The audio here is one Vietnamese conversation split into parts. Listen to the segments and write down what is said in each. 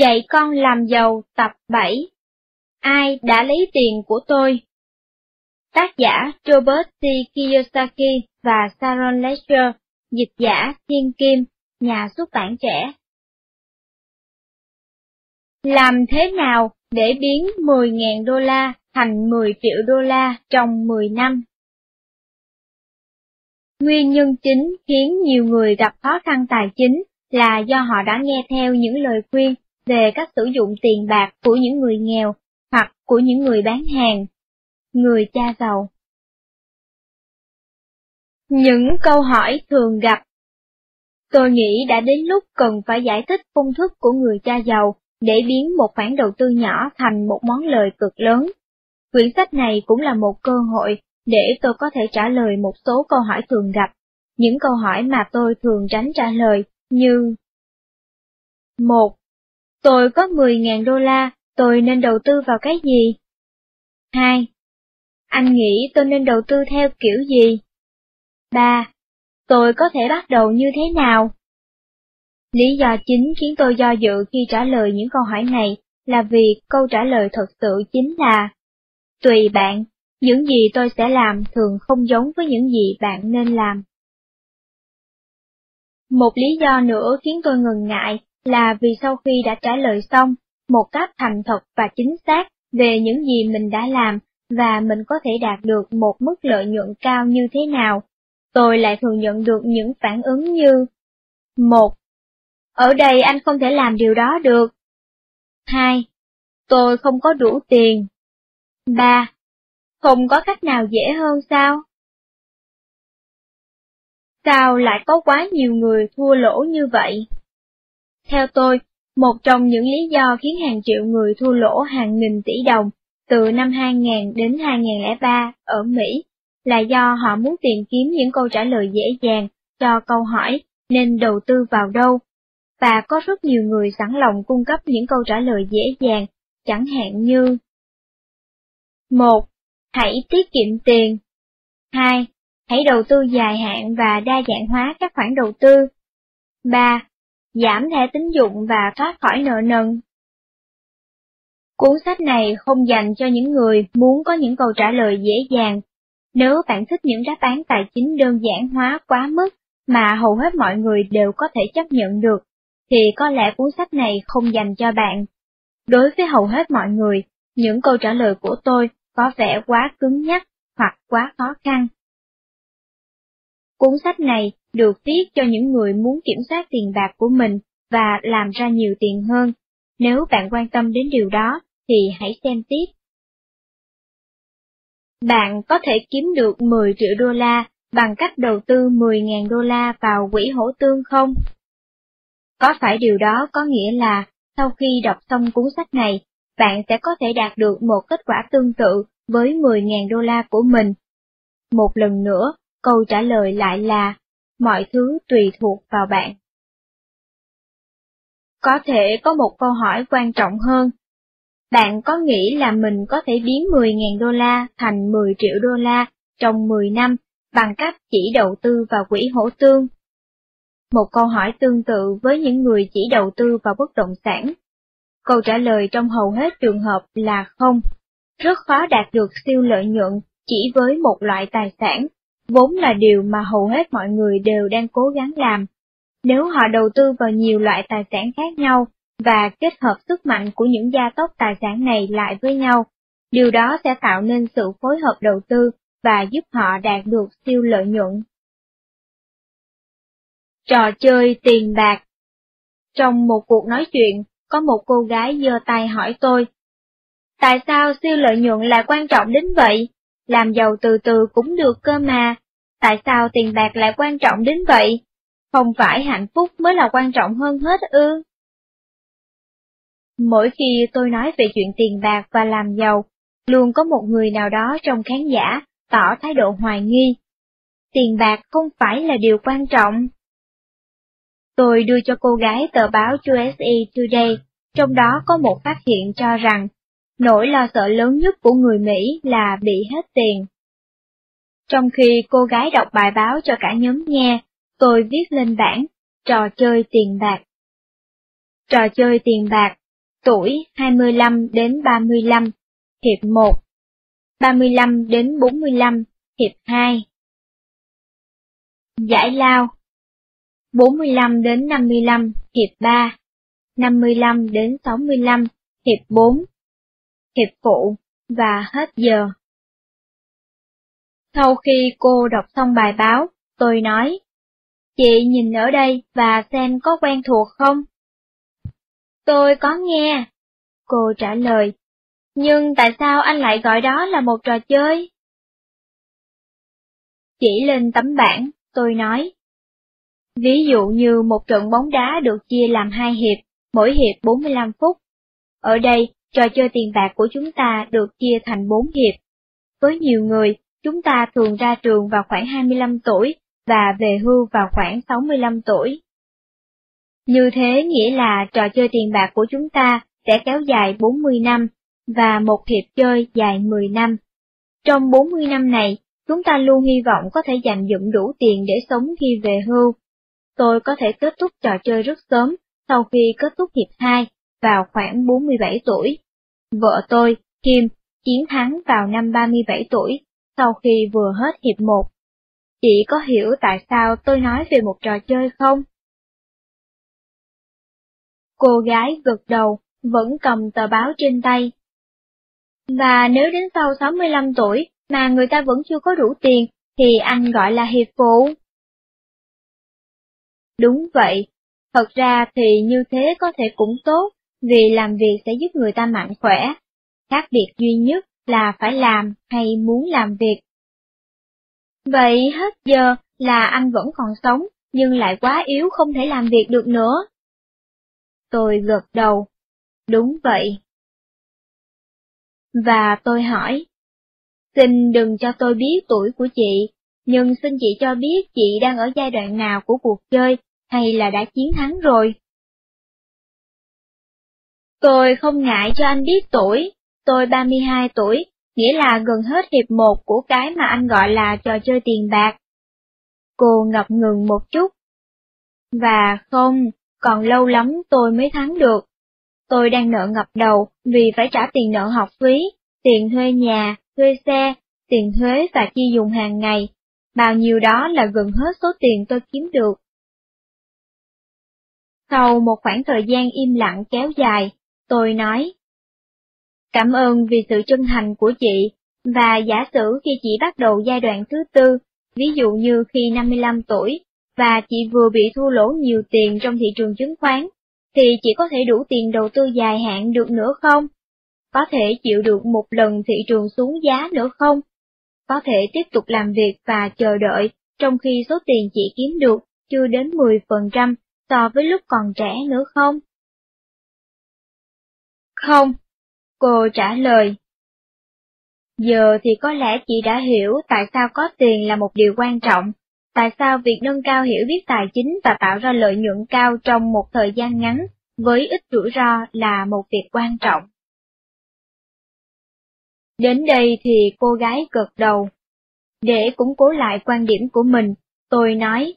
Dạy con làm giàu tập 7 Ai đã lấy tiền của tôi? Tác giả Robert T. Kiyosaki và Sharon Ledger, dịch giả Thiên Kim, nhà xuất bản trẻ. Làm thế nào để biến 10.000 đô la thành 10 triệu đô la trong 10 năm? Nguyên nhân chính khiến nhiều người gặp khó khăn tài chính là do họ đã nghe theo những lời khuyên về cách sử dụng tiền bạc của những người nghèo hoặc của những người bán hàng, người cha giàu. Những câu hỏi thường gặp Tôi nghĩ đã đến lúc cần phải giải thích công thức của người cha giàu để biến một khoản đầu tư nhỏ thành một món lời cực lớn. Quyển sách này cũng là một cơ hội để tôi có thể trả lời một số câu hỏi thường gặp, những câu hỏi mà tôi thường tránh trả lời như 1. Tôi có 10.000 đô la, tôi nên đầu tư vào cái gì? 2. Anh nghĩ tôi nên đầu tư theo kiểu gì? 3. Tôi có thể bắt đầu như thế nào? Lý do chính khiến tôi do dự khi trả lời những câu hỏi này là vì câu trả lời thật sự chính là Tùy bạn, những gì tôi sẽ làm thường không giống với những gì bạn nên làm. Một lý do nữa khiến tôi ngần ngại là vì sau khi đã trả lời xong một cách thành thật và chính xác về những gì mình đã làm và mình có thể đạt được một mức lợi nhuận cao như thế nào, tôi lại thường nhận được những phản ứng như một Ở đây anh không thể làm điều đó được. 2. Tôi không có đủ tiền. 3. Không có cách nào dễ hơn sao? Sao lại có quá nhiều người thua lỗ như vậy? Theo tôi, một trong những lý do khiến hàng triệu người thua lỗ hàng nghìn tỷ đồng từ năm 2000 đến 2003 ở Mỹ là do họ muốn tìm kiếm những câu trả lời dễ dàng cho câu hỏi nên đầu tư vào đâu, và có rất nhiều người sẵn lòng cung cấp những câu trả lời dễ dàng, chẳng hạn như 1. Hãy tiết kiệm tiền 2. Hãy đầu tư dài hạn và đa dạng hóa các khoản đầu tư 3 giảm thẻ tín dụng và thoát khỏi nợ nần. Cuốn sách này không dành cho những người muốn có những câu trả lời dễ dàng. Nếu bạn thích những đáp án tài chính đơn giản hóa quá mức mà hầu hết mọi người đều có thể chấp nhận được, thì có lẽ cuốn sách này không dành cho bạn. Đối với hầu hết mọi người, những câu trả lời của tôi có vẻ quá cứng nhắc hoặc quá khó khăn. Cuốn sách này được tiết cho những người muốn kiểm soát tiền bạc của mình và làm ra nhiều tiền hơn. Nếu bạn quan tâm đến điều đó, thì hãy xem tiếp. Bạn có thể kiếm được 10 triệu đô la bằng cách đầu tư 10.000 đô la vào quỹ hỗ tương không? Có phải điều đó có nghĩa là sau khi đọc xong cuốn sách này, bạn sẽ có thể đạt được một kết quả tương tự với 10.000 đô la của mình? Một lần nữa, câu trả lời lại là mọi thứ tùy thuộc vào bạn. Có thể có một câu hỏi quan trọng hơn. Bạn có nghĩ là mình có thể biến 10.000 đô la thành 10 triệu đô la trong 10 năm bằng cách chỉ đầu tư vào quỹ hỗ tương? Một câu hỏi tương tự với những người chỉ đầu tư vào bất động sản. Câu trả lời trong hầu hết trường hợp là không. Rất khó đạt được siêu lợi nhuận chỉ với một loại tài sản vốn là điều mà hầu hết mọi người đều đang cố gắng làm. Nếu họ đầu tư vào nhiều loại tài sản khác nhau và kết hợp sức mạnh của những gia tốc tài sản này lại với nhau, điều đó sẽ tạo nên sự phối hợp đầu tư và giúp họ đạt được siêu lợi nhuận. Trò chơi tiền bạc Trong một cuộc nói chuyện, có một cô gái giơ tay hỏi tôi, Tại sao siêu lợi nhuận là quan trọng đến vậy? Làm giàu từ từ cũng được cơ mà, tại sao tiền bạc lại quan trọng đến vậy? Không phải hạnh phúc mới là quan trọng hơn hết ư? Mỗi khi tôi nói về chuyện tiền bạc và làm giàu, luôn có một người nào đó trong khán giả tỏ thái độ hoài nghi. Tiền bạc không phải là điều quan trọng. Tôi đưa cho cô gái tờ báo USA Today, trong đó có một phát hiện cho rằng Nỗi lo sợ lớn nhất của người Mỹ là bị hết tiền. Trong khi cô gái đọc bài báo cho cả nhóm nghe, tôi viết lên bảng, trò chơi tiền bạc. Trò chơi tiền bạc Tuổi 25 đến 35, hiệp 1. 35 đến 45, hiệp 2. Giải lao 45 đến 55, hiệp 3. 55 đến 65, hiệp 4. Hiệp phụ, và hết giờ. Sau khi cô đọc xong bài báo, tôi nói, Chị nhìn ở đây và xem có quen thuộc không? Tôi có nghe. Cô trả lời. Nhưng tại sao anh lại gọi đó là một trò chơi? Chỉ lên tấm bảng, tôi nói. Ví dụ như một trận bóng đá được chia làm hai hiệp, mỗi hiệp 45 phút. Ở đây, trò chơi tiền bạc của chúng ta được chia thành 4 hiệp. Với nhiều người, chúng ta thường ra trường vào khoảng 25 tuổi và về hưu vào khoảng 65 tuổi. Như thế nghĩa là trò chơi tiền bạc của chúng ta sẽ kéo dài 40 năm, và một hiệp chơi dài 10 năm. Trong 40 năm này, chúng ta luôn hy vọng có thể dành dụm đủ tiền để sống khi về hưu. Tôi có thể kết thúc trò chơi rất sớm, sau khi kết thúc hiệp 2, vào khoảng 47 tuổi. Vợ tôi, Kim, chiến thắng vào năm 37 tuổi, sau khi vừa hết hiệp 1. Chị có hiểu tại sao tôi nói về một trò chơi không? Cô gái gật đầu, vẫn cầm tờ báo trên tay. Và nếu đến sau 65 tuổi mà người ta vẫn chưa có đủ tiền, thì anh gọi là hiệp phụ. Đúng vậy, thật ra thì như thế có thể cũng tốt, vì làm việc sẽ giúp người ta mạnh khỏe. Khác biệt duy nhất là phải làm hay muốn làm việc. Vậy hết giờ là anh vẫn còn sống, nhưng lại quá yếu không thể làm việc được nữa. Tôi gật đầu. Đúng vậy. Và tôi hỏi. Xin đừng cho tôi biết tuổi của chị, nhưng xin chị cho biết chị đang ở giai đoạn nào của cuộc chơi, hay là đã chiến thắng rồi. Tôi không ngại cho anh biết tuổi, tôi 32 tuổi, nghĩa là gần hết hiệp một của cái mà anh gọi là trò chơi tiền bạc. Cô ngập ngừng một chút. Và không, còn lâu lắm tôi mới thắng được. Tôi đang nợ ngập đầu vì phải trả tiền nợ học phí, tiền thuê nhà, thuê xe, tiền thuế và chi dùng hàng ngày. Bao nhiêu đó là gần hết số tiền tôi kiếm được. Sau một khoảng thời gian im lặng kéo dài, tôi nói, Cảm ơn vì sự chân thành của chị, và giả sử khi chị bắt đầu giai đoạn thứ tư, ví dụ như khi 55 tuổi, và chị vừa bị thua lỗ nhiều tiền trong thị trường chứng khoán, thì chị có thể đủ tiền đầu tư dài hạn được nữa không? Có thể chịu được một lần thị trường xuống giá nữa không? Có thể tiếp tục làm việc và chờ đợi, trong khi số tiền chị kiếm được chưa đến 10% so với lúc còn trẻ nữa không? Không, Cô trả lời. Giờ thì có lẽ chị đã hiểu tại sao có tiền là một điều quan trọng, tại sao việc nâng cao hiểu biết tài chính và tạo ra lợi nhuận cao trong một thời gian ngắn với ít rủi ro là một việc quan trọng. Đến đây thì cô gái gật đầu. Để củng cố lại quan điểm của mình, tôi nói.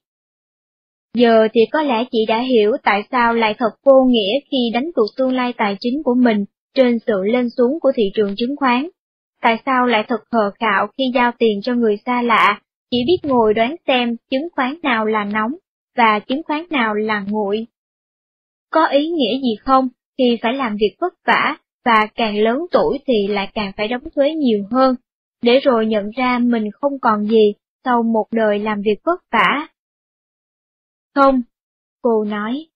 Giờ thì có lẽ chị đã hiểu tại sao lại thật vô nghĩa khi đánh cuộc tương lai tài chính của mình trên sự lên xuống của thị trường chứng khoán. Tại sao lại thật hờ khạo khi giao tiền cho người xa lạ, chỉ biết ngồi đoán xem chứng khoán nào là nóng và chứng khoán nào là nguội? Có ý nghĩa gì không thì phải làm việc vất vả và càng lớn tuổi thì lại càng phải đóng thuế nhiều hơn, để rồi nhận ra mình không còn gì sau một đời làm việc vất vả? Không, cô nói.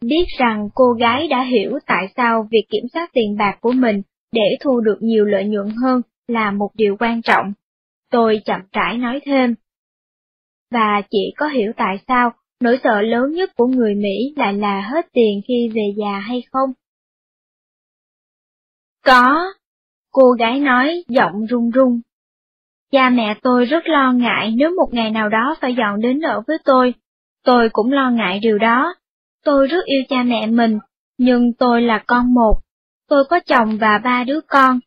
Biết rằng cô gái đã hiểu tại sao việc kiểm soát tiền bạc của mình để thu được nhiều lợi nhuận hơn là một điều quan trọng. Tôi chậm rãi nói thêm. Và chị có hiểu tại sao nỗi sợ lớn nhất của người Mỹ lại là hết tiền khi về già hay không? Có, cô gái nói giọng run run. Cha mẹ tôi rất lo ngại nếu một ngày nào đó phải dọn đến ở với tôi. Tôi cũng lo ngại điều đó, Tôi rất yêu cha mẹ mình, nhưng tôi là con một. Tôi có chồng và ba đứa con.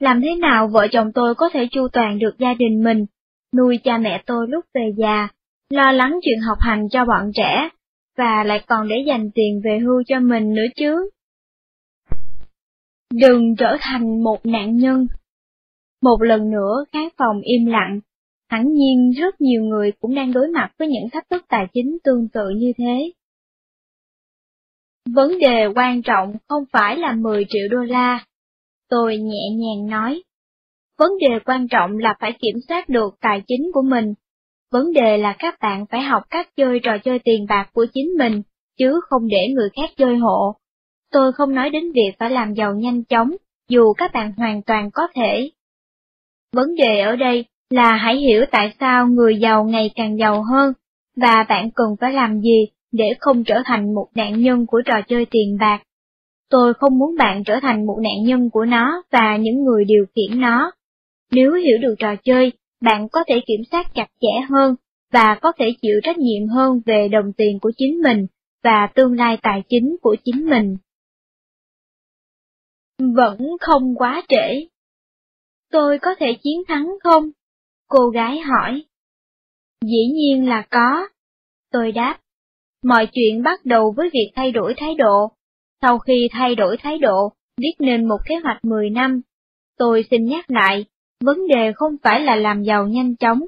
Làm thế nào vợ chồng tôi có thể chu toàn được gia đình mình, nuôi cha mẹ tôi lúc về già, lo lắng chuyện học hành cho bọn trẻ, và lại còn để dành tiền về hưu cho mình nữa chứ. Đừng trở thành một nạn nhân. Một lần nữa khán phòng im lặng, hẳn nhiên rất nhiều người cũng đang đối mặt với những thách thức tài chính tương tự như thế. Vấn đề quan trọng không phải là 10 triệu đô la. Tôi nhẹ nhàng nói. Vấn đề quan trọng là phải kiểm soát được tài chính của mình. Vấn đề là các bạn phải học cách chơi trò chơi tiền bạc của chính mình, chứ không để người khác chơi hộ. Tôi không nói đến việc phải làm giàu nhanh chóng, dù các bạn hoàn toàn có thể. Vấn đề ở đây là hãy hiểu tại sao người giàu ngày càng giàu hơn, và bạn cần phải làm gì để không trở thành một nạn nhân của trò chơi tiền bạc. Tôi không muốn bạn trở thành một nạn nhân của nó và những người điều khiển nó. Nếu hiểu được trò chơi, bạn có thể kiểm soát chặt chẽ hơn và có thể chịu trách nhiệm hơn về đồng tiền của chính mình và tương lai tài chính của chính mình. Vẫn không quá trễ. Tôi có thể chiến thắng không? Cô gái hỏi. Dĩ nhiên là có. Tôi đáp. Mọi chuyện bắt đầu với việc thay đổi thái độ. Sau khi thay đổi thái độ, viết nên một kế hoạch 10 năm. Tôi xin nhắc lại, vấn đề không phải là làm giàu nhanh chóng,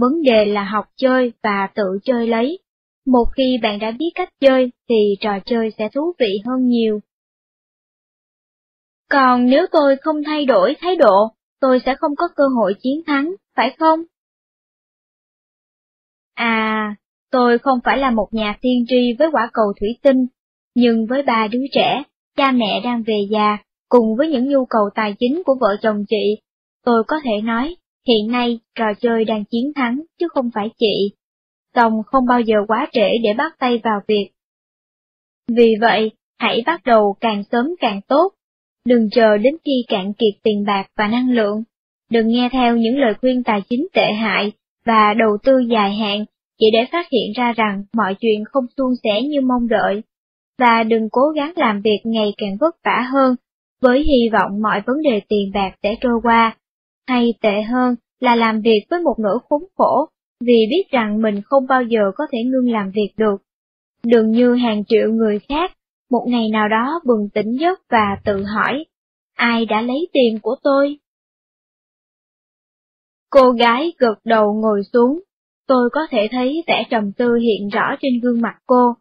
vấn đề là học chơi và tự chơi lấy. Một khi bạn đã biết cách chơi thì trò chơi sẽ thú vị hơn nhiều. Còn nếu tôi không thay đổi thái độ, tôi sẽ không có cơ hội chiến thắng, phải không? À, tôi không phải là một nhà tiên tri với quả cầu thủy tinh, nhưng với ba đứa trẻ, cha mẹ đang về già, cùng với những nhu cầu tài chính của vợ chồng chị, tôi có thể nói, hiện nay trò chơi đang chiến thắng chứ không phải chị. Xong không bao giờ quá trễ để bắt tay vào việc. Vì vậy, hãy bắt đầu càng sớm càng tốt. Đừng chờ đến khi cạn kiệt tiền bạc và năng lượng. Đừng nghe theo những lời khuyên tài chính tệ hại và đầu tư dài hạn chỉ để phát hiện ra rằng mọi chuyện không suôn sẻ như mong đợi. Và đừng cố gắng làm việc ngày càng vất vả hơn, với hy vọng mọi vấn đề tiền bạc sẽ trôi qua. Hay tệ hơn là làm việc với một nỗi khốn khổ, vì biết rằng mình không bao giờ có thể ngưng làm việc được. Đừng như hàng triệu người khác, một ngày nào đó bừng tỉnh giấc và tự hỏi, ai đã lấy tiền của tôi? Cô gái gật đầu ngồi xuống, tôi có thể thấy vẻ trầm tư hiện rõ trên gương mặt cô.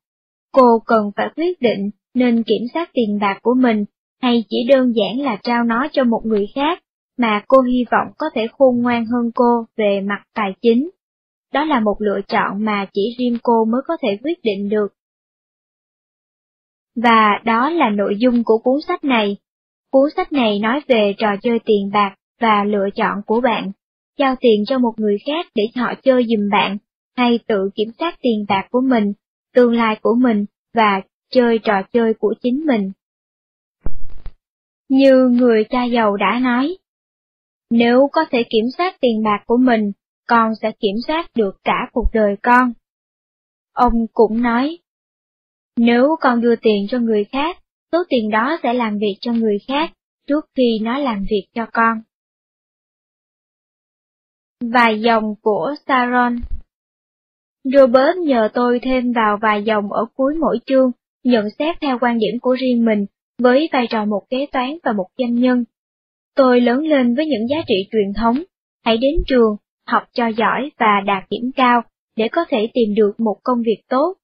Cô cần phải quyết định nên kiểm soát tiền bạc của mình, hay chỉ đơn giản là trao nó cho một người khác, mà cô hy vọng có thể khôn ngoan hơn cô về mặt tài chính. Đó là một lựa chọn mà chỉ riêng cô mới có thể quyết định được. Và đó là nội dung của cuốn sách này. Cuốn sách này nói về trò chơi tiền bạc và lựa chọn của bạn giao tiền cho một người khác để họ chơi giùm bạn, hay tự kiểm soát tiền bạc của mình, tương lai của mình và chơi trò chơi của chính mình. Như người cha giàu đã nói, nếu có thể kiểm soát tiền bạc của mình, con sẽ kiểm soát được cả cuộc đời con. Ông cũng nói, nếu con đưa tiền cho người khác, số tiền đó sẽ làm việc cho người khác trước khi nó làm việc cho con. Vài dòng của Saron Robert nhờ tôi thêm vào vài dòng ở cuối mỗi chương, nhận xét theo quan điểm của riêng mình, với vai trò một kế toán và một doanh nhân. Tôi lớn lên với những giá trị truyền thống, hãy đến trường, học cho giỏi và đạt điểm cao, để có thể tìm được một công việc tốt.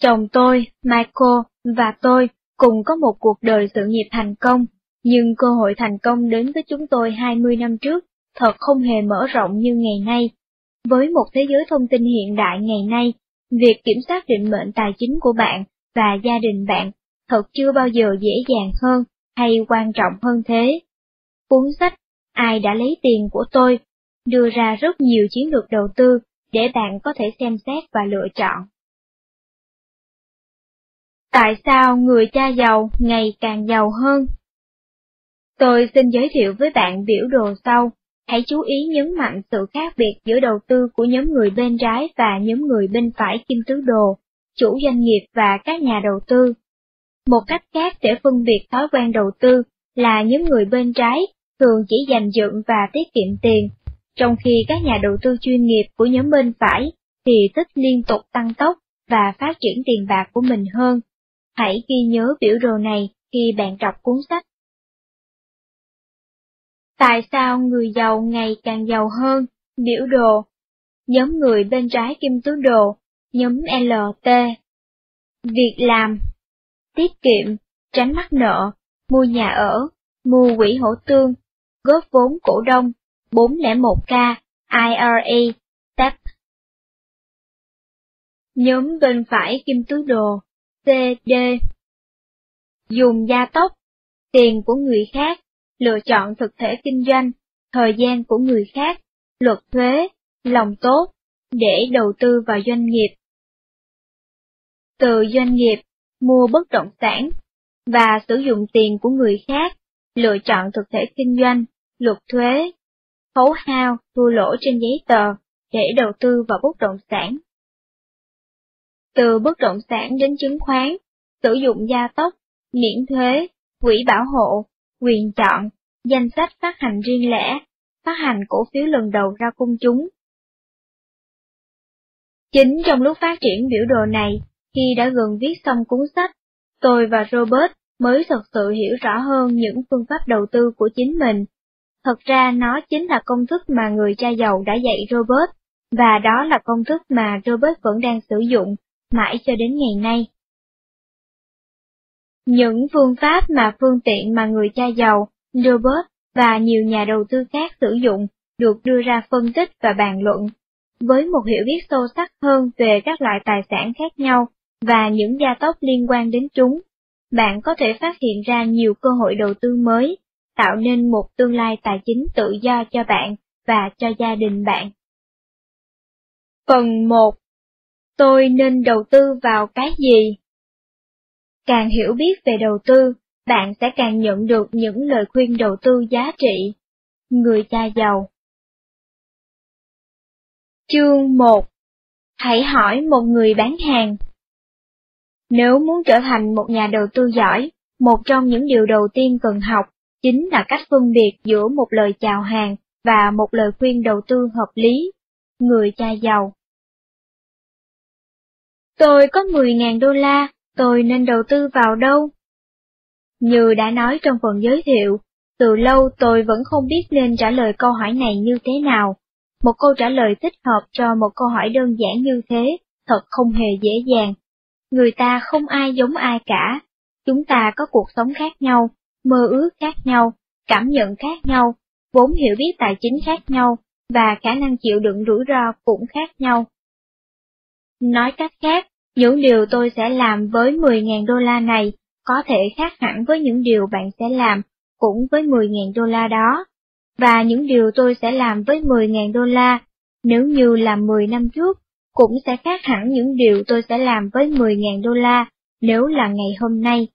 Chồng tôi, Michael, và tôi cùng có một cuộc đời sự nghiệp thành công, nhưng cơ hội thành công đến với chúng tôi 20 năm trước thật không hề mở rộng như ngày nay. Với một thế giới thông tin hiện đại ngày nay, việc kiểm soát định mệnh tài chính của bạn và gia đình bạn thật chưa bao giờ dễ dàng hơn hay quan trọng hơn thế. Cuốn sách Ai đã lấy tiền của tôi đưa ra rất nhiều chiến lược đầu tư để bạn có thể xem xét và lựa chọn. Tại sao người cha giàu ngày càng giàu hơn? Tôi xin giới thiệu với bạn biểu đồ sau hãy chú ý nhấn mạnh sự khác biệt giữa đầu tư của nhóm người bên trái và nhóm người bên phải kim tứ đồ, chủ doanh nghiệp và các nhà đầu tư. Một cách khác để phân biệt thói quen đầu tư là nhóm người bên trái thường chỉ dành dụm và tiết kiệm tiền, trong khi các nhà đầu tư chuyên nghiệp của nhóm bên phải thì thích liên tục tăng tốc và phát triển tiền bạc của mình hơn. Hãy ghi nhớ biểu đồ này khi bạn đọc cuốn sách. Tại sao người giàu ngày càng giàu hơn? Biểu đồ. Nhóm người bên trái kim tứ đồ, nhóm LT. Việc làm. Tiết kiệm, tránh mắc nợ, mua nhà ở, mua quỹ hỗ tương, góp vốn cổ đông, 401k, IRA, TEP. Nhóm bên phải kim tứ đồ, CD. Dùng gia tốc, tiền của người khác, lựa chọn thực thể kinh doanh, thời gian của người khác, luật thuế, lòng tốt, để đầu tư vào doanh nghiệp. Từ doanh nghiệp, mua bất động sản, và sử dụng tiền của người khác, lựa chọn thực thể kinh doanh, luật thuế, khấu hao, thua lỗ trên giấy tờ, để đầu tư vào bất động sản. Từ bất động sản đến chứng khoán, sử dụng gia tốc, miễn thuế, quỹ bảo hộ, quyền chọn, danh sách phát hành riêng lẻ, phát hành cổ phiếu lần đầu ra công chúng. Chính trong lúc phát triển biểu đồ này, khi đã gần viết xong cuốn sách, tôi và Robert mới thật sự hiểu rõ hơn những phương pháp đầu tư của chính mình. Thật ra nó chính là công thức mà người cha giàu đã dạy Robert, và đó là công thức mà Robert vẫn đang sử dụng mãi cho đến ngày nay. Những phương pháp mà phương tiện mà người cha giàu, Robert và nhiều nhà đầu tư khác sử dụng được đưa ra phân tích và bàn luận, với một hiểu biết sâu sắc hơn về các loại tài sản khác nhau và những gia tốc liên quan đến chúng, bạn có thể phát hiện ra nhiều cơ hội đầu tư mới, tạo nên một tương lai tài chính tự do cho bạn và cho gia đình bạn. Phần 1. Tôi nên đầu tư vào cái gì? Càng hiểu biết về đầu tư, bạn sẽ càng nhận được những lời khuyên đầu tư giá trị. Người cha giàu Chương 1 Hãy hỏi một người bán hàng Nếu muốn trở thành một nhà đầu tư giỏi, một trong những điều đầu tiên cần học chính là cách phân biệt giữa một lời chào hàng và một lời khuyên đầu tư hợp lý. Người cha giàu Tôi có 10.000 đô la, tôi nên đầu tư vào đâu? Như đã nói trong phần giới thiệu, từ lâu tôi vẫn không biết nên trả lời câu hỏi này như thế nào. Một câu trả lời thích hợp cho một câu hỏi đơn giản như thế, thật không hề dễ dàng. Người ta không ai giống ai cả. Chúng ta có cuộc sống khác nhau, mơ ước khác nhau, cảm nhận khác nhau, vốn hiểu biết tài chính khác nhau, và khả năng chịu đựng rủi ro cũng khác nhau. Nói cách khác, những điều tôi sẽ làm với 10.000 đô la này có thể khác hẳn với những điều bạn sẽ làm cũng với 10.000 đô la đó. Và những điều tôi sẽ làm với 10.000 đô la, nếu như là 10 năm trước, cũng sẽ khác hẳn những điều tôi sẽ làm với 10.000 đô la nếu là ngày hôm nay.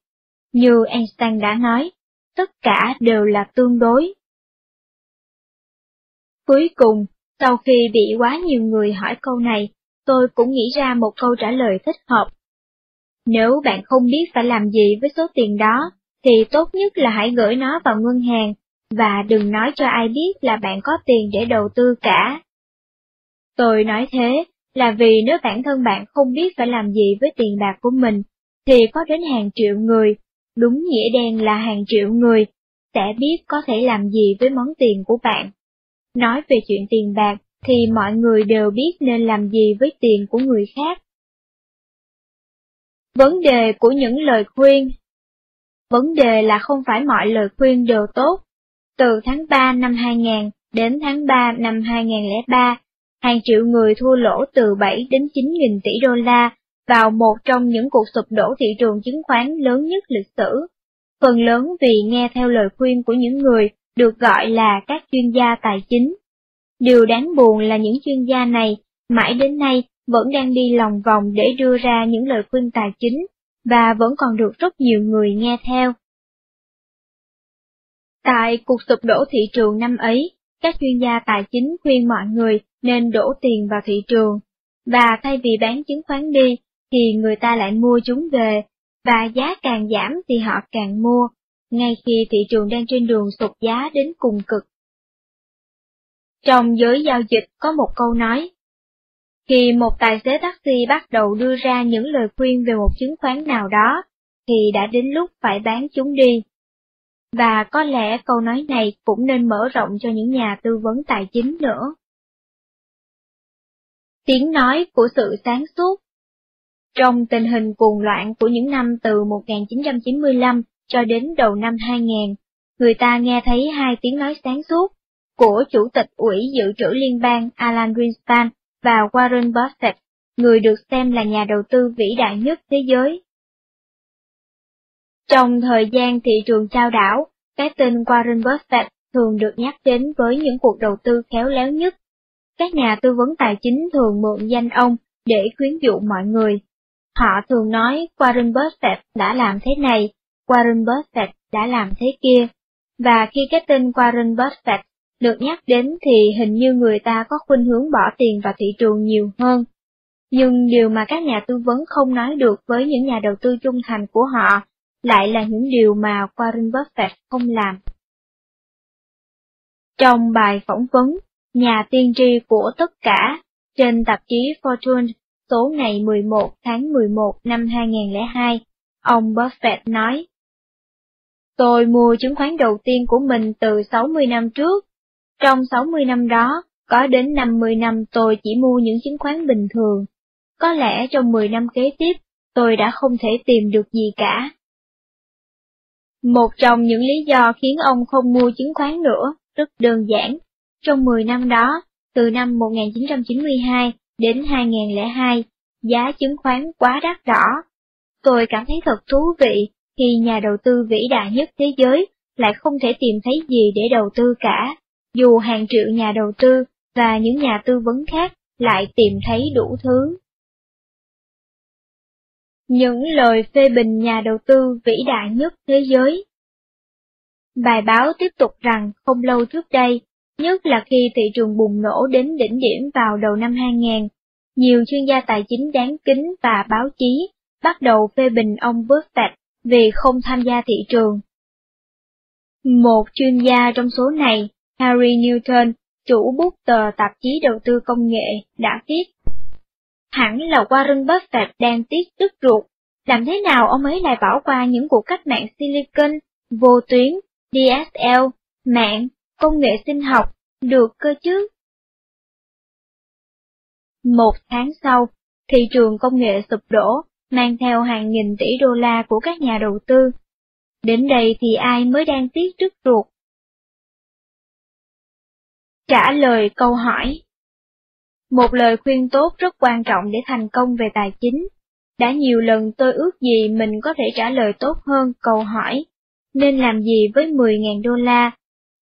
Như Einstein đã nói, tất cả đều là tương đối. Cuối cùng, sau khi bị quá nhiều người hỏi câu này, tôi cũng nghĩ ra một câu trả lời thích hợp. Nếu bạn không biết phải làm gì với số tiền đó, thì tốt nhất là hãy gửi nó vào ngân hàng, và đừng nói cho ai biết là bạn có tiền để đầu tư cả. Tôi nói thế là vì nếu bản thân bạn không biết phải làm gì với tiền bạc của mình, thì có đến hàng triệu người, đúng nghĩa đen là hàng triệu người, sẽ biết có thể làm gì với món tiền của bạn. Nói về chuyện tiền bạc, thì mọi người đều biết nên làm gì với tiền của người khác. Vấn đề của những lời khuyên Vấn đề là không phải mọi lời khuyên đều tốt. Từ tháng 3 năm 2000 đến tháng 3 năm 2003, hàng triệu người thua lỗ từ 7 đến 9 nghìn tỷ đô la vào một trong những cuộc sụp đổ thị trường chứng khoán lớn nhất lịch sử. Phần lớn vì nghe theo lời khuyên của những người được gọi là các chuyên gia tài chính. Điều đáng buồn là những chuyên gia này, mãi đến nay, vẫn đang đi lòng vòng để đưa ra những lời khuyên tài chính, và vẫn còn được rất nhiều người nghe theo. Tại cuộc sụp đổ thị trường năm ấy, các chuyên gia tài chính khuyên mọi người nên đổ tiền vào thị trường, và thay vì bán chứng khoán đi, thì người ta lại mua chúng về, và giá càng giảm thì họ càng mua, ngay khi thị trường đang trên đường sụt giá đến cùng cực. Trong giới giao dịch có một câu nói, Khi một tài xế taxi bắt đầu đưa ra những lời khuyên về một chứng khoán nào đó, thì đã đến lúc phải bán chúng đi. Và có lẽ câu nói này cũng nên mở rộng cho những nhà tư vấn tài chính nữa. Tiếng nói của sự sáng suốt Trong tình hình cuồng loạn của những năm từ 1995 cho đến đầu năm 2000, người ta nghe thấy hai tiếng nói sáng suốt của Chủ tịch Ủy Dự trữ Liên bang Alan Greenspan và Warren Buffett, người được xem là nhà đầu tư vĩ đại nhất thế giới. Trong thời gian thị trường trao đảo, cái tên Warren Buffett thường được nhắc đến với những cuộc đầu tư khéo léo nhất. Các nhà tư vấn tài chính thường mượn danh ông để khuyến dụ mọi người. Họ thường nói Warren Buffett đã làm thế này, Warren Buffett đã làm thế kia. Và khi cái tên Warren Buffett được nhắc đến thì hình như người ta có khuynh hướng bỏ tiền vào thị trường nhiều hơn. Nhưng điều mà các nhà tư vấn không nói được với những nhà đầu tư trung thành của họ lại là những điều mà Warren Buffett không làm. Trong bài phỏng vấn, nhà tiên tri của tất cả, trên tạp chí Fortune số ngày 11 tháng 11 năm 2002, ông Buffett nói, Tôi mua chứng khoán đầu tiên của mình từ 60 năm trước. Trong 60 năm đó, có đến 50 năm tôi chỉ mua những chứng khoán bình thường. Có lẽ trong 10 năm kế tiếp, tôi đã không thể tìm được gì cả. Một trong những lý do khiến ông không mua chứng khoán nữa rất đơn giản. Trong 10 năm đó, từ năm 1992 đến 2002, giá chứng khoán quá đắt đỏ. Tôi cảm thấy thật thú vị khi nhà đầu tư vĩ đại nhất thế giới lại không thể tìm thấy gì để đầu tư cả, dù hàng triệu nhà đầu tư và những nhà tư vấn khác lại tìm thấy đủ thứ. Những lời phê bình nhà đầu tư vĩ đại nhất thế giới Bài báo tiếp tục rằng không lâu trước đây, nhất là khi thị trường bùng nổ đến đỉnh điểm vào đầu năm 2000, nhiều chuyên gia tài chính đáng kính và báo chí bắt đầu phê bình ông Buffett vì không tham gia thị trường. Một chuyên gia trong số này, Harry Newton, chủ bút tờ tạp chí đầu tư công nghệ, đã viết Hẳn là Warren Buffett đang tiếc tức ruột, làm thế nào ông ấy lại bỏ qua những cuộc cách mạng Silicon, vô tuyến, DSL, mạng, công nghệ sinh học, được cơ chứ? Một tháng sau, thị trường công nghệ sụp đổ, mang theo hàng nghìn tỷ đô la của các nhà đầu tư. Đến đây thì ai mới đang tiếc trước ruột? Trả lời câu hỏi Một lời khuyên tốt rất quan trọng để thành công về tài chính. Đã nhiều lần tôi ước gì mình có thể trả lời tốt hơn câu hỏi, nên làm gì với 10.000 đô la,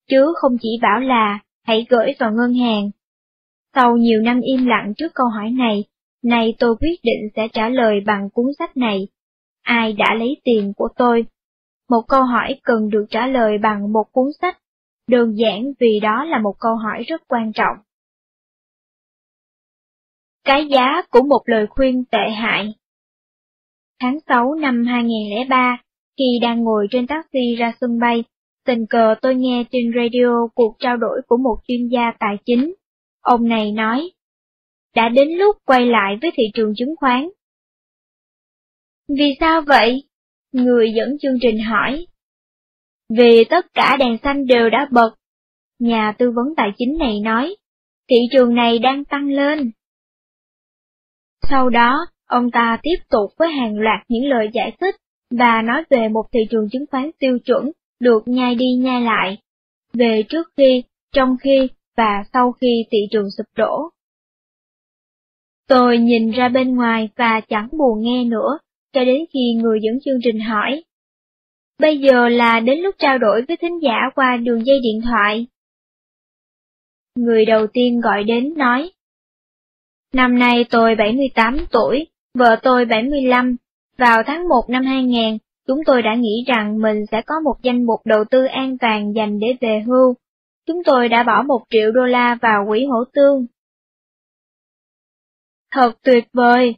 chứ không chỉ bảo là hãy gửi vào ngân hàng. Sau nhiều năm im lặng trước câu hỏi này, nay tôi quyết định sẽ trả lời bằng cuốn sách này. Ai đã lấy tiền của tôi? Một câu hỏi cần được trả lời bằng một cuốn sách, đơn giản vì đó là một câu hỏi rất quan trọng. Cái giá của một lời khuyên tệ hại Tháng 6 năm 2003, khi đang ngồi trên taxi ra sân bay, tình cờ tôi nghe trên radio cuộc trao đổi của một chuyên gia tài chính. Ông này nói, đã đến lúc quay lại với thị trường chứng khoán. Vì sao vậy? Người dẫn chương trình hỏi. Vì tất cả đèn xanh đều đã bật. Nhà tư vấn tài chính này nói, thị trường này đang tăng lên. Sau đó, ông ta tiếp tục với hàng loạt những lời giải thích và nói về một thị trường chứng khoán tiêu chuẩn được nhai đi nhai lại, về trước khi, trong khi và sau khi thị trường sụp đổ. Tôi nhìn ra bên ngoài và chẳng buồn nghe nữa, cho đến khi người dẫn chương trình hỏi. Bây giờ là đến lúc trao đổi với thính giả qua đường dây điện thoại. Người đầu tiên gọi đến nói. Năm nay tôi 78 tuổi, vợ tôi 75, vào tháng 1 năm 2000, chúng tôi đã nghĩ rằng mình sẽ có một danh mục đầu tư an toàn dành để về hưu. Chúng tôi đã bỏ một triệu đô la vào quỹ hổ tương. Thật tuyệt vời,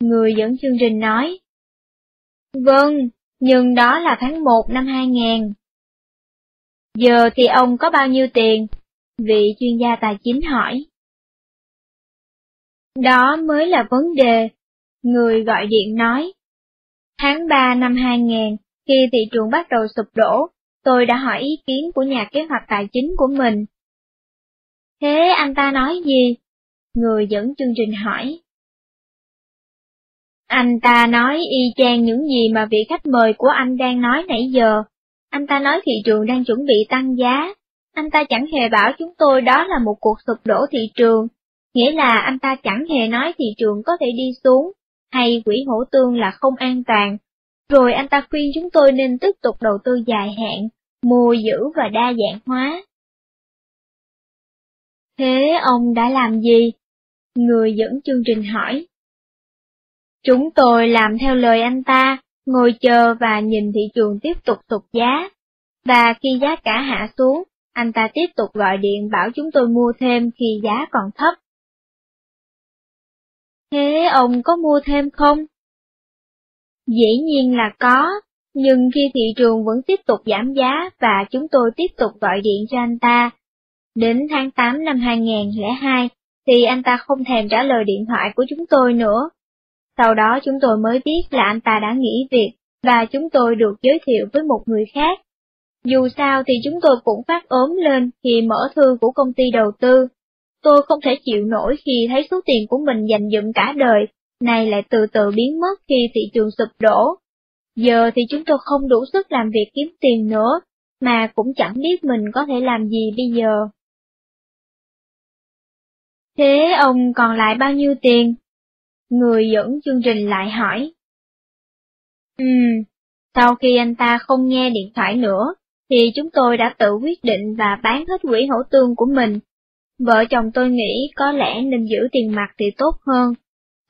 người dẫn chương trình nói. Vâng, nhưng đó là tháng 1 năm 2000. Giờ thì ông có bao nhiêu tiền? Vị chuyên gia tài chính hỏi. Đó mới là vấn đề, người gọi điện nói. Tháng 3 năm 2000, khi thị trường bắt đầu sụp đổ, tôi đã hỏi ý kiến của nhà kế hoạch tài chính của mình. Thế anh ta nói gì? Người dẫn chương trình hỏi. Anh ta nói y chang những gì mà vị khách mời của anh đang nói nãy giờ. Anh ta nói thị trường đang chuẩn bị tăng giá. Anh ta chẳng hề bảo chúng tôi đó là một cuộc sụp đổ thị trường, nghĩa là anh ta chẳng hề nói thị trường có thể đi xuống, hay quỹ hổ tương là không an toàn. Rồi anh ta khuyên chúng tôi nên tiếp tục đầu tư dài hạn, mua giữ và đa dạng hóa. Thế ông đã làm gì? Người dẫn chương trình hỏi. Chúng tôi làm theo lời anh ta, ngồi chờ và nhìn thị trường tiếp tục tụt giá. Và khi giá cả hạ xuống, anh ta tiếp tục gọi điện bảo chúng tôi mua thêm khi giá còn thấp. Thế ông có mua thêm không? Dĩ nhiên là có, nhưng khi thị trường vẫn tiếp tục giảm giá và chúng tôi tiếp tục gọi điện cho anh ta. Đến tháng 8 năm 2002 thì anh ta không thèm trả lời điện thoại của chúng tôi nữa. Sau đó chúng tôi mới biết là anh ta đã nghỉ việc và chúng tôi được giới thiệu với một người khác. Dù sao thì chúng tôi cũng phát ốm lên khi mở thư của công ty đầu tư. Tôi không thể chịu nổi khi thấy số tiền của mình dành dụm cả đời, này lại từ từ biến mất khi thị trường sụp đổ. Giờ thì chúng tôi không đủ sức làm việc kiếm tiền nữa, mà cũng chẳng biết mình có thể làm gì bây giờ. Thế ông còn lại bao nhiêu tiền? Người dẫn chương trình lại hỏi. Ừm, sau khi anh ta không nghe điện thoại nữa, thì chúng tôi đã tự quyết định và bán hết quỹ hỗ tương của mình. Vợ chồng tôi nghĩ có lẽ nên giữ tiền mặt thì tốt hơn.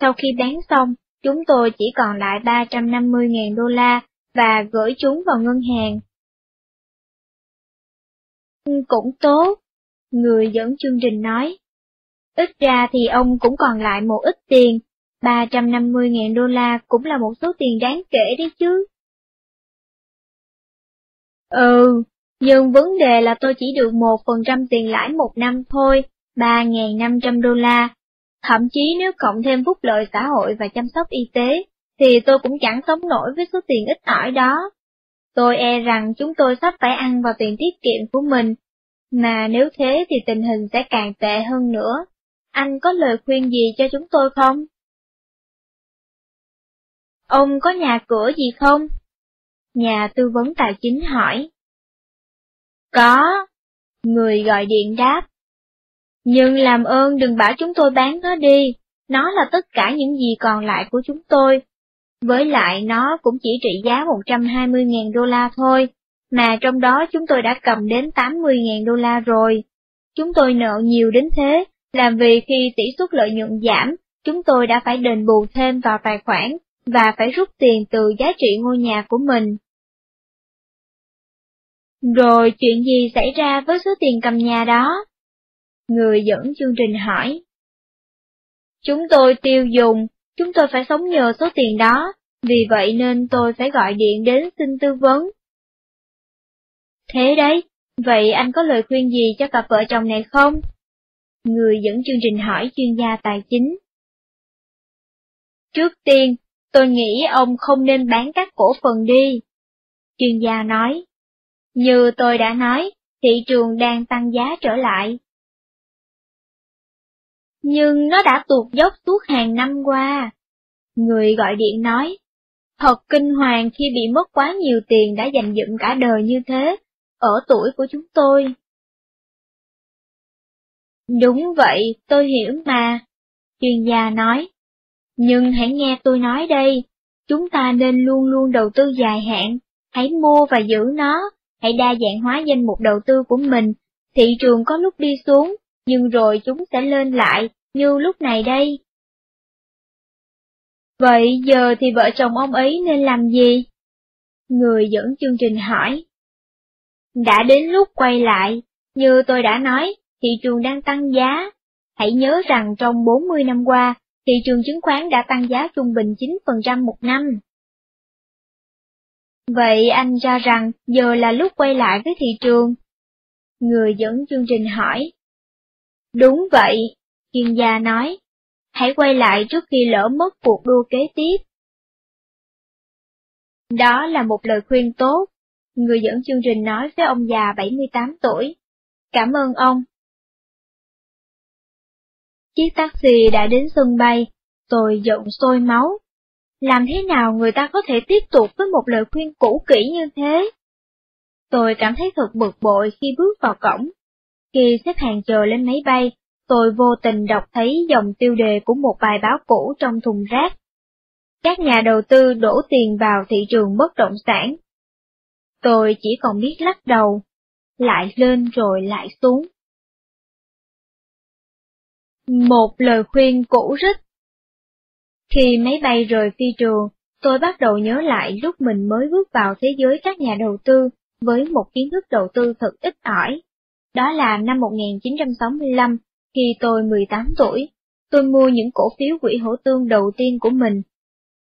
Sau khi bán xong, chúng tôi chỉ còn lại 350.000 đô la và gửi chúng vào ngân hàng. Cũng tốt, người dẫn chương trình nói. Ít ra thì ông cũng còn lại một ít tiền, 350.000 đô la cũng là một số tiền đáng kể đấy chứ. Ừ, nhưng vấn đề là tôi chỉ được 1% tiền lãi một năm thôi, 3.500 đô la. Thậm chí nếu cộng thêm phúc lợi xã hội và chăm sóc y tế, thì tôi cũng chẳng sống nổi với số tiền ít ỏi đó. Tôi e rằng chúng tôi sắp phải ăn vào tiền tiết kiệm của mình, mà nếu thế thì tình hình sẽ càng tệ hơn nữa. Anh có lời khuyên gì cho chúng tôi không? Ông có nhà cửa gì không? Nhà tư vấn tài chính hỏi. Có. Người gọi điện đáp. Nhưng làm ơn đừng bảo chúng tôi bán nó đi, nó là tất cả những gì còn lại của chúng tôi. Với lại nó cũng chỉ trị giá 120.000 đô la thôi, mà trong đó chúng tôi đã cầm đến 80.000 đô la rồi. Chúng tôi nợ nhiều đến thế, làm vì khi tỷ suất lợi nhuận giảm, chúng tôi đã phải đền bù thêm vào tài khoản và phải rút tiền từ giá trị ngôi nhà của mình. Rồi chuyện gì xảy ra với số tiền cầm nhà đó? Người dẫn chương trình hỏi. Chúng tôi tiêu dùng, chúng tôi phải sống nhờ số tiền đó, vì vậy nên tôi phải gọi điện đến xin tư vấn. Thế đấy, vậy anh có lời khuyên gì cho cặp vợ chồng này không? Người dẫn chương trình hỏi chuyên gia tài chính. Trước tiên, tôi nghĩ ông không nên bán các cổ phần đi. Chuyên gia nói. Như tôi đã nói, thị trường đang tăng giá trở lại. Nhưng nó đã tụt dốc suốt hàng năm qua. Người gọi điện nói, thật kinh hoàng khi bị mất quá nhiều tiền đã dành dụm cả đời như thế, ở tuổi của chúng tôi. Đúng vậy, tôi hiểu mà, chuyên gia nói. Nhưng hãy nghe tôi nói đây, chúng ta nên luôn luôn đầu tư dài hạn, hãy mua và giữ nó, hãy đa dạng hóa danh mục đầu tư của mình. Thị trường có lúc đi xuống, nhưng rồi chúng sẽ lên lại, như lúc này đây. Vậy giờ thì vợ chồng ông ấy nên làm gì? Người dẫn chương trình hỏi. Đã đến lúc quay lại, như tôi đã nói, thị trường đang tăng giá. Hãy nhớ rằng trong 40 năm qua, thị trường chứng khoán đã tăng giá trung bình 9% một năm. Vậy anh cho rằng giờ là lúc quay lại với thị trường? Người dẫn chương trình hỏi. Đúng vậy, chuyên gia nói. hãy quay lại trước khi lỡ mất cuộc đua kế tiếp. Đó là một lời khuyên tốt, người dẫn chương trình nói với ông già 78 tuổi. Cảm ơn ông. Chiếc taxi đã đến sân bay, tôi giận sôi máu. Làm thế nào người ta có thể tiếp tục với một lời khuyên cũ kỹ như thế? Tôi cảm thấy thật bực bội khi bước vào cổng. Khi xếp hàng chờ lên máy bay, tôi vô tình đọc thấy dòng tiêu đề của một bài báo cũ trong thùng rác. Các nhà đầu tư đổ tiền vào thị trường bất động sản. Tôi chỉ còn biết lắc đầu, lại lên rồi lại xuống. Một lời khuyên cũ rích. Khi máy bay rời phi trường, tôi bắt đầu nhớ lại lúc mình mới bước vào thế giới các nhà đầu tư với một kiến thức đầu tư thật ít ỏi. Đó là năm 1965, khi tôi 18 tuổi, tôi mua những cổ phiếu quỹ hỗ tương đầu tiên của mình.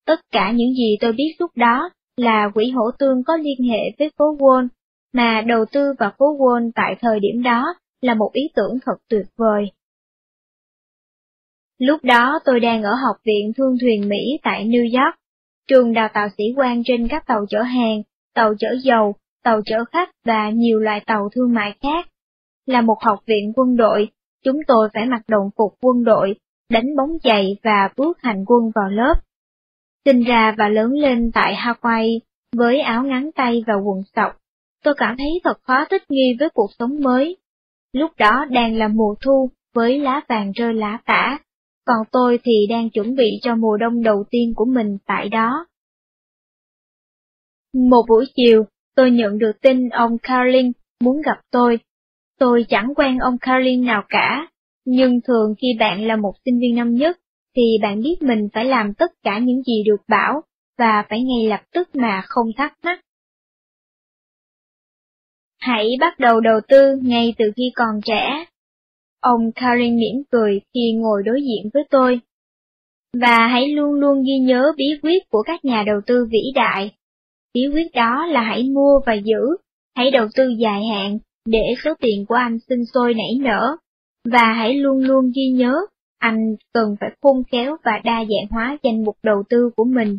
Tất cả những gì tôi biết lúc đó là quỹ hỗ tương có liên hệ với phố Wall, mà đầu tư vào phố Wall tại thời điểm đó là một ý tưởng thật tuyệt vời. Lúc đó tôi đang ở Học viện Thương thuyền Mỹ tại New York, trường đào tạo sĩ quan trên các tàu chở hàng, tàu chở dầu, tàu chở khách và nhiều loại tàu thương mại khác. Là một học viện quân đội, chúng tôi phải mặc đồng phục quân đội, đánh bóng giày và bước hành quân vào lớp. Sinh ra và lớn lên tại Hawaii với áo ngắn tay và quần sọc, tôi cảm thấy thật khó thích nghi với cuộc sống mới. Lúc đó đang là mùa thu với lá vàng rơi lá tả, còn tôi thì đang chuẩn bị cho mùa đông đầu tiên của mình tại đó. Một buổi chiều, tôi nhận được tin ông Carlin muốn gặp tôi. Tôi chẳng quen ông Carlin nào cả, nhưng thường khi bạn là một sinh viên năm nhất, thì bạn biết mình phải làm tất cả những gì được bảo, và phải ngay lập tức mà không thắc mắc. Hãy bắt đầu đầu tư ngay từ khi còn trẻ. Ông Karin mỉm cười khi ngồi đối diện với tôi. Và hãy luôn luôn ghi nhớ bí quyết của các nhà đầu tư vĩ đại. Bí quyết đó là hãy mua và giữ, hãy đầu tư dài hạn, để số tiền của anh sinh sôi nảy nở. Và hãy luôn luôn ghi nhớ, anh cần phải khôn khéo và đa dạng hóa danh mục đầu tư của mình.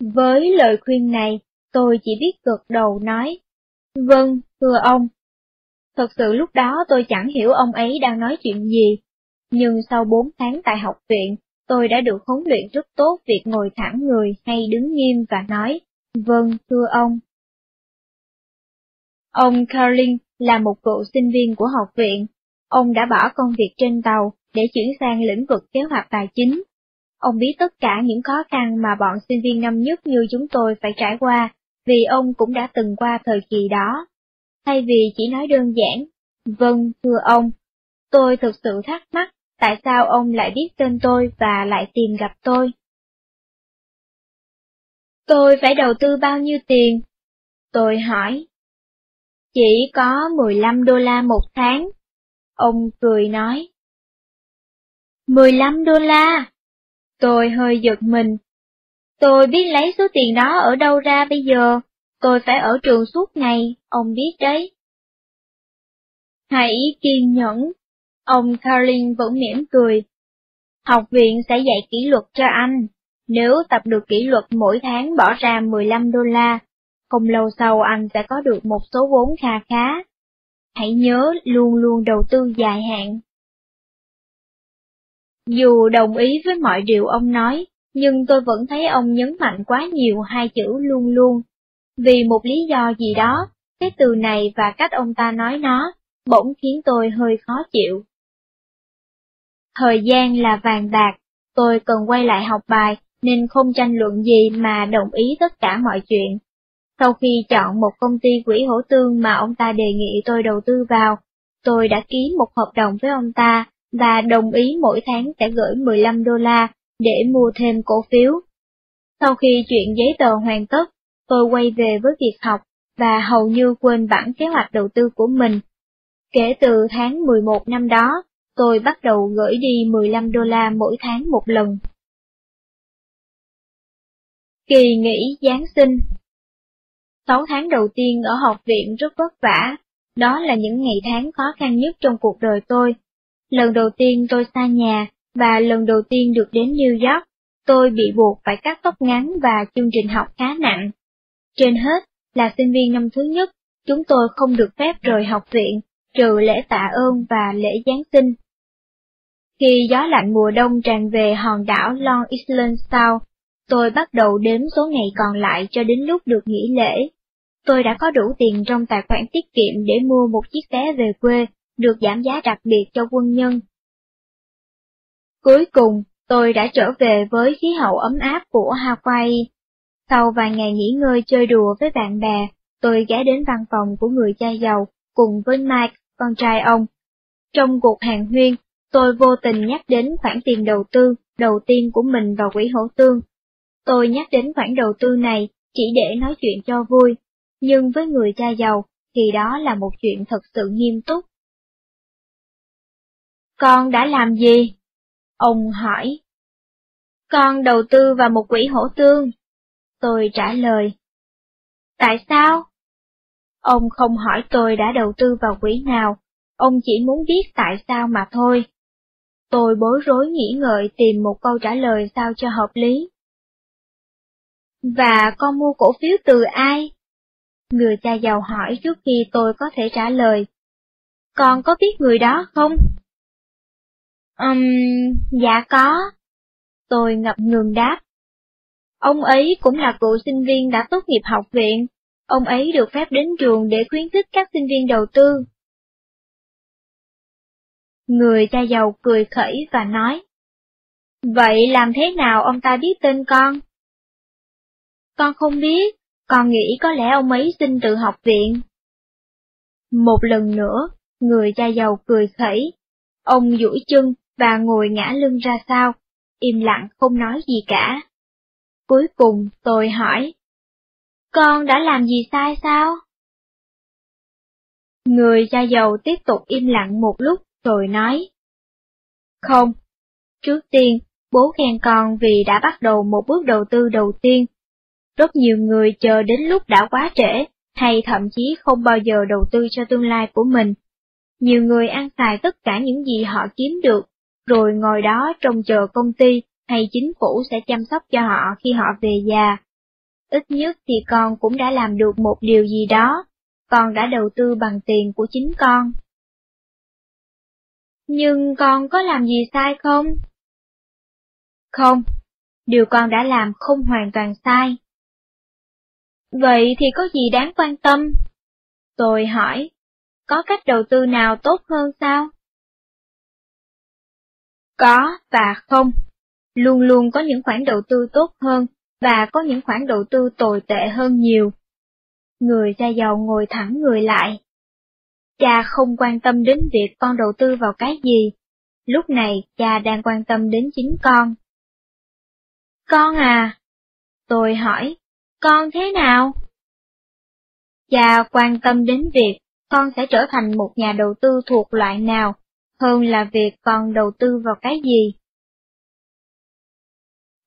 Với lời khuyên này, tôi chỉ biết gật đầu nói, Vâng, thưa ông. Thật sự lúc đó tôi chẳng hiểu ông ấy đang nói chuyện gì, nhưng sau bốn tháng tại học viện, tôi đã được huấn luyện rất tốt việc ngồi thẳng người hay đứng nghiêm và nói, vâng, thưa ông. Ông Carlin là một cựu sinh viên của học viện. Ông đã bỏ công việc trên tàu để chuyển sang lĩnh vực kế hoạch tài chính. Ông biết tất cả những khó khăn mà bọn sinh viên năm nhất như chúng tôi phải trải qua, vì ông cũng đã từng qua thời kỳ đó. Thay vì chỉ nói đơn giản, vâng, thưa ông, tôi thực sự thắc mắc tại sao ông lại biết tên tôi và lại tìm gặp tôi? Tôi phải đầu tư bao nhiêu tiền? Tôi hỏi. Chỉ có 15 đô la một tháng. Ông cười nói. 15 đô la? Tôi hơi giật mình. Tôi biết lấy số tiền đó ở đâu ra bây giờ, tôi phải ở trường suốt ngày, ông biết đấy. Hãy kiên nhẫn, Ông Carlin vẫn mỉm cười. Học viện sẽ dạy kỷ luật cho anh. Nếu tập được kỷ luật mỗi tháng bỏ ra 15 đô la, không lâu sau anh sẽ có được một số vốn kha khá. Hãy nhớ luôn luôn đầu tư dài hạn. Dù đồng ý với mọi điều ông nói, nhưng tôi vẫn thấy ông nhấn mạnh quá nhiều hai chữ luôn luôn. Vì một lý do gì đó, cái từ này và cách ông ta nói nó, bỗng khiến tôi hơi khó chịu. Thời gian là vàng bạc, tôi cần quay lại học bài nên không tranh luận gì mà đồng ý tất cả mọi chuyện. Sau khi chọn một công ty quỹ hỗ tương mà ông ta đề nghị tôi đầu tư vào, tôi đã ký một hợp đồng với ông ta và đồng ý mỗi tháng sẽ gửi 15 đô la để mua thêm cổ phiếu. Sau khi chuyện giấy tờ hoàn tất, tôi quay về với việc học và hầu như quên bản kế hoạch đầu tư của mình. Kể từ tháng 11 năm đó, tôi bắt đầu gửi đi 15 đô la mỗi tháng một lần. Kỳ nghỉ Giáng sinh 6 tháng đầu tiên ở học viện rất vất vả, đó là những ngày tháng khó khăn nhất trong cuộc đời tôi. lần đầu tiên tôi xa nhà, và lần đầu tiên được đến New York, tôi bị buộc phải cắt tóc ngắn và chương trình học khá nặng. Trên hết, là sinh viên năm thứ nhất, chúng tôi không được phép rời học viện, trừ lễ tạ ơn và lễ Giáng sinh. Khi gió lạnh mùa đông tràn về hòn đảo Long Island Sound, tôi bắt đầu đếm số ngày còn lại cho đến lúc được nghỉ lễ. Tôi đã có đủ tiền trong tài khoản tiết kiệm để mua một chiếc vé về quê, được giảm giá đặc biệt cho quân nhân. Cuối cùng, tôi đã trở về với khí hậu ấm áp của Hawaii. Sau vài ngày nghỉ ngơi chơi đùa với bạn bè, tôi ghé đến văn phòng của người cha giàu cùng với Mike, con trai ông. Trong cuộc hàng huyên, tôi vô tình nhắc đến khoản tiền đầu tư đầu tiên của mình vào quỹ hỗ tương. Tôi nhắc đến khoản đầu tư này chỉ để nói chuyện cho vui, nhưng với người cha giàu thì đó là một chuyện thật sự nghiêm túc. Con đã làm gì? Ông hỏi. Con đầu tư vào một quỹ hỗ tương. Tôi trả lời. Tại sao? Ông không hỏi tôi đã đầu tư vào quỹ nào, ông chỉ muốn biết tại sao mà thôi. Tôi bối rối nghĩ ngợi tìm một câu trả lời sao cho hợp lý. Và con mua cổ phiếu từ ai? Người cha giàu hỏi trước khi tôi có thể trả lời. Con có biết người đó không? Ừm, um, dạ có. Tôi ngập ngừng đáp. Ông ấy cũng là cựu sinh viên đã tốt nghiệp học viện, ông ấy được phép đến trường để khuyến khích các sinh viên đầu tư. Người cha giàu cười khẩy và nói, Vậy làm thế nào ông ta biết tên con? Con không biết, con nghĩ có lẽ ông ấy xin từ học viện. Một lần nữa, người cha giàu cười khẩy, ông duỗi chân và ngồi ngã lưng ra sau, im lặng không nói gì cả. Cuối cùng tôi hỏi, con đã làm gì sai sao? Người cha giàu tiếp tục im lặng một lúc rồi nói. Không, trước tiên, bố khen con vì đã bắt đầu một bước đầu tư đầu tiên. Rất nhiều người chờ đến lúc đã quá trễ, hay thậm chí không bao giờ đầu tư cho tương lai của mình. Nhiều người ăn xài tất cả những gì họ kiếm được, rồi ngồi đó trông chờ công ty hay chính phủ sẽ chăm sóc cho họ khi họ về già. Ít nhất thì con cũng đã làm được một điều gì đó, con đã đầu tư bằng tiền của chính con. Nhưng con có làm gì sai không? Không, điều con đã làm không hoàn toàn sai. Vậy thì có gì đáng quan tâm? Tôi hỏi, có cách đầu tư nào tốt hơn sao? Có và không. Luôn luôn có những khoản đầu tư tốt hơn, và có những khoản đầu tư tồi tệ hơn nhiều. Người cha giàu ngồi thẳng người lại. Cha không quan tâm đến việc con đầu tư vào cái gì. Lúc này cha đang quan tâm đến chính con. Con à? Tôi hỏi, con thế nào? Cha quan tâm đến việc con sẽ trở thành một nhà đầu tư thuộc loại nào, hơn là việc con đầu tư vào cái gì.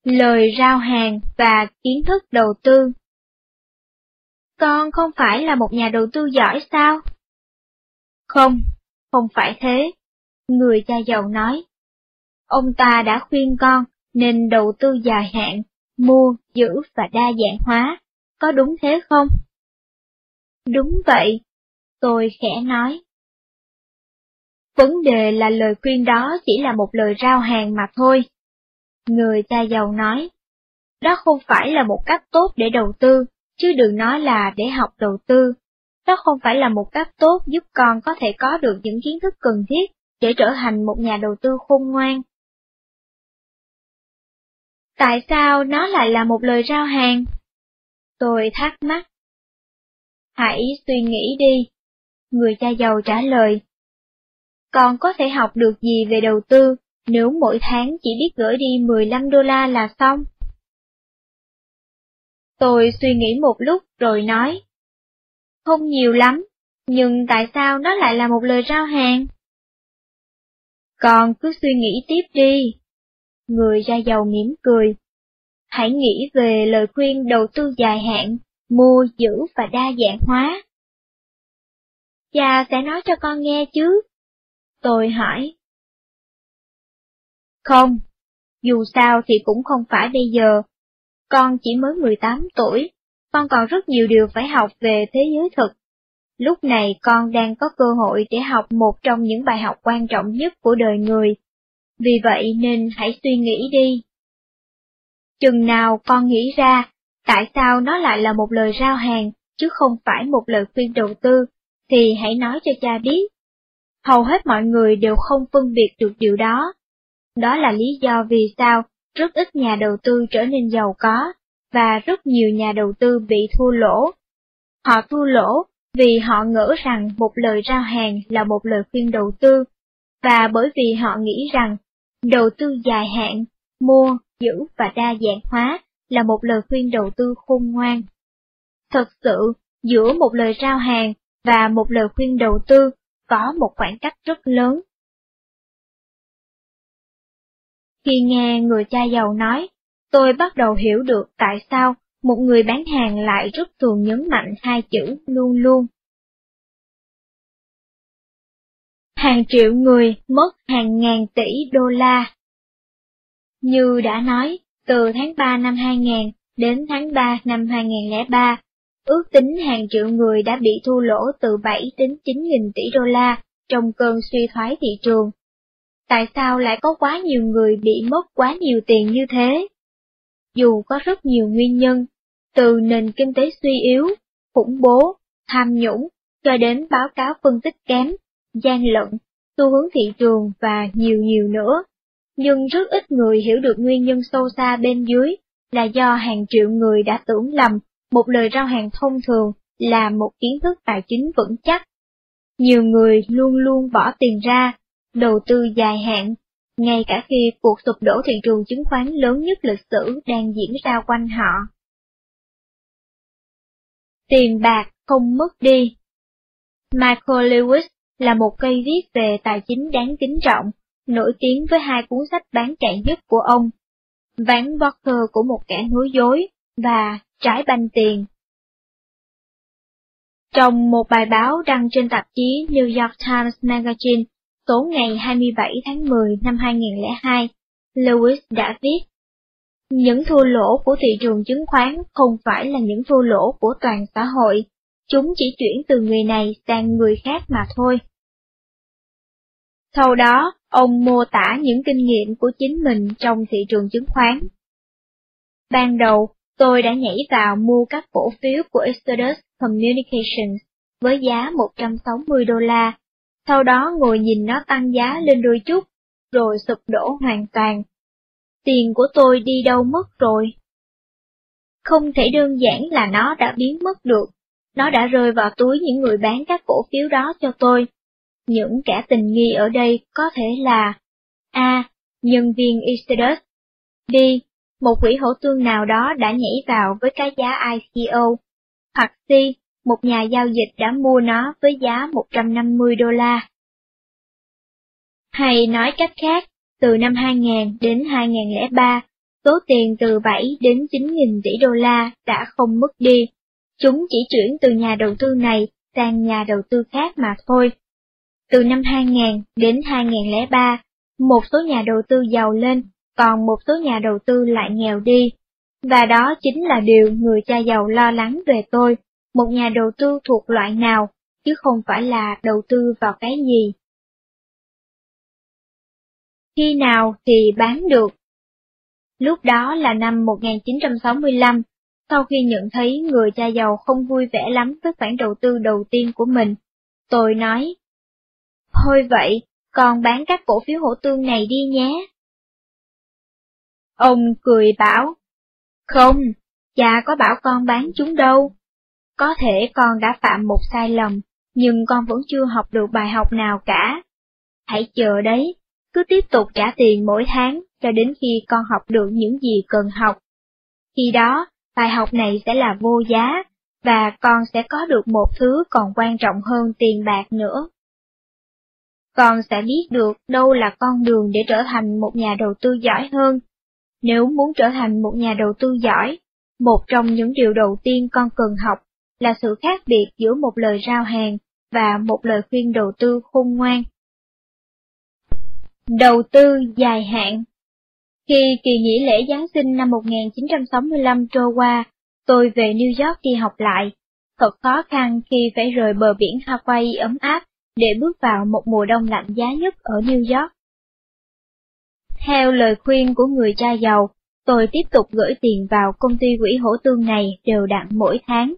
Lời giao hàng và kiến thức đầu tư Con không phải là một nhà đầu tư giỏi sao? Không, không phải thế. Người cha giàu nói. Ông ta đã khuyên con nên đầu tư dài hạn, mua, giữ và đa dạng hóa. Có đúng thế không? Đúng vậy, tôi khẽ nói. Vấn đề là lời khuyên đó chỉ là một lời rao hàng mà thôi. Người cha giàu nói, đó không phải là một cách tốt để đầu tư, chứ đừng nói là để học đầu tư. Đó không phải là một cách tốt giúp con có thể có được những kiến thức cần thiết để trở thành một nhà đầu tư khôn ngoan. Tại sao nó lại là một lời rao hàng? Tôi thắc mắc. Hãy suy nghĩ đi. Người cha giàu trả lời. Con có thể học được gì về đầu tư nếu mỗi tháng chỉ biết gửi đi 15 đô la là xong? Tôi suy nghĩ một lúc rồi nói. Không nhiều lắm, nhưng tại sao nó lại là một lời rao hàng? Con cứ suy nghĩ tiếp đi. Người ra giàu mỉm cười. Hãy nghĩ về lời khuyên đầu tư dài hạn, mua, giữ và đa dạng hóa. Cha sẽ nói cho con nghe chứ? Tôi hỏi. Không, dù sao thì cũng không phải bây giờ. Con chỉ mới 18 tuổi, con còn rất nhiều điều phải học về thế giới thực. Lúc này con đang có cơ hội để học một trong những bài học quan trọng nhất của đời người. Vì vậy nên hãy suy nghĩ đi. Chừng nào con nghĩ ra, tại sao nó lại là một lời giao hàng, chứ không phải một lời khuyên đầu tư, thì hãy nói cho cha biết. Hầu hết mọi người đều không phân biệt được điều đó. Đó là lý do vì sao rất ít nhà đầu tư trở nên giàu có, và rất nhiều nhà đầu tư bị thua lỗ. Họ thua lỗ vì họ ngỡ rằng một lời giao hàng là một lời khuyên đầu tư, và bởi vì họ nghĩ rằng đầu tư dài hạn, mua, giữ và đa dạng hóa là một lời khuyên đầu tư khôn ngoan. Thật sự, giữa một lời giao hàng và một lời khuyên đầu tư có một khoảng cách rất lớn. Khi nghe người cha giàu nói, tôi bắt đầu hiểu được tại sao một người bán hàng lại rất thường nhấn mạnh hai chữ luôn luôn. Hàng triệu người mất hàng ngàn tỷ đô la. Như đã nói, từ tháng 3 năm 2000 đến tháng 3 năm 2003, ước tính hàng triệu người đã bị thua lỗ từ 7 đến 9 nghìn tỷ đô la trong cơn suy thoái thị trường. Tại sao lại có quá nhiều người bị mất quá nhiều tiền như thế? Dù có rất nhiều nguyên nhân, từ nền kinh tế suy yếu, khủng bố, tham nhũng, cho đến báo cáo phân tích kém, gian lận, xu hướng thị trường và nhiều nhiều nữa. Nhưng rất ít người hiểu được nguyên nhân sâu xa bên dưới là do hàng triệu người đã tưởng lầm một lời rao hàng thông thường là một kiến thức tài chính vững chắc. Nhiều người luôn luôn bỏ tiền ra, đầu tư dài hạn, ngay cả khi cuộc sụp đổ thị trường chứng khoán lớn nhất lịch sử đang diễn ra quanh họ. Tiền bạc không mất đi Michael Lewis là một cây viết về tài chính đáng kính trọng, nổi tiếng với hai cuốn sách bán chạy nhất của ông, Ván poker của một kẻ nói dối và Trái banh tiền. Trong một bài báo đăng trên tạp chí New York Times Magazine số ngày 27 tháng 10 năm 2002, Lewis đã viết, Những thua lỗ của thị trường chứng khoán không phải là những thua lỗ của toàn xã hội, chúng chỉ chuyển từ người này sang người khác mà thôi. Sau đó, ông mô tả những kinh nghiệm của chính mình trong thị trường chứng khoán. Ban đầu, tôi đã nhảy vào mua các cổ phiếu của Exodus Communications với giá 160 đô la, sau đó ngồi nhìn nó tăng giá lên đôi chút, rồi sụp đổ hoàn toàn. Tiền của tôi đi đâu mất rồi? Không thể đơn giản là nó đã biến mất được, nó đã rơi vào túi những người bán các cổ phiếu đó cho tôi. Những kẻ tình nghi ở đây có thể là A. Nhân viên Exodus B một quỹ hỗ tương nào đó đã nhảy vào với cái giá ICO, hoặc C, một nhà giao dịch đã mua nó với giá 150 đô la. Hay nói cách khác, từ năm 2000 đến 2003, số tiền từ 7 đến 9 nghìn tỷ đô la đã không mất đi, chúng chỉ chuyển từ nhà đầu tư này sang nhà đầu tư khác mà thôi. Từ năm 2000 đến 2003, một số nhà đầu tư giàu lên còn một số nhà đầu tư lại nghèo đi. Và đó chính là điều người cha giàu lo lắng về tôi, một nhà đầu tư thuộc loại nào, chứ không phải là đầu tư vào cái gì. Khi nào thì bán được? Lúc đó là năm 1965, sau khi nhận thấy người cha giàu không vui vẻ lắm với khoản đầu tư đầu tiên của mình, tôi nói, Thôi vậy, còn bán các cổ phiếu hỗ tương này đi nhé. Ông cười bảo, không, cha có bảo con bán chúng đâu. Có thể con đã phạm một sai lầm, nhưng con vẫn chưa học được bài học nào cả. Hãy chờ đấy, cứ tiếp tục trả tiền mỗi tháng cho đến khi con học được những gì cần học. Khi đó, bài học này sẽ là vô giá, và con sẽ có được một thứ còn quan trọng hơn tiền bạc nữa. Con sẽ biết được đâu là con đường để trở thành một nhà đầu tư giỏi hơn, nếu muốn trở thành một nhà đầu tư giỏi, một trong những điều đầu tiên con cần học là sự khác biệt giữa một lời giao hàng và một lời khuyên đầu tư khôn ngoan. Đầu tư dài hạn Khi kỳ nghỉ lễ Giáng sinh năm 1965 trôi qua, tôi về New York đi học lại. Thật khó khăn khi phải rời bờ biển Hawaii ấm áp để bước vào một mùa đông lạnh giá nhất ở New York. Theo lời khuyên của người cha giàu, tôi tiếp tục gửi tiền vào công ty quỹ hỗ tương này đều đặn mỗi tháng.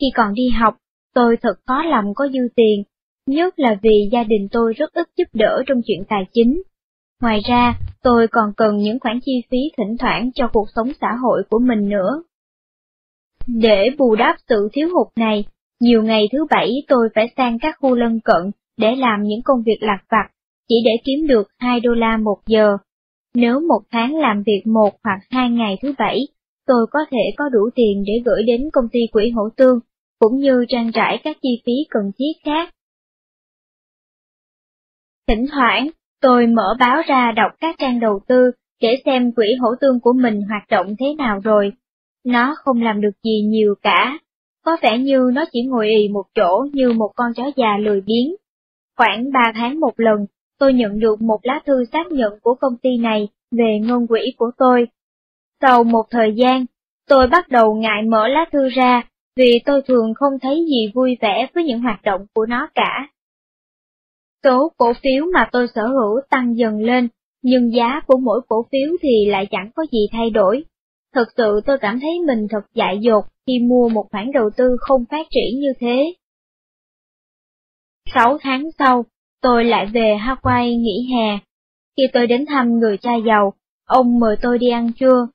Khi còn đi học, tôi thật khó lòng có dư tiền, nhất là vì gia đình tôi rất ít giúp đỡ trong chuyện tài chính. Ngoài ra, tôi còn cần những khoản chi phí thỉnh thoảng cho cuộc sống xã hội của mình nữa. Để bù đắp sự thiếu hụt này, nhiều ngày thứ bảy tôi phải sang các khu lân cận để làm những công việc lặt vặt, chỉ để kiếm được 2 đô la một giờ. Nếu một tháng làm việc một hoặc hai ngày thứ bảy, tôi có thể có đủ tiền để gửi đến công ty quỹ hỗ tương, cũng như trang trải các chi phí cần thiết khác. Thỉnh thoảng, tôi mở báo ra đọc các trang đầu tư để xem quỹ hỗ tương của mình hoạt động thế nào rồi. Nó không làm được gì nhiều cả, có vẻ như nó chỉ ngồi ì một chỗ như một con chó già lười biếng. Khoảng 3 tháng một lần, tôi nhận được một lá thư xác nhận của công ty này về ngân quỹ của tôi. Sau một thời gian, tôi bắt đầu ngại mở lá thư ra vì tôi thường không thấy gì vui vẻ với những hoạt động của nó cả. Số cổ phiếu mà tôi sở hữu tăng dần lên, nhưng giá của mỗi cổ phiếu thì lại chẳng có gì thay đổi. Thật sự tôi cảm thấy mình thật dại dột khi mua một khoản đầu tư không phát triển như thế. Sáu tháng sau, tôi lại về Hawaii nghỉ hè. Khi tôi đến thăm người cha giàu, ông mời tôi đi ăn trưa.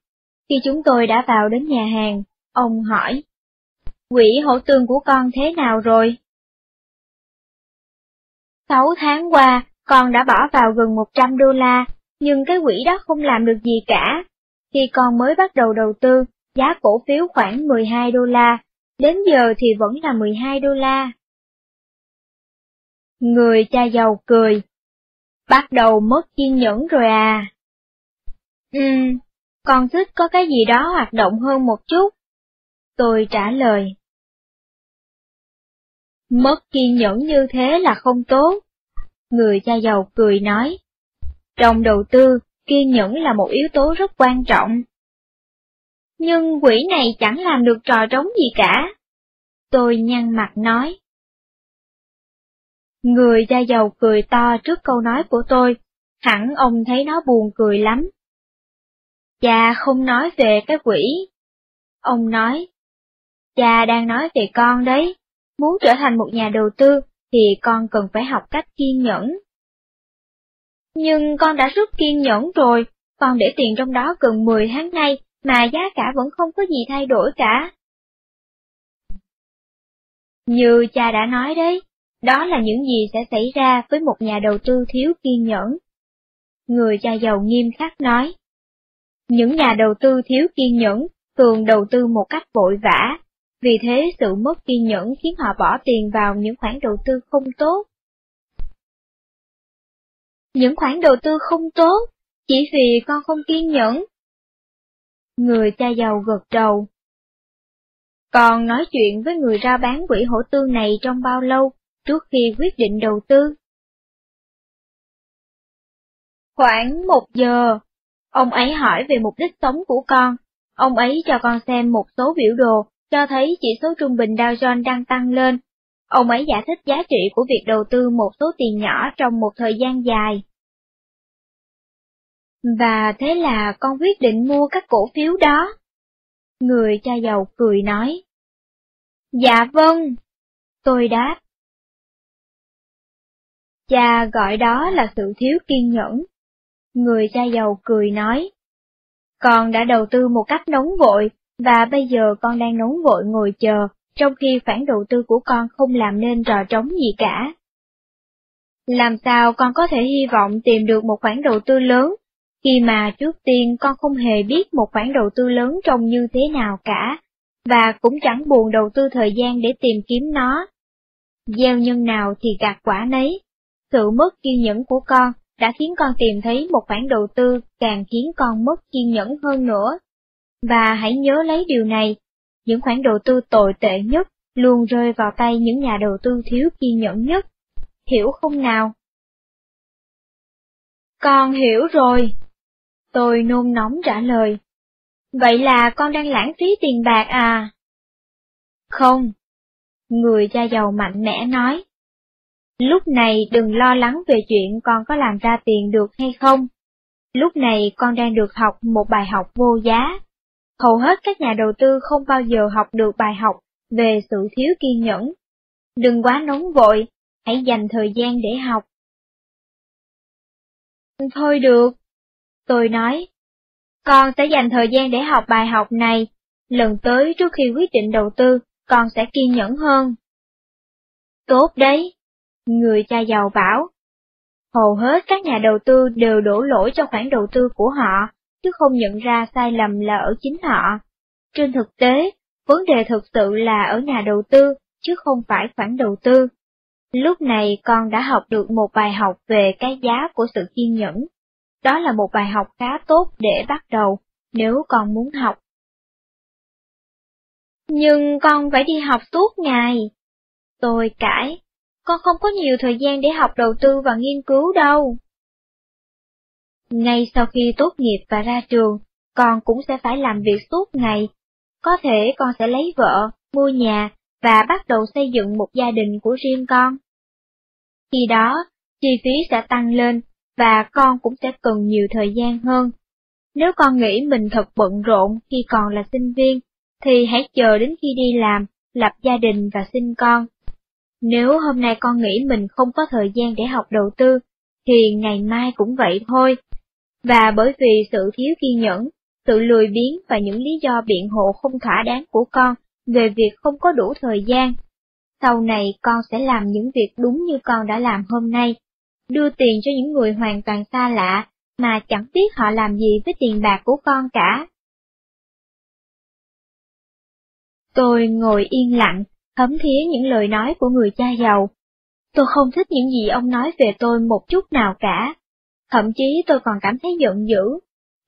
Khi chúng tôi đã vào đến nhà hàng, ông hỏi, quỹ hỗ tương của con thế nào rồi? Sáu tháng qua, con đã bỏ vào gần 100 đô la, nhưng cái quỹ đó không làm được gì cả. Khi con mới bắt đầu đầu tư, giá cổ phiếu khoảng 12 đô la, đến giờ thì vẫn là 12 đô la. Người cha giàu cười. Bắt đầu mất kiên nhẫn rồi à. Ừm, con thích có cái gì đó hoạt động hơn một chút. Tôi trả lời. Mất kiên nhẫn như thế là không tốt. Người cha giàu cười nói. Trong đầu tư, kiên nhẫn là một yếu tố rất quan trọng. Nhưng quỷ này chẳng làm được trò trống gì cả. Tôi nhăn mặt nói. Người cha giàu cười to trước câu nói của tôi, hẳn ông thấy nó buồn cười lắm. Cha không nói về cái quỷ. Ông nói, cha đang nói về con đấy, muốn trở thành một nhà đầu tư thì con cần phải học cách kiên nhẫn. Nhưng con đã rất kiên nhẫn rồi, con để tiền trong đó gần 10 tháng nay mà giá cả vẫn không có gì thay đổi cả. Như cha đã nói đấy, đó là những gì sẽ xảy ra với một nhà đầu tư thiếu kiên nhẫn. Người cha giàu nghiêm khắc nói. Những nhà đầu tư thiếu kiên nhẫn thường đầu tư một cách vội vã, vì thế sự mất kiên nhẫn khiến họ bỏ tiền vào những khoản đầu tư không tốt. Những khoản đầu tư không tốt, chỉ vì con không kiên nhẫn. Người cha giàu gật đầu. Còn nói chuyện với người ra bán quỹ hỗ tương này trong bao lâu trước khi quyết định đầu tư? Khoảng một giờ, ông ấy hỏi về mục đích sống của con. Ông ấy cho con xem một số biểu đồ cho thấy chỉ số trung bình Dow Jones đang tăng lên. Ông ấy giải thích giá trị của việc đầu tư một số tiền nhỏ trong một thời gian dài. Và thế là con quyết định mua các cổ phiếu đó. Người cha giàu cười nói. Dạ vâng. Tôi đáp. Cha gọi đó là sự thiếu kiên nhẫn. Người cha giàu cười nói. Con đã đầu tư một cách nóng vội, và bây giờ con đang nóng vội ngồi chờ, trong khi khoản đầu tư của con không làm nên trò trống gì cả. Làm sao con có thể hy vọng tìm được một khoản đầu tư lớn, khi mà trước tiên con không hề biết một khoản đầu tư lớn trông như thế nào cả, và cũng chẳng buồn đầu tư thời gian để tìm kiếm nó. Gieo nhân nào thì gặt quả nấy. Sự mất kiên nhẫn của con đã khiến con tìm thấy một khoản đầu tư càng khiến con mất kiên nhẫn hơn nữa. Và hãy nhớ lấy điều này, những khoản đầu tư tồi tệ nhất luôn rơi vào tay những nhà đầu tư thiếu kiên nhẫn nhất. Hiểu không nào? Con hiểu rồi. Tôi nôn nóng trả lời. Vậy là con đang lãng phí tiền bạc à? Không. Người cha giàu mạnh mẽ nói. Lúc này đừng lo lắng về chuyện con có làm ra tiền được hay không. Lúc này con đang được học một bài học vô giá. Hầu hết các nhà đầu tư không bao giờ học được bài học về sự thiếu kiên nhẫn. Đừng quá nóng vội, hãy dành thời gian để học. Thôi được, tôi nói. Con sẽ dành thời gian để học bài học này, lần tới trước khi quyết định đầu tư, con sẽ kiên nhẫn hơn. Tốt đấy, người cha giàu bảo. Hầu hết các nhà đầu tư đều đổ lỗi cho khoản đầu tư của họ, chứ không nhận ra sai lầm là ở chính họ. Trên thực tế, vấn đề thực sự là ở nhà đầu tư, chứ không phải khoản đầu tư. Lúc này con đã học được một bài học về cái giá của sự kiên nhẫn. Đó là một bài học khá tốt để bắt đầu, nếu con muốn học. Nhưng con phải đi học suốt ngày. Tôi cãi, con không có nhiều thời gian để học đầu tư và nghiên cứu đâu. Ngay sau khi tốt nghiệp và ra trường, con cũng sẽ phải làm việc suốt ngày. Có thể con sẽ lấy vợ, mua nhà và bắt đầu xây dựng một gia đình của riêng con. Khi đó, chi phí sẽ tăng lên và con cũng sẽ cần nhiều thời gian hơn. Nếu con nghĩ mình thật bận rộn khi còn là sinh viên, thì hãy chờ đến khi đi làm, lập gia đình và sinh con. Nếu hôm nay con nghĩ mình không có thời gian để học đầu tư, thì ngày mai cũng vậy thôi. Và bởi vì sự thiếu kiên nhẫn, sự lười biếng và những lý do biện hộ không thỏa đáng của con về việc không có đủ thời gian. Sau này con sẽ làm những việc đúng như con đã làm hôm nay, đưa tiền cho những người hoàn toàn xa lạ, mà chẳng biết họ làm gì với tiền bạc của con cả. Tôi ngồi yên lặng, thấm thía những lời nói của người cha giàu. Tôi không thích những gì ông nói về tôi một chút nào cả. Thậm chí tôi còn cảm thấy giận dữ.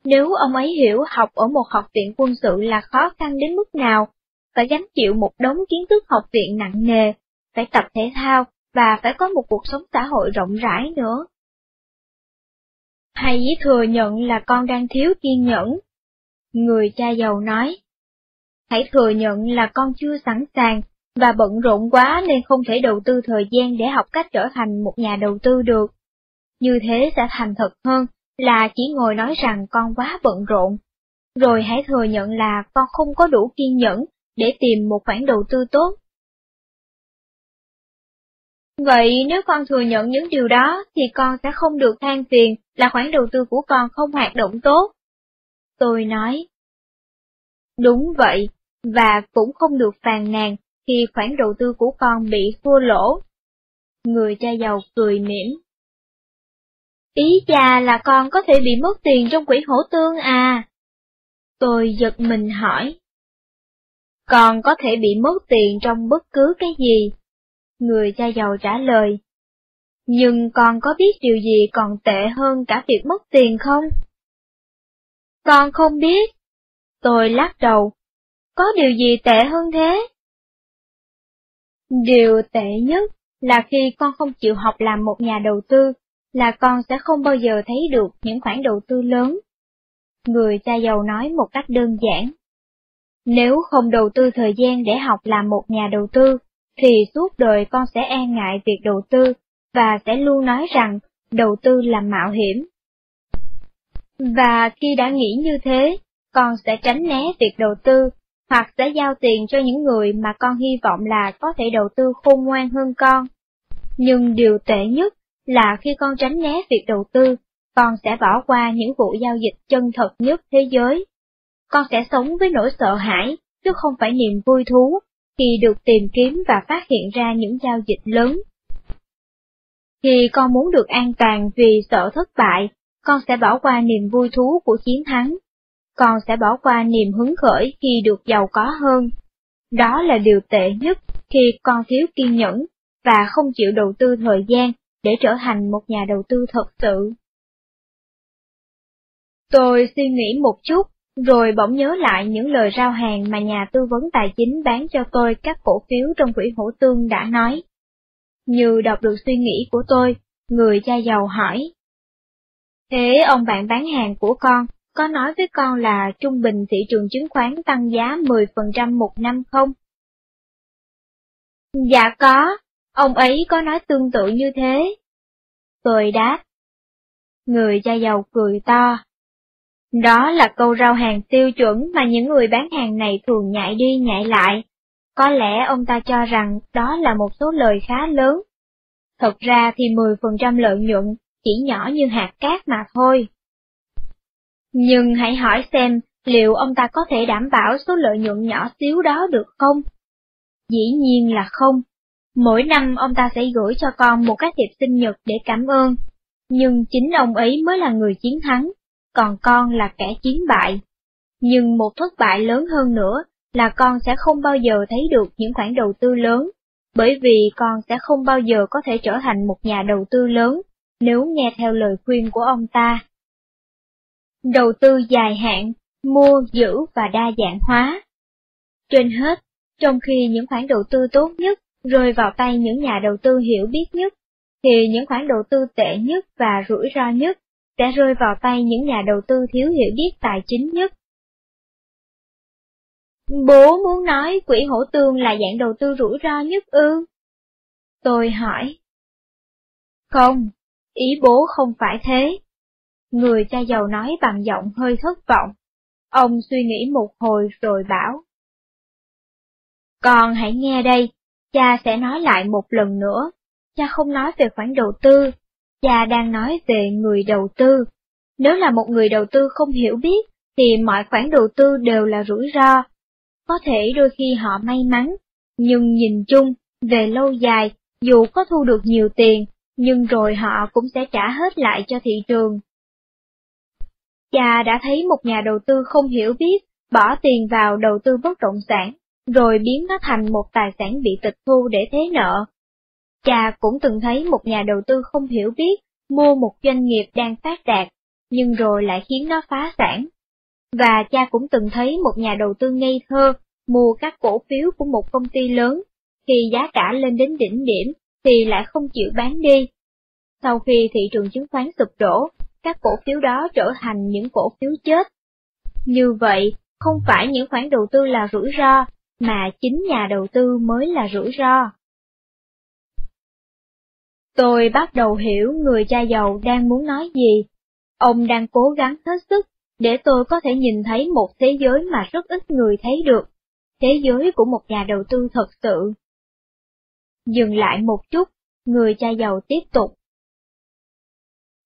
Nếu ông ấy hiểu học ở một học viện quân sự là khó khăn đến mức nào, phải gánh chịu một đống kiến thức học viện nặng nề, phải tập thể thao và phải có một cuộc sống xã hội rộng rãi nữa. Hãy thừa nhận là con đang thiếu kiên nhẫn. Người cha giàu nói. Hãy thừa nhận là con chưa sẵn sàng và bận rộn quá nên không thể đầu tư thời gian để học cách trở thành một nhà đầu tư được. Như thế sẽ thành thật hơn là chỉ ngồi nói rằng con quá bận rộn. Rồi hãy thừa nhận là con không có đủ kiên nhẫn để tìm một khoản đầu tư tốt. Vậy nếu con thừa nhận những điều đó thì con sẽ không được than phiền là khoản đầu tư của con không hoạt động tốt. Tôi nói. Đúng vậy, và cũng không được phàn nàn khi khoản đầu tư của con bị thua lỗ. Người cha giàu cười mỉm. Ý cha là con có thể bị mất tiền trong quỹ hổ tương à? Tôi giật mình hỏi. Con có thể bị mất tiền trong bất cứ cái gì. Người cha giàu trả lời. Nhưng con có biết điều gì còn tệ hơn cả việc mất tiền không? Con không biết. Tôi lắc đầu. Có điều gì tệ hơn thế? Điều tệ nhất là khi con không chịu học làm một nhà đầu tư, là con sẽ không bao giờ thấy được những khoản đầu tư lớn. Người cha giàu nói một cách đơn giản. Nếu không đầu tư thời gian để học làm một nhà đầu tư, thì suốt đời con sẽ e ngại việc đầu tư, và sẽ luôn nói rằng đầu tư là mạo hiểm. Và khi đã nghĩ như thế, con sẽ tránh né việc đầu tư hoặc sẽ giao tiền cho những người mà con hy vọng là có thể đầu tư khôn ngoan hơn con. Nhưng điều tệ nhất là khi con tránh né việc đầu tư, con sẽ bỏ qua những vụ giao dịch chân thật nhất thế giới. Con sẽ sống với nỗi sợ hãi, chứ không phải niềm vui thú, khi được tìm kiếm và phát hiện ra những giao dịch lớn. Khi con muốn được an toàn vì sợ thất bại, con sẽ bỏ qua niềm vui thú của chiến thắng con sẽ bỏ qua niềm hứng khởi khi được giàu có hơn. Đó là điều tệ nhất khi con thiếu kiên nhẫn và không chịu đầu tư thời gian để trở thành một nhà đầu tư thật sự. Tôi suy nghĩ một chút, rồi bỗng nhớ lại những lời rao hàng mà nhà tư vấn tài chính bán cho tôi các cổ phiếu trong quỹ hỗ tương đã nói. Như đọc được suy nghĩ của tôi, người cha giàu hỏi. Thế ông bạn bán hàng của con có nói với con là trung bình thị trường chứng khoán tăng giá 10% một năm không? Dạ có, ông ấy có nói tương tự như thế. Tôi đáp. Người da giàu cười to. Đó là câu rau hàng tiêu chuẩn mà những người bán hàng này thường nhại đi nhại lại. Có lẽ ông ta cho rằng đó là một số lời khá lớn. Thật ra thì 10% lợi nhuận chỉ nhỏ như hạt cát mà thôi. Nhưng hãy hỏi xem liệu ông ta có thể đảm bảo số lợi nhuận nhỏ xíu đó được không? Dĩ nhiên là không. Mỗi năm ông ta sẽ gửi cho con một cái thiệp sinh nhật để cảm ơn, nhưng chính ông ấy mới là người chiến thắng, còn con là kẻ chiến bại. Nhưng một thất bại lớn hơn nữa là con sẽ không bao giờ thấy được những khoản đầu tư lớn, bởi vì con sẽ không bao giờ có thể trở thành một nhà đầu tư lớn nếu nghe theo lời khuyên của ông ta. Đầu tư dài hạn, mua, giữ và đa dạng hóa. Trên hết, trong khi những khoản đầu tư tốt nhất rơi vào tay những nhà đầu tư hiểu biết nhất, thì những khoản đầu tư tệ nhất và rủi ro nhất sẽ rơi vào tay những nhà đầu tư thiếu hiểu biết tài chính nhất. Bố muốn nói quỹ hổ tương là dạng đầu tư rủi ro nhất ư? Tôi hỏi. Không, ý bố không phải thế. Người cha giàu nói bằng giọng hơi thất vọng. Ông suy nghĩ một hồi rồi bảo. Con hãy nghe đây, cha sẽ nói lại một lần nữa. Cha không nói về khoản đầu tư, cha đang nói về người đầu tư. Nếu là một người đầu tư không hiểu biết, thì mọi khoản đầu tư đều là rủi ro. Có thể đôi khi họ may mắn, nhưng nhìn chung, về lâu dài, dù có thu được nhiều tiền, nhưng rồi họ cũng sẽ trả hết lại cho thị trường. Cha đã thấy một nhà đầu tư không hiểu biết, bỏ tiền vào đầu tư bất động sản, rồi biến nó thành một tài sản bị tịch thu để thế nợ. Cha cũng từng thấy một nhà đầu tư không hiểu biết, mua một doanh nghiệp đang phát đạt, nhưng rồi lại khiến nó phá sản. Và cha cũng từng thấy một nhà đầu tư ngây thơ, mua các cổ phiếu của một công ty lớn, khi giá cả lên đến đỉnh điểm, thì lại không chịu bán đi. Sau khi thị trường chứng khoán sụp đổ, các cổ phiếu đó trở thành những cổ phiếu chết. Như vậy, không phải những khoản đầu tư là rủi ro, mà chính nhà đầu tư mới là rủi ro. Tôi bắt đầu hiểu người cha giàu đang muốn nói gì. Ông đang cố gắng hết sức để tôi có thể nhìn thấy một thế giới mà rất ít người thấy được, thế giới của một nhà đầu tư thật sự. Dừng lại một chút, người cha giàu tiếp tục.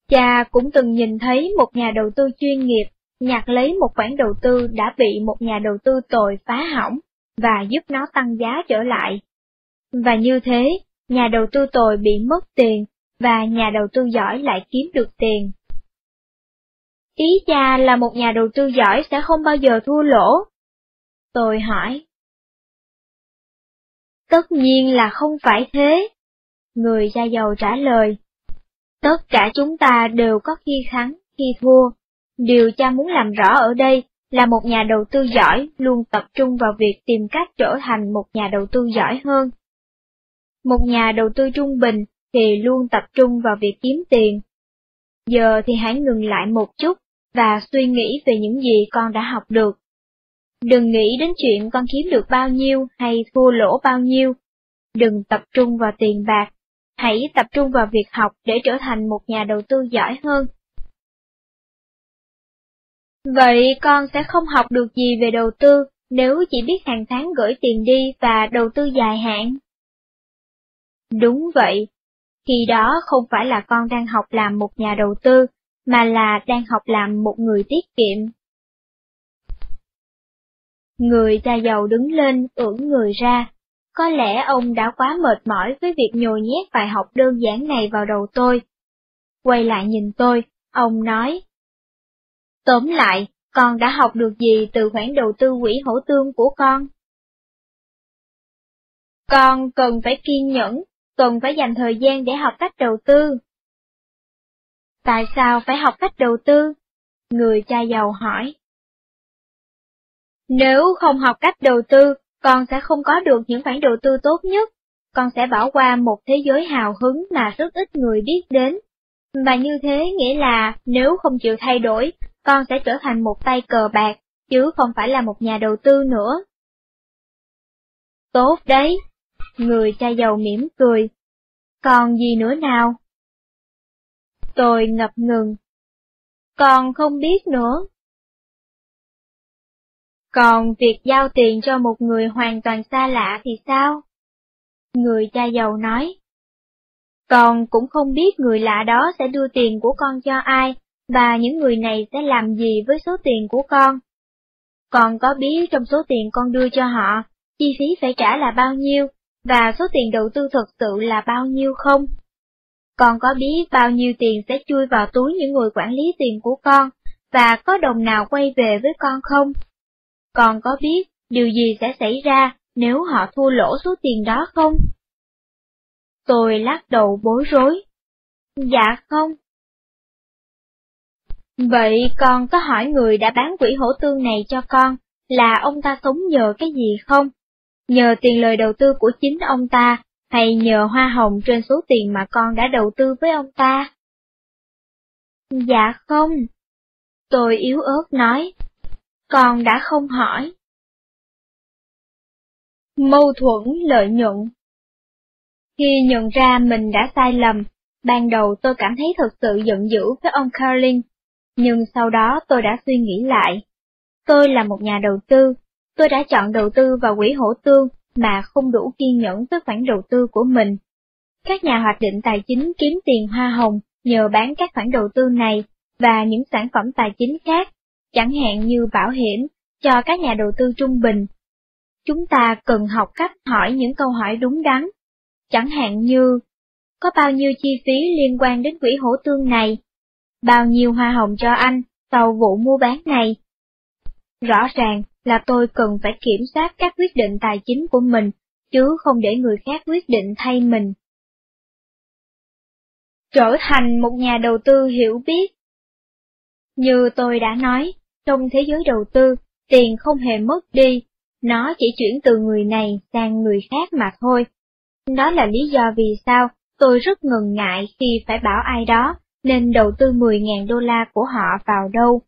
Cha cũng từng nhìn thấy một nhà đầu tư chuyên nghiệp nhặt lấy một khoản đầu tư đã bị một nhà đầu tư tồi phá hỏng và giúp nó tăng giá trở lại. Và như thế, nhà đầu tư tồi bị mất tiền, và nhà đầu tư giỏi lại kiếm được tiền. Ý cha là một nhà đầu tư giỏi sẽ không bao giờ thua lỗ. Tôi hỏi. Tất nhiên là không phải thế. Người cha giàu trả lời. Tất cả chúng ta đều có khi thắng, khi thua. Điều cha muốn làm rõ ở đây là một nhà đầu tư giỏi luôn tập trung vào việc tìm cách trở thành một nhà đầu tư giỏi hơn. Một nhà đầu tư trung bình thì luôn tập trung vào việc kiếm tiền. Giờ thì hãy ngừng lại một chút và suy nghĩ về những gì con đã học được. Đừng nghĩ đến chuyện con kiếm được bao nhiêu hay thua lỗ bao nhiêu. Đừng tập trung vào tiền bạc, hãy tập trung vào việc học để trở thành một nhà đầu tư giỏi hơn. Vậy con sẽ không học được gì về đầu tư nếu chỉ biết hàng tháng gửi tiền đi và đầu tư dài hạn. Đúng vậy, khi đó không phải là con đang học làm một nhà đầu tư, mà là đang học làm một người tiết kiệm. Người cha giàu đứng lên, ưỡn người ra. Có lẽ ông đã quá mệt mỏi với việc nhồi nhét bài học đơn giản này vào đầu tôi. Quay lại nhìn tôi, ông nói. Tóm lại, con đã học được gì từ khoản đầu tư quỹ hỗ tương của con? Con cần phải kiên nhẫn, cần phải dành thời gian để học cách đầu tư. Tại sao phải học cách đầu tư? Người cha giàu hỏi. Nếu không học cách đầu tư, con sẽ không có được những khoản đầu tư tốt nhất. Con sẽ bỏ qua một thế giới hào hứng mà rất ít người biết đến. Và như thế nghĩa là nếu không chịu thay đổi, con sẽ trở thành một tay cờ bạc, chứ không phải là một nhà đầu tư nữa. Tốt đấy, người cha giàu mỉm cười. Còn gì nữa nào? Tôi ngập ngừng. Còn không biết nữa. Còn việc giao tiền cho một người hoàn toàn xa lạ thì sao? Người cha giàu nói. Con cũng không biết người lạ đó sẽ đưa tiền của con cho ai, và những người này sẽ làm gì với số tiền của con. Con có biết trong số tiền con đưa cho họ, chi phí phải trả là bao nhiêu, và số tiền đầu tư thực sự là bao nhiêu không? Con có biết bao nhiêu tiền sẽ chui vào túi những người quản lý tiền của con, và có đồng nào quay về với con không? Con có biết điều gì sẽ xảy ra nếu họ thua lỗ số tiền đó không? Tôi lắc đầu bối rối. Dạ không. Vậy con có hỏi người đã bán quỹ hổ tương này cho con là ông ta sống nhờ cái gì không? Nhờ tiền lời đầu tư của chính ông ta, hay nhờ hoa hồng trên số tiền mà con đã đầu tư với ông ta? Dạ không. Tôi yếu ớt nói. Con đã không hỏi. Mâu thuẫn lợi nhuận Khi nhận ra mình đã sai lầm, ban đầu tôi cảm thấy thật sự giận dữ với ông Carlin, nhưng sau đó tôi đã suy nghĩ lại. Tôi là một nhà đầu tư, tôi đã chọn đầu tư vào quỹ hổ tương mà không đủ kiên nhẫn với khoản đầu tư của mình. Các nhà hoạch định tài chính kiếm tiền hoa hồng nhờ bán các khoản đầu tư này và những sản phẩm tài chính khác, chẳng hạn như bảo hiểm, cho các nhà đầu tư trung bình. Chúng ta cần học cách hỏi những câu hỏi đúng đắn, chẳng hạn như, có bao nhiêu chi phí liên quan đến quỹ hổ tương này? Bao nhiêu hoa hồng cho anh sau vụ mua bán này? Rõ ràng là tôi cần phải kiểm soát các quyết định tài chính của mình, chứ không để người khác quyết định thay mình. Trở thành một nhà đầu tư hiểu biết Như tôi đã nói, trong thế giới đầu tư, tiền không hề mất đi, nó chỉ chuyển từ người này sang người khác mà thôi. Đó là lý do vì sao tôi rất ngần ngại khi phải bảo ai đó nên đầu tư 10.000 đô la của họ vào đâu.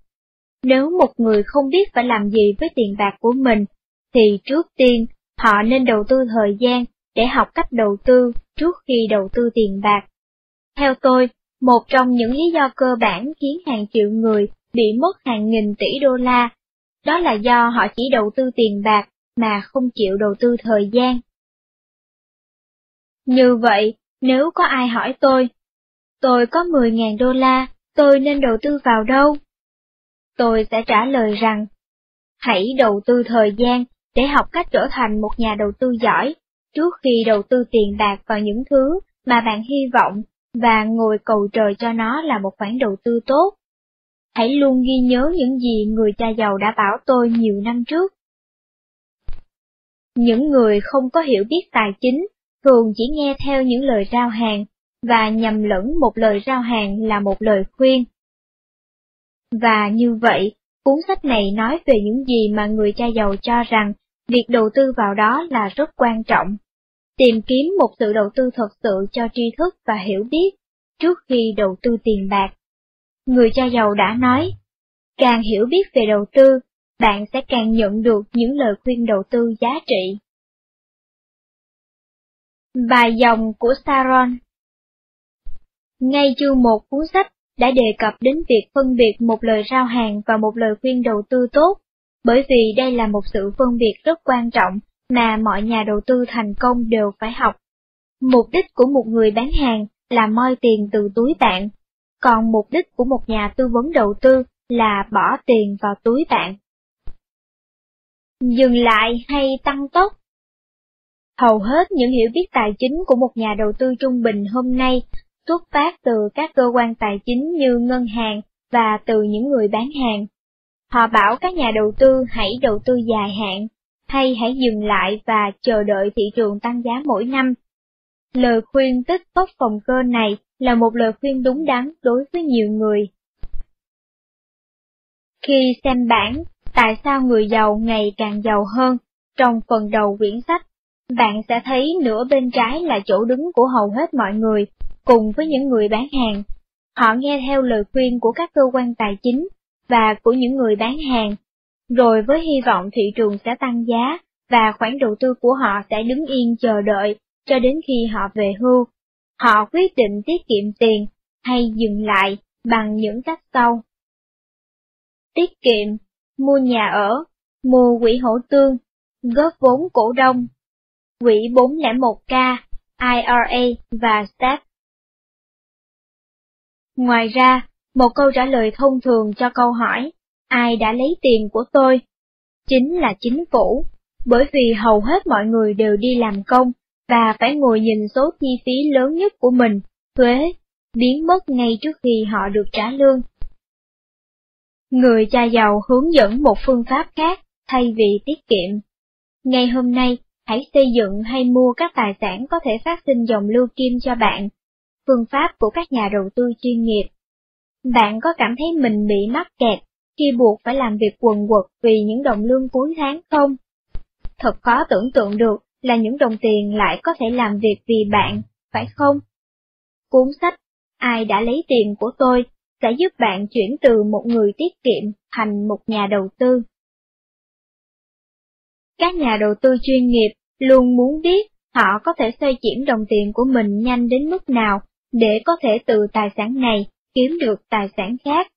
Nếu một người không biết phải làm gì với tiền bạc của mình, thì trước tiên họ nên đầu tư thời gian để học cách đầu tư trước khi đầu tư tiền bạc. Theo tôi, một trong những lý do cơ bản khiến hàng triệu người bị mất hàng nghìn tỷ đô la, đó là do họ chỉ đầu tư tiền bạc mà không chịu đầu tư thời gian. Như vậy, nếu có ai hỏi tôi, tôi có 10.000 đô la, tôi nên đầu tư vào đâu? Tôi sẽ trả lời rằng, hãy đầu tư thời gian để học cách trở thành một nhà đầu tư giỏi, trước khi đầu tư tiền bạc vào những thứ mà bạn hy vọng và ngồi cầu trời cho nó là một khoản đầu tư tốt. Hãy luôn ghi nhớ những gì người cha giàu đã bảo tôi nhiều năm trước. Những người không có hiểu biết tài chính thường chỉ nghe theo những lời rao hàng và nhầm lẫn một lời rao hàng là một lời khuyên. Và như vậy, cuốn sách này nói về những gì mà người cha giàu cho rằng việc đầu tư vào đó là rất quan trọng. Tìm kiếm một sự đầu tư thật sự cho tri thức và hiểu biết trước khi đầu tư tiền bạc. Người cha giàu đã nói, càng hiểu biết về đầu tư, bạn sẽ càng nhận được những lời khuyên đầu tư giá trị. bài dòng của Saron ngay chương một cuốn sách đã đề cập đến việc phân biệt một lời giao hàng và một lời khuyên đầu tư tốt, bởi vì đây là một sự phân biệt rất quan trọng mà mọi nhà đầu tư thành công đều phải học. Mục đích của một người bán hàng là moi tiền từ túi bạn, còn mục đích của một nhà tư vấn đầu tư là bỏ tiền vào túi bạn. Dừng lại hay tăng tốc? Hầu hết những hiểu biết tài chính của một nhà đầu tư trung bình hôm nay xuất phát từ các cơ quan tài chính như ngân hàng và từ những người bán hàng. Họ bảo các nhà đầu tư hãy đầu tư dài hạn, hay hãy dừng lại và chờ đợi thị trường tăng giá mỗi năm. Lời khuyên tích tốt phòng cơ này là một lời khuyên đúng đắn đối với nhiều người. Khi xem bản Tại sao người giàu ngày càng giàu hơn, trong phần đầu quyển sách, bạn sẽ thấy nửa bên trái là chỗ đứng của hầu hết mọi người, cùng với những người bán hàng. Họ nghe theo lời khuyên của các cơ quan tài chính, và của những người bán hàng, rồi với hy vọng thị trường sẽ tăng giá và khoản đầu tư của họ sẽ đứng yên chờ đợi cho đến khi họ về hưu. Họ quyết định tiết kiệm tiền hay dừng lại bằng những cách sau. Tiết kiệm, mua nhà ở, mua quỹ hỗ tương, góp vốn cổ đông, quỹ 401k, IRA và STEP. Ngoài ra, một câu trả lời thông thường cho câu hỏi, ai đã lấy tiền của tôi? Chính là chính phủ, bởi vì hầu hết mọi người đều đi làm công, và phải ngồi nhìn số chi phí lớn nhất của mình, thuế, biến mất ngay trước khi họ được trả lương. Người cha giàu hướng dẫn một phương pháp khác thay vì tiết kiệm. Ngày hôm nay, hãy xây dựng hay mua các tài sản có thể phát sinh dòng lưu kim cho bạn. Phương pháp của các nhà đầu tư chuyên nghiệp. Bạn có cảm thấy mình bị mắc kẹt khi buộc phải làm việc quần quật vì những đồng lương cuối tháng không? Thật khó tưởng tượng được là những đồng tiền lại có thể làm việc vì bạn, phải không? Cuốn sách Ai đã lấy tiền của tôi sẽ giúp bạn chuyển từ một người tiết kiệm thành một nhà đầu tư. Các nhà đầu tư chuyên nghiệp luôn muốn biết họ có thể xoay chuyển đồng tiền của mình nhanh đến mức nào để có thể từ tài sản này kiếm được tài sản khác.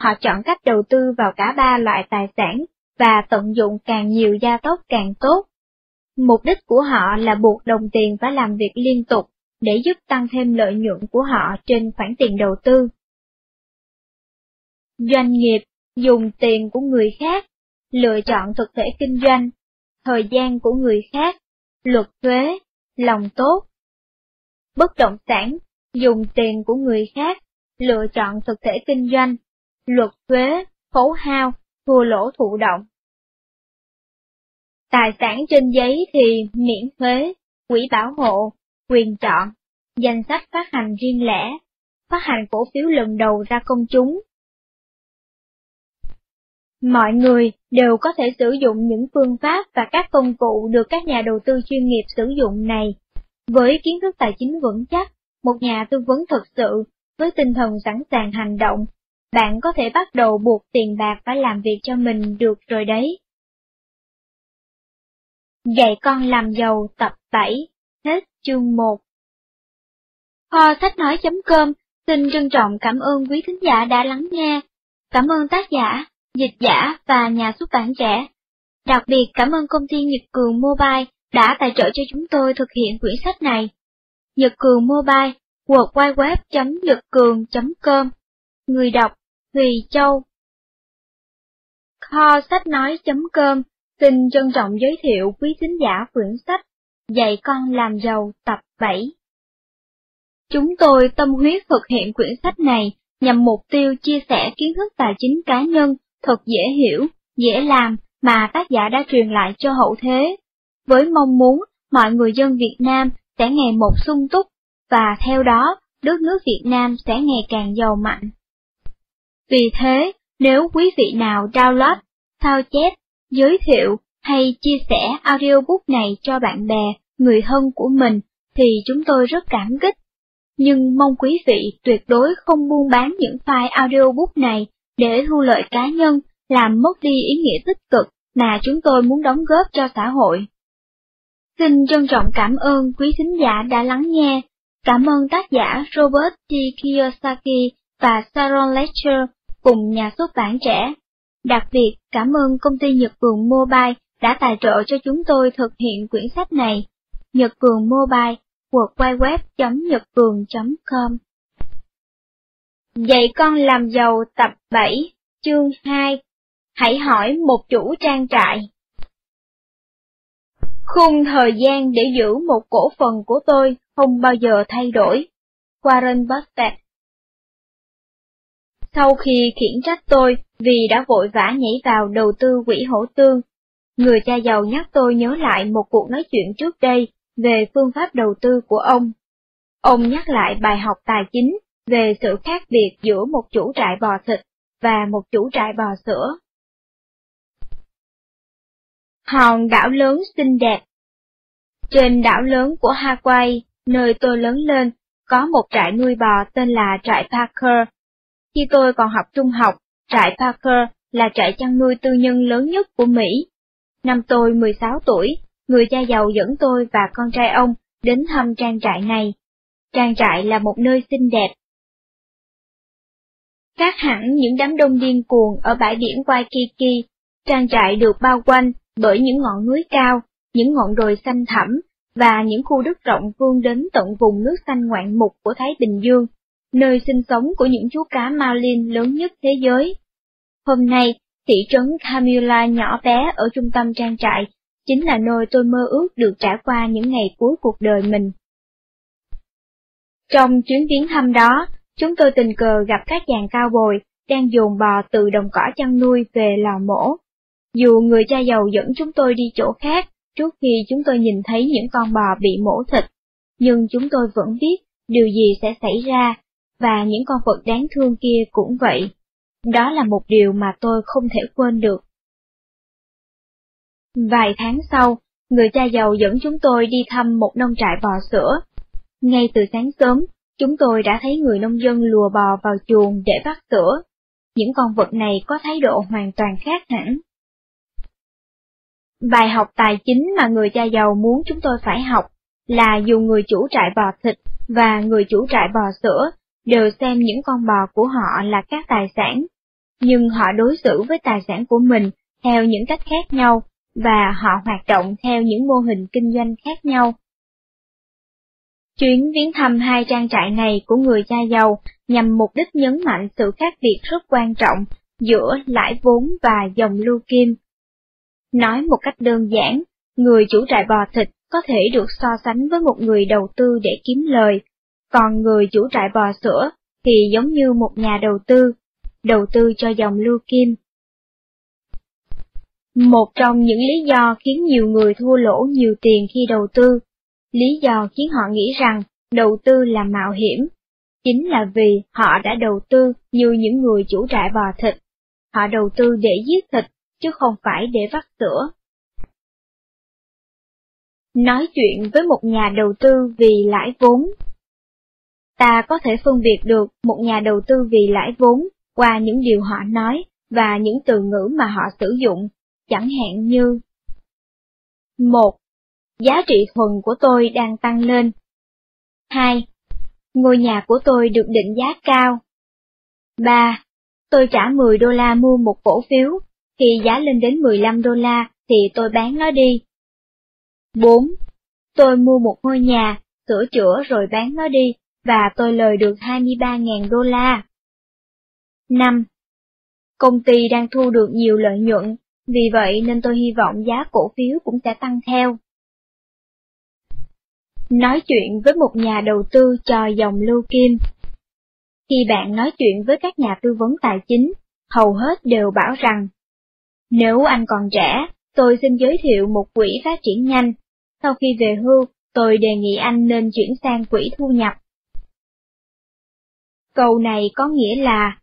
Họ chọn cách đầu tư vào cả ba loại tài sản và tận dụng càng nhiều gia tốc càng tốt. Mục đích của họ là buộc đồng tiền phải làm việc liên tục để giúp tăng thêm lợi nhuận của họ trên khoản tiền đầu tư. Doanh nghiệp dùng tiền của người khác, lựa chọn thực thể kinh doanh, thời gian của người khác, luật thuế, lòng tốt. Bất động sản dùng tiền của người khác, lựa chọn thực thể kinh doanh, luật thuế, khấu hao, thua lỗ thụ động. Tài sản trên giấy thì miễn thuế, quỹ bảo hộ, quyền chọn, danh sách phát hành riêng lẻ, phát hành cổ phiếu lần đầu ra công chúng. Mọi người đều có thể sử dụng những phương pháp và các công cụ được các nhà đầu tư chuyên nghiệp sử dụng này. Với kiến thức tài chính vững chắc, một nhà tư vấn thực sự, với tinh thần sẵn sàng hành động, bạn có thể bắt đầu buộc tiền bạc phải làm việc cho mình được rồi đấy. Dạy con làm giàu tập 7, hết chương 1 Kho sách nói.com xin trân trọng cảm ơn quý thính giả đã lắng nghe. Cảm ơn tác giả, dịch giả và nhà xuất bản trẻ. Đặc biệt cảm ơn công ty Nhật Cường Mobile đã tài trợ cho chúng tôi thực hiện quyển sách này. Nhật Cường Mobile, www.nhậtcường.com Người đọc, Thùy Châu. Kho sách nói.com xin trân trọng giới thiệu quý thính giả quyển sách Dạy con làm giàu tập 7. Chúng tôi tâm huyết thực hiện quyển sách này nhằm mục tiêu chia sẻ kiến thức tài chính cá nhân thật dễ hiểu, dễ làm mà tác giả đã truyền lại cho hậu thế, với mong muốn mọi người dân Việt Nam sẽ ngày một sung túc, và theo đó, đất nước Việt Nam sẽ ngày càng giàu mạnh. Vì thế, nếu quý vị nào download, sao chép, giới thiệu hay chia sẻ audiobook này cho bạn bè, người thân của mình, thì chúng tôi rất cảm kích. Nhưng mong quý vị tuyệt đối không buôn bán những file audiobook này để thu lợi cá nhân, làm mất đi ý nghĩa tích cực mà chúng tôi muốn đóng góp cho xã hội. Xin trân trọng cảm ơn quý thính giả đã lắng nghe. Cảm ơn tác giả Robert T. Kiyosaki và Sharon Lecter cùng nhà xuất bản trẻ. Đặc biệt cảm ơn công ty Nhật Cường Mobile đã tài trợ cho chúng tôi thực hiện quyển sách này. Nhật Cường Mobile, www.nhậtcường.com Dạy con làm giàu tập 7, chương 2 Hãy hỏi một chủ trang trại Khung thời gian để giữ một cổ phần của tôi không bao giờ thay đổi. Warren Buffett Sau khi khiển trách tôi vì đã vội vã nhảy vào đầu tư quỹ hỗ tương, người cha giàu nhắc tôi nhớ lại một cuộc nói chuyện trước đây về phương pháp đầu tư của ông. Ông nhắc lại bài học tài chính về sự khác biệt giữa một chủ trại bò thịt và một chủ trại bò sữa. Hòn đảo lớn xinh đẹp Trên đảo lớn của Hawaii, nơi tôi lớn lên, có một trại nuôi bò tên là trại Parker. Khi tôi còn học trung học, trại Parker là trại chăn nuôi tư nhân lớn nhất của Mỹ. Năm tôi 16 tuổi, người cha giàu dẫn tôi và con trai ông đến thăm trang trại này. Trang trại là một nơi xinh đẹp. Khác hẳn những đám đông điên cuồng ở bãi biển Waikiki, trang trại được bao quanh bởi những ngọn núi cao, những ngọn đồi xanh thẳm và những khu đất rộng vươn đến tận vùng nước xanh ngoạn mục của Thái Bình Dương, nơi sinh sống của những chú cá marlin lớn nhất thế giới. Hôm nay, thị trấn Camilla nhỏ bé ở trung tâm trang trại chính là nơi tôi mơ ước được trải qua những ngày cuối cuộc đời mình. Trong chuyến viếng thăm đó, chúng tôi tình cờ gặp các chàng cao bồi đang dồn bò từ đồng cỏ chăn nuôi về lò mổ. Dù người cha giàu dẫn chúng tôi đi chỗ khác trước khi chúng tôi nhìn thấy những con bò bị mổ thịt, nhưng chúng tôi vẫn biết điều gì sẽ xảy ra, và những con vật đáng thương kia cũng vậy. Đó là một điều mà tôi không thể quên được. Vài tháng sau, người cha giàu dẫn chúng tôi đi thăm một nông trại bò sữa. Ngay từ sáng sớm, chúng tôi đã thấy người nông dân lùa bò vào chuồng để bắt sữa. Những con vật này có thái độ hoàn toàn khác hẳn. Bài học tài chính mà người cha giàu muốn chúng tôi phải học là dù người chủ trại bò thịt và người chủ trại bò sữa đều xem những con bò của họ là các tài sản, nhưng họ đối xử với tài sản của mình theo những cách khác nhau và họ hoạt động theo những mô hình kinh doanh khác nhau. Chuyến viếng thăm hai trang trại này của người cha giàu nhằm mục đích nhấn mạnh sự khác biệt rất quan trọng giữa lãi vốn và dòng lưu kim. Nói một cách đơn giản, người chủ trại bò thịt có thể được so sánh với một người đầu tư để kiếm lời, còn người chủ trại bò sữa thì giống như một nhà đầu tư, đầu tư cho dòng lưu kim. Một trong những lý do khiến nhiều người thua lỗ nhiều tiền khi đầu tư, lý do khiến họ nghĩ rằng đầu tư là mạo hiểm, chính là vì họ đã đầu tư như những người chủ trại bò thịt. Họ đầu tư để giết thịt, chứ không phải để vắt sữa. Nói chuyện với một nhà đầu tư vì lãi vốn Ta có thể phân biệt được một nhà đầu tư vì lãi vốn qua những điều họ nói và những từ ngữ mà họ sử dụng chẳng hạn như một Giá trị thuần của tôi đang tăng lên. 2. Ngôi nhà của tôi được định giá cao. 3. Tôi trả 10 đô la mua một cổ phiếu, khi giá lên đến 15 đô la thì tôi bán nó đi. 4. Tôi mua một ngôi nhà, sửa chữa rồi bán nó đi, và tôi lời được 23.000 đô la. 5. Công ty đang thu được nhiều lợi nhuận, vì vậy nên tôi hy vọng giá cổ phiếu cũng sẽ tăng theo. Nói chuyện với một nhà đầu tư cho dòng lưu kim Khi bạn nói chuyện với các nhà tư vấn tài chính, hầu hết đều bảo rằng, nếu anh còn trẻ, tôi xin giới thiệu một quỹ phát triển nhanh. Sau khi về hưu, tôi đề nghị anh nên chuyển sang quỹ thu nhập. Câu này có nghĩa là,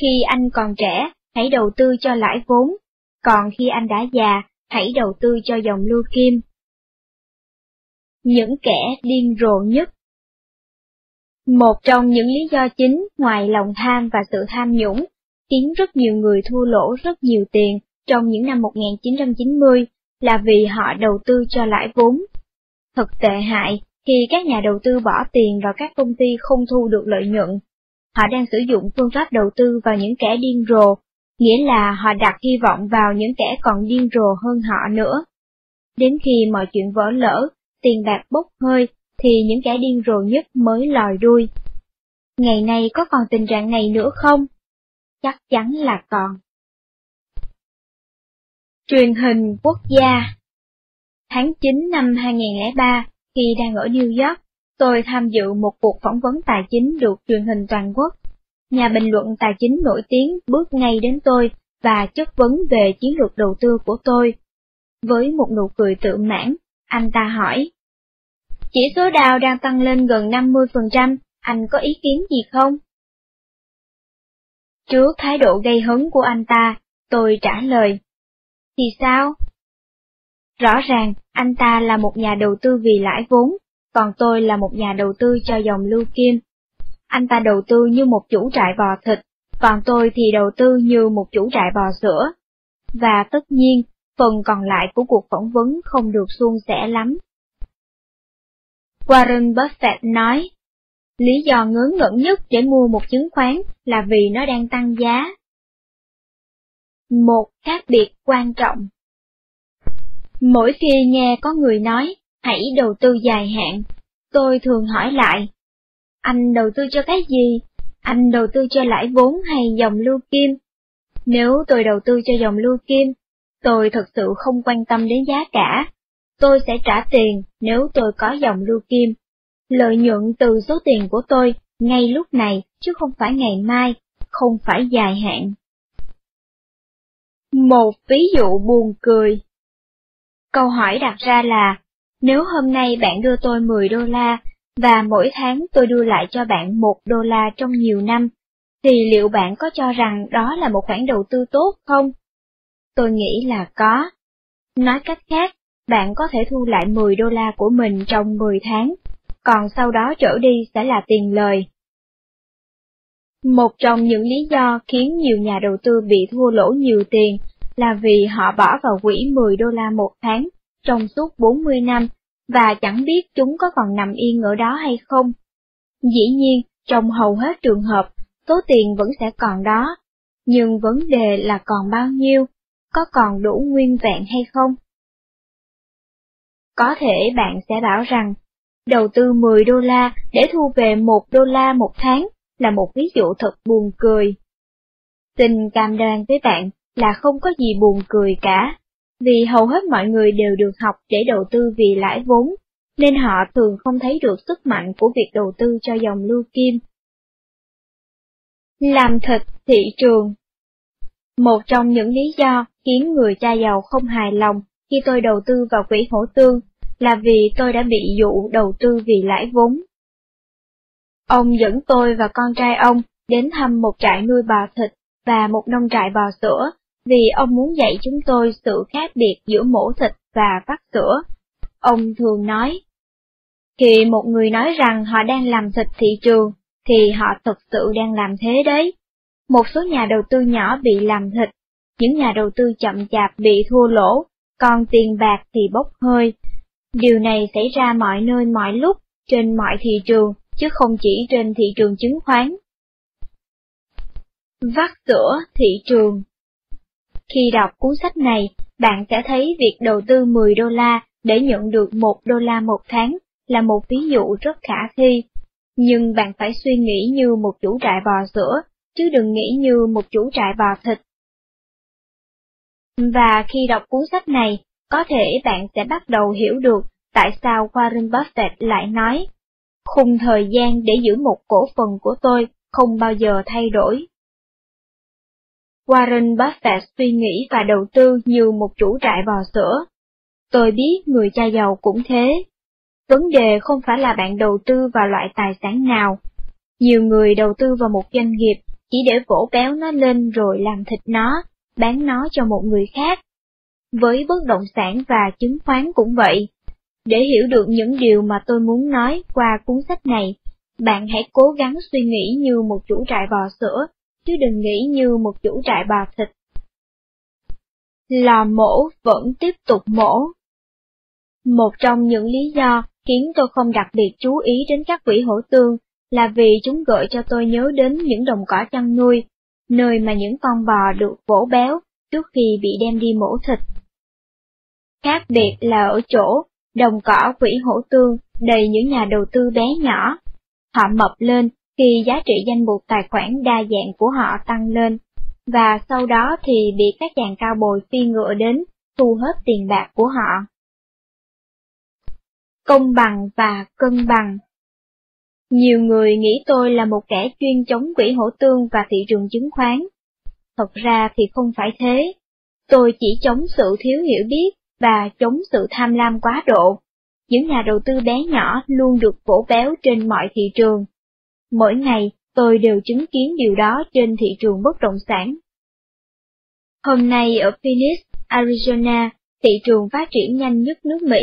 khi anh còn trẻ, hãy đầu tư cho lãi vốn, còn khi anh đã già, hãy đầu tư cho dòng lưu kim. Những kẻ điên rồ nhất Một trong những lý do chính ngoài lòng tham và sự tham nhũng, khiến rất nhiều người thua lỗ rất nhiều tiền trong những năm 1990 là vì họ đầu tư cho lãi vốn. Thật tệ hại khi các nhà đầu tư bỏ tiền vào các công ty không thu được lợi nhuận. Họ đang sử dụng phương pháp đầu tư vào những kẻ điên rồ nghĩa là họ đặt hy vọng vào những kẻ còn điên rồ hơn họ nữa. Đến khi mọi chuyện vỡ lỡ, tiền bạc bốc hơi, thì những kẻ điên rồ nhất mới lòi đuôi. Ngày nay có còn tình trạng này nữa không? Chắc chắn là còn. Truyền hình quốc gia Tháng 9 năm 2003, khi đang ở New York, tôi tham dự một cuộc phỏng vấn tài chính được truyền hình toàn quốc nhà bình luận tài chính nổi tiếng bước ngay đến tôi và chất vấn về chiến lược đầu tư của tôi. Với một nụ cười tự mãn, anh ta hỏi. Chỉ số đào đang tăng lên gần 50%, anh có ý kiến gì không? Trước thái độ gây hấn của anh ta, tôi trả lời. Thì sao? Rõ ràng, anh ta là một nhà đầu tư vì lãi vốn, còn tôi là một nhà đầu tư cho dòng lưu kim anh ta đầu tư như một chủ trại bò thịt, còn tôi thì đầu tư như một chủ trại bò sữa. Và tất nhiên, phần còn lại của cuộc phỏng vấn không được suôn sẻ lắm. Warren Buffett nói, lý do ngớ ngẩn nhất để mua một chứng khoán là vì nó đang tăng giá. Một khác biệt quan trọng Mỗi khi nghe có người nói, hãy đầu tư dài hạn, tôi thường hỏi lại, anh đầu tư cho cái gì? Anh đầu tư cho lãi vốn hay dòng lưu kim? Nếu tôi đầu tư cho dòng lưu kim, tôi thật sự không quan tâm đến giá cả. Tôi sẽ trả tiền nếu tôi có dòng lưu kim. Lợi nhuận từ số tiền của tôi ngay lúc này chứ không phải ngày mai, không phải dài hạn. Một ví dụ buồn cười. Câu hỏi đặt ra là, nếu hôm nay bạn đưa tôi 10 đô la, và mỗi tháng tôi đưa lại cho bạn 1 đô la trong nhiều năm, thì liệu bạn có cho rằng đó là một khoản đầu tư tốt không? Tôi nghĩ là có. Nói cách khác, bạn có thể thu lại 10 đô la của mình trong 10 tháng, còn sau đó trở đi sẽ là tiền lời. Một trong những lý do khiến nhiều nhà đầu tư bị thua lỗ nhiều tiền là vì họ bỏ vào quỹ 10 đô la một tháng trong suốt 40 năm và chẳng biết chúng có còn nằm yên ở đó hay không. Dĩ nhiên, trong hầu hết trường hợp, số tiền vẫn sẽ còn đó, nhưng vấn đề là còn bao nhiêu, có còn đủ nguyên vẹn hay không? Có thể bạn sẽ bảo rằng, đầu tư 10 đô la để thu về 1 đô la một tháng là một ví dụ thật buồn cười. Xin cam đoan với bạn là không có gì buồn cười cả, vì hầu hết mọi người đều được học để đầu tư vì lãi vốn, nên họ thường không thấy được sức mạnh của việc đầu tư cho dòng lưu kim. Làm thịt thị trường Một trong những lý do khiến người cha giàu không hài lòng khi tôi đầu tư vào quỹ hổ tương là vì tôi đã bị dụ đầu tư vì lãi vốn. Ông dẫn tôi và con trai ông đến thăm một trại nuôi bò thịt và một nông trại bò sữa vì ông muốn dạy chúng tôi sự khác biệt giữa mổ thịt và vắt sữa. Ông thường nói, khi một người nói rằng họ đang làm thịt thị trường, thì họ thực sự đang làm thế đấy. Một số nhà đầu tư nhỏ bị làm thịt, những nhà đầu tư chậm chạp bị thua lỗ, còn tiền bạc thì bốc hơi. Điều này xảy ra mọi nơi mọi lúc, trên mọi thị trường, chứ không chỉ trên thị trường chứng khoán. Vắt sữa thị trường khi đọc cuốn sách này, bạn sẽ thấy việc đầu tư 10 đô la để nhận được 1 đô la một tháng là một ví dụ rất khả thi. Nhưng bạn phải suy nghĩ như một chủ trại bò sữa, chứ đừng nghĩ như một chủ trại bò thịt. Và khi đọc cuốn sách này, có thể bạn sẽ bắt đầu hiểu được tại sao Warren Buffett lại nói, khung thời gian để giữ một cổ phần của tôi không bao giờ thay đổi. Warren Buffett suy nghĩ và đầu tư như một chủ trại bò sữa. Tôi biết người cha giàu cũng thế. Vấn đề không phải là bạn đầu tư vào loại tài sản nào. Nhiều người đầu tư vào một doanh nghiệp chỉ để vỗ béo nó lên rồi làm thịt nó, bán nó cho một người khác. Với bất động sản và chứng khoán cũng vậy. Để hiểu được những điều mà tôi muốn nói qua cuốn sách này, bạn hãy cố gắng suy nghĩ như một chủ trại bò sữa chứ đừng nghĩ như một chủ trại bò thịt. Lò mổ vẫn tiếp tục mổ. Một trong những lý do khiến tôi không đặc biệt chú ý đến các quỹ hổ tương là vì chúng gợi cho tôi nhớ đến những đồng cỏ chăn nuôi, nơi mà những con bò được vỗ béo trước khi bị đem đi mổ thịt. Khác biệt là ở chỗ, đồng cỏ quỹ hổ tương đầy những nhà đầu tư bé nhỏ. Họ mập lên khi giá trị danh mục tài khoản đa dạng của họ tăng lên, và sau đó thì bị các chàng cao bồi phi ngựa đến, thu hết tiền bạc của họ. Công bằng và cân bằng Nhiều người nghĩ tôi là một kẻ chuyên chống quỹ hỗ tương và thị trường chứng khoán. Thật ra thì không phải thế. Tôi chỉ chống sự thiếu hiểu biết và chống sự tham lam quá độ. Những nhà đầu tư bé nhỏ luôn được vỗ béo trên mọi thị trường, Mỗi ngày, tôi đều chứng kiến điều đó trên thị trường bất động sản. Hôm nay ở Phoenix, Arizona, thị trường phát triển nhanh nhất nước Mỹ,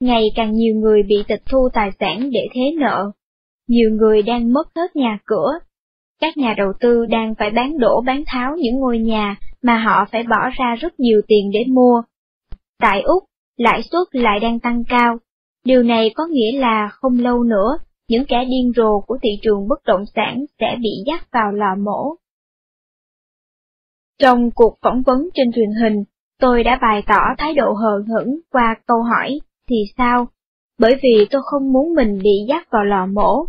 ngày càng nhiều người bị tịch thu tài sản để thế nợ. Nhiều người đang mất hết nhà cửa. các nhà đầu tư đang phải bán đổ bán tháo những ngôi nhà mà họ phải bỏ ra rất nhiều tiền để mua. Tại Úc, lãi suất lại đang tăng cao. Điều này có nghĩa là không lâu nữa, những kẻ điên rồ của thị trường bất động sản sẽ bị dắt vào lò mổ. Trong cuộc phỏng vấn trên truyền hình, tôi đã bày tỏ thái độ hờ hững qua câu hỏi, thì sao? Bởi vì tôi không muốn mình bị dắt vào lò mổ.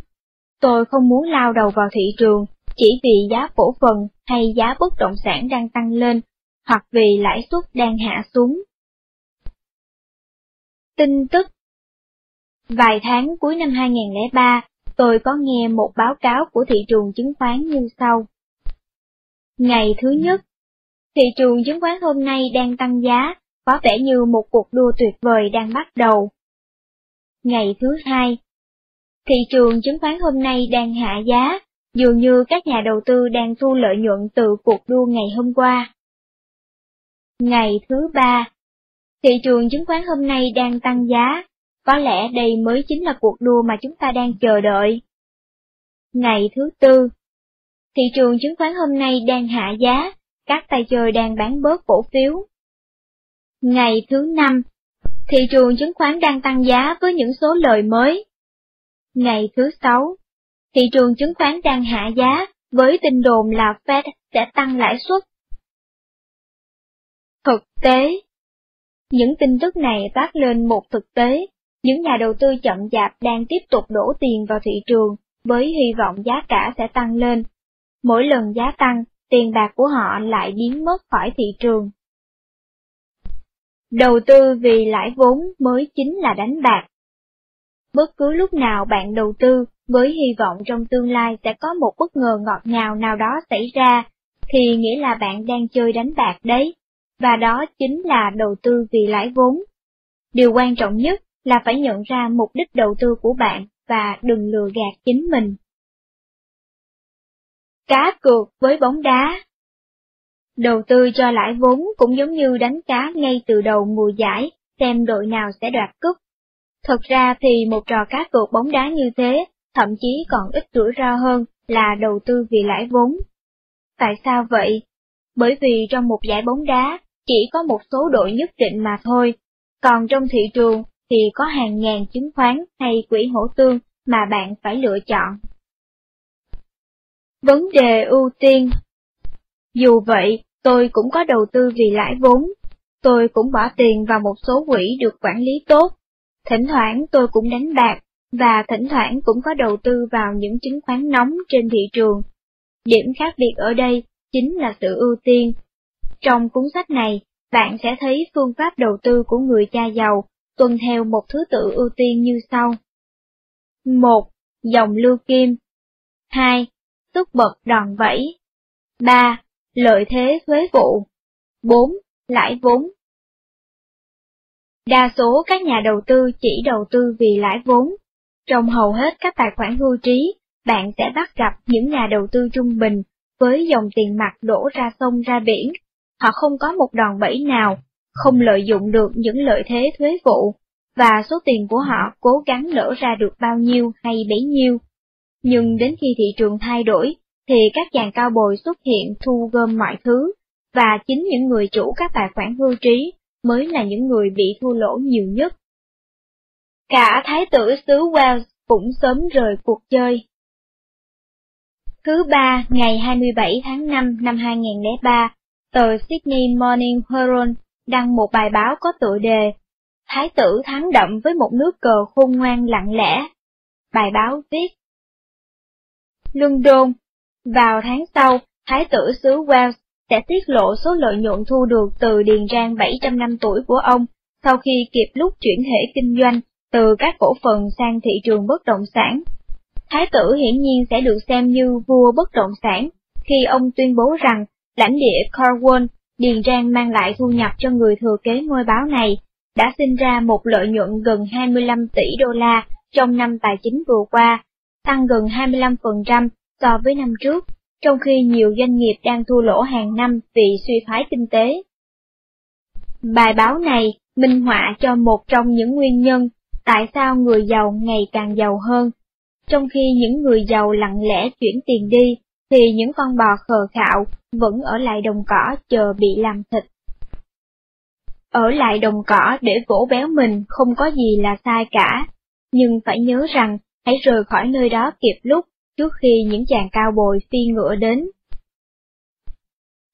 Tôi không muốn lao đầu vào thị trường chỉ vì giá cổ phần hay giá bất động sản đang tăng lên, hoặc vì lãi suất đang hạ xuống. Tin tức Vài tháng cuối năm 2003, tôi có nghe một báo cáo của thị trường chứng khoán như sau. Ngày thứ nhất, thị trường chứng khoán hôm nay đang tăng giá, có vẻ như một cuộc đua tuyệt vời đang bắt đầu. Ngày thứ hai, thị trường chứng khoán hôm nay đang hạ giá, dường như các nhà đầu tư đang thu lợi nhuận từ cuộc đua ngày hôm qua. Ngày thứ ba, thị trường chứng khoán hôm nay đang tăng giá, có lẽ đây mới chính là cuộc đua mà chúng ta đang chờ đợi. Ngày thứ tư, thị trường chứng khoán hôm nay đang hạ giá, các tay chơi đang bán bớt cổ phiếu. Ngày thứ năm, thị trường chứng khoán đang tăng giá với những số lời mới. Ngày thứ sáu, thị trường chứng khoán đang hạ giá với tin đồn là Fed sẽ tăng lãi suất. Thực tế những tin tức này phát lên một thực tế, những nhà đầu tư chậm chạp đang tiếp tục đổ tiền vào thị trường với hy vọng giá cả sẽ tăng lên. Mỗi lần giá tăng, tiền bạc của họ lại biến mất khỏi thị trường. Đầu tư vì lãi vốn mới chính là đánh bạc. Bất cứ lúc nào bạn đầu tư với hy vọng trong tương lai sẽ có một bất ngờ ngọt ngào nào đó xảy ra, thì nghĩa là bạn đang chơi đánh bạc đấy, và đó chính là đầu tư vì lãi vốn. Điều quan trọng nhất là phải nhận ra mục đích đầu tư của bạn và đừng lừa gạt chính mình. Cá cược với bóng đá Đầu tư cho lãi vốn cũng giống như đánh cá ngay từ đầu mùa giải, xem đội nào sẽ đoạt cúp. Thật ra thì một trò cá cược bóng đá như thế thậm chí còn ít rủi ro hơn là đầu tư vì lãi vốn. Tại sao vậy? Bởi vì trong một giải bóng đá, chỉ có một số đội nhất định mà thôi, còn trong thị trường thì có hàng ngàn chứng khoán hay quỹ hỗ tương mà bạn phải lựa chọn. Vấn đề ưu tiên Dù vậy, tôi cũng có đầu tư vì lãi vốn, tôi cũng bỏ tiền vào một số quỹ được quản lý tốt, thỉnh thoảng tôi cũng đánh bạc, và thỉnh thoảng cũng có đầu tư vào những chứng khoán nóng trên thị trường. Điểm khác biệt ở đây chính là sự ưu tiên. Trong cuốn sách này, bạn sẽ thấy phương pháp đầu tư của người cha giàu tuân theo một thứ tự ưu tiên như sau. 1. Dòng lưu kim 2. Tức bật đòn bẩy 3. Lợi thế thuế vụ 4. Lãi vốn Đa số các nhà đầu tư chỉ đầu tư vì lãi vốn, trong hầu hết các tài khoản hưu trí, bạn sẽ bắt gặp những nhà đầu tư trung bình với dòng tiền mặt đổ ra sông ra biển. Họ không có một đòn bẩy nào, không lợi dụng được những lợi thế thuế vụ, và số tiền của họ cố gắng lỡ ra được bao nhiêu hay bấy nhiêu. Nhưng đến khi thị trường thay đổi, thì các chàng cao bồi xuất hiện thu gom mọi thứ, và chính những người chủ các tài khoản hưu trí mới là những người bị thua lỗ nhiều nhất. Cả thái tử xứ Wales cũng sớm rời cuộc chơi. Thứ ba, ngày 27 tháng 5 năm 2003, tờ Sydney Morning Herald đăng một bài báo có tựa đề Thái tử thắng đậm với một nước cờ khôn ngoan lặng lẽ. Bài báo viết London, vào tháng sau, Thái tử xứ Wales sẽ tiết lộ số lợi nhuận thu được từ điền trang 700 năm tuổi của ông sau khi kịp lúc chuyển thể kinh doanh từ các cổ phần sang thị trường bất động sản. Thái tử hiển nhiên sẽ được xem như vua bất động sản khi ông tuyên bố rằng lãnh địa Cornwall, Điền rang mang lại thu nhập cho người thừa kế ngôi báo này, đã sinh ra một lợi nhuận gần 25 tỷ đô la trong năm tài chính vừa qua, tăng gần 25% so với năm trước, trong khi nhiều doanh nghiệp đang thua lỗ hàng năm vì suy thoái kinh tế. Bài báo này minh họa cho một trong những nguyên nhân tại sao người giàu ngày càng giàu hơn, trong khi những người giàu lặng lẽ chuyển tiền đi, thì những con bò khờ khạo vẫn ở lại đồng cỏ chờ bị làm thịt. Ở lại đồng cỏ để vỗ béo mình không có gì là sai cả, nhưng phải nhớ rằng hãy rời khỏi nơi đó kịp lúc trước khi những chàng cao bồi phi ngựa đến.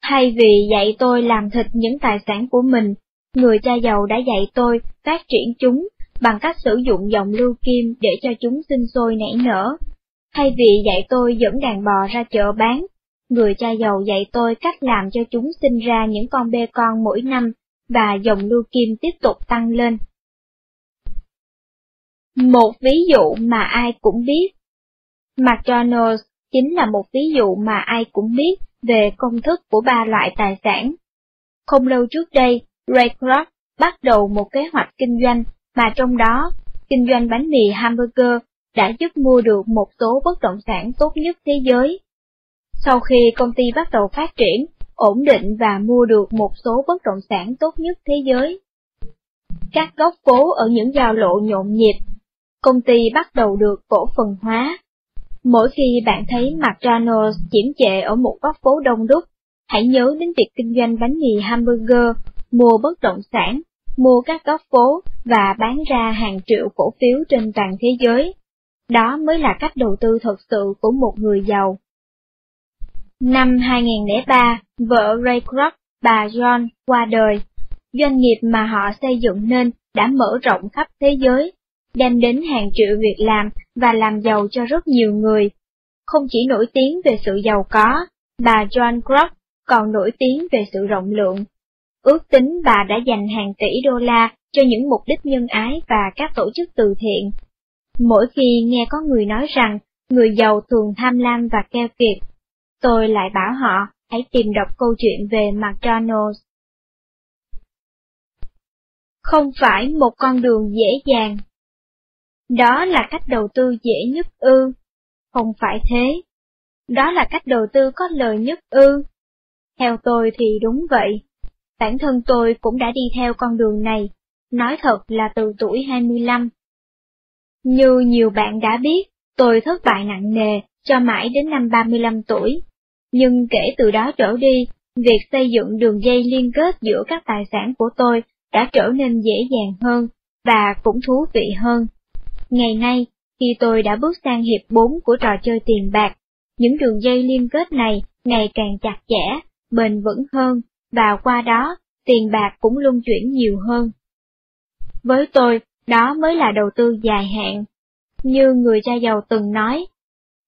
Thay vì dạy tôi làm thịt những tài sản của mình, người cha giàu đã dạy tôi phát triển chúng bằng cách sử dụng dòng lưu kim để cho chúng sinh sôi nảy nở. Thay vì dạy tôi dẫn đàn bò ra chợ bán, người cha giàu dạy tôi cách làm cho chúng sinh ra những con bê con mỗi năm và dòng lưu kim tiếp tục tăng lên. Một ví dụ mà ai cũng biết. McDonald's chính là một ví dụ mà ai cũng biết về công thức của ba loại tài sản. Không lâu trước đây, Ray Kroc bắt đầu một kế hoạch kinh doanh mà trong đó, kinh doanh bánh mì hamburger đã giúp mua được một số bất động sản tốt nhất thế giới. Sau khi công ty bắt đầu phát triển, ổn định và mua được một số bất động sản tốt nhất thế giới. Các góc phố ở những giao lộ nhộn nhịp, công ty bắt đầu được cổ phần hóa. Mỗi khi bạn thấy McDonald's chiếm trệ ở một góc phố đông đúc, hãy nhớ đến việc kinh doanh bánh mì hamburger, mua bất động sản, mua các góc phố và bán ra hàng triệu cổ phiếu trên toàn thế giới. Đó mới là cách đầu tư thật sự của một người giàu. Năm 2003, vợ Ray Kroc, bà John, qua đời. Doanh nghiệp mà họ xây dựng nên đã mở rộng khắp thế giới, đem đến hàng triệu việc làm và làm giàu cho rất nhiều người. Không chỉ nổi tiếng về sự giàu có, bà John Kroc còn nổi tiếng về sự rộng lượng. Ước tính bà đã dành hàng tỷ đô la cho những mục đích nhân ái và các tổ chức từ thiện. Mỗi khi nghe có người nói rằng người giàu thường tham lam và keo kiệt, tôi lại bảo họ hãy tìm đọc câu chuyện về McDonald's. Không phải một con đường dễ dàng. Đó là cách đầu tư dễ nhất ư. Không phải thế. Đó là cách đầu tư có lời nhất ư. Theo tôi thì đúng vậy. Bản thân tôi cũng đã đi theo con đường này, nói thật là từ tuổi 25. Như nhiều bạn đã biết, tôi thất bại nặng nề cho mãi đến năm 35 tuổi. Nhưng kể từ đó trở đi, việc xây dựng đường dây liên kết giữa các tài sản của tôi đã trở nên dễ dàng hơn, và cũng thú vị hơn. Ngày nay, khi tôi đã bước sang hiệp 4 của trò chơi tiền bạc, những đường dây liên kết này ngày càng chặt chẽ, bền vững hơn, và qua đó, tiền bạc cũng luân chuyển nhiều hơn. Với tôi, đó mới là đầu tư dài hạn. Như người cha giàu từng nói,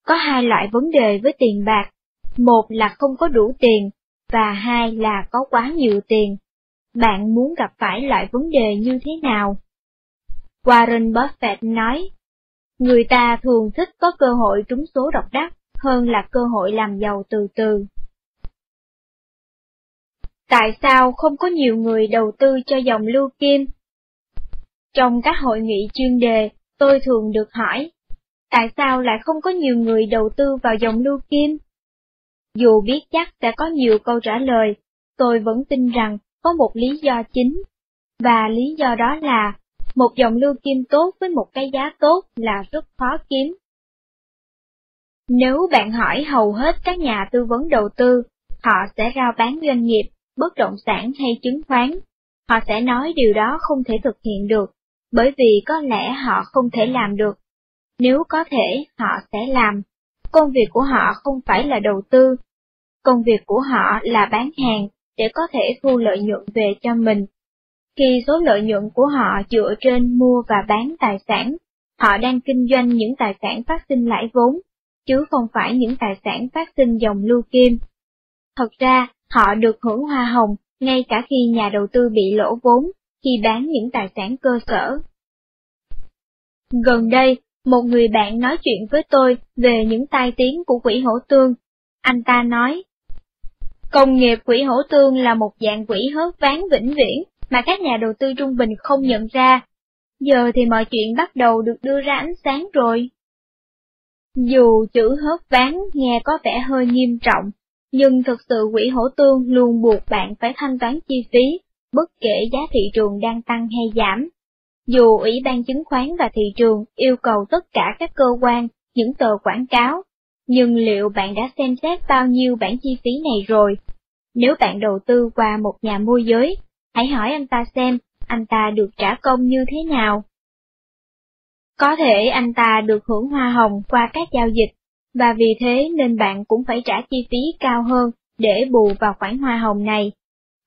có hai loại vấn đề với tiền bạc, một là không có đủ tiền, và hai là có quá nhiều tiền. Bạn muốn gặp phải loại vấn đề như thế nào? Warren Buffett nói, người ta thường thích có cơ hội trúng số độc đắc hơn là cơ hội làm giàu từ từ. Tại sao không có nhiều người đầu tư cho dòng lưu kim? Trong các hội nghị chuyên đề, tôi thường được hỏi, tại sao lại không có nhiều người đầu tư vào dòng lưu kim? Dù biết chắc sẽ có nhiều câu trả lời, tôi vẫn tin rằng có một lý do chính, và lý do đó là, một dòng lưu kim tốt với một cái giá tốt là rất khó kiếm. Nếu bạn hỏi hầu hết các nhà tư vấn đầu tư, họ sẽ rao bán doanh nghiệp, bất động sản hay chứng khoán, họ sẽ nói điều đó không thể thực hiện được, bởi vì có lẽ họ không thể làm được. Nếu có thể, họ sẽ làm. Công việc của họ không phải là đầu tư. Công việc của họ là bán hàng để có thể thu lợi nhuận về cho mình. Khi số lợi nhuận của họ dựa trên mua và bán tài sản, họ đang kinh doanh những tài sản phát sinh lãi vốn, chứ không phải những tài sản phát sinh dòng lưu kim. Thật ra, họ được hưởng hoa hồng ngay cả khi nhà đầu tư bị lỗ vốn khi bán những tài sản cơ sở. Gần đây, một người bạn nói chuyện với tôi về những tai tiếng của quỹ hổ tương. Anh ta nói, Công nghiệp quỹ hổ tương là một dạng quỹ hớt ván vĩnh viễn mà các nhà đầu tư trung bình không nhận ra. Giờ thì mọi chuyện bắt đầu được đưa ra ánh sáng rồi. Dù chữ hớt ván nghe có vẻ hơi nghiêm trọng, nhưng thực sự quỹ hổ tương luôn buộc bạn phải thanh toán chi phí, bất kể giá thị trường đang tăng hay giảm. Dù Ủy ban chứng khoán và thị trường yêu cầu tất cả các cơ quan, những tờ quảng cáo, Nhưng liệu bạn đã xem xét bao nhiêu bản chi phí này rồi? Nếu bạn đầu tư qua một nhà môi giới, hãy hỏi anh ta xem anh ta được trả công như thế nào. Có thể anh ta được hưởng hoa hồng qua các giao dịch, và vì thế nên bạn cũng phải trả chi phí cao hơn để bù vào khoản hoa hồng này.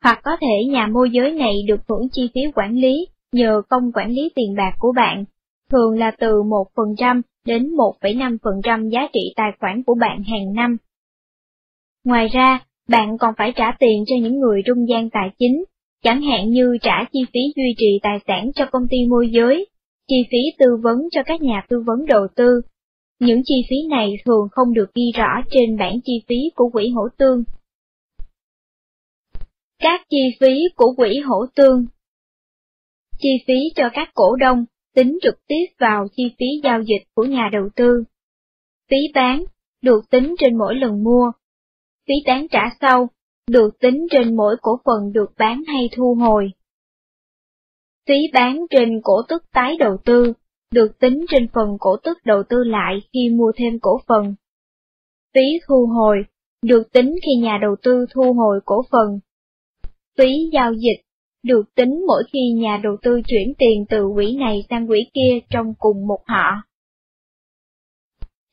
Hoặc có thể nhà môi giới này được hưởng chi phí quản lý nhờ công quản lý tiền bạc của bạn, thường là từ 1% đến 1,5% giá trị tài khoản của bạn hàng năm. Ngoài ra, bạn còn phải trả tiền cho những người trung gian tài chính, chẳng hạn như trả chi phí duy trì tài sản cho công ty môi giới, chi phí tư vấn cho các nhà tư vấn đầu tư. Những chi phí này thường không được ghi rõ trên bảng chi phí của quỹ hỗ tương. Các chi phí của quỹ hỗ tương Chi phí cho các cổ đông, tính trực tiếp vào chi phí giao dịch của nhà đầu tư. Phí bán, được tính trên mỗi lần mua. Phí bán trả sau, được tính trên mỗi cổ phần được bán hay thu hồi. Phí bán trên cổ tức tái đầu tư, được tính trên phần cổ tức đầu tư lại khi mua thêm cổ phần. Phí thu hồi, được tính khi nhà đầu tư thu hồi cổ phần. Phí giao dịch được tính mỗi khi nhà đầu tư chuyển tiền từ quỹ này sang quỹ kia trong cùng một họ.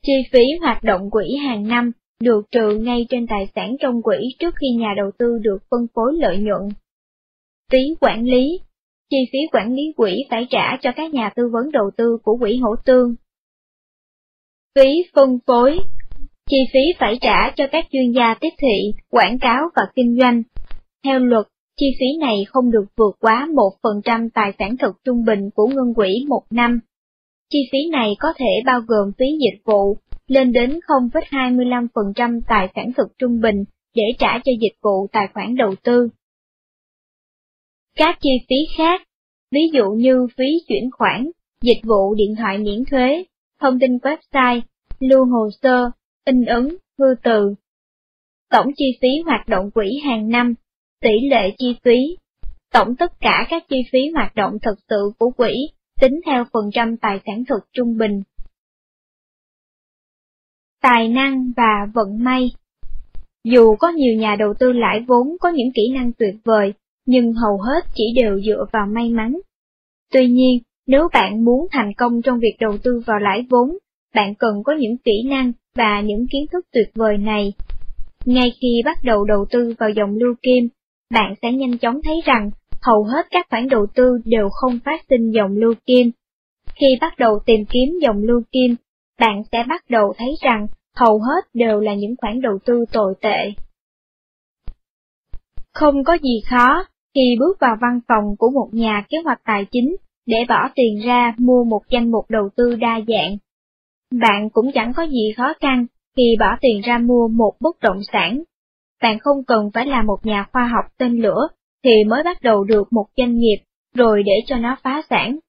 Chi phí hoạt động quỹ hàng năm được trừ ngay trên tài sản trong quỹ trước khi nhà đầu tư được phân phối lợi nhuận. Phí quản lý Chi phí quản lý quỹ phải trả cho các nhà tư vấn đầu tư của quỹ hỗ tương. Phí phân phối Chi phí phải trả cho các chuyên gia tiếp thị, quảng cáo và kinh doanh. Theo luật, chi phí này không được vượt quá 1% tài sản thực trung bình của ngân quỹ một năm. Chi phí này có thể bao gồm phí dịch vụ, lên đến 0,25% tài sản thực trung bình để trả cho dịch vụ tài khoản đầu tư. Các chi phí khác, ví dụ như phí chuyển khoản, dịch vụ điện thoại miễn thuế, thông tin website, lưu hồ sơ, in ấn, thư từ. Tổng chi phí hoạt động quỹ hàng năm tỷ lệ chi phí, tổng tất cả các chi phí hoạt động thực sự của quỹ, tính theo phần trăm tài sản thực trung bình. Tài năng và vận may Dù có nhiều nhà đầu tư lãi vốn có những kỹ năng tuyệt vời, nhưng hầu hết chỉ đều dựa vào may mắn. Tuy nhiên, nếu bạn muốn thành công trong việc đầu tư vào lãi vốn, bạn cần có những kỹ năng và những kiến thức tuyệt vời này. Ngay khi bắt đầu đầu tư vào dòng lưu kim, bạn sẽ nhanh chóng thấy rằng hầu hết các khoản đầu tư đều không phát sinh dòng lưu kim. Khi bắt đầu tìm kiếm dòng lưu kim, bạn sẽ bắt đầu thấy rằng hầu hết đều là những khoản đầu tư tồi tệ. Không có gì khó khi bước vào văn phòng của một nhà kế hoạch tài chính để bỏ tiền ra mua một danh mục đầu tư đa dạng. Bạn cũng chẳng có gì khó khăn khi bỏ tiền ra mua một bất động sản bạn không cần phải là một nhà khoa học tên lửa thì mới bắt đầu được một doanh nghiệp, rồi để cho nó phá sản.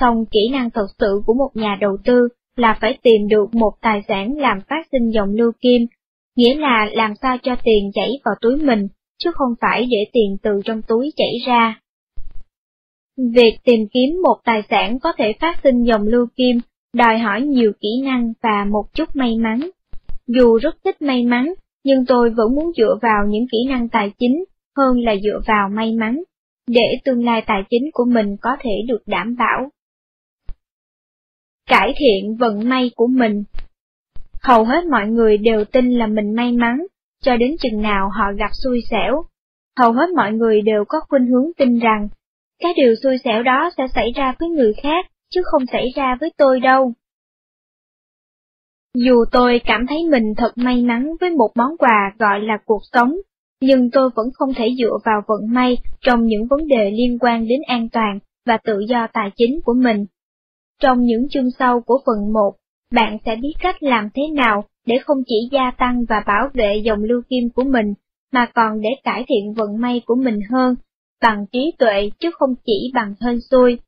Song kỹ năng thật sự của một nhà đầu tư là phải tìm được một tài sản làm phát sinh dòng lưu kim, nghĩa là làm sao cho tiền chảy vào túi mình, chứ không phải để tiền từ trong túi chảy ra. Việc tìm kiếm một tài sản có thể phát sinh dòng lưu kim đòi hỏi nhiều kỹ năng và một chút may mắn. Dù rất thích may mắn, nhưng tôi vẫn muốn dựa vào những kỹ năng tài chính hơn là dựa vào may mắn, để tương lai tài chính của mình có thể được đảm bảo. Cải thiện vận may của mình Hầu hết mọi người đều tin là mình may mắn, cho đến chừng nào họ gặp xui xẻo. Hầu hết mọi người đều có khuynh hướng tin rằng, cái điều xui xẻo đó sẽ xảy ra với người khác, chứ không xảy ra với tôi đâu. Dù tôi cảm thấy mình thật may mắn với một món quà gọi là cuộc sống, nhưng tôi vẫn không thể dựa vào vận may trong những vấn đề liên quan đến an toàn và tự do tài chính của mình. Trong những chương sau của phần 1, bạn sẽ biết cách làm thế nào để không chỉ gia tăng và bảo vệ dòng lưu kim của mình, mà còn để cải thiện vận may của mình hơn, bằng trí tuệ chứ không chỉ bằng hên xui.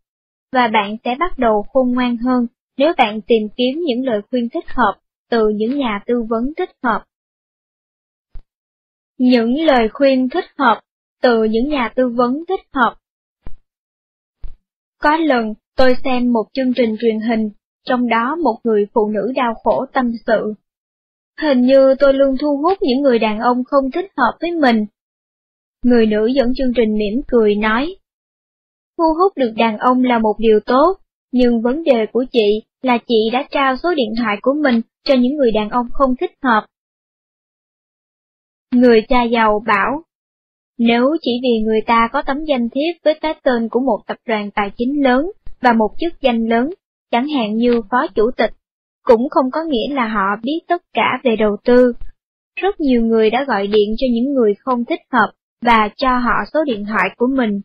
Và bạn sẽ bắt đầu khôn ngoan hơn nếu bạn tìm kiếm những lời khuyên thích hợp từ những nhà tư vấn thích hợp. Những lời khuyên thích hợp từ những nhà tư vấn thích hợp. Có lần, tôi xem một chương trình truyền hình, trong đó một người phụ nữ đau khổ tâm sự. Hình như tôi luôn thu hút những người đàn ông không thích hợp với mình. Người nữ dẫn chương trình mỉm cười nói, thu hút được đàn ông là một điều tốt, nhưng vấn đề của chị là chị đã trao số điện thoại của mình cho những người đàn ông không thích hợp. Người cha giàu bảo, nếu chỉ vì người ta có tấm danh thiếp với cái tên của một tập đoàn tài chính lớn và một chức danh lớn, chẳng hạn như phó chủ tịch, cũng không có nghĩa là họ biết tất cả về đầu tư. Rất nhiều người đã gọi điện cho những người không thích hợp và cho họ số điện thoại của mình.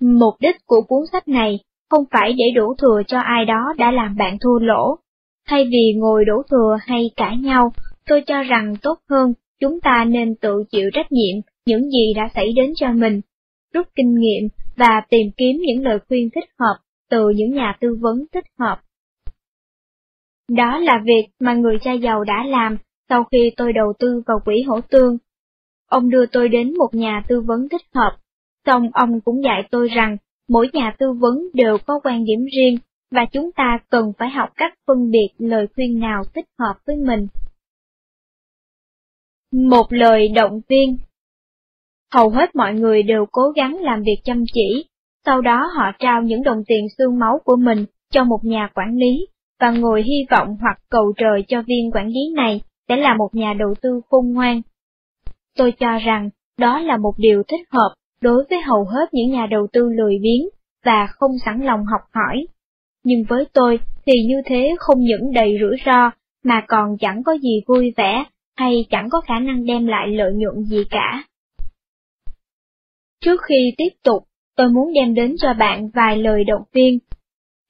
Mục đích của cuốn sách này không phải để đổ thừa cho ai đó đã làm bạn thua lỗ. Thay vì ngồi đổ thừa hay cãi nhau, tôi cho rằng tốt hơn chúng ta nên tự chịu trách nhiệm những gì đã xảy đến cho mình, rút kinh nghiệm và tìm kiếm những lời khuyên thích hợp từ những nhà tư vấn thích hợp. Đó là việc mà người cha giàu đã làm sau khi tôi đầu tư vào quỹ hỗ tương. Ông đưa tôi đến một nhà tư vấn thích hợp, xong ông cũng dạy tôi rằng mỗi nhà tư vấn đều có quan điểm riêng và chúng ta cần phải học cách phân biệt lời khuyên nào thích hợp với mình. Một lời động viên Hầu hết mọi người đều cố gắng làm việc chăm chỉ, sau đó họ trao những đồng tiền xương máu của mình cho một nhà quản lý, và ngồi hy vọng hoặc cầu trời cho viên quản lý này sẽ là một nhà đầu tư khôn ngoan. Tôi cho rằng đó là một điều thích hợp đối với hầu hết những nhà đầu tư lười biếng và không sẵn lòng học hỏi. Nhưng với tôi thì như thế không những đầy rủi ro mà còn chẳng có gì vui vẻ hay chẳng có khả năng đem lại lợi nhuận gì cả. Trước khi tiếp tục, tôi muốn đem đến cho bạn vài lời động viên.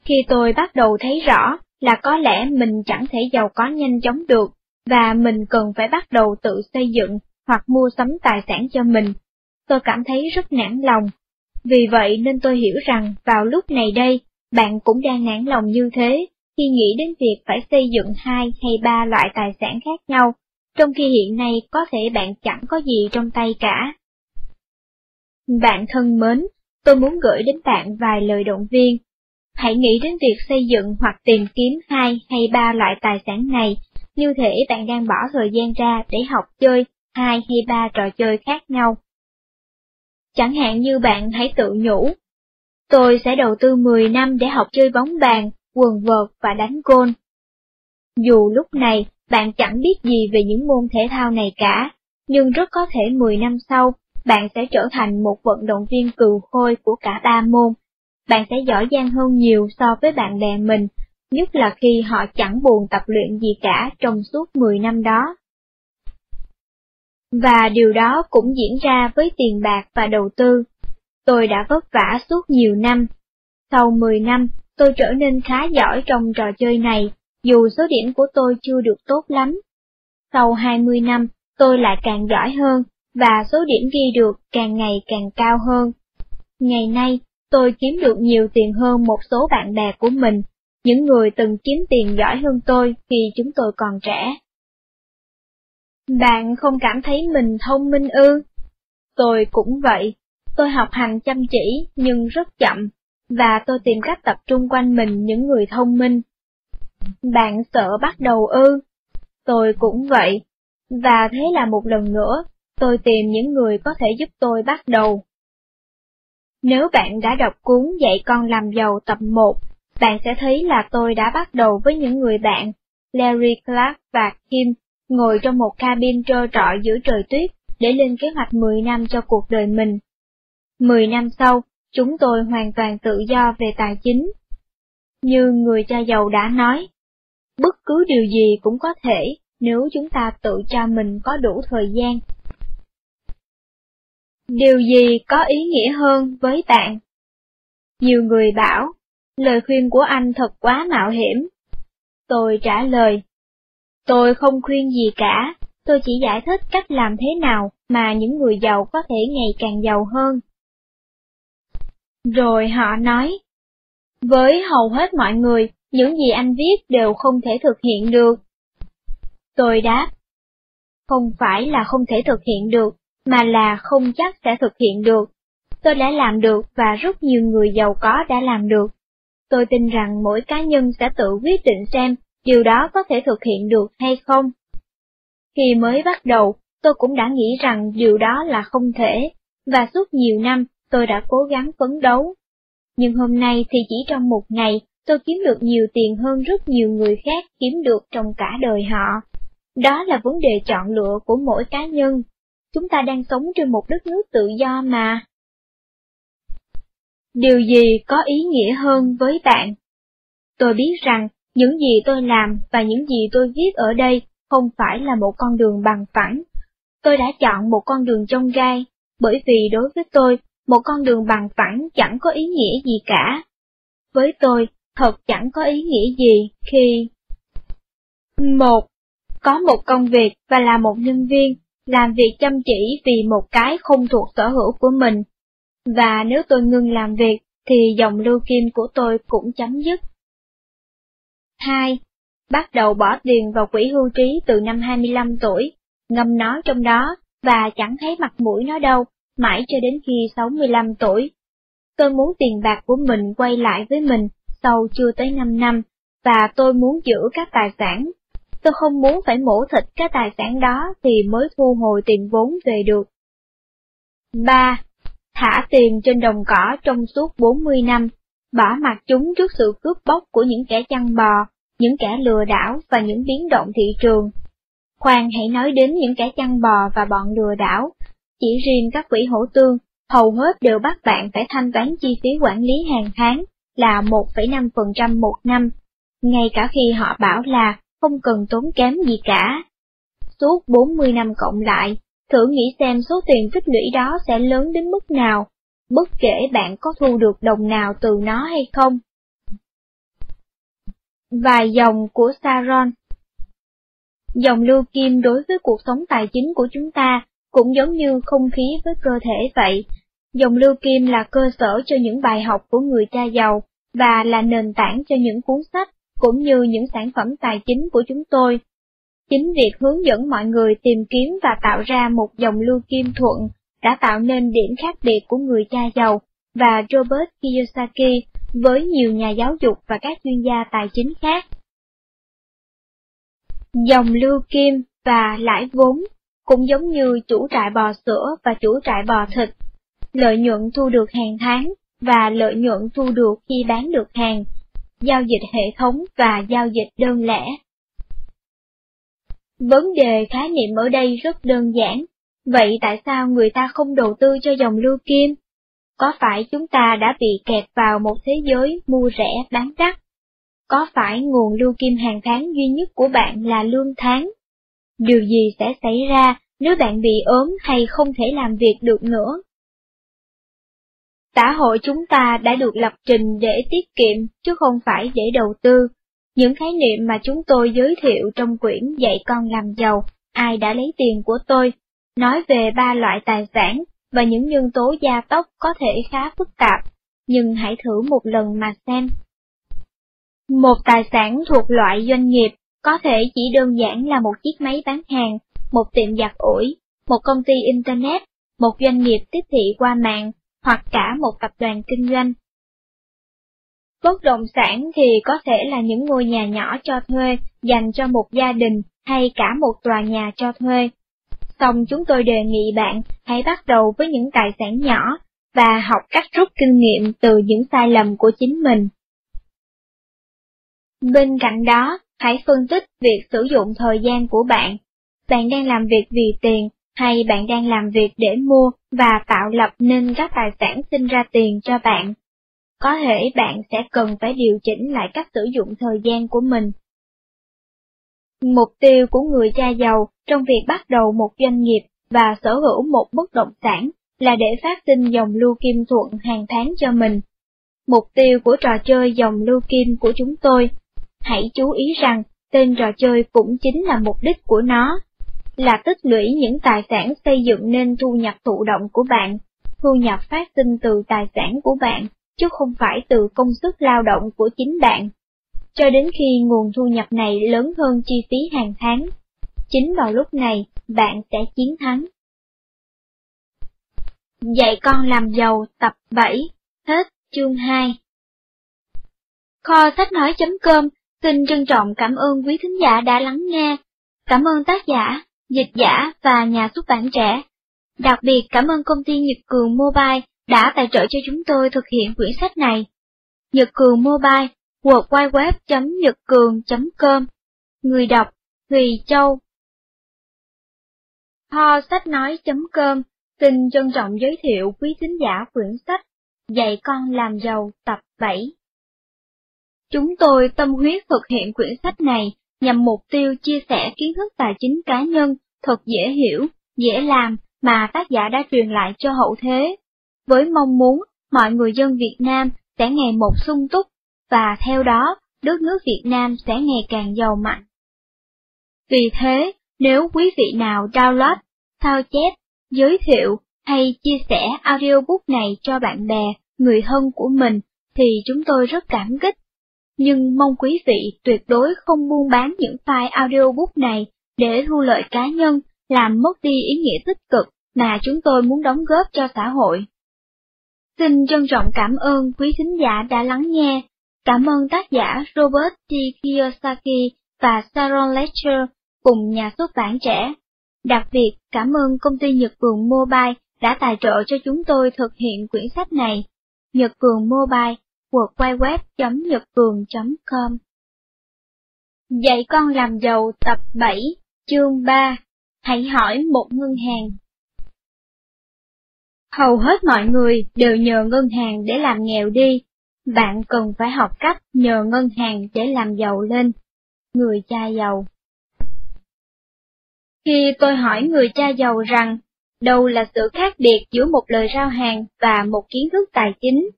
Khi tôi bắt đầu thấy rõ là có lẽ mình chẳng thể giàu có nhanh chóng được, và mình cần phải bắt đầu tự xây dựng hoặc mua sắm tài sản cho mình, tôi cảm thấy rất nản lòng. Vì vậy nên tôi hiểu rằng vào lúc này đây, bạn cũng đang nản lòng như thế, khi nghĩ đến việc phải xây dựng hai hay ba loại tài sản khác nhau trong khi hiện nay có thể bạn chẳng có gì trong tay cả. Bạn thân mến, tôi muốn gửi đến bạn vài lời động viên. Hãy nghĩ đến việc xây dựng hoặc tìm kiếm hai hay ba loại tài sản này, như thể bạn đang bỏ thời gian ra để học chơi hai hay ba trò chơi khác nhau. Chẳng hạn như bạn hãy tự nhủ, tôi sẽ đầu tư 10 năm để học chơi bóng bàn, quần vợt và đánh gôn. Dù lúc này bạn chẳng biết gì về những môn thể thao này cả, nhưng rất có thể 10 năm sau, bạn sẽ trở thành một vận động viên cừu khôi của cả ba môn. Bạn sẽ giỏi giang hơn nhiều so với bạn bè mình, nhất là khi họ chẳng buồn tập luyện gì cả trong suốt 10 năm đó. Và điều đó cũng diễn ra với tiền bạc và đầu tư. Tôi đã vất vả suốt nhiều năm. Sau 10 năm, tôi trở nên khá giỏi trong trò chơi này dù số điểm của tôi chưa được tốt lắm. Sau 20 năm, tôi lại càng giỏi hơn, và số điểm ghi được càng ngày càng cao hơn. Ngày nay, tôi kiếm được nhiều tiền hơn một số bạn bè của mình, những người từng kiếm tiền giỏi hơn tôi khi chúng tôi còn trẻ. Bạn không cảm thấy mình thông minh ư? Tôi cũng vậy, tôi học hành chăm chỉ nhưng rất chậm, và tôi tìm cách tập trung quanh mình những người thông minh bạn sợ bắt đầu ư? Tôi cũng vậy. Và thế là một lần nữa, tôi tìm những người có thể giúp tôi bắt đầu. Nếu bạn đã đọc cuốn Dạy con làm giàu tập 1, bạn sẽ thấy là tôi đã bắt đầu với những người bạn, Larry Clark và Kim, ngồi trong một cabin trơ trọi giữa trời tuyết để lên kế hoạch 10 năm cho cuộc đời mình. 10 năm sau, chúng tôi hoàn toàn tự do về tài chính. Như người cha giàu đã nói, Bất cứ điều gì cũng có thể nếu chúng ta tự cho mình có đủ thời gian. Điều gì có ý nghĩa hơn với bạn? Nhiều người bảo, lời khuyên của anh thật quá mạo hiểm. Tôi trả lời, tôi không khuyên gì cả, tôi chỉ giải thích cách làm thế nào mà những người giàu có thể ngày càng giàu hơn. Rồi họ nói, với hầu hết mọi người, những gì anh viết đều không thể thực hiện được. Tôi đáp, không phải là không thể thực hiện được, mà là không chắc sẽ thực hiện được. Tôi đã làm được và rất nhiều người giàu có đã làm được. Tôi tin rằng mỗi cá nhân sẽ tự quyết định xem điều đó có thể thực hiện được hay không? Khi mới bắt đầu, tôi cũng đã nghĩ rằng điều đó là không thể, và suốt nhiều năm tôi đã cố gắng phấn đấu. Nhưng hôm nay thì chỉ trong một ngày, tôi kiếm được nhiều tiền hơn rất nhiều người khác kiếm được trong cả đời họ. Đó là vấn đề chọn lựa của mỗi cá nhân. Chúng ta đang sống trên một đất nước tự do mà. Điều gì có ý nghĩa hơn với bạn? Tôi biết rằng những gì tôi làm và những gì tôi viết ở đây không phải là một con đường bằng phẳng. Tôi đã chọn một con đường trong gai, bởi vì đối với tôi, một con đường bằng phẳng chẳng có ý nghĩa gì cả. Với tôi, thật chẳng có ý nghĩa gì khi... Một, có một công việc và là một nhân viên, làm việc chăm chỉ vì một cái không thuộc sở hữu của mình. Và nếu tôi ngưng làm việc, thì dòng lưu kim của tôi cũng chấm dứt. 2. Bắt đầu bỏ tiền vào quỹ hưu trí từ năm 25 tuổi, ngâm nó trong đó, và chẳng thấy mặt mũi nó đâu, mãi cho đến khi 65 tuổi. Tôi muốn tiền bạc của mình quay lại với mình sau chưa tới 5 năm, và tôi muốn giữ các tài sản. Tôi không muốn phải mổ thịt các tài sản đó thì mới thu hồi tiền vốn về được. 3. Thả tiền trên đồng cỏ trong suốt 40 năm, bỏ mặt chúng trước sự cướp bóc của những kẻ chăn bò, những kẻ lừa đảo và những biến động thị trường. Khoan hãy nói đến những kẻ chăn bò và bọn lừa đảo. Chỉ riêng các quỹ hổ tương, hầu hết đều bắt bạn phải thanh toán chi phí quản lý hàng tháng là 1,5% một năm, ngay cả khi họ bảo là không cần tốn kém gì cả. Suốt 40 năm cộng lại, thử nghĩ xem số tiền tích lũy đó sẽ lớn đến mức nào, bất kể bạn có thu được đồng nào từ nó hay không. Vài dòng của Saron Dòng lưu kim đối với cuộc sống tài chính của chúng ta cũng giống như không khí với cơ thể vậy. Dòng lưu kim là cơ sở cho những bài học của người cha giàu và là nền tảng cho những cuốn sách cũng như những sản phẩm tài chính của chúng tôi. Chính việc hướng dẫn mọi người tìm kiếm và tạo ra một dòng lưu kim thuận đã tạo nên điểm khác biệt của người cha giàu và Robert Kiyosaki với nhiều nhà giáo dục và các chuyên gia tài chính khác. Dòng lưu kim và lãi vốn cũng giống như chủ trại bò sữa và chủ trại bò thịt. Lợi nhuận thu được hàng tháng và lợi nhuận thu được khi bán được hàng, giao dịch hệ thống và giao dịch đơn lẻ. Vấn đề khái niệm ở đây rất đơn giản, vậy tại sao người ta không đầu tư cho dòng lưu kim? Có phải chúng ta đã bị kẹt vào một thế giới mua rẻ bán đắt? Có phải nguồn lưu kim hàng tháng duy nhất của bạn là lương tháng? Điều gì sẽ xảy ra nếu bạn bị ốm hay không thể làm việc được nữa? Xã hội chúng ta đã được lập trình để tiết kiệm chứ không phải để đầu tư. Những khái niệm mà chúng tôi giới thiệu trong quyển Dạy con làm giàu, ai đã lấy tiền của tôi, nói về ba loại tài sản và những nhân tố gia tốc có thể khá phức tạp, nhưng hãy thử một lần mà xem. Một tài sản thuộc loại doanh nghiệp có thể chỉ đơn giản là một chiếc máy bán hàng, một tiệm giặt ủi, một công ty Internet, một doanh nghiệp tiếp thị qua mạng, hoặc cả một tập đoàn kinh doanh. Bất động sản thì có thể là những ngôi nhà nhỏ cho thuê dành cho một gia đình hay cả một tòa nhà cho thuê. Xong chúng tôi đề nghị bạn hãy bắt đầu với những tài sản nhỏ và học cách rút kinh nghiệm từ những sai lầm của chính mình. Bên cạnh đó, hãy phân tích việc sử dụng thời gian của bạn. Bạn đang làm việc vì tiền hay bạn đang làm việc để mua và tạo lập nên các tài sản sinh ra tiền cho bạn. Có thể bạn sẽ cần phải điều chỉnh lại cách sử dụng thời gian của mình. Mục tiêu của người cha giàu trong việc bắt đầu một doanh nghiệp và sở hữu một bất động sản là để phát sinh dòng lưu kim thuận hàng tháng cho mình. Mục tiêu của trò chơi dòng lưu kim của chúng tôi, hãy chú ý rằng tên trò chơi cũng chính là mục đích của nó là tích lũy những tài sản xây dựng nên thu nhập thụ động của bạn, thu nhập phát sinh từ tài sản của bạn, chứ không phải từ công sức lao động của chính bạn. Cho đến khi nguồn thu nhập này lớn hơn chi phí hàng tháng, chính vào lúc này bạn sẽ chiến thắng. Dạy con làm giàu tập 7, hết chương 2 Kho sách nói.com Xin trân trọng cảm ơn quý thính giả đã lắng nghe. Cảm ơn tác giả, dịch giả và nhà xuất bản trẻ. Đặc biệt cảm ơn công ty Nhật Cường Mobile đã tài trợ cho chúng tôi thực hiện quyển sách này. Nhật Cường Mobile, www.nhậtcường.com Người đọc, Thùy Châu. Ho sách nói.com xin trân trọng giới thiệu quý thính giả quyển sách Dạy con làm giàu tập 7. Chúng tôi tâm huyết thực hiện quyển sách này nhằm mục tiêu chia sẻ kiến thức tài chính cá nhân thật dễ hiểu, dễ làm mà tác giả đã truyền lại cho hậu thế, với mong muốn mọi người dân Việt Nam sẽ ngày một sung túc, và theo đó, đất nước Việt Nam sẽ ngày càng giàu mạnh. Vì thế, nếu quý vị nào download, sao chép, giới thiệu hay chia sẻ audiobook này cho bạn bè, người thân của mình, thì chúng tôi rất cảm kích. Nhưng mong quý vị tuyệt đối không buôn bán những file audiobook này để thu lợi cá nhân, làm mất đi ý nghĩa tích cực mà chúng tôi muốn đóng góp cho xã hội. Xin trân trọng cảm ơn quý thính giả đã lắng nghe. Cảm ơn tác giả Robert T. Kiyosaki và Sharon Lecter cùng nhà xuất bản trẻ. Đặc biệt cảm ơn công ty Nhật Cường Mobile đã tài trợ cho chúng tôi thực hiện quyển sách này. Nhật Cường Mobile, www.nhậtcường.com Dạy con làm giàu tập 7, chương 3 Hãy hỏi một ngân hàng Hầu hết mọi người đều nhờ ngân hàng để làm nghèo đi, bạn cần phải học cách nhờ ngân hàng để làm giàu lên. Người cha giàu Khi tôi hỏi người cha giàu rằng, đâu là sự khác biệt giữa một lời giao hàng và một kiến thức tài chính,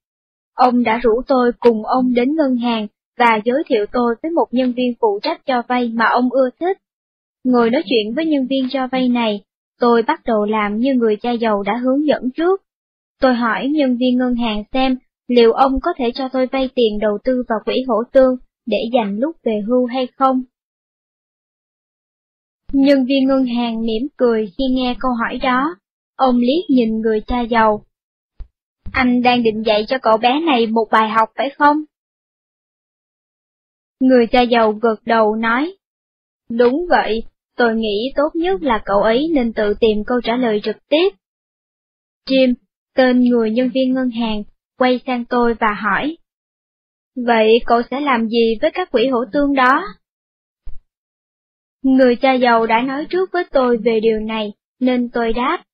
ông đã rủ tôi cùng ông đến ngân hàng và giới thiệu tôi với một nhân viên phụ trách cho vay mà ông ưa thích. Ngồi nói chuyện với nhân viên cho vay này, tôi bắt đầu làm như người cha giàu đã hướng dẫn trước. Tôi hỏi nhân viên ngân hàng xem liệu ông có thể cho tôi vay tiền đầu tư vào quỹ hỗ tương để dành lúc về hưu hay không. Nhân viên ngân hàng mỉm cười khi nghe câu hỏi đó, ông liếc nhìn người cha giàu. Anh đang định dạy cho cậu bé này một bài học phải không? Người cha giàu gật đầu nói, Đúng vậy, tôi nghĩ tốt nhất là cậu ấy nên tự tìm câu trả lời trực tiếp. Jim, tên người nhân viên ngân hàng, quay sang tôi và hỏi. Vậy cậu sẽ làm gì với các quỹ hỗ tương đó? Người cha giàu đã nói trước với tôi về điều này, nên tôi đáp.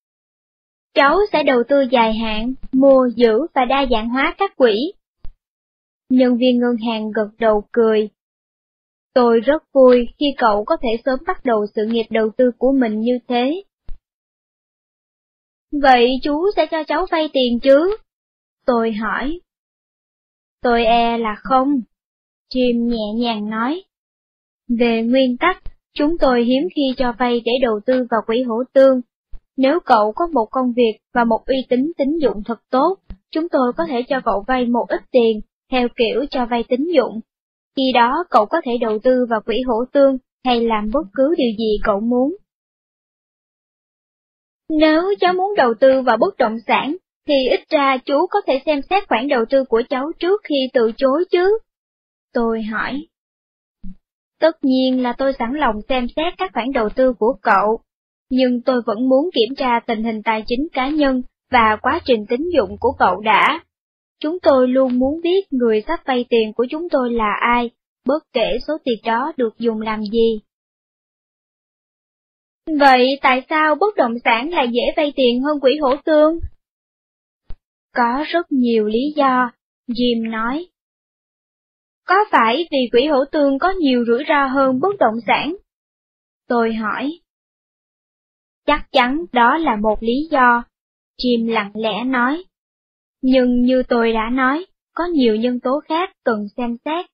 Cháu sẽ đầu tư dài hạn, mua, giữ và đa dạng hóa các quỹ. Nhân viên ngân hàng gật đầu cười. Tôi rất vui khi cậu có thể sớm bắt đầu sự nghiệp đầu tư của mình như thế. Vậy chú sẽ cho cháu vay tiền chứ? Tôi hỏi. Tôi e là không. Jim nhẹ nhàng nói. Về nguyên tắc, chúng tôi hiếm khi cho vay để đầu tư vào quỹ hỗ tương. Nếu cậu có một công việc và một uy tín tín dụng thật tốt, chúng tôi có thể cho cậu vay một ít tiền, theo kiểu cho vay tín dụng. Khi đó cậu có thể đầu tư vào quỹ hỗ tương hay làm bất cứ điều gì cậu muốn. Nếu cháu muốn đầu tư vào bất động sản, thì ít ra chú có thể xem xét khoản đầu tư của cháu trước khi từ chối chứ. Tôi hỏi. Tất nhiên là tôi sẵn lòng xem xét các khoản đầu tư của cậu, nhưng tôi vẫn muốn kiểm tra tình hình tài chính cá nhân và quá trình tín dụng của cậu đã. Chúng tôi luôn muốn biết người sắp vay tiền của chúng tôi là ai, bất kể số tiền đó được dùng làm gì. Vậy tại sao bất động sản lại dễ vay tiền hơn quỹ hổ tương? Có rất nhiều lý do, Jim nói. Có phải vì quỹ hỗ tương có nhiều rủi ro hơn bất động sản? Tôi hỏi. Chắc chắn đó là một lý do, Jim lặng lẽ nói. Nhưng như tôi đã nói, có nhiều nhân tố khác cần xem xét.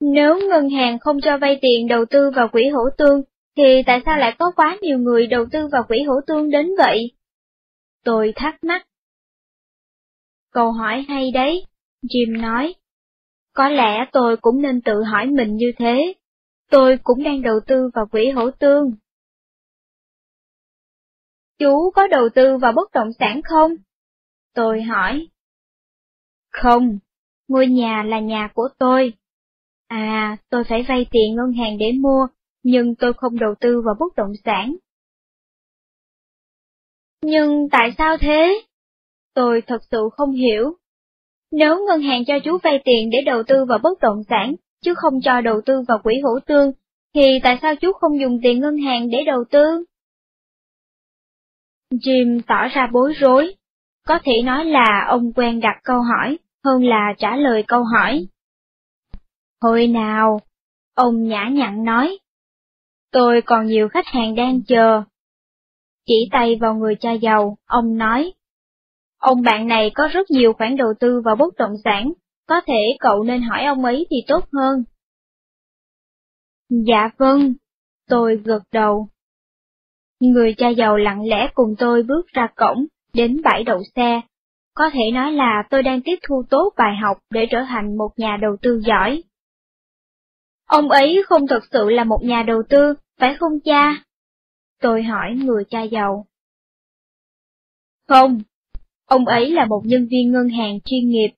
Nếu ngân hàng không cho vay tiền đầu tư vào quỹ hỗ tương, thì tại sao lại có quá nhiều người đầu tư vào quỹ hỗ tương đến vậy? Tôi thắc mắc. Câu hỏi hay đấy, Jim nói. Có lẽ tôi cũng nên tự hỏi mình như thế. Tôi cũng đang đầu tư vào quỹ hổ tương. Chú có đầu tư vào bất động sản không? Tôi hỏi. Không, ngôi nhà là nhà của tôi. À, tôi phải vay tiền ngân hàng để mua, nhưng tôi không đầu tư vào bất động sản. Nhưng tại sao thế? Tôi thật sự không hiểu. Nếu ngân hàng cho chú vay tiền để đầu tư vào bất động sản, chứ không cho đầu tư vào quỹ hữu tương, thì tại sao chú không dùng tiền ngân hàng để đầu tư? Jim tỏ ra bối rối. Có thể nói là ông quen đặt câu hỏi, hơn là trả lời câu hỏi. Hồi nào? Ông nhã nhặn nói. Tôi còn nhiều khách hàng đang chờ. Chỉ tay vào người cha giàu, ông nói. Ông bạn này có rất nhiều khoản đầu tư vào bất động sản, có thể cậu nên hỏi ông ấy thì tốt hơn. Dạ vâng, tôi gật đầu. Người cha giàu lặng lẽ cùng tôi bước ra cổng, đến bãi đậu xe. Có thể nói là tôi đang tiếp thu tốt bài học để trở thành một nhà đầu tư giỏi. Ông ấy không thật sự là một nhà đầu tư, phải không cha? Tôi hỏi người cha giàu. Không, ông ấy là một nhân viên ngân hàng chuyên nghiệp.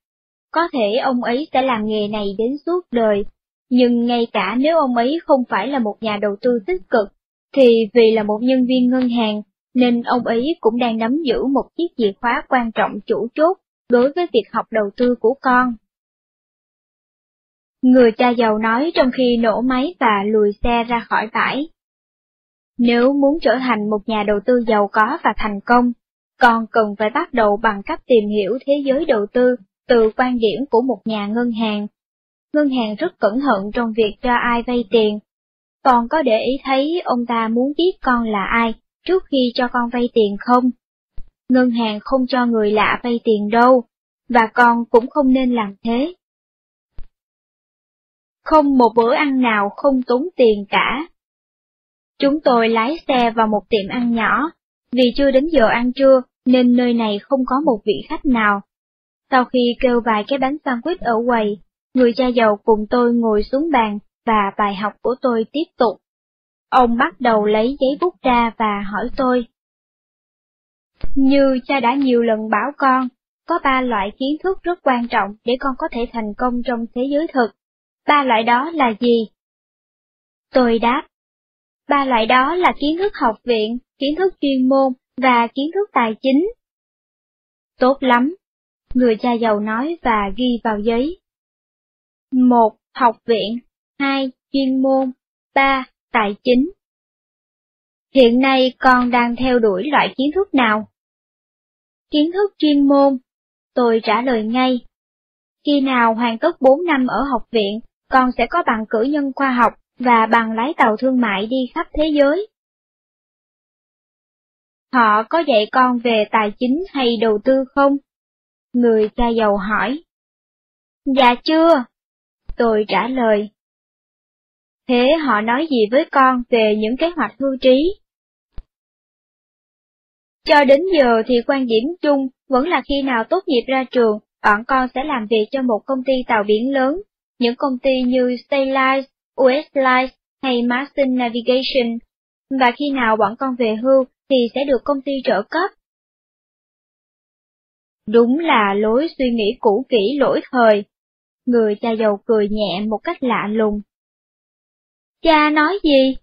Có thể ông ấy sẽ làm nghề này đến suốt đời, nhưng ngay cả nếu ông ấy không phải là một nhà đầu tư tích cực, thì vì là một nhân viên ngân hàng, nên ông ấy cũng đang nắm giữ một chiếc chìa khóa quan trọng chủ chốt đối với việc học đầu tư của con. Người cha giàu nói trong khi nổ máy và lùi xe ra khỏi bãi. Nếu muốn trở thành một nhà đầu tư giàu có và thành công, còn cần phải bắt đầu bằng cách tìm hiểu thế giới đầu tư từ quan điểm của một nhà ngân hàng. Ngân hàng rất cẩn thận trong việc cho ai vay tiền. Còn có để ý thấy ông ta muốn biết con là ai trước khi cho con vay tiền không? Ngân hàng không cho người lạ vay tiền đâu, và con cũng không nên làm thế. Không một bữa ăn nào không tốn tiền cả. Chúng tôi lái xe vào một tiệm ăn nhỏ, vì chưa đến giờ ăn trưa nên nơi này không có một vị khách nào. Sau khi kêu vài cái bánh sandwich ở quầy, người cha giàu cùng tôi ngồi xuống bàn và bài học của tôi tiếp tục. Ông bắt đầu lấy giấy bút ra và hỏi tôi. Như cha đã nhiều lần bảo con, có ba loại kiến thức rất quan trọng để con có thể thành công trong thế giới thực. Ba loại đó là gì? Tôi đáp. Ba loại đó là kiến thức học viện, kiến thức chuyên môn và kiến thức tài chính. Tốt lắm, người cha giàu nói và ghi vào giấy. một Học viện, hai Chuyên môn, ba Tài chính. Hiện nay con đang theo đuổi loại kiến thức nào? Kiến thức chuyên môn, tôi trả lời ngay. Khi nào hoàn tất 4 năm ở học viện, con sẽ có bằng cử nhân khoa học và bằng lái tàu thương mại đi khắp thế giới. Họ có dạy con về tài chính hay đầu tư không? Người cha giàu hỏi. Dạ chưa. Tôi trả lời. Thế họ nói gì với con về những kế hoạch hưu trí? Cho đến giờ thì quan điểm chung vẫn là khi nào tốt nghiệp ra trường, bọn con sẽ làm việc cho một công ty tàu biển lớn, những công ty như US Life hay Martin Navigation, và khi nào bọn con về hưu thì sẽ được công ty trợ cấp. Đúng là lối suy nghĩ cũ kỹ lỗi thời. Người cha giàu cười nhẹ một cách lạ lùng. Cha nói gì?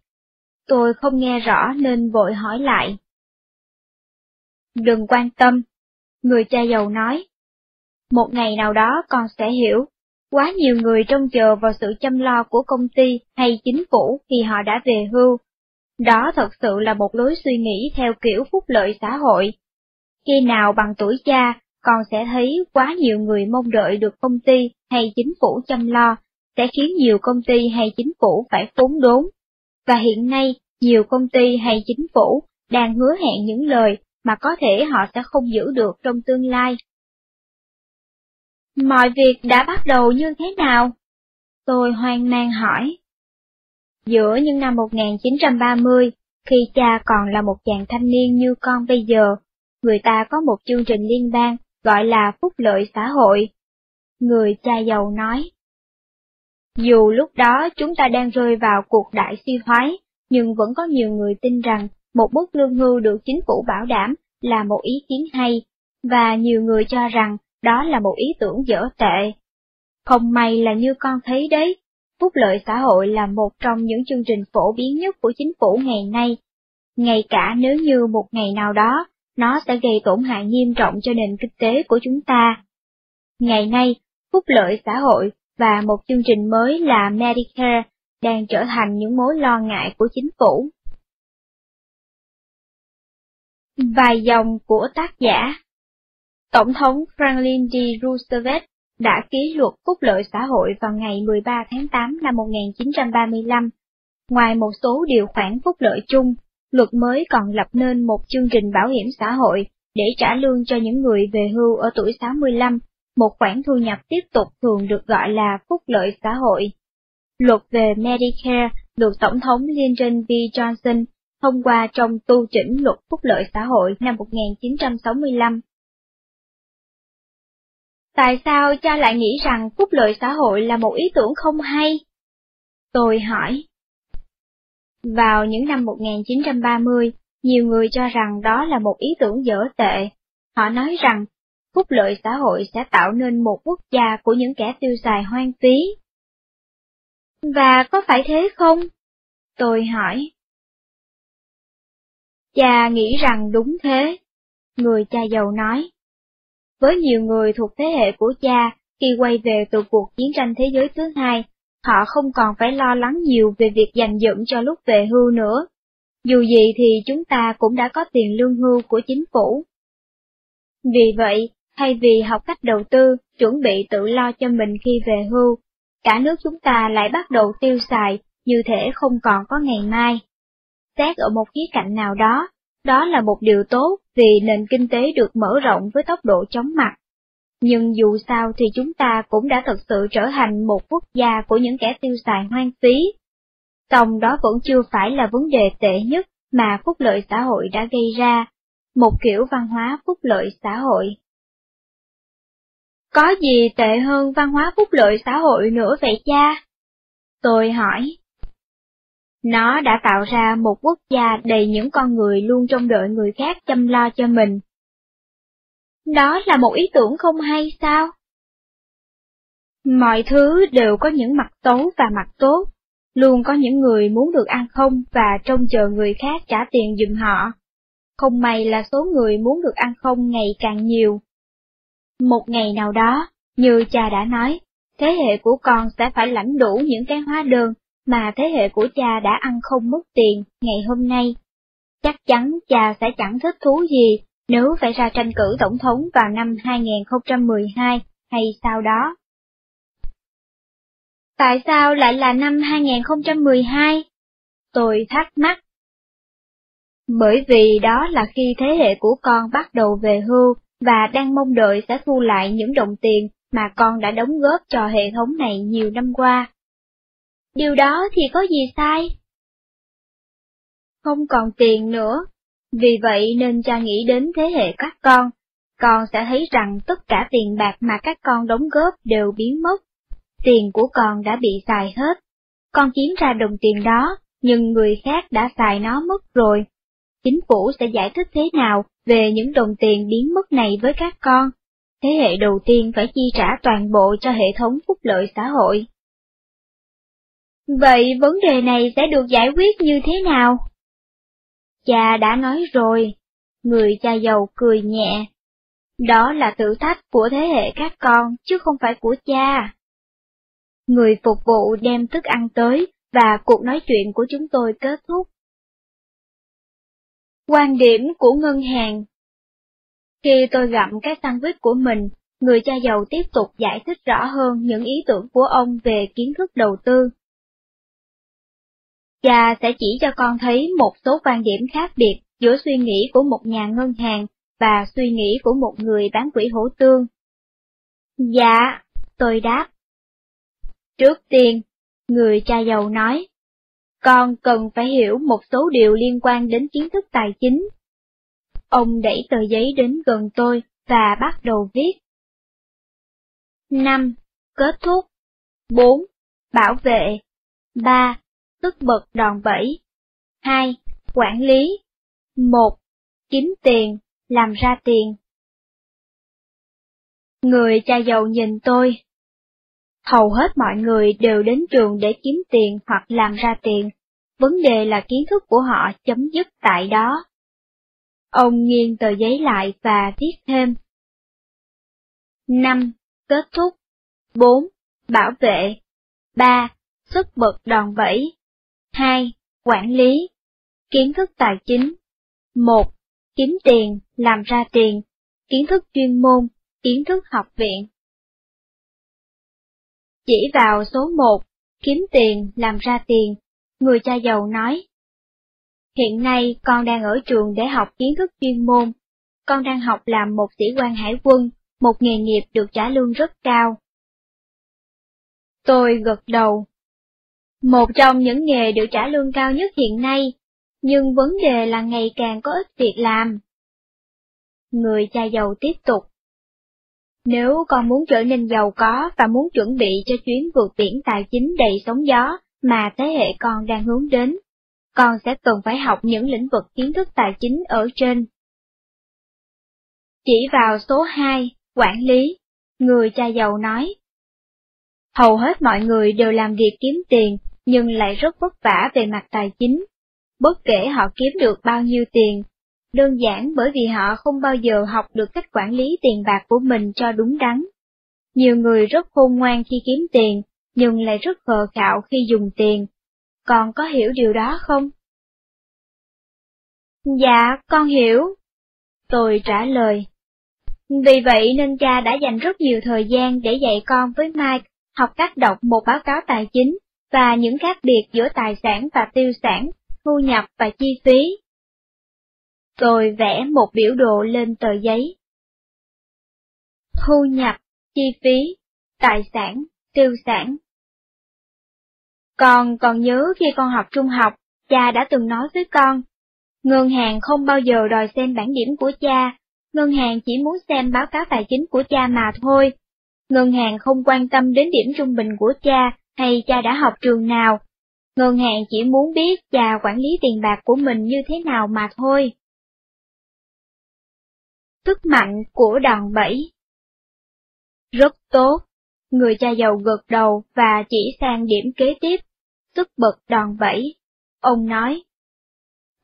Tôi không nghe rõ nên vội hỏi lại. Đừng quan tâm, người cha giàu nói. Một ngày nào đó con sẽ hiểu, quá nhiều người trông chờ vào sự chăm lo của công ty hay chính phủ khi họ đã về hưu. Đó thật sự là một lối suy nghĩ theo kiểu phúc lợi xã hội. Khi nào bằng tuổi cha, còn sẽ thấy quá nhiều người mong đợi được công ty hay chính phủ chăm lo, sẽ khiến nhiều công ty hay chính phủ phải khốn đốn. Và hiện nay, nhiều công ty hay chính phủ đang hứa hẹn những lời mà có thể họ sẽ không giữ được trong tương lai. Mọi việc đã bắt đầu như thế nào? Tôi hoang mang hỏi. Giữa những năm 1930, khi cha còn là một chàng thanh niên như con bây giờ, người ta có một chương trình liên bang gọi là phúc lợi xã hội. Người cha giàu nói. Dù lúc đó chúng ta đang rơi vào cuộc đại suy thoái, nhưng vẫn có nhiều người tin rằng một mức lương hưu được chính phủ bảo đảm là một ý kiến hay, và nhiều người cho rằng đó là một ý tưởng dở tệ. Không may là như con thấy đấy, phúc lợi xã hội là một trong những chương trình phổ biến nhất của chính phủ ngày nay. Ngay cả nếu như một ngày nào đó, nó sẽ gây tổn hại nghiêm trọng cho nền kinh tế của chúng ta. Ngày nay, phúc lợi xã hội và một chương trình mới là Medicare đang trở thành những mối lo ngại của chính phủ. Vài dòng của tác giả Tổng thống Franklin D. Roosevelt đã ký luật phúc lợi xã hội vào ngày 13 tháng 8 năm 1935. Ngoài một số điều khoản phúc lợi chung, luật mới còn lập nên một chương trình bảo hiểm xã hội để trả lương cho những người về hưu ở tuổi 65, một khoản thu nhập tiếp tục thường được gọi là phúc lợi xã hội. Luật về Medicare được Tổng thống Lyndon B. Johnson thông qua trong tu chỉnh luật phúc lợi xã hội năm 1965. Tại sao cha lại nghĩ rằng phúc lợi xã hội là một ý tưởng không hay? Tôi hỏi. Vào những năm 1930, nhiều người cho rằng đó là một ý tưởng dở tệ. Họ nói rằng, phúc lợi xã hội sẽ tạo nên một quốc gia của những kẻ tiêu xài hoang phí. Và có phải thế không? Tôi hỏi. Cha nghĩ rằng đúng thế. Người cha giàu nói. Với nhiều người thuộc thế hệ của cha, khi quay về từ cuộc chiến tranh thế giới thứ hai, họ không còn phải lo lắng nhiều về việc dành dụm cho lúc về hưu nữa. Dù gì thì chúng ta cũng đã có tiền lương hưu của chính phủ. Vì vậy, thay vì học cách đầu tư, chuẩn bị tự lo cho mình khi về hưu, cả nước chúng ta lại bắt đầu tiêu xài như thể không còn có ngày mai. Xét ở một khía cạnh nào đó, đó là một điều tốt vì nền kinh tế được mở rộng với tốc độ chóng mặt. Nhưng dù sao thì chúng ta cũng đã thực sự trở thành một quốc gia của những kẻ tiêu xài hoang phí. Song đó vẫn chưa phải là vấn đề tệ nhất mà phúc lợi xã hội đã gây ra, một kiểu văn hóa phúc lợi xã hội. Có gì tệ hơn văn hóa phúc lợi xã hội nữa vậy cha? Tôi hỏi. Nó đã tạo ra một quốc gia đầy những con người luôn trông đợi người khác chăm lo cho mình. Đó là một ý tưởng không hay sao? Mọi thứ đều có những mặt xấu và mặt tốt, luôn có những người muốn được ăn không và trông chờ người khác trả tiền giùm họ. Không may là số người muốn được ăn không ngày càng nhiều. Một ngày nào đó, như cha đã nói, thế hệ của con sẽ phải lãnh đủ những cái hóa đơn mà thế hệ của cha đã ăn không mất tiền ngày hôm nay. Chắc chắn cha sẽ chẳng thích thú gì nếu phải ra tranh cử tổng thống vào năm 2012 hay sau đó. Tại sao lại là năm 2012? Tôi thắc mắc. Bởi vì đó là khi thế hệ của con bắt đầu về hưu và đang mong đợi sẽ thu lại những đồng tiền mà con đã đóng góp cho hệ thống này nhiều năm qua. Điều đó thì có gì sai? Không còn tiền nữa, vì vậy nên cha nghĩ đến thế hệ các con, con sẽ thấy rằng tất cả tiền bạc mà các con đóng góp đều biến mất. Tiền của con đã bị xài hết. Con kiếm ra đồng tiền đó, nhưng người khác đã xài nó mất rồi. Chính phủ sẽ giải thích thế nào về những đồng tiền biến mất này với các con? Thế hệ đầu tiên phải chi trả toàn bộ cho hệ thống phúc lợi xã hội. Vậy vấn đề này sẽ được giải quyết như thế nào? Cha đã nói rồi, người cha giàu cười nhẹ. Đó là thử thách của thế hệ các con, chứ không phải của cha. Người phục vụ đem thức ăn tới, và cuộc nói chuyện của chúng tôi kết thúc. Quan điểm của ngân hàng Khi tôi gặm cái sandwich của mình, người cha giàu tiếp tục giải thích rõ hơn những ý tưởng của ông về kiến thức đầu tư. Cha sẽ chỉ cho con thấy một số quan điểm khác biệt giữa suy nghĩ của một nhà ngân hàng và suy nghĩ của một người bán quỹ hổ tương. Dạ, tôi đáp. Trước tiên, người cha giàu nói, con cần phải hiểu một số điều liên quan đến kiến thức tài chính. Ông đẩy tờ giấy đến gần tôi và bắt đầu viết. 5. Kết thúc 4. Bảo vệ 3 tức bật đòn bẩy. 2. Quản lý 1. Kiếm tiền, làm ra tiền. Người cha giàu nhìn tôi. Hầu hết mọi người đều đến trường để kiếm tiền hoặc làm ra tiền, vấn đề là kiến thức của họ chấm dứt tại đó. Ông nghiêng tờ giấy lại và viết thêm. 5. Kết thúc 4. Bảo vệ 3. Sức bật đòn bẩy 2. Quản lý Kiến thức tài chính 1. Kiếm tiền, làm ra tiền Kiến thức chuyên môn, kiến thức học viện Chỉ vào số 1, kiếm tiền, làm ra tiền, người cha giàu nói. Hiện nay con đang ở trường để học kiến thức chuyên môn, con đang học làm một sĩ quan hải quân, một nghề nghiệp được trả lương rất cao. Tôi gật đầu. Một trong những nghề được trả lương cao nhất hiện nay, nhưng vấn đề là ngày càng có ít việc làm. Người cha giàu tiếp tục. Nếu con muốn trở nên giàu có và muốn chuẩn bị cho chuyến vượt biển tài chính đầy sóng gió mà thế hệ con đang hướng đến, con sẽ cần phải học những lĩnh vực kiến thức tài chính ở trên. Chỉ vào số 2, quản lý, người cha giàu nói. Hầu hết mọi người đều làm việc kiếm tiền, nhưng lại rất vất vả về mặt tài chính. Bất kể họ kiếm được bao nhiêu tiền, đơn giản bởi vì họ không bao giờ học được cách quản lý tiền bạc của mình cho đúng đắn. Nhiều người rất khôn ngoan khi kiếm tiền, nhưng lại rất khờ khạo khi dùng tiền. Con có hiểu điều đó không? Dạ, con hiểu. Tôi trả lời. Vì vậy nên cha đã dành rất nhiều thời gian để dạy con với Mike học cách đọc một báo cáo tài chính và những khác biệt giữa tài sản và tiêu sản, thu nhập và chi phí. Tôi vẽ một biểu đồ lên tờ giấy. Thu nhập, chi phí, tài sản, tiêu sản. Con còn nhớ khi con học trung học, cha đã từng nói với con, ngân hàng không bao giờ đòi xem bản điểm của cha, ngân hàng chỉ muốn xem báo cáo tài chính của cha mà thôi. Ngân hàng không quan tâm đến điểm trung bình của cha hay cha đã học trường nào. Ngân hàng chỉ muốn biết cha quản lý tiền bạc của mình như thế nào mà thôi. Sức mạnh của đòn bẩy Rất tốt, người cha giàu gật đầu và chỉ sang điểm kế tiếp, sức bật đòn bẩy. Ông nói,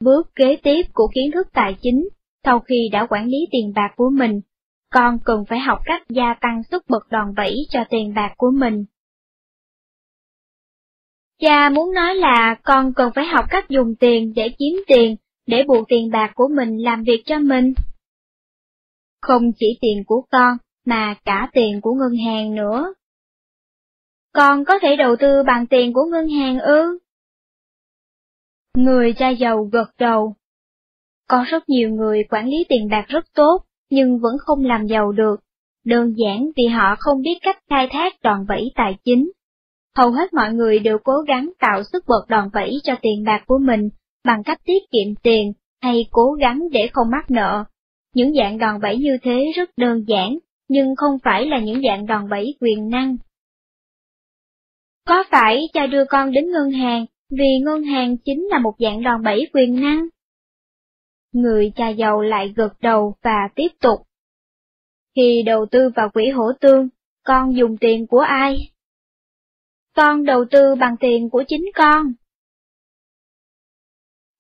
bước kế tiếp của kiến thức tài chính, sau khi đã quản lý tiền bạc của mình, con cần phải học cách gia tăng sức bật đòn bẩy cho tiền bạc của mình. Cha muốn nói là con cần phải học cách dùng tiền để kiếm tiền, để buộc tiền bạc của mình làm việc cho mình. Không chỉ tiền của con, mà cả tiền của ngân hàng nữa. Con có thể đầu tư bằng tiền của ngân hàng ư? Người cha giàu gật đầu. Có rất nhiều người quản lý tiền bạc rất tốt, nhưng vẫn không làm giàu được, đơn giản vì họ không biết cách khai thác đòn bẩy tài chính. Hầu hết mọi người đều cố gắng tạo sức bật đòn bẩy cho tiền bạc của mình bằng cách tiết kiệm tiền hay cố gắng để không mắc nợ. Những dạng đòn bẩy như thế rất đơn giản, nhưng không phải là những dạng đòn bẩy quyền năng. Có phải cha đưa con đến ngân hàng vì ngân hàng chính là một dạng đòn bẩy quyền năng? Người cha giàu lại gật đầu và tiếp tục. Khi đầu tư vào quỹ hổ tương, con dùng tiền của ai? Con đầu tư bằng tiền của chính con.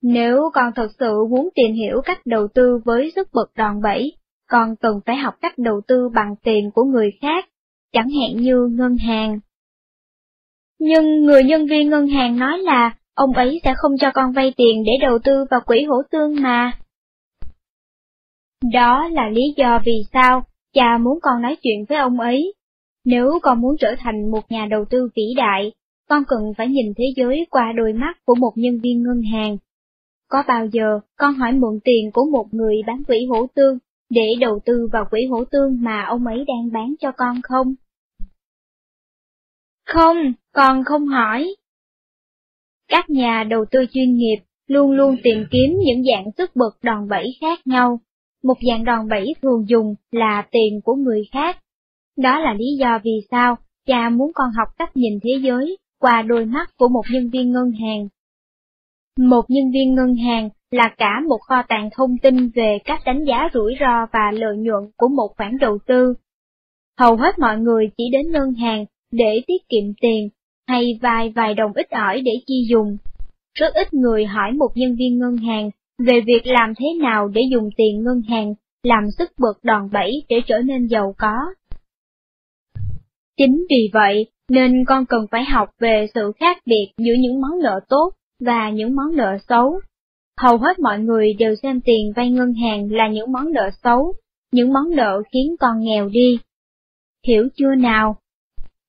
Nếu con thật sự muốn tìm hiểu cách đầu tư với sức bật đòn bẩy, con cần phải học cách đầu tư bằng tiền của người khác, chẳng hạn như ngân hàng. Nhưng người nhân viên ngân hàng nói là ông ấy sẽ không cho con vay tiền để đầu tư vào quỹ hỗ tương mà. Đó là lý do vì sao cha muốn con nói chuyện với ông ấy. Nếu con muốn trở thành một nhà đầu tư vĩ đại, con cần phải nhìn thế giới qua đôi mắt của một nhân viên ngân hàng. Có bao giờ con hỏi mượn tiền của một người bán quỹ hổ tương để đầu tư vào quỹ hổ tương mà ông ấy đang bán cho con không? Không, con không hỏi. Các nhà đầu tư chuyên nghiệp luôn luôn tìm kiếm những dạng sức bật đòn bẩy khác nhau một dạng đòn bẩy thường dùng là tiền của người khác. Đó là lý do vì sao cha muốn con học cách nhìn thế giới qua đôi mắt của một nhân viên ngân hàng. Một nhân viên ngân hàng là cả một kho tàng thông tin về cách đánh giá rủi ro và lợi nhuận của một khoản đầu tư. Hầu hết mọi người chỉ đến ngân hàng để tiết kiệm tiền, hay vài vài đồng ít ỏi để chi dùng. Rất ít người hỏi một nhân viên ngân hàng về việc làm thế nào để dùng tiền ngân hàng làm sức bật đòn bẩy để trở nên giàu có. Chính vì vậy nên con cần phải học về sự khác biệt giữa những món nợ tốt và những món nợ xấu. Hầu hết mọi người đều xem tiền vay ngân hàng là những món nợ xấu, những món nợ khiến con nghèo đi. Hiểu chưa nào?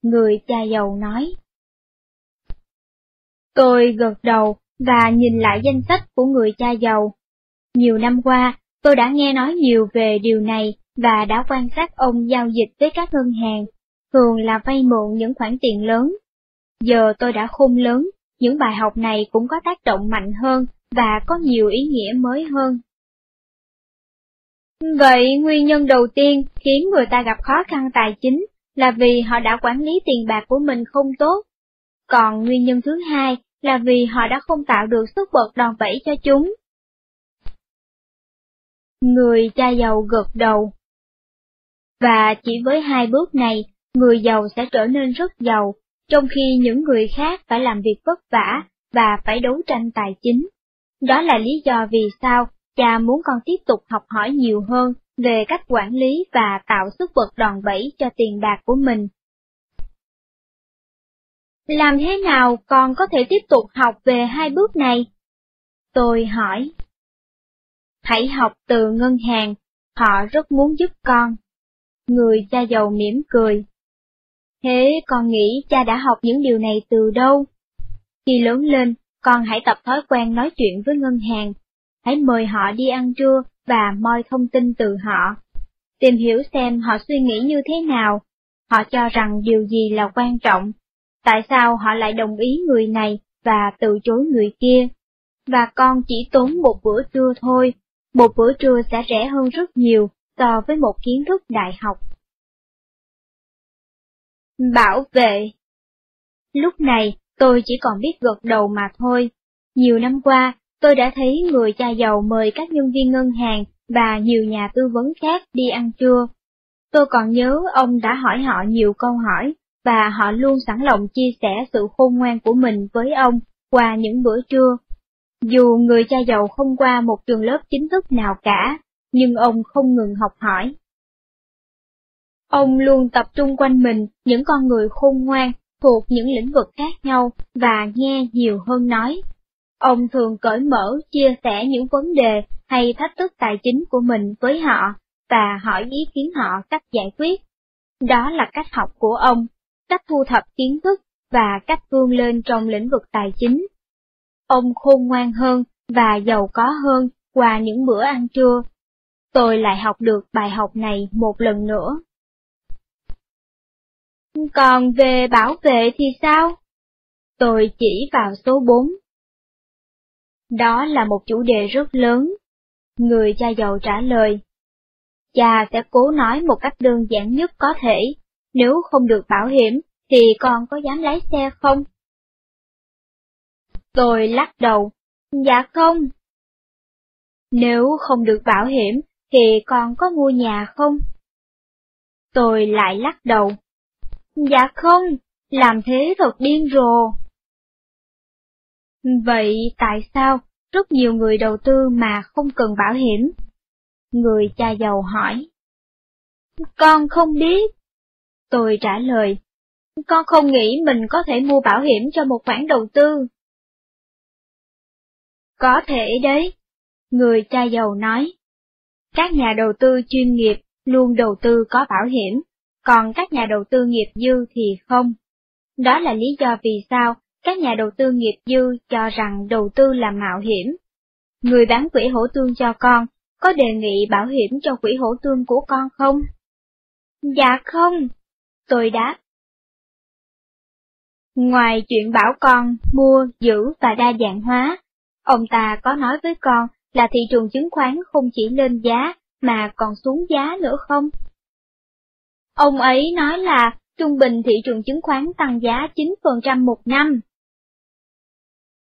Người cha giàu nói. Tôi gật đầu và nhìn lại danh sách của người cha giàu. Nhiều năm qua, tôi đã nghe nói nhiều về điều này và đã quan sát ông giao dịch với các ngân hàng, thường là vay mượn những khoản tiền lớn. Giờ tôi đã khôn lớn, những bài học này cũng có tác động mạnh hơn và có nhiều ý nghĩa mới hơn. Vậy nguyên nhân đầu tiên khiến người ta gặp khó khăn tài chính là vì họ đã quản lý tiền bạc của mình không tốt. Còn nguyên nhân thứ hai là vì họ đã không tạo được sức bật đòn bẩy cho chúng. Người cha giàu gật đầu. Và chỉ với hai bước này, người giàu sẽ trở nên rất giàu, trong khi những người khác phải làm việc vất vả và phải đấu tranh tài chính. Đó là lý do vì sao cha muốn con tiếp tục học hỏi nhiều hơn về cách quản lý và tạo sức bật đòn bẩy cho tiền bạc của mình. Làm thế nào con có thể tiếp tục học về hai bước này? Tôi hỏi. Hãy học từ ngân hàng, họ rất muốn giúp con. Người cha giàu mỉm cười. Thế con nghĩ cha đã học những điều này từ đâu? Khi lớn lên, con hãy tập thói quen nói chuyện với ngân hàng. Hãy mời họ đi ăn trưa và moi thông tin từ họ. Tìm hiểu xem họ suy nghĩ như thế nào. Họ cho rằng điều gì là quan trọng. Tại sao họ lại đồng ý người này và từ chối người kia? Và con chỉ tốn một bữa trưa thôi. Một bữa trưa sẽ rẻ hơn rất nhiều so với một kiến thức đại học. Bảo vệ Lúc này, tôi chỉ còn biết gật đầu mà thôi. Nhiều năm qua, tôi đã thấy người cha giàu mời các nhân viên ngân hàng và nhiều nhà tư vấn khác đi ăn trưa. Tôi còn nhớ ông đã hỏi họ nhiều câu hỏi, và họ luôn sẵn lòng chia sẻ sự khôn ngoan của mình với ông qua những bữa trưa. Dù người cha giàu không qua một trường lớp chính thức nào cả, nhưng ông không ngừng học hỏi. Ông luôn tập trung quanh mình những con người khôn ngoan thuộc những lĩnh vực khác nhau và nghe nhiều hơn nói. Ông thường cởi mở chia sẻ những vấn đề hay thách thức tài chính của mình với họ và hỏi ý kiến họ cách giải quyết. Đó là cách học của ông, cách thu thập kiến thức và cách vươn lên trong lĩnh vực tài chính. Ông khôn ngoan hơn và giàu có hơn qua những bữa ăn trưa. Tôi lại học được bài học này một lần nữa. Còn về bảo vệ thì sao? Tôi chỉ vào số 4. Đó là một chủ đề rất lớn. Người cha giàu trả lời. Cha sẽ cố nói một cách đơn giản nhất có thể, nếu không được bảo hiểm, thì con có dám lái xe không? Tôi lắc đầu. Dạ không. Nếu không được bảo hiểm, thì con có mua nhà không? Tôi lại lắc đầu. Dạ không, làm thế thật điên rồ. Vậy tại sao rất nhiều người đầu tư mà không cần bảo hiểm? Người cha giàu hỏi. Con không biết. Tôi trả lời. Con không nghĩ mình có thể mua bảo hiểm cho một khoản đầu tư. Có thể đấy. Người cha giàu nói. Các nhà đầu tư chuyên nghiệp luôn đầu tư có bảo hiểm, còn các nhà đầu tư nghiệp dư thì không. Đó là lý do vì sao các nhà đầu tư nghiệp dư cho rằng đầu tư là mạo hiểm. Người bán quỹ hỗ tương cho con, có đề nghị bảo hiểm cho quỹ hỗ tương của con không? Dạ không, tôi đáp. Ngoài chuyện bảo con mua, giữ và đa dạng hóa, ông ta có nói với con là thị trường chứng khoán không chỉ lên giá mà còn xuống giá nữa không? Ông ấy nói là trung bình thị trường chứng khoán tăng giá 9% một năm.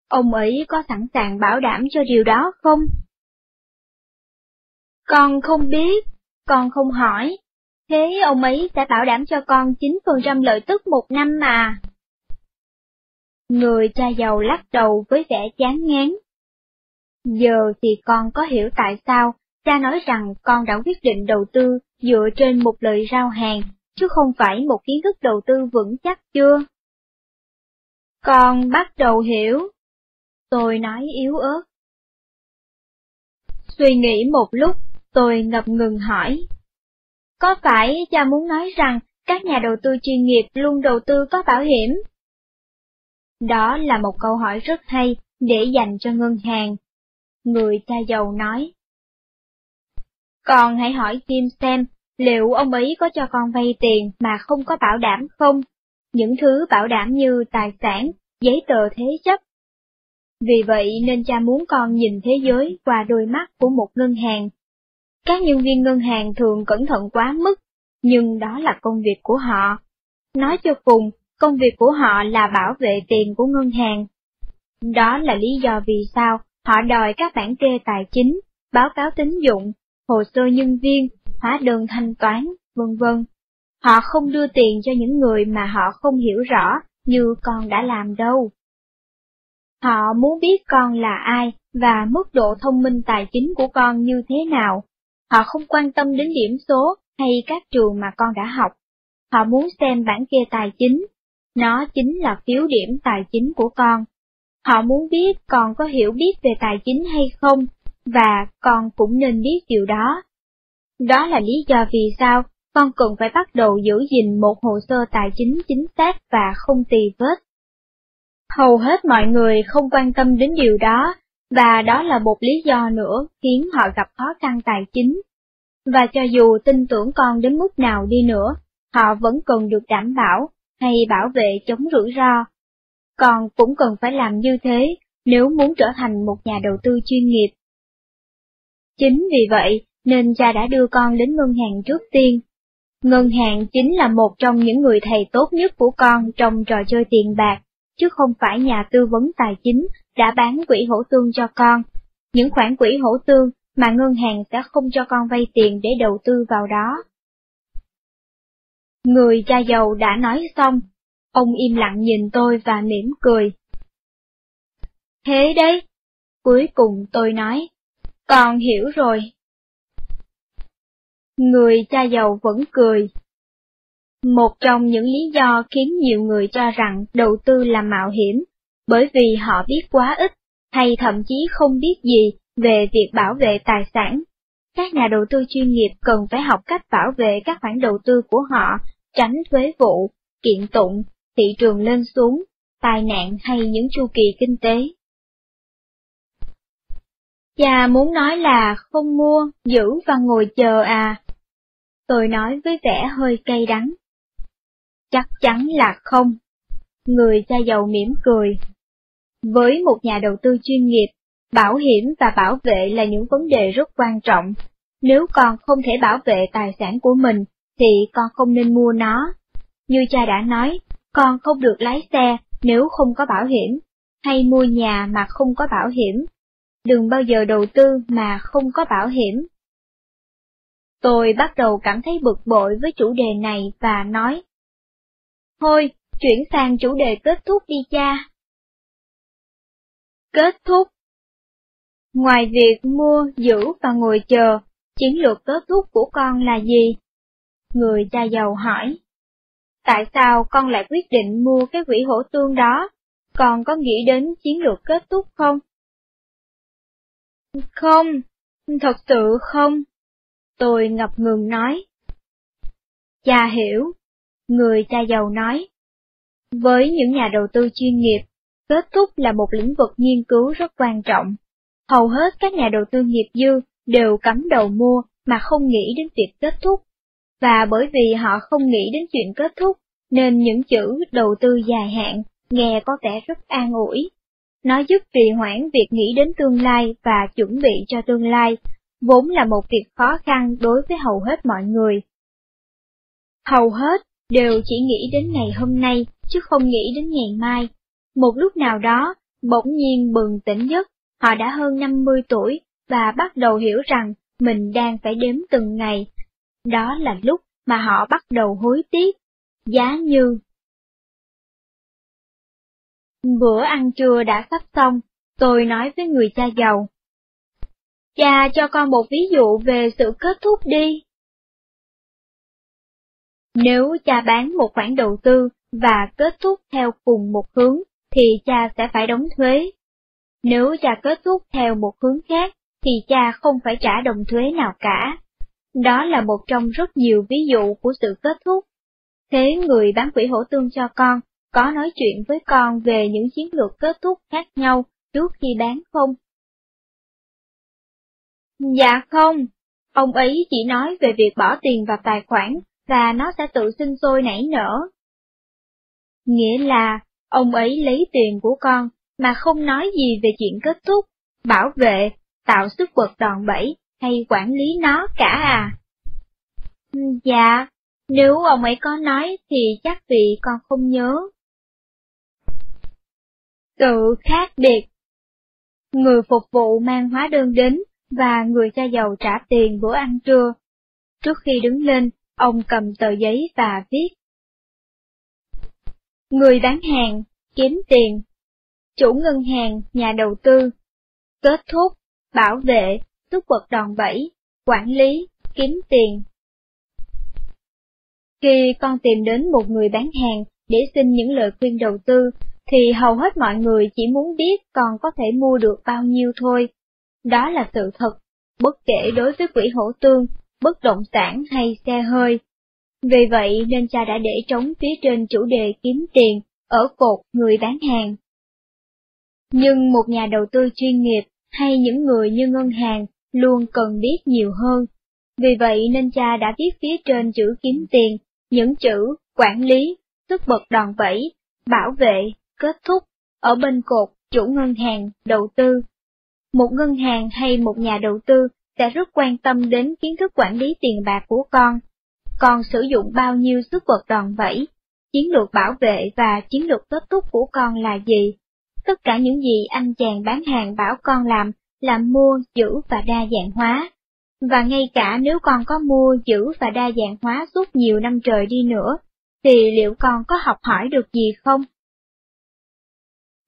Ông ấy có sẵn sàng bảo đảm cho điều đó không? Con không biết, con không hỏi. Thế ông ấy sẽ bảo đảm cho con 9% lợi tức một năm mà. Người cha giàu lắc đầu với vẻ chán ngán. Giờ thì con có hiểu tại sao cha nói rằng con đã quyết định đầu tư dựa trên một lời rao hàng, chứ không phải một kiến thức đầu tư vững chắc chưa? Con bắt đầu hiểu. Tôi nói yếu ớt. Suy nghĩ một lúc, tôi ngập ngừng hỏi. Có phải cha muốn nói rằng các nhà đầu tư chuyên nghiệp luôn đầu tư có bảo hiểm? Đó là một câu hỏi rất hay để dành cho ngân hàng. Người cha giàu nói. Còn hãy hỏi Kim xem, liệu ông ấy có cho con vay tiền mà không có bảo đảm không? Những thứ bảo đảm như tài sản, giấy tờ thế chấp. Vì vậy nên cha muốn con nhìn thế giới qua đôi mắt của một ngân hàng. Các nhân viên ngân hàng thường cẩn thận quá mức, nhưng đó là công việc của họ. Nói cho cùng, công việc của họ là bảo vệ tiền của ngân hàng. Đó là lý do vì sao họ đòi các bản kê tài chính, báo cáo tín dụng, hồ sơ nhân viên, hóa đơn thanh toán, vân vân. Họ không đưa tiền cho những người mà họ không hiểu rõ như con đã làm đâu. Họ muốn biết con là ai và mức độ thông minh tài chính của con như thế nào. Họ không quan tâm đến điểm số hay các trường mà con đã học. Họ muốn xem bản kê tài chính. Nó chính là phiếu điểm tài chính của con. Họ muốn biết con có hiểu biết về tài chính hay không, và con cũng nên biết điều đó. Đó là lý do vì sao con cần phải bắt đầu giữ gìn một hồ sơ tài chính chính xác và không tì vết. Hầu hết mọi người không quan tâm đến điều đó, và đó là một lý do nữa khiến họ gặp khó khăn tài chính. Và cho dù tin tưởng con đến mức nào đi nữa, họ vẫn cần được đảm bảo hay bảo vệ chống rủi ro. Con cũng cần phải làm như thế nếu muốn trở thành một nhà đầu tư chuyên nghiệp. Chính vì vậy nên cha đã đưa con đến ngân hàng trước tiên. Ngân hàng chính là một trong những người thầy tốt nhất của con trong trò chơi tiền bạc, chứ không phải nhà tư vấn tài chính đã bán quỹ hỗ tương cho con. Những khoản quỹ hỗ tương mà ngân hàng sẽ không cho con vay tiền để đầu tư vào đó. Người cha giàu đã nói xong, ông im lặng nhìn tôi và mỉm cười. Thế đấy, cuối cùng tôi nói, con hiểu rồi. Người cha giàu vẫn cười. Một trong những lý do khiến nhiều người cho rằng đầu tư là mạo hiểm, bởi vì họ biết quá ít, hay thậm chí không biết gì về việc bảo vệ tài sản. Các nhà đầu tư chuyên nghiệp cần phải học cách bảo vệ các khoản đầu tư của họ, tránh thuế vụ, kiện tụng, thị trường lên xuống, tai nạn hay những chu kỳ kinh tế. Cha muốn nói là không mua, giữ và ngồi chờ à. Tôi nói với vẻ hơi cay đắng. Chắc chắn là không. Người cha giàu mỉm cười. Với một nhà đầu tư chuyên nghiệp, bảo hiểm và bảo vệ là những vấn đề rất quan trọng. Nếu con không thể bảo vệ tài sản của mình, thì con không nên mua nó. Như cha đã nói, con không được lái xe nếu không có bảo hiểm, hay mua nhà mà không có bảo hiểm. Đừng bao giờ đầu tư mà không có bảo hiểm. Tôi bắt đầu cảm thấy bực bội với chủ đề này và nói. Thôi, chuyển sang chủ đề kết thúc đi cha. Kết thúc Ngoài việc mua, giữ và ngồi chờ, chiến lược kết thúc của con là gì? Người cha giàu hỏi. Tại sao con lại quyết định mua cái quỹ hỗ tương đó? Con có nghĩ đến chiến lược kết thúc không? Không, thật sự không. Tôi ngập ngừng nói. Cha hiểu, người cha giàu nói. Với những nhà đầu tư chuyên nghiệp, kết thúc là một lĩnh vực nghiên cứu rất quan trọng. Hầu hết các nhà đầu tư nghiệp dư đều cắm đầu mua mà không nghĩ đến việc kết thúc. Và bởi vì họ không nghĩ đến chuyện kết thúc, nên những chữ đầu tư dài hạn nghe có vẻ rất an ủi. Nó giúp trì hoãn việc nghĩ đến tương lai và chuẩn bị cho tương lai, vốn là một việc khó khăn đối với hầu hết mọi người. Hầu hết đều chỉ nghĩ đến ngày hôm nay, chứ không nghĩ đến ngày mai. Một lúc nào đó, bỗng nhiên bừng tỉnh giấc, họ đã hơn 50 tuổi và bắt đầu hiểu rằng mình đang phải đếm từng ngày. Đó là lúc mà họ bắt đầu hối tiếc, giá như. Bữa ăn trưa đã sắp xong, tôi nói với người cha giàu. Cha cho con một ví dụ về sự kết thúc đi. Nếu cha bán một khoản đầu tư và kết thúc theo cùng một hướng, thì cha sẽ phải đóng thuế. Nếu cha kết thúc theo một hướng khác, thì cha không phải trả đồng thuế nào cả. Đó là một trong rất nhiều ví dụ của sự kết thúc. Thế người bán quỹ hỗ tương cho con, có nói chuyện với con về những chiến lược kết thúc khác nhau trước khi bán không? Dạ không, ông ấy chỉ nói về việc bỏ tiền vào tài khoản và nó sẽ tự sinh sôi nảy nở. Nghĩa là, ông ấy lấy tiền của con mà không nói gì về chuyện kết thúc, bảo vệ, tạo sức vật đòn bẩy hay quản lý nó cả à? Ừ, dạ, nếu ông ấy có nói thì chắc vì con không nhớ. Sự khác biệt Người phục vụ mang hóa đơn đến và người cha giàu trả tiền bữa ăn trưa. Trước khi đứng lên, ông cầm tờ giấy và viết. Người bán hàng, kiếm tiền. Chủ ngân hàng, nhà đầu tư. Kết thúc, bảo vệ, túc vật đòn bẩy, quản lý, kiếm tiền. Khi con tìm đến một người bán hàng để xin những lời khuyên đầu tư, thì hầu hết mọi người chỉ muốn biết còn có thể mua được bao nhiêu thôi. Đó là sự thật, bất kể đối với quỹ hỗ tương, bất động sản hay xe hơi. Vì vậy nên cha đã để trống phía trên chủ đề kiếm tiền, ở cột người bán hàng. Nhưng một nhà đầu tư chuyên nghiệp hay những người như ngân hàng luôn cần biết nhiều hơn. Vì vậy nên cha đã viết phía trên chữ kiếm tiền, những chữ quản lý, tức bật đòn bẩy, bảo vệ, kết thúc, ở bên cột chủ ngân hàng, đầu tư. Một ngân hàng hay một nhà đầu tư sẽ rất quan tâm đến kiến thức quản lý tiền bạc của con. Con sử dụng bao nhiêu sức vật đòn bẩy, chiến lược bảo vệ và chiến lược kết thúc của con là gì? Tất cả những gì anh chàng bán hàng bảo con làm là mua, giữ và đa dạng hóa. Và ngay cả nếu con có mua, giữ và đa dạng hóa suốt nhiều năm trời đi nữa, thì liệu con có học hỏi được gì không?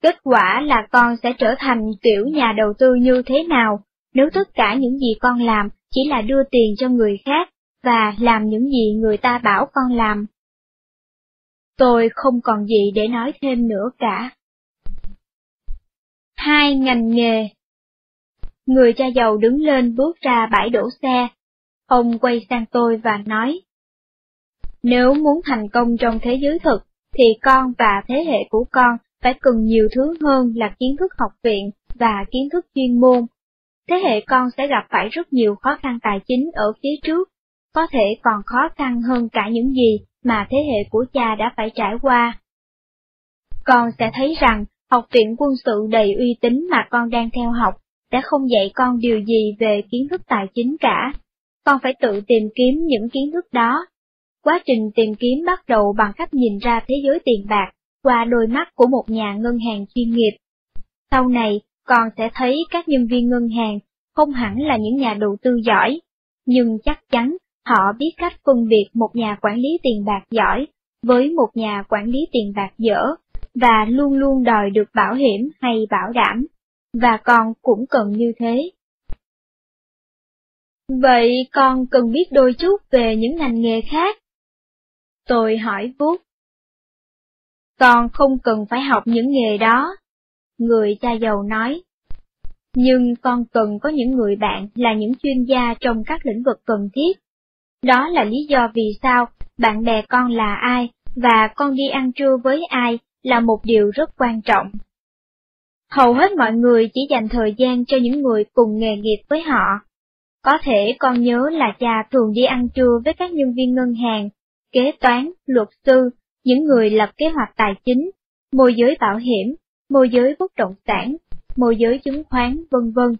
Kết quả là con sẽ trở thành kiểu nhà đầu tư như thế nào, nếu tất cả những gì con làm chỉ là đưa tiền cho người khác, và làm những gì người ta bảo con làm. Tôi không còn gì để nói thêm nữa cả. Hai ngành nghề Người cha giàu đứng lên bước ra bãi đổ xe. Ông quay sang tôi và nói. Nếu muốn thành công trong thế giới thực, thì con và thế hệ của con phải cần nhiều thứ hơn là kiến thức học viện và kiến thức chuyên môn. Thế hệ con sẽ gặp phải rất nhiều khó khăn tài chính ở phía trước, có thể còn khó khăn hơn cả những gì mà thế hệ của cha đã phải trải qua. Con sẽ thấy rằng học viện quân sự đầy uy tín mà con đang theo học sẽ không dạy con điều gì về kiến thức tài chính cả. Con phải tự tìm kiếm những kiến thức đó. Quá trình tìm kiếm bắt đầu bằng cách nhìn ra thế giới tiền bạc qua đôi mắt của một nhà ngân hàng chuyên nghiệp. Sau này, con sẽ thấy các nhân viên ngân hàng không hẳn là những nhà đầu tư giỏi, nhưng chắc chắn họ biết cách phân biệt một nhà quản lý tiền bạc giỏi với một nhà quản lý tiền bạc dở, và luôn luôn đòi được bảo hiểm hay bảo đảm, và con cũng cần như thế. Vậy con cần biết đôi chút về những ngành nghề khác? Tôi hỏi Vút. Con không cần phải học những nghề đó, người cha giàu nói. Nhưng con cần có những người bạn là những chuyên gia trong các lĩnh vực cần thiết. Đó là lý do vì sao bạn bè con là ai và con đi ăn trưa với ai là một điều rất quan trọng. Hầu hết mọi người chỉ dành thời gian cho những người cùng nghề nghiệp với họ. Có thể con nhớ là cha thường đi ăn trưa với các nhân viên ngân hàng, kế toán, luật sư, những người lập kế hoạch tài chính, môi giới bảo hiểm, môi giới bất động sản, môi giới chứng khoán, vân vân.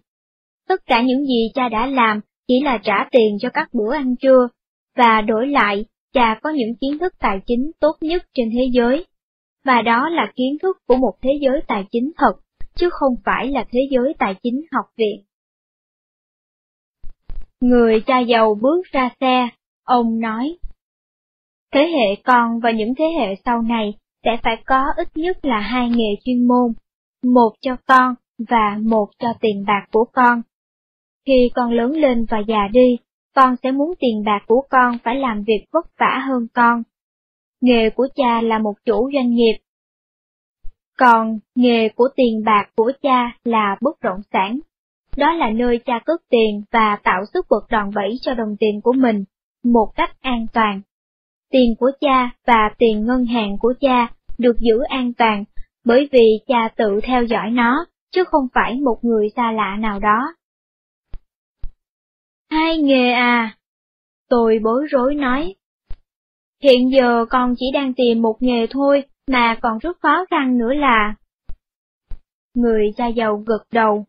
Tất cả những gì cha đã làm chỉ là trả tiền cho các bữa ăn trưa, và đổi lại, cha có những kiến thức tài chính tốt nhất trên thế giới. Và đó là kiến thức của một thế giới tài chính thật, chứ không phải là thế giới tài chính học viện. Người cha giàu bước ra xe, ông nói, Thế hệ con và những thế hệ sau này sẽ phải có ít nhất là hai nghề chuyên môn, một cho con và một cho tiền bạc của con. Khi con lớn lên và già đi, con sẽ muốn tiền bạc của con phải làm việc vất vả hơn con. Nghề của cha là một chủ doanh nghiệp. Còn nghề của tiền bạc của cha là bất động sản. Đó là nơi cha cất tiền và tạo sức bật đòn bẩy cho đồng tiền của mình, một cách an toàn. Tiền của cha và tiền ngân hàng của cha được giữ an toàn bởi vì cha tự theo dõi nó, chứ không phải một người xa lạ nào đó. Hai nghề à? Tôi bối rối nói. Hiện giờ con chỉ đang tìm một nghề thôi, mà còn rất khó khăn nữa là... Người cha giàu gật đầu.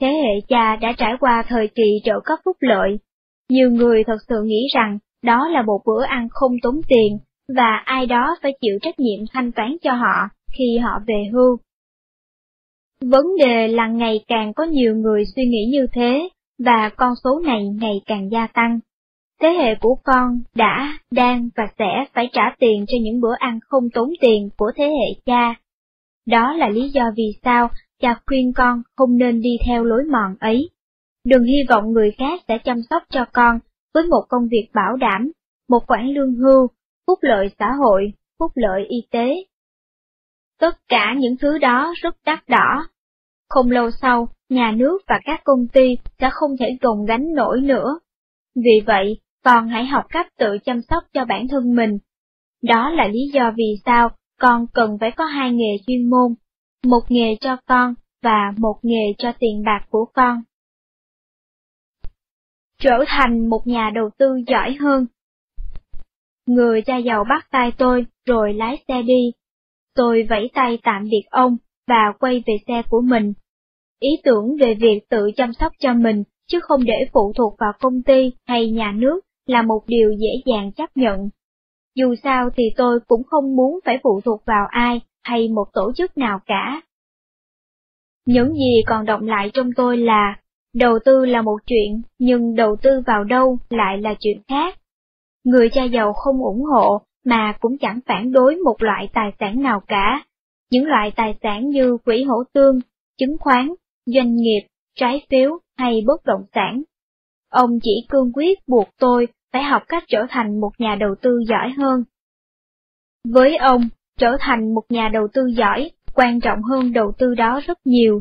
Thế hệ cha đã trải qua thời kỳ trợ cấp phúc lợi. Nhiều người thật sự nghĩ rằng đó là một bữa ăn không tốn tiền, và ai đó phải chịu trách nhiệm thanh toán cho họ khi họ về hưu. Vấn đề là ngày càng có nhiều người suy nghĩ như thế, và con số này ngày càng gia tăng. Thế hệ của con đã, đang và sẽ phải trả tiền cho những bữa ăn không tốn tiền của thế hệ cha. Đó là lý do vì sao cha khuyên con không nên đi theo lối mòn ấy. Đừng hy vọng người khác sẽ chăm sóc cho con với một công việc bảo đảm, một khoản lương hưu, phúc lợi xã hội, phúc lợi y tế. Tất cả những thứ đó rất đắt đỏ. Không lâu sau, nhà nước và các công ty sẽ không thể gồng gánh nổi nữa. Vì vậy, con hãy học cách tự chăm sóc cho bản thân mình. Đó là lý do vì sao con cần phải có hai nghề chuyên môn, một nghề cho con và một nghề cho tiền bạc của con. Trở thành một nhà đầu tư giỏi hơn. Người cha giàu bắt tay tôi rồi lái xe đi. Tôi vẫy tay tạm biệt ông và quay về xe của mình. Ý tưởng về việc tự chăm sóc cho mình chứ không để phụ thuộc vào công ty hay nhà nước là một điều dễ dàng chấp nhận. Dù sao thì tôi cũng không muốn phải phụ thuộc vào ai hay một tổ chức nào cả. Những gì còn động lại trong tôi là, đầu tư là một chuyện, nhưng đầu tư vào đâu lại là chuyện khác. Người cha giàu không ủng hộ, mà cũng chẳng phản đối một loại tài sản nào cả. Những loại tài sản như quỹ hỗ tương, chứng khoán, doanh nghiệp, trái phiếu hay bất động sản. Ông chỉ cương quyết buộc tôi phải học cách trở thành một nhà đầu tư giỏi hơn. Với ông, trở thành một nhà đầu tư giỏi quan trọng hơn đầu tư đó rất nhiều.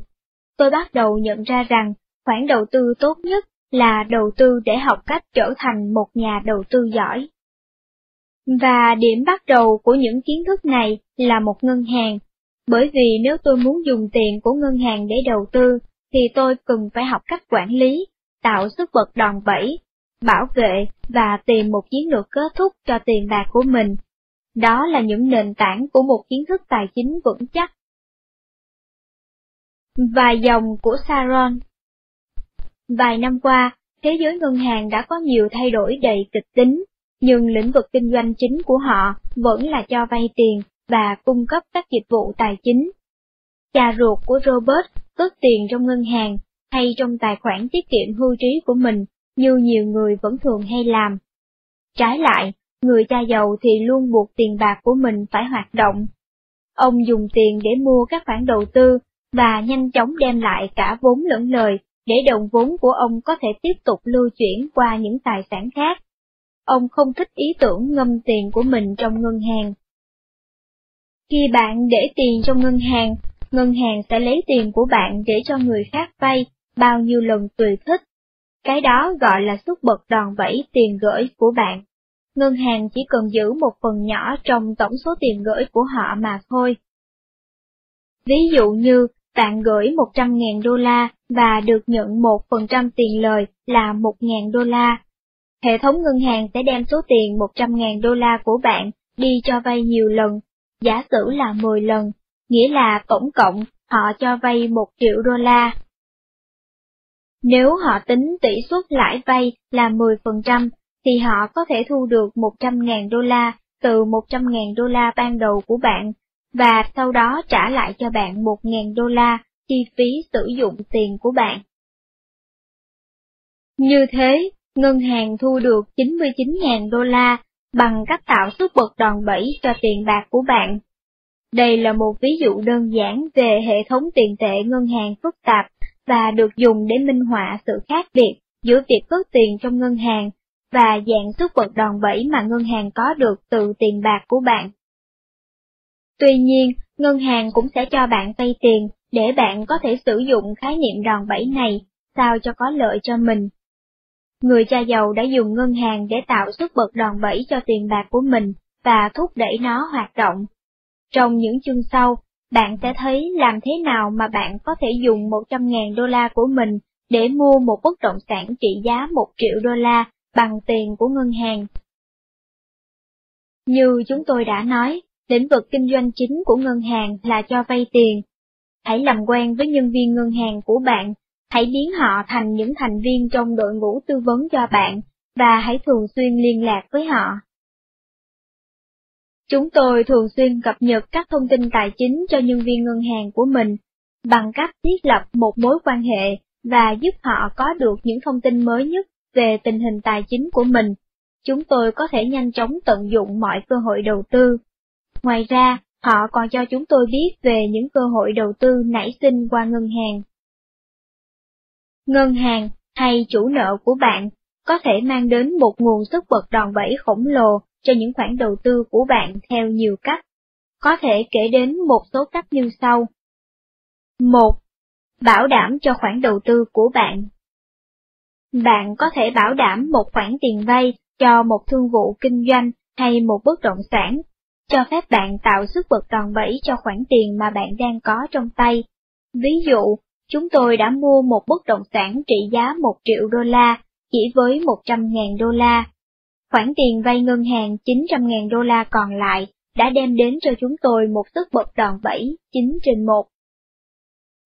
Tôi bắt đầu nhận ra rằng khoản đầu tư tốt nhất là đầu tư để học cách trở thành một nhà đầu tư giỏi. Và điểm bắt đầu của những kiến thức này là một ngân hàng, bởi vì nếu tôi muốn dùng tiền của ngân hàng để đầu tư, thì tôi cần phải học cách quản lý, tạo sức bật đòn bẩy, bảo vệ và tìm một chiến lược kết thúc cho tiền bạc của mình. Đó là những nền tảng của một kiến thức tài chính vững chắc. Vài dòng của Saron Vài năm qua, thế giới ngân hàng đã có nhiều thay đổi đầy kịch tính, nhưng lĩnh vực kinh doanh chính của họ vẫn là cho vay tiền và cung cấp các dịch vụ tài chính. Cha ruột của Robert cất tiền trong ngân hàng hay trong tài khoản tiết kiệm hưu trí của mình như nhiều người vẫn thường hay làm. Trái lại, người cha giàu thì luôn buộc tiền bạc của mình phải hoạt động. Ông dùng tiền để mua các khoản đầu tư và nhanh chóng đem lại cả vốn lẫn lời để đồng vốn của ông có thể tiếp tục lưu chuyển qua những tài sản khác. Ông không thích ý tưởng ngâm tiền của mình trong ngân hàng. Khi bạn để tiền trong ngân hàng, ngân hàng sẽ lấy tiền của bạn để cho người khác vay bao nhiêu lần tùy thích. Cái đó gọi là xuất bật đòn bẩy tiền gửi của bạn. Ngân hàng chỉ cần giữ một phần nhỏ trong tổng số tiền gửi của họ mà thôi. Ví dụ như, bạn gửi 100.000 đô la và được nhận 1% tiền lời là 1.000 đô la. Hệ thống ngân hàng sẽ đem số tiền 100.000 đô la của bạn đi cho vay nhiều lần, giả sử là 10 lần, nghĩa là tổng cộng họ cho vay 1 triệu đô la. Nếu họ tính tỷ suất lãi vay là 10%, thì họ có thể thu được 100.000 đô la từ 100.000 đô la ban đầu của bạn, và sau đó trả lại cho bạn 1.000 đô la chi phí sử dụng tiền của bạn. Như thế, ngân hàng thu được 99.000 đô la bằng cách tạo sức bật đòn bẩy cho tiền bạc của bạn. Đây là một ví dụ đơn giản về hệ thống tiền tệ ngân hàng phức tạp và được dùng để minh họa sự khác biệt giữa việc cất tiền trong ngân hàng và dạng sức bật đòn bẩy mà ngân hàng có được từ tiền bạc của bạn. Tuy nhiên, ngân hàng cũng sẽ cho bạn vay tiền để bạn có thể sử dụng khái niệm đòn bẩy này sao cho có lợi cho mình. Người cha giàu đã dùng ngân hàng để tạo sức bật đòn bẩy cho tiền bạc của mình và thúc đẩy nó hoạt động. Trong những chương sau, bạn sẽ thấy làm thế nào mà bạn có thể dùng 100.000 đô la của mình để mua một bất động sản trị giá 1 triệu đô la bằng tiền của ngân hàng. Như chúng tôi đã nói, lĩnh vực kinh doanh chính của ngân hàng là cho vay tiền. Hãy làm quen với nhân viên ngân hàng của bạn, hãy biến họ thành những thành viên trong đội ngũ tư vấn cho bạn, và hãy thường xuyên liên lạc với họ. Chúng tôi thường xuyên cập nhật các thông tin tài chính cho nhân viên ngân hàng của mình, bằng cách thiết lập một mối quan hệ và giúp họ có được những thông tin mới nhất về tình hình tài chính của mình. Chúng tôi có thể nhanh chóng tận dụng mọi cơ hội đầu tư. Ngoài ra, họ còn cho chúng tôi biết về những cơ hội đầu tư nảy sinh qua ngân hàng. Ngân hàng hay chủ nợ của bạn có thể mang đến một nguồn sức bật đòn bẩy khổng lồ cho những khoản đầu tư của bạn theo nhiều cách. Có thể kể đến một số cách như sau. 1. Bảo đảm cho khoản đầu tư của bạn. Bạn có thể bảo đảm một khoản tiền vay cho một thương vụ kinh doanh hay một bất động sản, cho phép bạn tạo sức bật đòn bẩy cho khoản tiền mà bạn đang có trong tay. Ví dụ, chúng tôi đã mua một bất động sản trị giá 1 triệu đô la, chỉ với 100.000 đô la. Khoản tiền vay ngân hàng 900.000 đô la còn lại đã đem đến cho chúng tôi một sức bật đòn bẩy 9 trên 1.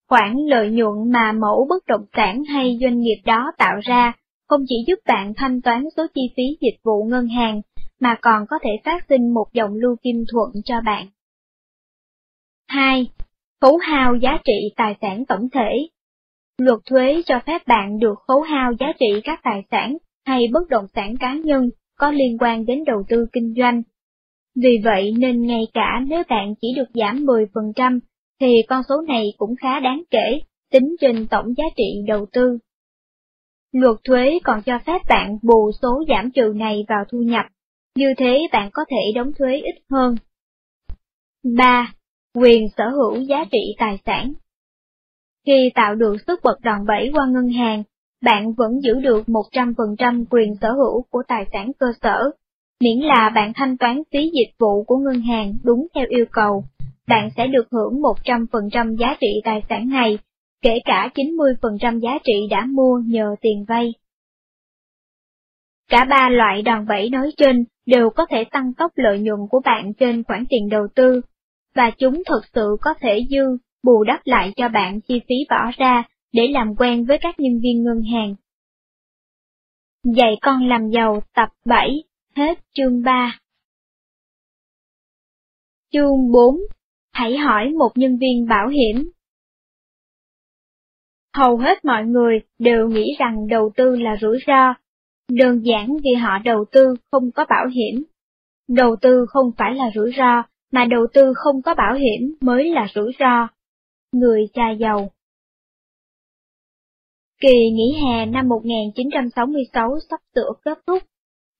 Khoản lợi nhuận mà mẫu bất động sản hay doanh nghiệp đó tạo ra không chỉ giúp bạn thanh toán số chi phí dịch vụ ngân hàng, mà còn có thể phát sinh một dòng lưu kim thuận cho bạn. 2. Khấu hao giá trị tài sản tổng thể Luật thuế cho phép bạn được khấu hao giá trị các tài sản hay bất động sản cá nhân có liên quan đến đầu tư kinh doanh. Vì vậy nên ngay cả nếu bạn chỉ được giảm 10%, thì con số này cũng khá đáng kể, tính trên tổng giá trị đầu tư. Luật thuế còn cho phép bạn bù số giảm trừ này vào thu nhập, như thế bạn có thể đóng thuế ít hơn. 3. Quyền sở hữu giá trị tài sản Khi tạo được sức bật đòn bẩy qua ngân hàng, bạn vẫn giữ được 100% quyền sở hữu của tài sản cơ sở, miễn là bạn thanh toán phí dịch vụ của ngân hàng đúng theo yêu cầu, bạn sẽ được hưởng 100% giá trị tài sản này, kể cả 90% giá trị đã mua nhờ tiền vay. Cả ba loại đòn bẩy nói trên đều có thể tăng tốc lợi nhuận của bạn trên khoản tiền đầu tư, và chúng thực sự có thể dư, bù đắp lại cho bạn chi phí bỏ ra để làm quen với các nhân viên ngân hàng. Dạy con làm giàu tập 7, hết chương 3. Chương 4 Hãy hỏi một nhân viên bảo hiểm. Hầu hết mọi người đều nghĩ rằng đầu tư là rủi ro, đơn giản vì họ đầu tư không có bảo hiểm. Đầu tư không phải là rủi ro, mà đầu tư không có bảo hiểm mới là rủi ro. Người cha giàu Kỳ nghỉ hè năm 1966 sắp sửa kết thúc.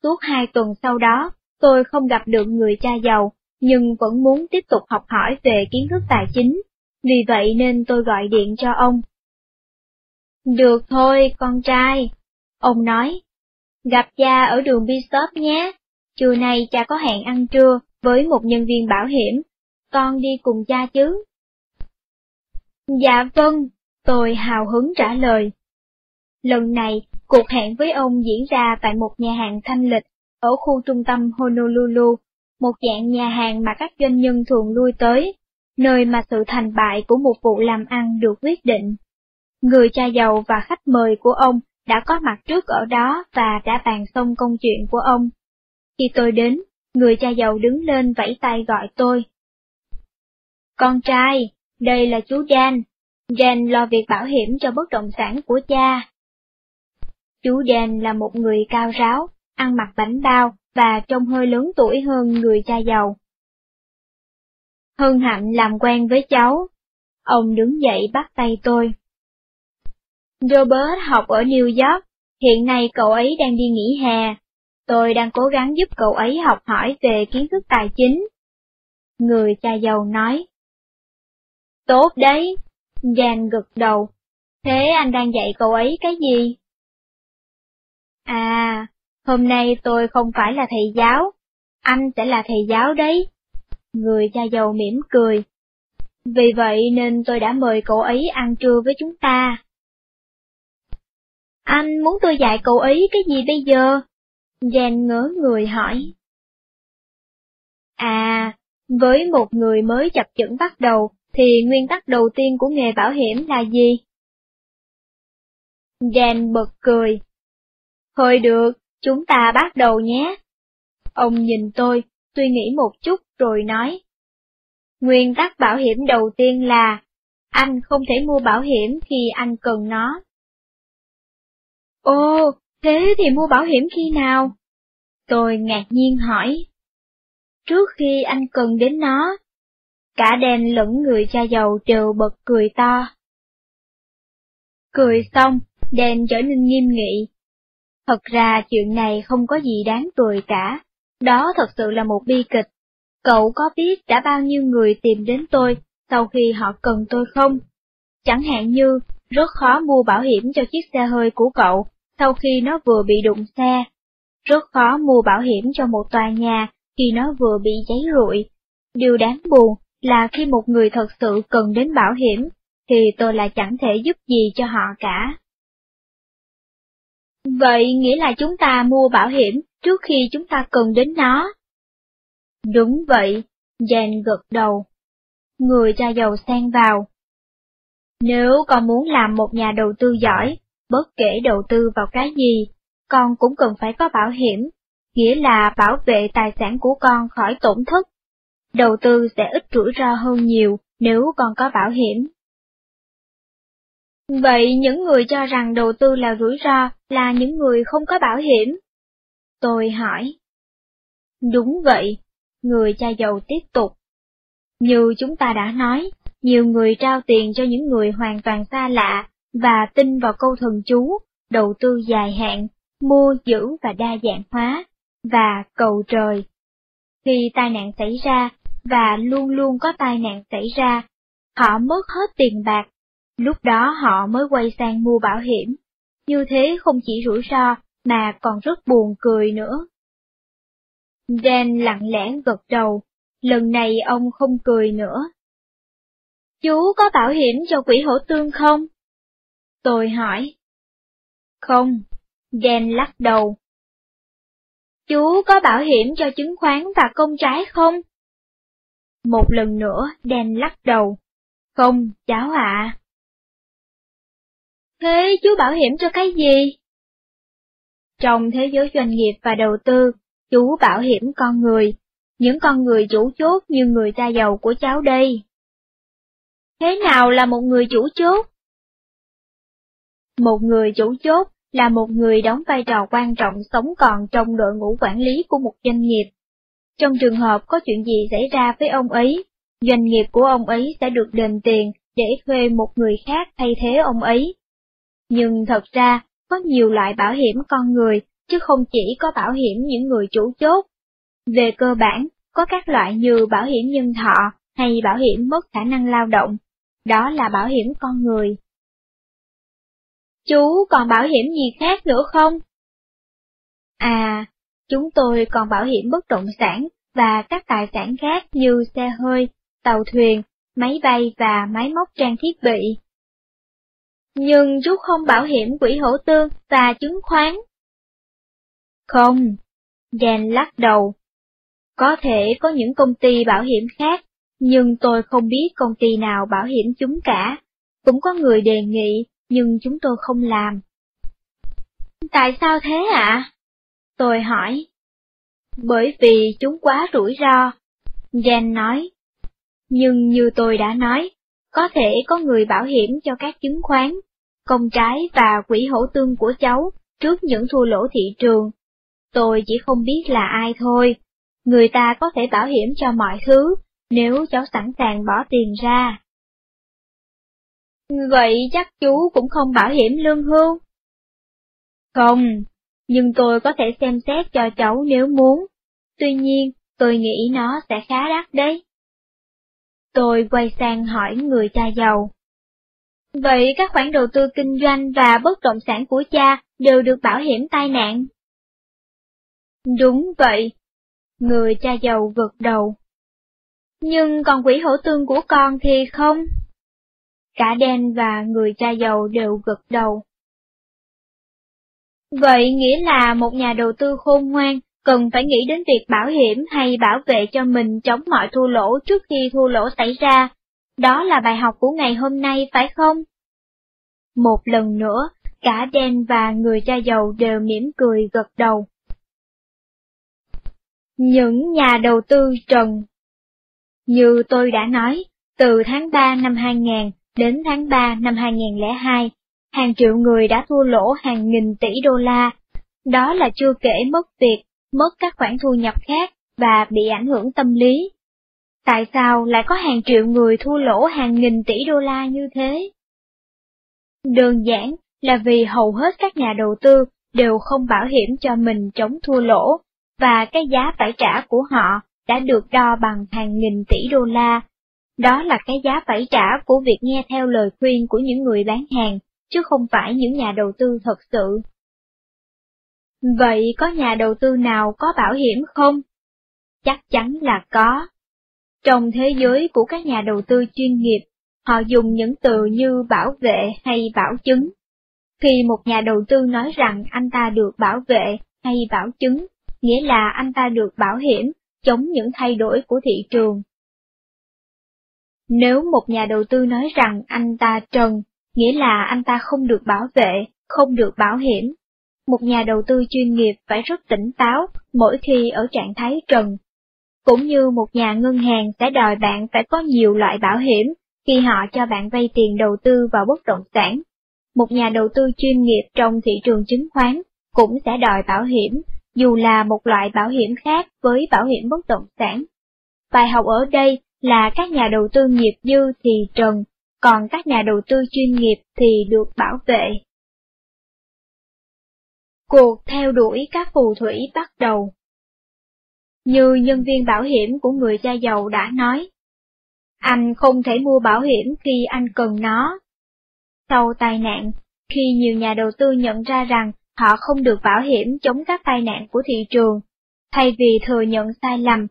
Suốt hai tuần sau đó, tôi không gặp được người cha giàu, nhưng vẫn muốn tiếp tục học hỏi về kiến thức tài chính, vì vậy nên tôi gọi điện cho ông. Được thôi, con trai, ông nói. Gặp cha ở đường Bishop nhé, trưa nay cha có hẹn ăn trưa với một nhân viên bảo hiểm, con đi cùng cha chứ. Dạ vâng, tôi hào hứng trả lời. Lần này, cuộc hẹn với ông diễn ra tại một nhà hàng thanh lịch ở khu trung tâm Honolulu, một dạng nhà hàng mà các doanh nhân thường lui tới, nơi mà sự thành bại của một vụ làm ăn được quyết định. Người cha giàu và khách mời của ông đã có mặt trước ở đó và đã bàn xong công chuyện của ông. Khi tôi đến, người cha giàu đứng lên vẫy tay gọi tôi. Con trai, đây là chú Dan. Dan lo việc bảo hiểm cho bất động sản của cha. Chú Dan là một người cao ráo, ăn mặc bánh bao, và trông hơi lớn tuổi hơn người cha giàu. Hân hạnh làm quen với cháu. Ông đứng dậy bắt tay tôi. Robert học ở New York, hiện nay cậu ấy đang đi nghỉ hè. Tôi đang cố gắng giúp cậu ấy học hỏi về kiến thức tài chính. Người cha giàu nói. Tốt đấy, Dan gật đầu. Thế anh đang dạy cậu ấy cái gì? À, hôm nay tôi không phải là thầy giáo, anh sẽ là thầy giáo đấy. Người cha giàu mỉm cười. Vì vậy nên tôi đã mời cậu ấy ăn trưa với chúng ta. Anh muốn tôi dạy cậu ấy cái gì bây giờ? Jen ngớ người hỏi. À, với một người mới chập chững bắt đầu, thì nguyên tắc đầu tiên của nghề bảo hiểm là gì? Jan bật cười. Thôi được, chúng ta bắt đầu nhé. Ông nhìn tôi, suy nghĩ một chút rồi nói. Nguyên tắc bảo hiểm đầu tiên là, anh không thể mua bảo hiểm khi anh cần nó. Ồ, thế thì mua bảo hiểm khi nào? Tôi ngạc nhiên hỏi. Trước khi anh cần đến nó, cả đèn lẫn người cha giàu đều bật cười to. Cười xong, đèn trở nên nghiêm nghị. Thật ra chuyện này không có gì đáng cười cả, đó thật sự là một bi kịch. Cậu có biết đã bao nhiêu người tìm đến tôi sau khi họ cần tôi không? Chẳng hạn như, rất khó mua bảo hiểm cho chiếc xe hơi của cậu sau khi nó vừa bị đụng xe. Rất khó mua bảo hiểm cho một tòa nhà khi nó vừa bị cháy rụi. Điều đáng buồn là khi một người thật sự cần đến bảo hiểm, thì tôi lại chẳng thể giúp gì cho họ cả. Vậy nghĩa là chúng ta mua bảo hiểm trước khi chúng ta cần đến nó. Đúng vậy, Jane gật đầu. Người cha giàu xen vào. Nếu con muốn làm một nhà đầu tư giỏi, bất kể đầu tư vào cái gì, con cũng cần phải có bảo hiểm, nghĩa là bảo vệ tài sản của con khỏi tổn thất. Đầu tư sẽ ít rủi ro hơn nhiều nếu con có bảo hiểm. Vậy những người cho rằng đầu tư là rủi ro là những người không có bảo hiểm? Tôi hỏi. Đúng vậy, người cha giàu tiếp tục. Như chúng ta đã nói, nhiều người trao tiền cho những người hoàn toàn xa lạ và tin vào câu thần chú, đầu tư dài hạn, mua giữ và đa dạng hóa, và cầu trời. Khi tai nạn xảy ra, và luôn luôn có tai nạn xảy ra, họ mất hết tiền bạc, lúc đó họ mới quay sang mua bảo hiểm. Như thế không chỉ rủi ro, mà còn rất buồn cười nữa. Dan lặng lẽ gật đầu, lần này ông không cười nữa. Chú có bảo hiểm cho quỹ hổ tương không? Tôi hỏi. Không, Dan lắc đầu. Chú có bảo hiểm cho chứng khoán và công trái không? Một lần nữa, Dan lắc đầu. Không, cháu ạ. Thế chú bảo hiểm cho cái gì? Trong thế giới doanh nghiệp và đầu tư, chú bảo hiểm con người, những con người chủ chốt như người cha giàu của cháu đây. Thế nào là một người chủ chốt? Một người chủ chốt là một người đóng vai trò quan trọng sống còn trong đội ngũ quản lý của một doanh nghiệp. Trong trường hợp có chuyện gì xảy ra với ông ấy, doanh nghiệp của ông ấy sẽ được đền tiền để thuê một người khác thay thế ông ấy. Nhưng thật ra, có nhiều loại bảo hiểm con người, chứ không chỉ có bảo hiểm những người chủ chốt. Về cơ bản, có các loại như bảo hiểm nhân thọ hay bảo hiểm mất khả năng lao động, đó là bảo hiểm con người. Chú còn bảo hiểm gì khác nữa không? À, chúng tôi còn bảo hiểm bất động sản và các tài sản khác như xe hơi, tàu thuyền, máy bay và máy móc trang thiết bị. Nhưng chú không bảo hiểm quỹ hỗ tương và chứng khoán. Không, Dan lắc đầu. Có thể có những công ty bảo hiểm khác, nhưng tôi không biết công ty nào bảo hiểm chúng cả. Cũng có người đề nghị, nhưng chúng tôi không làm. Tại sao thế ạ? Tôi hỏi. Bởi vì chúng quá rủi ro. Jen nói. Nhưng như tôi đã nói, có thể có người bảo hiểm cho các chứng khoán, công trái và quỹ hỗ tương của cháu trước những thua lỗ thị trường. tôi chỉ không biết là ai thôi. Người ta có thể bảo hiểm cho mọi thứ, nếu cháu sẵn sàng bỏ tiền ra. Vậy chắc chú cũng không bảo hiểm lương hưu? Không, nhưng tôi có thể xem xét cho cháu nếu muốn. Tuy nhiên, tôi nghĩ nó sẽ khá đắt đấy. Tôi quay sang hỏi người cha giàu. Vậy các khoản đầu tư kinh doanh và bất động sản của cha đều được bảo hiểm tai nạn? Đúng vậy. Người cha giàu gật đầu. Nhưng còn quỹ hỗ tương của con thì không? Cả đen và người cha giàu đều gật đầu. Vậy nghĩa là một nhà đầu tư khôn ngoan cần phải nghĩ đến việc bảo hiểm hay bảo vệ cho mình chống mọi thua lỗ trước khi thua lỗ xảy ra. Đó là bài học của ngày hôm nay phải không? Một lần nữa, cả đen và người cha giàu đều mỉm cười gật đầu. Những nhà đầu tư trần như tôi đã nói, từ tháng 3 năm 2000 đến tháng 3 năm 2002, hàng triệu người đã thua lỗ hàng nghìn tỷ đô la. Đó là chưa kể mất việc, mất các khoản thu nhập khác và bị ảnh hưởng tâm lý. Tại sao lại có hàng triệu người thua lỗ hàng nghìn tỷ đô la như thế? Đơn giản là vì hầu hết các nhà đầu tư đều không bảo hiểm cho mình chống thua lỗ, và cái giá phải trả của họ đã được đo bằng hàng nghìn tỷ đô la. Đó là cái giá phải trả của việc nghe theo lời khuyên của những người bán hàng, chứ không phải những nhà đầu tư thật sự. Vậy có nhà đầu tư nào có bảo hiểm không? Chắc chắn là có. Trong thế giới của các nhà đầu tư chuyên nghiệp, họ dùng những từ như bảo vệ hay bảo chứng. Khi một nhà đầu tư nói rằng anh ta được bảo vệ hay bảo chứng, nghĩa là anh ta được bảo hiểm chống những thay đổi của thị trường. Nếu một nhà đầu tư nói rằng anh ta trần, nghĩa là anh ta không được bảo vệ, không được bảo hiểm. Một nhà đầu tư chuyên nghiệp phải rất tỉnh táo mỗi khi ở trạng thái trần. Cũng như một nhà ngân hàng sẽ đòi bạn phải có nhiều loại bảo hiểm khi họ cho bạn vay tiền đầu tư vào bất động sản. Một nhà đầu tư chuyên nghiệp trong thị trường chứng khoán cũng sẽ đòi bảo hiểm, dù là một loại bảo hiểm khác với bảo hiểm bất động sản. Bài học ở đây là các nhà đầu tư nghiệp dư thì trần, còn các nhà đầu tư chuyên nghiệp thì được bảo vệ. Cuộc theo đuổi các phù thủy bắt đầu. Như nhân viên bảo hiểm của người cha giàu đã nói, anh không thể mua bảo hiểm khi anh cần nó. Sau tai nạn, khi nhiều nhà đầu tư nhận ra rằng họ không được bảo hiểm chống các tai nạn của thị trường, thay vì thừa nhận sai lầm,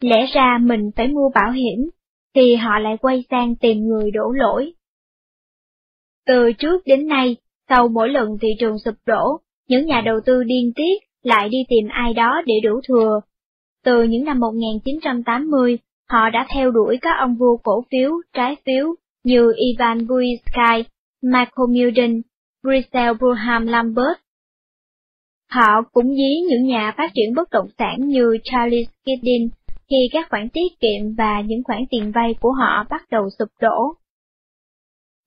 lẽ ra mình phải mua bảo hiểm, thì họ lại quay sang tìm người đổ lỗi. Từ trước đến nay, sau mỗi lần thị trường sụp đổ, những nhà đầu tư điên tiết lại đi tìm ai đó để đổ thừa. Từ những năm 1980, họ đã theo đuổi các ông vua cổ phiếu, trái phiếu như Ivan Buisky, Michael Mulden, Bristol Braham Lambert. Họ cũng dí những nhà phát triển bất động sản như Charles Kidding khi các khoản tiết kiệm và những khoản tiền vay của họ bắt đầu sụp đổ.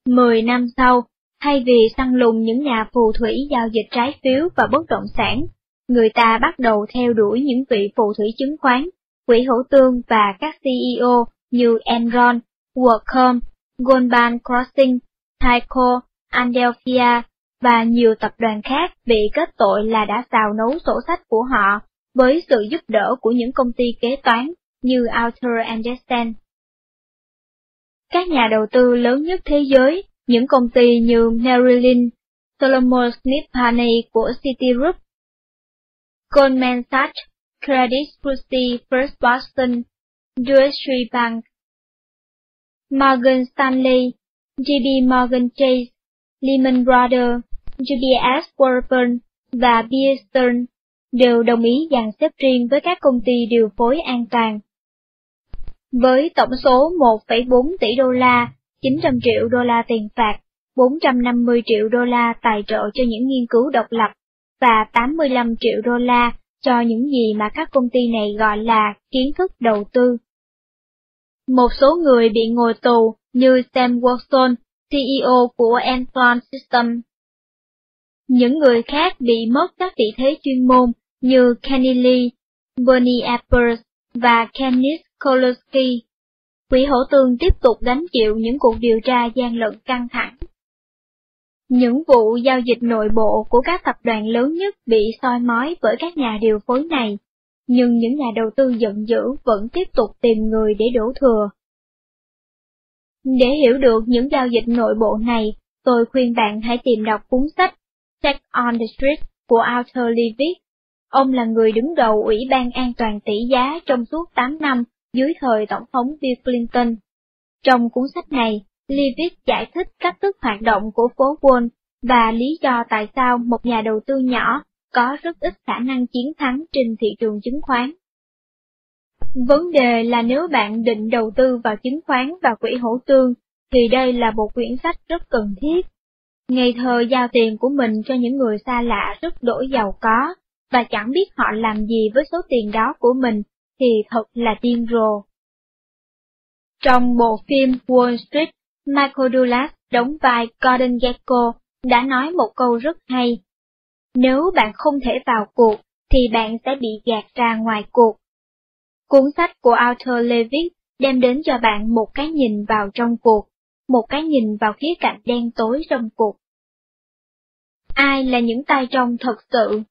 Mười năm sau, thay vì săn lùng những nhà phù thủy giao dịch trái phiếu và bất động sản, người ta bắt đầu theo đuổi những vị phù thủy chứng khoán, quỹ hữu tương và các CEO như Enron, WorldCom, Goldman Crossing, Tyco, Adelphia và nhiều tập đoàn khác bị kết tội là đã xào nấu sổ sách của họ với sự giúp đỡ của những công ty kế toán như Arthur Andersen. Các nhà đầu tư lớn nhất thế giới, những công ty như Merrill Lynch, Solomon Smith Barney của Citigroup, Goldman Sachs, Credit Suisse First Boston, Deutsche Bank, Morgan Stanley, JP Morgan Chase, Lehman Brothers, UBS Warburton và Bear đều đồng ý dàn xếp riêng với các công ty điều phối an toàn. Với tổng số 1,4 tỷ đô la, 900 triệu đô la tiền phạt, 450 triệu đô la tài trợ cho những nghiên cứu độc lập, và 85 triệu đô la cho những gì mà các công ty này gọi là kiến thức đầu tư. Một số người bị ngồi tù như Sam Watson, CEO của Enthon Systems. Những người khác bị mất các vị thế chuyên môn như Kenny Lee, Bernie Appers và Kenneth Kolosky. Quỹ hổ tương tiếp tục gánh chịu những cuộc điều tra gian lận căng thẳng. Những vụ giao dịch nội bộ của các tập đoàn lớn nhất bị soi mói bởi các nhà điều phối này, nhưng những nhà đầu tư giận dữ vẫn tiếp tục tìm người để đổ thừa. Để hiểu được những giao dịch nội bộ này, tôi khuyên bạn hãy tìm đọc cuốn sách Check on the Street của Arthur Levitt. Ông là người đứng đầu Ủy ban An toàn tỷ giá trong suốt 8 năm dưới thời Tổng thống Bill Clinton. Trong cuốn sách này, Levitt giải thích cách thức hoạt động của phố Wall và lý do tại sao một nhà đầu tư nhỏ có rất ít khả năng chiến thắng trên thị trường chứng khoán. Vấn đề là nếu bạn định đầu tư vào chứng khoán và quỹ hỗ tương, thì đây là một quyển sách rất cần thiết. Ngày thờ giao tiền của mình cho những người xa lạ rất đổi giàu có, và chẳng biết họ làm gì với số tiền đó của mình, thì thật là điên rồ. Trong bộ phim Wall Street, Michael Douglas đóng vai Gordon Gekko đã nói một câu rất hay. Nếu bạn không thể vào cuộc, thì bạn sẽ bị gạt ra ngoài cuộc. Cuốn sách của Arthur Levitt đem đến cho bạn một cái nhìn vào trong cuộc, một cái nhìn vào khía cạnh đen tối trong cuộc. Ai là những tay trong thật sự?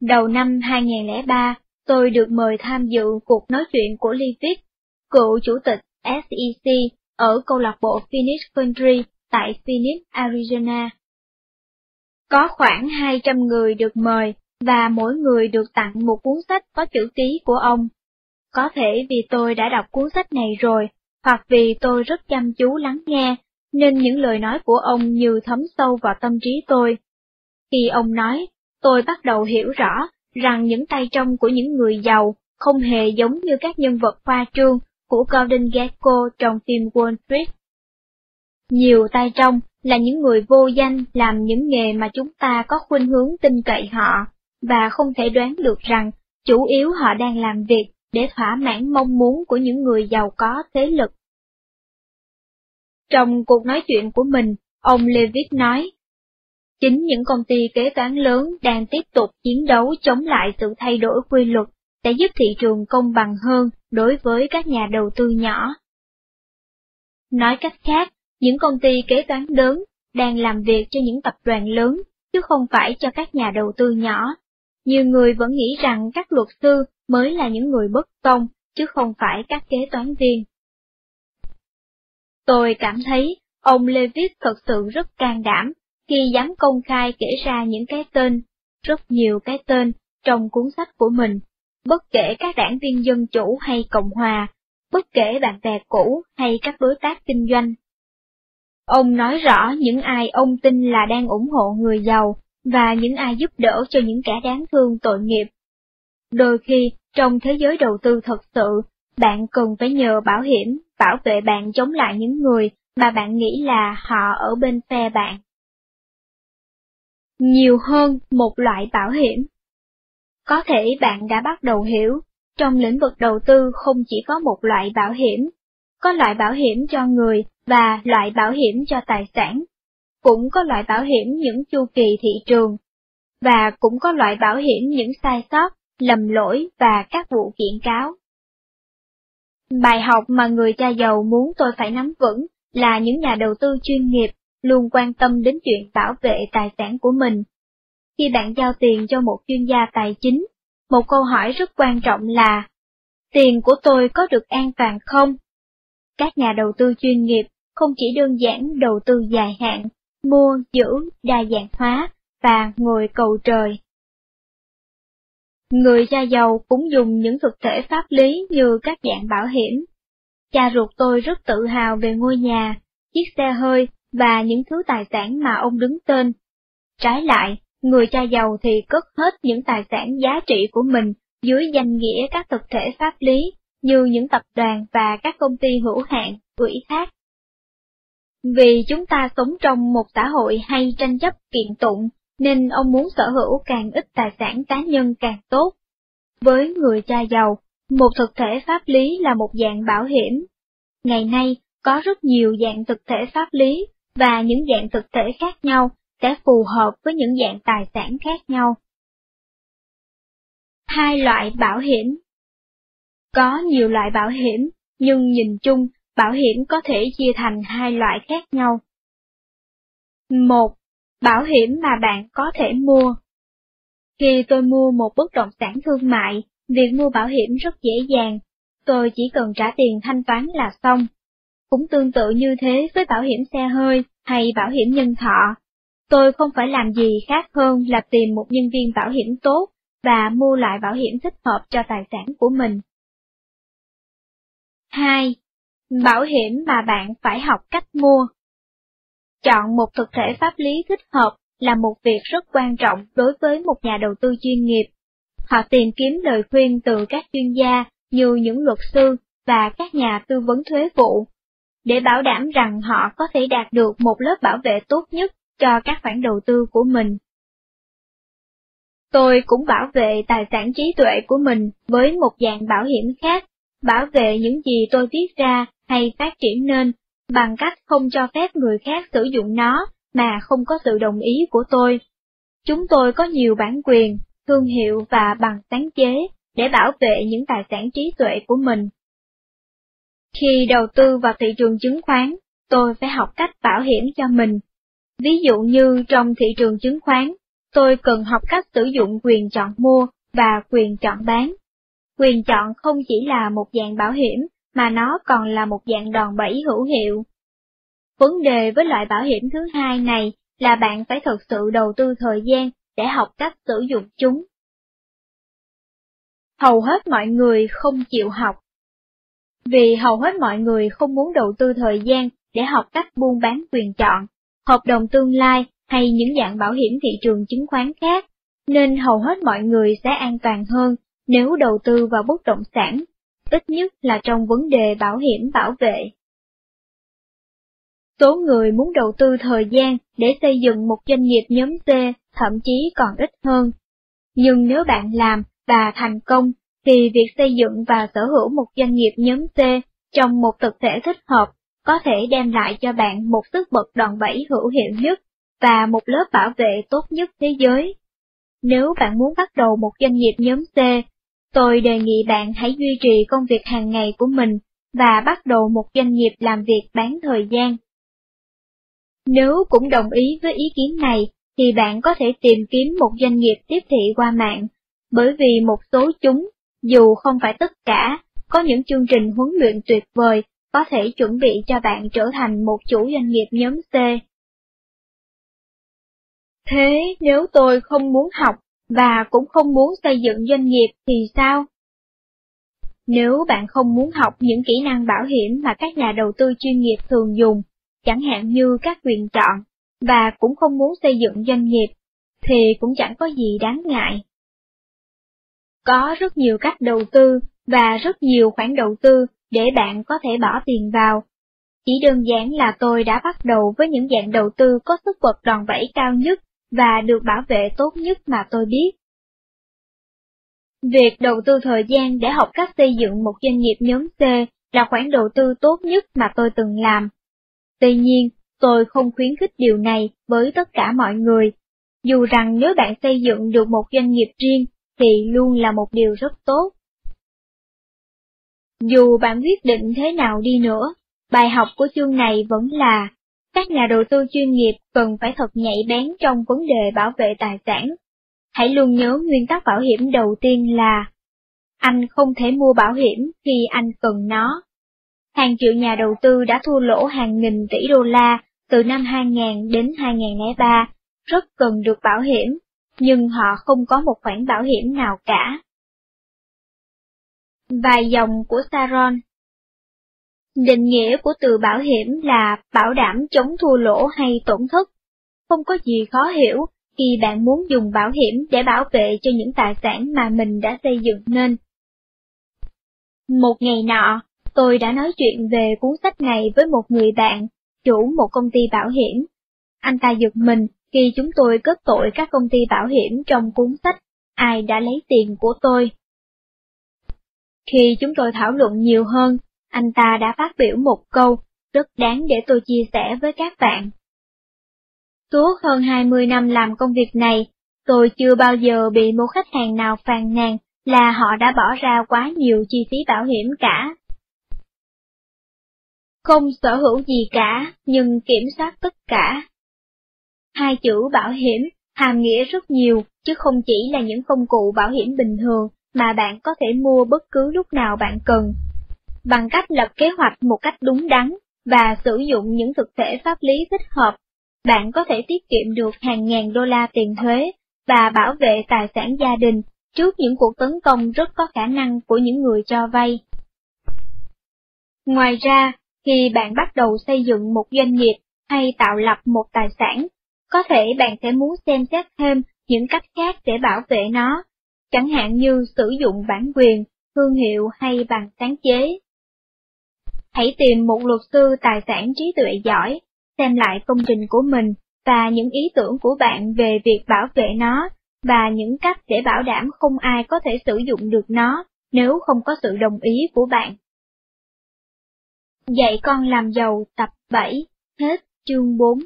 Đầu năm 2003, tôi được mời tham dự cuộc nói chuyện của Levitt, cựu chủ tịch SEC ở câu lạc bộ Phoenix Country tại Phoenix, Arizona. Có khoảng 200 người được mời, và mỗi người được tặng một cuốn sách có chữ ký của ông. Có thể vì tôi đã đọc cuốn sách này rồi, hoặc vì tôi rất chăm chú lắng nghe, nên những lời nói của ông như thấm sâu vào tâm trí tôi. Khi ông nói, tôi bắt đầu hiểu rõ rằng những tay trong của những người giàu không hề giống như các nhân vật khoa trương của Gordon Gekko trong phim Wall Street. Nhiều tay trong là những người vô danh làm những nghề mà chúng ta có khuynh hướng tin cậy họ, và không thể đoán được rằng chủ yếu họ đang làm việc để thỏa mãn mong muốn của những người giàu có thế lực. Trong cuộc nói chuyện của mình, ông Levitt nói, chính những công ty kế toán lớn đang tiếp tục chiến đấu chống lại sự thay đổi quy luật để giúp thị trường công bằng hơn đối với các nhà đầu tư nhỏ. Nói cách khác, những công ty kế toán lớn đang làm việc cho những tập đoàn lớn, chứ không phải cho các nhà đầu tư nhỏ. Nhiều người vẫn nghĩ rằng các luật sư mới là những người bất công, chứ không phải các kế toán viên. Tôi cảm thấy ông Levitt thật sự rất can đảm khi dám công khai kể ra những cái tên, rất nhiều cái tên, trong cuốn sách của mình, bất kể các đảng viên Dân Chủ hay Cộng Hòa, bất kể bạn bè cũ hay các đối tác kinh doanh. Ông nói rõ những ai ông tin là đang ủng hộ người giàu, và những ai giúp đỡ cho những kẻ đáng thương tội nghiệp. Đôi khi, trong thế giới đầu tư thật sự, bạn cần phải nhờ bảo hiểm bảo vệ bạn chống lại những người mà bạn nghĩ là họ ở bên phe bạn. Nhiều hơn một loại bảo hiểm. Có thể bạn đã bắt đầu hiểu, trong lĩnh vực đầu tư không chỉ có một loại bảo hiểm, có loại bảo hiểm cho người và loại bảo hiểm cho tài sản, cũng có loại bảo hiểm những chu kỳ thị trường, và cũng có loại bảo hiểm những sai sót, lầm lỗi và các vụ kiện cáo. Bài học mà người cha giàu muốn tôi phải nắm vững là những nhà đầu tư chuyên nghiệp luôn quan tâm đến chuyện bảo vệ tài sản của mình. Khi bạn giao tiền cho một chuyên gia tài chính, một câu hỏi rất quan trọng là, tiền của tôi có được an toàn không? Các nhà đầu tư chuyên nghiệp không chỉ đơn giản đầu tư dài hạn, mua, giữ, đa dạng hóa và ngồi cầu trời. Người cha giàu cũng dùng những thực thể pháp lý như các dạng bảo hiểm. Cha ruột tôi rất tự hào về ngôi nhà, chiếc xe hơi và những thứ tài sản mà ông đứng tên. Trái lại, người cha giàu thì cất hết những tài sản giá trị của mình dưới danh nghĩa các thực thể pháp lý như những tập đoàn và các công ty hữu hạn, ủy thác. Vì chúng ta sống trong một xã hội hay tranh chấp kiện tụng, nên ông muốn sở hữu càng ít tài sản cá nhân càng tốt. Với người cha giàu, một thực thể pháp lý là một dạng bảo hiểm. Ngày nay, có rất nhiều dạng thực thể pháp lý, và những dạng thực thể khác nhau sẽ phù hợp với những dạng tài sản khác nhau. Hai loại bảo hiểm Có nhiều loại bảo hiểm, nhưng nhìn chung, bảo hiểm có thể chia thành hai loại khác nhau. Một, Bảo hiểm mà bạn có thể mua Khi tôi mua một bất động sản thương mại, việc mua bảo hiểm rất dễ dàng, tôi chỉ cần trả tiền thanh toán là xong. Cũng tương tự như thế với bảo hiểm xe hơi hay bảo hiểm nhân thọ. Tôi không phải làm gì khác hơn là tìm một nhân viên bảo hiểm tốt và mua lại bảo hiểm thích hợp cho tài sản của mình. 2. Bảo hiểm mà bạn phải học cách mua Chọn một thực thể pháp lý thích hợp là một việc rất quan trọng đối với một nhà đầu tư chuyên nghiệp. Họ tìm kiếm lời khuyên từ các chuyên gia như những luật sư và các nhà tư vấn thuế vụ, để bảo đảm rằng họ có thể đạt được một lớp bảo vệ tốt nhất cho các khoản đầu tư của mình. Tôi cũng bảo vệ tài sản trí tuệ của mình với một dạng bảo hiểm khác, bảo vệ những gì tôi viết ra hay phát triển nên, bằng cách không cho phép người khác sử dụng nó mà không có sự đồng ý của tôi. Chúng tôi có nhiều bản quyền, thương hiệu và bằng sáng chế để bảo vệ những tài sản trí tuệ của mình. Khi đầu tư vào thị trường chứng khoán, tôi phải học cách bảo hiểm cho mình. Ví dụ như trong thị trường chứng khoán, tôi cần học cách sử dụng quyền chọn mua và quyền chọn bán. Quyền chọn không chỉ là một dạng bảo hiểm, mà nó còn là một dạng đòn bẩy hữu hiệu. Vấn đề với loại bảo hiểm thứ hai này là bạn phải thực sự đầu tư thời gian để học cách sử dụng chúng. Hầu hết mọi người không chịu học. Vì hầu hết mọi người không muốn đầu tư thời gian để học cách buôn bán quyền chọn, hợp đồng tương lai hay những dạng bảo hiểm thị trường chứng khoán khác, nên hầu hết mọi người sẽ an toàn hơn nếu đầu tư vào bất động sản, ít nhất là trong vấn đề bảo hiểm bảo vệ. Số người muốn đầu tư thời gian để xây dựng một doanh nghiệp nhóm C thậm chí còn ít hơn. Nhưng nếu bạn làm và thành công, thì việc xây dựng và sở hữu một doanh nghiệp nhóm C trong một thực thể thích hợp có thể đem lại cho bạn một sức bật đòn bẩy hữu hiệu nhất và một lớp bảo vệ tốt nhất thế giới. Nếu bạn muốn bắt đầu một doanh nghiệp nhóm C, tôi đề nghị bạn hãy duy trì công việc hàng ngày của mình và bắt đầu một doanh nghiệp làm việc bán thời gian. Nếu cũng đồng ý với ý kiến này, thì bạn có thể tìm kiếm một doanh nghiệp tiếp thị qua mạng, bởi vì một số chúng, dù không phải tất cả, có những chương trình huấn luyện tuyệt vời có thể chuẩn bị cho bạn trở thành một chủ doanh nghiệp nhóm C. Thế nếu tôi không muốn học và cũng không muốn xây dựng doanh nghiệp thì sao? Nếu bạn không muốn học những kỹ năng bảo hiểm mà các nhà đầu tư chuyên nghiệp thường dùng, chẳng hạn như các quyền chọn, và cũng không muốn xây dựng doanh nghiệp, thì cũng chẳng có gì đáng ngại. Có rất nhiều cách đầu tư và rất nhiều khoản đầu tư để bạn có thể bỏ tiền vào. Chỉ đơn giản là tôi đã bắt đầu với những dạng đầu tư có sức bật đòn bẩy cao nhất và được bảo vệ tốt nhất mà tôi biết. Việc đầu tư thời gian để học cách xây dựng một doanh nghiệp nhóm C là khoản đầu tư tốt nhất mà tôi từng làm. Tuy nhiên, tôi không khuyến khích điều này với tất cả mọi người, dù rằng nếu bạn xây dựng được một doanh nghiệp riêng thì luôn là một điều rất tốt. Dù bạn quyết định thế nào đi nữa, bài học của chương này vẫn là các nhà đầu tư chuyên nghiệp cần phải thật nhạy bén trong vấn đề bảo vệ tài sản. Hãy luôn nhớ nguyên tắc bảo hiểm đầu tiên là anh không thể mua bảo hiểm khi anh cần nó. Hàng triệu nhà đầu tư đã thua lỗ hàng nghìn tỷ đô la từ năm 2000 đến 2003, rất cần được bảo hiểm, nhưng họ không có một khoản bảo hiểm nào cả. Vài dòng của Saron Định nghĩa của từ bảo hiểm là bảo đảm chống thua lỗ hay tổn thất. Không có gì khó hiểu khi bạn muốn dùng bảo hiểm để bảo vệ cho những tài sản mà mình đã xây dựng nên. Một ngày nọ, tôi đã nói chuyện về cuốn sách này với một người bạn, chủ một công ty bảo hiểm. Anh ta giật mình khi chúng tôi kết tội các công ty bảo hiểm trong cuốn sách Ai đã lấy tiền của tôi. Khi chúng tôi thảo luận nhiều hơn, anh ta đã phát biểu một câu rất đáng để tôi chia sẻ với các bạn. Suốt hơn 20 năm làm công việc này, tôi chưa bao giờ bị một khách hàng nào phàn nàn là họ đã bỏ ra quá nhiều chi phí bảo hiểm cả. Không sở hữu gì cả, nhưng kiểm soát tất cả. Hai chữ bảo hiểm hàm nghĩa rất nhiều, chứ không chỉ là những công cụ bảo hiểm bình thường mà bạn có thể mua bất cứ lúc nào bạn cần. Bằng cách lập kế hoạch một cách đúng đắn và sử dụng những thực thể pháp lý thích hợp, bạn có thể tiết kiệm được hàng ngàn đô la tiền thuế và bảo vệ tài sản gia đình trước những cuộc tấn công rất có khả năng của những người cho vay. Ngoài ra, khi bạn bắt đầu xây dựng một doanh nghiệp hay tạo lập một tài sản, có thể bạn sẽ muốn xem xét thêm những cách khác để bảo vệ nó, chẳng hạn như sử dụng bản quyền, thương hiệu hay bằng sáng chế. Hãy tìm một luật sư tài sản trí tuệ giỏi, xem lại công trình của mình và những ý tưởng của bạn về việc bảo vệ nó và những cách để bảo đảm không ai có thể sử dụng được nó nếu không có sự đồng ý của bạn. Dạy con làm giàu tập 7, hết chương 4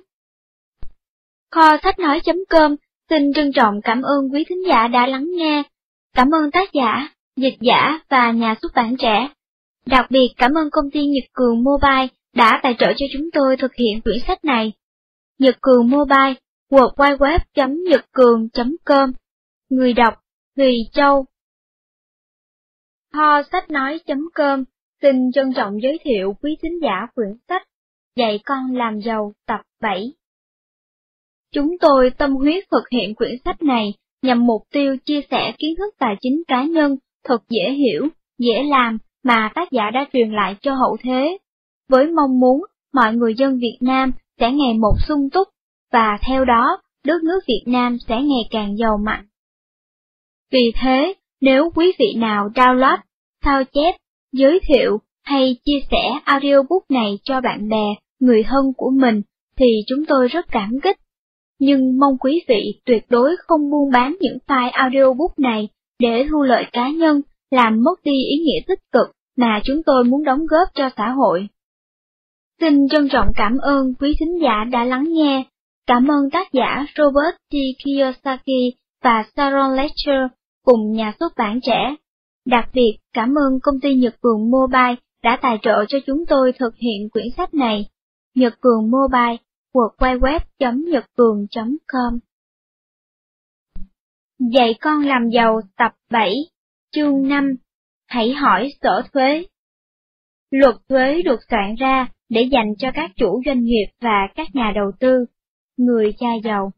Kho sách nói.com xin trân trọng cảm ơn quý thính giả đã lắng nghe. Cảm ơn tác giả, dịch giả và nhà xuất bản trẻ. Đặc biệt cảm ơn công ty Nhật Cường Mobile đã tài trợ cho chúng tôi thực hiện quyển sách này. Nhật Cường Mobile, www.nhậtcường.com Người đọc, Thùy Châu ho sách nói.com xin trân trọng giới thiệu quý thính giả quyển sách Dạy con làm giàu tập 7. Chúng tôi tâm huyết thực hiện quyển sách này nhằm mục tiêu chia sẻ kiến thức tài chính cá nhân thật dễ hiểu, dễ làm mà tác giả đã truyền lại cho hậu thế, với mong muốn mọi người dân Việt Nam sẽ ngày một sung túc, và theo đó, đất nước Việt Nam sẽ ngày càng giàu mạnh. Vì thế, nếu quý vị nào download, sao chép, giới thiệu hay chia sẻ audiobook này cho bạn bè, người thân của mình, thì chúng tôi rất cảm kích. Nhưng mong quý vị tuyệt đối không buôn bán những file audiobook này để thu lợi cá nhân, làm mất đi ý nghĩa tích cực mà chúng tôi muốn đóng góp cho xã hội. Xin trân trọng cảm ơn quý thính giả đã lắng nghe. Cảm ơn tác giả Robert T. Kiyosaki và Sharon Lecter cùng nhà xuất bản trẻ. Đặc biệt cảm ơn công ty Nhật Cường Mobile đã tài trợ cho chúng tôi thực hiện quyển sách này. Nhật Cường Mobile, www.nhậtcường.com Dạy con làm giàu tập 7, chương 5 Hãy hỏi sở thuế. Luật thuế được soạn ra để dành cho các chủ doanh nghiệp và các nhà đầu tư, người cha giàu.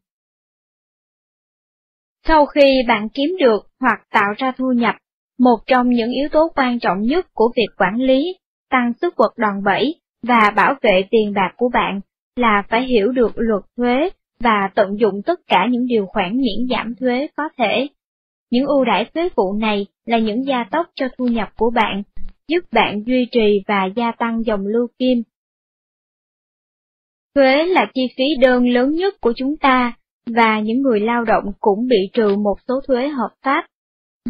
Sau khi bạn kiếm được hoặc tạo ra thu nhập, một trong những yếu tố quan trọng nhất của việc quản lý, tăng sức quật đòn bẩy và bảo vệ tiền bạc của bạn là phải hiểu được luật thuế và tận dụng tất cả những điều khoản miễn giảm thuế có thể. Những ưu đãi thuế vụ này là những gia tốc cho thu nhập của bạn, giúp bạn duy trì và gia tăng dòng lưu kim. Thuế là chi phí đơn lớn nhất của chúng ta, và những người lao động cũng bị trừ một số thuế hợp pháp.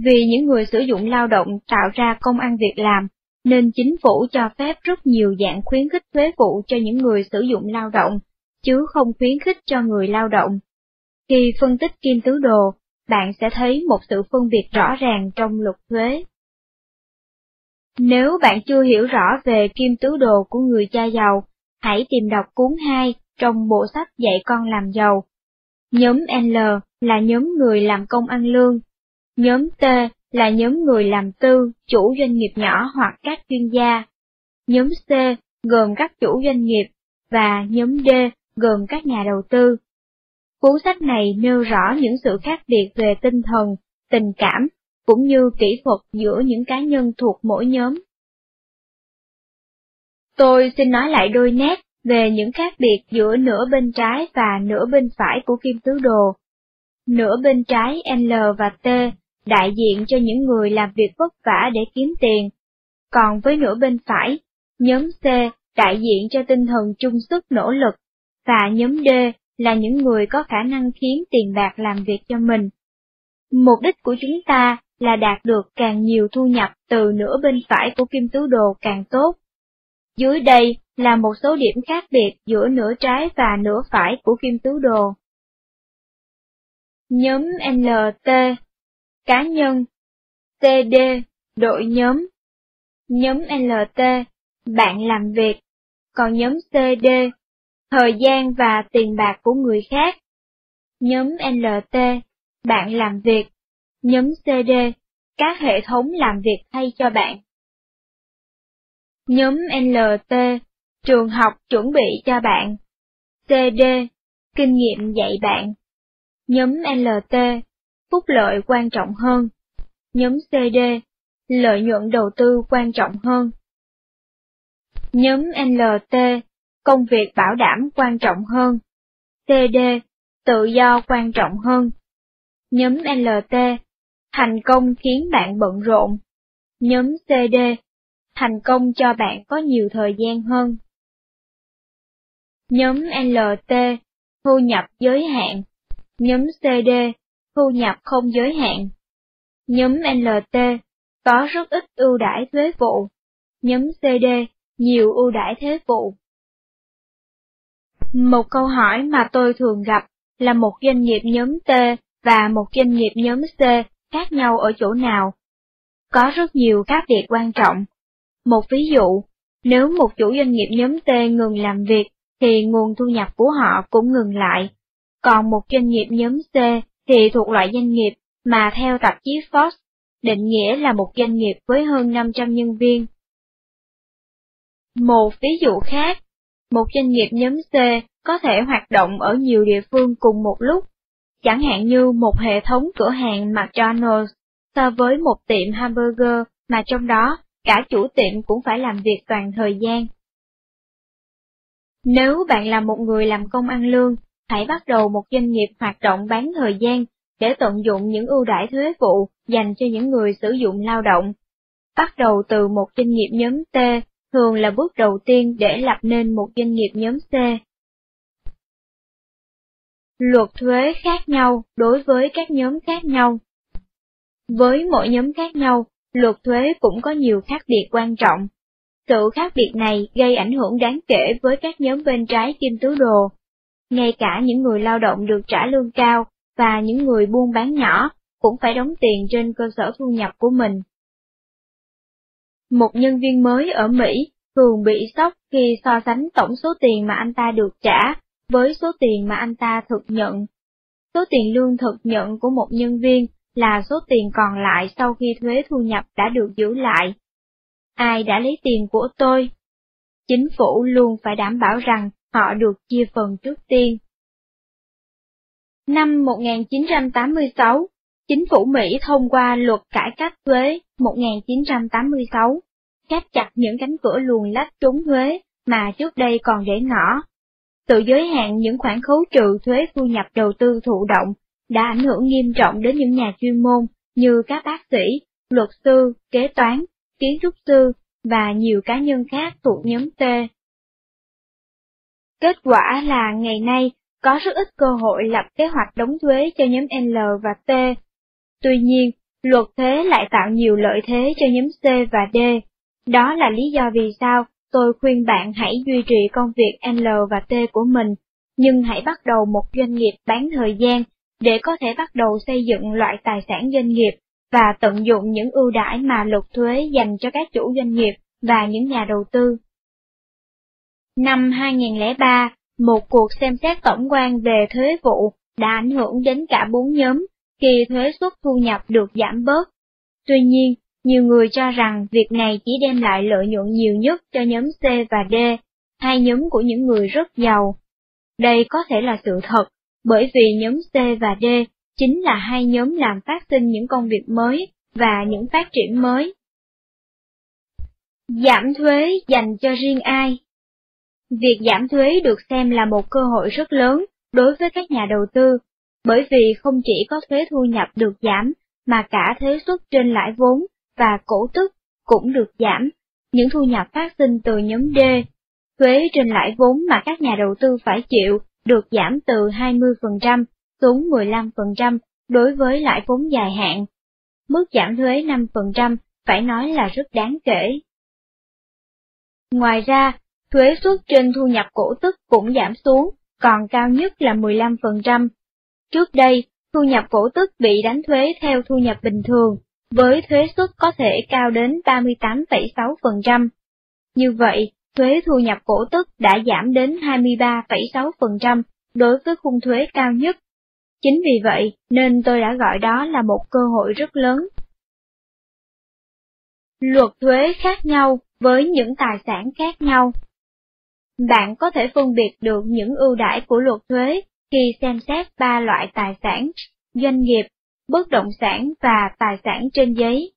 Vì những người sử dụng lao động tạo ra công ăn việc làm, nên chính phủ cho phép rất nhiều dạng khuyến khích thuế vụ cho những người sử dụng lao động, chứ không khuyến khích cho người lao động. Khi phân tích kim tứ đồ, bạn sẽ thấy một sự phân biệt rõ ràng trong luật thuế. Nếu bạn chưa hiểu rõ về kim tứ đồ của người cha giàu, hãy tìm đọc cuốn 2 trong bộ sách dạy con làm giàu. Nhóm L là nhóm người làm công ăn lương. Nhóm T là nhóm người làm tư, chủ doanh nghiệp nhỏ hoặc các chuyên gia. Nhóm C gồm các chủ doanh nghiệp, và nhóm D gồm các nhà đầu tư. Cuốn sách này nêu rõ những sự khác biệt về tinh thần, tình cảm, cũng như kỹ thuật giữa những cá nhân thuộc mỗi nhóm. Tôi xin nói lại đôi nét về những khác biệt giữa nửa bên trái và nửa bên phải của kim tứ đồ. Nửa bên trái L và T đại diện cho những người làm việc vất vả để kiếm tiền, còn với nửa bên phải, nhóm C đại diện cho tinh thần chung sức nỗ lực, và nhóm D là những người có khả năng kiếm tiền bạc làm việc cho mình. Mục đích của chúng ta là đạt được càng nhiều thu nhập từ nửa bên phải của kim tứ đồ càng tốt. Dưới đây là một số điểm khác biệt giữa nửa trái và nửa phải của kim tứ đồ. Nhóm LT Cá nhân CD, đội nhóm. Nhóm LT, bạn làm việc. Còn nhóm CD, thời gian và tiền bạc của người khác. Nhóm LT, bạn làm việc. Nhóm CD, các hệ thống làm việc thay cho bạn. Nhóm LT, trường học chuẩn bị cho bạn. CD, kinh nghiệm dạy bạn. Nhóm LT, phúc lợi quan trọng hơn. Nhóm CD, lợi nhuận đầu tư quan trọng hơn. Nhóm LT, công việc bảo đảm quan trọng hơn. CD, tự do quan trọng hơn. Nhóm LT, thành công khiến bạn bận rộn. Nhóm CD, thành công cho bạn có nhiều thời gian hơn. Nhóm LT, thu nhập giới hạn. Nhóm CD, thu nhập không giới hạn. Nhóm LT, có rất ít ưu đãi thuế vụ. Nhóm CD, nhiều ưu đãi thuế vụ. Một câu hỏi mà tôi thường gặp là một doanh nghiệp nhóm T và một doanh nghiệp nhóm C khác nhau ở chỗ nào? Có rất nhiều khác biệt quan trọng. Một ví dụ, nếu một chủ doanh nghiệp nhóm T ngừng làm việc, thì nguồn thu nhập của họ cũng ngừng lại. Còn một doanh nghiệp nhóm C thì thuộc loại doanh nghiệp mà theo tạp chí Forbes định nghĩa là một doanh nghiệp với hơn 500 nhân viên. Một ví dụ khác, một doanh nghiệp nhóm C có thể hoạt động ở nhiều địa phương cùng một lúc, chẳng hạn như một hệ thống cửa hàng McDonald's so với một tiệm hamburger mà trong đó cả chủ tiệm cũng phải làm việc toàn thời gian. Nếu bạn là một người làm công ăn lương, hãy bắt đầu một doanh nghiệp hoạt động bán thời gian để tận dụng những ưu đãi thuế vụ dành cho những người sử dụng lao động. Bắt đầu từ một doanh nghiệp nhóm T thường là bước đầu tiên để lập nên một doanh nghiệp nhóm C. Luật thuế khác nhau đối với các nhóm khác nhau Với mỗi nhóm khác nhau, luật thuế cũng có nhiều khác biệt quan trọng. Sự khác biệt này gây ảnh hưởng đáng kể với các nhóm bên trái kim tứ đồ. Ngay cả những người lao động được trả lương cao và những người buôn bán nhỏ cũng phải đóng tiền trên cơ sở thu nhập của mình. Một nhân viên mới ở Mỹ thường bị sốc khi so sánh tổng số tiền mà anh ta được trả với số tiền mà anh ta thực nhận. Số tiền lương thực nhận của một nhân viên là số tiền còn lại sau khi thuế thu nhập đã được giữ lại. Ai đã lấy tiền của tôi? Chính phủ luôn phải đảm bảo rằng họ được chia phần trước tiên. Năm 1986, chính phủ Mỹ thông qua luật cải cách thuế 1986, khép chặt những cánh cửa luồn lách trốn thuế mà trước đây còn để ngỏ. Tự giới hạn những khoản khấu trừ thuế thu nhập đầu tư thụ động đã ảnh hưởng nghiêm trọng đến những nhà chuyên môn như các bác sĩ, luật sư, kế toán, kiến trúc sư và nhiều cá nhân khác thuộc nhóm T. Kết quả là ngày nay có rất ít cơ hội lập kế hoạch đóng thuế cho nhóm L và T. Tuy nhiên, luật thuế lại tạo nhiều lợi thế cho nhóm C và D. Đó là lý do vì sao tôi khuyên bạn hãy duy trì công việc L và T của mình, nhưng hãy bắt đầu một doanh nghiệp bán thời gian để có thể bắt đầu xây dựng loại tài sản doanh nghiệp và tận dụng những ưu đãi mà luật thuế dành cho các chủ doanh nghiệp và những nhà đầu tư. Năm 2003, một cuộc xem xét tổng quan về thuế vụ đã ảnh hưởng đến cả bốn nhóm khi thuế suất thu nhập được giảm bớt. Tuy nhiên, nhiều người cho rằng việc này chỉ đem lại lợi nhuận nhiều nhất cho nhóm C và D, hai nhóm của những người rất giàu. Đây có thể là sự thật, bởi vì nhóm C và D chính là hai nhóm làm phát sinh những công việc mới và những phát triển mới. Giảm thuế dành cho riêng ai? Việc giảm thuế được xem là một cơ hội rất lớn đối với các nhà đầu tư, bởi vì không chỉ có thuế thu nhập được giảm, mà cả thuế suất trên lãi vốn và cổ tức cũng được giảm, những thu nhập phát sinh từ nhóm D. Thuế trên lãi vốn mà các nhà đầu tư phải chịu được giảm từ 20% xuống 15% đối với lãi vốn dài hạn. Mức giảm thuế 5% phải nói là rất đáng kể. Ngoài ra, thuế suất trên thu nhập cổ tức cũng giảm xuống, còn cao nhất là 15%. Trước đây, thu nhập cổ tức bị đánh thuế theo thu nhập bình thường, với thuế suất có thể cao đến 38,6%. Như vậy, thuế thu nhập cổ tức đã giảm đến 23,6% đối với khung thuế cao nhất. Chính vì vậy nên tôi đã gọi đó là một cơ hội rất lớn. Luật thuế khác nhau với những tài sản khác nhau. Bạn có thể phân biệt được những ưu đãi của luật thuế khi xem xét ba loại tài sản, doanh nghiệp, bất động sản và tài sản trên giấy.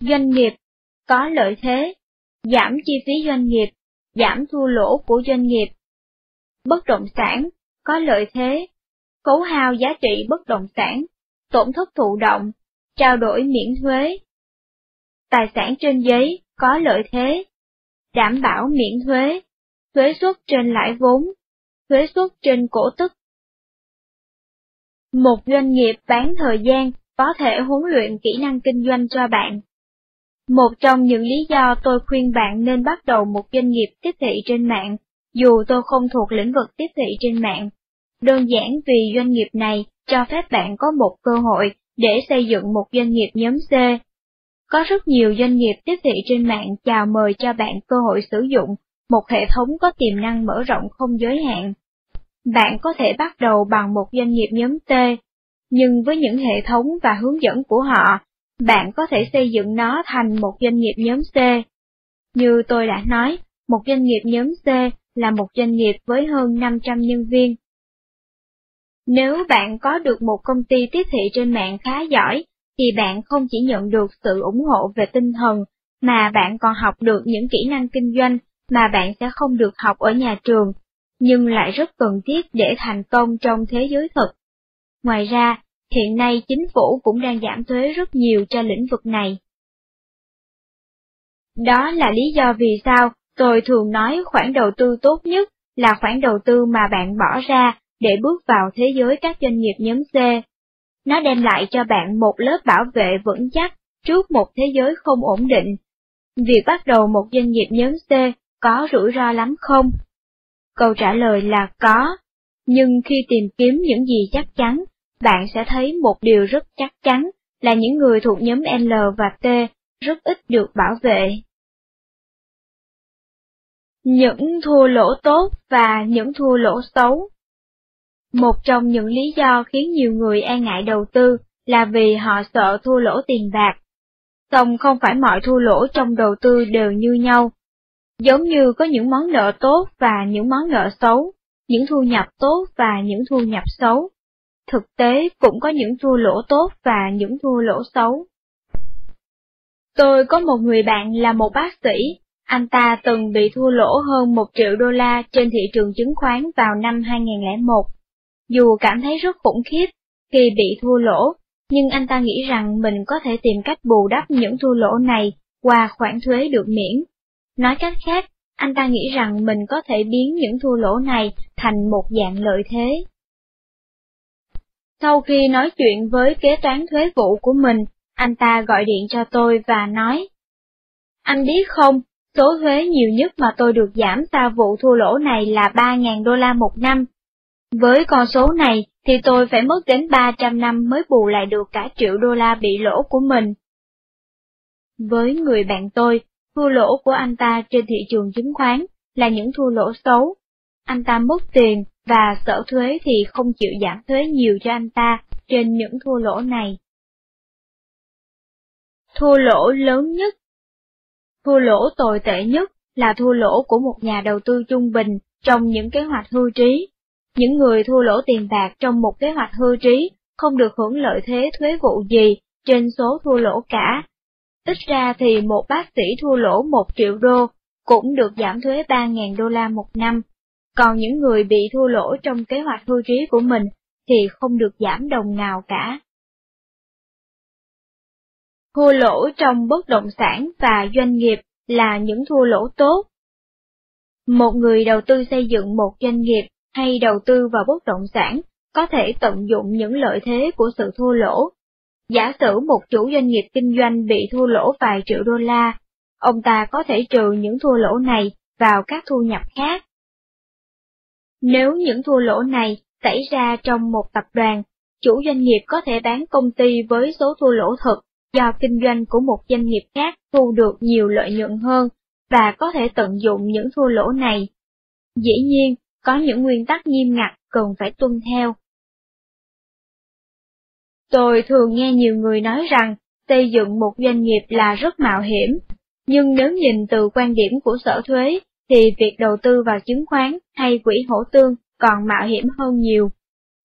Doanh nghiệp có lợi thế, giảm chi phí doanh nghiệp, giảm thua lỗ của doanh nghiệp. Bất động sản có lợi thế, khấu hao giá trị bất động sản, tổn thất thụ động, trao đổi miễn thuế. Tài sản trên giấy có lợi thế, đảm bảo miễn thuế, thuế suất trên lãi vốn, thuế suất trên cổ tức. Một doanh nghiệp bán thời gian có thể huấn luyện kỹ năng kinh doanh cho bạn. Một trong những lý do tôi khuyên bạn nên bắt đầu một doanh nghiệp tiếp thị trên mạng, dù tôi không thuộc lĩnh vực tiếp thị trên mạng. Đơn giản vì doanh nghiệp này cho phép bạn có một cơ hội để xây dựng một doanh nghiệp nhóm C. Có rất nhiều doanh nghiệp tiếp thị trên mạng chào mời cho bạn cơ hội sử dụng một hệ thống có tiềm năng mở rộng không giới hạn. Bạn có thể bắt đầu bằng một doanh nghiệp nhóm T, nhưng với những hệ thống và hướng dẫn của họ, bạn có thể xây dựng nó thành một doanh nghiệp nhóm C. Như tôi đã nói, một doanh nghiệp nhóm C là một doanh nghiệp với hơn 500 nhân viên. Nếu bạn có được một công ty tiếp thị trên mạng khá giỏi, thì bạn không chỉ nhận được sự ủng hộ về tinh thần, mà bạn còn học được những kỹ năng kinh doanh mà bạn sẽ không được học ở nhà trường, nhưng lại rất cần thiết để thành công trong thế giới thực. Ngoài ra, hiện nay chính phủ cũng đang giảm thuế rất nhiều cho lĩnh vực này. Đó là lý do vì sao tôi thường nói khoản đầu tư tốt nhất là khoản đầu tư mà bạn bỏ ra để bước vào thế giới các doanh nghiệp nhóm C. Nó đem lại cho bạn một lớp bảo vệ vững chắc trước một thế giới không ổn định. Việc bắt đầu một doanh nghiệp nhóm C có rủi ro lắm không? Câu trả lời là có, nhưng khi tìm kiếm những gì chắc chắn, bạn sẽ thấy một điều rất chắc chắn là những người thuộc nhóm L và T rất ít được bảo vệ. Những thua lỗ tốt và những thua lỗ xấu Một trong những lý do khiến nhiều người e ngại đầu tư là vì họ sợ thua lỗ tiền bạc. Song không phải mọi thua lỗ trong đầu tư đều như nhau. Giống như có những món nợ tốt và những món nợ xấu, những thu nhập tốt và những thu nhập xấu. Thực tế cũng có những thua lỗ tốt và những thua lỗ xấu. Tôi có một người bạn là một bác sĩ, anh ta từng bị thua lỗ hơn một triệu đô la trên thị trường chứng khoán vào năm 2001. Dù cảm thấy rất khủng khiếp khi bị thua lỗ, nhưng anh ta nghĩ rằng mình có thể tìm cách bù đắp những thua lỗ này qua khoản thuế được miễn. Nói cách khác, anh ta nghĩ rằng mình có thể biến những thua lỗ này thành một dạng lợi thế. Sau khi nói chuyện với kế toán thuế vụ của mình, anh ta gọi điện cho tôi và nói, Anh biết không, số thuế nhiều nhất mà tôi được giảm sau vụ thua lỗ này là 3.000 đô la một năm. Với con số này thì tôi phải mất đến 300 năm mới bù lại được cả triệu đô la bị lỗ của mình. Với người bạn tôi, thua lỗ của anh ta trên thị trường chứng khoán là những thua lỗ xấu. Anh ta mất tiền và sở thuế thì không chịu giảm thuế nhiều cho anh ta trên những thua lỗ này. Thua lỗ lớn nhất Thua lỗ tồi tệ nhất là thua lỗ của một nhà đầu tư trung bình trong những kế hoạch hưu trí. Những người thua lỗ tiền bạc trong một kế hoạch hưu trí không được hưởng lợi thế thuế vụ gì trên số thua lỗ cả. Ít ra thì một bác sĩ thua lỗ 1 triệu đô cũng được giảm thuế 3.000 đô la một năm còn những người bị thua lỗ trong kế hoạch hưu trí của mình thì không được giảm đồng nào cả. Thua lỗ trong bất động sản và doanh nghiệp là những thua lỗ tốt. Một người đầu tư xây dựng một doanh nghiệp hay đầu tư vào bất động sản có thể tận dụng những lợi thế của sự thua lỗ. Giả sử một chủ doanh nghiệp kinh doanh bị thua lỗ vài triệu đô la, ông ta có thể trừ những thua lỗ này vào các thu nhập khác nếu những thua lỗ này xảy ra trong một tập đoàn, chủ doanh nghiệp có thể bán công ty với số thua lỗ thực do kinh doanh của một doanh nghiệp khác thu được nhiều lợi nhuận hơn và có thể tận dụng những thua lỗ này. Dĩ nhiên, có những nguyên tắc nghiêm ngặt cần phải tuân theo. Tôi thường nghe nhiều người nói rằng xây dựng một doanh nghiệp là rất mạo hiểm, nhưng nếu nhìn từ quan điểm của sở thuế, thì việc đầu tư vào chứng khoán hay quỹ hỗ tương còn mạo hiểm hơn nhiều.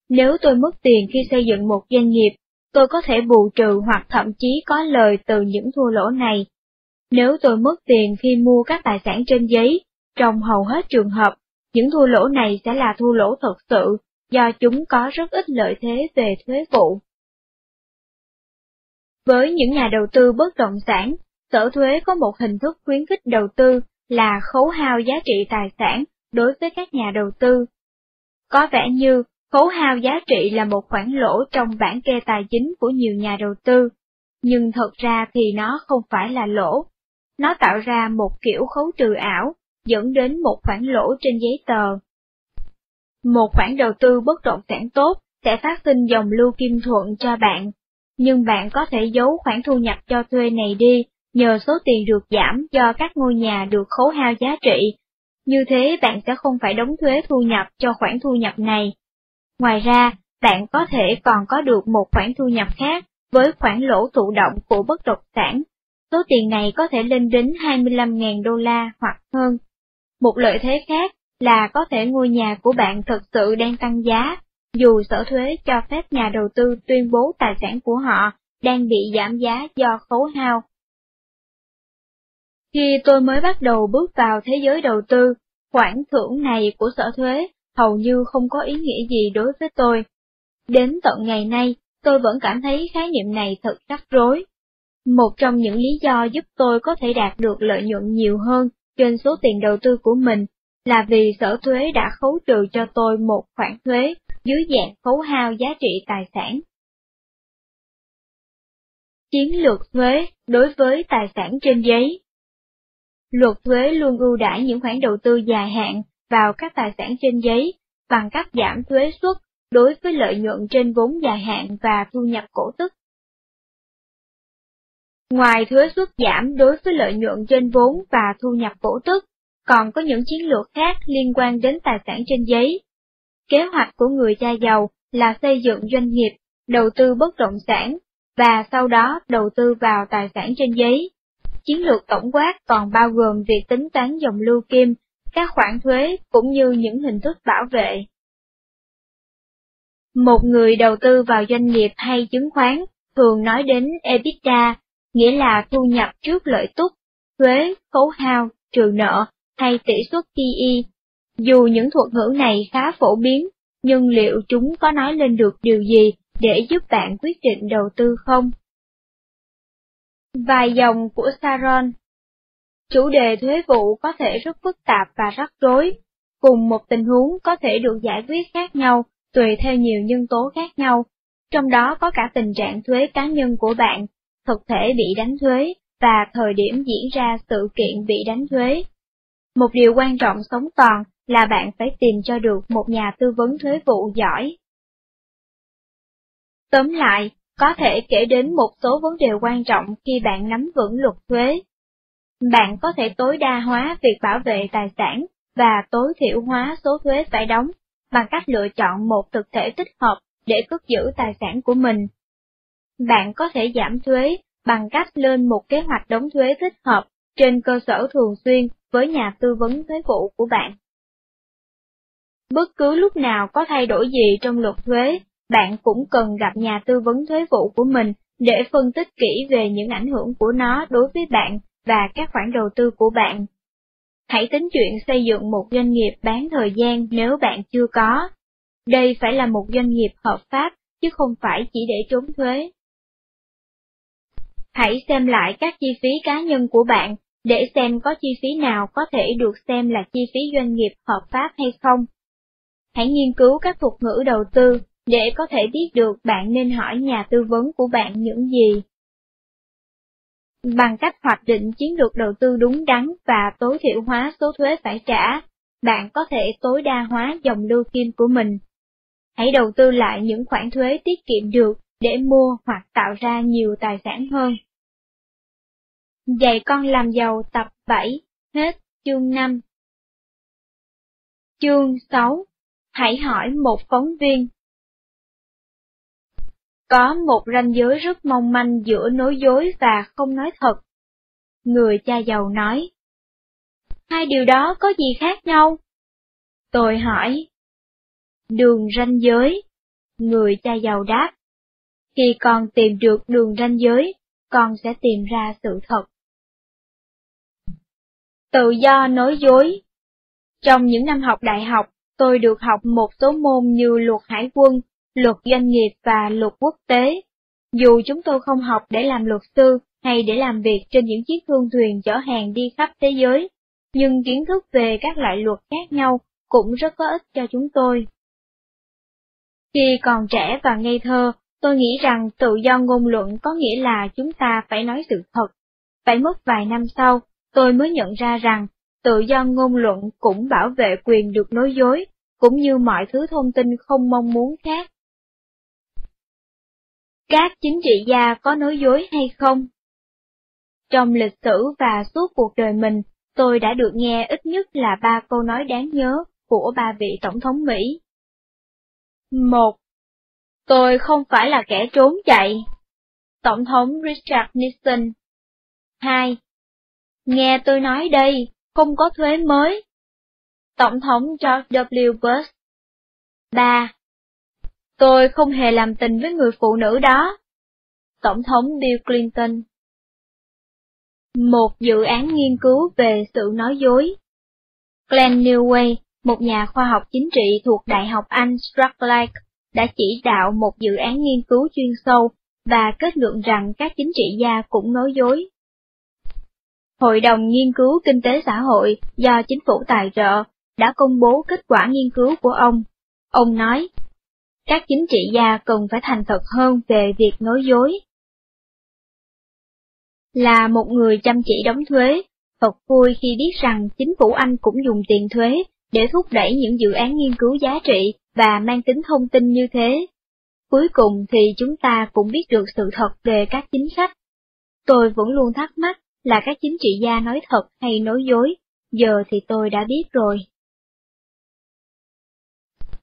Nếu tôi mất tiền khi xây dựng một doanh nghiệp, tôi có thể bù trừ hoặc thậm chí có lời từ những thua lỗ này. Nếu tôi mất tiền khi mua các tài sản trên giấy, trong hầu hết trường hợp, những thua lỗ này sẽ là thua lỗ thật sự, do chúng có rất ít lợi thế về thuế vụ. Với những nhà đầu tư bất động sản, sở thuế có một hình thức khuyến khích đầu tư là khấu hao giá trị tài sản đối với các nhà đầu tư. Có vẻ như khấu hao giá trị là một khoản lỗ trong bản kê tài chính của nhiều nhà đầu tư, nhưng thật ra thì nó không phải là lỗ. Nó tạo ra một kiểu khấu trừ ảo, dẫn đến một khoản lỗ trên giấy tờ. Một khoản đầu tư bất động sản tốt sẽ phát sinh dòng lưu kim thuận cho bạn, nhưng bạn có thể giấu khoản thu nhập cho thuê này đi nhờ số tiền được giảm do các ngôi nhà được khấu hao giá trị. Như thế bạn sẽ không phải đóng thuế thu nhập cho khoản thu nhập này. Ngoài ra, bạn có thể còn có được một khoản thu nhập khác với khoản lỗ thụ động của bất động sản. Số tiền này có thể lên đến 25.000 đô la hoặc hơn. Một lợi thế khác là có thể ngôi nhà của bạn thực sự đang tăng giá, dù sở thuế cho phép nhà đầu tư tuyên bố tài sản của họ đang bị giảm giá do khấu hao khi tôi mới bắt đầu bước vào thế giới đầu tư, khoản thưởng này của sở thuế hầu như không có ý nghĩa gì đối với tôi. Đến tận ngày nay, tôi vẫn cảm thấy khái niệm này thật rắc rối. Một trong những lý do giúp tôi có thể đạt được lợi nhuận nhiều hơn trên số tiền đầu tư của mình là vì sở thuế đã khấu trừ cho tôi một khoản thuế dưới dạng khấu hao giá trị tài sản. Chiến lược thuế đối với tài sản trên giấy Luật thuế luôn ưu đãi những khoản đầu tư dài hạn vào các tài sản trên giấy bằng cách giảm thuế suất đối với lợi nhuận trên vốn dài hạn và thu nhập cổ tức. Ngoài thuế suất giảm đối với lợi nhuận trên vốn và thu nhập cổ tức, còn có những chiến lược khác liên quan đến tài sản trên giấy. Kế hoạch của người cha giàu là xây dựng doanh nghiệp, đầu tư bất động sản, và sau đó đầu tư vào tài sản trên giấy. Chiến lược tổng quát còn bao gồm việc tính toán dòng lưu kim, các khoản thuế cũng như những hình thức bảo vệ. Một người đầu tư vào doanh nghiệp hay chứng khoán thường nói đến EBITDA, nghĩa là thu nhập trước lợi tức, thuế, khấu hao, trừ nợ hay tỷ suất PE. Dù những thuật ngữ này khá phổ biến, nhưng liệu chúng có nói lên được điều gì để giúp bạn quyết định đầu tư không? Vài dòng của Saron Chủ đề thuế vụ có thể rất phức tạp và rắc rối, cùng một tình huống có thể được giải quyết khác nhau tùy theo nhiều nhân tố khác nhau, trong đó có cả tình trạng thuế cá nhân của bạn, thực thể bị đánh thuế, và thời điểm diễn ra sự kiện bị đánh thuế. Một điều quan trọng sống còn là bạn phải tìm cho được một nhà tư vấn thuế vụ giỏi. Tóm lại, có thể kể đến một số vấn đề quan trọng khi bạn nắm vững luật thuế. Bạn có thể tối đa hóa việc bảo vệ tài sản và tối thiểu hóa số thuế phải đóng bằng cách lựa chọn một thực thể thích hợp để cất giữ tài sản của mình. Bạn có thể giảm thuế bằng cách lên một kế hoạch đóng thuế thích hợp trên cơ sở thường xuyên với nhà tư vấn thuế vụ của bạn. Bất cứ lúc nào có thay đổi gì trong luật thuế, bạn cũng cần gặp nhà tư vấn thuế vụ của mình để phân tích kỹ về những ảnh hưởng của nó đối với bạn và các khoản đầu tư của bạn. Hãy tính chuyện xây dựng một doanh nghiệp bán thời gian nếu bạn chưa có. Đây phải là một doanh nghiệp hợp pháp, chứ không phải chỉ để trốn thuế. Hãy xem lại các chi phí cá nhân của bạn, để xem có chi phí nào có thể được xem là chi phí doanh nghiệp hợp pháp hay không. Hãy nghiên cứu các thuật ngữ đầu tư, để có thể biết được bạn nên hỏi nhà tư vấn của bạn những gì. Bằng cách hoạch định chiến lược đầu tư đúng đắn và tối thiểu hóa số thuế phải trả, bạn có thể tối đa hóa dòng lưu kim của mình. hãy đầu tư lại những khoản thuế tiết kiệm được để mua hoặc tạo ra nhiều tài sản hơn. Dạy con làm giàu tập 7, hết chương 5. Chương 6 Hãy hỏi một phóng viên. Có một ranh giới rất mong manh giữa nói dối và không nói thật. Người cha giàu nói. Hai điều đó có gì khác nhau? Tôi hỏi. Đường ranh giới. Người cha giàu đáp. Khi con tìm được đường ranh giới, con sẽ tìm ra sự thật. Tự do nói dối Trong những năm học đại học, tôi được học một số môn như luật hải quân, luật doanh nghiệp và luật quốc tế. Dù chúng tôi không học để làm luật sư hay để làm việc trên những chiếc thương thuyền chở hàng đi khắp thế giới, nhưng kiến thức về các loại luật khác nhau cũng rất có ích cho chúng tôi. Khi còn trẻ và ngây thơ, tôi nghĩ rằng tự do ngôn luận có nghĩa là chúng ta phải nói sự thật. Phải mất vài năm sau, tôi mới nhận ra rằng tự do ngôn luận cũng bảo vệ quyền được nói dối, cũng như mọi thứ thông tin không mong muốn khác. Các chính trị gia có nói dối hay không? Trong lịch sử và suốt cuộc đời mình, tôi đã được nghe ít nhất là ba câu nói đáng nhớ của ba vị tổng thống Mỹ. 1. Tôi không phải là kẻ trốn chạy. Tổng thống Richard Nixon. 2. Nghe tôi nói đây, không có thuế mới. Tổng thống George W. Bush. 3. Tôi không hề làm tình với người phụ nữ đó. Tổng thống Bill Clinton. Một dự án nghiên cứu về sự nói dối. Glenn Newway, một nhà khoa học chính trị thuộc Đại học Anh Strathclyde, đã chỉ đạo một dự án nghiên cứu chuyên sâu và kết luận rằng các chính trị gia cũng nói dối. Hội đồng Nghiên cứu Kinh tế Xã hội do chính phủ tài trợ đã công bố kết quả nghiên cứu của ông. Ông nói, các chính trị gia cần phải thành thật hơn về việc nói dối. Là một người chăm chỉ đóng thuế, thật vui khi biết rằng chính phủ Anh cũng dùng tiền thuế để thúc đẩy những dự án nghiên cứu giá trị và mang tính thông tin như thế. Cuối cùng thì chúng ta cũng biết được sự thật về các chính sách. Tôi vẫn luôn thắc mắc là các chính trị gia nói thật hay nói dối, giờ thì tôi đã biết rồi.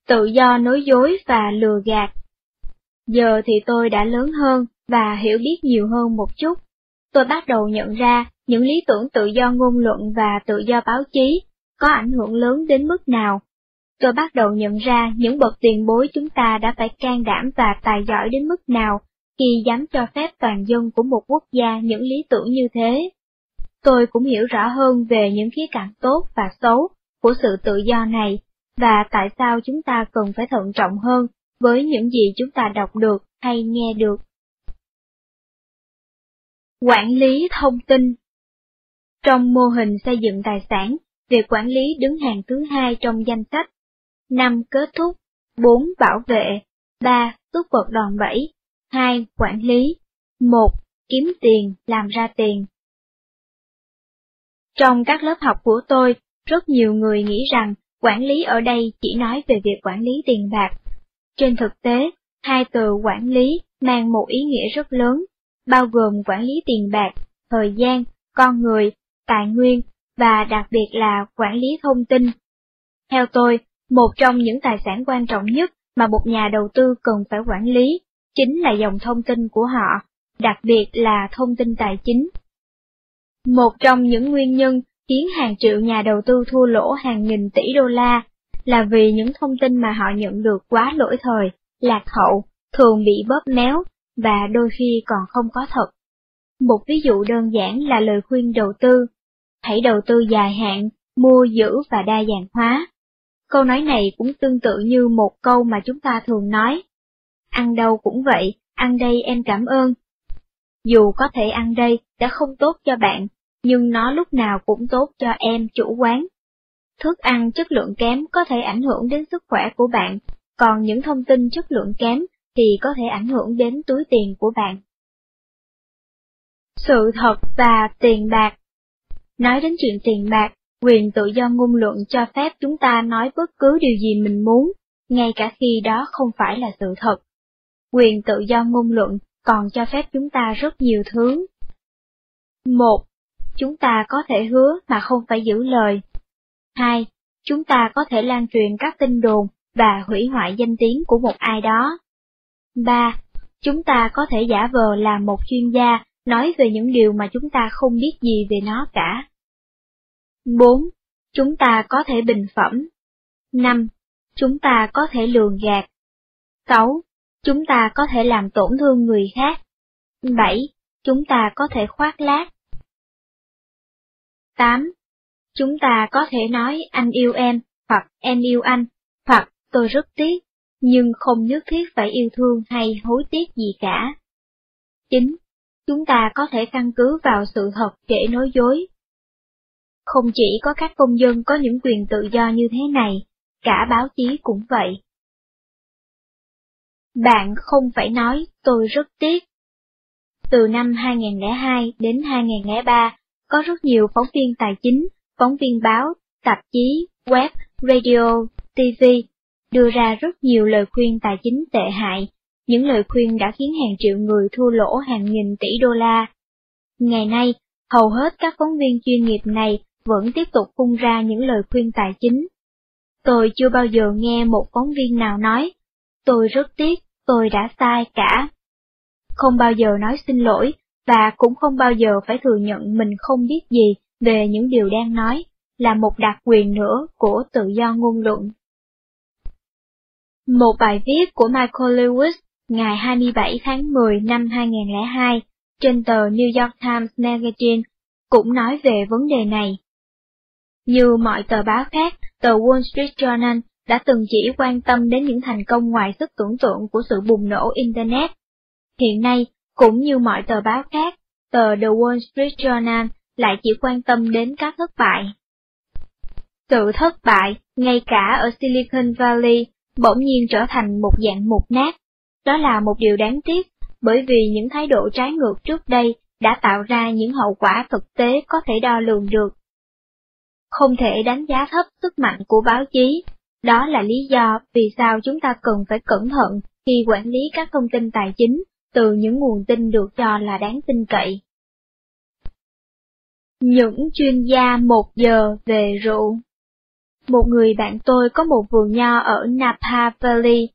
Tự do nói dối và lừa gạt Giờ thì tôi đã lớn hơn và hiểu biết nhiều hơn một chút. Tôi bắt đầu nhận ra những lý tưởng tự do ngôn luận và tự do báo chí có ảnh hưởng lớn đến mức nào. Tôi bắt đầu nhận ra những bậc tiền bối chúng ta đã phải can đảm và tài giỏi đến mức nào khi dám cho phép toàn dân của một quốc gia những lý tưởng như thế. Tôi cũng hiểu rõ hơn về những khía cạnh tốt và xấu của sự tự do này, và tại sao chúng ta cần phải thận trọng hơn với những gì chúng ta đọc được hay nghe được. Quản lý thông tin Trong mô hình xây dựng tài sản, việc quản lý đứng hàng thứ hai trong danh sách. 5. Kết thúc 4. Bảo vệ 3. Tước vật đòn bẩy 2. Quản lý 1. Kiếm tiền, làm ra tiền Trong các lớp học của tôi, rất nhiều người nghĩ rằng quản lý ở đây chỉ nói về việc quản lý tiền bạc. Trên thực tế, hai từ quản lý mang một ý nghĩa rất lớn, bao gồm quản lý tiền bạc, thời gian, con người, tài nguyên và đặc biệt là quản lý thông tin. Theo tôi, một trong những tài sản quan trọng nhất mà một nhà đầu tư cần phải quản lý chính là dòng thông tin của họ, đặc biệt là thông tin tài chính. Một trong những nguyên nhân khiến hàng triệu nhà đầu tư thua lỗ hàng nghìn tỷ đô la là vì những thông tin mà họ nhận được quá lỗi thời, lạc hậu, thường bị bóp méo và đôi khi còn không có thật. Một ví dụ đơn giản là lời khuyên đầu tư. Hãy đầu tư dài hạn, mua giữ và đa dạng hóa. Câu nói này cũng tương tự như một câu mà chúng ta thường nói. Ăn đâu cũng vậy, ăn đây em cảm ơn. Dù có thể ăn đây đã không tốt cho bạn, nhưng nó lúc nào cũng tốt cho em chủ quán. Thức ăn chất lượng kém có thể ảnh hưởng đến sức khỏe của bạn, còn những thông tin chất lượng kém thì có thể ảnh hưởng đến túi tiền của bạn. Sự thật và tiền bạc Nói đến chuyện tiền bạc, quyền tự do ngôn luận cho phép chúng ta nói bất cứ điều gì mình muốn, ngay cả khi đó không phải là sự thật. Quyền tự do ngôn luận còn cho phép chúng ta rất nhiều thứ. Một, chúng ta có thể hứa mà không phải giữ lời. Hai, chúng ta có thể lan truyền các tin đồn và hủy hoại danh tiếng của một ai đó. Ba, chúng ta có thể giả vờ là một chuyên gia nói về những điều mà chúng ta không biết gì về nó cả. 4. Chúng ta có thể bình phẩm. 5. Chúng ta có thể lường gạt. 6. Chúng ta có thể làm tổn thương người khác. 7. Chúng ta có thể khoác lác. 8. Chúng ta có thể nói anh yêu em, hoặc em yêu anh, hoặc tôi rất tiếc, nhưng không nhất thiết phải yêu thương hay hối tiếc gì cả. 9. Chúng ta có thể căn cứ vào sự thật để nói dối. Không chỉ có các công dân có những quyền tự do như thế này, cả báo chí cũng vậy. Bạn không phải nói tôi rất tiếc. Từ năm 2002 đến 2003, có rất nhiều phóng viên tài chính, phóng viên báo, tạp chí, web, radio, TV đưa ra rất nhiều lời khuyên tài chính tệ hại, những lời khuyên đã khiến hàng triệu người thua lỗ hàng nghìn tỷ đô la. Ngày nay, hầu hết các phóng viên chuyên nghiệp này vẫn tiếp tục phun ra những lời khuyên tài chính. Tôi chưa bao giờ nghe một phóng viên nào nói, tôi rất tiếc, tôi đã sai cả. Không bao giờ nói xin lỗi, và cũng không bao giờ phải thừa nhận mình không biết gì về những điều đang nói, là một đặc quyền nữa của tự do ngôn luận. Một bài viết của Michael Lewis ngày 27 tháng 10 năm 2002 trên tờ New York Times Magazine cũng nói về vấn đề này. Như mọi tờ báo khác, tờ Wall Street Journal đã từng chỉ quan tâm đến những thành công ngoài sức tưởng tượng của sự bùng nổ Internet. Hiện nay, cũng như mọi tờ báo khác, tờ The Wall Street Journal lại chỉ quan tâm đến các thất bại. Sự thất bại, ngay cả ở Silicon Valley, bỗng nhiên trở thành một dạng mục nát. Đó là một điều đáng tiếc, bởi vì những thái độ trái ngược trước đây đã tạo ra những hậu quả thực tế có thể đo lường được. Không thể đánh giá thấp sức mạnh của báo chí, đó là lý do vì sao chúng ta cần phải cẩn thận khi quản lý các thông tin tài chính từ những nguồn tin được cho là đáng tin cậy. Những chuyên gia một giờ về rượu Một người bạn tôi có một vườn nho ở Napa Valley.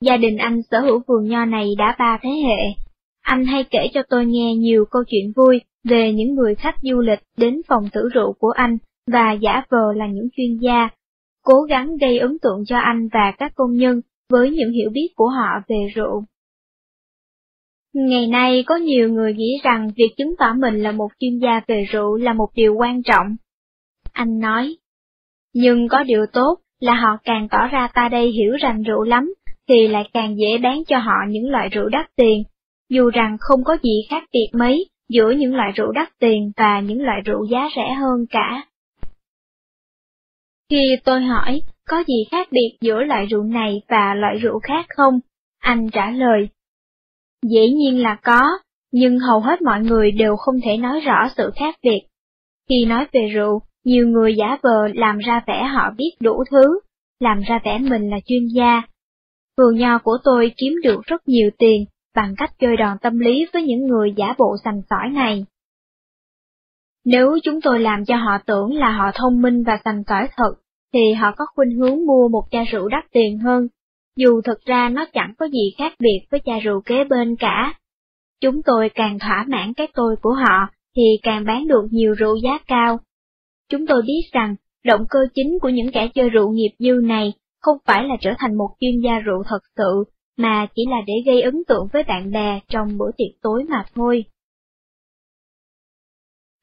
Gia đình anh sở hữu vườn nho này đã ba thế hệ. Anh hay kể cho tôi nghe nhiều câu chuyện vui về những người khách du lịch đến phòng thử rượu của anh và giả vờ là những chuyên gia, cố gắng gây ấn tượng cho anh và các công nhân với những hiểu biết của họ về rượu. Ngày nay có nhiều người nghĩ rằng việc chứng tỏ mình là một chuyên gia về rượu là một điều quan trọng. Anh nói, nhưng có điều tốt là họ càng tỏ ra ta đây hiểu rằng rượu lắm, thì lại càng dễ bán cho họ những loại rượu đắt tiền, dù rằng không có gì khác biệt mấy giữa những loại rượu đắt tiền và những loại rượu giá rẻ hơn cả. Khi tôi hỏi có gì khác biệt giữa loại rượu này và loại rượu khác không, anh trả lời, Dĩ nhiên là có, nhưng hầu hết mọi người đều không thể nói rõ sự khác biệt. Khi nói về rượu, nhiều người giả vờ làm ra vẻ họ biết đủ thứ, làm ra vẻ mình là chuyên gia. Vườn nho của tôi kiếm được rất nhiều tiền bằng cách chơi đòn tâm lý với những người giả bộ sành sỏi này. Nếu chúng tôi làm cho họ tưởng là họ thông minh và sành sỏi thật, thì họ có khuynh hướng mua một chai rượu đắt tiền hơn dù thực ra nó chẳng có gì khác biệt với chai rượu kế bên cả. Chúng tôi càng thỏa mãn cái tôi của họ, thì càng bán được nhiều rượu giá cao. Chúng tôi biết rằng, động cơ chính của những kẻ chơi rượu nghiệp dư này không phải là trở thành một chuyên gia rượu thật sự, mà chỉ là để gây ấn tượng với bạn bè trong bữa tiệc tối mà thôi.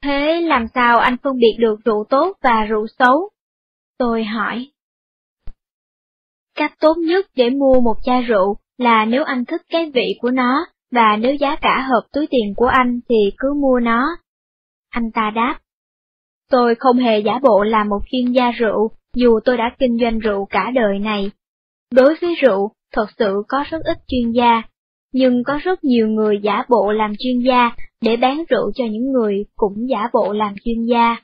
Thế làm sao anh phân biệt được rượu tốt và rượu xấu? Tôi hỏi. Cách tốt nhất để mua một chai rượu là nếu anh thích cái vị của nó, và nếu giá cả hợp túi tiền của anh thì cứ mua nó. Anh ta đáp. Tôi không hề giả bộ là một chuyên gia rượu, dù tôi đã kinh doanh rượu cả đời này. Đối với rượu, thật sự có rất ít chuyên gia, nhưng có rất nhiều người giả bộ làm chuyên gia để bán rượu cho những người cũng giả bộ làm chuyên gia.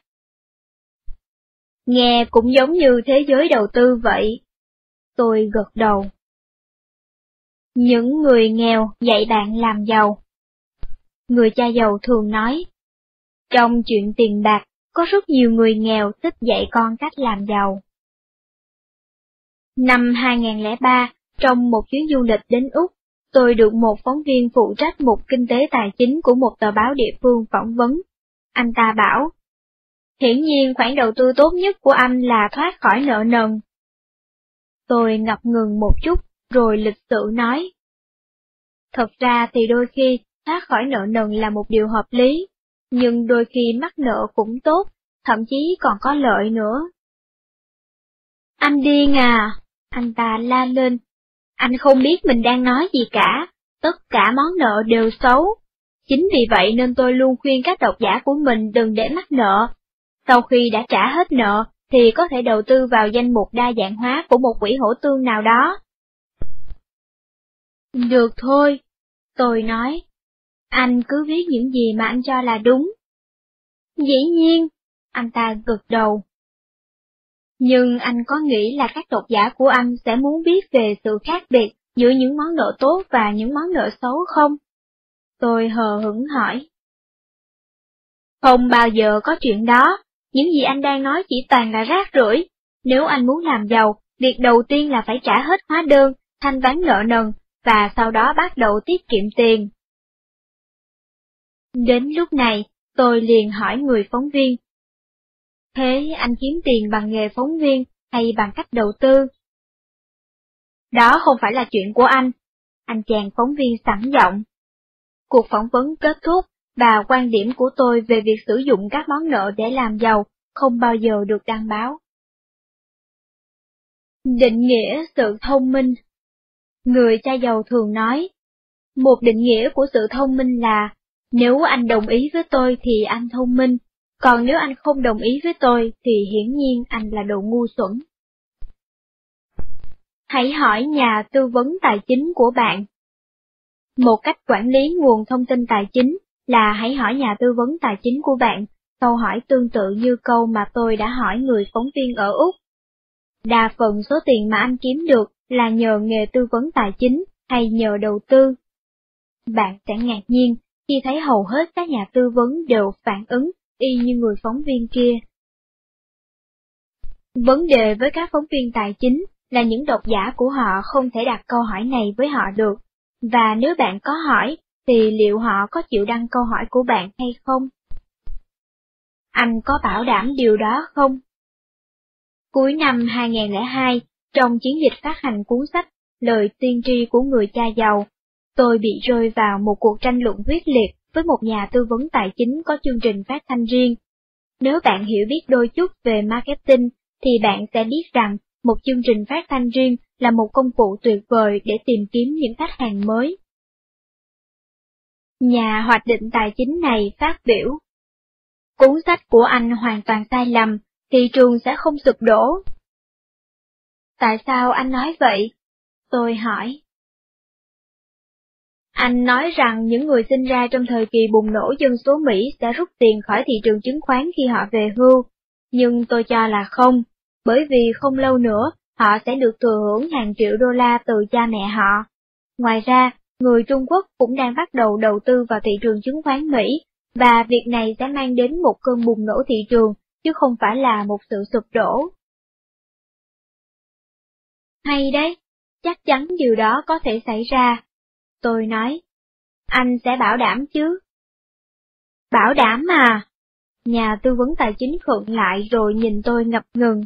Nghe cũng giống như thế giới đầu tư vậy. Tôi gật đầu. Những người nghèo dạy bạn làm giàu. Người cha giàu thường nói, trong chuyện tiền bạc, có rất nhiều người nghèo thích dạy con cách làm giàu. Năm 2003, trong một chuyến du lịch đến Úc, tôi được một phóng viên phụ trách mục kinh tế tài chính của một tờ báo địa phương phỏng vấn. Anh ta bảo, hiển nhiên khoản đầu tư tốt nhất của anh là thoát khỏi nợ nần. Tôi ngập ngừng một chút, rồi lịch sự nói. Thật ra thì đôi khi, thoát khỏi nợ nần là một điều hợp lý, nhưng đôi khi mắc nợ cũng tốt, thậm chí còn có lợi nữa. Anh điên à, anh ta la lên. Anh không biết mình đang nói gì cả, tất cả món nợ đều xấu. Chính vì vậy nên tôi luôn khuyên các độc giả của mình đừng để mắc nợ. Sau khi đã trả hết nợ, thì có thể đầu tư vào danh mục đa dạng hóa của một quỹ hỗ tương nào đó. Được thôi, tôi nói. Anh cứ viết những gì mà anh cho là đúng. Dĩ nhiên, anh ta gật đầu. Nhưng anh có nghĩ là các độc giả của anh sẽ muốn biết về sự khác biệt giữa những món nợ tốt và những món nợ xấu không? Tôi hờ hững hỏi. Không bao giờ có chuyện đó, những gì anh đang nói chỉ toàn là rác rưởi. Nếu anh muốn làm giàu, việc đầu tiên là phải trả hết hóa đơn, thanh toán nợ nần, và sau đó bắt đầu tiết kiệm tiền. Đến lúc này, tôi liền hỏi người phóng viên. Thế anh kiếm tiền bằng nghề phóng viên hay bằng cách đầu tư? Đó không phải là chuyện của anh. Anh chàng phóng viên sẵn giọng. Cuộc phỏng vấn kết thúc, và quan điểm của tôi về việc sử dụng các món nợ để làm giàu không bao giờ được đăng báo. Định nghĩa sự thông minh Người cha giàu thường nói, một định nghĩa của sự thông minh là, nếu anh đồng ý với tôi thì anh thông minh, còn nếu anh không đồng ý với tôi thì hiển nhiên anh là đồ ngu xuẩn. Hãy hỏi nhà tư vấn tài chính của bạn. Một cách quản lý nguồn thông tin tài chính là hãy hỏi nhà tư vấn tài chính của bạn, câu hỏi tương tự như câu mà tôi đã hỏi người phóng viên ở Úc. Đa phần số tiền mà anh kiếm được là nhờ nghề tư vấn tài chính hay nhờ đầu tư. Bạn sẽ ngạc nhiên khi thấy hầu hết các nhà tư vấn đều phản ứng y như người phóng viên kia. Vấn đề với các phóng viên tài chính là những độc giả của họ không thể đặt câu hỏi này với họ được, và nếu bạn có hỏi, thì liệu họ có chịu đăng câu hỏi của bạn hay không? Anh có bảo đảm điều đó không? Cuối năm 2002, trong chiến dịch phát hành cuốn sách Lời tiên tri của người cha giàu, tôi bị rơi vào một cuộc tranh luận quyết liệt với một nhà tư vấn tài chính có chương trình phát thanh riêng. Nếu bạn hiểu biết đôi chút về marketing, thì bạn sẽ biết rằng một chương trình phát thanh riêng là một công cụ tuyệt vời để tìm kiếm những khách hàng mới. Nhà hoạch định tài chính này phát biểu. Cuốn sách của anh hoàn toàn sai lầm, thị trường sẽ không sụp đổ. Tại sao anh nói vậy? Tôi hỏi. Anh nói rằng những người sinh ra trong thời kỳ bùng nổ dân số Mỹ sẽ rút tiền khỏi thị trường chứng khoán khi họ về hưu, nhưng tôi cho là không, bởi vì không lâu nữa họ sẽ được thừa hưởng hàng triệu đô la từ cha mẹ họ. Ngoài ra, người Trung Quốc cũng đang bắt đầu đầu tư vào thị trường chứng khoán Mỹ, và việc này sẽ mang đến một cơn bùng nổ thị trường, chứ không phải là một sự sụp đổ. Hay đấy, chắc chắn điều đó có thể xảy ra. Tôi nói, anh sẽ bảo đảm chứ? Bảo đảm mà. Nhà tư vấn tài chính khựng lại rồi nhìn tôi ngập ngừng.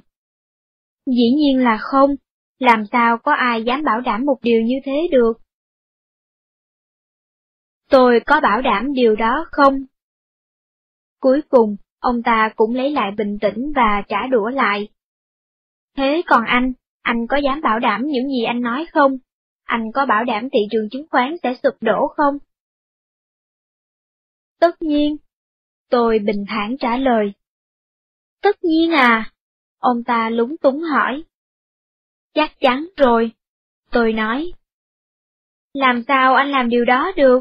Dĩ nhiên là không, làm sao có ai dám bảo đảm một điều như thế được? Tôi có bảo đảm điều đó không? Cuối cùng, ông ta cũng lấy lại bình tĩnh và trả đũa lại. Thế còn anh, anh có dám bảo đảm những gì anh nói không? Anh có bảo đảm thị trường chứng khoán sẽ sụp đổ không? Tất nhiên. Tôi bình thản trả lời. Tất nhiên à. Ông ta lúng túng hỏi. Chắc chắn rồi. Tôi nói. Làm sao anh làm điều đó được?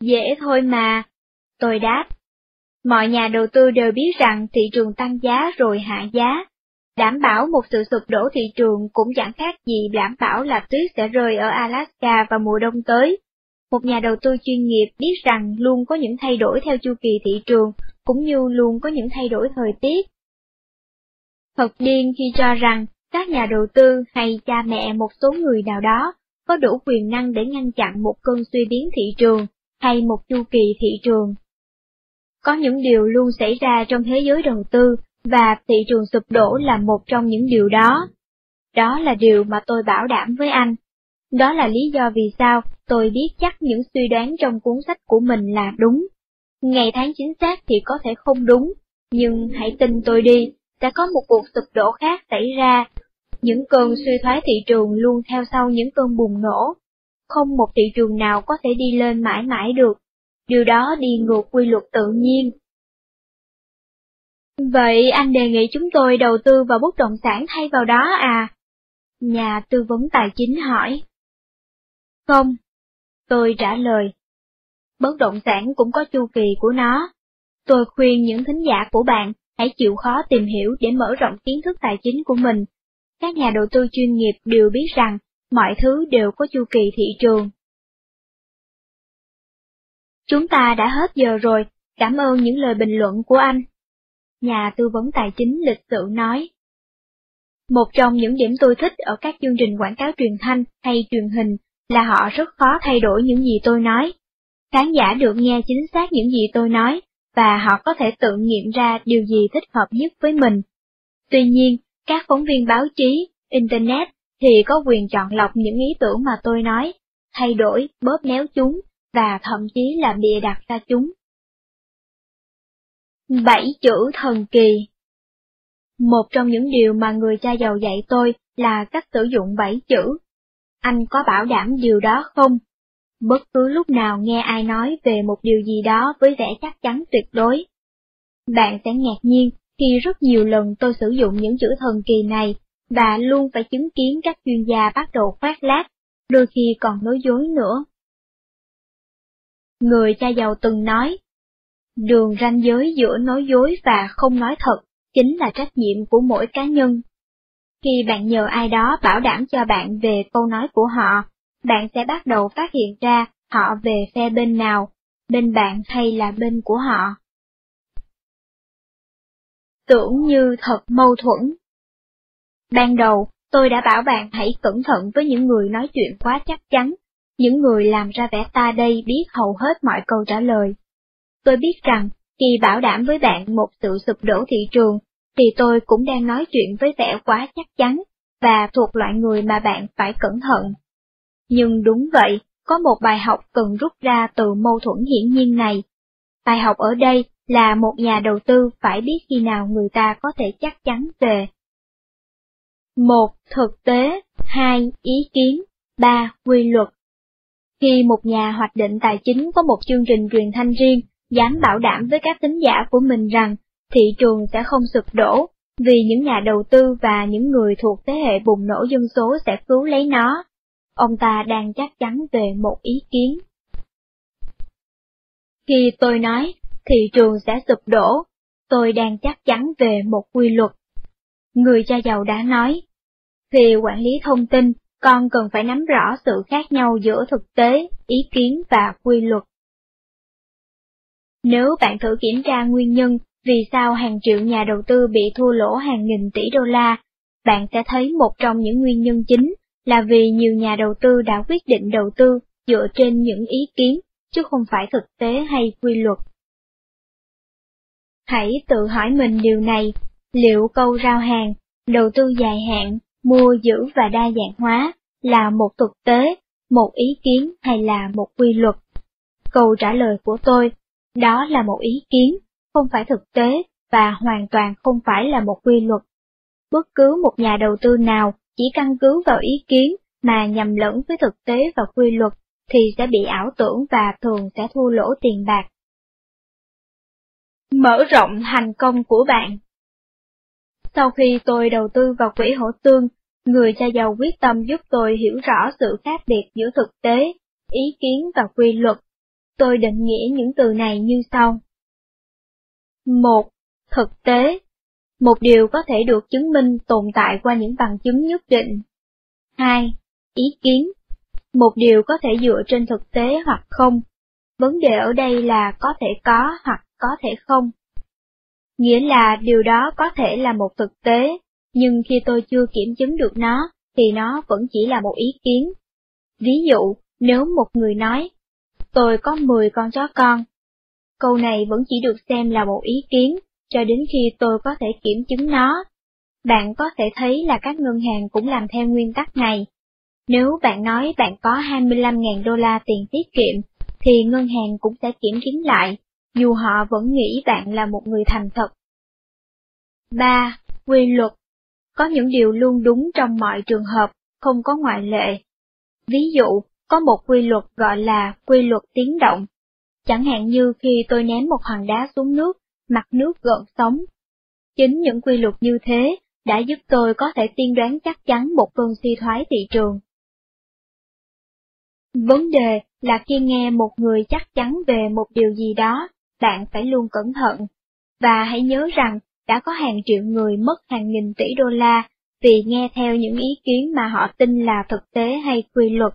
Dễ thôi mà. Tôi đáp. Mọi nhà đầu tư đều biết rằng thị trường tăng giá rồi hạ giá. Đảm bảo một sự sụp đổ thị trường cũng chẳng khác gì đảm bảo là tuyết sẽ rơi ở Alaska vào mùa đông tới. Một nhà đầu tư chuyên nghiệp biết rằng luôn có những thay đổi theo chu kỳ thị trường, cũng như luôn có những thay đổi thời tiết. Thật điên khi cho rằng các nhà đầu tư hay cha mẹ một số người nào đó có đủ quyền năng để ngăn chặn một cơn suy biến thị trường hay một chu kỳ thị trường. Có những điều luôn xảy ra trong thế giới đầu tư và thị trường sụp đổ là một trong những điều đó. Đó là điều mà tôi bảo đảm với anh. Đó là lý do vì sao tôi biết chắc những suy đoán trong cuốn sách của mình là đúng. Ngày tháng chính xác thì có thể không đúng, nhưng hãy tin tôi đi, sẽ có một cuộc sụp đổ khác xảy ra. Những cơn suy thoái thị trường luôn theo sau những cơn bùng nổ. Không một thị trường nào có thể đi lên mãi mãi được. Điều đó đi ngược quy luật tự nhiên. Vậy anh đề nghị chúng tôi đầu tư vào bất động sản thay vào đó à? Nhà tư vấn tài chính hỏi. Không, tôi trả lời. Bất động sản cũng có chu kỳ của nó. Tôi khuyên những thính giả của bạn hãy chịu khó tìm hiểu để mở rộng kiến thức tài chính của mình. Các nhà đầu tư chuyên nghiệp đều biết rằng mọi thứ đều có chu kỳ thị trường. Chúng ta đã hết giờ rồi, cảm ơn những lời bình luận của anh nhà tư vấn tài chính lịch sự nói. Một trong những điểm tôi thích ở các chương trình quảng cáo truyền thanh hay truyền hình là họ rất khó thay đổi những gì tôi nói. Khán giả được nghe chính xác những gì tôi nói, và họ có thể tự nghiệm ra điều gì thích hợp nhất với mình. Tuy nhiên, các phóng viên báo chí, Internet thì có quyền chọn lọc những ý tưởng mà tôi nói, thay đổi, bóp méo chúng, và thậm chí là bịa đặt ra chúng. Bảy chữ thần kỳ Một trong những điều mà người cha giàu dạy tôi là cách sử dụng bảy chữ. Anh có bảo đảm điều đó không? Bất cứ lúc nào nghe ai nói về một điều gì đó với vẻ chắc chắn tuyệt đối. Bạn sẽ ngạc nhiên khi rất nhiều lần tôi sử dụng những chữ thần kỳ này, và luôn phải chứng kiến các chuyên gia bắt đầu khoác lác, đôi khi còn nói dối nữa. Người cha giàu từng nói, Đường ranh giới giữa nói dối và không nói thật chính là trách nhiệm của mỗi cá nhân. Khi bạn nhờ ai đó bảo đảm cho bạn về câu nói của họ, bạn sẽ bắt đầu phát hiện ra họ về phe bên nào, bên bạn hay là bên của họ. Tưởng như thật mâu thuẫn. Ban đầu, tôi đã bảo bạn hãy cẩn thận với những người nói chuyện quá chắc chắn, những người làm ra vẻ ta đây biết hầu hết mọi câu trả lời. Tôi biết rằng, khi bảo đảm với bạn một sự sụp đổ thị trường, thì tôi cũng đang nói chuyện với vẻ quá chắc chắn, và thuộc loại người mà bạn phải cẩn thận. Nhưng đúng vậy, có một bài học cần rút ra từ mâu thuẫn hiển nhiên này. Bài học ở đây là một nhà đầu tư phải biết khi nào người ta có thể chắc chắn về. một Thực tế 2. Ý kiến 3. Quy luật Khi một nhà hoạch định tài chính có một chương trình truyền thanh riêng, dám bảo đảm với các tính giả của mình rằng thị trường sẽ không sụp đổ, vì những nhà đầu tư và những người thuộc thế hệ bùng nổ dân số sẽ cứu lấy nó. Ông ta đang chắc chắn về một ý kiến. Khi tôi nói thị trường sẽ sụp đổ, tôi đang chắc chắn về một quy luật. Người cha giàu đã nói, khi quản lý thông tin, con cần phải nắm rõ sự khác nhau giữa thực tế, ý kiến và quy luật. Nếu bạn thử kiểm tra nguyên nhân vì sao hàng triệu nhà đầu tư bị thua lỗ hàng nghìn tỷ đô la, bạn sẽ thấy một trong những nguyên nhân chính là vì nhiều nhà đầu tư đã quyết định đầu tư dựa trên những ý kiến, chứ không phải thực tế hay quy luật. Hãy tự hỏi mình điều này, liệu câu rao hàng, đầu tư dài hạn, mua giữ và đa dạng hóa là một thực tế, một ý kiến hay là một quy luật? Câu trả lời của tôi đó là một ý kiến, không phải thực tế và hoàn toàn không phải là một quy luật. Bất cứ một nhà đầu tư nào chỉ căn cứ vào ý kiến mà nhầm lẫn với thực tế và quy luật thì sẽ bị ảo tưởng và thường sẽ thua lỗ tiền bạc. Mở rộng thành công của bạn Sau khi tôi đầu tư vào quỹ hỗ tương, người cha giàu quyết tâm giúp tôi hiểu rõ sự khác biệt giữa thực tế, ý kiến và quy luật Tôi định nghĩa những từ này như sau. một, Thực tế Một điều có thể được chứng minh tồn tại qua những bằng chứng nhất định. 2. Ý kiến. Một điều có thể dựa trên thực tế hoặc không. Vấn đề ở đây là có thể có hoặc có thể không. Nghĩa là điều đó có thể là một thực tế, nhưng khi tôi chưa kiểm chứng được nó, thì nó vẫn chỉ là một ý kiến. Ví dụ, nếu một người nói, tôi có 10 con chó con, câu này vẫn chỉ được xem là một ý kiến, cho đến khi tôi có thể kiểm chứng nó. Bạn có thể thấy là các ngân hàng cũng làm theo nguyên tắc này. Nếu bạn nói bạn có 25.000 đô la tiền tiết kiệm, thì ngân hàng cũng sẽ kiểm chứng lại, dù họ vẫn nghĩ bạn là một người thành thật. 3. Quy luật Có những điều luôn đúng trong mọi trường hợp, không có ngoại lệ. Ví dụ, có một quy luật gọi là quy luật tiếng động. Chẳng hạn như khi tôi ném một hòn đá xuống nước, mặt nước gợn sóng. Chính những quy luật như thế đã giúp tôi có thể tiên đoán chắc chắn một cơn suy thoái thị trường. Vấn đề là khi nghe một người chắc chắn về một điều gì đó, bạn phải luôn cẩn thận. Và hãy nhớ rằng, đã có hàng triệu người mất hàng nghìn tỷ đô la vì nghe theo những ý kiến mà họ tin là thực tế hay quy luật.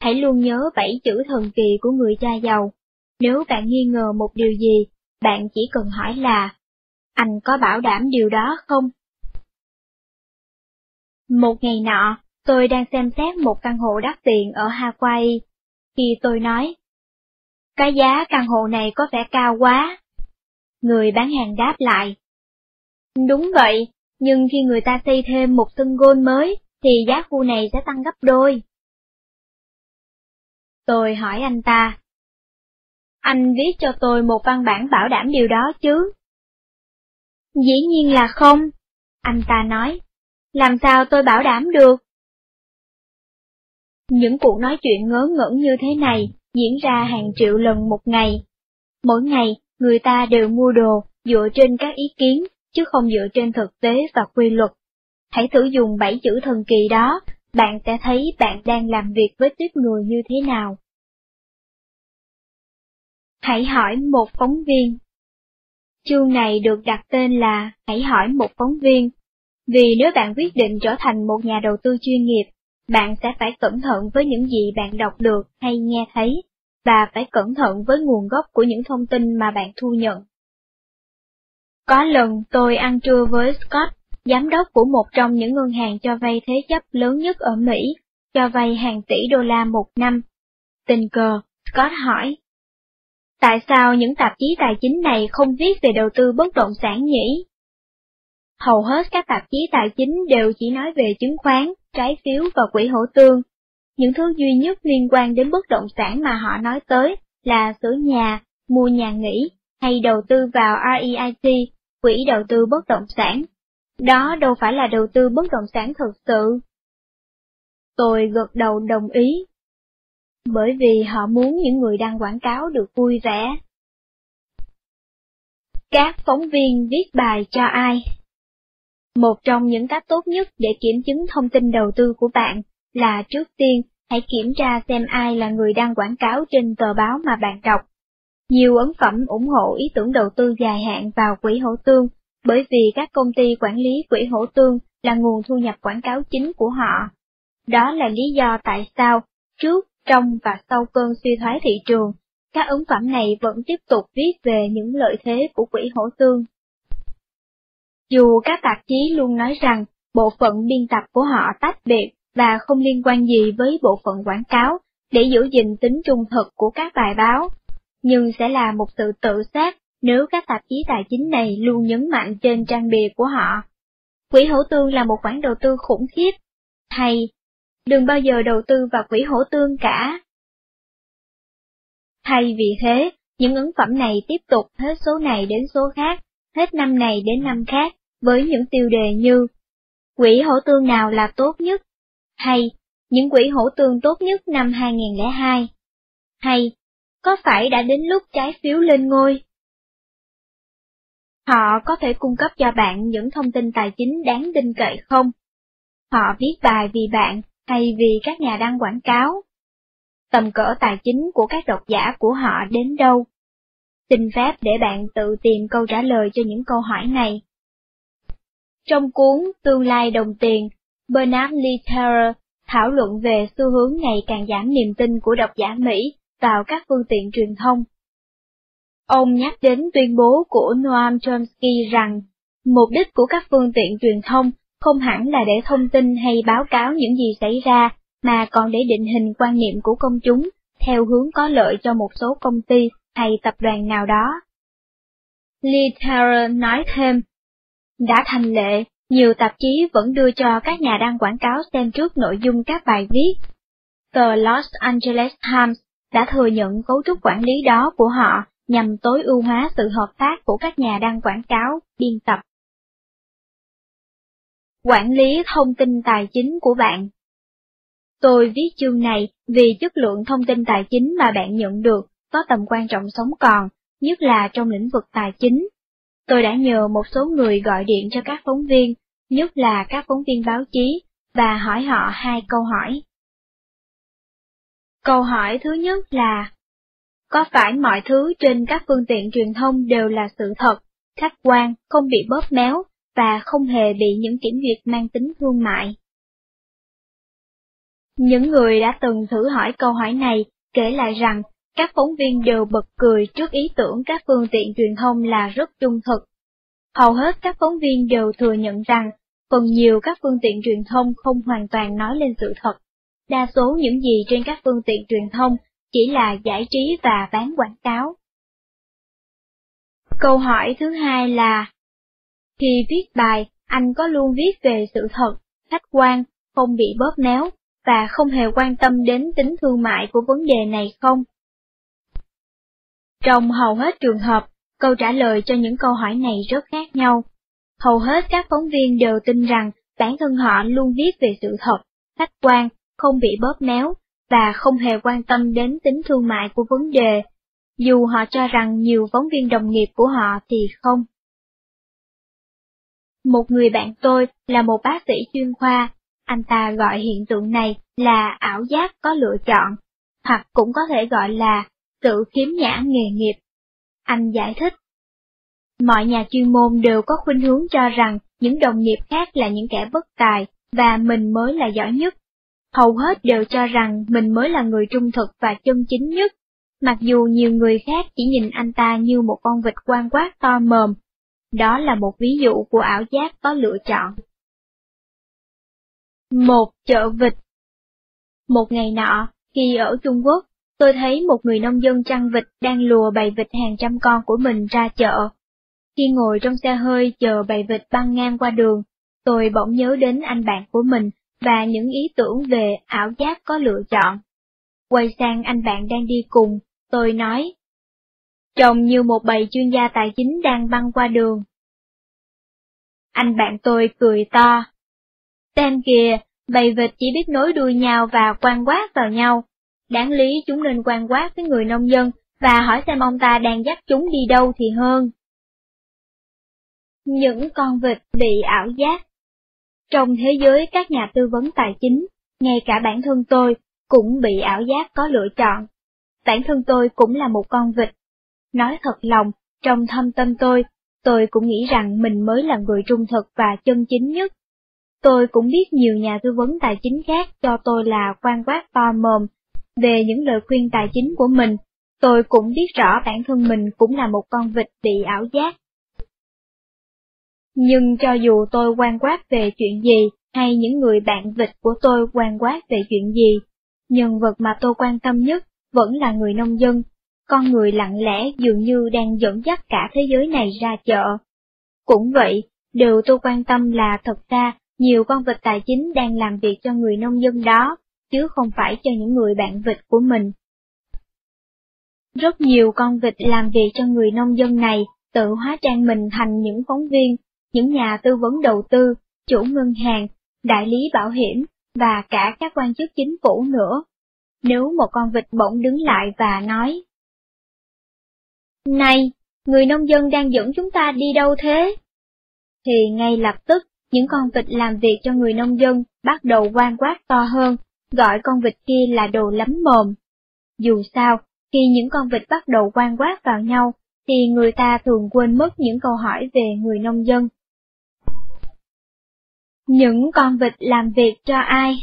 Hãy luôn nhớ bảy chữ thần kỳ của người cha giàu. Nếu bạn nghi ngờ một điều gì, bạn chỉ cần hỏi là, anh có bảo đảm điều đó không? Một ngày nọ, tôi đang xem xét một căn hộ đắt tiền ở Hawaii. Khi tôi nói, cái giá căn hộ này có vẻ cao quá. Người bán hàng đáp lại. Đúng vậy, nhưng khi người ta xây thêm một sân gôn mới, thì giá khu này sẽ tăng gấp đôi. Tôi hỏi anh ta. Anh viết cho tôi một văn bản bảo đảm điều đó chứ? Dĩ nhiên là không, anh ta nói. Làm sao tôi bảo đảm được? Những cuộc nói chuyện ngớ ngẩn như thế này diễn ra hàng triệu lần một ngày. Mỗi ngày, người ta đều mua đồ dựa trên các ý kiến, chứ không dựa trên thực tế và quy luật. Hãy thử dùng bảy chữ thần kỳ đó, bạn sẽ thấy bạn đang làm việc với tuyết người như thế nào. Hãy hỏi một phóng viên. Chương này được đặt tên là Hãy hỏi một phóng viên, vì nếu bạn quyết định trở thành một nhà đầu tư chuyên nghiệp, bạn sẽ phải cẩn thận với những gì bạn đọc được hay nghe thấy, và phải cẩn thận với nguồn gốc của những thông tin mà bạn thu nhận. Có lần tôi ăn trưa với Scott, giám đốc của một trong những ngân hàng cho vay thế chấp lớn nhất ở Mỹ, cho vay hàng tỷ đô la một năm. Tình cờ, Scott hỏi, Tại sao những tạp chí tài chính này không viết về đầu tư bất động sản nhỉ? Hầu hết các tạp chí tài chính đều chỉ nói về chứng khoán, trái phiếu và quỹ hỗ tương. Những thứ duy nhất liên quan đến bất động sản mà họ nói tới là sửa nhà, mua nhà nghỉ, hay đầu tư vào REIT, quỹ đầu tư bất động sản. Đó đâu phải là đầu tư bất động sản thực sự. Tôi gật đầu đồng ý, bởi vì họ muốn những người đăng quảng cáo được vui vẻ. Các phóng viên viết bài cho ai? Một trong những cách tốt nhất để kiểm chứng thông tin đầu tư của bạn là trước tiên hãy kiểm tra xem ai là người đăng quảng cáo trên tờ báo mà bạn đọc. Nhiều ấn phẩm ủng hộ ý tưởng đầu tư dài hạn vào quỹ hỗ tương, bởi vì các công ty quản lý quỹ hỗ tương là nguồn thu nhập quảng cáo chính của họ. Đó là lý do tại sao, trước, trong và sau cơn suy thoái thị trường, các ấn phẩm này vẫn tiếp tục viết về những lợi thế của quỹ hỗ tương. Dù các tạp chí luôn nói rằng bộ phận biên tập của họ tách biệt và không liên quan gì với bộ phận quảng cáo để giữ gìn tính trung thực của các bài báo, nhưng sẽ là một sự tự sát nếu các tạp chí tài chính này luôn nhấn mạnh trên trang bìa của họ. Quỹ hổ tương là một khoản đầu tư khủng khiếp, hay đừng bao giờ đầu tư vào quỹ hổ tương cả. Thay vì thế, những ấn phẩm này tiếp tục hết số này đến số khác, hết năm này đến năm khác, với những tiêu đề như Quỹ hổ tương nào là tốt nhất? Hay những quỹ hổ tương tốt nhất năm 2002? Hay có phải đã đến lúc trái phiếu lên ngôi? Họ có thể cung cấp cho bạn những thông tin tài chính đáng tin cậy không? Họ viết bài vì bạn hay vì các nhà đăng quảng cáo? Tầm cỡ tài chính của các độc giả của họ đến đâu? Xin phép để bạn tự tìm câu trả lời cho những câu hỏi này. Trong cuốn Tương lai đồng tiền, Bernard Litterer thảo luận về xu hướng ngày càng giảm niềm tin của độc giả Mỹ vào các phương tiện truyền thông. Ông nhắc đến tuyên bố của Noam Chomsky rằng, mục đích của các phương tiện truyền thông không hẳn là để thông tin hay báo cáo những gì xảy ra, mà còn để định hình quan niệm của công chúng theo hướng có lợi cho một số công ty hay tập đoàn nào đó. Lee nói thêm, đã thành lệ, nhiều tạp chí vẫn đưa cho các nhà đăng quảng cáo xem trước nội dung các bài viết. Tờ Los Angeles Times đã thừa nhận cấu trúc quản lý đó của họ nhằm tối ưu hóa sự hợp tác của các nhà đăng quảng cáo, biên tập. Quản lý thông tin tài chính của bạn Tôi viết chương này vì chất lượng thông tin tài chính mà bạn nhận được có tầm quan trọng sống còn, nhất là trong lĩnh vực tài chính. Tôi đã nhờ một số người gọi điện cho các phóng viên, nhất là các phóng viên báo chí, và hỏi họ hai câu hỏi. Câu hỏi thứ nhất là, có phải mọi thứ trên các phương tiện truyền thông đều là sự thật, khách quan, không bị bóp méo, và không hề bị những kiểm duyệt mang tính thương mại? Những người đã từng thử hỏi câu hỏi này kể lại rằng các phóng viên đều bật cười trước ý tưởng các phương tiện truyền thông là rất trung thực. Hầu hết các phóng viên đều thừa nhận rằng phần nhiều các phương tiện truyền thông không hoàn toàn nói lên sự thật. Đa số những gì trên các phương tiện truyền thông chỉ là giải trí và bán quảng cáo. Câu hỏi thứ hai là, khi viết bài, anh có luôn viết về sự thật, khách quan, không bị bóp méo, và không hề quan tâm đến tính thương mại của vấn đề này không? Trong hầu hết trường hợp, câu trả lời cho những câu hỏi này rất khác nhau. Hầu hết các phóng viên đều tin rằng bản thân họ luôn viết về sự thật, khách quan, không bị bóp méo, và không hề quan tâm đến tính thương mại của vấn đề, dù họ cho rằng nhiều phóng viên đồng nghiệp của họ thì không. Một người bạn tôi là một bác sĩ chuyên khoa anh ta gọi hiện tượng này là ảo giác có lựa chọn, hoặc cũng có thể gọi là tự khiếm nhã nghề nghiệp. Anh giải thích. Mọi nhà chuyên môn đều có khuynh hướng cho rằng những đồng nghiệp khác là những kẻ bất tài và mình mới là giỏi nhất. Hầu hết đều cho rằng mình mới là người trung thực và chân chính nhất, mặc dù nhiều người khác chỉ nhìn anh ta như một con vịt quan quát to mồm. Đó là một ví dụ của ảo giác có lựa chọn. Một chợ vịt Một ngày nọ, khi ở Trung Quốc, tôi thấy một người nông dân chăn vịt đang lùa bầy vịt hàng trăm con của mình ra chợ. Khi ngồi trong xe hơi chờ bầy vịt băng ngang qua đường, tôi bỗng nhớ đến anh bạn của mình và những ý tưởng về ảo giác có lựa chọn. Quay sang anh bạn đang đi cùng, tôi nói. Trông như một bầy chuyên gia tài chính đang băng qua đường. Anh bạn tôi cười to, Xem kìa, bầy vịt chỉ biết nối đuôi nhau và quan quát vào nhau. Đáng lý chúng nên quan quát với người nông dân và hỏi xem ông ta đang dắt chúng đi đâu thì hơn. Những con vịt bị ảo giác trong thế giới các nhà tư vấn tài chính, ngay cả bản thân tôi cũng bị ảo giác có lựa chọn. Bản thân tôi cũng là một con vịt. Nói thật lòng, trong thâm tâm tôi, tôi cũng nghĩ rằng mình mới là người trung thực và chân chính nhất. Tôi cũng biết nhiều nhà tư vấn tài chính khác cho tôi là quan quát to mồm về những lời khuyên tài chính của mình. Tôi cũng biết rõ bản thân mình cũng là một con vịt bị ảo giác. Nhưng cho dù tôi quan quát về chuyện gì, hay những người bạn vịt của tôi quan quát về chuyện gì, nhân vật mà tôi quan tâm nhất vẫn là người nông dân, con người lặng lẽ dường như đang dẫn dắt cả thế giới này ra chợ. Cũng vậy, điều tôi quan tâm là thật ra nhiều con vịt tài chính đang làm việc cho người nông dân đó, chứ không phải cho những người bạn vịt của mình. Rất nhiều con vịt làm việc cho người nông dân này tự hóa trang mình thành những phóng viên, những nhà tư vấn đầu tư, chủ ngân hàng, đại lý bảo hiểm và cả các quan chức chính phủ nữa. Nếu một con vịt bỗng đứng lại và nói Này, người nông dân đang dẫn chúng ta đi đâu thế? Thì ngay lập tức những con vịt làm việc cho người nông dân bắt đầu quan quát to hơn, gọi con vịt kia là đồ lắm mồm. Dù sao, khi những con vịt bắt đầu quan quát vào nhau, thì người ta thường quên mất những câu hỏi về người nông dân. Những con vịt làm việc cho ai?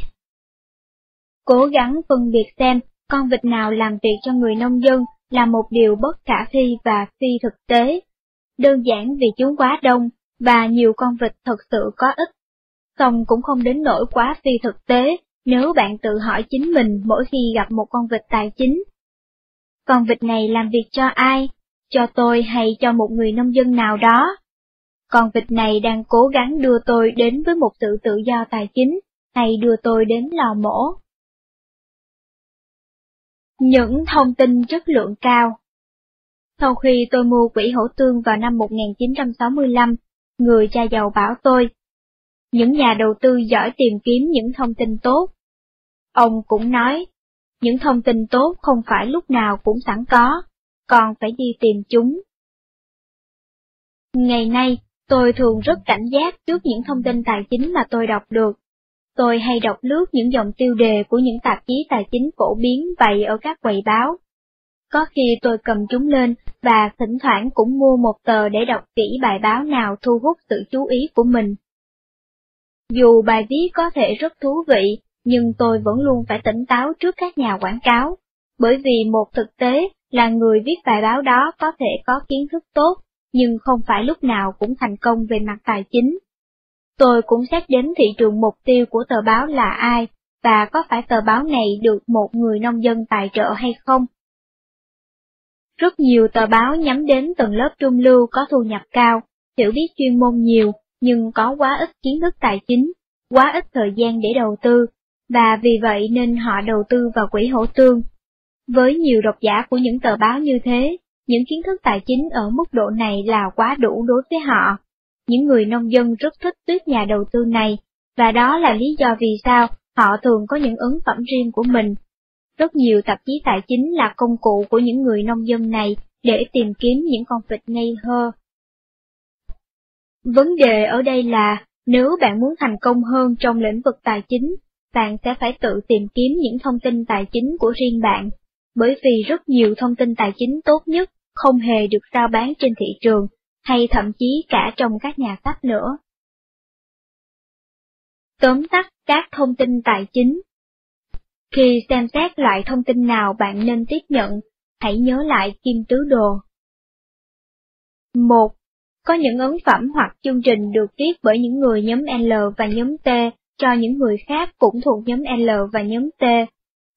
Cố gắng phân biệt xem con vịt nào làm việc cho người nông dân là một điều bất khả thi và phi thực tế. Đơn giản vì chúng quá đông, và nhiều con vịt thật sự có ích. Song cũng không đến nỗi quá phi thực tế nếu bạn tự hỏi chính mình mỗi khi gặp một con vịt tài chính. Con vịt này làm việc cho ai? Cho tôi hay cho một người nông dân nào đó? Con vịt này đang cố gắng đưa tôi đến với một sự tự do tài chính, hay đưa tôi đến lò mổ? Những thông tin chất lượng cao Sau khi tôi mua quỹ hổ tương vào năm 1965, người cha giàu bảo tôi, những nhà đầu tư giỏi tìm kiếm những thông tin tốt. Ông cũng nói, những thông tin tốt không phải lúc nào cũng sẵn có, còn phải đi tìm chúng. Ngày nay, tôi thường rất cảnh giác trước những thông tin tài chính mà tôi đọc được. Tôi hay đọc lướt những dòng tiêu đề của những tạp chí tài chính phổ biến bày ở các quầy báo. Có khi tôi cầm chúng lên và thỉnh thoảng cũng mua một tờ để đọc kỹ bài báo nào thu hút sự chú ý của mình. Dù bài viết có thể rất thú vị, nhưng tôi vẫn luôn phải tỉnh táo trước các nhà quảng cáo, bởi vì một thực tế là người viết bài báo đó có thể có kiến thức tốt, nhưng không phải lúc nào cũng thành công về mặt tài chính. Tôi cũng xét đến thị trường mục tiêu của tờ báo là ai, và có phải tờ báo này được một người nông dân tài trợ hay không. Rất nhiều tờ báo nhắm đến tầng lớp trung lưu có thu nhập cao, hiểu biết chuyên môn nhiều, nhưng có quá ít kiến thức tài chính, quá ít thời gian để đầu tư, và vì vậy nên họ đầu tư vào quỹ hỗ tương. Với nhiều độc giả của những tờ báo như thế, những kiến thức tài chính ở mức độ này là quá đủ đối với họ. Những người nông dân rất thích tuyết nhà đầu tư này, và đó là lý do vì sao họ thường có những ấn phẩm riêng của mình. Rất nhiều tạp chí tài chính là công cụ của những người nông dân này để tìm kiếm những con vịt ngây thơ. Vấn đề ở đây là, nếu bạn muốn thành công hơn trong lĩnh vực tài chính, bạn sẽ phải tự tìm kiếm những thông tin tài chính của riêng bạn, bởi vì rất nhiều thông tin tài chính tốt nhất không hề được rao bán trên thị trường, hay thậm chí cả trong các nhà sách nữa. Tóm tắt các thông tin tài chính Khi xem xét loại thông tin nào bạn nên tiếp nhận, hãy nhớ lại kim tứ đồ. 1. Có những ấn phẩm hoặc chương trình được viết bởi những người nhóm L và nhóm T cho những người khác cũng thuộc nhóm L và nhóm T.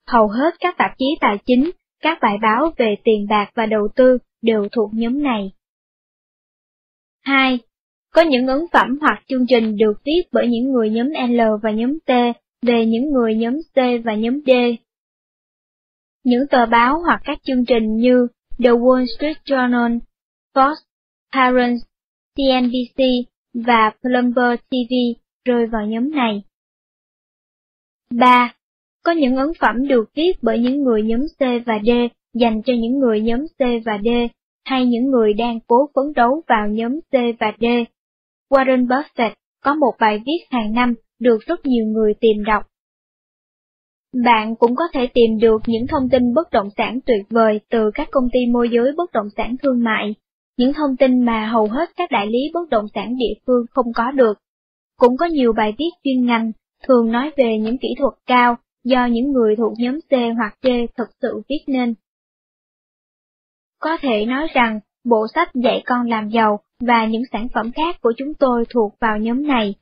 Hầu hết các tạp chí tài chính, các bài báo về tiền bạc và đầu tư đều thuộc nhóm này. 2. Có những ấn phẩm hoặc chương trình được viết bởi những người nhóm L và nhóm T về những người nhóm C và nhóm D. Những tờ báo hoặc các chương trình như The Wall Street Journal, Fox, Parents, CNBC và Bloomberg TV rơi vào nhóm này. 3. Có những ấn phẩm được viết bởi những người nhóm C và D dành cho những người nhóm C và D, hay những người đang cố phấn đấu vào nhóm C và D. Warren Buffett có một bài viết hàng năm được rất nhiều người tìm đọc. Bạn cũng có thể tìm được những thông tin bất động sản tuyệt vời từ các công ty môi giới bất động sản thương mại, những thông tin mà hầu hết các đại lý bất động sản địa phương không có được. Cũng có nhiều bài viết chuyên ngành, thường nói về những kỹ thuật cao do những người thuộc nhóm C hoặc D thực sự viết nên. Có thể nói rằng, bộ sách dạy con làm giàu và những sản phẩm khác của chúng tôi thuộc vào nhóm này.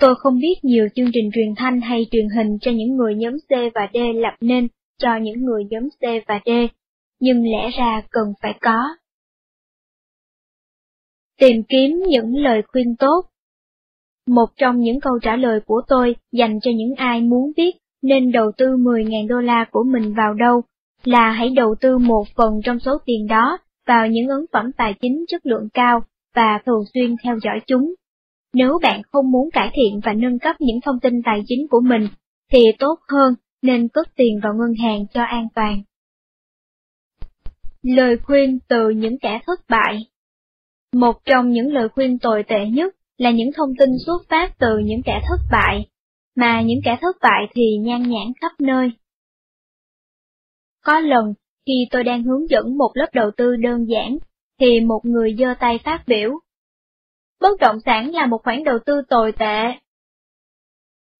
Tôi không biết nhiều chương trình truyền thanh hay truyền hình cho những người nhóm C và D lập nên cho những người nhóm C và D, nhưng lẽ ra cần phải có. Tìm kiếm những lời khuyên tốt Một trong những câu trả lời của tôi dành cho những ai muốn biết nên đầu tư 10.000 đô la của mình vào đâu là hãy đầu tư một phần trong số tiền đó vào những ấn phẩm tài chính chất lượng cao và thường xuyên theo dõi chúng. Nếu bạn không muốn cải thiện và nâng cấp những thông tin tài chính của mình, thì tốt hơn nên cất tiền vào ngân hàng cho an toàn. Lời khuyên từ những kẻ thất bại Một trong những lời khuyên tồi tệ nhất là những thông tin xuất phát từ những kẻ thất bại, mà những kẻ thất bại thì nhan nhản khắp nơi. Có lần, khi tôi đang hướng dẫn một lớp đầu tư đơn giản, thì một người giơ tay phát biểu. Bất động sản là một khoản đầu tư tồi tệ.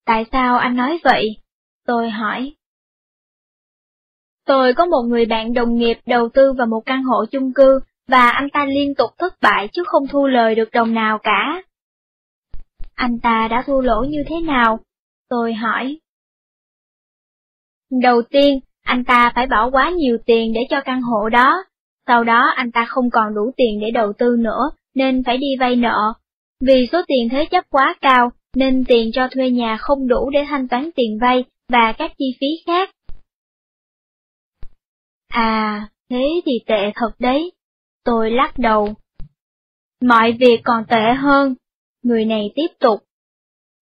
Tại sao anh nói vậy? Tôi hỏi. Tôi có một người bạn đồng nghiệp đầu tư vào một căn hộ chung cư, và anh ta liên tục thất bại chứ không thu lời được đồng nào cả. Anh ta đã thua lỗ như thế nào? Tôi hỏi. Đầu tiên, anh ta phải bỏ quá nhiều tiền để cho căn hộ đó, sau đó anh ta không còn đủ tiền để đầu tư nữa, nên phải đi vay nợ. Vì số tiền thế chấp quá cao, nên tiền cho thuê nhà không đủ để thanh toán tiền vay và các chi phí khác. À, thế thì tệ thật đấy. Tôi lắc đầu. Mọi việc còn tệ hơn. Người này tiếp tục.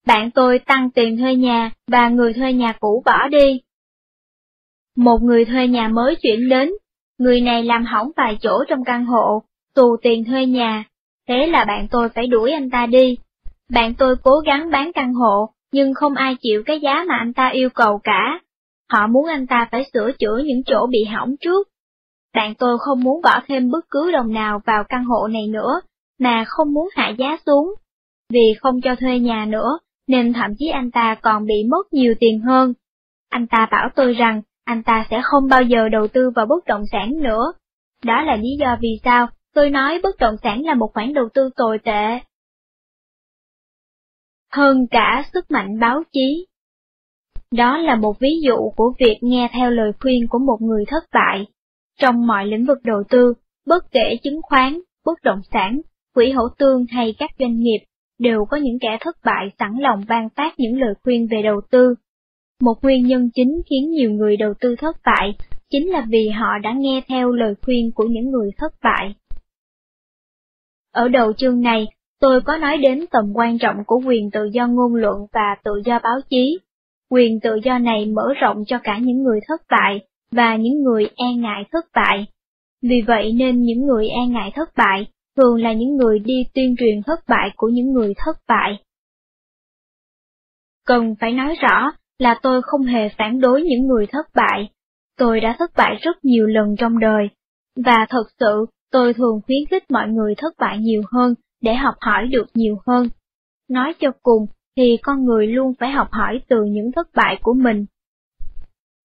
Bạn tôi tăng tiền thuê nhà và người thuê nhà cũ bỏ đi. Một người thuê nhà mới chuyển đến, người này làm hỏng vài chỗ trong căn hộ, tù tiền thuê nhà, thế là bạn tôi phải đuổi anh ta đi. Bạn tôi cố gắng bán căn hộ, nhưng không ai chịu cái giá mà anh ta yêu cầu cả. Họ muốn anh ta phải sửa chữa những chỗ bị hỏng trước. Bạn tôi không muốn bỏ thêm bất cứ đồng nào vào căn hộ này nữa, mà không muốn hạ giá xuống. Vì không cho thuê nhà nữa, nên thậm chí anh ta còn bị mất nhiều tiền hơn. Anh ta bảo tôi rằng anh ta sẽ không bao giờ đầu tư vào bất động sản nữa. Đó là lý do vì sao tôi nói bất động sản là một khoản đầu tư tồi tệ. Hơn cả sức mạnh báo chí. Đó là một ví dụ của việc nghe theo lời khuyên của một người thất bại. Trong mọi lĩnh vực đầu tư, bất kể chứng khoán, bất động sản, quỹ hỗ tương hay các doanh nghiệp, đều có những kẻ thất bại sẵn lòng ban phát những lời khuyên về đầu tư. Một nguyên nhân chính khiến nhiều người đầu tư thất bại chính là vì họ đã nghe theo lời khuyên của những người thất bại. Ở đầu chương này, tôi có nói đến tầm quan trọng của quyền tự do ngôn luận và tự do báo chí. Quyền tự do này mở rộng cho cả những người thất bại và những người e ngại thất bại. Vì vậy nên những người e ngại thất bại thường là những người đi tuyên truyền thất bại của những người thất bại. Cần phải nói rõ là tôi không hề phản đối những người thất bại. Tôi đã thất bại rất nhiều lần trong đời, và thật sự tôi thường khuyến khích mọi người thất bại nhiều hơn để học hỏi được nhiều hơn. Nói cho cùng thì con người luôn phải học hỏi từ những thất bại của mình.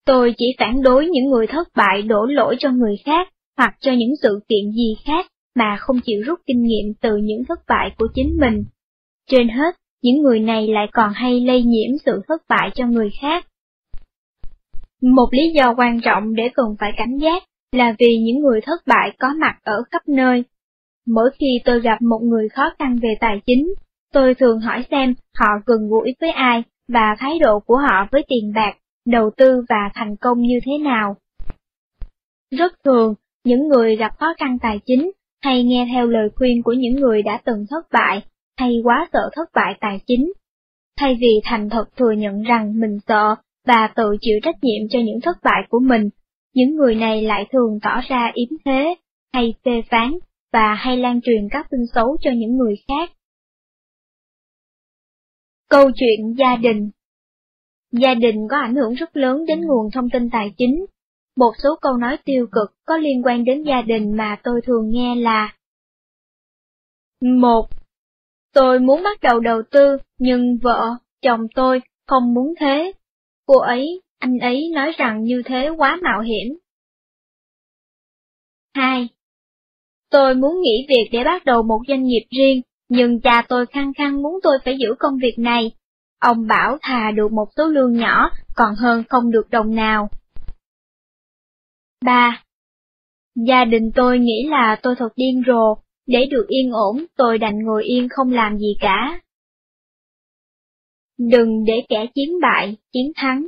Tôi chỉ phản đối những người thất bại đổ lỗi cho người khác hoặc cho những sự kiện gì khác mà không chịu rút kinh nghiệm từ những thất bại của chính mình. Trên hết, những người này lại còn hay lây nhiễm sự thất bại cho người khác. Một lý do quan trọng để cần phải cảnh giác là vì những người thất bại có mặt ở khắp nơi. Mỗi khi tôi gặp một người khó khăn về tài chính, tôi thường hỏi xem họ gần gũi với ai và thái độ của họ với tiền bạc, đầu tư và thành công như thế nào. Rất thường, những người gặp khó khăn tài chính hay nghe theo lời khuyên của những người đã từng thất bại, hay quá sợ thất bại tài chính. Thay vì thành thật thừa nhận rằng mình sợ và tự chịu trách nhiệm cho những thất bại của mình, những người này lại thường tỏ ra yếm thế, hay phê phán, và hay lan truyền các tin xấu cho những người khác. Câu chuyện gia đình Gia đình có ảnh hưởng rất lớn đến nguồn thông tin tài chính, một số câu nói tiêu cực có liên quan đến gia đình mà tôi thường nghe là một Tôi muốn bắt đầu đầu tư, nhưng vợ, chồng tôi không muốn thế. Cô ấy, anh ấy nói rằng như thế quá mạo hiểm. 2. Tôi muốn nghỉ việc để bắt đầu một doanh nghiệp riêng, nhưng cha tôi khăng khăng muốn tôi phải giữ công việc này. Ông bảo thà được một số lương nhỏ, còn hơn không được đồng nào. 3. Gia đình tôi nghĩ là tôi thật điên rồ, để được yên ổn tôi đành ngồi yên không làm gì cả. Đừng để kẻ chiến bại, chiến thắng.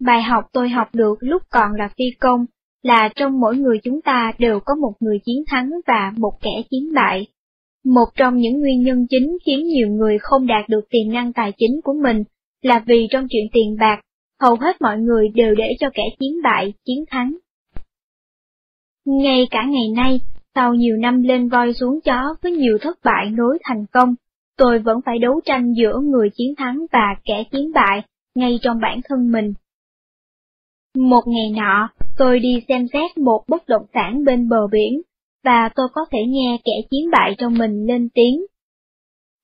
Bài học tôi học được lúc còn là phi công, là trong mỗi người chúng ta đều có một người chiến thắng và một kẻ chiến bại. Một trong những nguyên nhân chính khiến nhiều người không đạt được tiềm năng tài chính của mình là vì trong chuyện tiền bạc, hầu hết mọi người đều để cho kẻ chiến bại, chiến thắng. Ngay cả ngày nay, sau nhiều năm lên voi xuống chó với nhiều thất bại nối thành công, tôi vẫn phải đấu tranh giữa người chiến thắng và kẻ chiến bại, ngay trong bản thân mình. Một ngày nọ, tôi đi xem xét một bất động sản bên bờ biển, và tôi có thể nghe kẻ chiến bại trong mình lên tiếng.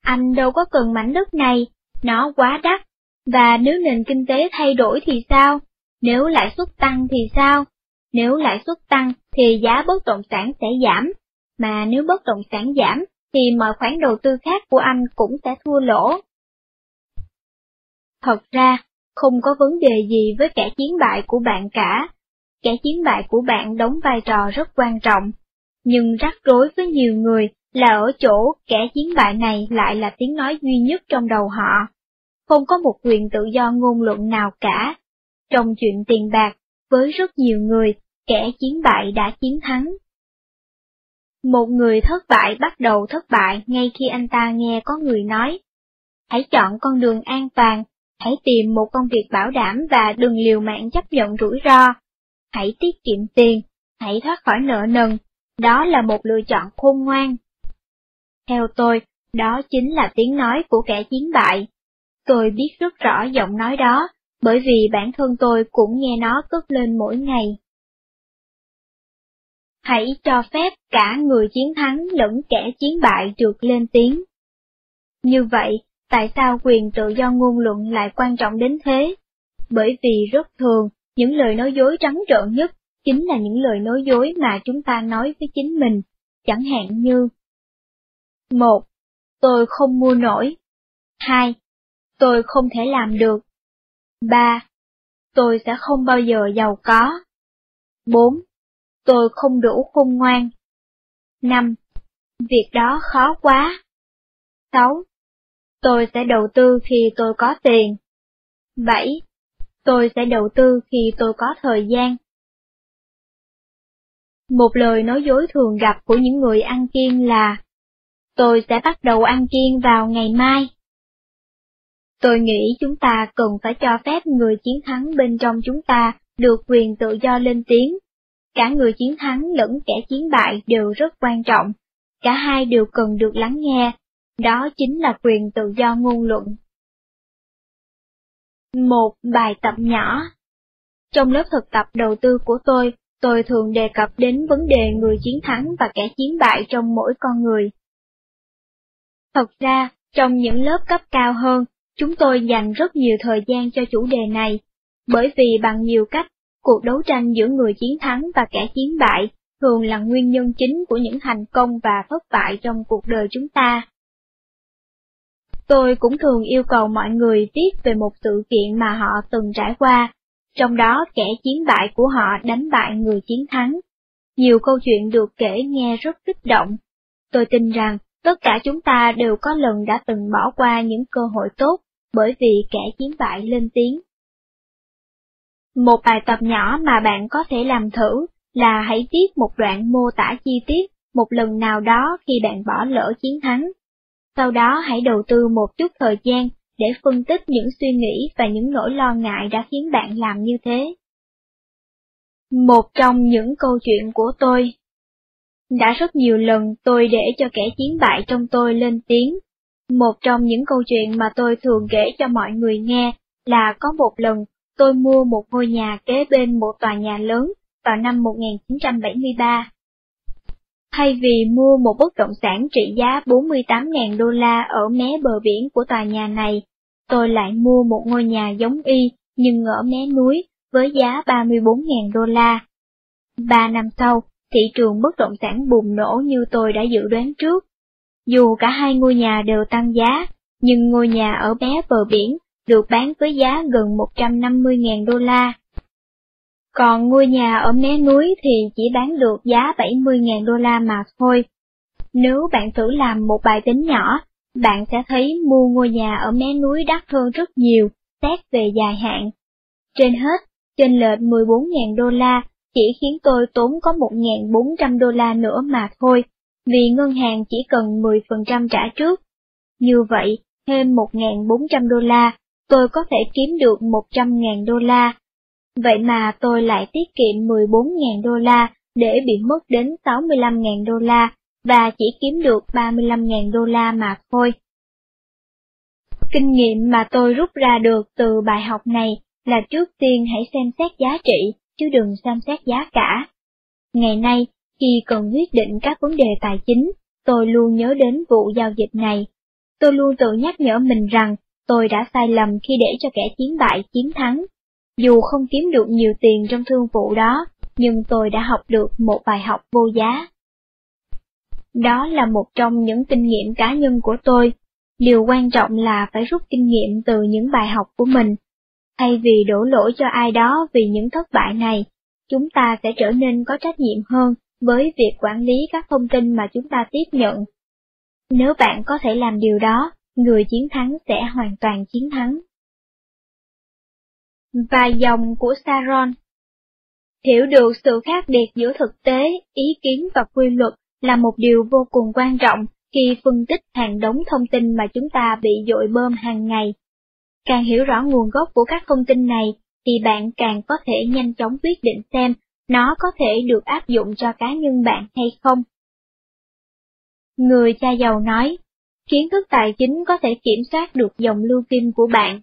Anh đâu có cần mảnh đất này, nó quá đắt, Và nếu nền kinh tế thay đổi thì sao? Nếu lãi suất tăng thì sao? Nếu lãi suất tăng thì giá bất động sản sẽ giảm, mà nếu bất động sản giảm thì mọi khoản đầu tư khác của anh cũng sẽ thua lỗ. Thật ra, không có vấn đề gì với kẻ chiến bại của bạn cả. Kẻ chiến bại của bạn đóng vai trò rất quan trọng, nhưng rắc rối với nhiều người là ở chỗ kẻ chiến bại này lại là tiếng nói duy nhất trong đầu họ. Không có một quyền tự do ngôn luận nào cả. Trong chuyện tiền bạc, với rất nhiều người, kẻ chiến bại đã chiến thắng. Một người thất bại bắt đầu thất bại ngay khi anh ta nghe có người nói, hãy chọn con đường an toàn, hãy tìm một công việc bảo đảm và đừng liều mạng chấp nhận rủi ro. Hãy tiết kiệm tiền, hãy thoát khỏi nợ nần, đó là một lựa chọn khôn ngoan. Theo tôi, đó chính là tiếng nói của kẻ chiến bại. Tôi biết rất rõ giọng nói đó, bởi vì bản thân tôi cũng nghe nó cất lên mỗi ngày. Hãy cho phép cả người chiến thắng lẫn kẻ chiến bại được lên tiếng. Như vậy, tại sao quyền tự do ngôn luận lại quan trọng đến thế? Bởi vì rất thường, những lời nói dối trắng trợn nhất chính là những lời nói dối mà chúng ta nói với chính mình, chẳng hạn như một, Tôi không mua nổi. 2. Tôi không thể làm được. 3. Tôi sẽ không bao giờ giàu có. 4. Tôi không đủ khôn ngoan. 5. Việc đó khó quá. 6. Tôi sẽ đầu tư khi tôi có tiền. 7. Tôi sẽ đầu tư khi tôi có thời gian. Một lời nói dối thường gặp của những người ăn kiêng là, Tôi sẽ bắt đầu ăn kiêng vào ngày mai. Tôi nghĩ chúng ta cần phải cho phép người chiến thắng bên trong chúng ta được quyền tự do lên tiếng. Cả người chiến thắng lẫn kẻ chiến bại đều rất quan trọng, cả hai đều cần được lắng nghe, đó chính là quyền tự do ngôn luận. Một bài tập nhỏ Trong lớp thực tập đầu tư của tôi, tôi thường đề cập đến vấn đề người chiến thắng và kẻ chiến bại trong mỗi con người. Thật ra, trong những lớp cấp cao hơn, chúng tôi dành rất nhiều thời gian cho chủ đề này, bởi vì bằng nhiều cách, cuộc đấu tranh giữa người chiến thắng và kẻ chiến bại thường là nguyên nhân chính của những thành công và thất bại trong cuộc đời chúng ta. Tôi cũng thường yêu cầu mọi người viết về một sự kiện mà họ từng trải qua, trong đó kẻ chiến bại của họ đánh bại người chiến thắng. Nhiều câu chuyện được kể nghe rất kích động. Tôi tin rằng Tất cả chúng ta đều có lần đã từng bỏ qua những cơ hội tốt, bởi vì kẻ chiến bại lên tiếng. Một bài tập nhỏ mà bạn có thể làm thử là hãy viết một đoạn mô tả chi tiết một lần nào đó khi bạn bỏ lỡ chiến thắng. Sau đó hãy đầu tư một chút thời gian để phân tích những suy nghĩ và những nỗi lo ngại đã khiến bạn làm như thế. Một trong những câu chuyện của tôi đã rất nhiều lần tôi để cho kẻ chiến bại trong tôi lên tiếng. Một trong những câu chuyện mà tôi thường kể cho mọi người nghe là có một lần tôi mua một ngôi nhà kế bên một tòa nhà lớn vào năm 1973. Thay vì mua một bất động sản trị giá 48.000 đô la ở mé bờ biển của tòa nhà này, tôi lại mua một ngôi nhà giống y nhưng ở mé núi với giá 34.000 đô la. Ba năm sau, thị trường bất động sản bùng nổ như tôi đã dự đoán trước. Dù cả hai ngôi nhà đều tăng giá, nhưng ngôi nhà ở bé bờ biển được bán với giá gần 150.000 đô la. Còn ngôi nhà ở mé núi thì chỉ bán được giá 70.000 đô la mà thôi. Nếu bạn thử làm một bài tính nhỏ, bạn sẽ thấy mua ngôi nhà ở mé núi đắt hơn rất nhiều, xét về dài hạn. Trên hết, trên lệch 14.000 đô la chỉ khiến tôi tốn có 1.400 đô la nữa mà thôi, vì ngân hàng chỉ cần 10% trả trước. Như vậy, thêm 1.400 đô la, tôi có thể kiếm được 100.000 đô la. Vậy mà tôi lại tiết kiệm 14.000 đô la để bị mất đến 65.000 đô la, và chỉ kiếm được 35.000 đô la mà thôi. Kinh nghiệm mà tôi rút ra được từ bài học này là trước tiên hãy xem xét giá trị, chứ đừng xem xét giá cả. Ngày nay, khi cần quyết định các vấn đề tài chính, tôi luôn nhớ đến vụ giao dịch này. Tôi luôn tự nhắc nhở mình rằng, tôi đã sai lầm khi để cho kẻ chiến bại chiến thắng. Dù không kiếm được nhiều tiền trong thương vụ đó, nhưng tôi đã học được một bài học vô giá. Đó là một trong những kinh nghiệm cá nhân của tôi. Điều quan trọng là phải rút kinh nghiệm từ những bài học của mình. Thay vì đổ lỗi cho ai đó vì những thất bại này, chúng ta sẽ trở nên có trách nhiệm hơn với việc quản lý các thông tin mà chúng ta tiếp nhận. Nếu bạn có thể làm điều đó, người chiến thắng sẽ hoàn toàn chiến thắng. Và dòng của Saron Hiểu được sự khác biệt giữa thực tế, ý kiến và quy luật là một điều vô cùng quan trọng khi phân tích hàng đống thông tin mà chúng ta bị dội bơm hàng ngày. Càng hiểu rõ nguồn gốc của các thông tin này, thì bạn càng có thể nhanh chóng quyết định xem nó có thể được áp dụng cho cá nhân bạn hay không. Người cha giàu nói, kiến thức tài chính có thể kiểm soát được dòng lưu kim của bạn.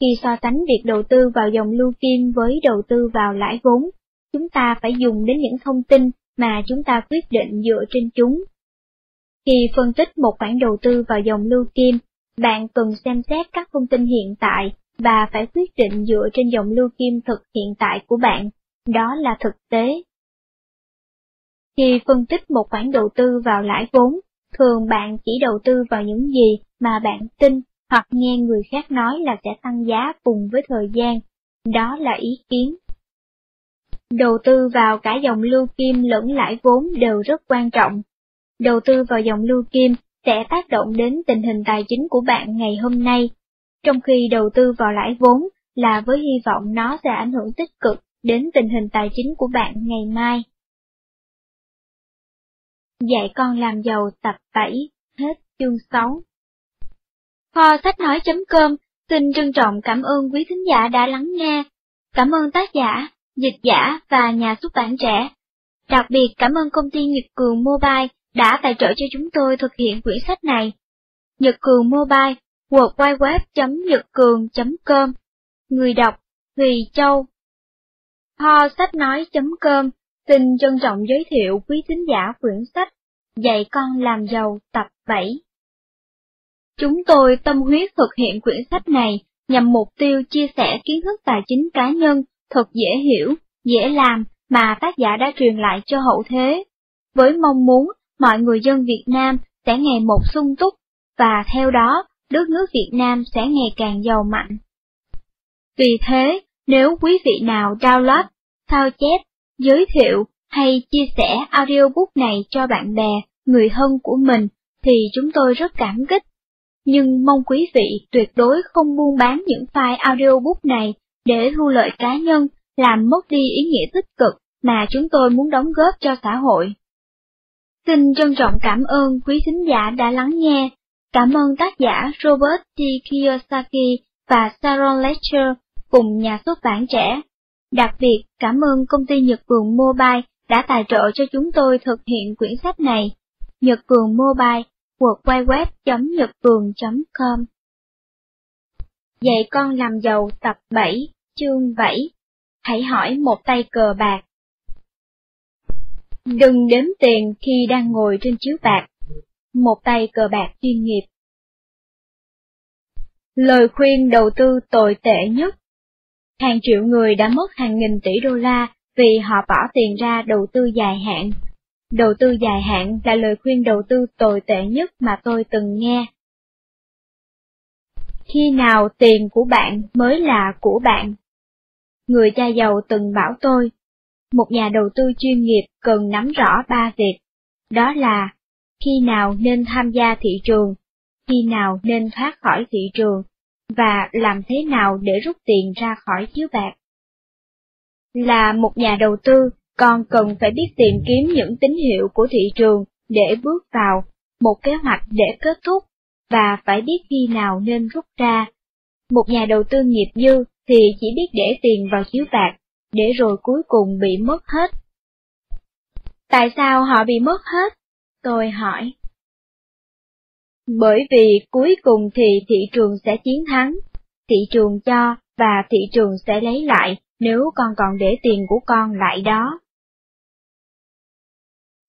Khi so sánh việc đầu tư vào dòng lưu kim với đầu tư vào lãi vốn, chúng ta phải dùng đến những thông tin mà chúng ta quyết định dựa trên chúng. Khi phân tích một khoản đầu tư vào dòng lưu kim, bạn cần xem xét các thông tin hiện tại và phải quyết định dựa trên dòng lưu kim thực hiện tại của bạn, đó là thực tế. Khi phân tích một khoản đầu tư vào lãi vốn, thường bạn chỉ đầu tư vào những gì mà bạn tin hoặc nghe người khác nói là sẽ tăng giá cùng với thời gian, đó là ý kiến. Đầu tư vào cả dòng lưu kim lẫn lãi vốn đều rất quan trọng. Đầu tư vào dòng lưu kim sẽ tác động đến tình hình tài chính của bạn ngày hôm nay, trong khi đầu tư vào lãi vốn là với hy vọng nó sẽ ảnh hưởng tích cực đến tình hình tài chính của bạn ngày mai. Dạy con làm giàu tập 7, hết chương 6. Kho sách nói.com xin trân trọng cảm ơn quý thính giả đã lắng nghe. Cảm ơn tác giả, dịch giả và nhà xuất bản trẻ. Đặc biệt cảm ơn công ty Nhật Cường Mobile đã tài trợ cho chúng tôi thực hiện quyển sách này. Nhật Cường Mobile, www.nhậtcường.com Người đọc, Thùy Châu Ho sách nói.com xin trân trọng giới thiệu quý thính giả quyển sách Dạy con làm giàu tập 7. Chúng tôi tâm huyết thực hiện quyển sách này nhằm mục tiêu chia sẻ kiến thức tài chính cá nhân thật dễ hiểu, dễ làm mà tác giả đã truyền lại cho hậu thế, với mong muốn mọi người dân Việt Nam sẽ ngày một sung túc, và theo đó, đất nước Việt Nam sẽ ngày càng giàu mạnh. Vì thế, nếu quý vị nào download, sao chép, giới thiệu hay chia sẻ audiobook này cho bạn bè, người thân của mình, thì chúng tôi rất cảm kích. Nhưng mong quý vị tuyệt đối không buôn bán những file audiobook này để thu lợi cá nhân, làm mất đi ý nghĩa tích cực mà chúng tôi muốn đóng góp cho xã hội. Xin trân trọng cảm ơn quý thính giả đã lắng nghe. Cảm ơn tác giả Robert T. Kiyosaki và Sharon Lecter cùng nhà xuất bản trẻ. Đặc biệt cảm ơn công ty Nhật Cường Mobile đã tài trợ cho chúng tôi thực hiện quyển sách này. Nhật Cường Mobile, www.nhậtcường.com Dạy con làm giàu tập 7, chương 7 Hãy hỏi một tay cờ bạc Đừng đếm tiền khi đang ngồi trên chiếu bạc. Một tay cờ bạc chuyên nghiệp. Lời khuyên đầu tư tồi tệ nhất. Hàng triệu người đã mất hàng nghìn tỷ đô la vì họ bỏ tiền ra đầu tư dài hạn. Đầu tư dài hạn là lời khuyên đầu tư tồi tệ nhất mà tôi từng nghe. Khi nào tiền của bạn mới là của bạn? Người cha giàu từng bảo tôi, một nhà đầu tư chuyên nghiệp cần nắm rõ ba việc, đó là khi nào nên tham gia thị trường, khi nào nên thoát khỏi thị trường, và làm thế nào để rút tiền ra khỏi chiếu bạc. Là một nhà đầu tư, con cần phải biết tìm kiếm những tín hiệu của thị trường để bước vào, một kế hoạch để kết thúc, và phải biết khi nào nên rút ra. Một nhà đầu tư nghiệp dư thì chỉ biết để tiền vào chiếu bạc để rồi cuối cùng bị mất hết. Tại sao họ bị mất hết? Tôi hỏi. Bởi vì cuối cùng thì thị trường sẽ chiến thắng, thị trường cho và thị trường sẽ lấy lại nếu con còn để tiền của con lại đó.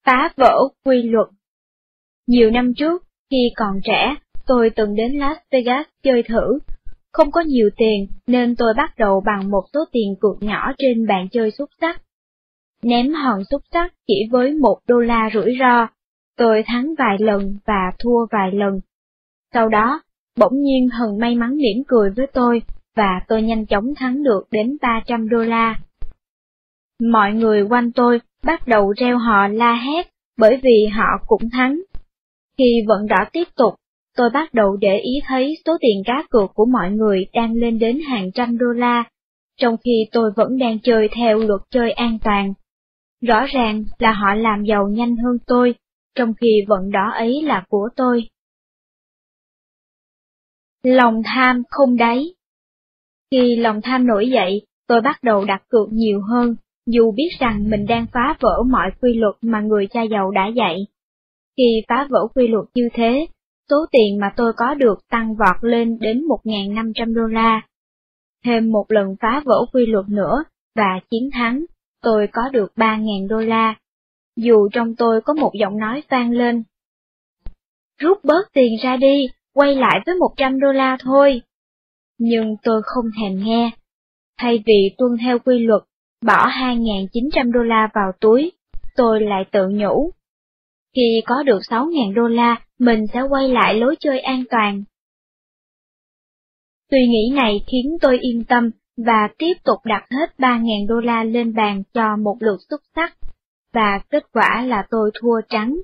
Phá vỡ quy luật Nhiều năm trước, khi còn trẻ, tôi từng đến Las Vegas chơi thử. Không có nhiều tiền nên tôi bắt đầu bằng một số tiền cược nhỏ trên bàn chơi xúc sắc. Ném hòn xúc sắc chỉ với một đô la rủi ro, tôi thắng vài lần và thua vài lần. Sau đó, bỗng nhiên Hần may mắn mỉm cười với tôi, và tôi nhanh chóng thắng được đến 300 đô la. Mọi người quanh tôi bắt đầu reo hò la hét, bởi vì họ cũng thắng. Khi vận đỏ tiếp tục, tôi bắt đầu để ý thấy số tiền cá cược của mọi người đang lên đến hàng trăm đô la, trong khi tôi vẫn đang chơi theo luật chơi an toàn. Rõ ràng là họ làm giàu nhanh hơn tôi, trong khi vận đỏ ấy là của tôi. Lòng tham không đáy khi lòng tham nổi dậy, tôi bắt đầu đặt cược nhiều hơn, dù biết rằng mình đang phá vỡ mọi quy luật mà người cha giàu đã dạy. Khi phá vỡ quy luật như thế, số tiền mà tôi có được tăng vọt lên đến 1.500 đô la. Thêm một lần phá vỡ quy luật nữa và chiến thắng, tôi có được 3.000 đô la. Dù trong tôi có một giọng nói vang lên. Rút bớt tiền ra đi, quay lại với 100 đô la thôi. Nhưng tôi không thèm nghe. Thay vì tuân theo quy luật, bỏ 2.900 đô la vào túi, tôi lại tự nhủ. Khi có được 6.000 đô la, mình sẽ quay lại lối chơi an toàn. Suy nghĩ này khiến tôi yên tâm và tiếp tục đặt hết 3.000 đô la lên bàn cho một lượt xuất sắc, và kết quả là tôi thua trắng.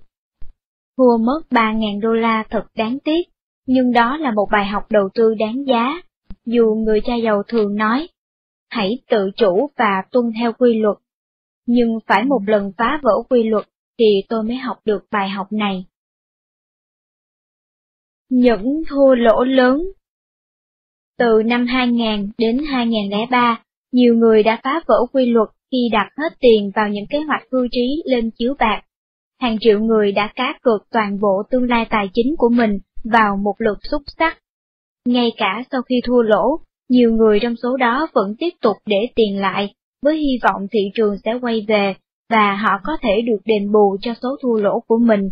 Thua mất 3.000 đô la thật đáng tiếc, nhưng đó là một bài học đầu tư đáng giá. Dù người cha giàu thường nói, hãy tự chủ và tuân theo quy luật, nhưng phải một lần phá vỡ quy luật thì tôi mới học được bài học này. Những thua lỗ lớn Từ năm 2000 đến 2003, nhiều người đã phá vỡ quy luật khi đặt hết tiền vào những kế hoạch hưu trí lên chiếu bạc. Hàng triệu người đã cá cược toàn bộ tương lai tài chính của mình vào một luật xúc sắc. Ngay cả sau khi thua lỗ, nhiều người trong số đó vẫn tiếp tục để tiền lại, với hy vọng thị trường sẽ quay về và họ có thể được đền bù cho số thua lỗ của mình.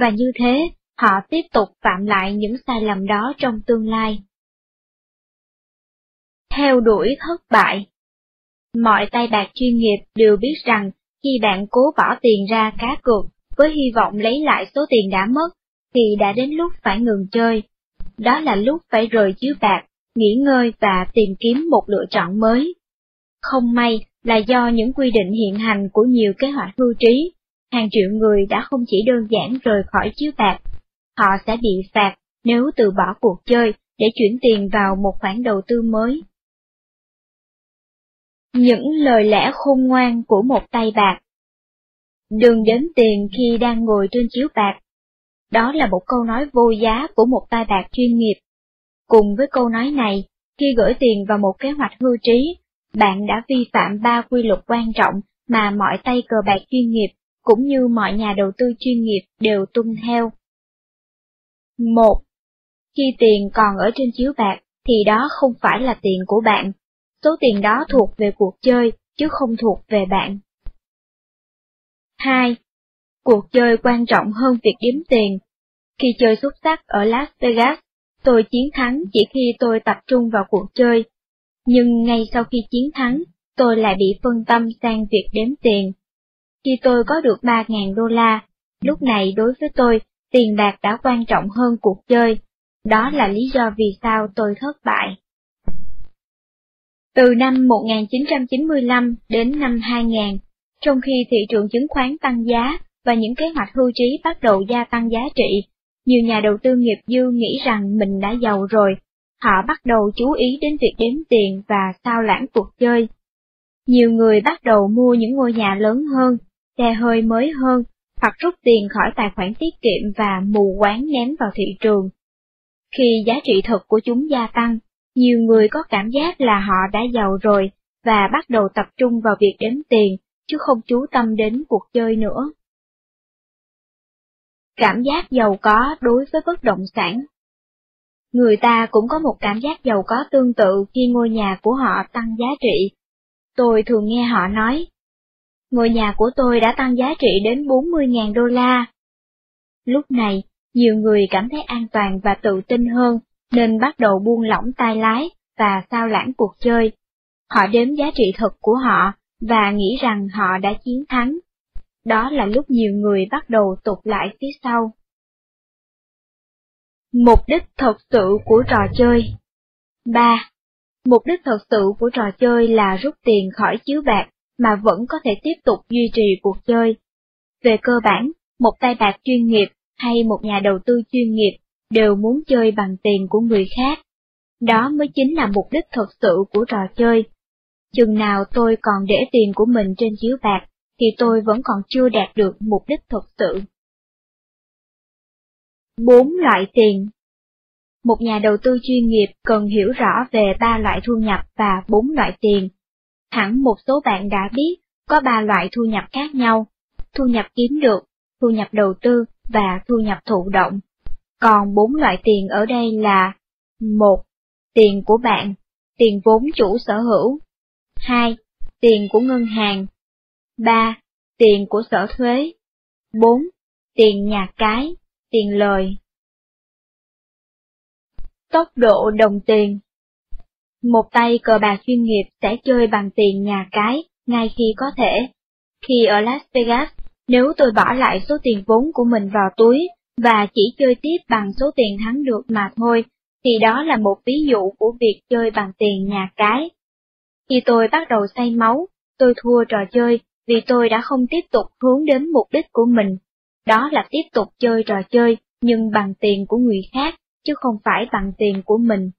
Và như thế, họ tiếp tục phạm lại những sai lầm đó trong tương lai. Theo đuổi thất bại Mọi tay bạc chuyên nghiệp đều biết rằng khi bạn cố bỏ tiền ra cá cược với hy vọng lấy lại số tiền đã mất, thì đã đến lúc phải ngừng chơi. Đó là lúc phải rời chiếu bạc, nghỉ ngơi và tìm kiếm một lựa chọn mới. Không may là do những quy định hiện hành của nhiều kế hoạch hưu trí, hàng triệu người đã không chỉ đơn giản rời khỏi chiếu bạc, họ sẽ bị phạt nếu từ bỏ cuộc chơi để chuyển tiền vào một khoản đầu tư mới. Những lời lẽ khôn ngoan của một tay bạc Đừng đếm tiền khi đang ngồi trên chiếu bạc. Đó là một câu nói vô giá của một tai bạc chuyên nghiệp. Cùng với câu nói này, khi gửi tiền vào một kế hoạch hưu trí, bạn đã vi phạm ba quy luật quan trọng mà mọi tay cờ bạc chuyên nghiệp cũng như mọi nhà đầu tư chuyên nghiệp đều tuân theo. 1. Khi tiền còn ở trên chiếu bạc, thì đó không phải là tiền của bạn. Số tiền đó thuộc về cuộc chơi, chứ không thuộc về bạn. 2. Cuộc chơi quan trọng hơn việc đếm tiền. Khi chơi xuất sắc ở Las Vegas, tôi chiến thắng chỉ khi tôi tập trung vào cuộc chơi. Nhưng ngay sau khi chiến thắng, tôi lại bị phân tâm sang việc đếm tiền. Khi tôi có được 3.000 đô la, lúc này đối với tôi, tiền bạc đã quan trọng hơn cuộc chơi. Đó là lý do vì sao tôi thất bại. Từ năm 1995 đến năm 2000, trong khi thị trường chứng khoán tăng giá và những kế hoạch hưu trí bắt đầu gia tăng giá trị, nhiều nhà đầu tư nghiệp dư nghĩ rằng mình đã giàu rồi, họ bắt đầu chú ý đến việc đếm tiền và sao lãng cuộc chơi. Nhiều người bắt đầu mua những ngôi nhà lớn hơn, xe hơi mới hơn, hoặc rút tiền khỏi tài khoản tiết kiệm và mù quáng ném vào thị trường. Khi giá trị thực của chúng gia tăng, nhiều người có cảm giác là họ đã giàu rồi và bắt đầu tập trung vào việc đếm tiền, chứ không chú tâm đến cuộc chơi nữa. Cảm giác giàu có đối với bất động sản Người ta cũng có một cảm giác giàu có tương tự khi ngôi nhà của họ tăng giá trị. Tôi thường nghe họ nói, ngôi nhà của tôi đã tăng giá trị đến 40.000 đô la. Lúc này, nhiều người cảm thấy an toàn và tự tin hơn, nên bắt đầu buông lỏng tay lái và sao lãng cuộc chơi. Họ đếm giá trị thực của họ và nghĩ rằng họ đã chiến thắng. Đó là lúc nhiều người bắt đầu tụt lại phía sau. Mục đích thật sự của trò chơi 3. Mục đích thật sự của trò chơi là rút tiền khỏi chiếu bạc mà vẫn có thể tiếp tục duy trì cuộc chơi. Về cơ bản, một tay bạc chuyên nghiệp hay một nhà đầu tư chuyên nghiệp đều muốn chơi bằng tiền của người khác. Đó mới chính là mục đích thật sự của trò chơi. Chừng nào tôi còn để tiền của mình trên chiếu bạc, thì tôi vẫn còn chưa đạt được mục đích thật sự. Bốn loại tiền Một nhà đầu tư chuyên nghiệp cần hiểu rõ về ba loại thu nhập và bốn loại tiền. Hẳn một số bạn đã biết có ba loại thu nhập khác nhau, thu nhập kiếm được, thu nhập đầu tư và thu nhập thụ động. Còn bốn loại tiền ở đây là một Tiền của bạn, tiền vốn chủ sở hữu. 2. Tiền của ngân hàng. 3. Tiền của sở thuế. 4. Tiền nhà cái, tiền lời. Tốc độ đồng tiền Một tay cờ bạc chuyên nghiệp sẽ chơi bằng tiền nhà cái ngay khi có thể. Khi ở Las Vegas, nếu tôi bỏ lại số tiền vốn của mình vào túi và chỉ chơi tiếp bằng số tiền thắng được mà thôi, thì đó là một ví dụ của việc chơi bằng tiền nhà cái. Khi tôi bắt đầu say máu, tôi thua trò chơi vì tôi đã không tiếp tục hướng đến mục đích của mình. Đó là tiếp tục chơi trò chơi nhưng bằng tiền của người khác, chứ không phải bằng tiền của mình.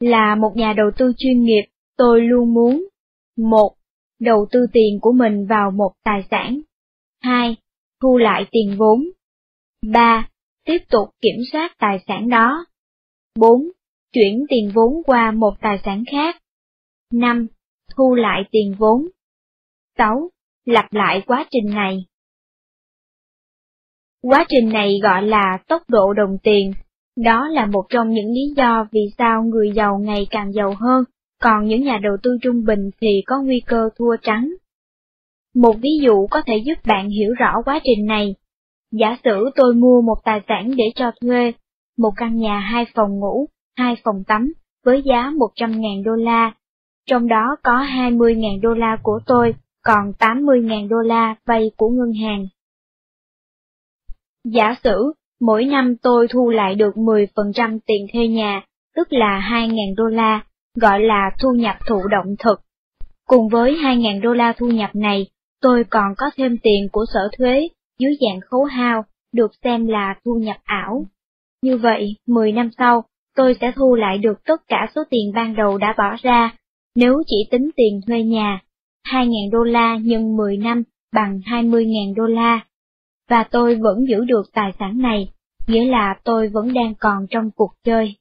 Là một nhà đầu tư chuyên nghiệp, tôi luôn muốn một Đầu tư tiền của mình vào một tài sản 2. Thu lại tiền vốn 3. Tiếp tục kiểm soát tài sản đó 4. Chuyển tiền vốn qua một tài sản khác 5. Thu lại tiền vốn 6. Lặp lại quá trình này Quá trình này gọi là tốc độ đồng tiền. Đó là một trong những lý do vì sao người giàu ngày càng giàu hơn, còn những nhà đầu tư trung bình thì có nguy cơ thua trắng. Một ví dụ có thể giúp bạn hiểu rõ quá trình này. Giả sử tôi mua một tài sản để cho thuê, một căn nhà hai phòng ngủ, hai phòng tắm, với giá 100.000 đô la. Trong đó có 20.000 đô la của tôi, còn 80.000 đô la vay của ngân hàng. Giả sử, mỗi năm tôi thu lại được 10% tiền thuê nhà, tức là 2.000 đô la, gọi là thu nhập thụ động thực. Cùng với 2.000 đô la thu nhập này, tôi còn có thêm tiền của sở thuế dưới dạng khấu hao, được xem là thu nhập ảo. Như vậy, 10 năm sau, tôi sẽ thu lại được tất cả số tiền ban đầu đã bỏ ra, nếu chỉ tính tiền thuê nhà. 2.000 đô la nhân 10 năm bằng 20.000 đô la. Và tôi vẫn giữ được tài sản này, nghĩa là tôi vẫn đang còn trong cuộc chơi.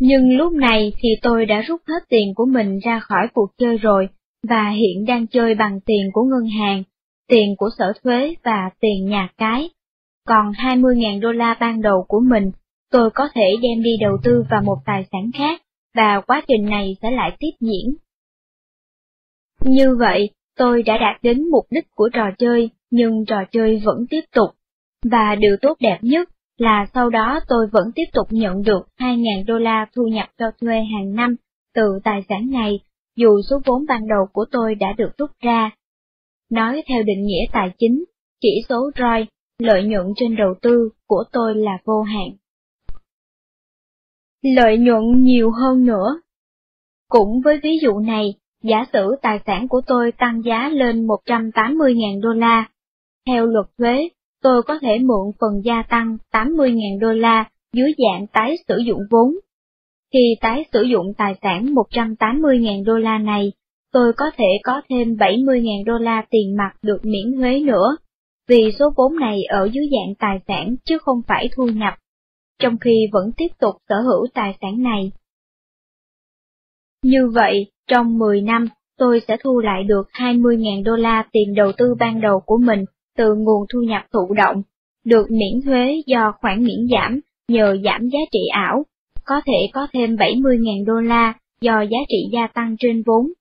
Nhưng lúc này thì tôi đã rút hết tiền của mình ra khỏi cuộc chơi rồi, và hiện đang chơi bằng tiền của ngân hàng, tiền của sở thuế và tiền nhà cái. Còn 20.000 đô la ban đầu của mình, tôi có thể đem đi đầu tư vào một tài sản khác, và quá trình này sẽ lại tiếp diễn. Như vậy, tôi đã đạt đến mục đích của trò chơi, nhưng trò chơi vẫn tiếp tục. Và điều tốt đẹp nhất là sau đó tôi vẫn tiếp tục nhận được 2.000 đô la thu nhập cho thuê hàng năm từ tài sản này, dù số vốn ban đầu của tôi đã được rút ra. Nói theo định nghĩa tài chính, chỉ số ROI, lợi nhuận trên đầu tư của tôi là vô hạn. Lợi nhuận nhiều hơn nữa. Cũng với ví dụ này, giả sử tài sản của tôi tăng giá lên 180.000 đô la. Theo luật thuế, tôi có thể mượn phần gia tăng 80.000 đô la dưới dạng tái sử dụng vốn. Khi tái sử dụng tài sản 180.000 đô la này, tôi có thể có thêm 70.000 đô la tiền mặt được miễn thuế nữa, vì số vốn này ở dưới dạng tài sản chứ không phải thu nhập, trong khi vẫn tiếp tục sở hữu tài sản này. Như vậy, trong 10 năm, tôi sẽ thu lại được 20.000 đô la tiền đầu tư ban đầu của mình từ nguồn thu nhập thụ động, được miễn thuế do khoản miễn giảm nhờ giảm giá trị ảo, có thể có thêm 70.000 đô la do giá trị gia tăng trên vốn,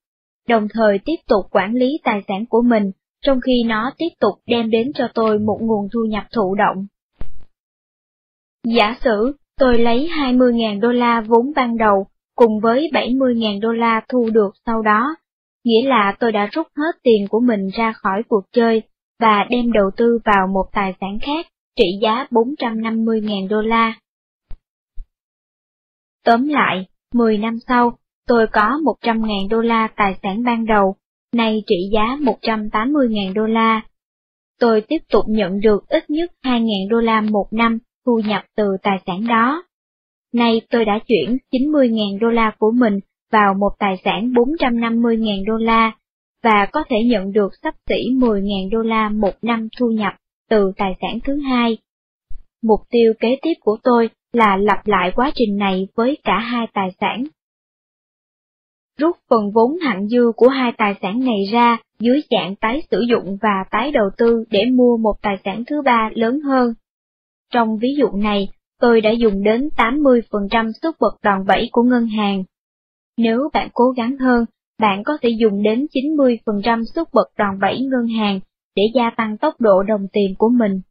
đồng thời tiếp tục quản lý tài sản của mình trong khi nó tiếp tục đem đến cho tôi một nguồn thu nhập thụ động. Giả sử tôi lấy 20.000 đô la vốn ban đầu cùng với 70.000 đô la thu được sau đó, nghĩa là tôi đã rút hết tiền của mình ra khỏi cuộc chơi và đem đầu tư vào một tài sản khác trị giá 450.000 đô la. Tóm lại, 10 năm sau, tôi có 100.000 đô la tài sản ban đầu, nay trị giá 180.000 đô la. Tôi tiếp tục nhận được ít nhất 2.000 đô la một năm thu nhập từ tài sản đó. Nay tôi đã chuyển 90.000 đô la của mình vào một tài sản 450.000 đô la, và có thể nhận được sắp xỉ 10.000 đô la một năm thu nhập từ tài sản thứ hai. Mục tiêu kế tiếp của tôi là lặp lại quá trình này với cả hai tài sản. Rút phần vốn hạn dư của hai tài sản này ra dưới dạng tái sử dụng và tái đầu tư để mua một tài sản thứ ba lớn hơn. Trong ví dụ này, tôi đã dùng đến 80% suất bật đòn bẩy của ngân hàng. Nếu bạn cố gắng hơn, bạn có thể dùng đến 90% suất bật đòn bẩy ngân hàng để gia tăng tốc độ đồng tiền của mình.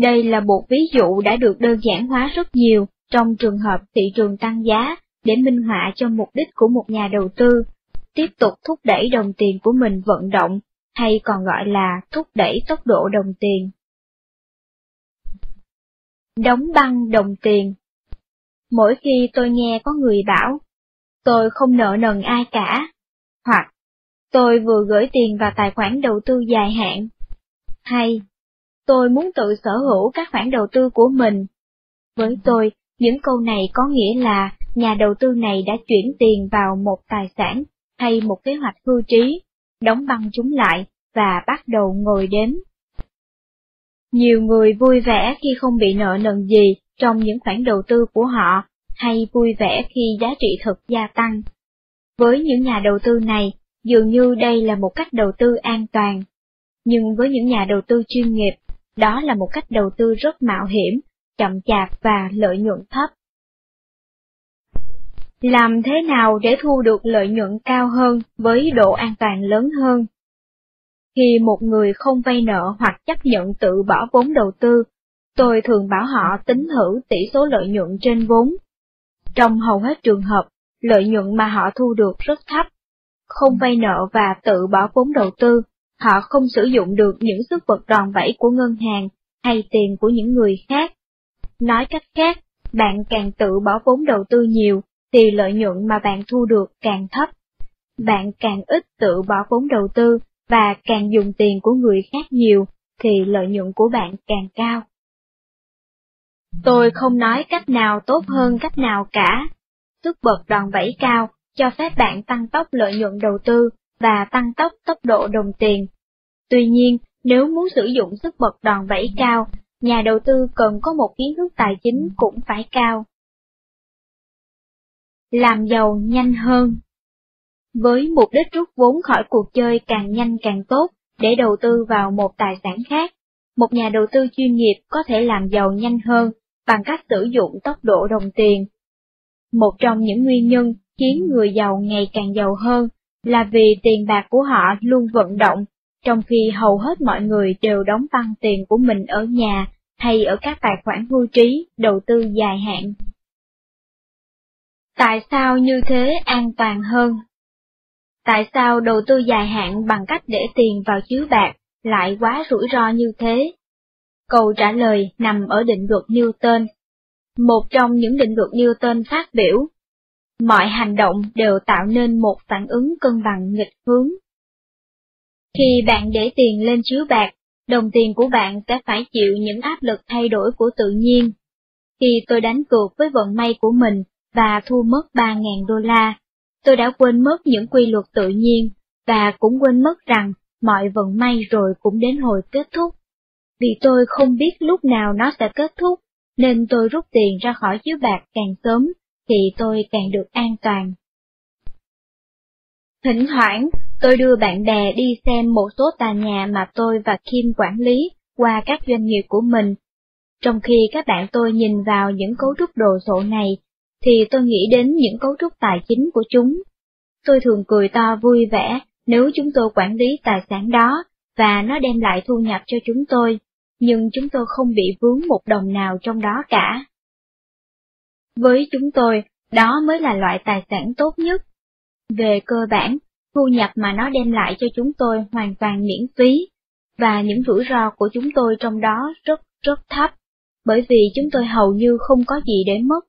Đây là một ví dụ đã được đơn giản hóa rất nhiều trong trường hợp thị trường tăng giá để minh họa cho mục đích của một nhà đầu tư, tiếp tục thúc đẩy đồng tiền của mình vận động, hay còn gọi là thúc đẩy tốc độ đồng tiền. Đóng băng đồng tiền Mỗi khi tôi nghe có người bảo, tôi không nợ nần ai cả, hoặc tôi vừa gửi tiền vào tài khoản đầu tư dài hạn, hay tôi muốn tự sở hữu các khoản đầu tư của mình. Với tôi, những câu này có nghĩa là nhà đầu tư này đã chuyển tiền vào một tài sản hay một kế hoạch hưu trí, đóng băng chúng lại và bắt đầu ngồi đếm. Nhiều người vui vẻ khi không bị nợ nần gì trong những khoản đầu tư của họ, hay vui vẻ khi giá trị thực gia tăng. Với những nhà đầu tư này, dường như đây là một cách đầu tư an toàn. Nhưng với những nhà đầu tư chuyên nghiệp, đó là một cách đầu tư rất mạo hiểm, chậm chạp và lợi nhuận thấp. Làm thế nào để thu được lợi nhuận cao hơn với độ an toàn lớn hơn? Khi một người không vay nợ hoặc chấp nhận tự bỏ vốn đầu tư, tôi thường bảo họ tính thử tỷ số lợi nhuận trên vốn. Trong hầu hết trường hợp, lợi nhuận mà họ thu được rất thấp. Không vay nợ và tự bỏ vốn đầu tư, họ không sử dụng được những sức vật đòn bẩy của ngân hàng hay tiền của những người khác. Nói cách khác, bạn càng tự bỏ vốn đầu tư nhiều, thì lợi nhuận mà bạn thu được càng thấp. Bạn càng ít tự bỏ vốn đầu tư và càng dùng tiền của người khác nhiều, thì lợi nhuận của bạn càng cao. Tôi không nói cách nào tốt hơn cách nào cả. Tức bật đòn bẩy cao, cho phép bạn tăng tốc lợi nhuận đầu tư và tăng tốc tốc độ đồng tiền. Tuy nhiên, nếu muốn sử dụng sức bật đòn bẩy cao, nhà đầu tư cần có một kiến thức tài chính cũng phải cao. Làm giàu nhanh hơn với mục đích rút vốn khỏi cuộc chơi càng nhanh càng tốt để đầu tư vào một tài sản khác, một nhà đầu tư chuyên nghiệp có thể làm giàu nhanh hơn bằng cách sử dụng tốc độ đồng tiền. Một trong những nguyên nhân khiến người giàu ngày càng giàu hơn là vì tiền bạc của họ luôn vận động, trong khi hầu hết mọi người đều đóng băng tiền của mình ở nhà hay ở các tài khoản hưu trí, đầu tư dài hạn. Tại sao như thế an toàn hơn? Tại sao đầu tư dài hạn bằng cách để tiền vào chiếu bạc lại quá rủi ro như thế? Câu trả lời nằm ở định luật Newton. Một trong những định luật Newton phát biểu, mọi hành động đều tạo nên một phản ứng cân bằng nghịch hướng. Khi bạn để tiền lên chiếu bạc, đồng tiền của bạn sẽ phải chịu những áp lực thay đổi của tự nhiên. Khi tôi đánh cược với vận may của mình và thu mất 3.000 đô la, tôi đã quên mất những quy luật tự nhiên, và cũng quên mất rằng mọi vận may rồi cũng đến hồi kết thúc. Vì tôi không biết lúc nào nó sẽ kết thúc, nên tôi rút tiền ra khỏi chiếu bạc càng sớm, thì tôi càng được an toàn. Thỉnh thoảng, tôi đưa bạn bè đi xem một số tòa nhà mà tôi và Kim quản lý qua các doanh nghiệp của mình. Trong khi các bạn tôi nhìn vào những cấu trúc đồ sộ này, thì tôi nghĩ đến những cấu trúc tài chính của chúng. Tôi thường cười to vui vẻ nếu chúng tôi quản lý tài sản đó và nó đem lại thu nhập cho chúng tôi, nhưng chúng tôi không bị vướng một đồng nào trong đó cả. Với chúng tôi, đó mới là loại tài sản tốt nhất. Về cơ bản, thu nhập mà nó đem lại cho chúng tôi hoàn toàn miễn phí, và những rủi ro của chúng tôi trong đó rất rất thấp, bởi vì chúng tôi hầu như không có gì để mất,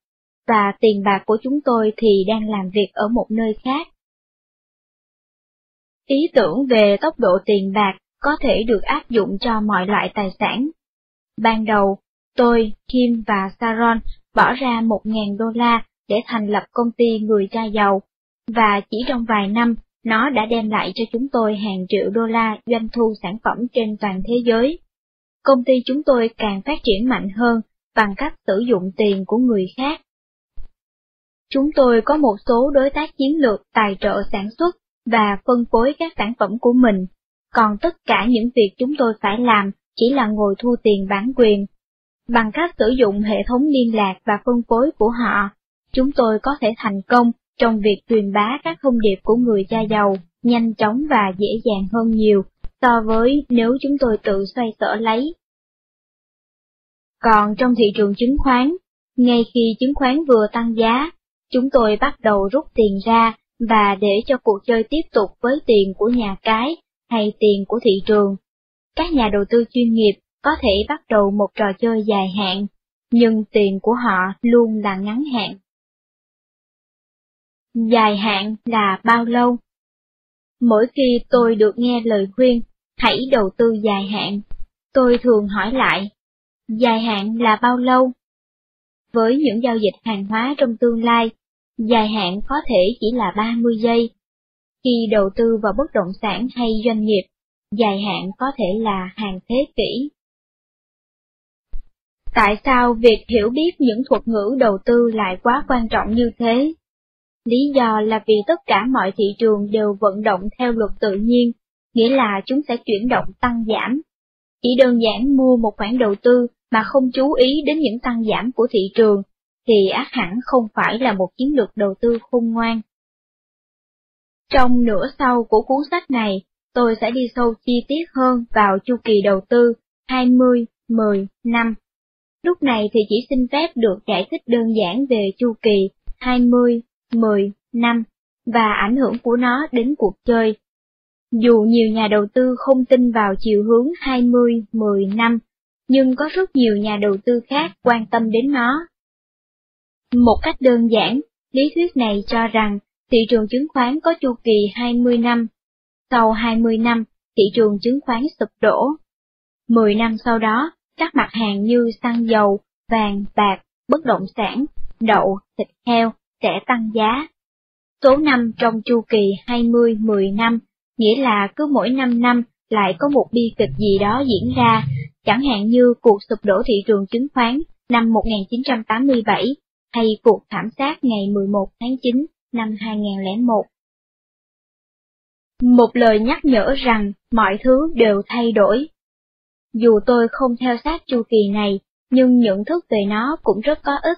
và tiền bạc của chúng tôi thì đang làm việc ở một nơi khác. Ý tưởng về tốc độ tiền bạc có thể được áp dụng cho mọi loại tài sản. Ban đầu, tôi, Kim và Saron bỏ ra 1.000 đô la để thành lập công ty người cha giàu, và chỉ trong vài năm, nó đã đem lại cho chúng tôi hàng triệu đô la doanh thu sản phẩm trên toàn thế giới. Công ty chúng tôi càng phát triển mạnh hơn bằng cách sử dụng tiền của người khác. Chúng tôi có một số đối tác chiến lược tài trợ sản xuất và phân phối các sản phẩm của mình, còn tất cả những việc chúng tôi phải làm chỉ là ngồi thu tiền bản quyền. Bằng cách sử dụng hệ thống liên lạc và phân phối của họ, chúng tôi có thể thành công trong việc truyền bá các thông điệp của người cha giàu nhanh chóng và dễ dàng hơn nhiều so với nếu chúng tôi tự xoay sở lấy. Còn trong thị trường chứng khoán, ngay khi chứng khoán vừa tăng giá, chúng tôi bắt đầu rút tiền ra và để cho cuộc chơi tiếp tục với tiền của nhà cái hay tiền của thị trường. Các nhà đầu tư chuyên nghiệp có thể bắt đầu một trò chơi dài hạn, nhưng tiền của họ luôn là ngắn hạn. Dài hạn là bao lâu? Mỗi khi tôi được nghe lời khuyên, hãy đầu tư dài hạn, tôi thường hỏi lại, dài hạn là bao lâu? Với những giao dịch hàng hóa trong tương lai, dài hạn có thể chỉ là 30 giây. Khi đầu tư vào bất động sản hay doanh nghiệp, dài hạn có thể là hàng thế kỷ. Tại sao việc hiểu biết những thuật ngữ đầu tư lại quá quan trọng như thế? Lý do là vì tất cả mọi thị trường đều vận động theo luật tự nhiên, nghĩa là chúng sẽ chuyển động tăng giảm. Chỉ đơn giản mua một khoản đầu tư mà không chú ý đến những tăng giảm của thị trường, thì ác hẳn không phải là một chiến lược đầu tư khôn ngoan. Trong nửa sau của cuốn sách này, tôi sẽ đi sâu chi tiết hơn vào chu kỳ đầu tư 20, 10, năm. Lúc này thì chỉ xin phép được giải thích đơn giản về chu kỳ 20, 10, năm và ảnh hưởng của nó đến cuộc chơi. Dù nhiều nhà đầu tư không tin vào chiều hướng 20, 10 năm, nhưng có rất nhiều nhà đầu tư khác quan tâm đến nó. Một cách đơn giản, lý thuyết này cho rằng thị trường chứng khoán có chu kỳ 20 năm. Sau 20 năm, thị trường chứng khoán sụp đổ. 10 năm sau đó, các mặt hàng như xăng dầu, vàng, bạc, bất động sản, đậu, thịt heo sẽ tăng giá. Số năm trong chu kỳ 20-10 năm, nghĩa là cứ mỗi 5 năm lại có một bi kịch gì đó diễn ra, chẳng hạn như cuộc sụp đổ thị trường chứng khoán năm 1987 hay cuộc thảm sát ngày 11 tháng 9 năm 2001. Một lời nhắc nhở rằng mọi thứ đều thay đổi. Dù tôi không theo sát chu kỳ này, nhưng nhận thức về nó cũng rất có ích.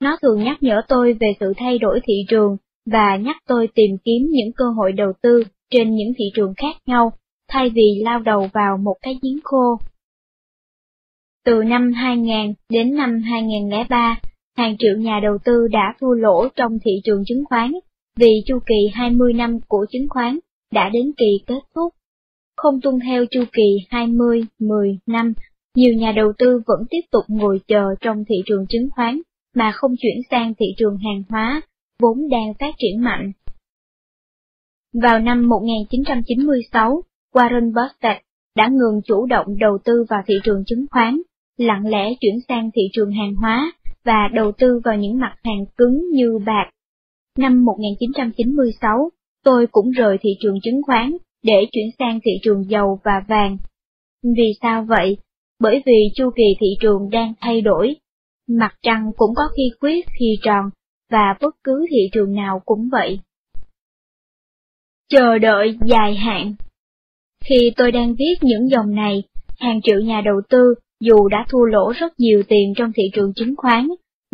Nó thường nhắc nhở tôi về sự thay đổi thị trường và nhắc tôi tìm kiếm những cơ hội đầu tư trên những thị trường khác nhau, thay vì lao đầu vào một cái giếng khô. Từ năm 2000 đến năm 2003, hàng triệu nhà đầu tư đã thua lỗ trong thị trường chứng khoán vì chu kỳ 20 năm của chứng khoán đã đến kỳ kết thúc. Không tuân theo chu kỳ 20, 10 năm, nhiều nhà đầu tư vẫn tiếp tục ngồi chờ trong thị trường chứng khoán mà không chuyển sang thị trường hàng hóa, vốn đang phát triển mạnh. Vào năm 1996, Warren Buffett đã ngừng chủ động đầu tư vào thị trường chứng khoán, lặng lẽ chuyển sang thị trường hàng hóa và đầu tư vào những mặt hàng cứng như bạc. Năm 1996, tôi cũng rời thị trường chứng khoán để chuyển sang thị trường dầu và vàng. Vì sao vậy? Bởi vì chu kỳ thị trường đang thay đổi. Mặt trăng cũng có khi khuyết khi tròn, và bất cứ thị trường nào cũng vậy. Chờ đợi dài hạn Khi tôi đang viết những dòng này, hàng triệu nhà đầu tư dù đã thua lỗ rất nhiều tiền trong thị trường chứng khoán,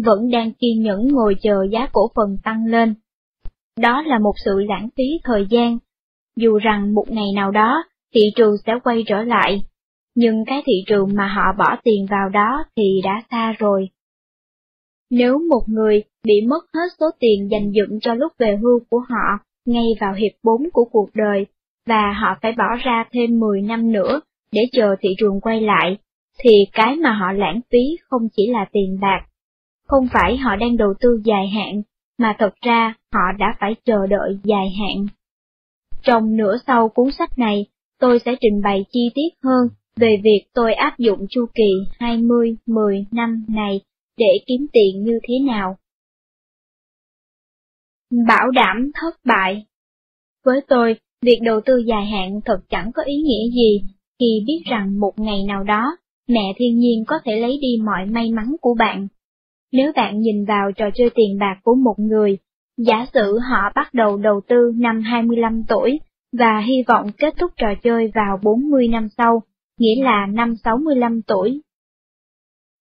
vẫn đang kiên nhẫn ngồi chờ giá cổ phần tăng lên. Đó là một sự lãng phí thời gian, dù rằng một ngày nào đó thị trường sẽ quay trở lại, nhưng cái thị trường mà họ bỏ tiền vào đó thì đã xa rồi. Nếu một người bị mất hết số tiền dành dựng cho lúc về hưu của họ ngay vào hiệp 4 của cuộc đời, và họ phải bỏ ra thêm 10 năm nữa để chờ thị trường quay lại, thì cái mà họ lãng phí không chỉ là tiền bạc. Không phải họ đang đầu tư dài hạn, mà thật ra họ đã phải chờ đợi dài hạn. Trong nửa sau cuốn sách này, tôi sẽ trình bày chi tiết hơn về việc tôi áp dụng chu kỳ 20-10 năm này để kiếm tiền như thế nào. Bảo đảm thất bại Với tôi, việc đầu tư dài hạn thật chẳng có ý nghĩa gì khi biết rằng một ngày nào đó, mẹ thiên nhiên có thể lấy đi mọi may mắn của bạn. Nếu bạn nhìn vào trò chơi tiền bạc của một người, giả sử họ bắt đầu đầu tư năm 25 tuổi và hy vọng kết thúc trò chơi vào 40 năm sau, nghĩa là năm 65 tuổi.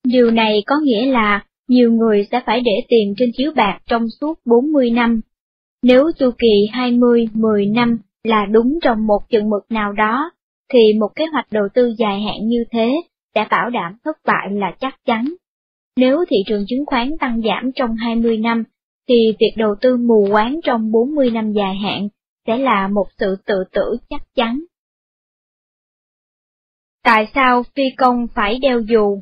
Điều này có nghĩa là nhiều người sẽ phải để tiền trên chiếu bạc trong suốt 40 năm. Nếu chu kỳ 20-10 năm là đúng trong một chừng mực nào đó, thì một kế hoạch đầu tư dài hạn như thế sẽ bảo đảm thất bại là chắc chắn. Nếu thị trường chứng khoán tăng giảm trong 20 năm, thì việc đầu tư mù quáng trong 40 năm dài hạn sẽ là một sự tự tử chắc chắn. Tại sao phi công phải đeo dù?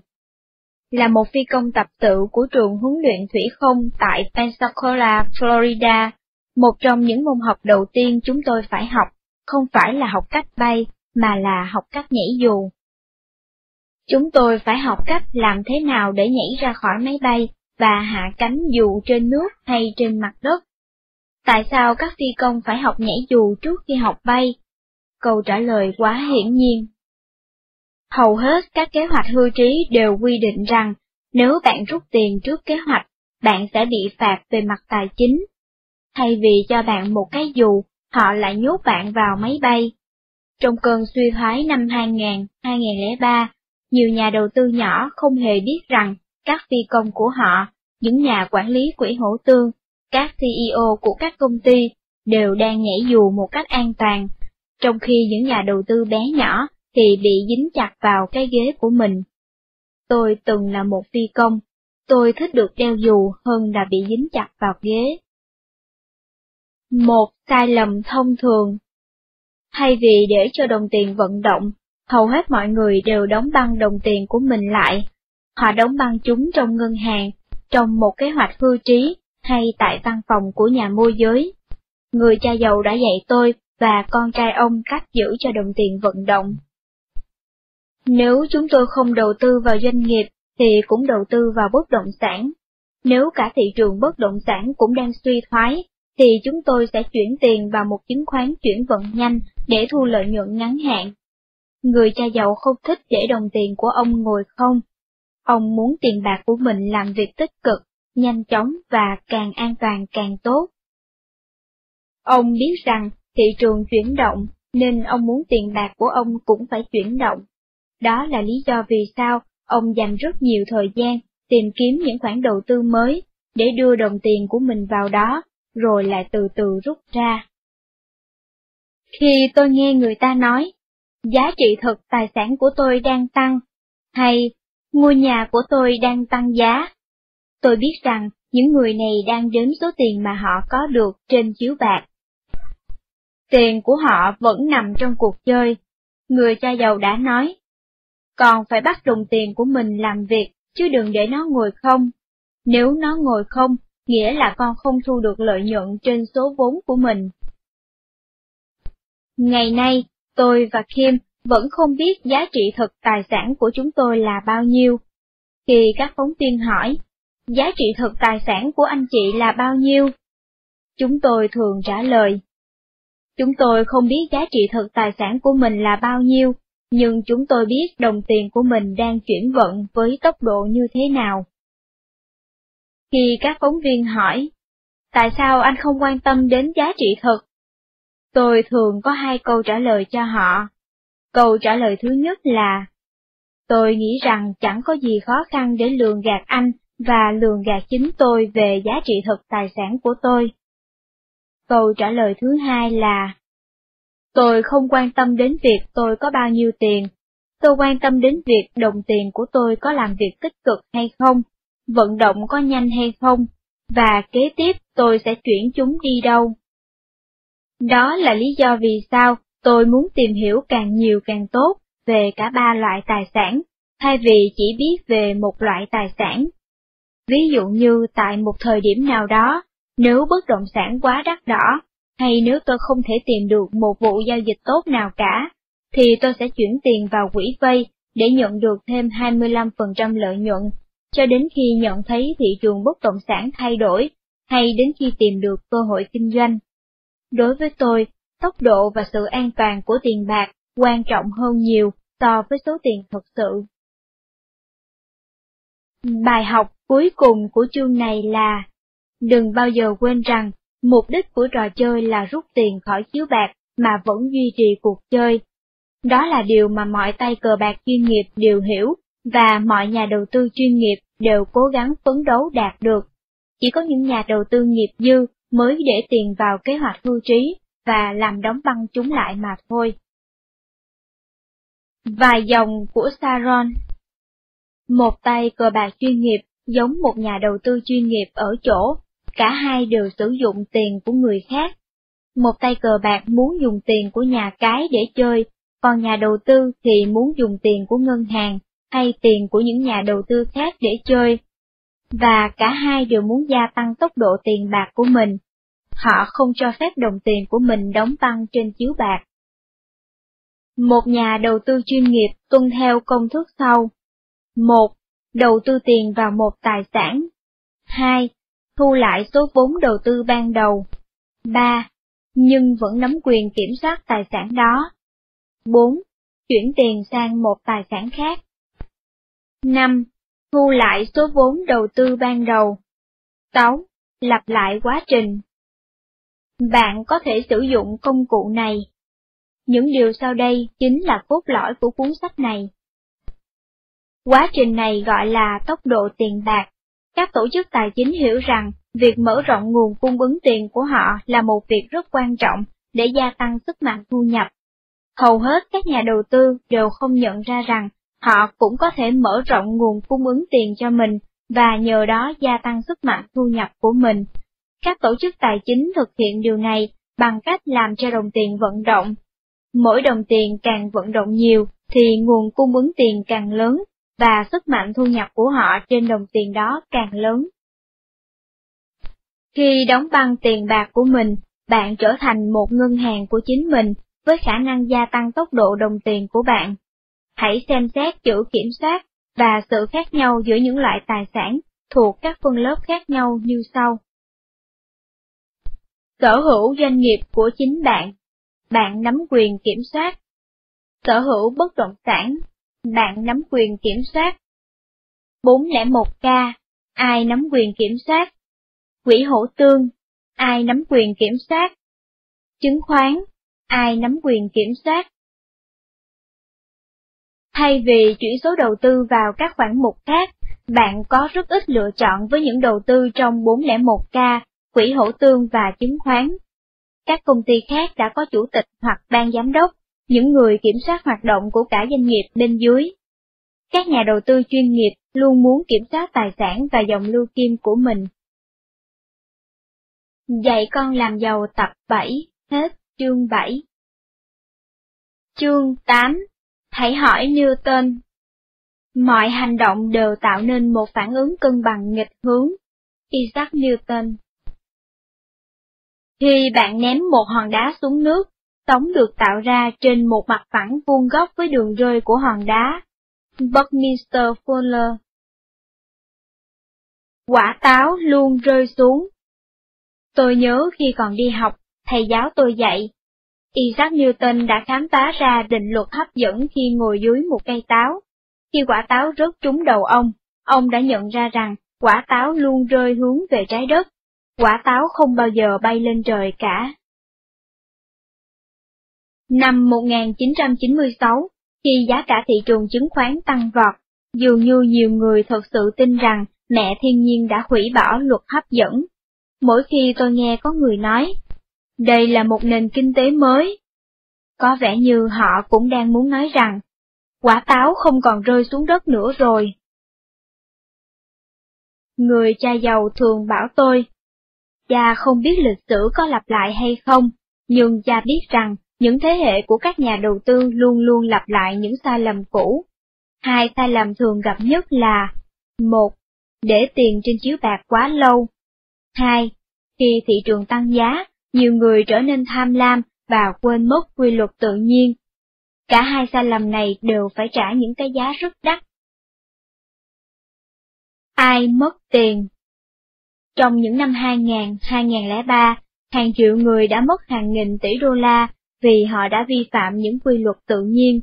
Là một phi công tập tự của trường huấn luyện thủy không tại Pensacola, Florida, một trong những môn học đầu tiên chúng tôi phải học, không phải là học cách bay, mà là học cách nhảy dù. Chúng tôi phải học cách làm thế nào để nhảy ra khỏi máy bay và hạ cánh dù trên nước hay trên mặt đất. Tại sao các phi công phải học nhảy dù trước khi học bay? Câu trả lời quá hiển nhiên. Hầu hết các kế hoạch hưu trí đều quy định rằng nếu bạn rút tiền trước kế hoạch, bạn sẽ bị phạt về mặt tài chính. Thay vì cho bạn một cái dù, họ lại nhốt bạn vào máy bay. Trong cơn suy thoái năm 2000-2003, nhiều nhà đầu tư nhỏ không hề biết rằng các phi công của họ, những nhà quản lý quỹ hỗ tương, các CEO của các công ty đều đang nhảy dù một cách an toàn, trong khi những nhà đầu tư bé nhỏ thì bị dính chặt vào cái ghế của mình. Tôi từng là một phi công, tôi thích được đeo dù hơn là bị dính chặt vào ghế. Một sai lầm thông thường Thay vì để cho đồng tiền vận động, hầu hết mọi người đều đóng băng đồng tiền của mình lại. Họ đóng băng chúng trong ngân hàng, trong một kế hoạch hưu trí hay tại văn phòng của nhà môi giới. Người cha giàu đã dạy tôi và con trai ông cách giữ cho đồng tiền vận động. Nếu chúng tôi không đầu tư vào doanh nghiệp, thì cũng đầu tư vào bất động sản. Nếu cả thị trường bất động sản cũng đang suy thoái, thì chúng tôi sẽ chuyển tiền vào một chứng khoán chuyển vận nhanh để thu lợi nhuận ngắn hạn. Người cha giàu không thích để đồng tiền của ông ngồi không. Ông muốn tiền bạc của mình làm việc tích cực, nhanh chóng và càng an toàn càng tốt. Ông biết rằng thị trường chuyển động, nên ông muốn tiền bạc của ông cũng phải chuyển động. Đó là lý do vì sao ông dành rất nhiều thời gian tìm kiếm những khoản đầu tư mới để đưa đồng tiền của mình vào đó, rồi lại từ từ rút ra. Khi tôi nghe người ta nói, giá trị thực tài sản của tôi đang tăng, hay ngôi nhà của tôi đang tăng giá, tôi biết rằng những người này đang đếm số tiền mà họ có được trên chiếu bạc. Tiền của họ vẫn nằm trong cuộc chơi. Người cha giàu đã nói, còn phải bắt đồng tiền của mình làm việc, chứ đừng để nó ngồi không. Nếu nó ngồi không, nghĩa là con không thu được lợi nhuận trên số vốn của mình. Ngày nay, tôi và Kim vẫn không biết giá trị thực tài sản của chúng tôi là bao nhiêu. Khi các phóng viên hỏi, giá trị thực tài sản của anh chị là bao nhiêu? Chúng tôi thường trả lời. Chúng tôi không biết giá trị thực tài sản của mình là bao nhiêu, nhưng chúng tôi biết đồng tiền của mình đang chuyển vận với tốc độ như thế nào. Khi các phóng viên hỏi, tại sao anh không quan tâm đến giá trị thực? Tôi thường có hai câu trả lời cho họ. Câu trả lời thứ nhất là, tôi nghĩ rằng chẳng có gì khó khăn để lường gạt anh và lường gạt chính tôi về giá trị thực tài sản của tôi. Câu trả lời thứ hai là, Tôi không quan tâm đến việc tôi có bao nhiêu tiền, tôi quan tâm đến việc đồng tiền của tôi có làm việc tích cực hay không, vận động có nhanh hay không, và kế tiếp tôi sẽ chuyển chúng đi đâu. Đó là lý do vì sao tôi muốn tìm hiểu càng nhiều càng tốt về cả ba loại tài sản, thay vì chỉ biết về một loại tài sản. Ví dụ như tại một thời điểm nào đó, nếu bất động sản quá đắt đỏ, hay nếu tôi không thể tìm được một vụ giao dịch tốt nào cả, thì tôi sẽ chuyển tiền vào quỹ vay để nhận được thêm 25% lợi nhuận, cho đến khi nhận thấy thị trường bất động sản thay đổi, hay đến khi tìm được cơ hội kinh doanh. Đối với tôi, tốc độ và sự an toàn của tiền bạc quan trọng hơn nhiều so với số tiền thật sự. Bài học cuối cùng của chương này là Đừng bao giờ quên rằng, mục đích của trò chơi là rút tiền khỏi chiếu bạc mà vẫn duy trì cuộc chơi. Đó là điều mà mọi tay cờ bạc chuyên nghiệp đều hiểu, và mọi nhà đầu tư chuyên nghiệp đều cố gắng phấn đấu đạt được. Chỉ có những nhà đầu tư nghiệp dư mới để tiền vào kế hoạch hưu trí và làm đóng băng chúng lại mà thôi. Vài dòng của Saron Một tay cờ bạc chuyên nghiệp giống một nhà đầu tư chuyên nghiệp ở chỗ, cả hai đều sử dụng tiền của người khác. Một tay cờ bạc muốn dùng tiền của nhà cái để chơi, còn nhà đầu tư thì muốn dùng tiền của ngân hàng hay tiền của những nhà đầu tư khác để chơi. Và cả hai đều muốn gia tăng tốc độ tiền bạc của mình. Họ không cho phép đồng tiền của mình đóng băng trên chiếu bạc. Một nhà đầu tư chuyên nghiệp tuân theo công thức sau. 1. Đầu tư tiền vào một tài sản. 2. Thu lại số vốn đầu tư ban đầu. 3. Nhưng vẫn nắm quyền kiểm soát tài sản đó. 4. Chuyển tiền sang một tài sản khác. 5. Thu lại số vốn đầu tư ban đầu. 6. Lặp lại quá trình. Bạn có thể sử dụng công cụ này những điều sau đây chính là cốt lõi của cuốn sách này. Quá trình này gọi là tốc độ tiền bạc. Các tổ chức tài chính hiểu rằng, việc mở rộng nguồn cung ứng tiền của họ là một việc rất quan trọng để gia tăng sức mạnh thu nhập. Hầu hết các nhà đầu tư đều không nhận ra rằng họ cũng có thể mở rộng nguồn cung ứng tiền cho mình và nhờ đó gia tăng sức mạnh thu nhập của mình. Các tổ chức tài chính thực hiện điều này bằng cách làm cho đồng tiền vận động Mỗi đồng tiền càng vận động nhiều, thì nguồn cung ứng tiền càng lớn, và sức mạnh thu nhập của họ trên đồng tiền đó càng lớn. Khi đóng băng tiền bạc của mình, bạn trở thành một ngân hàng của chính mình, với khả năng gia tăng tốc độ đồng tiền của bạn. Hãy xem xét chữ kiểm soát và sự khác nhau giữa những loại tài sản thuộc các phân lớp khác nhau như sau. Sở hữu doanh nghiệp của chính bạn bạn nắm quyền kiểm soát. Sở hữu bất động sản, bạn nắm quyền kiểm soát. 401k, ai nắm quyền kiểm soát? Quỹ hỗ tương, ai nắm quyền kiểm soát? Chứng khoán, ai nắm quyền kiểm soát? Thay vì chuyển số đầu tư vào các khoản mục khác, bạn có rất ít lựa chọn với những đầu tư trong 401k, quỹ hỗ tương và chứng khoán. Các công ty khác đã có chủ tịch hoặc ban giám đốc, những người kiểm soát hoạt động của cả doanh nghiệp bên dưới. Các nhà đầu tư chuyên nghiệp luôn muốn kiểm soát tài sản và dòng lưu kim của mình. Dạy con làm giàu tập 7, hết chương 7. Chương 8 Hãy hỏi Newton Mọi hành động đều tạo nên một phản ứng cân bằng nghịch hướng. Isaac Newton khi bạn ném một hòn đá xuống nước, sóng được tạo ra trên một mặt phẳng vuông góc với đường rơi của hòn đá. Buckminster Fuller Quả táo luôn rơi xuống. Tôi nhớ khi còn đi học, thầy giáo tôi dạy, Isaac Newton đã khám phá ra định luật hấp dẫn khi ngồi dưới một cây táo. Khi quả táo rớt trúng đầu ông, ông đã nhận ra rằng quả táo luôn rơi hướng về trái đất, quả táo không bao giờ bay lên trời cả. Năm 1996, khi giá cả thị trường chứng khoán tăng vọt, dường như nhiều người thật sự tin rằng mẹ thiên nhiên đã hủy bỏ luật hấp dẫn. Mỗi khi tôi nghe có người nói, đây là một nền kinh tế mới, Có vẻ như họ cũng đang muốn nói rằng, quả táo không còn rơi xuống đất nữa rồi. Người cha giàu thường bảo tôi, cha không biết lịch sử có lặp lại hay không, nhưng cha biết rằng những thế hệ của các nhà đầu tư luôn luôn lặp lại những sai lầm cũ. Hai sai lầm thường gặp nhất là một, Để tiền trên chiếu bạc quá lâu. Hai, Khi thị trường tăng giá, nhiều người trở nên tham lam và quên mất quy luật tự nhiên. Cả hai sai lầm này đều phải trả những cái giá rất đắt. Ai mất tiền? Trong những năm 2000, 2003, hàng triệu người đã mất hàng nghìn tỷ đô la vì họ đã vi phạm những quy luật tự nhiên.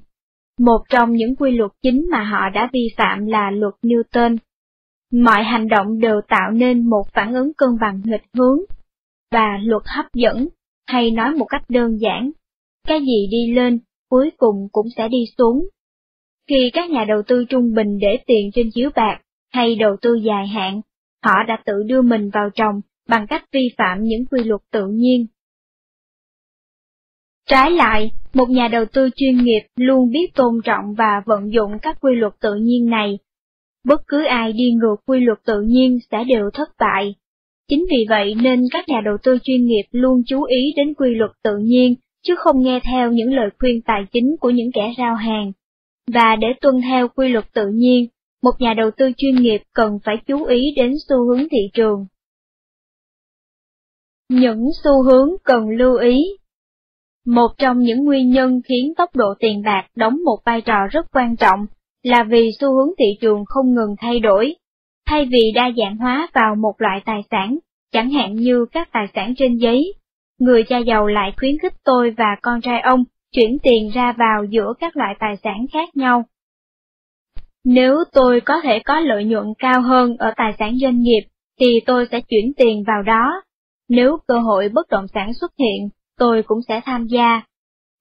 Một trong những quy luật chính mà họ đã vi phạm là luật Newton. Mọi hành động đều tạo nên một phản ứng cân bằng nghịch hướng, và luật hấp dẫn, hay nói một cách đơn giản, cái gì đi lên, cuối cùng cũng sẽ đi xuống. Khi các nhà đầu tư trung bình để tiền trên chiếu bạc, hay đầu tư dài hạn, họ đã tự đưa mình vào trồng bằng cách vi phạm những quy luật tự nhiên. Trái lại, một nhà đầu tư chuyên nghiệp luôn biết tôn trọng và vận dụng các quy luật tự nhiên này. Bất cứ ai đi ngược quy luật tự nhiên sẽ đều thất bại. Chính vì vậy nên các nhà đầu tư chuyên nghiệp luôn chú ý đến quy luật tự nhiên, chứ không nghe theo những lời khuyên tài chính của những kẻ rao hàng. Và để tuân theo quy luật tự nhiên, một nhà đầu tư chuyên nghiệp cần phải chú ý đến xu hướng thị trường. Những xu hướng cần lưu ý Một trong những nguyên nhân khiến tốc độ tiền bạc đóng một vai trò rất quan trọng là vì xu hướng thị trường không ngừng thay đổi. Thay vì đa dạng hóa vào một loại tài sản, chẳng hạn như các tài sản trên giấy, người cha giàu lại khuyến khích tôi và con trai ông chuyển tiền ra vào giữa các loại tài sản khác nhau. Nếu tôi có thể có lợi nhuận cao hơn ở tài sản doanh nghiệp, thì tôi sẽ chuyển tiền vào đó. Nếu cơ hội bất động sản xuất hiện, tôi cũng sẽ tham gia.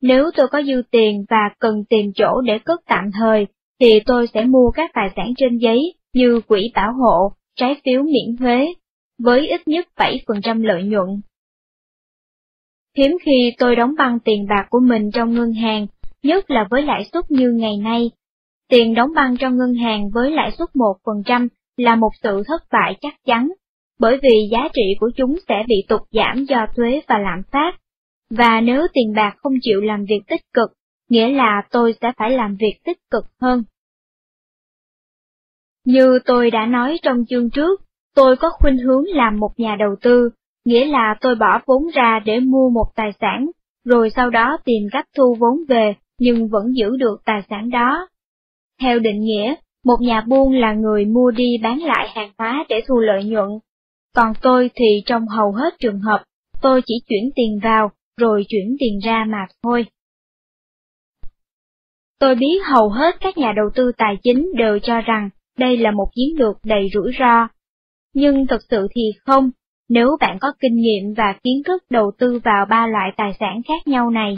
Nếu tôi có dư tiền và cần tìm chỗ để cất tạm thời, thì tôi sẽ mua các tài sản trên giấy như quỹ bảo hộ, trái phiếu miễn thuế, với ít nhất 7% lợi nhuận. Hiếm khi tôi đóng băng tiền bạc của mình trong ngân hàng, nhất là với lãi suất như ngày nay. Tiền đóng băng trong ngân hàng với lãi suất 1% là một sự thất bại chắc chắn, bởi vì giá trị của chúng sẽ bị tụt giảm do thuế và lạm phát. Và nếu tiền bạc không chịu làm việc tích cực, nghĩa là tôi sẽ phải làm việc tích cực hơn. Như tôi đã nói trong chương trước, tôi có khuynh hướng làm một nhà đầu tư, nghĩa là tôi bỏ vốn ra để mua một tài sản, rồi sau đó tìm cách thu vốn về nhưng vẫn giữ được tài sản đó. Theo định nghĩa, một nhà buôn là người mua đi bán lại hàng hóa để thu lợi nhuận, còn tôi thì trong hầu hết trường hợp, tôi chỉ chuyển tiền vào, rồi chuyển tiền ra mà thôi. Tôi biết hầu hết các nhà đầu tư tài chính đều cho rằng đây là một chiến lược đầy rủi ro. Nhưng thực sự thì không, nếu bạn có kinh nghiệm và kiến thức đầu tư vào ba loại tài sản khác nhau này.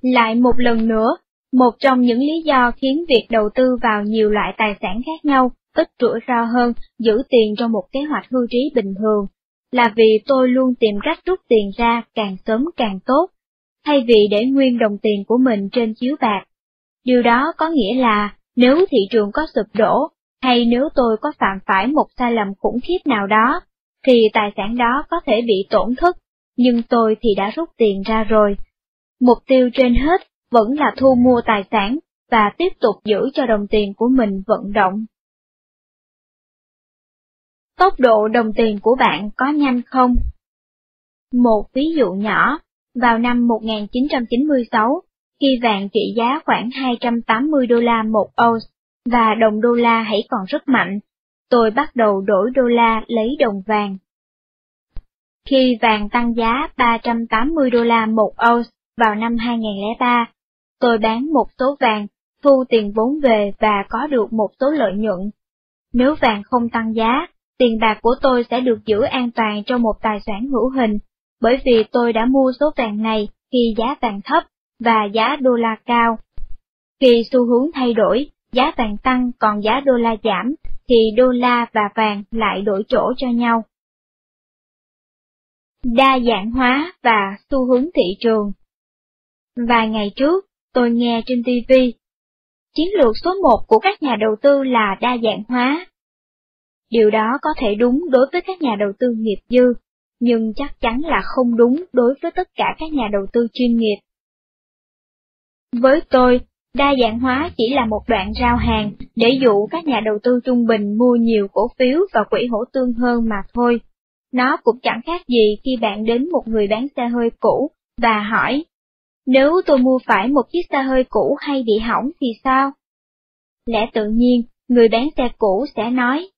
Lại một lần nữa, một trong những lý do khiến việc đầu tư vào nhiều loại tài sản khác nhau ít rủi ro hơn giữ tiền trong một kế hoạch hưu trí bình thường, là vì tôi luôn tìm cách rút tiền ra càng sớm càng tốt, thay vì để nguyên đồng tiền của mình trên chiếu bạc. Điều đó có nghĩa là nếu thị trường có sụp đổ, hay nếu tôi có phạm phải một sai lầm khủng khiếp nào đó, thì tài sản đó có thể bị tổn thất, nhưng tôi thì đã rút tiền ra rồi. Mục tiêu trên hết vẫn là thu mua tài sản và tiếp tục giữ cho đồng tiền của mình vận động. Tốc độ đồng tiền của bạn có nhanh không? Một ví dụ nhỏ, vào năm 1996, khi vàng trị giá khoảng 280 đô la một ounce và đồng đô la hãy còn rất mạnh, tôi bắt đầu đổi đô la lấy đồng vàng. Khi vàng tăng giá 380 đô la một ounce vào năm 2003, tôi bán một số vàng, thu tiền vốn về và có được một số lợi nhuận. Nếu vàng không tăng giá, tiền bạc của tôi sẽ được giữ an toàn trong một tài sản hữu hình, bởi vì tôi đã mua số vàng này khi giá vàng thấp và giá đô la cao. Khi xu hướng thay đổi, giá vàng tăng còn giá đô la giảm, thì đô la và vàng lại đổi chỗ cho nhau. Đa dạng hóa và xu hướng thị trường Vài ngày trước, tôi nghe trên TV. Chiến lược số một của các nhà đầu tư là đa dạng hóa. Điều đó có thể đúng đối với các nhà đầu tư nghiệp dư, nhưng chắc chắn là không đúng đối với tất cả các nhà đầu tư chuyên nghiệp. Với tôi, đa dạng hóa chỉ là một đoạn giao hàng để dụ các nhà đầu tư trung bình mua nhiều cổ phiếu và quỹ hỗ tương hơn mà thôi. Nó cũng chẳng khác gì khi bạn đến một người bán xe hơi cũ và hỏi, nếu tôi mua phải một chiếc xe hơi cũ hay bị hỏng thì sao? Lẽ tự nhiên, người bán xe cũ sẽ nói,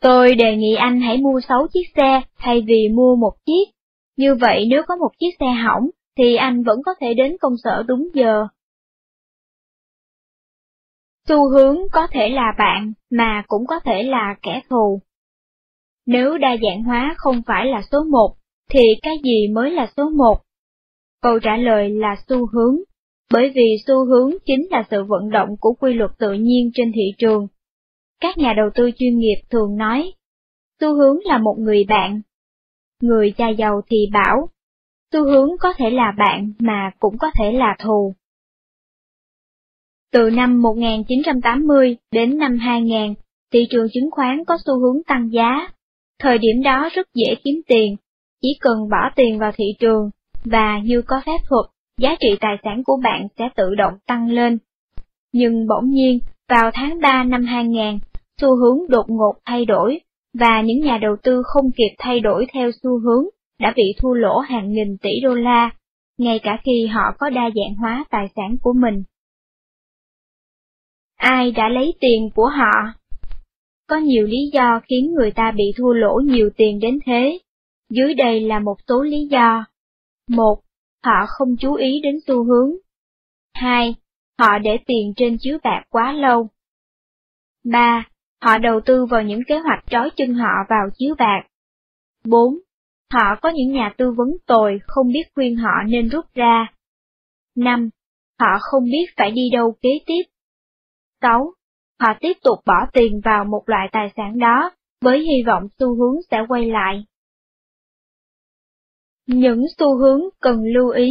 Tôi đề nghị anh hãy mua 6 chiếc xe thay vì mua một chiếc. Như vậy nếu có một chiếc xe hỏng, thì anh vẫn có thể đến công sở đúng giờ. Xu hướng có thể là bạn, mà cũng có thể là kẻ thù. Nếu đa dạng hóa không phải là số một, thì cái gì mới là số một? Câu trả lời là xu hướng, bởi vì xu hướng chính là sự vận động của quy luật tự nhiên trên thị trường. Các nhà đầu tư chuyên nghiệp thường nói, xu hướng là một người bạn. Người cha giàu thì bảo, xu hướng có thể là bạn mà cũng có thể là thù. Từ năm 1980 đến năm 2000, thị trường chứng khoán có xu hướng tăng giá. Thời điểm đó rất dễ kiếm tiền, chỉ cần bỏ tiền vào thị trường, và như có phép thuật, giá trị tài sản của bạn sẽ tự động tăng lên. Nhưng bỗng nhiên, vào tháng 3 năm 2000, xu hướng đột ngột thay đổi, và những nhà đầu tư không kịp thay đổi theo xu hướng đã bị thua lỗ hàng nghìn tỷ đô la, ngay cả khi họ có đa dạng hóa tài sản của mình. Ai đã lấy tiền của họ? Có nhiều lý do khiến người ta bị thua lỗ nhiều tiền đến thế. Dưới đây là một số lý do. một, Họ không chú ý đến xu hướng. 2. Họ để tiền trên chiếu bạc quá lâu. 3. Họ đầu tư vào những kế hoạch trói chân họ vào chiếu bạc. 4. Họ có những nhà tư vấn tồi không biết khuyên họ nên rút ra. 5. Họ không biết phải đi đâu kế tiếp. 6. Họ tiếp tục bỏ tiền vào một loại tài sản đó, với hy vọng xu hướng sẽ quay lại. Những xu hướng cần lưu ý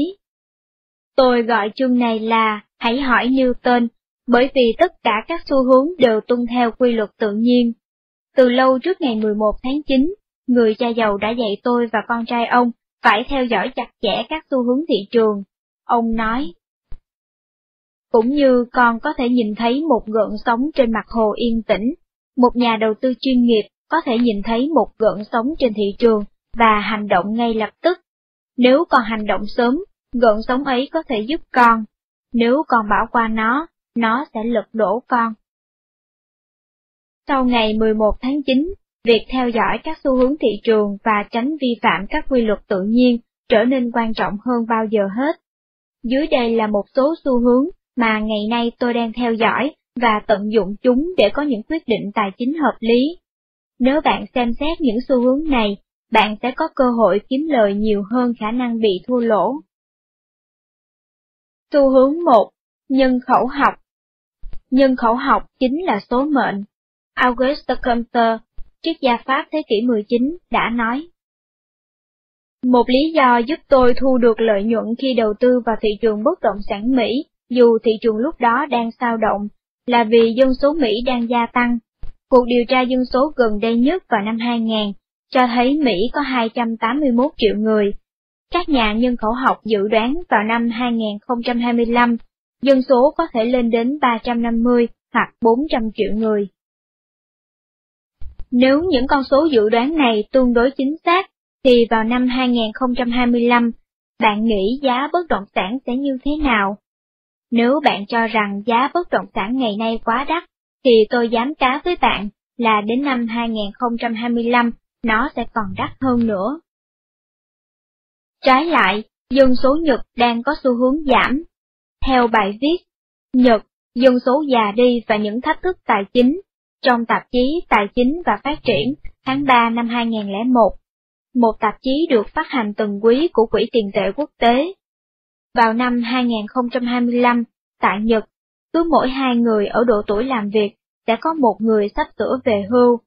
Tôi gọi chương này là Hãy hỏi như tên, bởi vì tất cả các xu hướng đều tuân theo quy luật tự nhiên. Từ lâu trước ngày 11 tháng 9, người cha giàu đã dạy tôi và con trai ông phải theo dõi chặt chẽ các xu hướng thị trường. Ông nói, cũng như con có thể nhìn thấy một gợn sóng trên mặt hồ yên tĩnh, một nhà đầu tư chuyên nghiệp có thể nhìn thấy một gợn sóng trên thị trường và hành động ngay lập tức. Nếu con hành động sớm, gợn sóng ấy có thể giúp con. Nếu con bỏ qua nó, nó sẽ lật đổ con. Sau ngày 11 tháng 9, việc theo dõi các xu hướng thị trường và tránh vi phạm các quy luật tự nhiên trở nên quan trọng hơn bao giờ hết. Dưới đây là một số xu hướng mà ngày nay tôi đang theo dõi và tận dụng chúng để có những quyết định tài chính hợp lý. Nếu bạn xem xét những xu hướng này, bạn sẽ có cơ hội kiếm lời nhiều hơn khả năng bị thua lỗ. Xu hướng 1. Nhân khẩu học Nhân khẩu học chính là số mệnh. Auguste Comte, triết gia Pháp thế kỷ 19, đã nói. Một lý do giúp tôi thu được lợi nhuận khi đầu tư vào thị trường bất động sản Mỹ, dù thị trường lúc đó đang sao động, là vì dân số Mỹ đang gia tăng. Cuộc điều tra dân số gần đây nhất vào năm 2000 cho thấy Mỹ có 281 triệu người. Các nhà nhân khẩu học dự đoán vào năm 2025, dân số có thể lên đến 350 hoặc 400 triệu người. Nếu những con số dự đoán này tương đối chính xác, thì vào năm 2025, bạn nghĩ giá bất động sản sẽ như thế nào? Nếu bạn cho rằng giá bất động sản ngày nay quá đắt, thì tôi dám cá với bạn là đến năm 2025 nó sẽ còn đắt hơn nữa. Trái lại, dân số Nhật đang có xu hướng giảm. Theo bài viết, Nhật, dân số già đi và những thách thức tài chính, trong tạp chí Tài chính và Phát triển tháng 3 năm 2001, một tạp chí được phát hành tuần quý của Quỹ tiền tệ quốc tế. Vào năm 2025, tại Nhật, cứ mỗi hai người ở độ tuổi làm việc sẽ có một người sắp sửa về hưu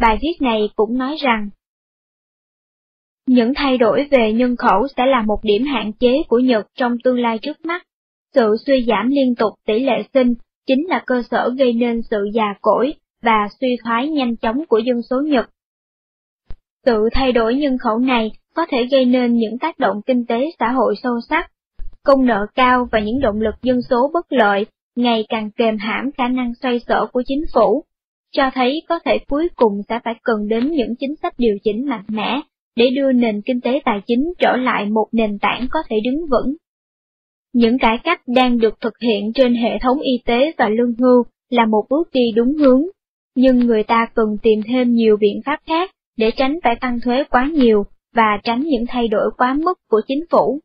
Bài viết này cũng nói rằng, Những thay đổi về nhân khẩu sẽ là một điểm hạn chế của Nhật trong tương lai trước mắt. Sự suy giảm liên tục tỷ lệ sinh chính là cơ sở gây nên sự già cỗi và suy thoái nhanh chóng của dân số Nhật. Sự thay đổi nhân khẩu này có thể gây nên những tác động kinh tế xã hội sâu sắc. Công nợ cao và những động lực dân số bất lợi ngày càng kềm hãm khả năng xoay sở của chính phủ, cho thấy có thể cuối cùng sẽ phải cần đến những chính sách điều chỉnh mạnh mẽ để đưa nền kinh tế tài chính trở lại một nền tảng có thể đứng vững. Những cải cách đang được thực hiện trên hệ thống y tế và lương hưu là một bước đi đúng hướng, nhưng người ta cần tìm thêm nhiều biện pháp khác để tránh phải tăng thuế quá nhiều và tránh những thay đổi quá mức của chính phủ.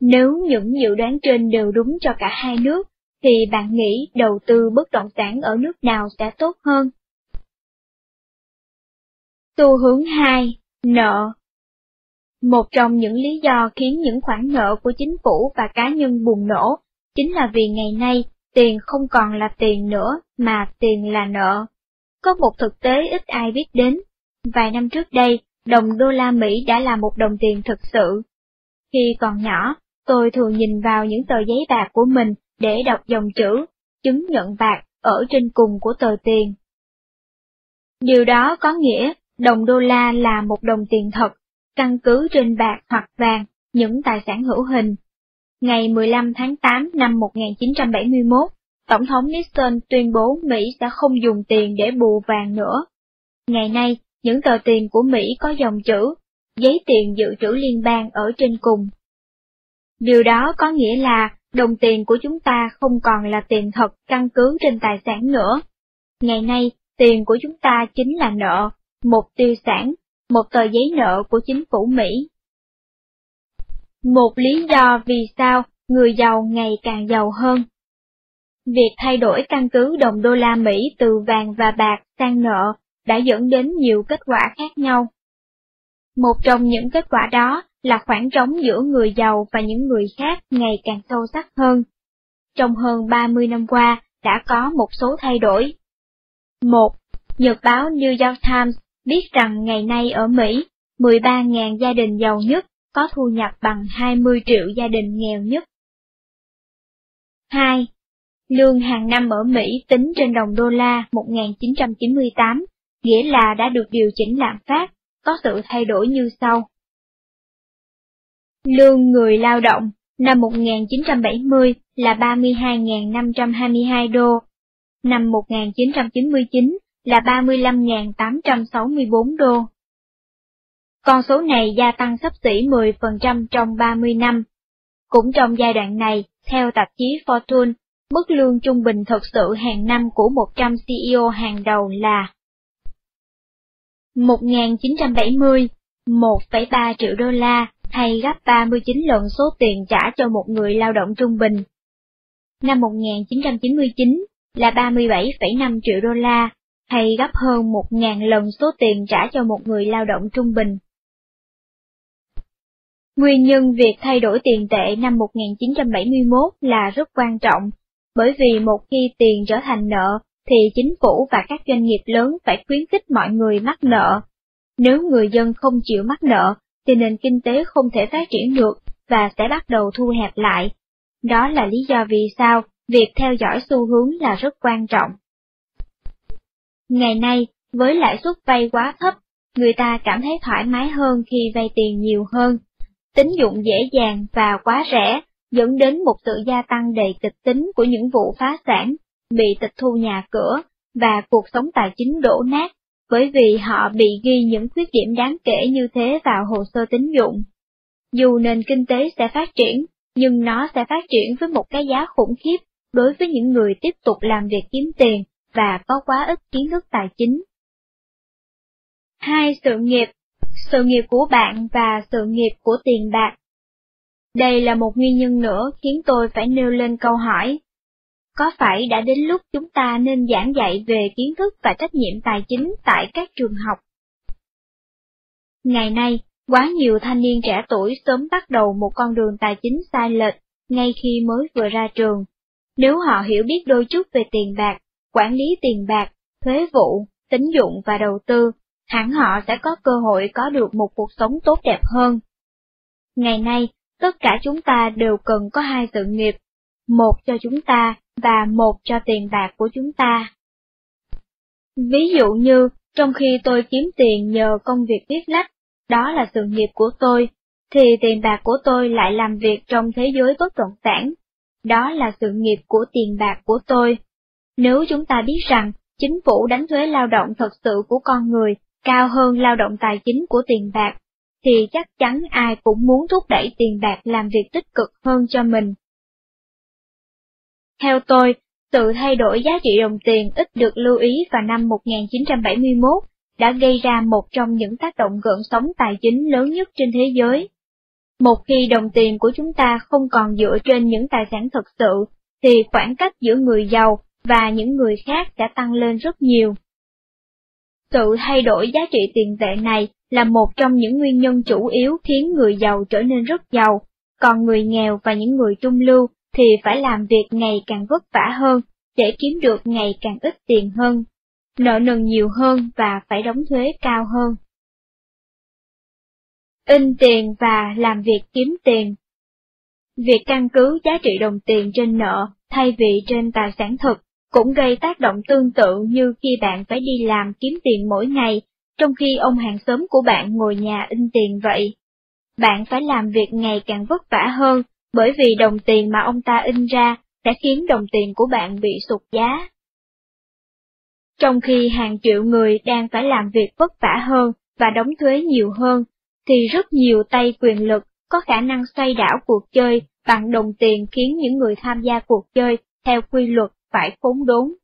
Nếu những dự đoán trên đều đúng cho cả hai nước, thì bạn nghĩ đầu tư bất động sản ở nước nào sẽ tốt hơn? Xu hướng 2. Nợ Một trong những lý do khiến những khoản nợ của chính phủ và cá nhân bùng nổ, chính là vì ngày nay tiền không còn là tiền nữa mà tiền là nợ. Có một thực tế ít ai biết đến. Vài năm trước đây, đồng đô la Mỹ đã là một đồng tiền thực sự. Khi còn nhỏ, tôi thường nhìn vào những tờ giấy bạc của mình để đọc dòng chữ, chứng nhận bạc ở trên cùng của tờ tiền. Điều đó có nghĩa đồng đô la là một đồng tiền thật, căn cứ trên bạc hoặc vàng, những tài sản hữu hình. Ngày 15 tháng 8 năm 1971, Tổng thống Nixon tuyên bố Mỹ sẽ không dùng tiền để bù vàng nữa. Ngày nay, những tờ tiền của Mỹ có dòng chữ, giấy tiền dự trữ liên bang ở trên cùng. Điều đó có nghĩa là đồng tiền của chúng ta không còn là tiền thật căn cứ trên tài sản nữa. Ngày nay, tiền của chúng ta chính là nợ, một tiêu sản, một tờ giấy nợ của chính phủ Mỹ. Một lý do vì sao người giàu ngày càng giàu hơn. Việc thay đổi căn cứ đồng đô la Mỹ từ vàng và bạc sang nợ đã dẫn đến nhiều kết quả khác nhau. Một trong những kết quả đó là khoảng trống giữa người giàu và những người khác ngày càng sâu sắc hơn. Trong hơn 30 năm qua, đã có một số thay đổi. 1. Nhật báo New York Times biết rằng ngày nay ở Mỹ, 13.000 gia đình giàu nhất có thu nhập bằng 20 triệu gia đình nghèo nhất. 2. Lương hàng năm ở Mỹ tính trên đồng đô la 1998, nghĩa là đã được điều chỉnh lạm phát, có sự thay đổi như sau. Lương người lao động năm 1970 là 32.522 đô, năm 1999 là 35.864 đô. Con số này gia tăng sắp xỉ 10% trong 30 năm. Cũng trong giai đoạn này, theo tạp chí Fortune, mức lương trung bình thực sự hàng năm của 100 CEO hàng đầu là 1970, 1,3 triệu đô la, hay gấp 39 lần số tiền trả cho một người lao động trung bình. Năm 1999 là 37,5 triệu đô la, hay gấp hơn 1.000 lần số tiền trả cho một người lao động trung bình. Nguyên nhân việc thay đổi tiền tệ năm 1971 là rất quan trọng, bởi vì một khi tiền trở thành nợ, thì chính phủ và các doanh nghiệp lớn phải khuyến khích mọi người mắc nợ. Nếu người dân không chịu mắc nợ, thì nền kinh tế không thể phát triển được và sẽ bắt đầu thu hẹp lại. Đó là lý do vì sao việc theo dõi xu hướng là rất quan trọng. Ngày nay, với lãi suất vay quá thấp, người ta cảm thấy thoải mái hơn khi vay tiền nhiều hơn. Tính dụng dễ dàng và quá rẻ, dẫn đến một sự gia tăng đầy kịch tính của những vụ phá sản, bị tịch thu nhà cửa, và cuộc sống tài chính đổ nát, bởi vì họ bị ghi những khuyết điểm đáng kể như thế vào hồ sơ tín dụng. Dù nền kinh tế sẽ phát triển, nhưng nó sẽ phát triển với một cái giá khủng khiếp đối với những người tiếp tục làm việc kiếm tiền và có quá ít kiến thức tài chính. Hai sự nghiệp, sự nghiệp của bạn và sự nghiệp của tiền bạc. Đây là một nguyên nhân nữa khiến tôi phải nêu lên câu hỏi. Có phải đã đến lúc chúng ta nên giảng dạy về kiến thức và trách nhiệm tài chính tại các trường học? Ngày nay, quá nhiều thanh niên trẻ tuổi sớm bắt đầu một con đường tài chính sai lệch ngay khi mới vừa ra trường. Nếu họ hiểu biết đôi chút về tiền bạc, quản lý tiền bạc, thuế vụ, tín dụng và đầu tư, hẳn họ sẽ có cơ hội có được một cuộc sống tốt đẹp hơn. Ngày nay, tất cả chúng ta đều cần có hai sự nghiệp, một cho chúng ta và một cho tiền bạc của chúng ta. Ví dụ như, trong khi tôi kiếm tiền nhờ công việc viết lách, đó là sự nghiệp của tôi, thì tiền bạc của tôi lại làm việc trong thế giới bất động sản, đó là sự nghiệp của tiền bạc của tôi. Nếu chúng ta biết rằng chính phủ đánh thuế lao động thật sự của con người cao hơn lao động tài chính của tiền bạc, thì chắc chắn ai cũng muốn thúc đẩy tiền bạc làm việc tích cực hơn cho mình. Theo tôi, sự thay đổi giá trị đồng tiền ít được lưu ý vào năm 1971 đã gây ra một trong những tác động gợn sóng tài chính lớn nhất trên thế giới. Một khi đồng tiền của chúng ta không còn dựa trên những tài sản thực sự, thì khoảng cách giữa người giàu và những người khác sẽ tăng lên rất nhiều. Sự thay đổi giá trị tiền tệ này là một trong những nguyên nhân chủ yếu khiến người giàu trở nên rất giàu, còn người nghèo và những người trung lưu thì phải làm việc ngày càng vất vả hơn để kiếm được ngày càng ít tiền hơn, nợ nần nhiều hơn và phải đóng thuế cao hơn. In tiền và làm việc kiếm tiền Việc căn cứ giá trị đồng tiền trên nợ thay vì trên tài sản thực cũng gây tác động tương tự như khi bạn phải đi làm kiếm tiền mỗi ngày, trong khi ông hàng xóm của bạn ngồi nhà in tiền vậy. Bạn phải làm việc ngày càng vất vả hơn, bởi vì đồng tiền mà ông ta in ra sẽ khiến đồng tiền của bạn bị sụt giá. Trong khi hàng triệu người đang phải làm việc vất vả hơn và đóng thuế nhiều hơn, thì rất nhiều tay quyền lực có khả năng xoay đảo cuộc chơi bằng đồng tiền khiến những người tham gia cuộc chơi theo quy luật phải khốn đốn.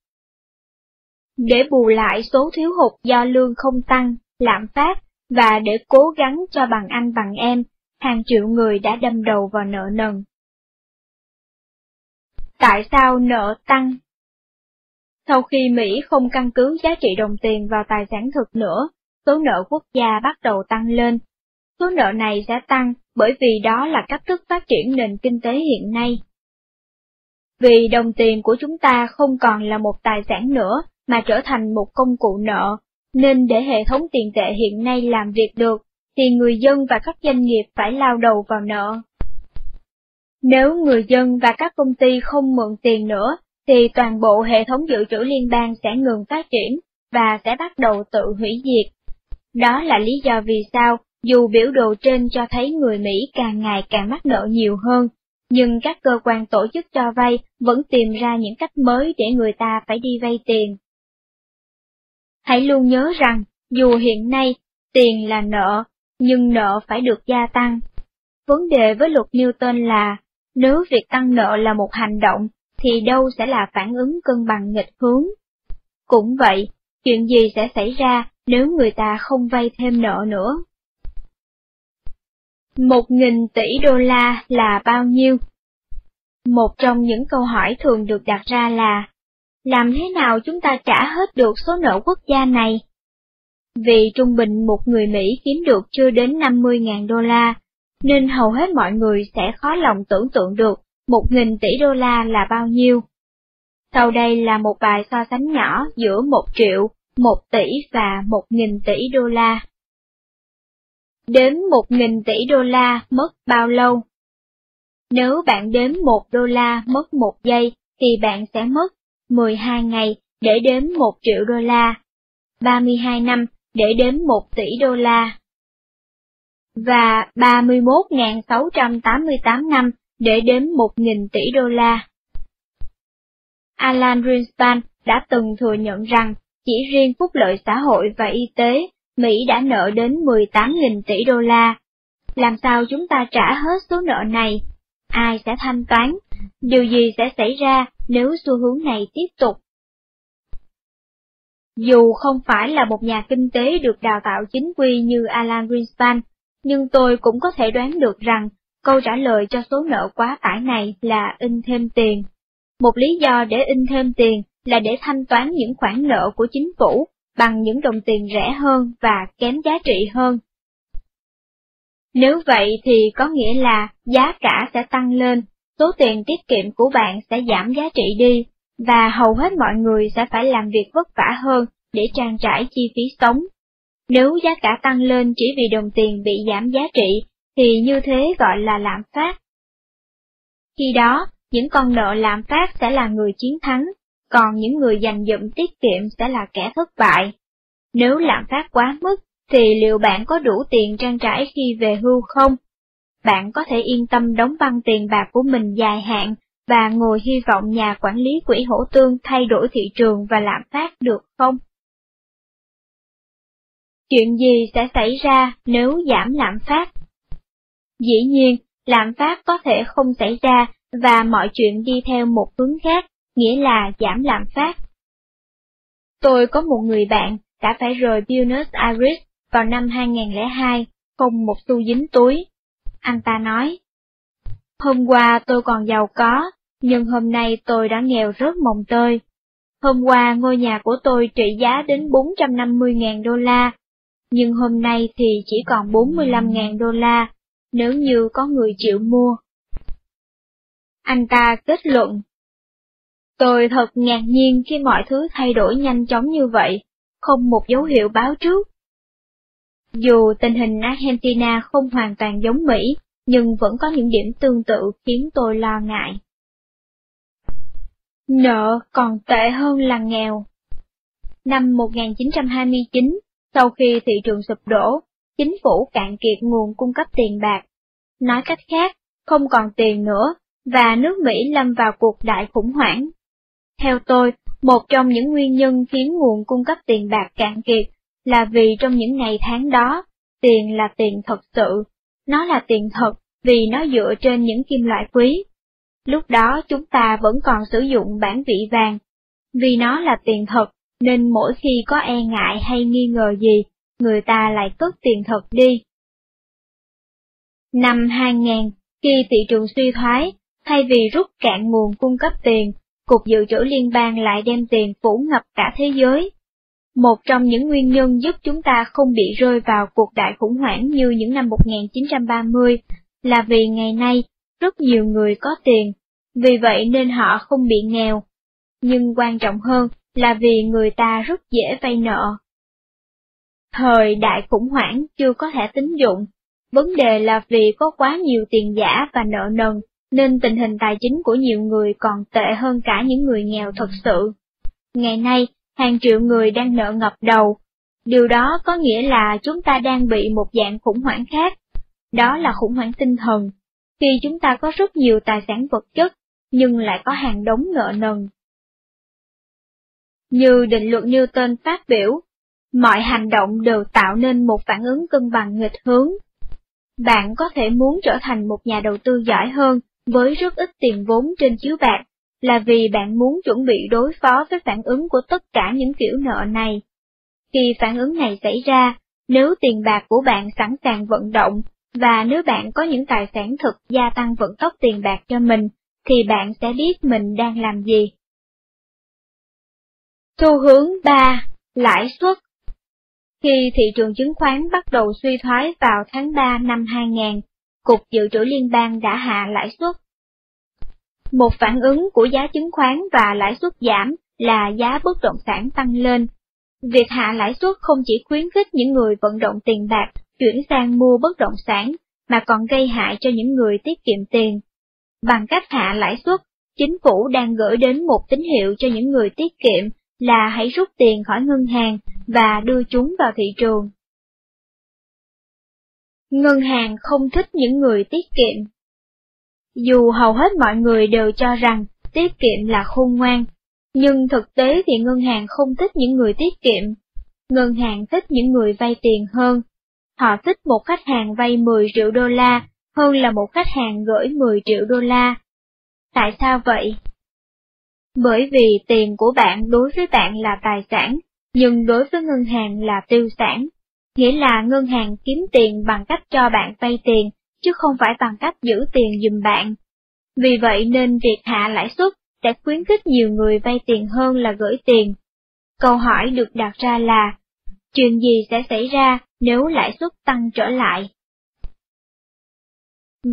Để bù lại số thiếu hụt do lương không tăng, lạm phát, và để cố gắng cho bằng anh bằng em, hàng triệu người đã đâm đầu vào nợ nần. Tại sao nợ tăng? Sau khi Mỹ không căn cứ giá trị đồng tiền vào tài sản thực nữa, số nợ quốc gia bắt đầu tăng lên. Số nợ này sẽ tăng bởi vì đó là cách thức phát triển nền kinh tế hiện nay. Vì đồng tiền của chúng ta không còn là một tài sản nữa, mà trở thành một công cụ nợ, nên để hệ thống tiền tệ hiện nay làm việc được, thì người dân và các doanh nghiệp phải lao đầu vào nợ. Nếu người dân và các công ty không mượn tiền nữa, thì toàn bộ hệ thống dự trữ liên bang sẽ ngừng phát triển, và sẽ bắt đầu tự hủy diệt. Đó là lý do vì sao, dù biểu đồ trên cho thấy người Mỹ càng ngày càng mắc nợ nhiều hơn, nhưng các cơ quan tổ chức cho vay vẫn tìm ra những cách mới để người ta phải đi vay tiền. Hãy luôn nhớ rằng, dù hiện nay tiền là nợ, nhưng nợ phải được gia tăng. Vấn đề với luật Newton là, nếu việc tăng nợ là một hành động, thì đâu sẽ là phản ứng cân bằng nghịch hướng. Cũng vậy, chuyện gì sẽ xảy ra nếu người ta không vay thêm nợ nữa? Một nghìn tỷ đô la là bao nhiêu? Một trong những câu hỏi thường được đặt ra là, làm thế nào chúng ta trả hết được số nợ quốc gia này? Vì trung bình một người Mỹ kiếm được chưa đến 50.000 đô la, nên hầu hết mọi người sẽ khó lòng tưởng tượng được 1.000 tỷ đô la là bao nhiêu. Sau đây là một bài so sánh nhỏ giữa 1 triệu, 1 tỷ và 1.000 tỷ đô la. Đếm 1.000 tỷ đô la mất bao lâu? Nếu bạn đếm 1 đô la mất 1 giây, thì bạn sẽ mất 12 ngày để đếm 1 triệu đô la, 32 năm để đếm 1 tỷ đô la, và 31.688 năm để đếm 1.000 tỷ đô la. Alan Greenspan đã từng thừa nhận rằng chỉ riêng phúc lợi xã hội và y tế, Mỹ đã nợ đến 18.000 tỷ đô la. Làm sao chúng ta trả hết số nợ này? Ai sẽ thanh toán? Điều gì sẽ xảy ra nếu xu hướng này tiếp tục? Dù không phải là một nhà kinh tế được đào tạo chính quy như Alan Greenspan, nhưng tôi cũng có thể đoán được rằng câu trả lời cho số nợ quá tải này là in thêm tiền. Một lý do để in thêm tiền là để thanh toán những khoản nợ của chính phủ bằng những đồng tiền rẻ hơn và kém giá trị hơn. Nếu vậy thì có nghĩa là giá cả sẽ tăng lên, số tiền tiết kiệm của bạn sẽ giảm giá trị đi, và hầu hết mọi người sẽ phải làm việc vất vả hơn để trang trải chi phí sống. Nếu giá cả tăng lên chỉ vì đồng tiền bị giảm giá trị, thì như thế gọi là lạm phát. Khi đó, những con nợ lạm phát sẽ là người chiến thắng, còn những người dành dụm tiết kiệm sẽ là kẻ thất bại. Nếu lạm phát quá mức, thì liệu bạn có đủ tiền trang trải khi về hưu không? Bạn có thể yên tâm đóng băng tiền bạc của mình dài hạn và ngồi hy vọng nhà quản lý quỹ hỗ tương thay đổi thị trường và lạm phát được không? Chuyện gì sẽ xảy ra nếu giảm lạm phát? Dĩ nhiên, lạm phát có thể không xảy ra và mọi chuyện đi theo một hướng khác, nghĩa là giảm lạm phát. Tôi có một người bạn đã phải rời Buenos Aires vào năm 2002, không một xu dính túi. Anh ta nói, Hôm qua tôi còn giàu có, nhưng hôm nay tôi đã nghèo rớt mồng tơi. Hôm qua ngôi nhà của tôi trị giá đến 450.000 đô la, nhưng hôm nay thì chỉ còn 45.000 đô la, nếu như có người chịu mua. Anh ta kết luận. Tôi thật ngạc nhiên khi mọi thứ thay đổi nhanh chóng như vậy, không một dấu hiệu báo trước. Dù tình hình Argentina không hoàn toàn giống Mỹ, nhưng vẫn có những điểm tương tự khiến tôi lo ngại. Nợ còn tệ hơn là nghèo. Năm 1929, sau khi thị trường sụp đổ, chính phủ cạn kiệt nguồn cung cấp tiền bạc. Nói cách khác, không còn tiền nữa, và nước Mỹ lâm vào cuộc đại khủng hoảng. Theo tôi, một trong những nguyên nhân khiến nguồn cung cấp tiền bạc cạn kiệt là vì trong những ngày tháng đó, tiền là tiền thật sự, nó là tiền thật vì nó dựa trên những kim loại quý. Lúc đó chúng ta vẫn còn sử dụng bản vị vàng, vì nó là tiền thật nên mỗi khi có e ngại hay nghi ngờ gì, người ta lại cất tiền thật đi. Năm 2000, khi thị trường suy thoái, thay vì rút cạn nguồn cung cấp tiền, Cục Dự trữ Liên bang lại đem tiền phủ ngập cả thế giới. Một trong những nguyên nhân giúp chúng ta không bị rơi vào cuộc đại khủng hoảng như những năm 1930 là vì ngày nay rất nhiều người có tiền, vì vậy nên họ không bị nghèo. Nhưng quan trọng hơn là vì người ta rất dễ vay nợ. Thời đại khủng hoảng chưa có thẻ tín dụng, vấn đề là vì có quá nhiều tiền giả và nợ nần, nên tình hình tài chính của nhiều người còn tệ hơn cả những người nghèo thật sự. Ngày nay, hàng triệu người đang nợ ngập đầu. Điều đó có nghĩa là chúng ta đang bị một dạng khủng hoảng khác. Đó là khủng hoảng tinh thần, khi chúng ta có rất nhiều tài sản vật chất, nhưng lại có hàng đống nợ nần. Như định luật Newton phát biểu, mọi hành động đều tạo nên một phản ứng cân bằng nghịch hướng. Bạn có thể muốn trở thành một nhà đầu tư giỏi hơn với rất ít tiền vốn trên chiếu bạc, là vì bạn muốn chuẩn bị đối phó với phản ứng của tất cả những kiểu nợ này. Khi phản ứng này xảy ra, nếu tiền bạc của bạn sẵn sàng vận động, và nếu bạn có những tài sản thực gia tăng vận tốc tiền bạc cho mình, thì bạn sẽ biết mình đang làm gì. Xu hướng 3. Lãi suất Khi thị trường chứng khoán bắt đầu suy thoái vào tháng 3 năm 2000, Cục Dự trữ Liên bang đã hạ lãi suất. Một phản ứng của giá chứng khoán và lãi suất giảm là giá bất động sản tăng lên. Việc hạ lãi suất không chỉ khuyến khích những người vận động tiền bạc chuyển sang mua bất động sản, mà còn gây hại cho những người tiết kiệm tiền. Bằng cách hạ lãi suất, chính phủ đang gửi đến một tín hiệu cho những người tiết kiệm là hãy rút tiền khỏi ngân hàng và đưa chúng vào thị trường. Ngân hàng không thích những người tiết kiệm. Dù hầu hết mọi người đều cho rằng tiết kiệm là khôn ngoan, nhưng thực tế thì ngân hàng không thích những người tiết kiệm. Ngân hàng thích những người vay tiền hơn. Họ thích một khách hàng vay 10 triệu đô la hơn là một khách hàng gửi 10 triệu đô la. Tại sao vậy? Bởi vì tiền của bạn đối với bạn là tài sản, nhưng đối với ngân hàng là tiêu sản. Nghĩa là ngân hàng kiếm tiền bằng cách cho bạn vay tiền, chứ không phải bằng cách giữ tiền dùm bạn. Vì vậy nên việc hạ lãi suất sẽ khuyến khích nhiều người vay tiền hơn là gửi tiền. Câu hỏi được đặt ra là, chuyện gì sẽ xảy ra nếu lãi suất tăng trở lại?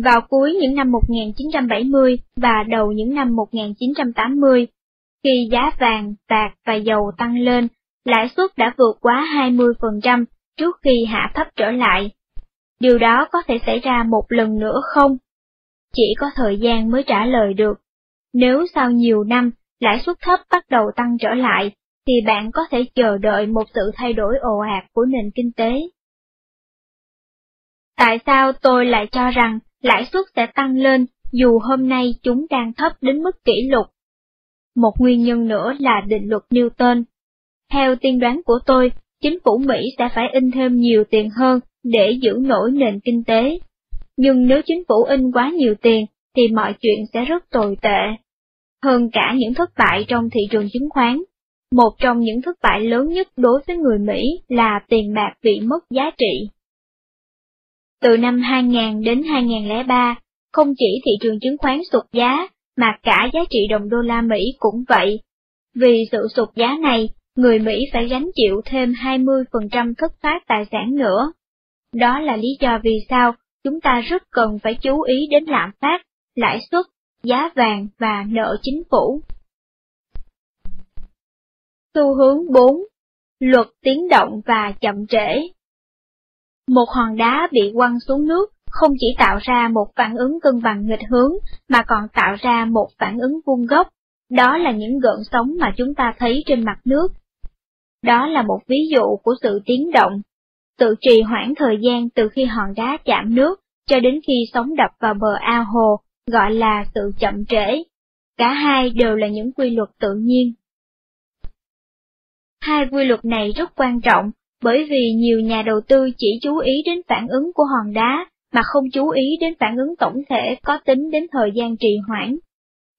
Vào cuối những năm 1970 và đầu những năm 1980, khi giá vàng, bạc và dầu tăng lên, lãi suất đã vượt quá 20%, trước khi hạ thấp trở lại. Điều đó có thể xảy ra một lần nữa không? Chỉ có thời gian mới trả lời được. Nếu sau nhiều năm lãi suất thấp bắt đầu tăng trở lại, thì bạn có thể chờ đợi một sự thay đổi ồ ạt của nền kinh tế. Tại sao tôi lại cho rằng lãi suất sẽ tăng lên dù hôm nay chúng đang thấp đến mức kỷ lục? Một nguyên nhân nữa là định luật Newton. Theo tiên đoán của tôi, chính phủ Mỹ sẽ phải in thêm nhiều tiền hơn để giữ nổi nền kinh tế. Nhưng nếu chính phủ in quá nhiều tiền, thì mọi chuyện sẽ rất tồi tệ. Hơn cả những thất bại trong thị trường chứng khoán, một trong những thất bại lớn nhất đối với người Mỹ là tiền bạc bị mất giá trị. Từ năm 2000 đến 2003, không chỉ thị trường chứng khoán sụt giá, mà cả giá trị đồng đô la Mỹ cũng vậy. Vì sự sụt giá này, người Mỹ phải gánh chịu thêm 20% thất thoát tài sản nữa. Đó là lý do vì sao chúng ta rất cần phải chú ý đến lạm phát, lãi suất, giá vàng và nợ chính phủ. Xu hướng 4. Luật tiến động và chậm trễ Một hòn đá bị quăng xuống nước không chỉ tạo ra một phản ứng cân bằng nghịch hướng, mà còn tạo ra một phản ứng vuông góc. Đó là những gợn sóng mà chúng ta thấy trên mặt nước. Đó là một ví dụ của sự tiến động. Sự trì hoãn thời gian từ khi hòn đá chạm nước cho đến khi sóng đập vào bờ ao hồ, gọi là sự chậm trễ. Cả hai đều là những quy luật tự nhiên. Hai quy luật này rất quan trọng, bởi vì nhiều nhà đầu tư chỉ chú ý đến phản ứng của hòn đá mà không chú ý đến phản ứng tổng thể có tính đến thời gian trì hoãn.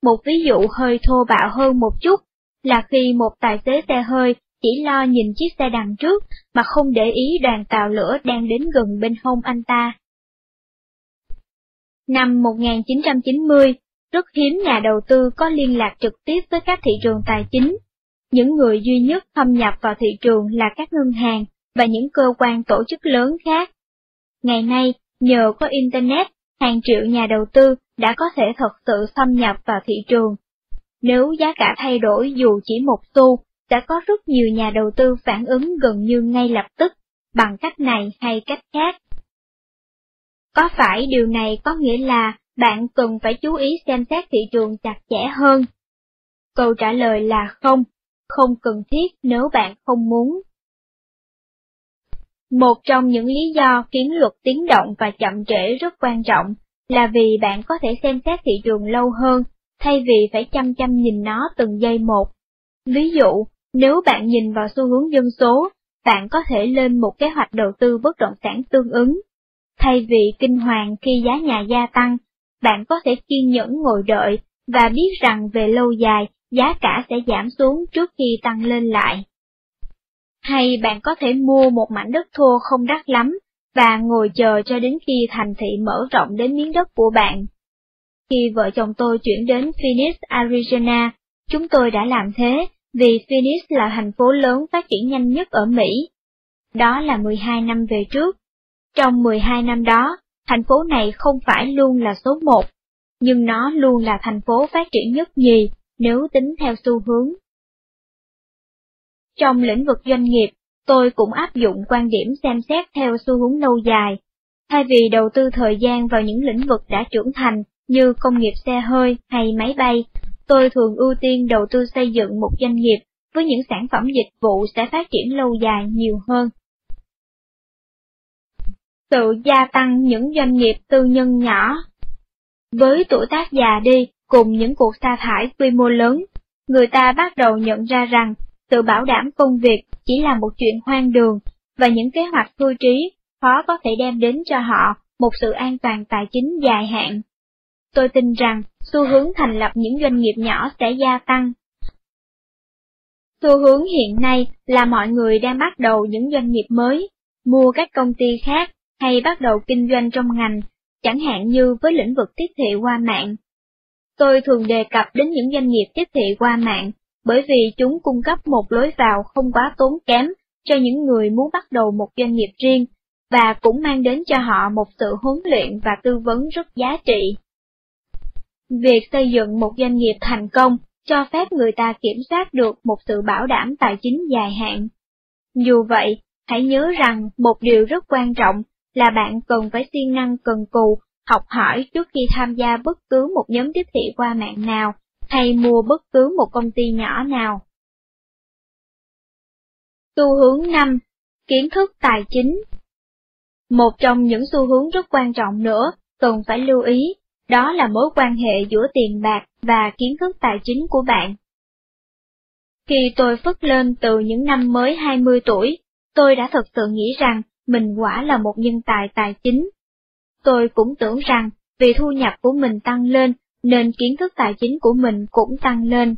Một ví dụ hơi thô bạo hơn một chút là khi một tài xế xe hơi chỉ lo nhìn chiếc xe đằng trước mà không để ý đoàn tàu lửa đang đến gần bên hông anh ta. Năm 1990, rất hiếm nhà đầu tư có liên lạc trực tiếp với các thị trường tài chính. Những người duy nhất thâm nhập vào thị trường là các ngân hàng và những cơ quan tổ chức lớn khác. Ngày nay, Nhờ có Internet, hàng triệu nhà đầu tư đã có thể thật sự thâm nhập vào thị trường. Nếu giá cả thay đổi dù chỉ một xu, sẽ có rất nhiều nhà đầu tư phản ứng gần như ngay lập tức, bằng cách này hay cách khác. Có phải điều này có nghĩa là bạn cần phải chú ý xem xét thị trường chặt chẽ hơn? Câu trả lời là không, không cần thiết nếu bạn không muốn. Một trong những lý do khiến luật tiến động và chậm trễ rất quan trọng là vì bạn có thể xem xét thị trường lâu hơn, thay vì phải chăm chăm nhìn nó từng giây một. Ví dụ, nếu bạn nhìn vào xu hướng dân số, bạn có thể lên một kế hoạch đầu tư bất động sản tương ứng. Thay vì kinh hoàng khi giá nhà gia tăng, bạn có thể kiên nhẫn ngồi đợi và biết rằng về lâu dài, giá cả sẽ giảm xuống trước khi tăng lên lại. Hay bạn có thể mua một mảnh đất thua không đắt lắm, và ngồi chờ cho đến khi thành thị mở rộng đến miếng đất của bạn. Khi vợ chồng tôi chuyển đến Phoenix, Arizona, chúng tôi đã làm thế vì Phoenix là thành phố lớn phát triển nhanh nhất ở Mỹ. Đó là 12 năm về trước. Trong 12 năm đó, thành phố này không phải luôn là số 1, nhưng nó luôn là thành phố phát triển nhất nhì nếu tính theo xu hướng. Trong lĩnh vực doanh nghiệp, tôi cũng áp dụng quan điểm xem xét theo xu hướng lâu dài. Thay vì đầu tư thời gian vào những lĩnh vực đã trưởng thành như công nghiệp xe hơi hay máy bay, tôi thường ưu tiên đầu tư xây dựng một doanh nghiệp với những sản phẩm dịch vụ sẽ phát triển lâu dài nhiều hơn. Sự gia tăng những doanh nghiệp tư nhân nhỏ Với tuổi tác già đi cùng những cuộc sa thải quy mô lớn, người ta bắt đầu nhận ra rằng Tự bảo đảm công việc chỉ là một chuyện hoang đường, và những kế hoạch hưu trí khó có thể đem đến cho họ một sự an toàn tài chính dài hạn. Tôi tin rằng xu hướng thành lập những doanh nghiệp nhỏ sẽ gia tăng. Xu hướng hiện nay là mọi người đang bắt đầu những doanh nghiệp mới, mua các công ty khác hay bắt đầu kinh doanh trong ngành, chẳng hạn như với lĩnh vực tiếp thị qua mạng. Tôi thường đề cập đến những doanh nghiệp tiếp thị qua mạng bởi vì chúng cung cấp một lối vào không quá tốn kém cho những người muốn bắt đầu một doanh nghiệp riêng, và cũng mang đến cho họ một sự huấn luyện và tư vấn rất giá trị. Việc xây dựng một doanh nghiệp thành công cho phép người ta kiểm soát được một sự bảo đảm tài chính dài hạn. Dù vậy, Hãy nhớ rằng một điều rất quan trọng là bạn cần phải siêng năng cần cù, học hỏi trước khi tham gia bất cứ một nhóm tiếp thị qua mạng nào, hay mua bất cứ một công ty nhỏ nào. Xu hướng 5. Kiến thức tài chính Một trong những xu hướng rất quan trọng nữa, cần phải lưu ý, đó là mối quan hệ giữa tiền bạc và kiến thức tài chính của bạn. Khi tôi phất lên từ những năm mới 20 tuổi, tôi đã thật sự nghĩ rằng mình quả là một nhân tài tài chính. Tôi cũng tưởng rằng vì thu nhập của mình tăng lên nên kiến thức tài chính của mình cũng tăng lên.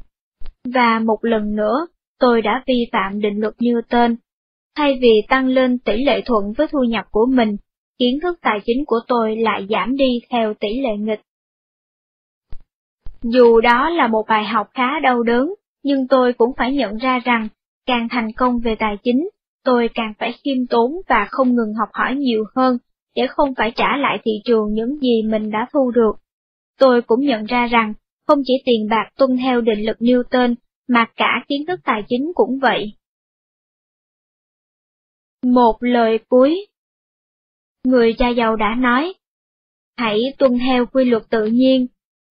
Và một lần nữa, tôi đã vi phạm định luật Newton. Thay vì tăng lên tỷ lệ thuận với thu nhập của mình, kiến thức tài chính của tôi lại giảm đi theo tỷ lệ nghịch. Dù đó là một bài học khá đau đớn, nhưng tôi cũng phải nhận ra rằng, càng thành công về tài chính, tôi càng phải khiêm tốn và không ngừng học hỏi nhiều hơn, để không phải trả lại thị trường những gì mình đã thu được. Tôi cũng nhận ra rằng, không chỉ tiền bạc tuân theo định luật Newton, mà cả kiến thức tài chính cũng vậy. Một lời cuối Người cha giàu đã nói, hãy tuân theo quy luật tự nhiên,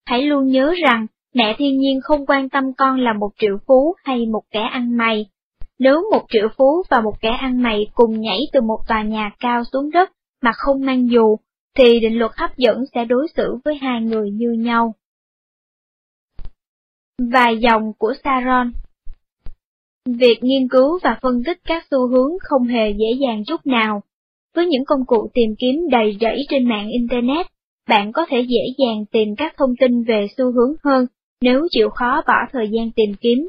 hãy luôn nhớ rằng mẹ thiên nhiên không quan tâm con là một triệu phú hay một kẻ ăn mày. Nếu một triệu phú và một kẻ ăn mày cùng nhảy từ một tòa nhà cao xuống đất mà không mang dù, thì định luật hấp dẫn sẽ đối xử với hai người như nhau. Vài dòng của Saron Việc nghiên cứu và phân tích các xu hướng không hề dễ dàng chút nào. Với những công cụ tìm kiếm đầy rẫy trên mạng Internet, bạn có thể dễ dàng tìm các thông tin về xu hướng hơn nếu chịu khó bỏ thời gian tìm kiếm.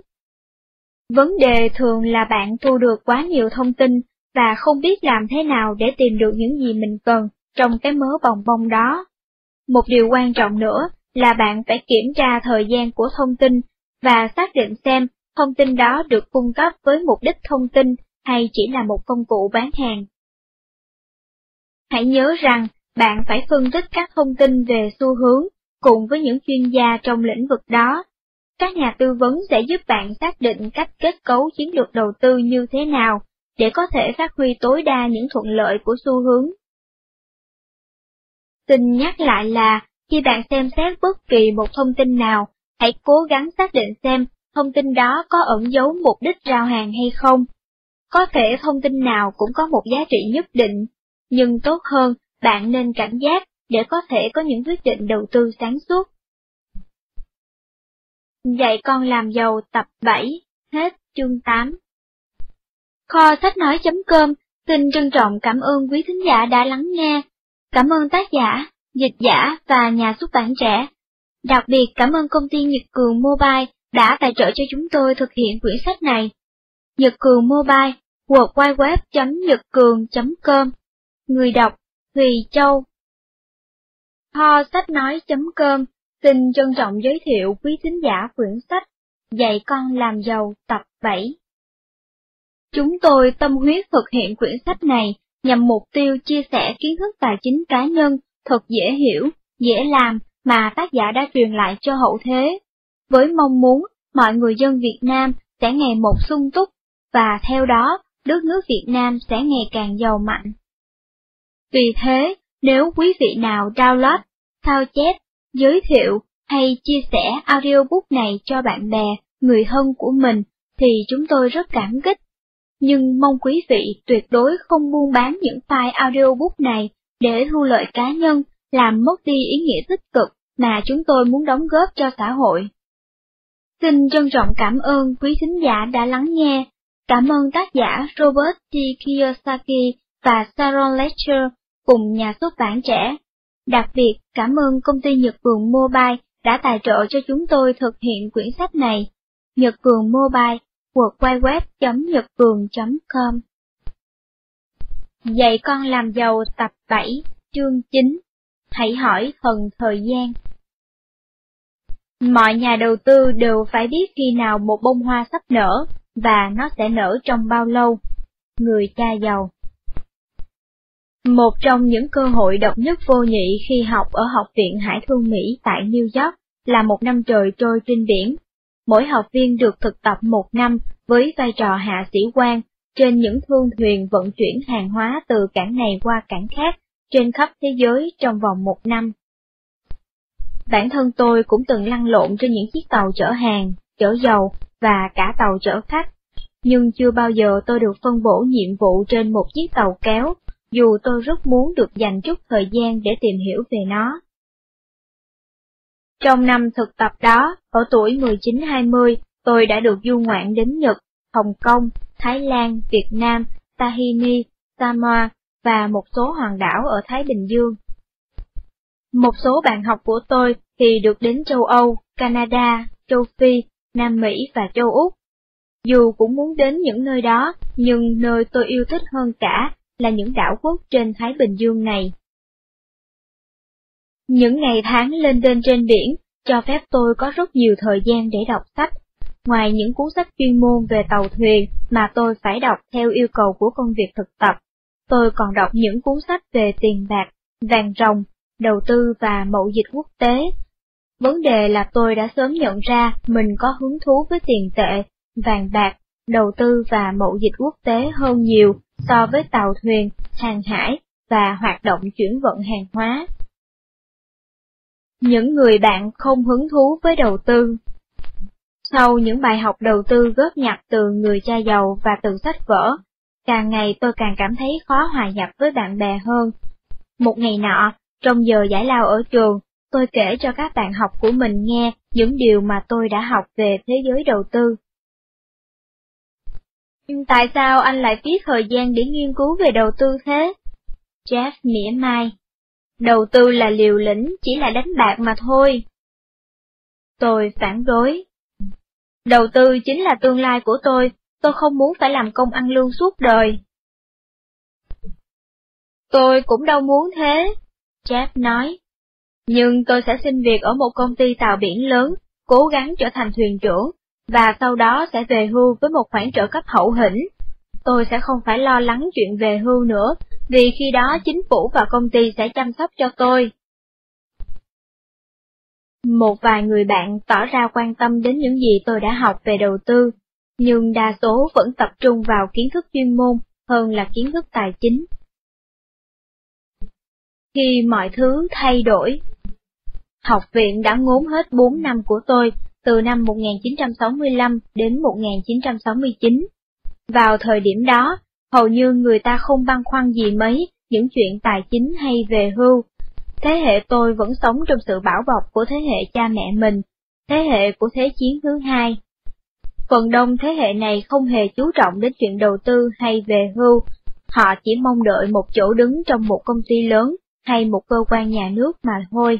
Vấn đề thường là bạn thu được quá nhiều thông tin và không biết làm thế nào để tìm được những gì mình cần trong cái mớ bồng bông đó. Một điều quan trọng nữa là bạn phải kiểm tra thời gian của thông tin và xác định xem thông tin đó được cung cấp với mục đích thông tin hay chỉ là một công cụ bán hàng. Hãy nhớ rằng bạn phải phân tích các thông tin về xu hướng cùng với những chuyên gia trong lĩnh vực đó. Các nhà tư vấn sẽ giúp bạn xác định cách kết cấu chiến lược đầu tư như thế nào để có thể phát huy tối đa những thuận lợi của xu hướng. Xin nhắc lại là, khi bạn xem xét bất kỳ một thông tin nào, hãy cố gắng xác định xem thông tin đó có ẩn giấu mục đích rao hàng hay không. Có thể thông tin nào cũng có một giá trị nhất định, nhưng tốt hơn bạn nên cảnh giác để có thể có những quyết định đầu tư sáng suốt. Dạy con làm giàu tập 7, hết chương 8. Kho sách nói.com xin trân trọng cảm ơn quý thính giả đã lắng nghe. Cảm ơn tác giả, dịch giả và nhà xuất bản trẻ. Đặc biệt cảm ơn công ty Nhật Cường Mobile đã tài trợ cho chúng tôi thực hiện quyển sách này. Nhật Cường Mobile, www.nhậtcường.com Người đọc, Thùy Châu Ho sách nói.com xin trân trọng giới thiệu quý thính giả quyển sách Dạy con làm giàu tập 7. Chúng tôi tâm huyết thực hiện quyển sách này nhằm mục tiêu chia sẻ kiến thức tài chính cá nhân thật dễ hiểu, dễ làm mà tác giả đã truyền lại cho hậu thế, với mong muốn mọi người dân Việt Nam sẽ ngày một sung túc, và theo đó, đất nước Việt Nam sẽ ngày càng giàu mạnh. Vì thế, nếu quý vị nào download, sao chép, giới thiệu hay chia sẻ audiobook này cho bạn bè, người thân của mình, thì chúng tôi rất cảm kích. Nhưng mong quý vị tuyệt đối không buôn bán những file audiobook này để thu lợi cá nhân, làm mất đi ý nghĩa tích cực mà chúng tôi muốn đóng góp cho xã hội. Xin trân trọng cảm ơn quý thính giả đã lắng nghe. Cảm ơn tác giả Robert T. Kiyosaki và Sharon Lecture cùng nhà xuất bản trẻ. Đặc biệt cảm ơn công ty Nhật Cường Mobile đã tài trợ cho chúng tôi thực hiện quyển sách này. Nhật Cường Mobile, www.nhậtcường.com Dạy con làm giàu tập 7, chương 9 Hãy hỏi thần thời gian Mọi nhà đầu tư đều phải biết khi nào một bông hoa sắp nở, và nó sẽ nở trong bao lâu. Người cha giàu một trong những cơ hội độc nhất vô nhị khi học ở Học viện Hải thương Mỹ tại New York là một năm trời trôi trên biển. Mỗi học viên được thực tập một năm với vai trò hạ sĩ quan trên những thương thuyền vận chuyển hàng hóa từ cảng này qua cảng khác trên khắp thế giới trong vòng một năm. Bản thân tôi cũng từng lăn lộn trên những chiếc tàu chở hàng, chở dầu và cả tàu chở khách, nhưng chưa bao giờ tôi được phân bổ nhiệm vụ trên một chiếc tàu kéo, dù tôi rất muốn được dành chút thời gian để tìm hiểu về nó. Trong năm thực tập đó, ở tuổi 19-20, tôi đã được du ngoạn đến Nhật, Hồng Kông, Thái Lan, Việt Nam, Tahiti, Samoa và một số hòn đảo ở Thái Bình Dương. Một số bạn học của tôi thì được đến châu Âu, Canada, châu Phi, Nam Mỹ và châu Úc. Dù cũng muốn đến những nơi đó, nhưng nơi tôi yêu thích hơn cả là những đảo quốc trên Thái Bình Dương này. Những ngày tháng lên đên trên biển cho phép tôi có rất nhiều thời gian để đọc sách. Ngoài những cuốn sách chuyên môn về tàu thuyền mà tôi phải đọc theo yêu cầu của công việc thực tập, tôi còn đọc những cuốn sách về tiền bạc, vàng rồng, đầu tư và mậu dịch quốc tế. Vấn đề là tôi đã sớm nhận ra mình có hứng thú với tiền tệ, vàng bạc, đầu tư và mậu dịch quốc tế hơn nhiều so với tàu thuyền, hàng hải và hoạt động chuyển vận hàng hóa. Những người bạn không hứng thú với đầu tư Sau những bài học đầu tư góp nhặt từ người cha giàu và từ sách vở, càng ngày tôi càng cảm thấy khó hòa nhập với bạn bè hơn. Một ngày nọ, trong giờ giải lao ở trường, tôi kể cho các bạn học của mình nghe những điều mà tôi đã học về thế giới đầu tư. Tại sao anh lại phí thời gian để nghiên cứu về đầu tư thế? Jeff mỉa mai. Đầu tư là liều lĩnh, chỉ là đánh bạc mà thôi. Tôi phản đối. Đầu tư chính là tương lai của tôi, tôi không muốn phải làm công ăn lương suốt đời. Tôi cũng đâu muốn thế, Jeff nói. Nhưng tôi sẽ xin việc ở một công ty tàu biển lớn, cố gắng trở thành thuyền trưởng, và sau đó sẽ về hưu với một khoản trợ cấp hậu hĩnh. Tôi sẽ không phải lo lắng chuyện về hưu nữa, vì khi đó chính phủ và công ty sẽ chăm sóc cho tôi. Một vài người bạn tỏ ra quan tâm đến những gì tôi đã học về đầu tư, nhưng đa số vẫn tập trung vào kiến thức chuyên môn hơn là kiến thức tài chính. Khi mọi thứ thay đổi, học viện đã ngốn hết 4 năm của tôi, từ năm 1965 đến 1969. Vào thời điểm đó, hầu như người ta không băn khoăn gì mấy những chuyện tài chính hay về hưu. Thế hệ tôi vẫn sống trong sự bảo bọc của thế hệ cha mẹ mình, thế hệ của Thế chiến thứ hai. Phần đông thế hệ này không hề chú trọng đến chuyện đầu tư hay về hưu, họ chỉ mong đợi một chỗ đứng trong một công ty lớn hay một cơ quan nhà nước mà thôi.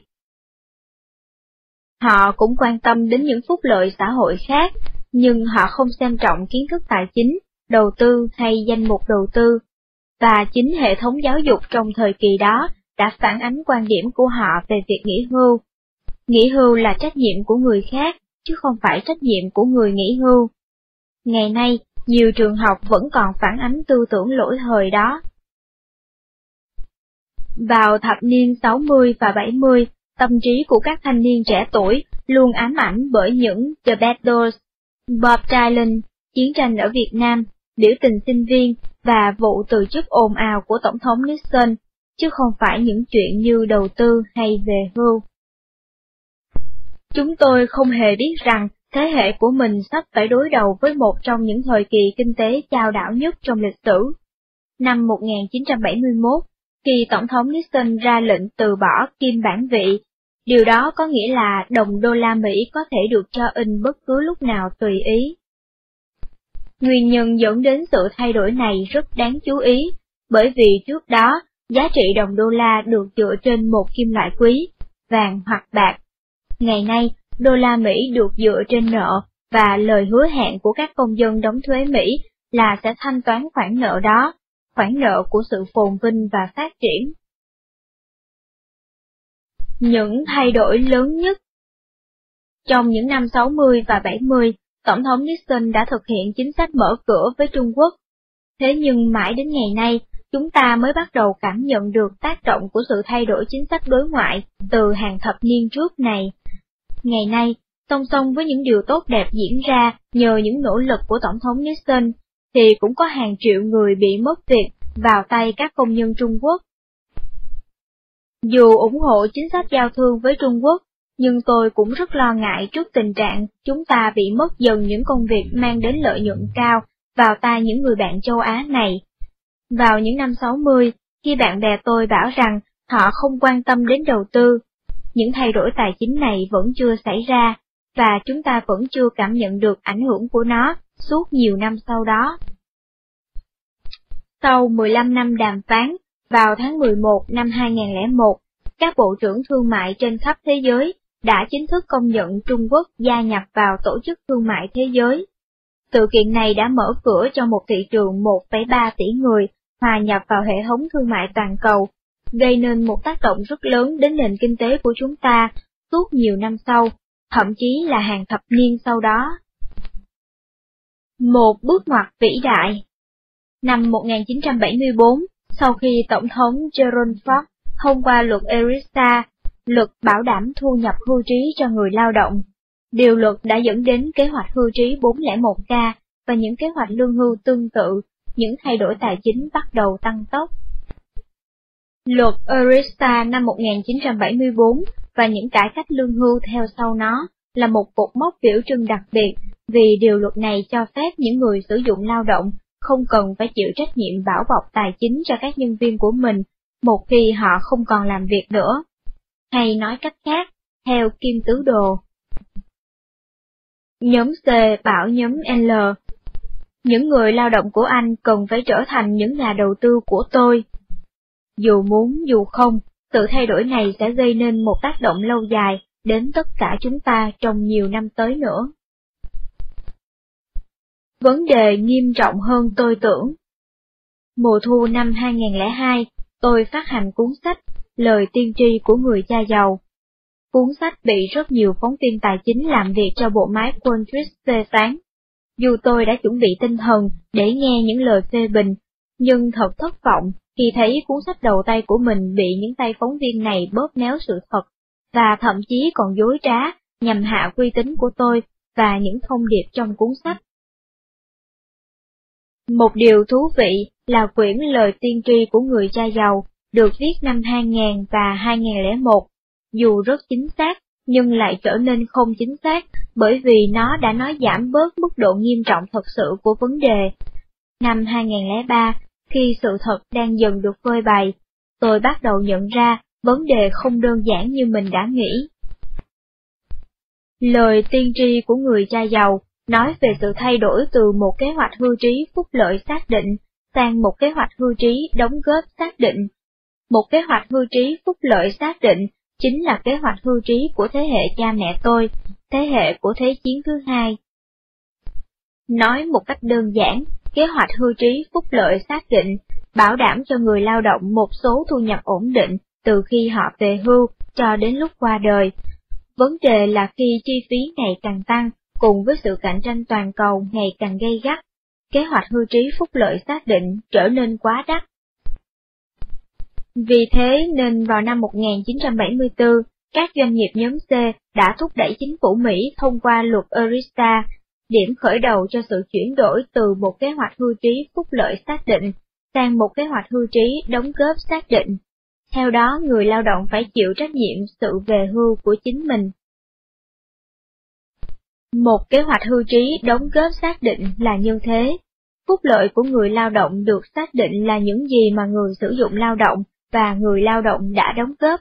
Họ cũng quan tâm đến những phúc lợi xã hội khác, nhưng họ không xem trọng kiến thức tài chính, đầu tư hay danh mục đầu tư. Và chính hệ thống giáo dục trong thời kỳ đó đã phản ánh quan điểm của họ về việc nghỉ hưu. Nghỉ hưu là trách nhiệm của người khác, chứ không phải trách nhiệm của người nghỉ hưu. Ngày nay, nhiều trường học vẫn còn phản ánh tư tưởng lỗi thời đó. Vào thập niên 60 và 70, tâm trí của các thanh niên trẻ tuổi luôn ám ảnh bởi những The Bad Doors, Bob Dylan, chiến tranh ở Việt Nam, biểu tình sinh viên và vụ từ chức ồn ào của Tổng thống Nixon, chứ không phải những chuyện như đầu tư hay về hưu. Chúng tôi không hề biết rằng thế hệ của mình sắp phải đối đầu với một trong những thời kỳ kinh tế chao đảo nhất trong lịch sử. Năm 1971, khi Tổng thống Nixon ra lệnh từ bỏ kim bản vị, điều đó có nghĩa là đồng đô la Mỹ có thể được cho in bất cứ lúc nào tùy ý. Nguyên nhân dẫn đến sự thay đổi này rất đáng chú ý, bởi vì trước đó, giá trị đồng đô la được dựa trên một kim loại quý, vàng hoặc bạc. Ngày nay, đô la Mỹ được dựa trên nợ, và lời hứa hẹn của các công dân đóng thuế Mỹ là sẽ thanh toán khoản nợ đó, khoản nợ của sự phồn vinh và phát triển. Những thay đổi lớn nhất Trong những năm 60 và 70, Tổng thống Nixon đã thực hiện chính sách mở cửa với Trung Quốc. Thế nhưng mãi đến ngày nay, chúng ta mới bắt đầu cảm nhận được tác động của sự thay đổi chính sách đối ngoại từ hàng thập niên trước này. Ngày nay, song song với những điều tốt đẹp diễn ra nhờ những nỗ lực của Tổng thống Nixon, thì cũng có hàng triệu người bị mất việc vào tay các công nhân Trung Quốc. Dù ủng hộ chính sách giao thương với Trung Quốc, nhưng tôi cũng rất lo ngại trước tình trạng chúng ta bị mất dần những công việc mang đến lợi nhuận cao vào tay những người bạn châu Á này. Vào những năm 60, khi bạn bè tôi bảo rằng họ không quan tâm đến đầu tư, những thay đổi tài chính này vẫn chưa xảy ra, và chúng ta vẫn chưa cảm nhận được ảnh hưởng của nó suốt nhiều năm sau đó. Sau 15 năm đàm phán, vào tháng 11 năm 2001, các bộ trưởng thương mại trên khắp thế giới đã chính thức công nhận Trung Quốc gia nhập vào Tổ chức Thương mại Thế giới. Sự kiện này đã mở cửa cho một thị trường 1,3 tỷ người hòa nhập vào hệ thống thương mại toàn cầu, gây nên một tác động rất lớn đến nền kinh tế của chúng ta suốt nhiều năm sau, thậm chí là hàng thập niên sau đó. Một bước ngoặt vĩ đại Năm 1974, sau khi Tổng thống Gerald Ford thông qua luật ERISA, luật bảo đảm thu nhập hưu trí cho người lao động, điều luật đã dẫn đến kế hoạch hưu trí 401k và những kế hoạch lương hưu tương tự, những thay đổi tài chính bắt đầu tăng tốc. Luật ERISA năm 1974 và những cải cách lương hưu theo sau nó là một cột mốc biểu trưng đặc biệt vì điều luật này cho phép những người sử dụng lao động không cần phải chịu trách nhiệm bảo bọc tài chính cho các nhân viên của mình một khi họ không còn làm việc nữa. Hay nói cách khác, theo Kim Tứ Đồ. Nhóm C bảo nhóm L. Những người lao động của anh cần phải trở thành những nhà đầu tư của tôi. Dù muốn dù không, sự thay đổi này sẽ gây nên một tác động lâu dài đến tất cả chúng ta trong nhiều năm tới nữa. Vấn đề nghiêm trọng hơn tôi tưởng. Mùa thu năm 2002, tôi phát hành cuốn sách Lời tiên tri của người cha giàu. Cuốn sách bị rất nhiều phóng viên tài chính làm việc cho bộ máy Wall Street phê phán. Dù tôi đã chuẩn bị tinh thần để nghe những lời phê bình, nhưng thật thất vọng khi thấy cuốn sách đầu tay của mình bị những tay phóng viên này bóp méo sự thật, và thậm chí còn dối trá nhằm hạ uy tín của tôi và những thông điệp trong cuốn sách. Một điều thú vị là quyển lời tiên tri của người cha giàu, được viết năm 2000 và 2001. Dù rất chính xác, nhưng lại trở nên không chính xác bởi vì nó đã nói giảm bớt mức độ nghiêm trọng thật sự của vấn đề. Năm 2003, khi sự thật đang dần được phơi bày, tôi bắt đầu nhận ra vấn đề không đơn giản như mình đã nghĩ. Lời tiên tri của người cha giàu nói về sự thay đổi từ một kế hoạch hưu trí phúc lợi xác định sang một kế hoạch hưu trí đóng góp xác định. Một kế hoạch hưu trí phúc lợi xác định chính là kế hoạch hưu trí của thế hệ cha mẹ tôi, thế hệ của Thế chiến thứ hai. Nói một cách đơn giản, kế hoạch hưu trí phúc lợi xác định bảo đảm cho người lao động một số thu nhập ổn định từ khi họ về hưu cho đến lúc qua đời. Vấn đề là khi chi phí ngày càng tăng, cùng với sự cạnh tranh toàn cầu ngày càng gây gắt, kế hoạch hưu trí phúc lợi xác định trở nên quá đắt. Vì thế nên vào năm 1974, các doanh nghiệp nhóm C đã thúc đẩy chính phủ Mỹ thông qua luật ERISA, điểm khởi đầu cho sự chuyển đổi từ một kế hoạch hưu trí phúc lợi xác định sang một kế hoạch hưu trí đóng góp xác định. Theo đó, người lao động phải chịu trách nhiệm sự về hưu của chính mình. Một kế hoạch hưu trí đóng góp xác định là như thế. Phúc lợi của người lao động được xác định là những gì mà người sử dụng lao động và người lao động đã đóng góp.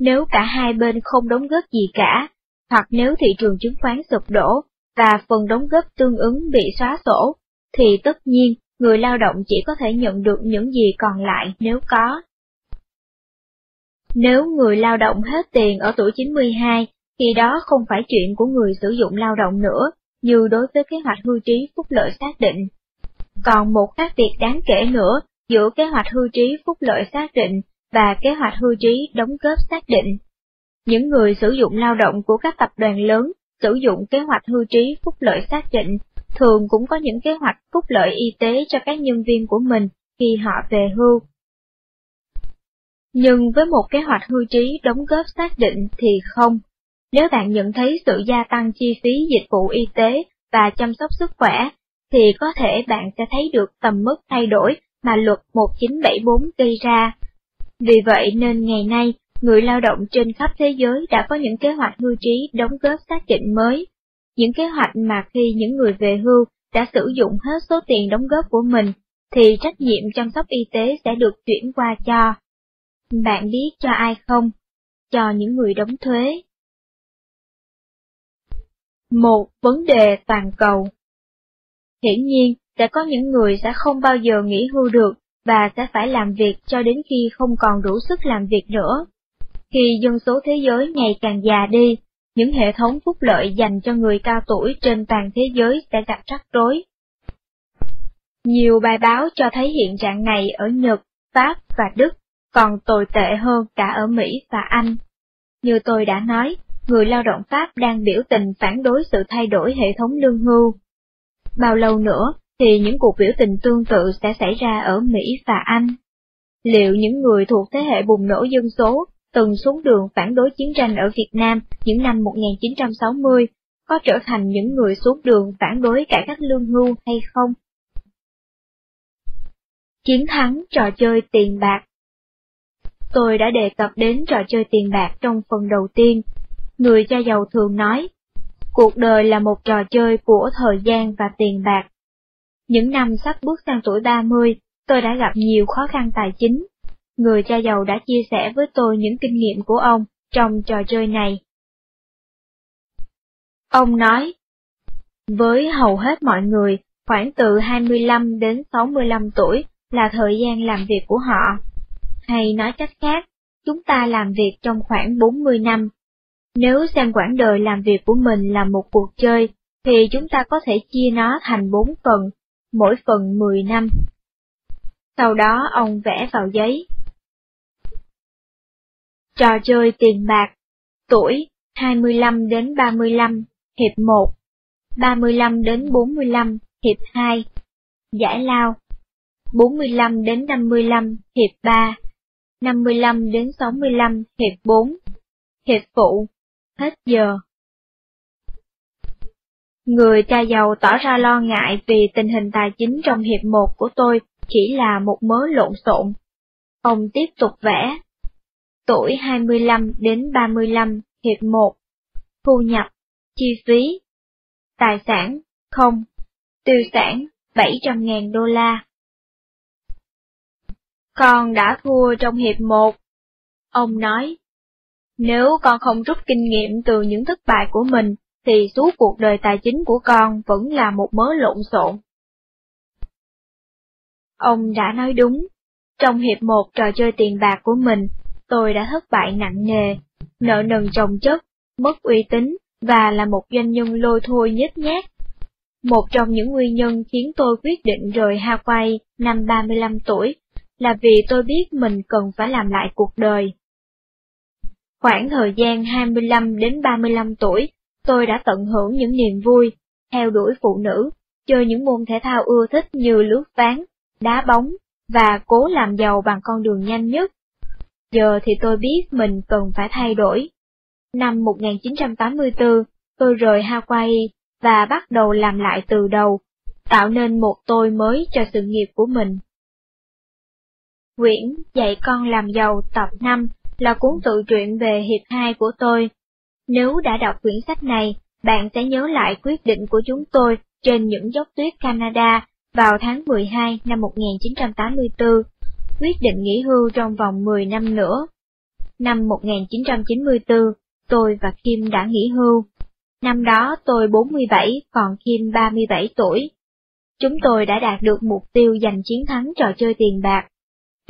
Nếu cả hai bên không đóng góp gì cả, hoặc nếu thị trường chứng khoán sụp đổ và phần đóng góp tương ứng bị xóa sổ, thì tất nhiên người lao động chỉ có thể nhận được những gì còn lại nếu có. Nếu người lao động hết tiền ở tuổi 92 khi đó không phải chuyện của người sử dụng lao động nữa, như đối với kế hoạch hưu trí phúc lợi xác định. Còn một khác biệt đáng kể nữa giữa kế hoạch hưu trí phúc lợi xác định và kế hoạch hưu trí đóng góp xác định. Những người sử dụng lao động của các tập đoàn lớn sử dụng kế hoạch hưu trí phúc lợi xác định thường cũng có những kế hoạch phúc lợi y tế cho các nhân viên của mình khi họ về hưu. Nhưng với một kế hoạch hưu trí đóng góp xác định thì không. Nếu bạn nhận thấy sự gia tăng chi phí dịch vụ y tế và chăm sóc sức khỏe, thì có thể bạn sẽ thấy được tầm mức thay đổi mà luật 1974 gây ra. Vì vậy nên ngày nay, người lao động trên khắp thế giới đã có những kế hoạch hưu trí đóng góp xác định mới. Những kế hoạch mà khi những người về hưu đã sử dụng hết số tiền đóng góp của mình, thì trách nhiệm chăm sóc y tế sẽ được chuyển qua cho. Bạn biết cho ai không? Cho những người đóng thuế. Một vấn đề toàn cầu Hiển nhiên, sẽ có những người sẽ không bao giờ nghỉ hưu được và sẽ phải làm việc cho đến khi không còn đủ sức làm việc nữa. Khi dân số thế giới ngày càng già đi, những hệ thống phúc lợi dành cho người cao tuổi trên toàn thế giới sẽ gặp rắc rối. Nhiều bài báo cho thấy hiện trạng này ở Nhật, Pháp và Đức, còn tồi tệ hơn cả ở Mỹ và Anh. Như tôi đã nói, người lao động Pháp đang biểu tình phản đối sự thay đổi hệ thống lương hưu. Bao lâu nữa, thì những cuộc biểu tình tương tự sẽ xảy ra ở Mỹ và Anh? Liệu những người thuộc thế hệ bùng nổ dân số, từng xuống đường phản đối chiến tranh ở Việt Nam những năm 1960 có trở thành những người xuống đường phản đối cải cách lương hưu hay không? Chiến thắng trò chơi tiền bạc Tôi đã đề cập đến trò chơi tiền bạc trong phần đầu tiên. Người cha giàu thường nói, cuộc đời là một trò chơi của thời gian và tiền bạc. Những năm sắp bước sang tuổi 30, tôi đã gặp nhiều khó khăn tài chính. Người cha giàu đã chia sẻ với tôi những kinh nghiệm của ông trong trò chơi này. Ông nói, với hầu hết mọi người, khoảng từ 25 đến 65 tuổi là thời gian làm việc của họ. Hay nói cách khác, chúng ta làm việc trong khoảng 40 năm. Nếu xem quãng đời làm việc của mình là một cuộc chơi, thì chúng ta có thể chia nó thành bốn phần, mỗi phần 10 năm. Sau đó ông vẽ vào giấy. Trò chơi tiền bạc, tuổi 25 đến 35, hiệp 1, 35 đến 45, hiệp 2, giải lao, 45 đến 55, hiệp 3, 55 đến 65, hiệp 4, hiệp phụ, hết giờ. Người cha giàu tỏ ra lo ngại vì tình hình tài chính trong hiệp một của tôi chỉ là một mớ lộn xộn. Ông tiếp tục vẽ. Tuổi 25 đến 35, hiệp 1. Thu nhập, chi phí. Tài sản, không. Tiêu sản, 700.000 đô la. Con đã thua trong hiệp 1. Ông nói, nếu con không rút kinh nghiệm từ những thất bại của mình, thì suốt cuộc đời tài chính của con vẫn là một mớ lộn xộn. Ông đã nói đúng, trong hiệp một trò chơi tiền bạc của mình, tôi đã thất bại nặng nề, nợ nần chồng chất, mất uy tín và là một doanh nhân lôi thôi nhếch nhác. Một trong những nguyên nhân khiến tôi quyết định rời Hawaii năm 35 tuổi là vì tôi biết mình cần phải làm lại cuộc đời. Khoảng thời gian 25 đến 35 tuổi, tôi đã tận hưởng những niềm vui, theo đuổi phụ nữ, chơi những môn thể thao ưa thích như lướt ván, đá bóng, và cố làm giàu bằng con đường nhanh nhất. Giờ thì tôi biết mình cần phải thay đổi. Năm 1984, tôi rời Hawaii và bắt đầu làm lại từ đầu, tạo nên một tôi mới cho sự nghiệp của mình. Quyển Dạy con làm giàu tập 5 là cuốn tự truyện về hiệp hai của tôi. Nếu đã đọc quyển sách này, bạn sẽ nhớ lại quyết định của chúng tôi trên những dốc tuyết Canada vào tháng 12 năm 1984, quyết định nghỉ hưu trong vòng 10 năm nữa. Năm 1994, tôi và Kim đã nghỉ hưu. Năm đó tôi 47, còn Kim 37 tuổi. Chúng tôi đã đạt được mục tiêu giành chiến thắng trò chơi tiền bạc.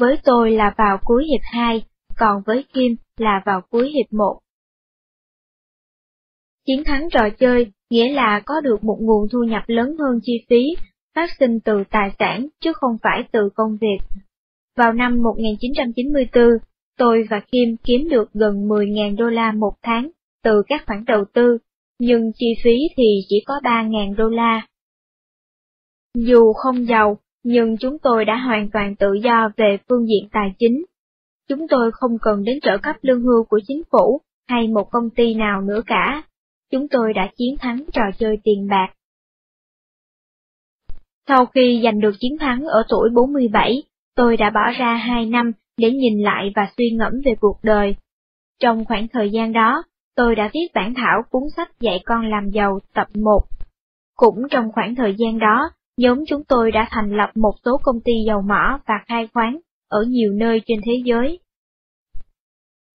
Với tôi là vào cuối hiệp 2, còn với Kim là vào cuối hiệp 1. Chiến thắng trò chơi nghĩa là có được một nguồn thu nhập lớn hơn chi phí, phát sinh từ tài sản chứ không phải từ công việc. Vào năm 1994, tôi và Kim kiếm được gần 10.000 đô la một tháng từ các khoản đầu tư, nhưng chi phí thì chỉ có 3.000 đô la. Dù không giàu, nhưng chúng tôi đã hoàn toàn tự do về phương diện tài chính. Chúng tôi không cần đến trợ cấp lương hưu của chính phủ hay một công ty nào nữa cả. Chúng tôi đã chiến thắng trò chơi tiền bạc. Sau khi giành được chiến thắng ở tuổi 47, tôi đã bỏ ra 2 năm để nhìn lại và suy ngẫm về cuộc đời. Trong khoảng thời gian đó, tôi đã viết bản thảo cuốn sách dạy con làm giàu tập 1. Cũng trong khoảng thời gian đó, nhóm chúng tôi đã thành lập một số công ty dầu mỏ và khai khoáng ở nhiều nơi trên thế giới.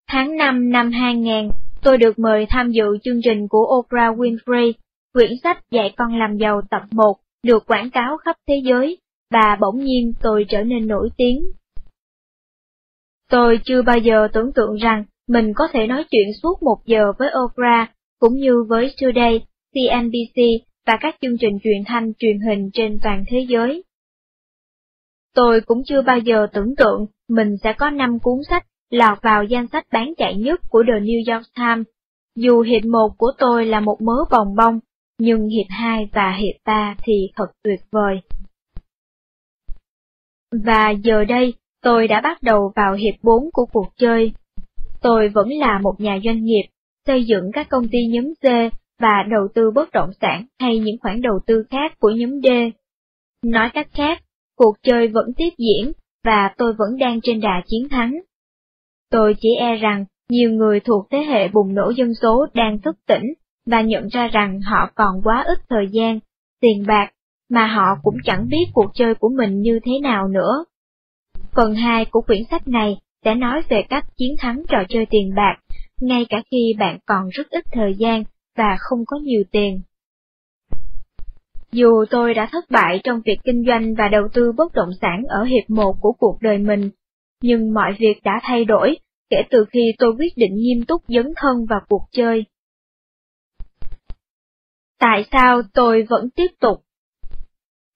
Tháng 5 năm 2000, tôi được mời tham dự chương trình của Oprah Winfrey, quyển sách dạy con làm giàu tập 1 được quảng cáo khắp thế giới, và bỗng nhiên tôi trở nên nổi tiếng. Tôi chưa bao giờ tưởng tượng rằng mình có thể nói chuyện suốt một giờ với Oprah, cũng như với Today, CNBC và các chương trình truyền thanh truyền hình trên toàn thế giới. Tôi cũng chưa bao giờ tưởng tượng mình sẽ có 5 cuốn sách lọt vào danh sách bán chạy nhất của The New York Times. Dù hiệp 1 của tôi là một mớ bồng bông, nhưng hiệp 2 và hiệp 3 thì thật tuyệt vời. Và giờ đây, tôi đã bắt đầu vào hiệp 4 của cuộc chơi. Tôi vẫn là một nhà doanh nghiệp, xây dựng các công ty nhóm C và đầu tư bất động sản hay những khoản đầu tư khác của nhóm D. Nói cách khác, cuộc chơi vẫn tiếp diễn và tôi vẫn đang trên đà chiến thắng. Tôi chỉ e rằng nhiều người thuộc thế hệ bùng nổ dân số đang thức tỉnh và nhận ra rằng họ còn quá ít thời gian, tiền bạc, mà họ cũng chẳng biết cuộc chơi của mình như thế nào nữa. Phần 2 của quyển sách này sẽ nói về cách chiến thắng trò chơi tiền bạc, ngay cả khi bạn còn rất ít thời gian và không có nhiều tiền. Dù tôi đã thất bại trong việc kinh doanh và đầu tư bất động sản ở hiệp một của cuộc đời mình, nhưng mọi việc đã thay đổi kể từ khi tôi quyết định nghiêm túc dấn thân vào cuộc chơi. Tại sao tôi vẫn tiếp tục?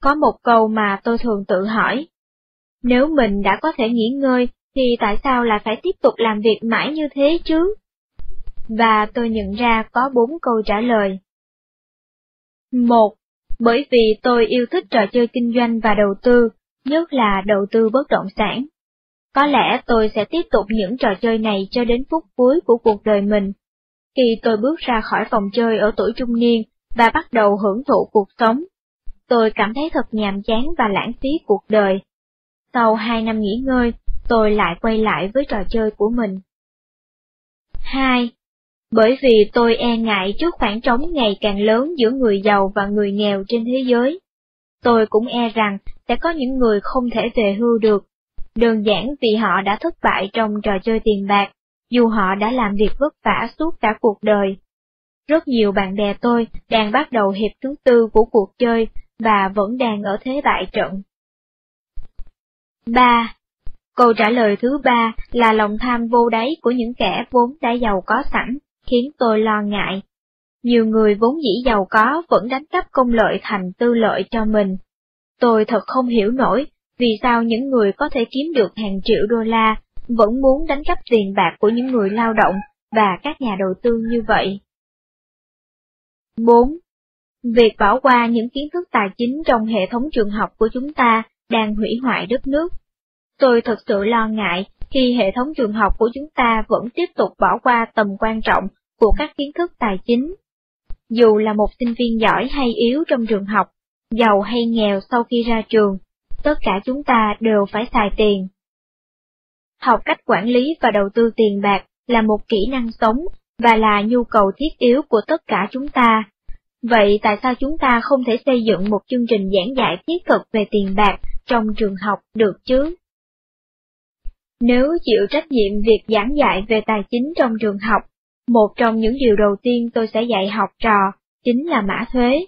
Có một câu mà tôi thường tự hỏi. Nếu mình đã có thể nghỉ ngơi, thì tại sao lại phải tiếp tục làm việc mãi như thế chứ? Và tôi nhận ra có bốn câu trả lời. Một, bởi vì tôi yêu thích trò chơi kinh doanh và đầu tư, nhất là đầu tư bất động sản. Có lẽ tôi sẽ tiếp tục những trò chơi này cho đến phút cuối của cuộc đời mình. Khi tôi bước ra khỏi phòng chơi ở tuổi trung niên và bắt đầu hưởng thụ cuộc sống, tôi cảm thấy thật nhàm chán và lãng phí cuộc đời. Sau hai năm nghỉ ngơi, tôi lại quay lại với trò chơi của mình. 2. Bởi vì tôi e ngại trước khoảng trống ngày càng lớn giữa người giàu và người nghèo trên thế giới. Tôi cũng e rằng sẽ có những người không thể về hưu được, đơn giản vì họ đã thất bại trong trò chơi tiền bạc, dù họ đã làm việc vất vả suốt cả cuộc đời. Rất nhiều bạn bè tôi đang bắt đầu hiệp thứ tư của cuộc chơi và vẫn đang ở thế bại trận. 3. Câu trả lời thứ ba là lòng tham vô đáy của những kẻ vốn đã giàu có sẵn, khiến tôi lo ngại. Nhiều người vốn dĩ giàu có vẫn đánh cắp công lợi thành tư lợi cho mình. Tôi thật không hiểu nổi vì sao những người có thể kiếm được hàng triệu đô la vẫn muốn đánh cắp tiền bạc của những người lao động và các nhà đầu tư như vậy. 4. Việc bỏ qua những kiến thức tài chính trong hệ thống trường học của chúng ta đang hủy hoại đất nước. Tôi thật sự lo ngại khi hệ thống trường học của chúng ta vẫn tiếp tục bỏ qua tầm quan trọng của các kiến thức tài chính. Dù là một sinh viên giỏi hay yếu trong trường học, giàu hay nghèo sau khi ra trường, tất cả chúng ta đều phải xài tiền. Học cách quản lý và đầu tư tiền bạc là một kỹ năng sống và là nhu cầu thiết yếu của tất cả chúng ta. Vậy tại sao chúng ta không thể xây dựng một chương trình giảng dạy thiết thực về tiền bạc trong trường học được chứ? Nếu chịu trách nhiệm việc giảng dạy về tài chính trong trường học, một trong những điều đầu tiên tôi sẽ dạy học trò chính là mã thuế.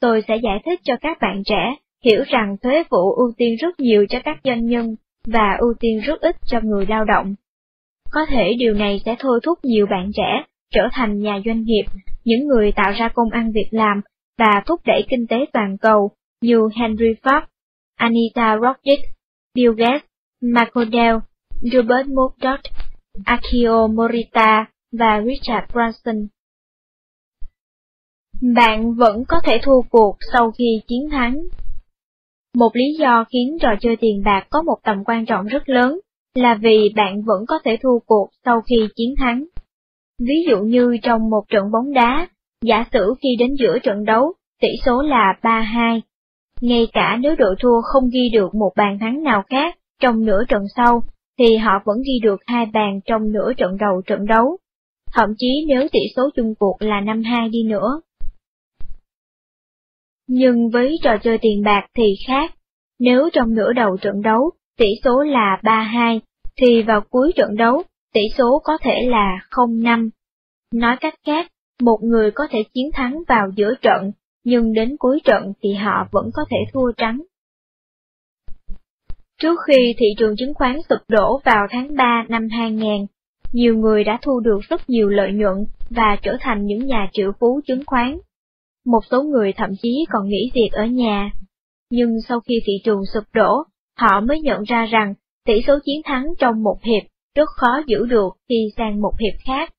Tôi sẽ giải thích cho các bạn trẻ hiểu rằng thuế vụ ưu tiên rất nhiều cho các doanh nhân và ưu tiên rất ít cho người lao động. Có thể điều này sẽ thôi thúc nhiều bạn trẻ trở thành nhà doanh nghiệp, những người tạo ra công ăn việc làm và thúc đẩy kinh tế toàn cầu như Henry Ford, Anita Roddick, Bill Gates, Michael Dell, Robert Murdoch, Akio Morita và Richard Branson. Bạn vẫn có thể thua cuộc sau khi chiến thắng. Một lý do khiến trò chơi tiền bạc có một tầm quan trọng rất lớn là vì bạn vẫn có thể thua cuộc sau khi chiến thắng. Ví dụ như trong một trận bóng đá, giả sử khi đến giữa trận đấu, tỷ số là 3-2. ngay cả nếu đội thua không ghi được một bàn thắng nào khác trong nửa trận sau, thì họ vẫn ghi được hai bàn trong nửa trận đầu trận đấu. Thậm chí nếu tỷ số chung cuộc là 5-2 đi nữa. Nhưng với trò chơi tiền bạc thì khác. Nếu trong nửa đầu trận đấu, tỷ số là 3-2, thì vào cuối trận đấu, tỷ số có thể là 0-5. Nói cách khác, một người có thể chiến thắng vào giữa trận, nhưng đến cuối trận thì họ vẫn có thể thua trắng. Trước khi thị trường chứng khoán sụp đổ vào tháng 3 năm 2000, nhiều người đã thu được rất nhiều lợi nhuận và trở thành những nhà triệu phú chứng khoán. Một số người thậm chí còn nghỉ việc ở nhà. Nhưng sau khi thị trường sụp đổ, họ mới nhận ra rằng tỷ số chiến thắng trong một hiệp rất khó giữ được khi sang một hiệp khác.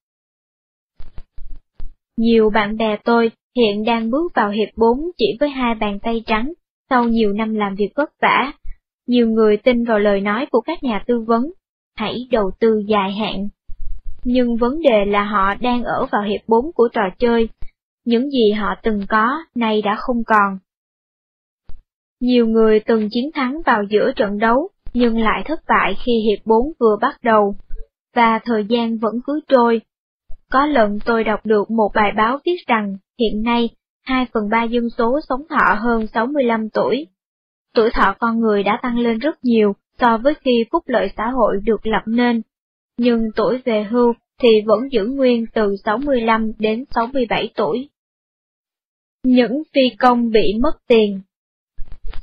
Nhiều bạn bè tôi hiện đang bước vào hiệp 4 chỉ với hai bàn tay trắng, sau nhiều năm làm việc vất vả. Nhiều người tin vào lời nói của các nhà tư vấn, hãy đầu tư dài hạn. Nhưng vấn đề là họ đang ở vào hiệp 4 của trò chơi, những gì họ từng có nay đã không còn. Nhiều người từng chiến thắng vào giữa trận đấu, nhưng lại thất bại khi hiệp 4 vừa bắt đầu, và thời gian vẫn cứ trôi. Có lần tôi đọc được một bài báo viết rằng hiện nay 2 phần 3 dân số sống thọ hơn 65 tuổi. Tuổi thọ con người đã tăng lên rất nhiều so với khi phúc lợi xã hội được lập nên, nhưng tuổi về hưu thì vẫn giữ nguyên từ 65 đến 67 tuổi. Những phi công bị mất tiền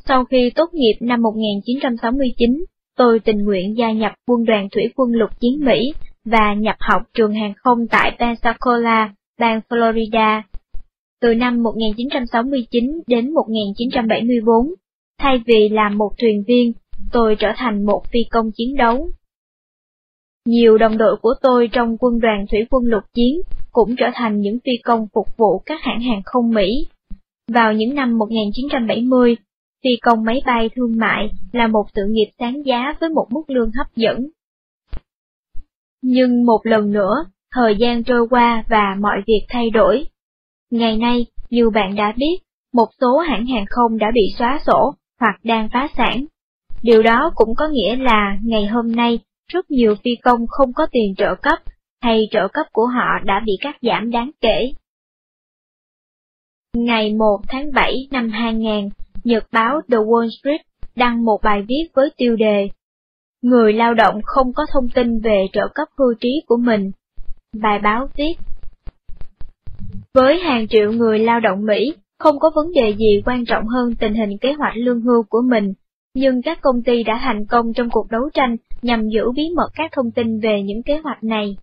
Sau khi tốt nghiệp năm 1969, tôi tình nguyện gia nhập quân đoàn thủy quân lục chiến Mỹ và nhập học trường hàng không tại Pensacola, bang Florida. Từ năm 1969 đến 1974, thay vì làm một thuyền viên, tôi trở thành một phi công chiến đấu. Nhiều đồng đội của tôi trong quân đoàn thủy quân lục chiến cũng trở thành những phi công phục vụ các hãng hàng không Mỹ. Vào những năm 1970, phi công máy bay thương mại là một sự nghiệp sáng giá với một mức lương hấp dẫn. Nhưng một lần nữa, thời gian trôi qua và mọi việc thay đổi. Ngày nay, như bạn đã biết, một số hãng hàng không đã bị xóa sổ hoặc đang phá sản. Điều đó cũng có nghĩa là ngày hôm nay, rất nhiều phi công không có tiền trợ cấp, hay trợ cấp của họ đã bị cắt giảm đáng kể. Ngày 1 tháng 7 năm 2000, Nhật báo The Wall Street đăng một bài viết với tiêu đề Người lao động không có thông tin về trợ cấp hưu trí của mình. Bài báo viết Với hàng triệu người lao động Mỹ, không có vấn đề gì quan trọng hơn tình hình kế hoạch lương hưu của mình, nhưng các công ty đã thành công trong cuộc đấu tranh nhằm giữ bí mật các thông tin về những kế hoạch này.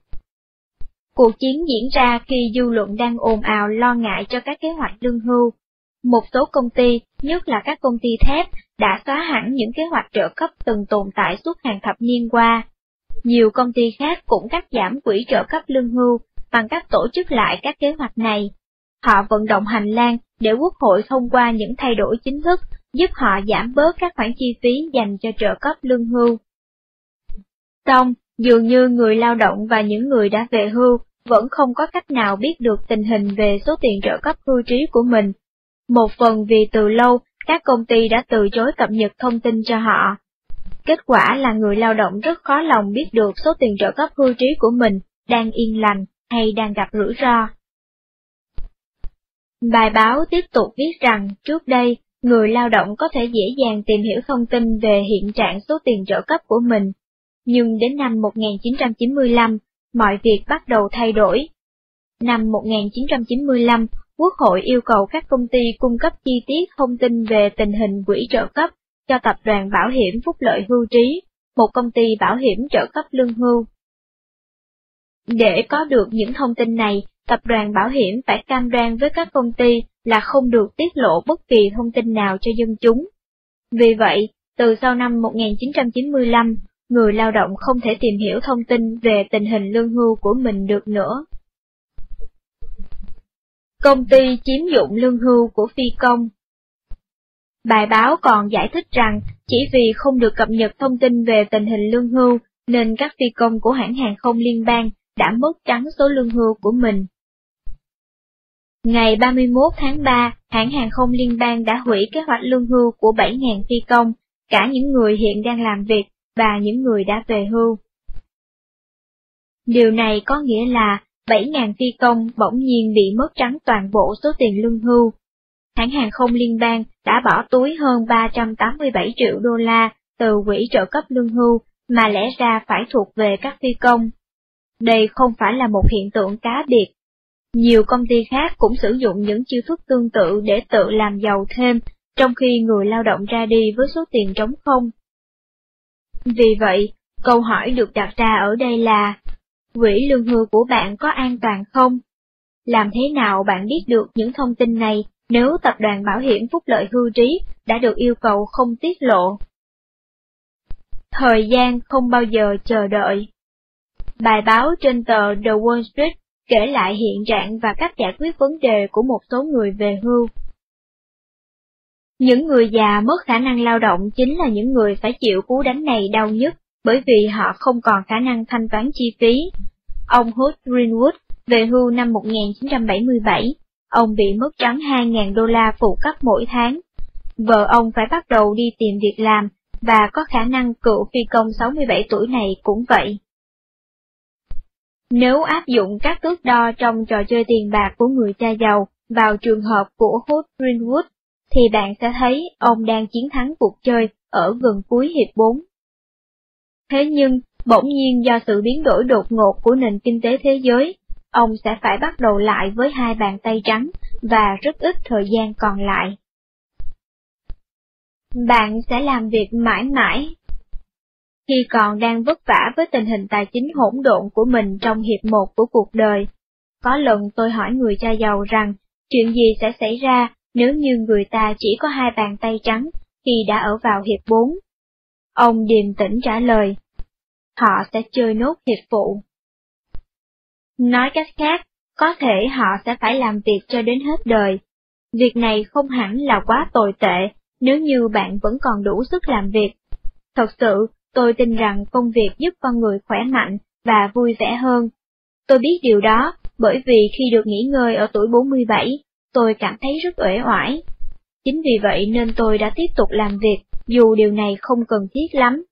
Cuộc chiến diễn ra khi dư luận đang ồn ào lo ngại cho các kế hoạch lương hưu. Một số công ty, nhất là các công ty thép, đã xóa hẳn những kế hoạch trợ cấp từng tồn tại suốt hàng thập niên qua. Nhiều công ty khác cũng cắt giảm quỹ trợ cấp lương hưu bằng cách tổ chức lại các kế hoạch này. Họ vận động hành lang để Quốc hội thông qua những thay đổi chính thức giúp họ giảm bớt các khoản chi phí dành cho trợ cấp lương hưu. Xong, dường như người lao động và những người đã về hưu vẫn không có cách nào biết được tình hình về số tiền trợ cấp hưu trí của mình. Một phần vì từ lâu, các công ty đã từ chối cập nhật thông tin cho họ. Kết quả là người lao động rất khó lòng biết được số tiền trợ cấp hưu trí của mình đang yên lành hay đang gặp rủi ro. Bài báo tiếp tục viết rằng trước đây, người lao động có thể dễ dàng tìm hiểu thông tin về hiện trạng số tiền trợ cấp của mình, nhưng đến năm 1995, mọi việc bắt đầu thay đổi. Năm 1995, Quốc hội yêu cầu các công ty cung cấp chi tiết thông tin về tình hình quỹ trợ cấp cho Tập đoàn Bảo hiểm Phúc lợi Hưu trí, một công ty bảo hiểm trợ cấp lương hưu. Để có được những thông tin này, tập đoàn bảo hiểm phải cam đoan với các công ty là không được tiết lộ bất kỳ thông tin nào cho dân chúng. Vì vậy, từ sau năm 1995, người lao động không thể tìm hiểu thông tin về tình hình lương hưu của mình được nữa. Công ty chiếm dụng lương hưu của phi công Bài báo còn giải thích rằng chỉ vì không được cập nhật thông tin về tình hình lương hưu nên các phi công của hãng hàng không liên bang đã mất trắng số lương hưu của mình. Ngày 31 tháng 3, hãng hàng không liên bang đã hủy kế hoạch lương hưu của 7.000 phi công, cả những người hiện đang làm việc và những người đã về hưu. Điều này có nghĩa là 7.000 phi công bỗng nhiên bị mất trắng toàn bộ số tiền lương hưu. Hãng hàng không liên bang đã bỏ túi hơn 387 triệu đô la từ quỹ trợ cấp lương hưu mà lẽ ra phải thuộc về các phi công. Đây không phải là một hiện tượng cá biệt. Nhiều công ty khác cũng sử dụng những chiêu thức tương tự để tự làm giàu thêm, trong khi người lao động ra đi với số tiền trống không. Vì vậy, câu hỏi được đặt ra ở đây là, quỹ lương hưu của bạn có an toàn không? Làm thế nào bạn biết được những thông tin này nếu tập đoàn bảo hiểm phúc lợi hưu trí đã được yêu cầu không tiết lộ? Thời gian không bao giờ chờ đợi. Bài báo trên tờ The Wall Street kể lại hiện trạng và cách giải quyết vấn đề của một số người về hưu. Những người già mất khả năng lao động chính là những người phải chịu cú đánh này đau nhất, bởi vì họ không còn khả năng thanh toán chi phí. Ông Hood Greenwood về hưu năm 1977, ông bị mất trắng 2.000 đô la phụ cấp mỗi tháng. Vợ ông phải bắt đầu đi tìm việc làm, và có khả năng cựu phi công 67 tuổi này cũng vậy. Nếu áp dụng các thước đo trong trò chơi tiền bạc của người cha giàu vào trường hợp của Hood Greenwood, thì bạn sẽ thấy ông đang chiến thắng cuộc chơi ở gần cuối hiệp 4. Thế nhưng, bỗng nhiên do sự biến đổi đột ngột của nền kinh tế thế giới, ông sẽ phải bắt đầu lại với hai bàn tay trắng và rất ít thời gian còn lại. Bạn sẽ làm việc mãi mãi. Khi còn đang vất vả với tình hình tài chính hỗn độn của mình trong hiệp một của cuộc đời, có lần tôi hỏi người cha giàu rằng chuyện gì sẽ xảy ra nếu như người ta chỉ có hai bàn tay trắng thì đã ở vào hiệp 4. Ông điềm tĩnh trả lời, họ sẽ chơi nốt hiệp phụ. Nói cách khác, có thể họ sẽ phải làm việc cho đến hết đời. Việc này không hẳn là quá tồi tệ nếu như bạn vẫn còn đủ sức làm việc. Thật sự, tôi tin rằng công việc giúp con người khỏe mạnh và vui vẻ hơn. Tôi biết điều đó bởi vì khi được nghỉ ngơi ở tuổi 47, tôi cảm thấy rất uể oải. Chính vì vậy nên tôi đã tiếp tục làm việc, dù điều này không cần thiết lắm.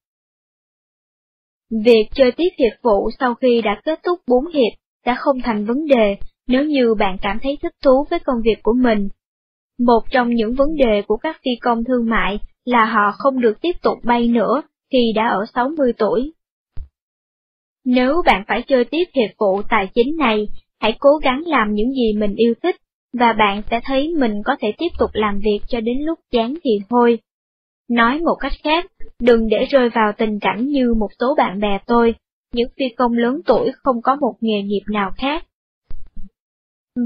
Việc chơi tiếp hiệp vụ sau khi đã kết thúc 4 hiệp đã không thành vấn đề nếu như bạn cảm thấy thích thú với công việc của mình. Một trong những vấn đề của các phi công thương mại là họ không được tiếp tục bay nữa khi đã ở 60 tuổi. Nếu bạn phải chơi tiếp hiệp vụ tài chính này, hãy cố gắng làm những gì mình yêu thích và bạn sẽ thấy mình có thể tiếp tục làm việc cho đến lúc chán thì thôi. Nói một cách khác, đừng để rơi vào tình cảnh như một số bạn bè tôi, những phi công lớn tuổi không có một nghề nghiệp nào khác.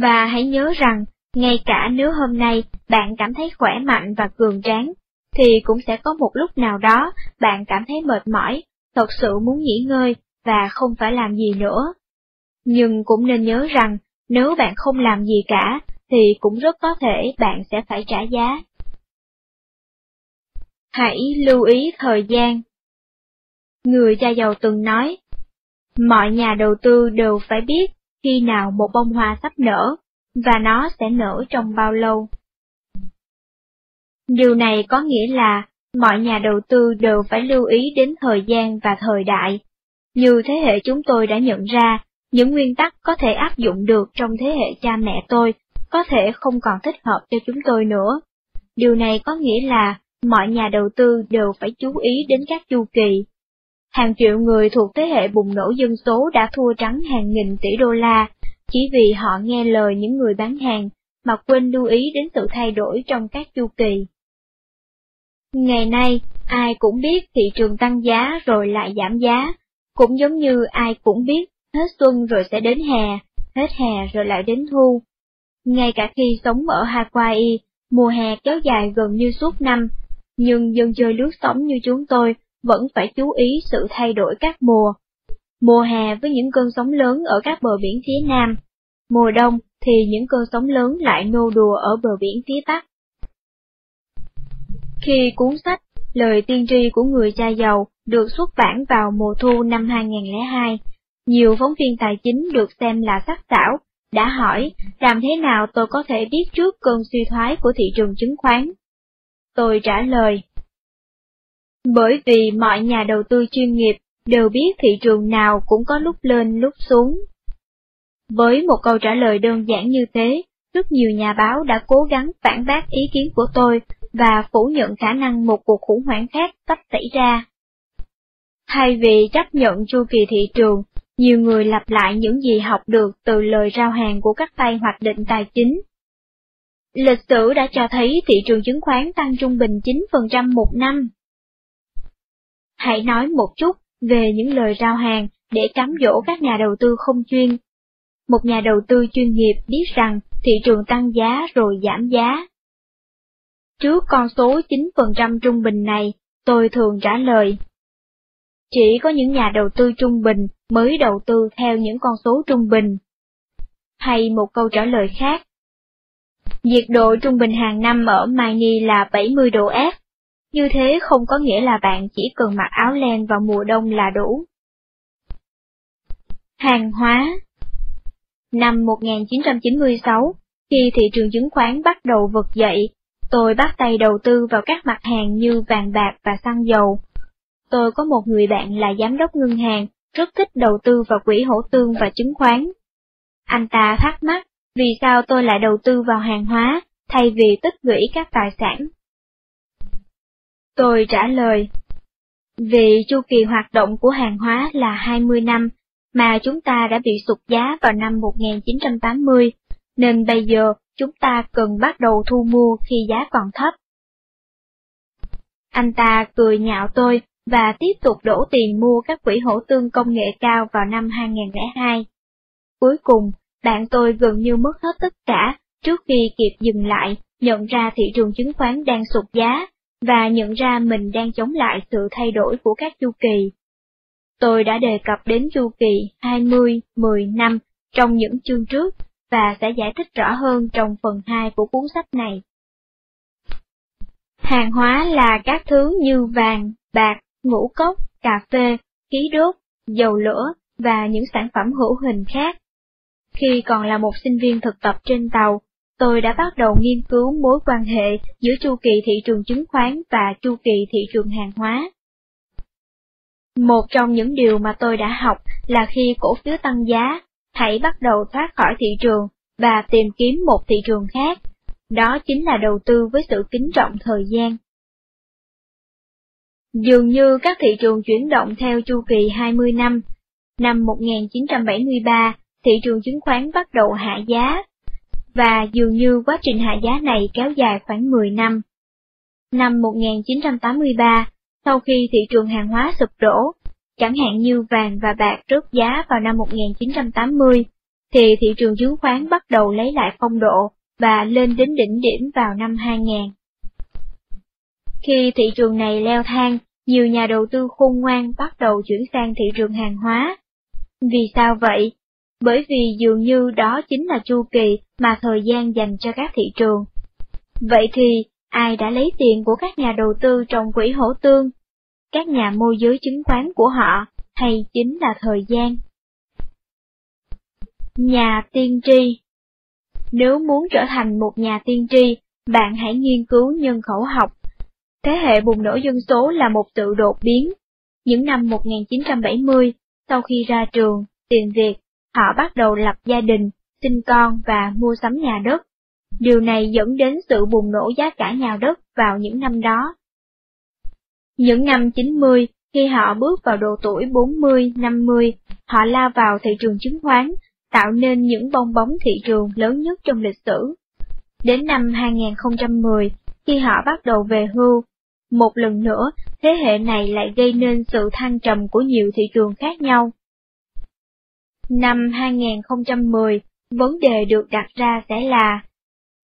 Và hãy nhớ rằng, ngay cả nếu hôm nay bạn cảm thấy khỏe mạnh và cường tráng, thì cũng sẽ có một lúc nào đó bạn cảm thấy mệt mỏi, thật sự muốn nghỉ ngơi và không phải làm gì nữa. Nhưng cũng nên nhớ rằng, nếu bạn không làm gì cả, thì cũng rất có thể bạn sẽ phải trả giá. Hãy lưu ý thời gian. Người cha giàu từng nói, mọi nhà đầu tư đều phải biết khi nào một bông hoa sắp nở, và nó sẽ nở trong bao lâu. Điều này có nghĩa là mọi nhà đầu tư đều phải lưu ý đến thời gian và thời đại. Như thế hệ chúng tôi đã nhận ra, những nguyên tắc có thể áp dụng được trong thế hệ cha mẹ tôi có thể không còn thích hợp cho chúng tôi nữa. Điều này có nghĩa là mọi nhà đầu tư đều phải chú ý đến các chu kỳ. Hàng triệu người thuộc thế hệ bùng nổ dân số đã thua trắng hàng nghìn tỷ đô la, chỉ vì họ nghe lời những người bán hàng, mà quên lưu ý đến sự thay đổi trong các chu kỳ. Ngày nay, ai cũng biết thị trường tăng giá rồi lại giảm giá, cũng giống như ai cũng biết hết xuân rồi sẽ đến hè, hết hè rồi lại đến thu. Ngay cả khi sống ở Hawaii, mùa hè kéo dài gần như suốt năm, nhưng dân chơi lướt sóng như chúng tôi vẫn phải chú ý sự thay đổi các mùa. Mùa hè với những cơn sóng lớn ở các bờ biển phía nam, mùa đông thì những cơn sóng lớn lại nô đùa ở bờ biển phía bắc. Khi cuốn sách Lời tiên tri của người cha giàu được xuất bản vào mùa thu năm 2002, nhiều phóng viên tài chính được xem là sắc sảo đã hỏi làm thế nào tôi có thể biết trước cơn suy thoái của thị trường chứng khoán. Tôi trả lời. Bởi vì mọi nhà đầu tư chuyên nghiệp đều biết thị trường nào cũng có lúc lên lúc xuống. Với một câu trả lời đơn giản như thế, rất nhiều nhà báo đã cố gắng phản bác ý kiến của tôi và phủ nhận khả năng một cuộc khủng hoảng khác sắp xảy ra. Thay vì chấp nhận chu kỳ thị trường, nhiều người lặp lại những gì học được từ lời rao hàng của các tay hoạch định tài chính. Lịch sử đã cho thấy thị trường chứng khoán tăng trung bình 9% một năm. Hãy nói một chút về những lời rao hàng để cám dỗ các nhà đầu tư không chuyên. Một nhà đầu tư chuyên nghiệp biết rằng thị trường tăng giá rồi giảm giá. Trước con số 9% trung bình này, tôi thường trả lời. Chỉ có những nhà đầu tư trung bình mới đầu tư theo những con số trung bình. Hay một câu trả lời khác. Nhiệt độ trung bình hàng năm ở Miami là 70 độ F, như thế không có nghĩa là bạn chỉ cần mặc áo len vào mùa đông là đủ. Hàng hóa Năm 1996, khi thị trường chứng khoán bắt đầu vực dậy, tôi bắt tay đầu tư vào các mặt hàng như vàng bạc và xăng dầu. Tôi có một người bạn là giám đốc ngân hàng, rất thích đầu tư vào quỹ hỗ tương và chứng khoán. Anh ta thắc mắc vì sao tôi lại đầu tư vào hàng hóa thay vì tích lũy các tài sản. Tôi trả lời, vì chu kỳ hoạt động của hàng hóa là 20 năm, mà chúng ta đã bị sụt giá vào năm 1980, nên bây giờ chúng ta cần bắt đầu thu mua khi giá còn thấp. Anh ta cười nhạo tôi và tiếp tục đổ tiền mua các quỹ hỗ tương công nghệ cao vào năm 2002. Cuối cùng, bạn tôi gần như mất hết tất cả trước khi kịp dừng lại, nhận ra thị trường chứng khoán đang sụt giá, và nhận ra mình đang chống lại sự thay đổi của các chu kỳ. Tôi đã đề cập đến chu kỳ 20, 10 năm trong những chương trước, và sẽ giải thích rõ hơn trong phần 2 của cuốn sách này. Hàng hóa là các thứ như vàng, bạc, ngũ cốc, cà phê, khí đốt, dầu lửa và những sản phẩm hữu hình khác. Khi còn là một sinh viên thực tập trên tàu, tôi đã bắt đầu nghiên cứu mối quan hệ giữa chu kỳ thị trường chứng khoán và chu kỳ thị trường hàng hóa. Một trong những điều mà tôi đã học là khi cổ phiếu tăng giá, hãy bắt đầu thoát khỏi thị trường và tìm kiếm một thị trường khác. Đó chính là đầu tư với sự kính trọng thời gian. Dường như các thị trường chuyển động theo chu kỳ 20 năm. Năm 1973, thị trường chứng khoán bắt đầu hạ giá, và dường như quá trình hạ giá này kéo dài khoảng 10 năm. Năm 1983, sau khi thị trường hàng hóa sụp đổ, chẳng hạn như vàng và bạc rớt giá vào năm 1980, thì thị trường chứng khoán bắt đầu lấy lại phong độ và lên đến đỉnh điểm vào năm 2000. Khi thị trường này leo thang, nhiều nhà đầu tư khôn ngoan bắt đầu chuyển sang thị trường hàng hóa. Vì sao vậy? Bởi vì dường như đó chính là chu kỳ mà thời gian dành cho các thị trường. Vậy thì, ai đã lấy tiền của các nhà đầu tư trong quỹ hỗ tương? Các nhà môi giới chứng khoán của họ, hay chính là thời gian? Nhà tiên tri Nếu muốn trở thành một nhà tiên tri, bạn hãy nghiên cứu nhân khẩu học. Thế hệ bùng nổ dân số là một sự đột biến. Những năm 1970, sau khi ra trường, tiền Việt, họ bắt đầu lập gia đình, sinh con và mua sắm nhà đất. Điều này dẫn đến sự bùng nổ giá cả nhà đất vào những năm đó. Những năm 90, khi họ bước vào độ tuổi 40-50, họ lao vào thị trường chứng khoán tạo nên những bong bóng thị trường lớn nhất trong lịch sử. Đến năm 2010, khi họ bắt đầu về hưu, một lần nữa, thế hệ này lại gây nên sự thăng trầm của nhiều thị trường khác nhau. Năm 2010, vấn đề được đặt ra sẽ là,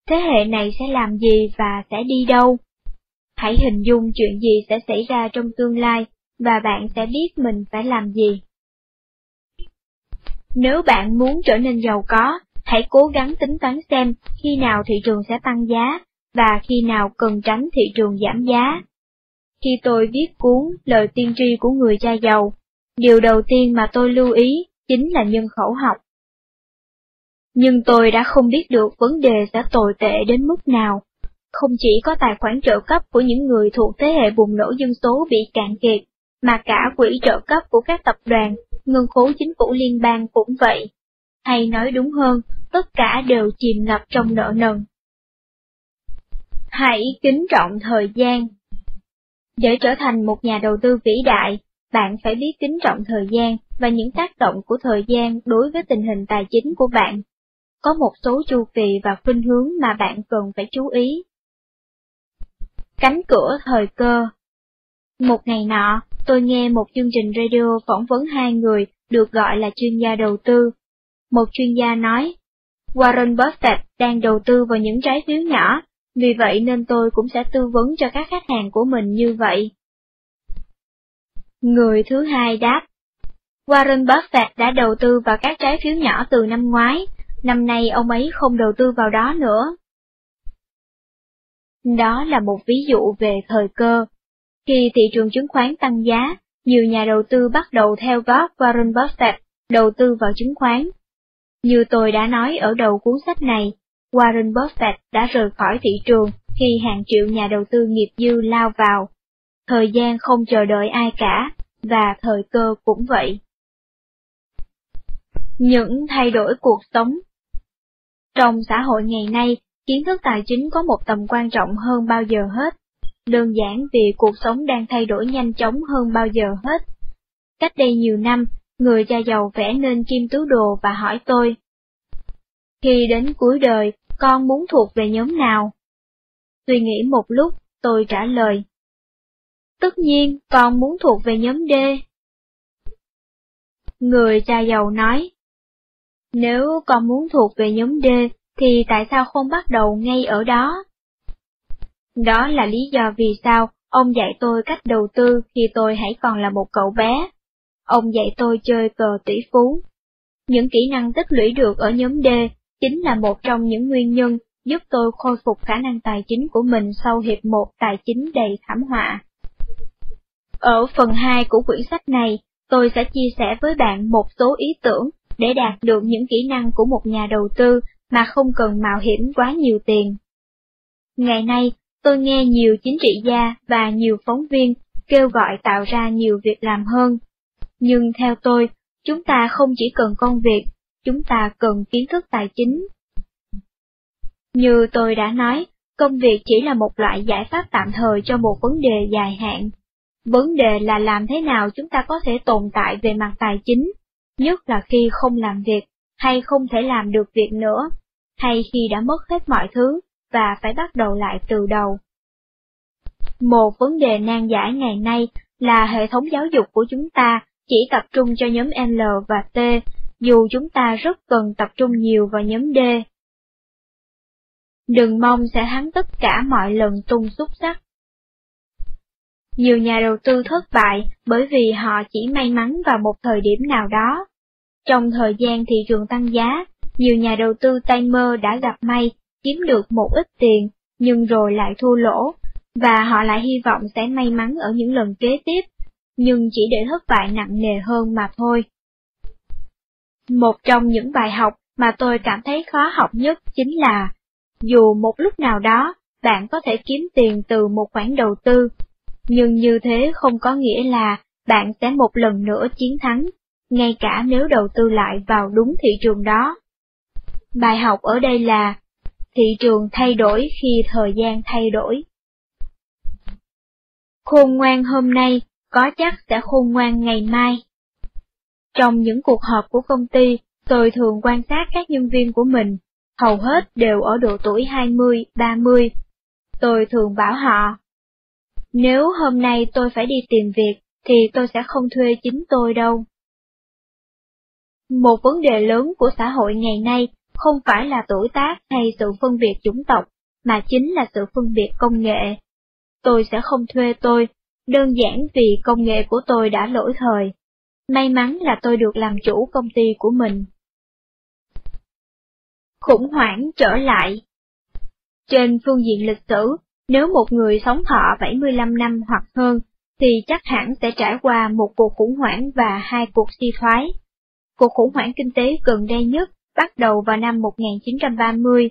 thế hệ này sẽ làm gì và sẽ đi đâu? Hãy hình dung chuyện gì sẽ xảy ra trong tương lai, và bạn sẽ biết mình phải làm gì. Nếu bạn muốn trở nên giàu có, hãy cố gắng tính toán xem khi nào thị trường sẽ tăng giá, và khi nào cần tránh thị trường giảm giá. Khi tôi viết cuốn Lời tiên tri của người cha giàu, điều đầu tiên mà tôi lưu ý chính là nhân khẩu học. Nhưng tôi đã không biết được vấn đề sẽ tồi tệ đến mức nào. Không chỉ có tài khoản trợ cấp của những người thuộc thế hệ bùng nổ dân số bị cạn kiệt, mà cả quỹ trợ cấp của các tập đoàn, ngân khố chính phủ liên bang cũng vậy. Hay nói đúng hơn, tất cả đều chìm ngập trong nợ nần. Hãy kính trọng thời gian. Để trở thành một nhà đầu tư vĩ đại, bạn phải biết kính trọng thời gian và những tác động của thời gian đối với tình hình tài chính của bạn. Có một số chu kỳ và khuynh hướng mà bạn cần phải chú ý. Cánh cửa thời cơ Một ngày nọ, tôi nghe một chương trình radio phỏng vấn hai người được gọi là chuyên gia đầu tư. Một chuyên gia nói, Warren Buffett đang đầu tư vào những trái phiếu nhỏ, vì vậy nên tôi cũng sẽ tư vấn cho các khách hàng của mình như vậy. Người thứ hai đáp, Warren Buffett đã đầu tư vào các trái phiếu nhỏ từ năm ngoái, năm nay ông ấy không đầu tư vào đó nữa. Đó là một ví dụ về thời cơ. Khi thị trường chứng khoán tăng giá, nhiều nhà đầu tư bắt đầu theo gót Warren Buffett đầu tư vào chứng khoán. Như tôi đã nói ở đầu cuốn sách này, Warren Buffett đã rời khỏi thị trường khi hàng triệu nhà đầu tư nghiệp dư lao vào. Thời gian không chờ đợi ai cả, và thời cơ cũng vậy. Những thay đổi cuộc sống Trong xã hội ngày nay, kiến thức tài chính có một tầm quan trọng hơn bao giờ hết, đơn giản vì cuộc sống đang thay đổi nhanh chóng hơn bao giờ hết. Cách đây nhiều năm, người cha giàu vẽ nên kim tứ đồ và hỏi tôi. Khi đến cuối đời, con muốn thuộc về nhóm nào? Suy nghĩ một lúc, tôi trả lời. Tất nhiên, con muốn thuộc về nhóm D. Người cha giàu nói. Nếu con muốn thuộc về nhóm D, thì tại sao không bắt đầu ngay ở đó? Đó là lý do vì sao ông dạy tôi cách đầu tư khi tôi hãy còn là một cậu bé. Ông dạy tôi chơi cờ tỷ phú. Những kỹ năng tích lũy được ở nhóm D chính là một trong những nguyên nhân giúp tôi khôi phục khả năng tài chính của mình sau hiệp một tài chính đầy thảm họa. Ở phần 2 của quyển sách này, tôi sẽ chia sẻ với bạn một số ý tưởng để đạt được những kỹ năng của một nhà đầu tư mà không cần mạo hiểm quá nhiều tiền. Ngày nay, tôi nghe nhiều chính trị gia và nhiều phóng viên kêu gọi tạo ra nhiều việc làm hơn. Nhưng theo tôi, chúng ta không chỉ cần công việc, chúng ta cần kiến thức tài chính. Như tôi đã nói, công việc chỉ là một loại giải pháp tạm thời cho một vấn đề dài hạn. Vấn đề là làm thế nào chúng ta có thể tồn tại về mặt tài chính, nhất là khi không làm việc, hay không thể làm được việc nữa, hay khi đã mất hết mọi thứ, và phải bắt đầu lại từ đầu. Một vấn đề nan giải ngày nay là hệ thống giáo dục của chúng ta chỉ tập trung cho nhóm L và T, dù chúng ta rất cần tập trung nhiều vào nhóm D. Đừng mong sẽ thắng tất cả mọi lần tung xúc sắc. Nhiều nhà đầu tư thất bại bởi vì họ chỉ may mắn vào một thời điểm nào đó. Trong thời gian thị trường tăng giá, nhiều nhà đầu tư tay mơ đã gặp may, kiếm được một ít tiền, nhưng rồi lại thua lỗ, và họ lại hy vọng sẽ may mắn ở những lần kế tiếp, nhưng chỉ để thất bại nặng nề hơn mà thôi. Một trong những bài học mà tôi cảm thấy khó học nhất chính là, dù một lúc nào đó bạn có thể kiếm tiền từ một khoản đầu tư, nhưng như thế không có nghĩa là bạn sẽ một lần nữa chiến thắng, ngay cả nếu đầu tư lại vào đúng thị trường đó. Bài học ở đây là, thị trường thay đổi khi thời gian thay đổi. Khôn ngoan hôm nay, có chắc sẽ khôn ngoan ngày mai. Trong những cuộc họp của công ty, tôi thường quan sát các nhân viên của mình, hầu hết đều ở độ tuổi 20, 30. Tôi thường bảo họ, nếu hôm nay tôi phải đi tìm việc, thì tôi sẽ không thuê chính tôi đâu. Một vấn đề lớn của xã hội ngày nay không phải là tuổi tác hay sự phân biệt chủng tộc, mà chính là sự phân biệt công nghệ. Tôi sẽ không thuê tôi, đơn giản vì công nghệ của tôi đã lỗi thời. May mắn là tôi được làm chủ công ty của mình. Khủng hoảng trở lại Trên phương diện lịch sử, nếu một người sống thọ 75 năm hoặc hơn, thì chắc hẳn sẽ trải qua một cuộc khủng hoảng và hai cuộc suy thoái. Cuộc khủng hoảng kinh tế gần đây nhất bắt đầu vào năm 1930.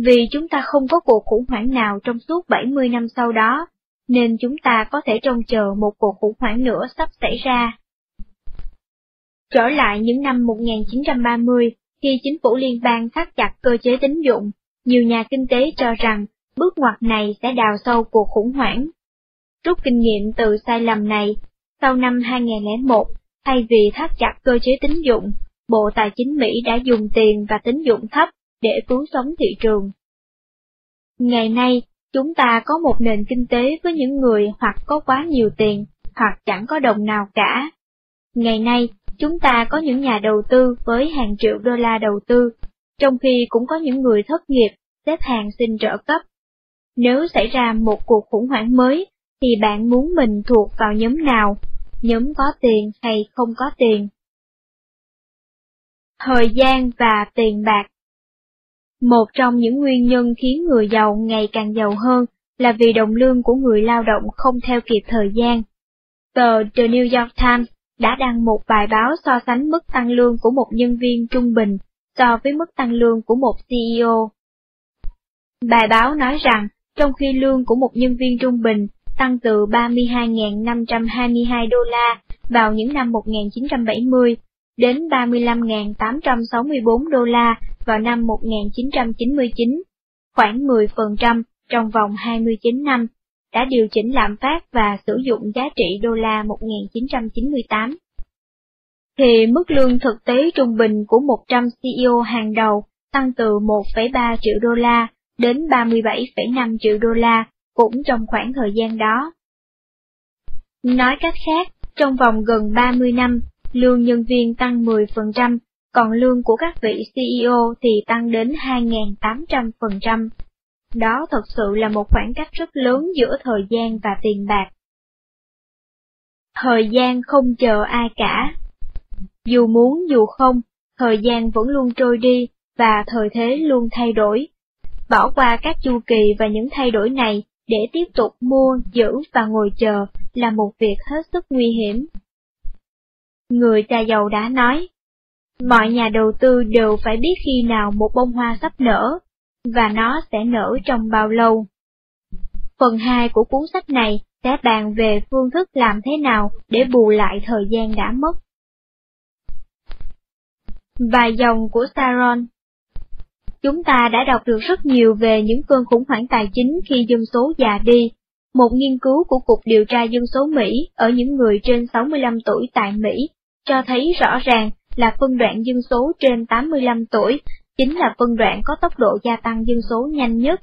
Vì chúng ta không có cuộc khủng hoảng nào trong suốt 70 năm sau đó, nên chúng ta có thể trông chờ một cuộc khủng hoảng nữa sắp xảy ra. Trở lại những năm 1930, khi chính phủ liên bang thắt chặt cơ chế tín dụng, nhiều nhà kinh tế cho rằng bước ngoặt này sẽ đào sâu cuộc khủng hoảng. Rút kinh nghiệm từ sai lầm này, sau năm 2001, thay vì thắt chặt cơ chế tín dụng, Bộ Tài chính Mỹ đã dùng tiền và tín dụng thấp để cứu sống thị trường. Ngày nay, chúng ta có một nền kinh tế với những người hoặc có quá nhiều tiền, hoặc chẳng có đồng nào cả. Ngày nay, chúng ta có những nhà đầu tư với hàng triệu đô la đầu tư, trong khi cũng có những người thất nghiệp, xếp hàng xin trợ cấp. Nếu xảy ra một cuộc khủng hoảng mới, thì bạn muốn mình thuộc vào nhóm nào, nhóm có tiền hay không có tiền? Thời gian và tiền bạc Một trong những nguyên nhân khiến người giàu ngày càng giàu hơn là vì đồng lương của người lao động không theo kịp thời gian. Tờ The New York Times đã đăng một bài báo so sánh mức tăng lương của một nhân viên trung bình so với mức tăng lương của một CEO. Bài báo nói rằng, trong khi lương của một nhân viên trung bình tăng từ 32.522 đô la vào những năm 1970 đến 35.864 đô la vào năm 1999, khoảng 10% trong vòng 29 năm, đã điều chỉnh lạm phát và sử dụng giá trị đô la 1998. Thì mức lương thực tế trung bình của 100 CEO hàng đầu tăng từ 1,3 triệu đô la đến 37,5 triệu đô la cũng trong khoảng thời gian đó. Nói cách khác, trong vòng gần 30 năm, lương nhân viên tăng 10%, còn lương của các vị CEO thì tăng đến 2.800%. Đó thật sự là một khoảng cách rất lớn giữa thời gian và tiền bạc. Thời gian không chờ ai cả. Dù muốn dù không, thời gian vẫn luôn trôi đi, và thời thế luôn thay đổi. Bỏ qua các chu kỳ và những thay đổi này để tiếp tục mua, giữ và ngồi chờ là một việc hết sức nguy hiểm. Người cha giàu đã nói, mọi nhà đầu tư đều phải biết khi nào một bông hoa sắp nở, và nó sẽ nở trong bao lâu. Phần 2 của cuốn sách này sẽ bàn về phương thức làm thế nào để bù lại thời gian đã mất. Vài dòng của Saron Chúng ta đã đọc được rất nhiều về những cơn khủng hoảng tài chính khi dân số già đi. Một nghiên cứu của Cục Điều tra Dân số Mỹ ở những người trên 65 tuổi tại Mỹ cho thấy rõ ràng là phân đoạn dân số trên 85 tuổi chính là phân đoạn có tốc độ gia tăng dân số nhanh nhất.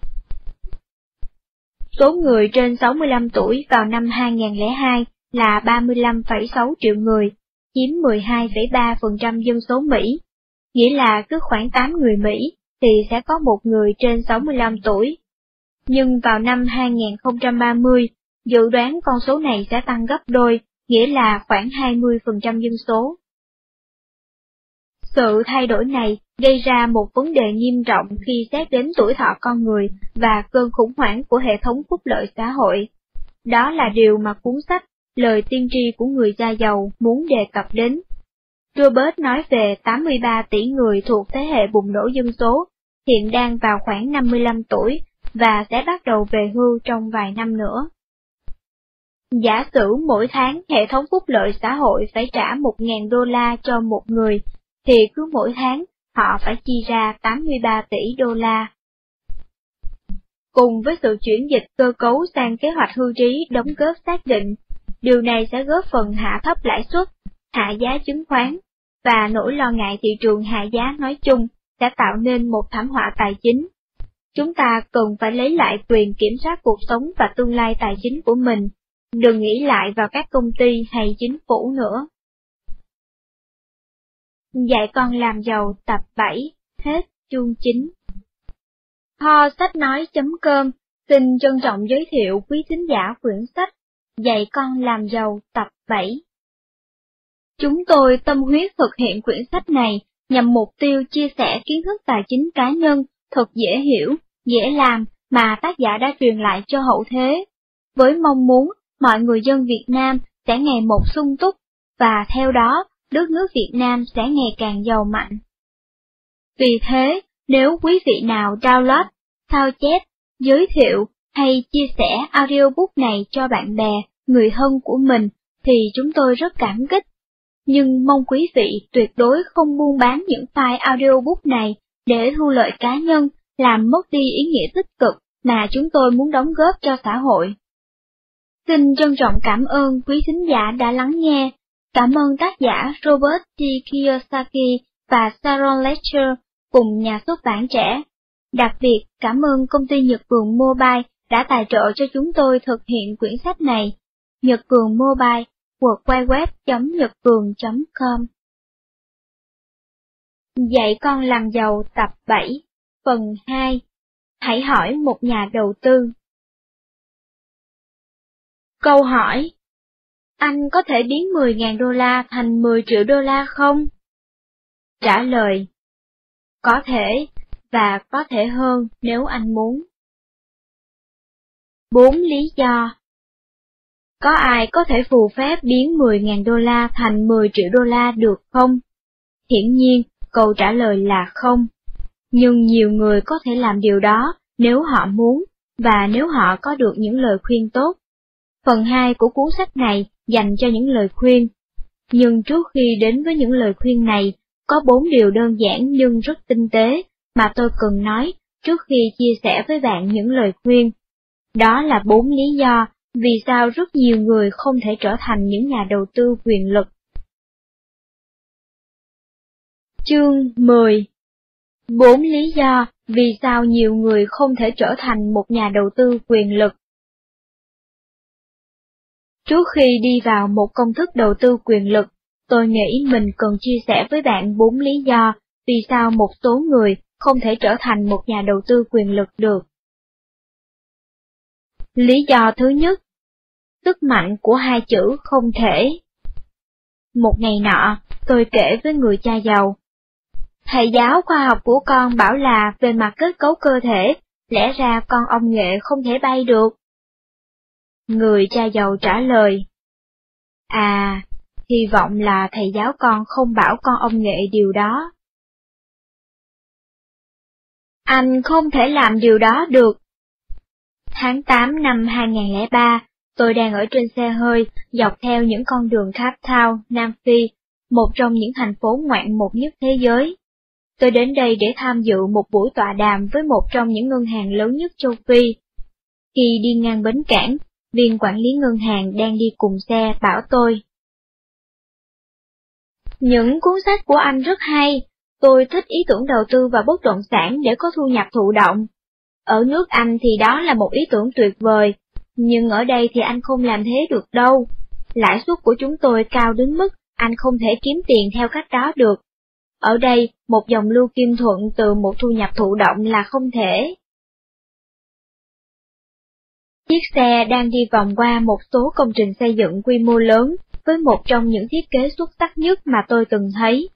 Số người trên 65 tuổi vào năm 2002 là 35,6 triệu người, chiếm 12,3% dân số Mỹ, nghĩa là cứ khoảng 8 người Mỹ thì sẽ có một người trên 65 tuổi. Nhưng vào năm 2030, dự đoán con số này sẽ tăng gấp đôi, nghĩa là khoảng 20% dân số. Sự thay đổi này gây ra một vấn đề nghiêm trọng khi xét đến tuổi thọ con người và cơn khủng hoảng của hệ thống phúc lợi xã hội. Đó là điều mà cuốn sách Lời tiên tri của người da giàu muốn đề cập đến. Robert nói về 83 tỷ người thuộc thế hệ bùng nổ dân số, hiện đang vào khoảng 55 tuổi và sẽ bắt đầu về hưu trong vài năm nữa. Giả sử mỗi tháng hệ thống phúc lợi xã hội phải trả 1.000 đô la cho một người, thì cứ mỗi tháng họ phải chi ra 83 tỷ đô la. Cùng với sự chuyển dịch cơ cấu sang kế hoạch hưu trí đóng góp xác định, điều này sẽ góp phần hạ thấp lãi suất, hạ giá chứng khoán, và nỗi lo ngại thị trường hạ giá nói chung sẽ tạo nên một thảm họa tài chính. Chúng ta cần phải lấy lại quyền kiểm soát cuộc sống và tương lai tài chính của mình, đừng nghĩ lại vào các công ty hay chính phủ nữa. Dạy con làm giàu tập 7, hết chương 9. Ho sách nói.com xin trân trọng giới thiệu quý thính giả quyển sách Dạy con làm giàu tập 7. Chúng tôi tâm huyết thực hiện quyển sách này nhằm mục tiêu chia sẻ kiến thức tài chính cá nhân thật dễ hiểu, dễ làm mà tác giả đã truyền lại cho hậu thế, với mong muốn mọi người dân Việt Nam sẽ ngày một sung túc, và theo đó đất nước Việt Nam sẽ ngày càng giàu mạnh. Vì thế, nếu quý vị nào download, sao chép, giới thiệu hay chia sẻ audiobook này cho bạn bè, người thân của mình, thì chúng tôi rất cảm kích. Nhưng mong quý vị tuyệt đối không buôn bán những file audiobook này để thu lợi cá nhân, làm mất đi ý nghĩa tích cực mà chúng tôi muốn đóng góp cho xã hội. Xin trân trọng cảm ơn quý thính giả đã lắng nghe. Cảm ơn tác giả Robert T. Kiyosaki và Sharon Lecter cùng nhà xuất bản trẻ. Đặc biệt cảm ơn công ty Nhật Cường Mobile đã tài trợ cho chúng tôi thực hiện quyển sách này. Nhật Cường Mobile, www.nhậtcường.com Dạy con làm giàu tập 7, phần 2 Hãy hỏi một nhà đầu tư Câu hỏi anh có thể biến 10.000 đô la thành 10 triệu đô la không? Trả lời Có thể, và có thể hơn nếu anh muốn. 4 lý do Có ai có thể phù phép biến 10.000 đô la thành 10 triệu đô la được không? Hiển nhiên, câu trả lời là không. Nhưng nhiều người có thể làm điều đó nếu họ muốn, và nếu họ có được những lời khuyên tốt. Phần 2 của cuốn sách này dành cho những lời khuyên. Nhưng trước khi đến với những lời khuyên này, có bốn điều đơn giản nhưng rất tinh tế mà tôi cần nói trước khi chia sẻ với bạn những lời khuyên. Đó là bốn lý do vì sao rất nhiều người không thể trở thành những nhà đầu tư quyền lực. Chương 10 Bốn lý do vì sao nhiều người không thể trở thành một nhà đầu tư quyền lực. Trước khi đi vào một công thức đầu tư quyền lực, tôi nghĩ mình cần chia sẻ với bạn bốn lý do vì sao một số người không thể trở thành một nhà đầu tư quyền lực được. Lý do thứ nhất, sức mạnh của hai chữ không thể. Một ngày nọ, tôi kể với người cha giàu. Thầy giáo khoa học của con bảo là về mặt kết cấu cơ thể, lẽ ra con ông nghệ không thể bay được. Người cha giàu trả lời. À, hy vọng là thầy giáo con không bảo con ông nghệ điều đó. Anh không thể làm điều đó được. Tháng 8 năm 2003, tôi đang ở trên xe hơi, dọc theo những con đường Cape Town, Nam Phi, một trong những thành phố ngoạn mục nhất thế giới. Tôi đến đây để tham dự một buổi tọa đàm với một trong những ngân hàng lớn nhất châu Phi. Khi đi ngang bến cảng, viên quản lý ngân hàng đang đi cùng xe bảo tôi. Những cuốn sách của anh rất hay, Tôi thích ý tưởng đầu tư vào bất động sản để có thu nhập thụ động. Ở nước Anh thì đó là một ý tưởng tuyệt vời, nhưng ở đây thì anh không làm thế được đâu. Lãi suất của chúng tôi cao đến mức anh không thể kiếm tiền theo cách đó được. Ở đây, một dòng lưu kim thuận từ một thu nhập thụ động là không thể. Chiếc xe đang đi vòng qua một số công trình xây dựng quy mô lớn, với một trong những thiết kế xuất sắc nhất mà tôi từng thấy.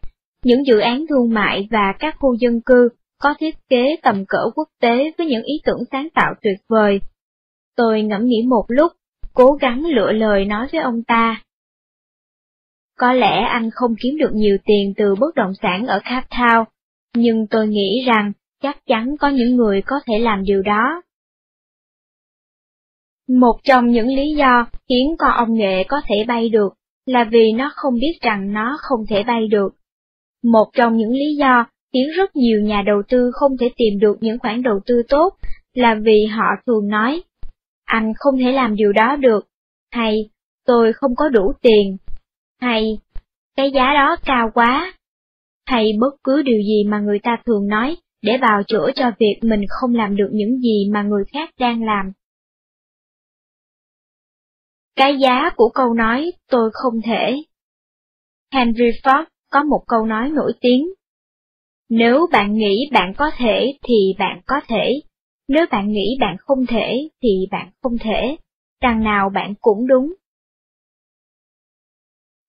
Những dự án thương mại và các khu dân cư có thiết kế tầm cỡ quốc tế với những ý tưởng sáng tạo tuyệt vời. Tôi ngẫm nghĩ một lúc, cố gắng lựa lời nói với ông ta. Có lẽ anh không kiếm được nhiều tiền từ bất động sản ở Cape Town, nhưng tôi nghĩ rằng chắc chắn có những người có thể làm điều đó. Một trong những lý do khiến con ong nghệ có thể bay được là vì nó không biết rằng nó không thể bay được. Một trong những lý do khiến rất nhiều nhà đầu tư không thể tìm được những khoản đầu tư tốt là vì họ thường nói, anh không thể làm điều đó được, hay tôi không có đủ tiền, hay cái giá đó cao quá, hay bất cứ điều gì mà người ta thường nói để bào chữa cho việc mình không làm được những gì mà người khác đang làm. Cái giá của câu nói tôi không thể. Henry Ford có một câu nói nổi tiếng. Nếu bạn nghĩ bạn có thể thì bạn có thể, nếu bạn nghĩ bạn không thể thì bạn không thể, đằng nào bạn cũng đúng.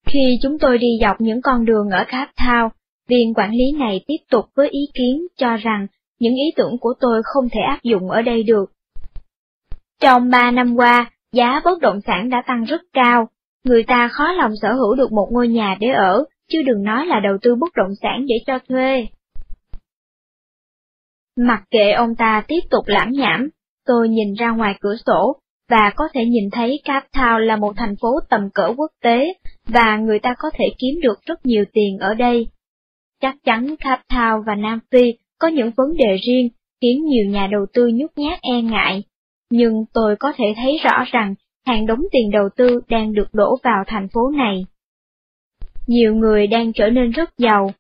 Khi chúng tôi đi dọc những con đường ở Cape Town, viên quản lý này tiếp tục với ý kiến cho rằng những ý tưởng của tôi không thể áp dụng ở đây được. Trong ba năm qua, giá bất động sản đã tăng rất cao, người ta khó lòng sở hữu được một ngôi nhà để ở chứ đừng nói là đầu tư bất động sản để cho thuê. Mặc kệ ông ta tiếp tục lãm nhảm, tôi nhìn ra ngoài cửa sổ, và có thể nhìn thấy Cape Town là một thành phố tầm cỡ quốc tế, và người ta có thể kiếm được rất nhiều tiền ở đây. Chắc chắn Cape Town và Nam Phi có những vấn đề riêng, khiến nhiều nhà đầu tư nhút nhát e ngại, nhưng tôi có thể thấy rõ rằng hàng đống tiền đầu tư đang được đổ vào thành phố này. Nhiều người đang trở nên rất giàu.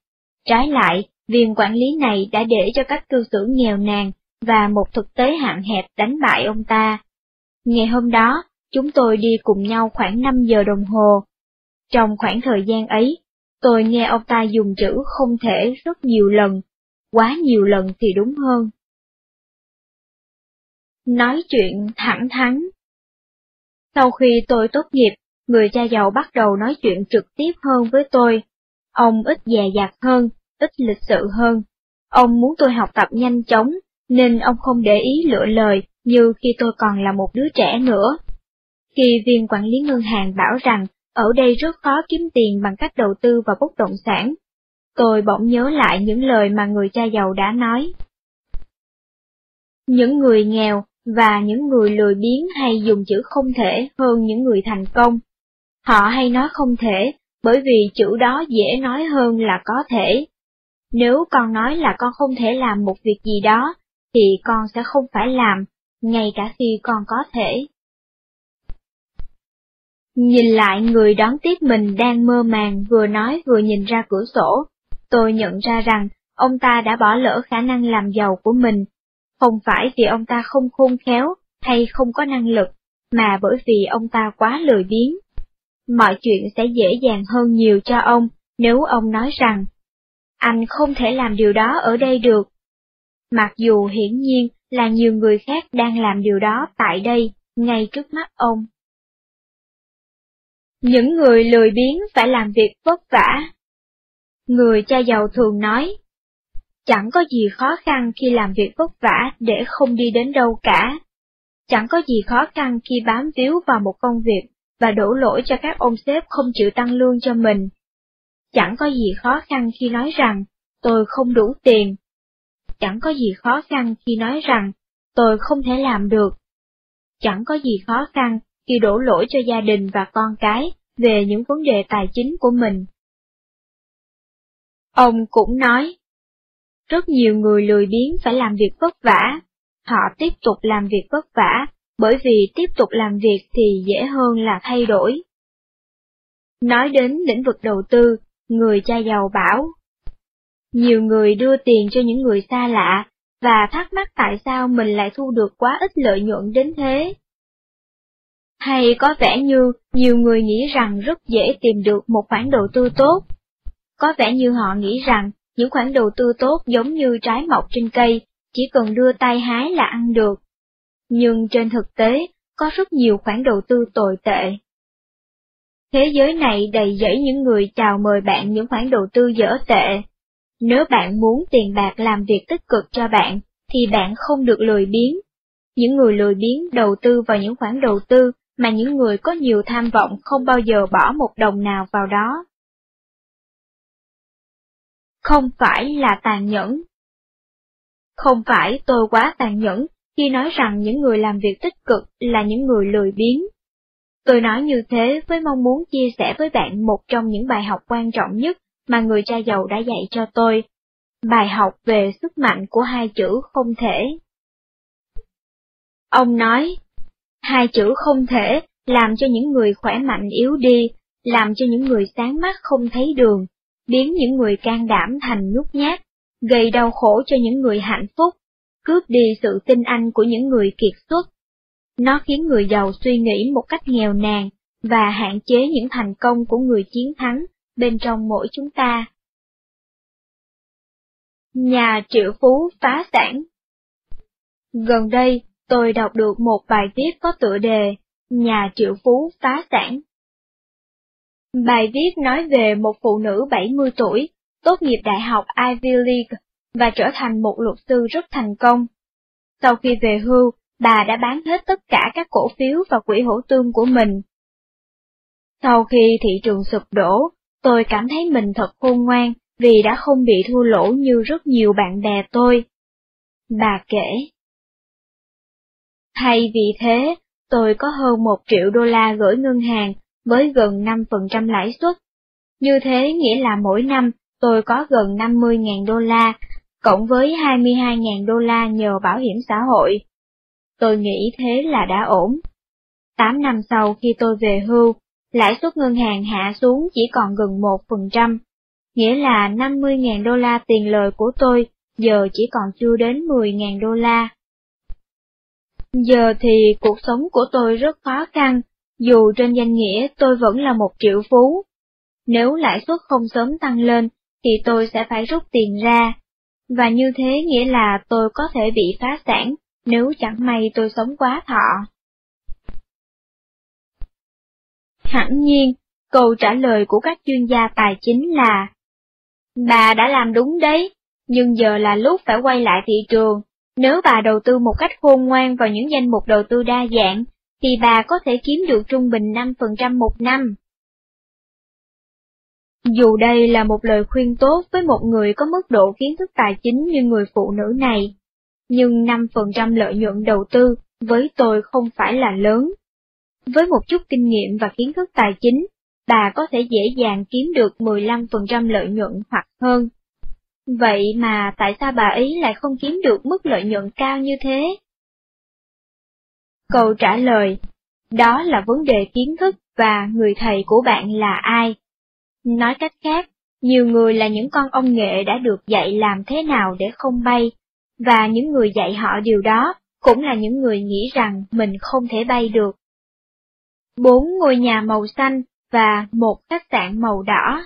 Trái lại, viên quản lý này đã để cho các cư xử nghèo nàn và một thực tế hạn hẹp đánh bại ông ta. Ngày hôm đó, chúng tôi đi cùng nhau khoảng 5 giờ đồng hồ. Trong khoảng thời gian ấy, tôi nghe ông ta dùng chữ không thể rất nhiều lần, quá nhiều lần thì đúng hơn. Nói chuyện thẳng thắn Sau khi tôi tốt nghiệp, người cha giàu bắt đầu nói chuyện trực tiếp hơn với tôi. Ông ít dè dặt hơn, ít lịch sự hơn. Ông muốn tôi học tập nhanh chóng, nên ông không để ý lựa lời như khi tôi còn là một đứa trẻ nữa. Khi viên quản lý ngân hàng bảo rằng ở đây rất khó kiếm tiền bằng cách đầu tư vào bất động sản, tôi bỗng nhớ lại những lời mà người cha giàu đã nói. Những người nghèo và những người lười biếng hay dùng chữ không thể hơn những người thành công. Họ hay nói không thể, bởi vì chữ đó dễ nói hơn là có thể. Nếu con nói là con không thể làm một việc gì đó, thì con sẽ không phải làm, ngay cả khi con có thể. Nhìn lại người đón tiếp mình đang mơ màng vừa nói vừa nhìn ra cửa sổ, tôi nhận ra rằng ông ta đã bỏ lỡ khả năng làm giàu của mình không phải vì ông ta không khôn khéo hay không có năng lực, mà bởi vì ông ta quá lười biếng. Mọi chuyện sẽ dễ dàng hơn nhiều cho ông nếu ông nói rằng, anh không thể làm điều đó ở đây được. Mặc dù hiển nhiên là nhiều người khác đang làm điều đó tại đây, ngay trước mắt ông. Những người lười biếng phải làm việc vất vả. Người cha giàu thường nói, Chẳng có gì khó khăn khi làm việc vất vả để không đi đến đâu cả. Chẳng có gì khó khăn khi bám víu vào một công việc và đổ lỗi cho các ông sếp không chịu tăng lương cho mình. Chẳng có gì khó khăn khi nói rằng, tôi không đủ tiền. Chẳng có gì khó khăn khi nói rằng, tôi không thể làm được. Chẳng có gì khó khăn khi đổ lỗi cho gia đình và con cái về những vấn đề tài chính của mình. Ông cũng nói, rất nhiều người lười biếng phải làm việc vất vả. Họ tiếp tục làm việc vất vả, bởi vì tiếp tục làm việc thì dễ hơn là thay đổi. Nói đến lĩnh vực đầu tư, người cha giàu bảo. Nhiều người đưa tiền cho những người xa lạ, và thắc mắc tại sao mình lại thu được quá ít lợi nhuận đến thế. Hay có vẻ như nhiều người nghĩ rằng rất dễ tìm được một khoản đầu tư tốt. Có vẻ như họ nghĩ rằng những khoản đầu tư tốt giống như trái mọc trên cây, chỉ cần đưa tay hái là ăn được. Nhưng trên thực tế, có rất nhiều khoản đầu tư tồi tệ. Thế giới này đầy dẫy những người chào mời bạn những khoản đầu tư dở tệ. Nếu bạn muốn tiền bạc làm việc tích cực cho bạn, thì bạn không được lười biếng. Những người lười biếng đầu tư vào những khoản đầu tư mà những người có nhiều tham vọng không bao giờ bỏ một đồng nào vào đó không phải là tàn nhẫn. Không phải tôi quá tàn nhẫn khi nói rằng những người làm việc tích cực là những người lười biếng. Tôi nói như thế với mong muốn chia sẻ với bạn một trong những bài học quan trọng nhất mà người cha giàu đã dạy cho tôi. Bài học về sức mạnh của hai chữ không thể. Ông nói, hai chữ không thể làm cho những người khỏe mạnh yếu đi, làm cho những người sáng mắt không thấy đường, biến những người can đảm thành nhút nhát, gây đau khổ cho những người hạnh phúc, cướp đi sự tin anh của những người kiệt xuất. Nó khiến người giàu suy nghĩ một cách nghèo nàn và hạn chế những thành công của người chiến thắng bên trong mỗi chúng ta. Nhà triệu phú phá sản Gần đây, tôi đọc được một bài viết có tựa đề Nhà triệu phú phá sản Bài viết nói về một phụ nữ 70 tuổi, tốt nghiệp đại học Ivy League và trở thành một luật sư rất thành công. Sau khi về hưu, bà đã bán hết tất cả các cổ phiếu và quỹ hỗ tương của mình. Sau khi thị trường sụp đổ, tôi cảm thấy mình thật khôn ngoan vì đã không bị thua lỗ như rất nhiều bạn bè tôi. Bà kể. Thay vì thế, tôi có hơn một triệu đô la gửi ngân hàng với gần 5% lãi suất. Như thế nghĩa là mỗi năm tôi có gần 50.000 đô la, cộng với 22.000 đô la nhờ bảo hiểm xã hội. Tôi nghĩ thế là đã ổn. 8 năm sau khi tôi về hưu, lãi suất ngân hàng hạ xuống chỉ còn gần 1%, nghĩa là 50.000 đô la tiền lời của tôi giờ chỉ còn chưa đến 10.000 đô la. Giờ thì cuộc sống của tôi rất khó khăn, dù trên danh nghĩa tôi vẫn là một triệu phú. Nếu lãi suất không sớm tăng lên, thì tôi sẽ phải rút tiền ra, và như thế nghĩa là tôi có thể bị phá sản nếu chẳng may tôi sống quá thọ. Hẳn nhiên, câu trả lời của các chuyên gia tài chính là Bà đã làm đúng đấy, nhưng giờ là lúc phải quay lại thị trường. Nếu bà đầu tư một cách khôn ngoan vào những danh mục đầu tư đa dạng, thì bà có thể kiếm được trung bình 5% một năm. Dù đây là một lời khuyên tốt với một người có mức độ kiến thức tài chính như người phụ nữ này, nhưng 5% lợi nhuận đầu tư với tôi không phải là lớn. Với một chút kinh nghiệm và kiến thức tài chính, bà có thể dễ dàng kiếm được 15% lợi nhuận hoặc hơn. Vậy mà tại sao bà ấy lại không kiếm được mức lợi nhuận cao như thế? Câu trả lời, đó là vấn đề kiến thức và người thầy của bạn là ai. Nói cách khác, nhiều người là những con ông nghệ đã được dạy làm thế nào để không bay, và những người dạy họ điều đó cũng là những người nghĩ rằng mình không thể bay được. Bốn ngôi nhà màu xanh và một khách sạn màu đỏ.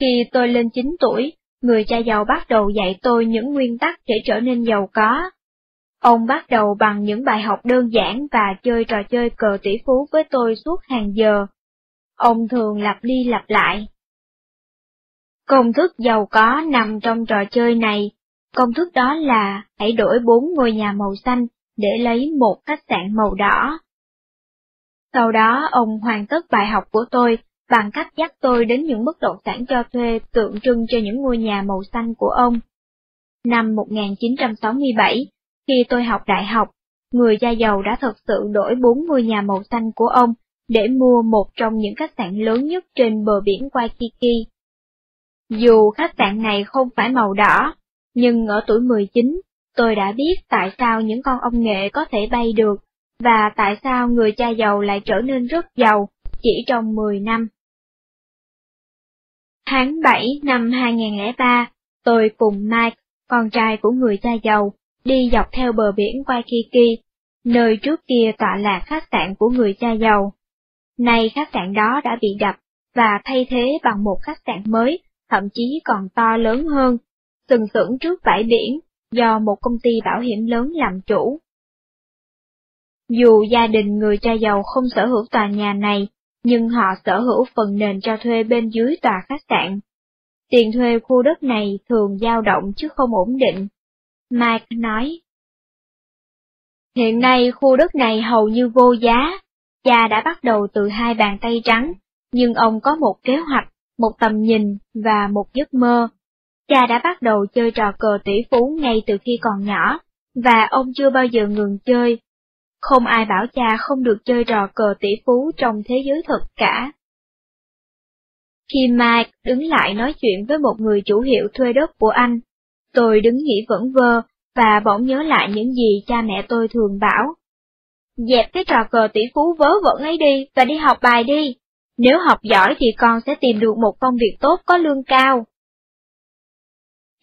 Khi tôi lên 9 tuổi, người cha giàu bắt đầu dạy tôi những nguyên tắc để trở nên giàu có. Ông bắt đầu bằng những bài học đơn giản và chơi trò chơi cờ tỷ phú với tôi suốt hàng giờ. Ông thường lặp đi lặp lại. Công thức giàu có nằm trong trò chơi này, công thức đó là hãy đổi bốn ngôi nhà màu xanh để lấy một khách sạn màu đỏ. Sau đó ông hoàn tất bài học của tôi bằng cách dắt tôi đến những bất động sản cho thuê tượng trưng cho những ngôi nhà màu xanh của ông. Năm 1967, khi tôi học đại học, người cha giàu đã thật sự đổi bốn ngôi nhà màu xanh của ông để mua một trong những khách sạn lớn nhất trên bờ biển Waikiki. Dù khách sạn này không phải màu đỏ, nhưng ở tuổi 19, tôi đã biết tại sao những con ông nghệ có thể bay được, và tại sao người cha giàu lại trở nên rất giàu chỉ trong 10 năm. Tháng 7 năm 2003, tôi cùng Mike, con trai của người cha giàu, đi dọc theo bờ biển Waikiki, nơi trước kia tọa lạc khách sạn của người cha giàu. Nay khách sạn đó đã bị đập và thay thế bằng một khách sạn mới, thậm chí còn to lớn hơn, sừng sững trước bãi biển, do một công ty bảo hiểm lớn làm chủ. Dù gia đình người cha giàu không sở hữu tòa nhà này, nhưng họ sở hữu phần nền cho thuê bên dưới tòa khách sạn. Tiền thuê khu đất này thường dao động chứ không ổn định. Mike nói. Hiện nay khu đất này hầu như vô giá, cha đã bắt đầu từ hai bàn tay trắng, nhưng ông có một kế hoạch, một tầm nhìn và một giấc mơ. Cha đã bắt đầu chơi trò cờ tỷ phú ngay từ khi còn nhỏ, và ông chưa bao giờ ngừng chơi. Không ai bảo cha không được chơi trò cờ tỷ phú trong thế giới thực cả. Khi Mike đứng lại nói chuyện với một người chủ hiệu thuê đất của anh, tôi đứng nghĩ vẩn vơ và bỗng nhớ lại những gì cha mẹ tôi thường bảo. Dẹp cái trò cờ tỷ phú vớ vẩn ấy đi và đi học bài đi. Nếu học giỏi thì con sẽ tìm được một công việc tốt có lương cao.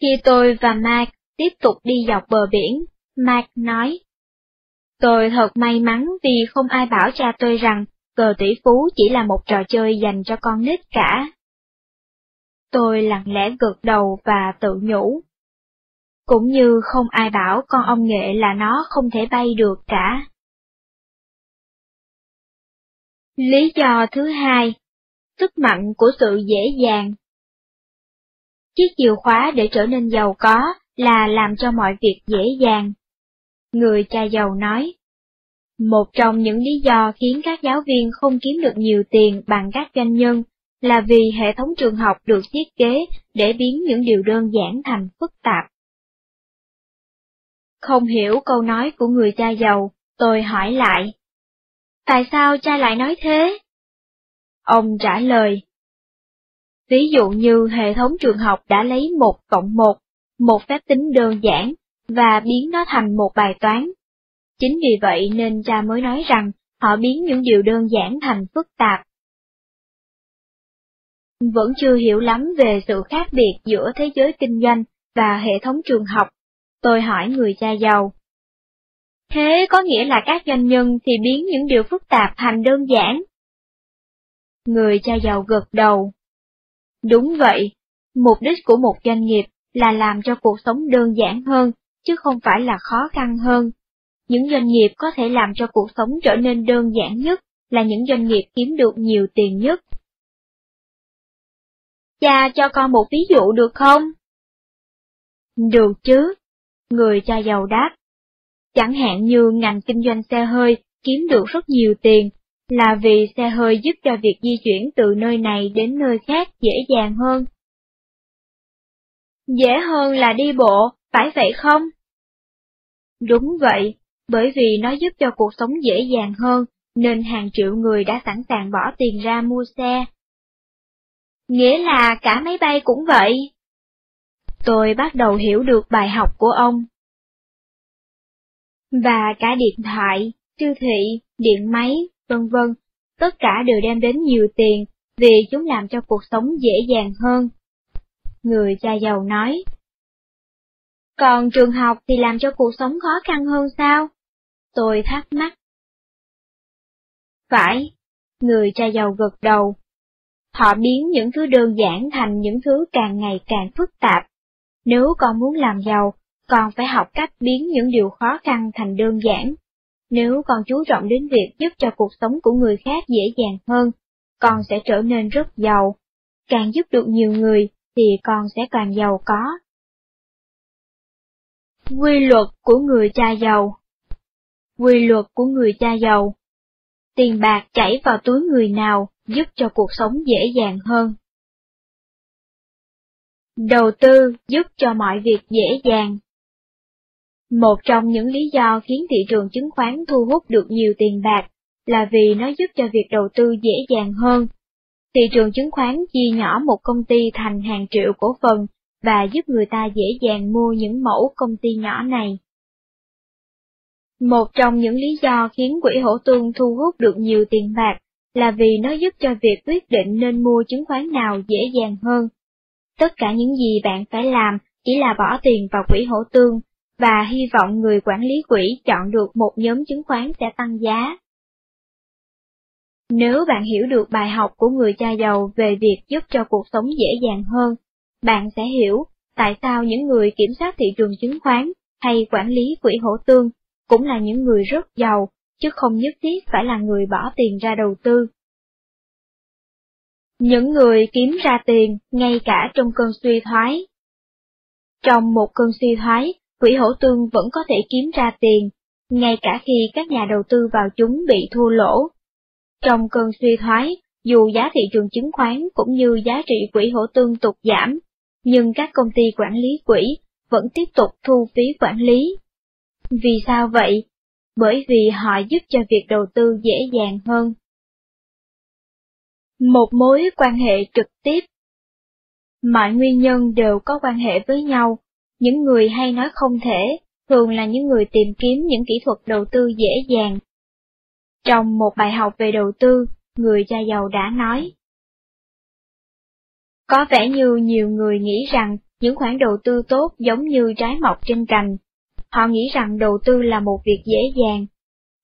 Khi tôi và Mike tiếp tục đi dọc bờ biển, Mike nói, Tôi thật may mắn vì không ai bảo cha tôi rằng cờ tỷ phú chỉ là một trò chơi dành cho con nít cả. Tôi lặng lẽ gật đầu và tự nhủ. Cũng như không ai bảo con ông nghệ là nó không thể bay được cả. Lý do thứ hai, sức mạnh của sự dễ dàng. Chiếc chìa khóa để trở nên giàu có là làm cho mọi việc dễ dàng. Người cha giàu nói, một trong những lý do khiến các giáo viên không kiếm được nhiều tiền bằng các doanh nhân là vì hệ thống trường học được thiết kế để biến những điều đơn giản thành phức tạp. Không hiểu câu nói của người cha giàu, tôi hỏi lại. Tại sao cha lại nói thế? Ông trả lời. Ví dụ như hệ thống trường học đã lấy một cộng một, một phép tính đơn giản, và biến nó thành một bài toán. Chính vì vậy nên cha mới nói rằng họ biến những điều đơn giản thành phức tạp. Vẫn chưa hiểu lắm về sự khác biệt giữa thế giới kinh doanh và hệ thống trường học, tôi hỏi người cha giàu. Thế có nghĩa là các doanh nhân thì biến những điều phức tạp thành đơn giản? Người cha giàu gật đầu. Đúng vậy, mục đích của một doanh nghiệp là làm cho cuộc sống đơn giản hơn, chứ không phải là khó khăn hơn. Những doanh nghiệp có thể làm cho cuộc sống trở nên đơn giản nhất là những doanh nghiệp kiếm được nhiều tiền nhất. Cha cho con một ví dụ được không? Được chứ, người cha giàu đáp. Chẳng hạn như ngành kinh doanh xe hơi kiếm được rất nhiều tiền, là vì xe hơi giúp cho việc di chuyển từ nơi này đến nơi khác dễ dàng hơn. Dễ hơn là đi bộ, phải vậy không? Đúng vậy, bởi vì nó giúp cho cuộc sống dễ dàng hơn, nên hàng triệu người đã sẵn sàng bỏ tiền ra mua xe. Nghĩa là cả máy bay cũng vậy. Tôi bắt đầu hiểu được bài học của ông. Và cả điện thoại, siêu thị, điện máy, vân vân, tất cả đều đem đến nhiều tiền vì chúng làm cho cuộc sống dễ dàng hơn. Người cha giàu nói. Còn trường học thì làm cho cuộc sống khó khăn hơn sao? Tôi thắc mắc. Phải, người cha giàu gật đầu. Họ biến những thứ đơn giản thành những thứ càng ngày càng phức tạp. Nếu con muốn làm giàu, con phải học cách biến những điều khó khăn thành đơn giản. Nếu con chú trọng đến việc giúp cho cuộc sống của người khác dễ dàng hơn, con sẽ trở nên rất giàu. Càng giúp được nhiều người, thì con sẽ càng giàu có. Quy luật của người cha giàu Quy luật của người cha giàu Tiền bạc chảy vào túi người nào giúp cho cuộc sống dễ dàng hơn. Đầu tư giúp cho mọi việc dễ dàng. Một trong những lý do khiến thị trường chứng khoán thu hút được nhiều tiền bạc là vì nó giúp cho việc đầu tư dễ dàng hơn. Thị trường chứng khoán chia nhỏ một công ty thành hàng triệu cổ phần và giúp người ta dễ dàng mua những mẫu công ty nhỏ này. Một trong những lý do khiến quỹ hỗ tương thu hút được nhiều tiền bạc là vì nó giúp cho việc quyết định nên mua chứng khoán nào dễ dàng hơn. Tất cả những gì bạn phải làm chỉ là bỏ tiền vào quỹ hỗ tương và hy vọng người quản lý quỹ chọn được một nhóm chứng khoán sẽ tăng giá. Nếu bạn hiểu được bài học của người cha giàu về việc giúp cho cuộc sống dễ dàng hơn, bạn sẽ hiểu tại sao những người kiểm soát thị trường chứng khoán hay quản lý quỹ hỗ tương cũng là những người rất giàu, chứ không nhất thiết phải là người bỏ tiền ra đầu tư. Những người kiếm ra tiền ngay cả trong cơn suy thoái. Trong một cơn suy thoái, quỹ hỗ tương vẫn có thể kiếm ra tiền, ngay cả khi các nhà đầu tư vào chúng bị thua lỗ. Trong cơn suy thoái, dù giá thị trường chứng khoán cũng như giá trị quỹ hỗ tương tụt giảm, nhưng các công ty quản lý quỹ vẫn tiếp tục thu phí quản lý. Vì sao vậy? Bởi vì họ giúp cho việc đầu tư dễ dàng hơn. Một mối quan hệ trực tiếp Mọi nguyên nhân đều có quan hệ với nhau, những người hay nói không thể, thường là những người tìm kiếm những kỹ thuật đầu tư dễ dàng. Trong một bài học về đầu tư, người cha giàu đã nói. Có vẻ như nhiều người nghĩ rằng những khoản đầu tư tốt giống như trái mọc trên cành. Họ nghĩ rằng đầu tư là một việc dễ dàng.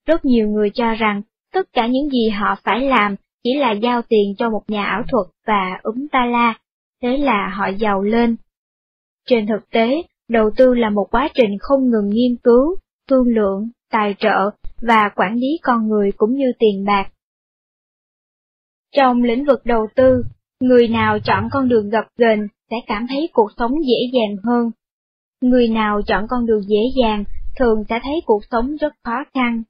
Rất nhiều người cho rằng tất cả những gì họ phải làm chỉ là giao tiền cho một nhà ảo thuật và úm ta la, thế là họ giàu lên. Trên thực tế, đầu tư là một quá trình không ngừng nghiên cứu, thương lượng, tài trợ và quản lý con người cũng như tiền bạc. Trong lĩnh vực đầu tư, người nào chọn con đường gập ghềnh sẽ cảm thấy cuộc sống dễ dàng hơn. Người nào chọn con đường dễ dàng thường sẽ thấy cuộc sống rất khó khăn.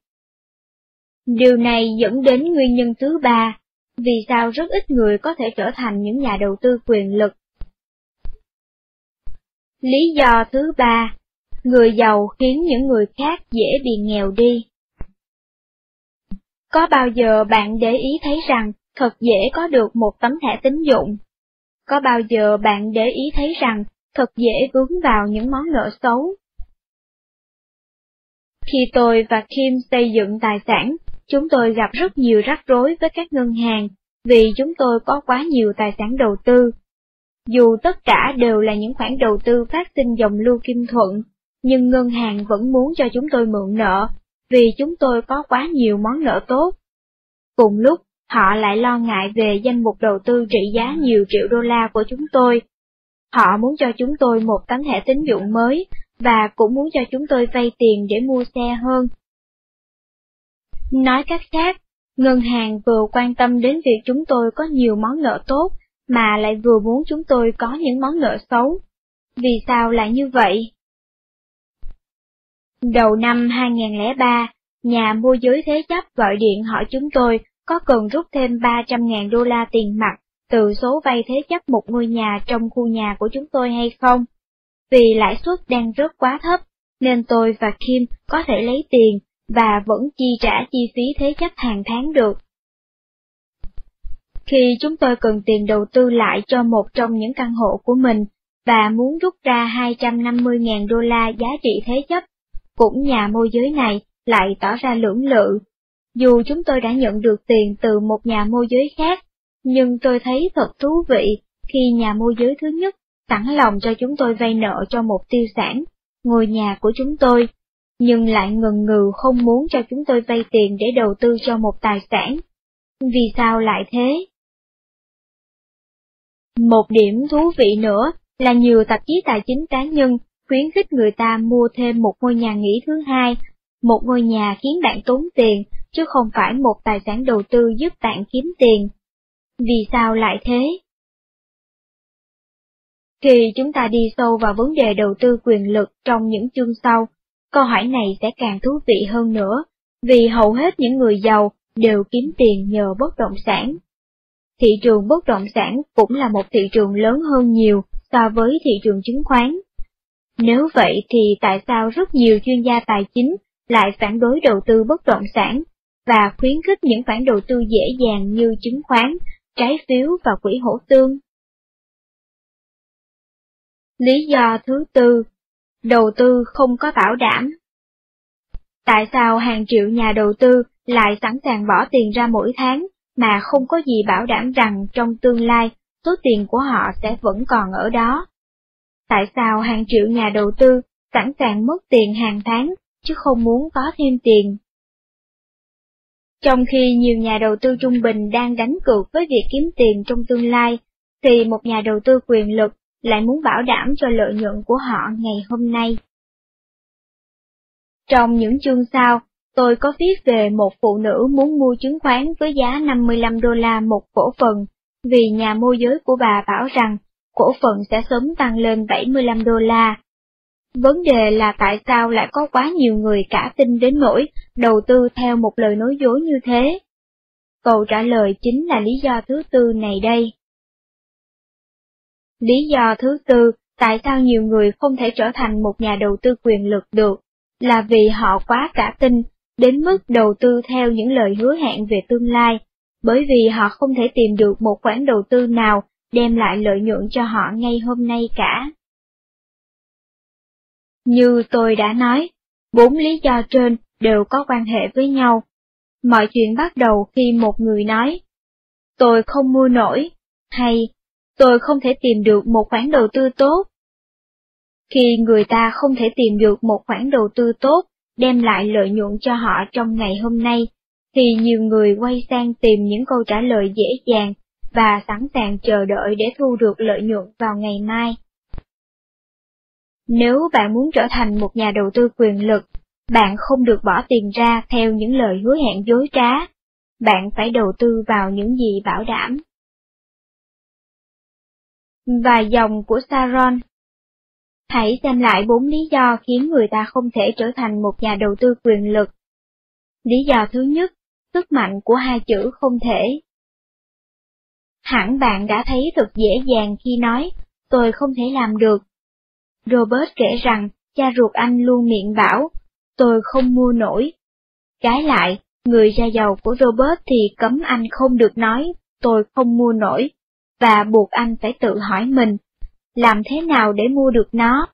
Điều này dẫn đến nguyên nhân thứ ba, vì sao rất ít người có thể trở thành những nhà đầu tư quyền lực Lý do thứ ba, Người giàu khiến những người khác dễ bị nghèo đi. Có bao giờ bạn để ý thấy rằng thật dễ có được một tấm thẻ tín dụng? Có bao giờ bạn để ý thấy rằng thật dễ vướng vào những món nợ xấu? Khi tôi và Kim xây dựng tài sản, chúng tôi gặp rất nhiều rắc rối với các ngân hàng vì chúng tôi có quá nhiều tài sản đầu tư. Dù tất cả đều là những khoản đầu tư phát sinh dòng lưu kim thuận, nhưng ngân hàng vẫn muốn cho chúng tôi mượn nợ, vì chúng tôi có quá nhiều món nợ tốt. Cùng lúc, họ lại lo ngại về danh mục đầu tư trị giá nhiều triệu đô la của chúng tôi. Họ muốn cho chúng tôi một tấm thẻ tín dụng mới, và cũng muốn cho chúng tôi vay tiền để mua xe hơn. Nói cách khác, ngân hàng vừa quan tâm đến việc chúng tôi có nhiều món nợ tốt, mà lại vừa muốn chúng tôi có những món nợ xấu. Vì sao lại như vậy? Đầu năm 2003, nhà môi giới thế chấp gọi điện hỏi chúng tôi có cần rút thêm 300.000 đô la tiền mặt từ số vay thế chấp một ngôi nhà trong khu nhà của chúng tôi hay không. Vì lãi suất đang rất quá thấp, nên tôi và Kim có thể lấy tiền và vẫn chi trả chi phí thế chấp hàng tháng được. Khi chúng tôi cần tiền đầu tư lại cho một trong những căn hộ của mình và muốn rút ra 250.000 đô la giá trị thế chấp, cũng nhà môi giới này lại tỏ ra lưỡng lự. Dù chúng tôi đã nhận được tiền từ một nhà môi giới khác, nhưng tôi thấy thật thú vị khi nhà môi giới thứ nhất sẵn lòng cho chúng tôi vay nợ cho một tiêu sản, ngôi nhà của chúng tôi, nhưng lại ngần ngừ không muốn cho chúng tôi vay tiền để đầu tư cho một tài sản. Vì sao lại thế? Một điểm thú vị nữa là nhiều tạp chí tài chính cá nhân khuyến khích người ta mua thêm một ngôi nhà nghỉ thứ hai, một ngôi nhà khiến bạn tốn tiền, chứ không phải một tài sản đầu tư giúp bạn kiếm tiền. Vì sao lại thế? Khi chúng ta đi sâu vào vấn đề đầu tư quyền lực trong những chương sau, câu hỏi này sẽ càng thú vị hơn nữa, vì hầu hết những người giàu đều kiếm tiền nhờ bất động sản. Thị trường bất động sản cũng là một thị trường lớn hơn nhiều so với thị trường chứng khoán. Nếu vậy thì tại sao rất nhiều chuyên gia tài chính lại phản đối đầu tư bất động sản và khuyến khích những khoản đầu tư dễ dàng như chứng khoán, trái phiếu và quỹ hỗ tương? Lý do thứ tư, đầu tư không có bảo đảm. Tại sao hàng triệu nhà đầu tư lại sẵn sàng bỏ tiền ra mỗi tháng mà không có gì bảo đảm rằng trong tương lai số tiền của họ sẽ vẫn còn ở đó? Tại sao hàng triệu nhà đầu tư sẵn sàng mất tiền hàng tháng chứ không muốn có thêm tiền? Trong khi nhiều nhà đầu tư trung bình đang đánh cược với việc kiếm tiền trong tương lai, thì một nhà đầu tư quyền lực lại muốn bảo đảm cho lợi nhuận của họ ngày hôm nay. Trong những chương sau, tôi có viết về một phụ nữ muốn mua chứng khoán với giá 55 đô la một cổ phần, vì nhà môi giới của bà bảo rằng cổ phần sẽ sớm tăng lên 75 đô la. Vấn đề là tại sao lại có quá nhiều người cả tin đến nỗi đầu tư theo một lời nói dối như thế? Câu trả lời chính là lý do thứ tư này đây. Lý do thứ tư, tại sao nhiều người không thể trở thành một nhà đầu tư quyền lực được, là vì họ quá cả tin, đến mức đầu tư theo những lời hứa hẹn về tương lai, bởi vì họ không thể tìm được một khoản đầu tư nào đem lại lợi nhuận cho họ ngay hôm nay cả. Như tôi đã nói, bốn lý do trên đều có quan hệ với nhau. Mọi chuyện bắt đầu khi một người nói, tôi không mua nổi, hay tôi không thể tìm được một khoản đầu tư tốt. Khi người ta không thể tìm được một khoản đầu tư tốt, đem lại lợi nhuận cho họ trong ngày hôm nay, thì nhiều người quay sang tìm những câu trả lời dễ dàng và sẵn sàng chờ đợi để thu được lợi nhuận vào ngày mai. Nếu bạn muốn trở thành một nhà đầu tư quyền lực, bạn không được bỏ tiền ra theo những lời hứa hẹn dối trá. Bạn phải đầu tư vào những gì bảo đảm và dòng của Saron. Hãy xem lại bốn lý do khiến người ta không thể trở thành một nhà đầu tư quyền lực. Lý do thứ nhất, sức mạnh của hai chữ không thể. Hẳn bạn đã thấy thật dễ dàng khi nói, tôi không thể làm được. Robert kể rằng, cha ruột anh luôn miệng bảo, tôi không mua nổi. Trái lại, người cha giàu của Robert thì cấm anh không được nói, tôi không mua nổi, và buộc anh phải tự hỏi mình, làm thế nào để mua được nó?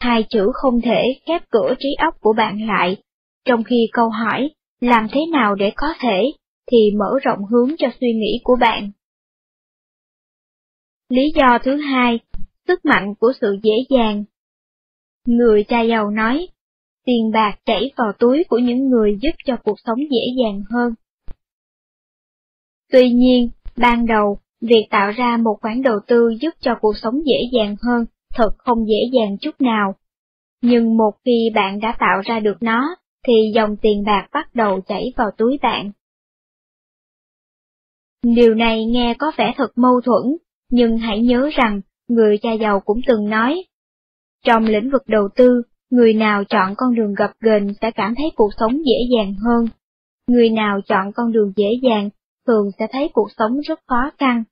Hai chữ không thể khép cửa trí óc của bạn lại, trong khi câu hỏi, làm thế nào để có thể, thì mở rộng hướng cho suy nghĩ của bạn. Lý do thứ hai, sức mạnh của sự dễ dàng. Người cha giàu nói, tiền bạc chảy vào túi của những người giúp cho cuộc sống dễ dàng hơn. Tuy nhiên, ban đầu, việc tạo ra một khoản đầu tư giúp cho cuộc sống dễ dàng hơn thật không dễ dàng chút nào. Nhưng một khi bạn đã tạo ra được nó, thì dòng tiền bạc bắt đầu chảy vào túi bạn. Điều này nghe có vẻ thật mâu thuẫn, nhưng hãy nhớ rằng, người cha giàu cũng từng nói. Trong lĩnh vực đầu tư, người nào chọn con đường gập ghềnh sẽ cảm thấy cuộc sống dễ dàng hơn. Người nào chọn con đường dễ dàng, thường sẽ thấy cuộc sống rất khó khăn.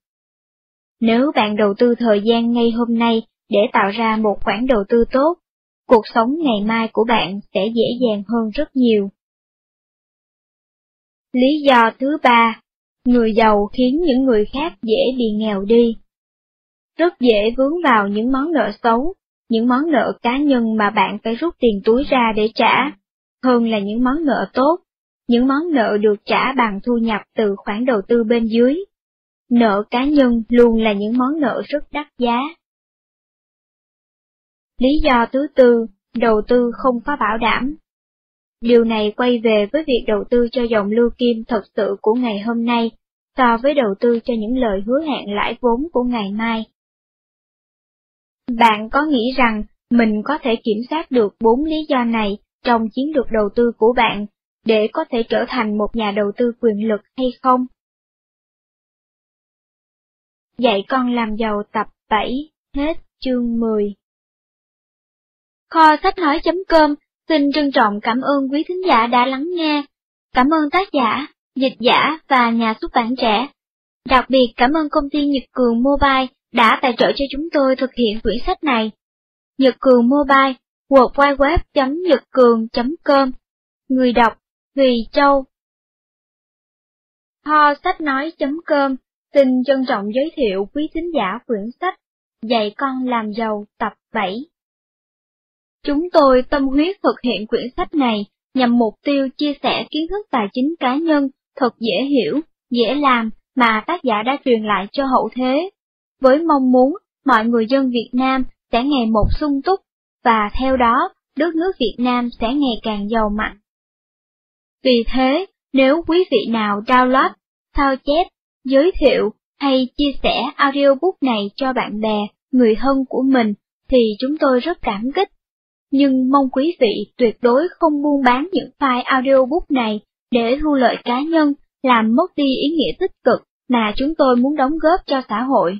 Nếu bạn đầu tư thời gian ngay hôm nay để tạo ra một khoản đầu tư tốt, cuộc sống ngày mai của bạn sẽ dễ dàng hơn rất nhiều. Lý do thứ ba, người giàu khiến những người khác dễ bị nghèo đi. Rất dễ vướng vào những món nợ xấu, những món nợ cá nhân mà bạn phải rút tiền túi ra để trả, hơn là những món nợ tốt, những món nợ được trả bằng thu nhập từ khoản đầu tư bên dưới. Nợ cá nhân luôn là những món nợ rất đắt giá. Lý do thứ tư, đầu tư không có bảo đảm. Điều này quay về với việc đầu tư cho dòng lưu kim thật sự của ngày hôm nay, so với đầu tư cho những lời hứa hẹn lãi vốn của ngày mai. Bạn có nghĩ rằng mình có thể kiểm soát được bốn lý do này trong chiến lược đầu tư của bạn để có thể trở thành một nhà đầu tư quyền lực hay không? Dạy con làm giàu tập 7, hết chương 10 Kho sách nói.com xin trân trọng cảm ơn quý thính giả đã lắng nghe. Cảm ơn tác giả, dịch giả và nhà xuất bản trẻ. Đặc biệt cảm ơn công ty Nhật Cường Mobile đã tài trợ cho chúng tôi thực hiện quyển sách này. Nhật Cường Mobile, www.nhậtcường.com Người đọc, Thùy Châu Kho sách nói.com xin trân trọng giới thiệu quý thính giả quyển sách Dạy con làm giàu tập 7. Chúng tôi tâm huyết thực hiện quyển sách này nhằm mục tiêu chia sẻ kiến thức tài chính cá nhân thật dễ hiểu, dễ làm mà tác giả đã truyền lại cho hậu thế, với mong muốn mọi người dân Việt Nam sẽ ngày một sung túc, và theo đó, đất nước Việt Nam sẽ ngày càng giàu mạnh. Vì thế, nếu quý vị nào download, sao chép, giới thiệu hay chia sẻ audiobook này cho bạn bè, người thân của mình, thì chúng tôi rất cảm kích nhưng mong quý vị tuyệt đối không buôn bán những file audiobook này để thu lợi cá nhân, làm mất đi ý nghĩa tích cực mà chúng tôi muốn đóng góp cho xã hội.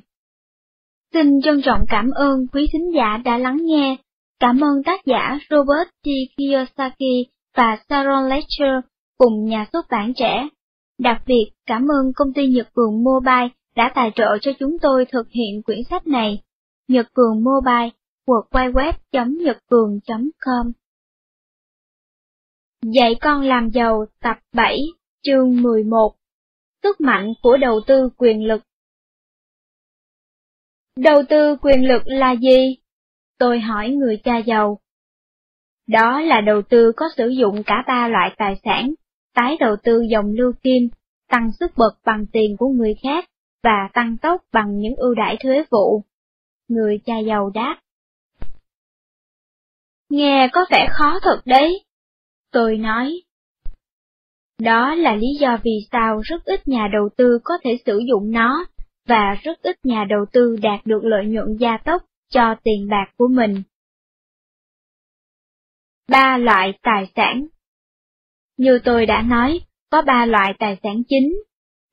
Xin trân trọng cảm ơn quý thính giả đã lắng nghe. Cảm ơn tác giả Robert T. Kiyosaki và Sharon Lecter cùng nhà xuất bản trẻ. Đặc biệt cảm ơn công ty Nhật Cường Mobile đã tài trợ cho chúng tôi thực hiện quyển sách này. Nhật Cường Mobile www.nhậtcường.com Dạy con làm giàu tập 7, chương 11 Sức mạnh của đầu tư quyền lực Đầu tư quyền lực là gì? Tôi hỏi người cha giàu. Đó là đầu tư có sử dụng cả ba loại tài sản, tái đầu tư dòng lưu kim, tăng sức bật bằng tiền của người khác, và tăng tốc bằng những ưu đãi thuế vụ. Người cha giàu đáp. Nghe có vẻ khó thật đấy. Tôi nói. Đó là lý do vì sao rất ít nhà đầu tư có thể sử dụng nó, và rất ít nhà đầu tư đạt được lợi nhuận gia tốc cho tiền bạc của mình. Ba loại tài sản như tôi đã nói, có ba loại tài sản chính.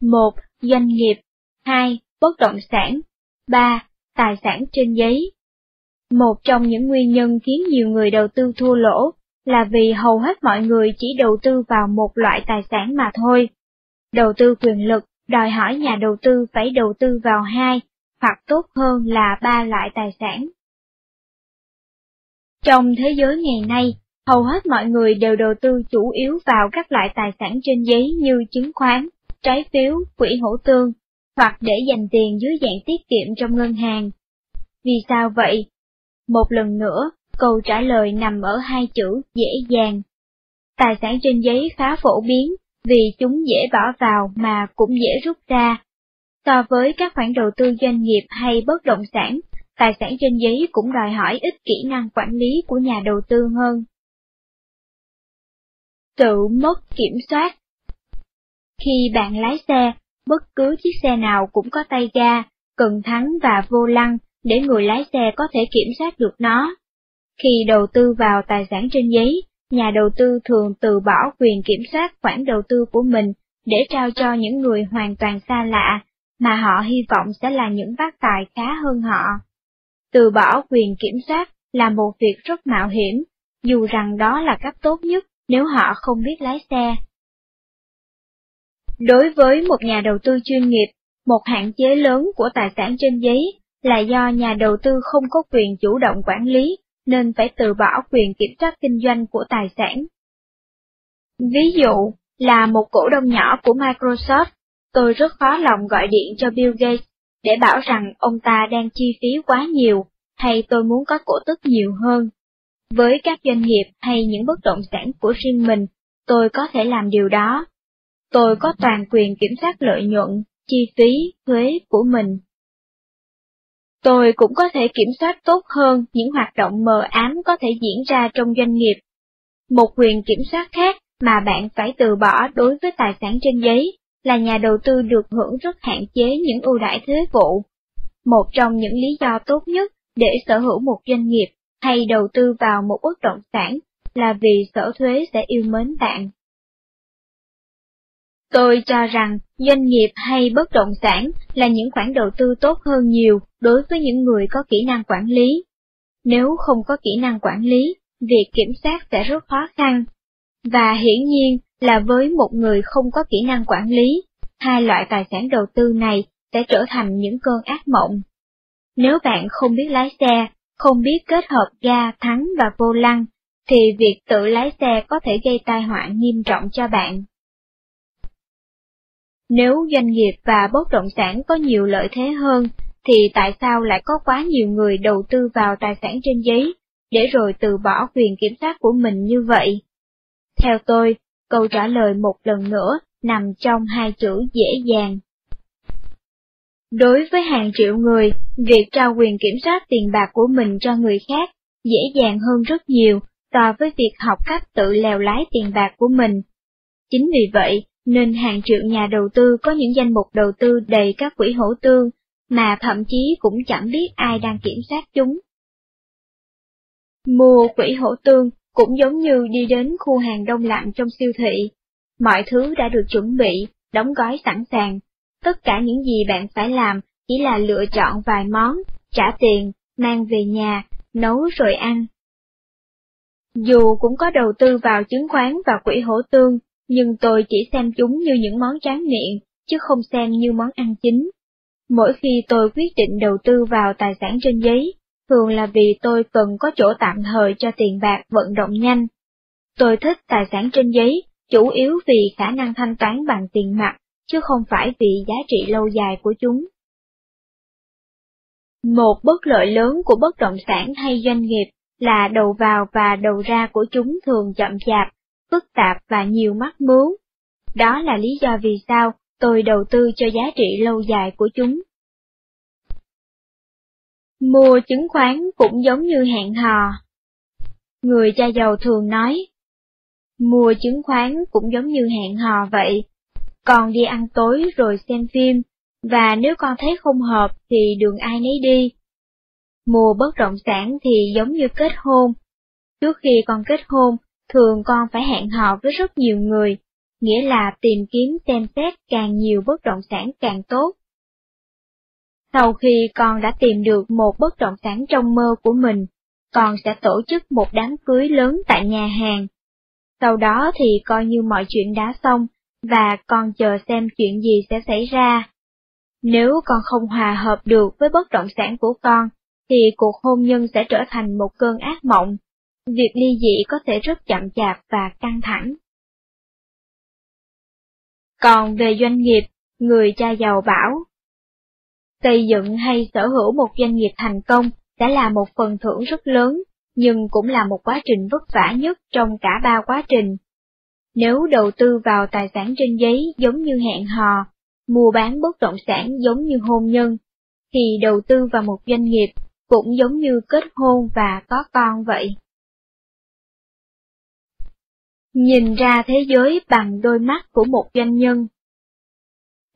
một Doanh nghiệp. hai Bất động sản. ba Tài sản trên giấy. Một trong những nguyên nhân khiến nhiều người đầu tư thua lỗ là vì hầu hết mọi người chỉ đầu tư vào một loại tài sản mà thôi. Đầu tư quyền lực đòi hỏi nhà đầu tư phải đầu tư vào hai, hoặc tốt hơn là ba loại tài sản. Trong thế giới ngày nay, hầu hết mọi người đều đầu tư chủ yếu vào các loại tài sản trên giấy như chứng khoán, trái phiếu, quỹ hỗ tương, hoặc để dành tiền dưới dạng tiết kiệm trong ngân hàng. Vì sao vậy? Một lần nữa, câu trả lời nằm ở hai chữ dễ dàng. Tài sản trên giấy khá phổ biến, vì chúng dễ bỏ vào mà cũng dễ rút ra. So với các khoản đầu tư doanh nghiệp hay bất động sản, tài sản trên giấy cũng đòi hỏi ít kỹ năng quản lý của nhà đầu tư hơn. Tự mất kiểm soát Khi bạn lái xe, bất cứ chiếc xe nào cũng có tay ga, cần thắng và vô lăng để người lái xe có thể kiểm soát được nó. Khi đầu tư vào tài sản trên giấy, nhà đầu tư thường từ bỏ quyền kiểm soát khoản đầu tư của mình để trao cho những người hoàn toàn xa lạ, mà họ hy vọng sẽ là những bác tài khá hơn họ. Từ bỏ quyền kiểm soát là một việc rất mạo hiểm, dù rằng đó là cách tốt nhất nếu họ không biết lái xe. Đối với một nhà đầu tư chuyên nghiệp, một hạn chế lớn của tài sản trên giấy là do nhà đầu tư không có quyền chủ động quản lý, nên phải từ bỏ quyền kiểm soát kinh doanh của tài sản. Ví dụ, là một cổ đông nhỏ của Microsoft, tôi rất khó lòng gọi điện cho Bill Gates để bảo rằng ông ta đang chi phí quá nhiều, hay tôi muốn có cổ tức nhiều hơn. Với các doanh nghiệp hay những bất động sản của riêng mình, tôi có thể làm điều đó. Tôi có toàn quyền kiểm soát lợi nhuận, chi phí, thuế của mình. Tôi cũng có thể kiểm soát tốt hơn những hoạt động mờ ám có thể diễn ra trong doanh nghiệp. Một quyền kiểm soát khác mà bạn phải từ bỏ đối với tài sản trên giấy là nhà đầu tư được hưởng rất hạn chế những ưu đãi thuế vụ. Một trong những lý do tốt nhất để sở hữu một doanh nghiệp hay đầu tư vào một bất động sản là vì sở thuế sẽ yêu mến bạn. Tôi cho rằng doanh nghiệp hay bất động sản là những khoản đầu tư tốt hơn nhiều đối với những người có kỹ năng quản lý. Nếu không có kỹ năng quản lý, việc kiểm soát sẽ rất khó khăn. Và hiển nhiên là với một người không có kỹ năng quản lý, hai loại tài sản đầu tư này sẽ trở thành những cơn ác mộng. Nếu bạn không biết lái xe, không biết kết hợp ga, thắng và vô lăng, thì việc tự lái xe có thể gây tai họa nghiêm trọng cho bạn. Nếu doanh nghiệp và bất động sản có nhiều lợi thế hơn, thì tại sao lại có quá nhiều người đầu tư vào tài sản trên giấy, để rồi từ bỏ quyền kiểm soát của mình như vậy? Theo tôi, câu trả lời một lần nữa nằm trong hai chữ dễ dàng. Đối với hàng triệu người, việc trao quyền kiểm soát tiền bạc của mình cho người khác dễ dàng hơn rất nhiều so với việc học cách tự lèo lái tiền bạc của mình. Chính vì vậy, nên hàng triệu nhà đầu tư có những danh mục đầu tư đầy các quỹ hỗ tương, mà thậm chí cũng chẳng biết ai đang kiểm soát chúng. Mua quỹ hỗ tương cũng giống như đi đến khu hàng đông lạnh trong siêu thị. Mọi thứ đã được chuẩn bị, đóng gói sẵn sàng. Tất cả những gì bạn phải làm chỉ là lựa chọn vài món, trả tiền, mang về nhà, nấu rồi ăn. Dù cũng có đầu tư vào chứng khoán và quỹ hổ tương, nhưng tôi chỉ xem chúng như những món tráng miệng, chứ không xem như món ăn chính. Mỗi khi tôi quyết định đầu tư vào tài sản trên giấy, thường là vì tôi cần có chỗ tạm thời cho tiền bạc vận động nhanh. Tôi thích tài sản trên giấy, chủ yếu vì khả năng thanh toán bằng tiền mặt, chứ không phải vì giá trị lâu dài của chúng. Một bất lợi lớn của bất động sản hay doanh nghiệp là đầu vào và đầu ra của chúng thường chậm chạp, phức tạp và nhiều mắc mướu. Đó là lý do vì sao tôi đầu tư cho giá trị lâu dài của chúng. Mua chứng khoán cũng giống như hẹn hò. Người cha giàu thường nói, mua chứng khoán cũng giống như hẹn hò vậy, còn đi ăn tối rồi xem phim, và nếu con thấy không hợp thì đường ai nấy đi. Mua bất động sản thì giống như kết hôn. Trước khi con kết hôn, thường con phải hẹn hò với rất nhiều người, nghĩa là tìm kiếm xem xét càng nhiều bất động sản càng tốt. Sau khi con đã tìm được một bất động sản trong mơ của mình, con sẽ tổ chức một đám cưới lớn tại nhà hàng. Sau đó thì coi như mọi chuyện đã xong, và con chờ xem chuyện gì sẽ xảy ra. Nếu con không hòa hợp được với bất động sản của con, thì cuộc hôn nhân sẽ trở thành một cơn ác mộng, việc ly dị có thể rất chậm chạp và căng thẳng. Còn về doanh nghiệp, người cha giàu bảo, xây dựng hay sở hữu một doanh nghiệp thành công sẽ là một phần thưởng rất lớn, nhưng cũng là một quá trình vất vả nhất trong cả ba quá trình. Nếu đầu tư vào tài sản trên giấy giống như hẹn hò, mua bán bất động sản giống như hôn nhân, thì đầu tư vào một doanh nghiệp cũng giống như kết hôn và có con vậy. Nhìn ra thế giới bằng đôi mắt của một doanh nhân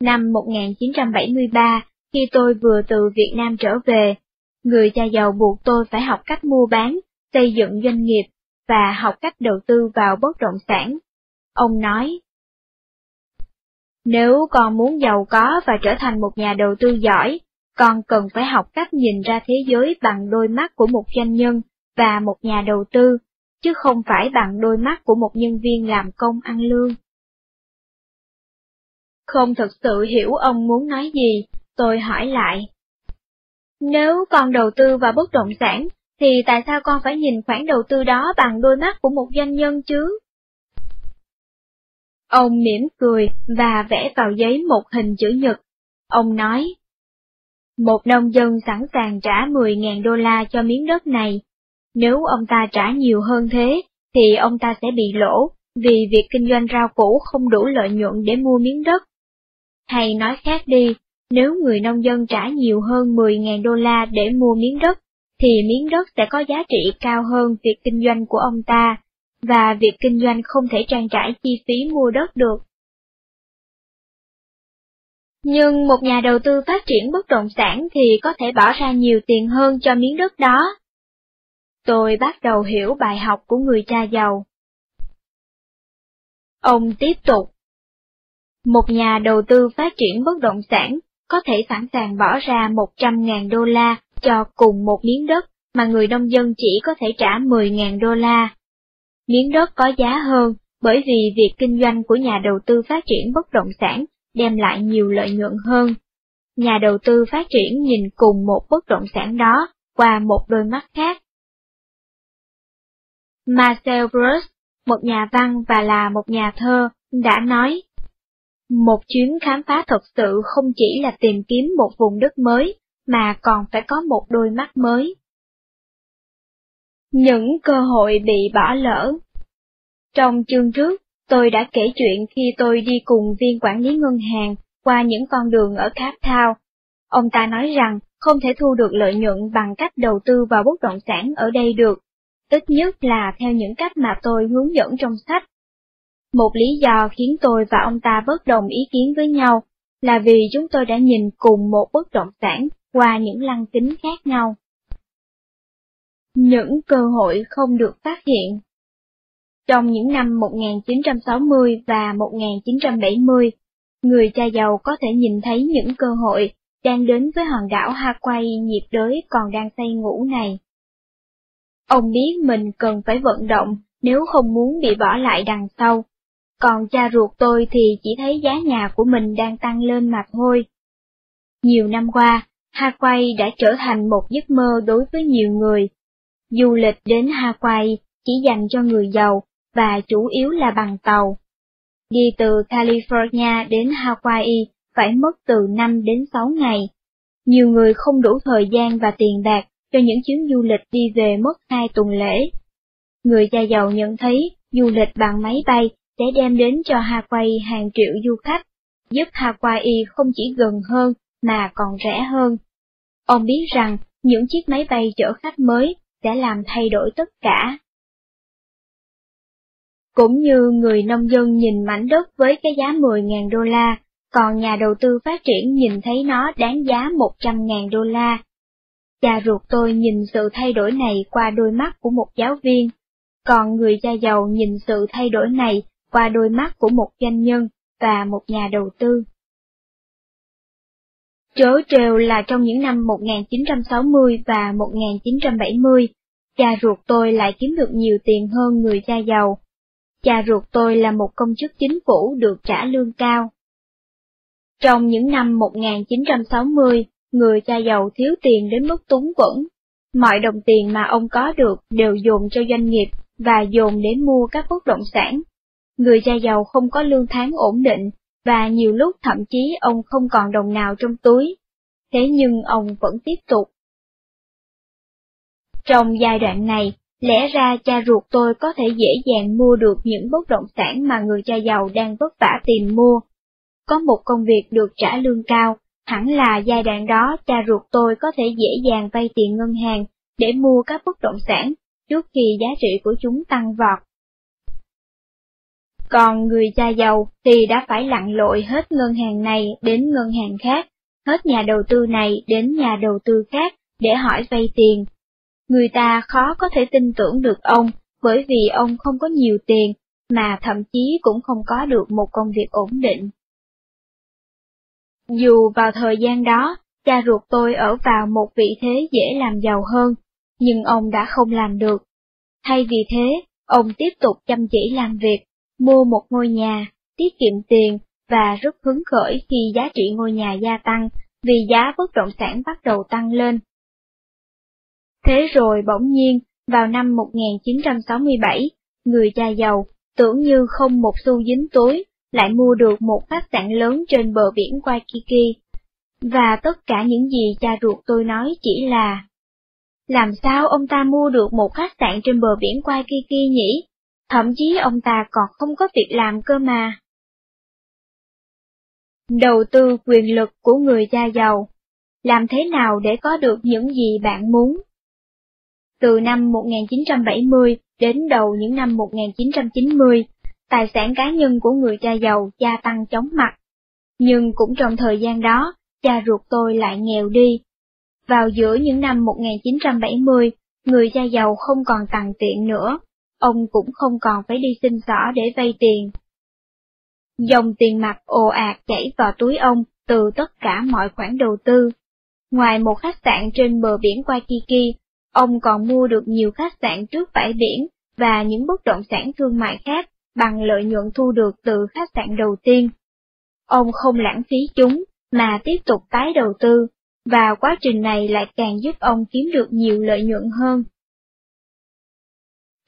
Năm 1973, khi tôi vừa từ Việt Nam trở về, người cha giàu buộc tôi phải học cách mua bán, xây dựng doanh nghiệp và học cách đầu tư vào bất động sản. Ông nói, Nếu con muốn giàu có và trở thành một nhà đầu tư giỏi, con cần phải học cách nhìn ra thế giới bằng đôi mắt của một doanh nhân và một nhà đầu tư, chứ không phải bằng đôi mắt của một nhân viên làm công ăn lương. Không thực sự hiểu ông muốn nói gì, tôi hỏi lại. Nếu con đầu tư vào bất động sản, thì tại sao con phải nhìn khoản đầu tư đó bằng đôi mắt của một doanh nhân chứ? Ông mỉm cười và vẽ vào giấy một hình chữ nhật. Ông nói, một nông dân sẵn sàng trả 10.000 đô la cho miếng đất này. Nếu ông ta trả nhiều hơn thế, thì ông ta sẽ bị lỗ, vì việc kinh doanh rau củ không đủ lợi nhuận để mua miếng đất. Hay nói khác đi, nếu người nông dân trả nhiều hơn 10.000 đô la để mua miếng đất, thì miếng đất sẽ có giá trị cao hơn việc kinh doanh của ông ta, và việc kinh doanh không thể trang trải chi phí mua đất được. Nhưng một nhà đầu tư phát triển bất động sản thì có thể bỏ ra nhiều tiền hơn cho miếng đất đó. Tôi bắt đầu hiểu bài học của người cha giàu. Ông tiếp tục. Một nhà đầu tư phát triển bất động sản có thể sẵn sàng bỏ ra 100.000 đô la cho cùng một miếng đất mà người nông dân chỉ có thể trả 10.000 đô la. Miếng đất có giá hơn bởi vì việc kinh doanh của nhà đầu tư phát triển bất động sản đem lại nhiều lợi nhuận hơn. Nhà đầu tư phát triển nhìn cùng một bất động sản đó qua một đôi mắt khác. Marcel Proust, một nhà văn và là một nhà thơ, đã nói, một chuyến khám phá thật sự không chỉ là tìm kiếm một vùng đất mới, mà còn phải có một đôi mắt mới. Những cơ hội bị bỏ lỡ Trong chương trước, tôi đã kể chuyện khi tôi đi cùng viên quản lý ngân hàng qua những con đường ở Cape Town. Ông ta nói rằng không thể thu được lợi nhuận bằng cách đầu tư vào bất động sản ở đây được, ít nhất là theo những cách mà tôi hướng dẫn trong sách. Một lý do khiến tôi và ông ta bất đồng ý kiến với nhau là vì chúng tôi đã nhìn cùng một bất động sản qua những lăng kính khác nhau. Những cơ hội không được phát hiện Trong những năm 1960 và 1970, người cha giàu có thể nhìn thấy những cơ hội đang đến với hòn đảo Hawaii nhiệt đới còn đang say ngủ này. Ông biết mình cần phải vận động nếu không muốn bị bỏ lại đằng sau, còn cha ruột tôi thì chỉ thấy giá nhà của mình đang tăng lên mà thôi. Nhiều năm qua, Hawaii đã trở thành một giấc mơ đối với nhiều người. Du lịch đến Hawaii chỉ dành cho người giàu và chủ yếu là bằng tàu. Đi từ California đến Hawaii phải mất từ 5 đến 6 ngày. Nhiều người không đủ thời gian và tiền bạc cho những chuyến du lịch đi về mất 2 tuần lễ. Người cha giàu nhận thấy du lịch bằng máy bay sẽ đem đến cho Hawaii hàng triệu du khách, giúp Hawaii không chỉ gần hơn mà còn rẻ hơn. Ông biết rằng những chiếc máy bay chở khách mới sẽ làm thay đổi tất cả. Cũng như người nông dân nhìn mảnh đất với cái giá 10.000 đô la, còn nhà đầu tư phát triển nhìn thấy nó đáng giá 100.000 đô la. Cha ruột tôi nhìn sự thay đổi này qua đôi mắt của một giáo viên, còn người cha giàu nhìn sự thay đổi này qua đôi mắt của một doanh nhân và một nhà đầu tư. Trớ trêu là trong những năm 1960 và 1970, cha ruột tôi lại kiếm được nhiều tiền hơn người cha giàu. Cha ruột tôi là một công chức chính phủ được trả lương cao. Trong những năm 1960, người cha giàu thiếu tiền đến mức túng quẫn. Mọi đồng tiền mà ông có được đều dồn cho doanh nghiệp và dồn để mua các bất động sản. Người cha giàu không có lương tháng ổn định, và nhiều lúc thậm chí ông không còn đồng nào trong túi. Thế nhưng ông vẫn tiếp tục. Trong giai đoạn này, lẽ ra cha ruột tôi có thể dễ dàng mua được những bất động sản mà người cha giàu đang vất vả tìm mua. Có một công việc được trả lương cao, hẳn là giai đoạn đó cha ruột tôi có thể dễ dàng vay tiền ngân hàng để mua các bất động sản trước khi giá trị của chúng tăng vọt. Còn người cha giàu thì đã phải lặn lội hết ngân hàng này đến ngân hàng khác, hết nhà đầu tư này đến nhà đầu tư khác để hỏi vay tiền. Người ta khó có thể tin tưởng được ông bởi vì ông không có nhiều tiền, mà thậm chí cũng không có được một công việc ổn định. Dù vào thời gian đó, cha ruột tôi ở vào một vị thế dễ làm giàu hơn, nhưng ông đã không làm được. Thay vì thế, ông tiếp tục chăm chỉ làm việc, mua một ngôi nhà, tiết kiệm tiền và rất hứng khởi khi giá trị ngôi nhà gia tăng vì giá bất động sản bắt đầu tăng lên. Thế rồi bỗng nhiên, vào năm 1967, người cha giàu, tưởng như không một xu dính túi, lại mua được một khách sạn lớn trên bờ biển Waikiki. Và tất cả những gì cha ruột tôi nói chỉ là, làm sao ông ta mua được một khách sạn trên bờ biển Waikiki nhỉ? Thậm chí ông ta còn không có việc làm cơ mà. Đầu tư quyền lực của người cha giàu Làm thế nào để có được những gì bạn muốn? Từ năm 1970 đến đầu những năm 1990, tài sản cá nhân của người cha giàu gia tăng chóng mặt. Nhưng cũng trong thời gian đó, cha ruột tôi lại nghèo đi. Vào giữa những năm 1970, người cha giàu không còn tặng tiện nữa, ông cũng không còn phải đi xin xỏ để vay tiền. Dòng tiền mặt ồ ạt chảy vào túi ông từ tất cả mọi khoản đầu tư. Ngoài một khách sạn trên bờ biển Waikiki, ông còn mua được nhiều khách sạn trước bãi biển và những bất động sản thương mại khác bằng lợi nhuận thu được từ khách sạn đầu tiên. Ông không lãng phí chúng, mà tiếp tục tái đầu tư, và quá trình này lại càng giúp ông kiếm được nhiều lợi nhuận hơn.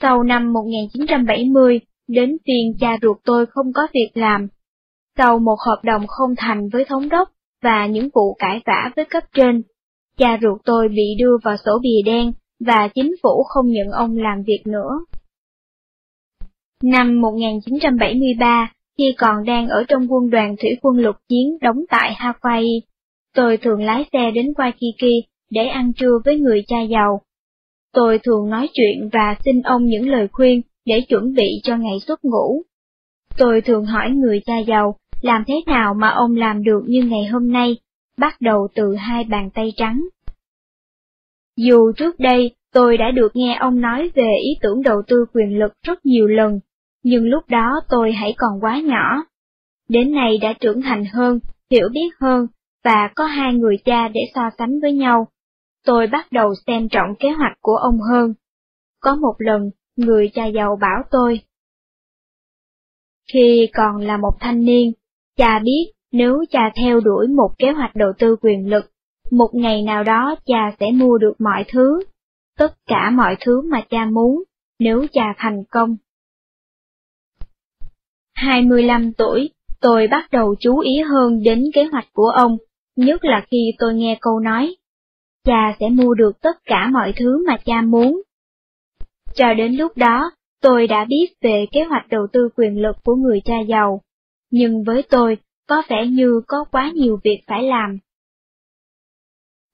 Sau năm 1970, đến phiên cha ruột tôi không có việc làm. Sau một hợp đồng không thành với thống đốc và những vụ cãi vã với cấp trên, cha ruột tôi bị đưa vào sổ bìa đen và chính phủ không nhận ông làm việc nữa. Năm 1973, khi còn đang ở trong quân đoàn thủy quân lục chiến đóng tại Hawaii, tôi thường lái xe đến Waikiki để ăn trưa với người cha giàu. Tôi thường nói chuyện và xin ông những lời khuyên để chuẩn bị cho ngày xuất ngũ. Tôi thường hỏi người cha giàu làm thế nào mà ông làm được như ngày hôm nay, bắt đầu từ hai bàn tay trắng. Dù trước đây tôi đã được nghe ông nói về ý tưởng đầu tư quyền lực rất nhiều lần, nhưng lúc đó tôi hãy còn quá nhỏ. Đến nay đã trưởng thành hơn, hiểu biết hơn, và có hai người cha để so sánh với nhau. Tôi bắt đầu xem trọng kế hoạch của ông hơn. Có một lần, người cha giàu bảo tôi. Khi còn là một thanh niên, cha biết nếu cha theo đuổi một kế hoạch đầu tư quyền lực, một ngày nào đó cha sẽ mua được mọi thứ, tất cả mọi thứ mà cha muốn, nếu cha thành công. 25 tuổi, tôi bắt đầu chú ý hơn đến kế hoạch của ông, nhất là khi tôi nghe câu nói, cha sẽ mua được tất cả mọi thứ mà cha muốn. Cho đến lúc đó, tôi đã biết về kế hoạch đầu tư quyền lực của người cha giàu, nhưng với tôi, có vẻ như có quá nhiều việc phải làm.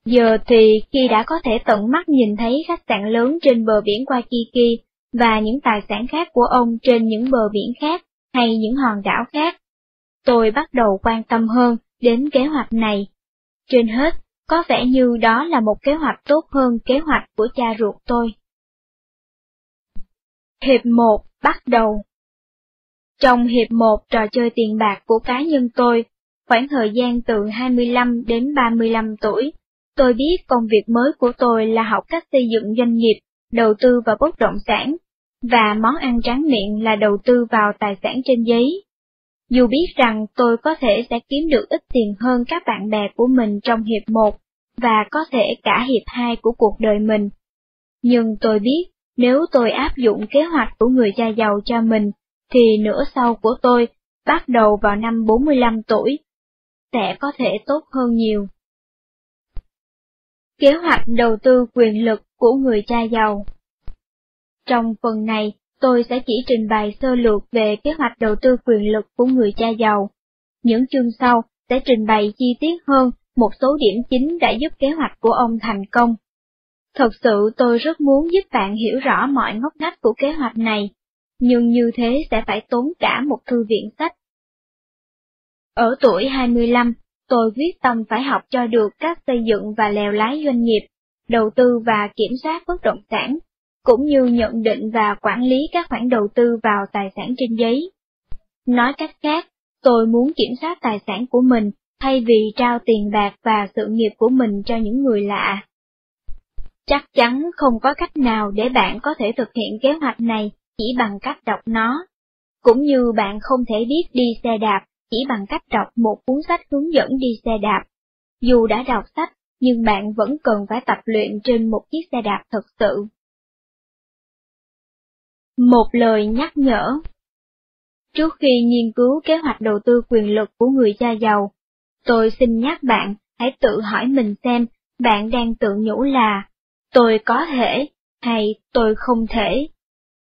Giờ thì khi đã có thể tận mắt nhìn thấy khách sạn lớn trên bờ biển Waikiki và những tài sản khác của ông trên những bờ biển khác, hay những hòn đảo khác. Tôi bắt đầu quan tâm hơn đến kế hoạch này. Trên hết, có vẻ như đó là một kế hoạch tốt hơn kế hoạch của cha ruột tôi. Hiệp 1 bắt đầu Trong hiệp 1 trò chơi tiền bạc của cá nhân tôi, khoảng thời gian từ 25 đến 35 tuổi, tôi biết công việc mới của tôi là học cách xây dựng doanh nghiệp, đầu tư vào bất động sản, và món ăn tráng miệng là đầu tư vào tài sản trên giấy. Dù biết rằng tôi có thể sẽ kiếm được ít tiền hơn các bạn bè của mình trong hiệp 1, và có thể cả hiệp 2 của cuộc đời mình Nhưng tôi biết, nếu tôi áp dụng kế hoạch của người cha giàu cho mình, thì nửa sau của tôi, bắt đầu vào năm 45 tuổi, sẽ có thể tốt hơn nhiều. Kế hoạch đầu tư quyền lực của người cha giàu Trong phần này, tôi sẽ chỉ trình bày sơ lược về kế hoạch đầu tư quyền lực của người cha giàu. Những chương sau sẽ trình bày chi tiết hơn một số điểm chính đã giúp kế hoạch của ông thành công. Thật sự tôi rất muốn giúp bạn hiểu rõ mọi ngóc ngách của kế hoạch này, nhưng như thế sẽ phải tốn cả một thư viện sách. Ở tuổi 25, tôi quyết tâm phải học cho được các xây dựng và lèo lái doanh nghiệp, đầu tư và kiểm soát bất động sản, cũng như nhận định và quản lý các khoản đầu tư vào tài sản trên giấy. Nói cách khác, tôi muốn kiểm soát tài sản của mình thay vì trao tiền bạc và sự nghiệp của mình cho những người lạ. Chắc chắn không có cách nào để bạn có thể thực hiện kế hoạch này chỉ bằng cách đọc nó, cũng như bạn không thể biết đi xe đạp chỉ bằng cách đọc một cuốn sách hướng dẫn đi xe đạp. Dù đã đọc sách, nhưng bạn vẫn cần phải tập luyện trên một chiếc xe đạp thật sự. Một lời nhắc nhở Trước khi nghiên cứu kế hoạch đầu tư quyền lực của người cha giàu, tôi xin nhắc bạn hãy tự hỏi mình xem bạn đang tự nhủ là tôi có thể hay tôi không thể.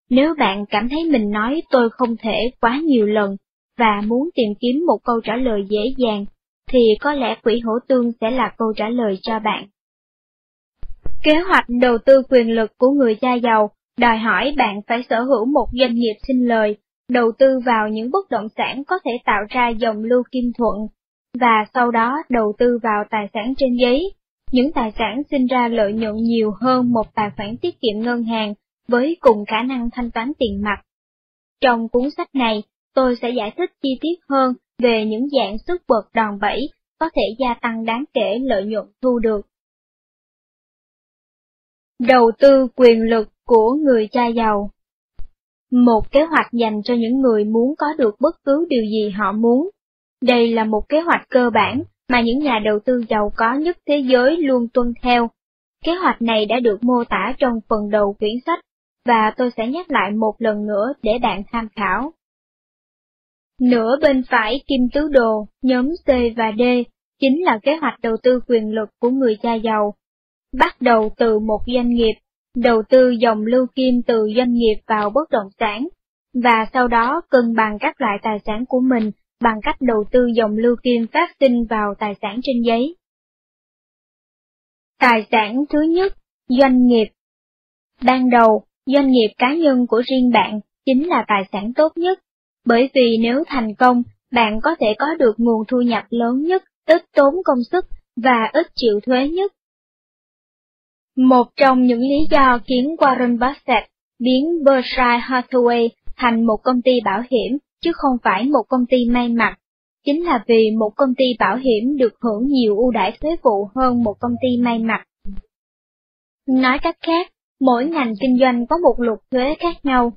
Nếu bạn cảm thấy mình nói tôi không thể quá nhiều lần và muốn tìm kiếm một câu trả lời dễ dàng, thì có lẽ quỹ hỗ tương sẽ là câu trả lời cho bạn. Kế hoạch đầu tư quyền lực của người cha giàu đòi hỏi bạn phải sở hữu một doanh nghiệp sinh lời, đầu tư vào những bất động sản có thể tạo ra dòng lưu kim thuận, và sau đó đầu tư vào tài sản trên giấy, những tài sản sinh ra lợi nhuận nhiều hơn một tài khoản tiết kiệm ngân hàng với cùng khả năng thanh toán tiền mặt. Trong cuốn sách này, tôi sẽ giải thích chi tiết hơn về những dạng sức bật đòn bẩy có thể gia tăng đáng kể lợi nhuận thu được. Đầu tư quyền lực của người cha giàu Một kế hoạch dành cho những người muốn có được bất cứ điều gì họ muốn. Đây là một kế hoạch cơ bản mà những nhà đầu tư giàu có nhất thế giới luôn tuân theo. Kế hoạch này đã được mô tả trong phần đầu quyển sách, và tôi sẽ nhắc lại một lần nữa để bạn tham khảo. Nửa bên phải kim tứ đồ, nhóm C và D, chính là kế hoạch đầu tư quyền lực của người cha giàu. Bắt đầu từ một doanh nghiệp, đầu tư dòng lưu kim từ doanh nghiệp vào bất động sản, và sau đó cân bằng các loại tài sản của mình bằng cách đầu tư dòng lưu kim phát sinh vào tài sản trên giấy. Tài sản thứ nhất, doanh nghiệp. Ban đầu, doanh nghiệp cá nhân của riêng bạn chính là tài sản tốt nhất bởi vì nếu thành công, bạn có thể có được nguồn thu nhập lớn nhất, ít tốn công sức và ít chịu thuế nhất. Một trong những lý do khiến Warren Buffett biến Berkshire Hathaway thành một công ty bảo hiểm chứ không phải một công ty may mặc, chính là vì một công ty bảo hiểm được hưởng nhiều ưu đãi thuế vụ hơn một công ty may mặc. Nói cách khác, mỗi ngành kinh doanh có một luật thuế khác nhau.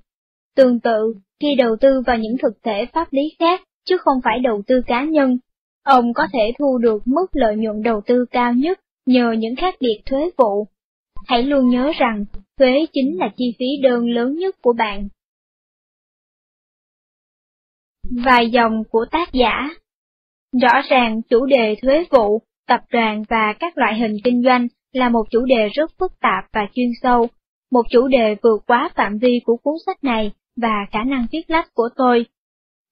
Tương tự, khi đầu tư vào những thực thể pháp lý khác, chứ không phải đầu tư cá nhân. Ông có thể thu được mức lợi nhuận đầu tư cao nhất nhờ những khác biệt thuế vụ. Hãy luôn nhớ rằng, thuế chính là chi phí đơn lớn nhất của bạn. Vài dòng của tác giả Rõ ràng chủ đề thuế vụ, tập đoàn và các loại hình kinh doanh là một chủ đề rất phức tạp và chuyên sâu, một chủ đề vượt quá phạm vi của cuốn sách này và khả năng viết lách của tôi.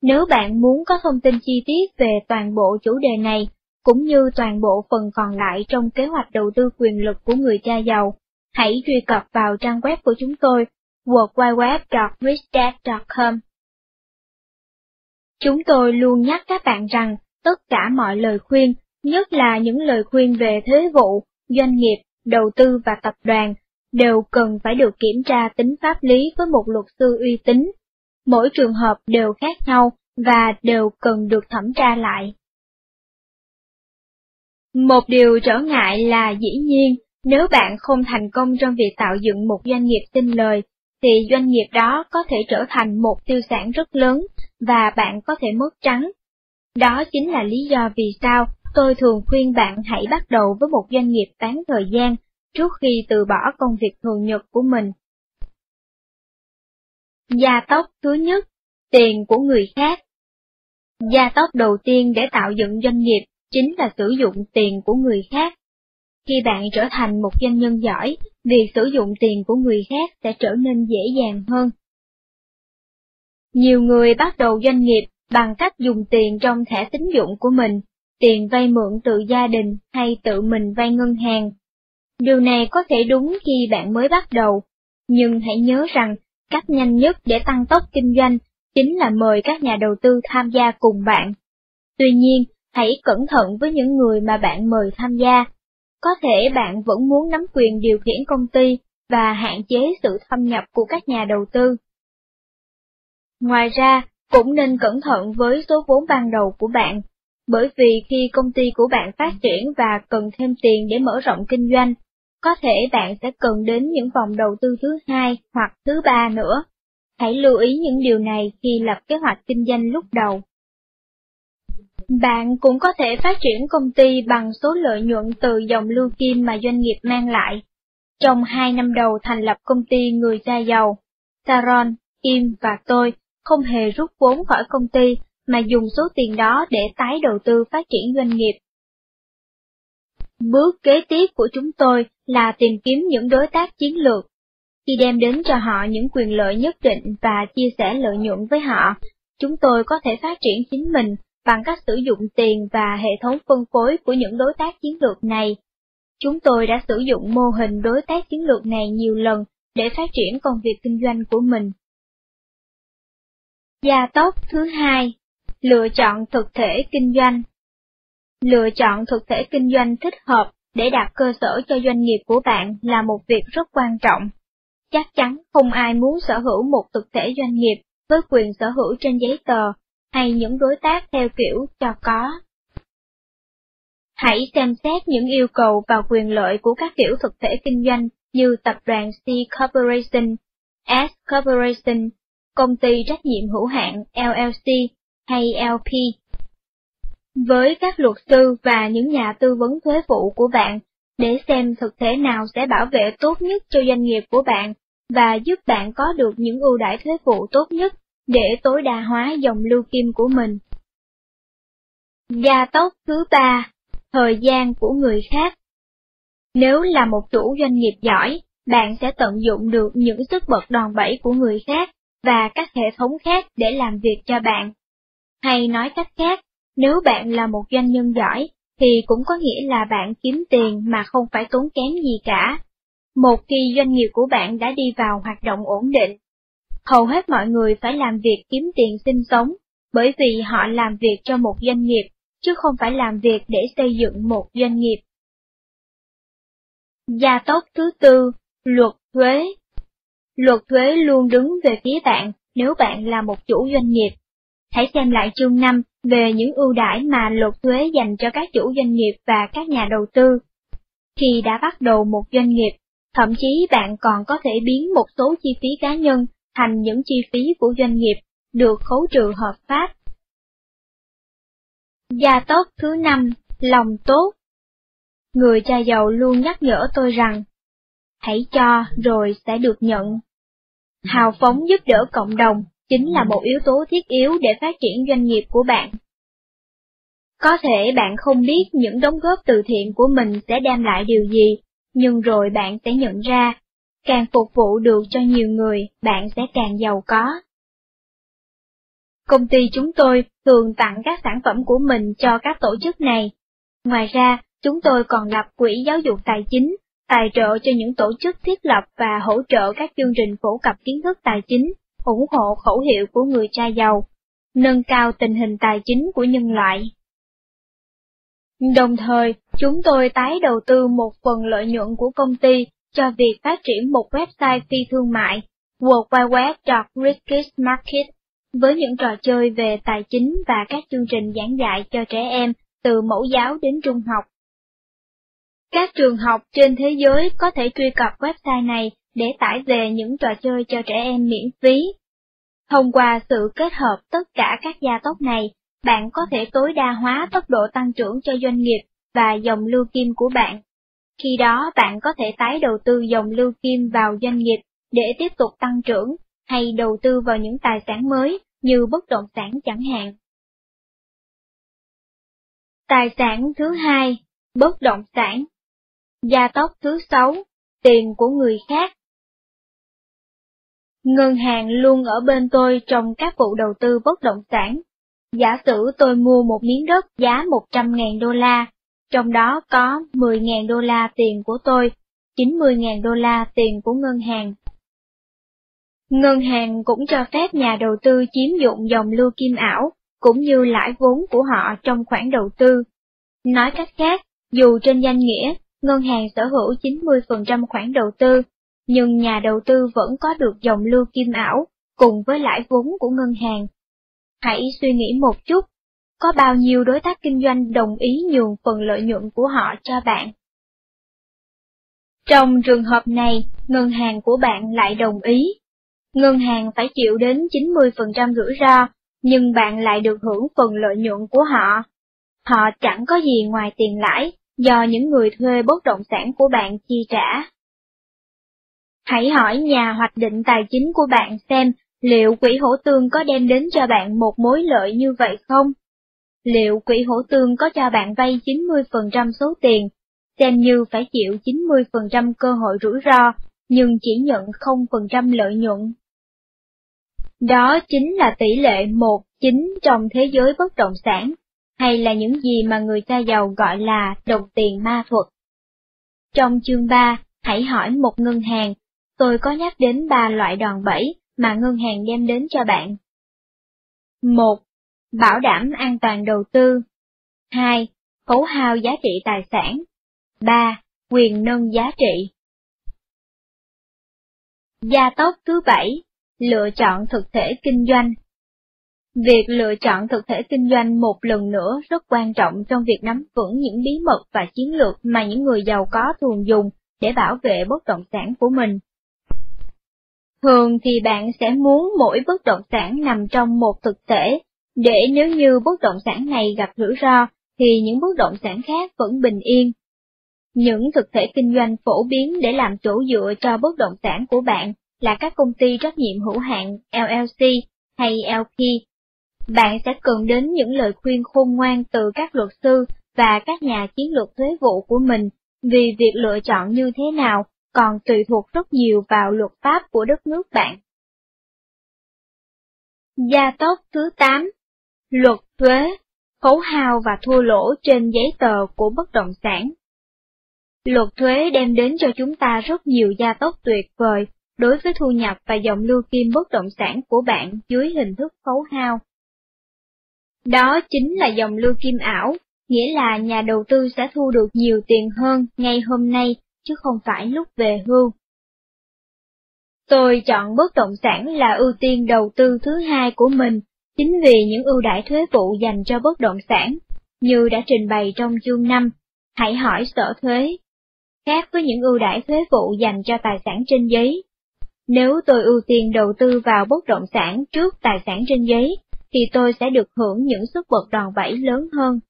Nếu bạn muốn có thông tin chi tiết về toàn bộ chủ đề này, cũng như toàn bộ phần còn lại trong kế hoạch đầu tư quyền lực của người cha giàu, hãy truy cập vào trang web của chúng tôi www.richdad.com. Chúng tôi luôn nhắc các bạn rằng tất cả mọi lời khuyên, nhất là những lời khuyên về thuế vụ, doanh nghiệp, đầu tư và tập đoàn, đều cần phải được kiểm tra tính pháp lý với một luật sư uy tín. Mỗi trường hợp đều khác nhau và đều cần được thẩm tra lại. Một điều trở ngại là dĩ nhiên, nếu bạn không thành công trong việc tạo dựng một doanh nghiệp tin lời, thì doanh nghiệp đó có thể trở thành một tiêu sản rất lớn, và bạn có thể mất trắng. Đó chính là lý do vì sao tôi thường khuyên bạn hãy bắt đầu với một doanh nghiệp bán thời gian trước khi từ bỏ công việc thường nhật của mình. Gia tốc thứ nhất, tiền của người khác. Gia tốc đầu tiên để tạo dựng doanh nghiệp chính là sử dụng tiền của người khác. Khi bạn trở thành một doanh nhân giỏi, việc sử dụng tiền của người khác sẽ trở nên dễ dàng hơn. Nhiều người bắt đầu doanh nghiệp bằng cách dùng tiền trong thẻ tín dụng của mình, tiền vay mượn từ gia đình hay tự mình vay ngân hàng. Điều này có thể đúng khi bạn mới bắt đầu, nhưng hãy nhớ rằng cách nhanh nhất để tăng tốc kinh doanh chính là mời các nhà đầu tư tham gia cùng bạn. Tuy nhiên, hãy cẩn thận với những người mà bạn mời tham gia. Có thể bạn vẫn muốn nắm quyền điều khiển công ty và hạn chế sự thâm nhập của các nhà đầu tư. Ngoài ra, cũng nên cẩn thận với số vốn ban đầu của bạn, bởi vì khi công ty của bạn phát triển và cần thêm tiền để mở rộng kinh doanh, có thể bạn sẽ cần đến những vòng đầu tư thứ hai hoặc thứ ba nữa. Hãy lưu ý những điều này khi lập kế hoạch kinh doanh lúc đầu. Bạn cũng có thể phát triển công ty bằng số lợi nhuận từ dòng lưu kim mà doanh nghiệp mang lại. Trong hai năm đầu thành lập công ty người cha giàu, Saron, Kim và tôi không hề rút vốn khỏi công ty mà dùng số tiền đó để tái đầu tư phát triển doanh nghiệp. Bước kế tiếp của chúng tôi là tìm kiếm những đối tác chiến lược. Khi đem đến cho họ những quyền lợi nhất định và chia sẻ lợi nhuận với họ, chúng tôi có thể phát triển chính mình bằng cách sử dụng tiền và hệ thống phân phối của những đối tác chiến lược này. Chúng tôi đã sử dụng mô hình đối tác chiến lược này nhiều lần để phát triển công việc kinh doanh của mình. Gia tốc thứ hai, lựa chọn thực thể kinh doanh. Lựa chọn thực thể kinh doanh thích hợp để đặt cơ sở cho doanh nghiệp của bạn là một việc rất quan trọng. Chắc chắn không ai muốn sở hữu một thực thể doanh nghiệp với quyền sở hữu trên giấy tờ hay những đối tác theo kiểu cho có. Hãy xem xét những yêu cầu và quyền lợi của các kiểu thực thể kinh doanh như tập đoàn C Corporation, S Corporation, công ty trách nhiệm hữu hạn LLC hay LP. Với các luật sư và những nhà tư vấn thuế vụ của bạn, để xem thực thể nào sẽ bảo vệ tốt nhất cho doanh nghiệp của bạn và giúp bạn có được những ưu đãi thuế vụ tốt nhất để tối đa hóa dòng lưu kim của mình. Gia tốc thứ ba, thời gian của người khác. Nếu là một chủ doanh nghiệp giỏi, bạn sẽ tận dụng được những sức bật đòn bẩy của người khác và các hệ thống khác để làm việc cho bạn. Hay nói cách khác, nếu bạn là một doanh nhân giỏi, thì cũng có nghĩa là bạn kiếm tiền mà không phải tốn kém gì cả. Một khi doanh nghiệp của bạn đã đi vào hoạt động ổn định, hầu hết mọi người phải làm việc kiếm tiền sinh sống, bởi vì họ làm việc cho một doanh nghiệp, chứ không phải làm việc để xây dựng một doanh nghiệp. Gia tốc thứ tư, luật thuế Luật thuế luôn đứng về phía bạn nếu bạn là một chủ doanh nghiệp. Hãy xem lại chương 5 về những ưu đãi mà luật thuế dành cho các chủ doanh nghiệp và các nhà đầu tư. Khi đã bắt đầu một doanh nghiệp, thậm chí bạn còn có thể biến một số chi phí cá nhân thành những chi phí của doanh nghiệp được khấu trừ hợp pháp. Gia tốt thứ năm, lòng tốt. Người cha giàu luôn nhắc nhở tôi rằng, hãy cho rồi sẽ được nhận. Hào phóng giúp đỡ cộng đồng chính là một yếu tố thiết yếu để phát triển doanh nghiệp của bạn. Có thể bạn không biết những đóng góp từ thiện của mình sẽ đem lại điều gì, nhưng rồi bạn sẽ nhận ra, càng phục vụ được cho nhiều người, bạn sẽ càng giàu có. Công ty chúng tôi thường tặng các sản phẩm của mình cho các tổ chức này. Ngoài ra, chúng tôi còn lập quỹ giáo dục tài chính tài trợ cho những tổ chức thiết lập và hỗ trợ các chương trình phổ cập kiến thức tài chính, ủng hộ khẩu hiệu của người cha giàu, nâng cao tình hình tài chính của nhân loại. Đồng thời, chúng tôi tái đầu tư một phần lợi nhuận của công ty cho việc phát triển một website phi thương mại, worldwideweb.riskismarket, với những trò chơi về tài chính và các chương trình giảng dạy cho trẻ em từ mẫu giáo đến trung học. Các trường học trên thế giới có thể truy cập website này để tải về những trò chơi cho trẻ em miễn phí. Thông qua sự kết hợp tất cả các gia tốc này, bạn có thể tối đa hóa tốc độ tăng trưởng cho doanh nghiệp và dòng lưu kim của bạn. Khi đó bạn có thể tái đầu tư dòng lưu kim vào doanh nghiệp để tiếp tục tăng trưởng, hay đầu tư vào những tài sản mới như bất động sản chẳng hạn. Tài sản thứ hai, bất động sản. Gia tốc thứ sáu, tiền của người khác. Ngân hàng luôn ở bên tôi trong các vụ đầu tư bất động sản. Giả sử tôi mua một miếng đất giá 100.000 đô la, trong đó có 10.000 đô la tiền của tôi, 90.000 đô la tiền của ngân hàng. Ngân hàng cũng cho phép nhà đầu tư chiếm dụng dòng lưu kim ảo, cũng như lãi vốn của họ trong khoản đầu tư. Nói cách khác, dù trên danh nghĩa, ngân hàng sở hữu 90% khoản đầu tư, nhưng nhà đầu tư vẫn có được dòng lưu kim ảo, cùng với lãi vốn của ngân hàng. Hãy suy nghĩ một chút, có bao nhiêu đối tác kinh doanh đồng ý nhường phần lợi nhuận của họ cho bạn? Trong trường hợp này, ngân hàng của bạn lại đồng ý. Ngân hàng phải chịu đến 90% rủi ro, nhưng bạn lại được hưởng phần lợi nhuận của họ. Họ chẳng có gì ngoài tiền lãi, do những người thuê bất động sản của bạn chi trả. Hãy hỏi nhà hoạch định tài chính của bạn xem liệu quỹ hỗ tương có đem đến cho bạn một mối lợi như vậy không? Liệu quỹ hỗ tương có cho bạn vay 90% số tiền, xem như phải chịu 90% cơ hội rủi ro, nhưng chỉ nhận 0% lợi nhuận? Đó chính là tỷ lệ 1-9 trong thế giới bất động sản, hay là những gì mà người ta giàu gọi là đồng tiền ma thuật. Trong chương 3, hãy hỏi một ngân hàng, tôi có nhắc đến ba loại đòn bẩy mà ngân hàng đem đến cho bạn. 1. Bảo đảm an toàn đầu tư. 2. Khấu hao giá trị tài sản. 3. Quyền nâng giá trị. Gia tốc thứ bảy, lựa chọn thực thể kinh doanh. Việc lựa chọn thực thể kinh doanh một lần nữa rất quan trọng trong việc nắm vững những bí mật và chiến lược mà những người giàu có thường dùng để bảo vệ bất động sản của mình. Thường thì bạn sẽ muốn mỗi bất động sản nằm trong một thực thể, để nếu như bất động sản này gặp rủi ro, thì những bất động sản khác vẫn bình yên. Những thực thể kinh doanh phổ biến để làm chỗ dựa cho bất động sản của bạn là các công ty trách nhiệm hữu hạn LLC hay LP. Bạn sẽ cần đến những lời khuyên khôn ngoan từ các luật sư và các nhà chiến lược thuế vụ của mình vì việc lựa chọn như thế nào còn tùy thuộc rất nhiều vào luật pháp của đất nước bạn. Gia tốc thứ 8 Luật thuế, khấu hao và thua lỗ trên giấy tờ của bất động sản Luật thuế đem đến cho chúng ta rất nhiều gia tốc tuyệt vời đối với thu nhập và dòng lưu kim bất động sản của bạn dưới hình thức khấu hao. Đó chính là dòng lưu kim ảo, nghĩa là nhà đầu tư sẽ thu được nhiều tiền hơn ngay hôm nay chứ không phải lúc về hưu. Tôi chọn bất động sản là ưu tiên đầu tư thứ hai của mình, chính vì những ưu đãi thuế vụ dành cho bất động sản, như đã trình bày trong chương 5, hãy hỏi sở thuế. Khác với những ưu đãi thuế vụ dành cho tài sản trên giấy, nếu tôi ưu tiên đầu tư vào bất động sản trước tài sản trên giấy, thì tôi sẽ được hưởng những suất bật đòn bẩy lớn hơn.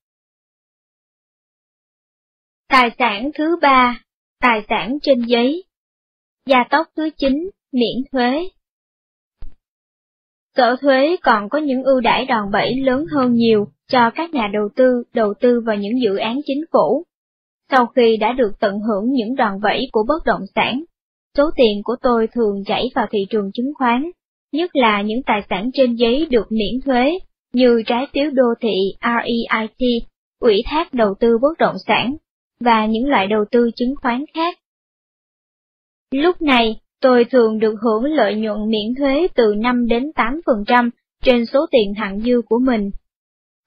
Tài sản thứ ba tài sản trên giấy. Gia tốc thứ 9, miễn thuế. Sở thuế còn có những ưu đãi đòn bẩy lớn hơn nhiều cho các nhà đầu tư đầu tư vào những dự án chính phủ. Sau khi đã được tận hưởng những đòn bẩy của bất động sản, số tiền của tôi thường chảy vào thị trường chứng khoán, nhất là những tài sản trên giấy được miễn thuế, như trái phiếu đô thị REIT, ủy thác đầu tư bất động sản, và những loại đầu tư chứng khoán khác. Lúc này, tôi thường được hưởng lợi nhuận miễn thuế từ 5 đến 8% trên số tiền thặng dư của mình.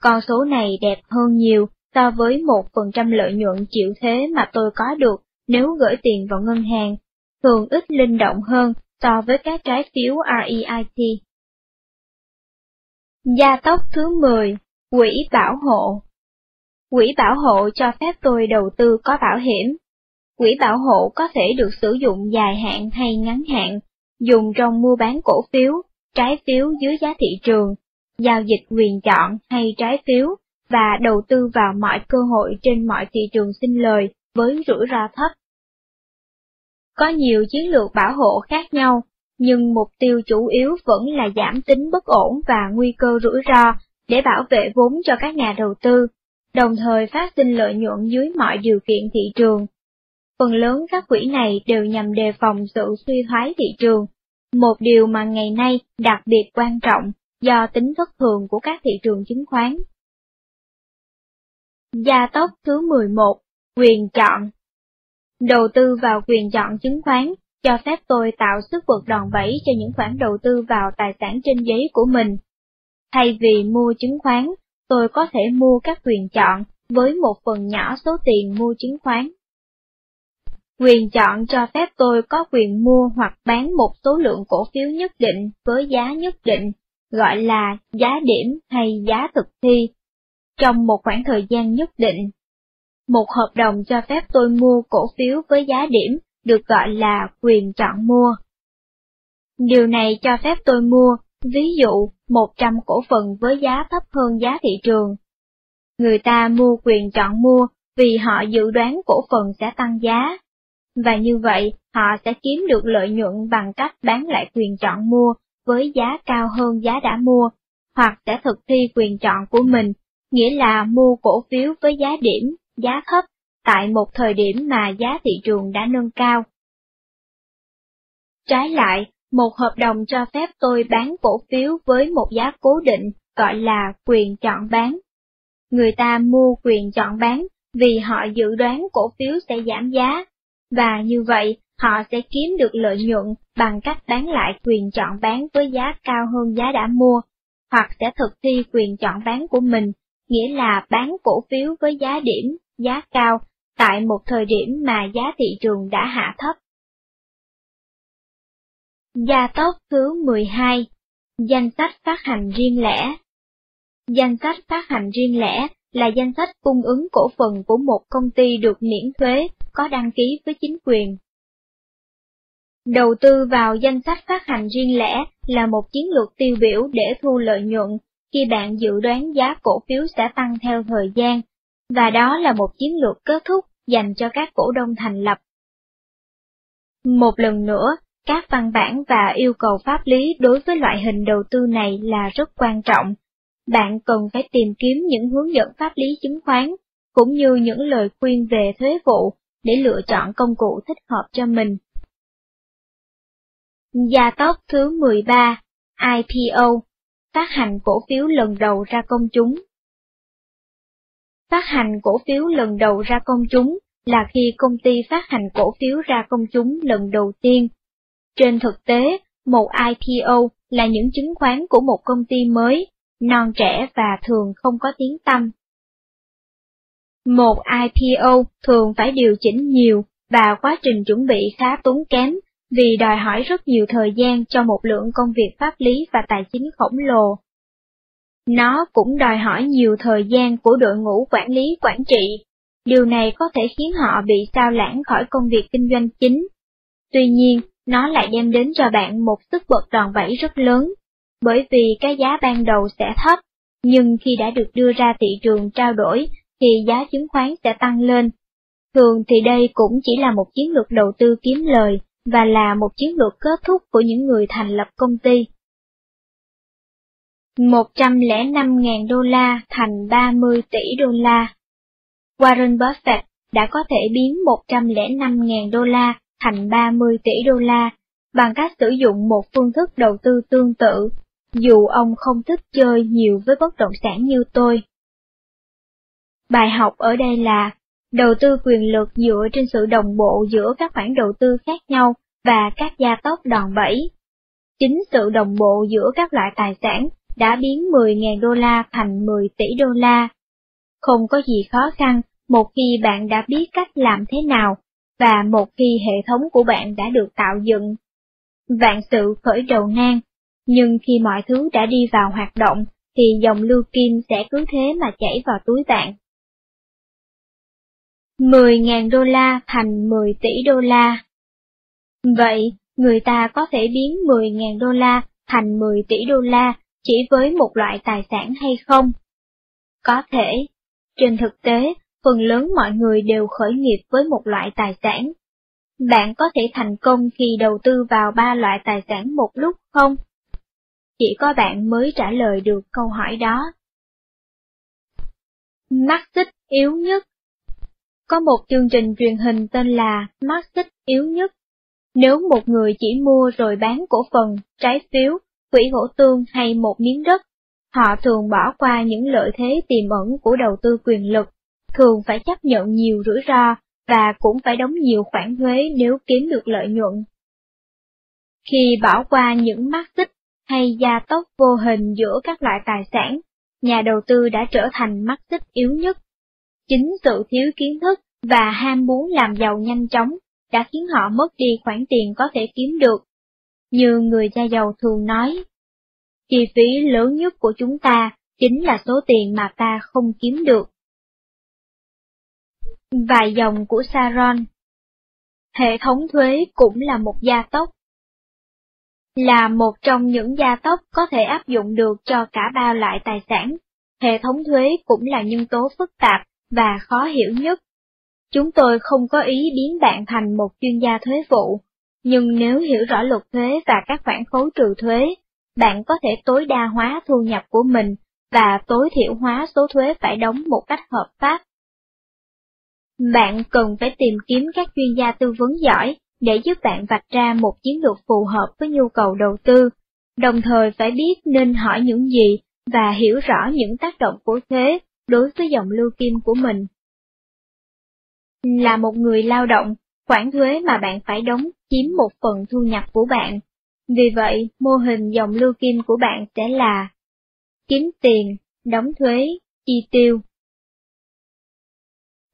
Con số này đẹp hơn nhiều so với 1% lợi nhuận chịu thuế mà tôi có được nếu gửi tiền vào ngân hàng, thường ít linh động hơn so với các trái phiếu REIT. Gia tốc thứ 10, Quỹ Bảo hộ Quỹ bảo hộ cho phép tôi đầu tư có bảo hiểm. Quỹ bảo hộ có thể được sử dụng dài hạn hay ngắn hạn, dùng trong mua bán cổ phiếu, trái phiếu dưới giá thị trường, giao dịch quyền chọn hay trái phiếu, và đầu tư vào mọi cơ hội trên mọi thị trường sinh lời với rủi ro thấp. Có nhiều chiến lược bảo hộ khác nhau, nhưng mục tiêu chủ yếu vẫn là giảm tính bất ổn và nguy cơ rủi ro để bảo vệ vốn cho các nhà đầu tư, đồng thời phát sinh lợi nhuận dưới mọi điều kiện thị trường. Phần lớn các quỹ này đều nhằm đề phòng sự suy thoái thị trường, một điều mà ngày nay đặc biệt quan trọng do tính thất thường của các thị trường chứng khoán. Gia tốc thứ 11, quyền chọn Đầu tư vào quyền chọn chứng khoán cho phép tôi tạo sức vượt đòn bẩy cho những khoản đầu tư vào tài sản trên giấy của mình. Thay vì mua chứng khoán, tôi có thể mua các quyền chọn với một phần nhỏ số tiền mua chứng khoán. Quyền chọn cho phép tôi có quyền mua hoặc bán một số lượng cổ phiếu nhất định với giá nhất định, gọi là giá điểm hay giá thực thi, trong một khoảng thời gian nhất định. Một hợp đồng cho phép tôi mua cổ phiếu với giá điểm được gọi là quyền chọn mua. Điều này cho phép tôi mua, ví dụ, 100 cổ phần với giá thấp hơn giá thị trường. Người ta mua quyền chọn mua vì họ dự đoán cổ phần sẽ tăng giá, và như vậy họ sẽ kiếm được lợi nhuận bằng cách bán lại quyền chọn mua với giá cao hơn giá đã mua, hoặc sẽ thực thi quyền chọn của mình, nghĩa là mua cổ phiếu với giá điểm, giá thấp tại một thời điểm mà giá thị trường đã nâng cao. Trái lại, một hợp đồng cho phép tôi bán cổ phiếu với một giá cố định, gọi là quyền chọn bán. Người ta mua quyền chọn bán vì họ dự đoán cổ phiếu sẽ giảm giá, và như vậy họ sẽ kiếm được lợi nhuận bằng cách bán lại quyền chọn bán với giá cao hơn giá đã mua, hoặc sẽ thực thi quyền chọn bán của mình, nghĩa là bán cổ phiếu với giá điểm, giá cao tại một thời điểm mà giá thị trường đã hạ thấp. Gia tốc thứ 12 Danh sách phát hành riêng lẻ Danh sách phát hành riêng lẻ là danh sách cung ứng cổ phần của một công ty được miễn thuế có đăng ký với chính quyền. Đầu tư vào danh sách phát hành riêng lẻ là một chiến lược tiêu biểu để thu lợi nhuận khi bạn dự đoán giá cổ phiếu sẽ tăng theo thời gian, và đó là một chiến lược kết thúc dành cho các cổ đông thành lập. Một lần nữa, các văn bản và yêu cầu pháp lý đối với loại hình đầu tư này là rất quan trọng. Bạn cần phải tìm kiếm những hướng dẫn pháp lý chứng khoán, cũng như những lời khuyên về thuế vụ, để lựa chọn công cụ thích hợp cho mình. Gia tốc thứ 13, IPO, phát hành cổ phiếu lần đầu ra công chúng. Phát hành cổ phiếu lần đầu ra công chúng là khi công ty phát hành cổ phiếu ra công chúng lần đầu tiên. Trên thực tế, một IPO là những chứng khoán của một công ty mới, non trẻ và thường không có tiếng tăm. Một IPO thường phải điều chỉnh nhiều và quá trình chuẩn bị khá tốn kém vì đòi hỏi rất nhiều thời gian cho một lượng công việc pháp lý và tài chính khổng lồ. Nó cũng đòi hỏi nhiều thời gian của đội ngũ quản lý quản trị điều này có thể khiến họ bị sao lãng khỏi công việc kinh doanh chính. Tuy nhiên, nó lại đem đến cho bạn một sức bật đòn bẩy rất lớn, bởi vì cái giá ban đầu sẽ thấp, nhưng khi đã được đưa ra thị trường trao đổi, thì giá chứng khoán sẽ tăng lên. Thường thì đây cũng chỉ là một chiến lược đầu tư kiếm lời, và là một chiến lược kết thúc của những người thành lập công ty. 105.000 đô la thành 30 tỷ đô la Warren Buffett đã có thể biến 105.000 đô la thành 30 tỷ đô la bằng cách sử dụng một phương thức đầu tư tương tự, dù ông không thích chơi nhiều với bất động sản như tôi. Bài học ở đây là, đầu tư quyền lực dựa trên sự đồng bộ giữa các khoản đầu tư khác nhau và các gia tốc đòn bẩy. Chính sự đồng bộ giữa các loại tài sản đã biến 10.000 đô la thành 10 tỷ đô la. Không có gì khó khăn một khi bạn đã biết cách làm thế nào, và một khi hệ thống của bạn đã được tạo dựng. Vạn sự khởi đầu nan, nhưng khi mọi thứ đã đi vào hoạt động, thì dòng lưu kim sẽ cứ thế mà chảy vào túi bạn. 10.000 đô la thành 10 tỷ đô la. Vậy, người ta có thể biến 10.000 đô la thành 10 tỷ đô la chỉ với một loại tài sản hay không? Có thể. Trên thực tế, phần lớn mọi người đều khởi nghiệp với một loại tài sản. Bạn có thể thành công khi đầu tư vào ba loại tài sản một lúc không? Chỉ có bạn mới trả lời được câu hỏi đó. Mắt xích yếu nhất có một chương trình truyền hình tên là Mắt xích yếu nhất. Nếu một người chỉ mua rồi bán cổ phần, trái phiếu, quỹ hỗ tương hay một miếng đất, họ thường bỏ qua những lợi thế tiềm ẩn của đầu tư quyền lực, thường phải chấp nhận nhiều rủi ro và cũng phải đóng nhiều khoản thuế nếu kiếm được lợi nhuận. Khi bỏ qua những mắt xích hay gia tốc vô hình giữa các loại tài sản, nhà đầu tư đã trở thành mắt xích yếu nhất. Chính sự thiếu kiến thức và ham muốn làm giàu nhanh chóng đã khiến họ mất đi khoản tiền có thể kiếm được. Như người cha giàu thường nói, chi phí lớn nhất của chúng ta chính là số tiền mà ta không kiếm được. Vài dòng của Saron Hệ thống thuế cũng là một gia tốc. Là một trong những gia tốc có thể áp dụng được cho cả ba loại tài sản, hệ thống thuế cũng là nhân tố phức tạp và khó hiểu nhất. Chúng tôi không có ý biến bạn thành một chuyên gia thuế vụ, nhưng nếu hiểu rõ luật thuế và các khoản khấu trừ thuế, bạn có thể tối đa hóa thu nhập của mình và tối thiểu hóa số thuế phải đóng một cách hợp pháp. Bạn cần phải tìm kiếm các chuyên gia tư vấn giỏi để giúp bạn vạch ra một chiến lược phù hợp với nhu cầu đầu tư, đồng thời phải biết nên hỏi những gì và hiểu rõ những tác động của thuế đối với dòng lưu kim của mình. Là một người lao động, khoản thuế mà bạn phải đóng chiếm một phần thu nhập của bạn. Vì vậy, mô hình dòng lưu kim của bạn sẽ là kiếm tiền, đóng thuế, chi tiêu.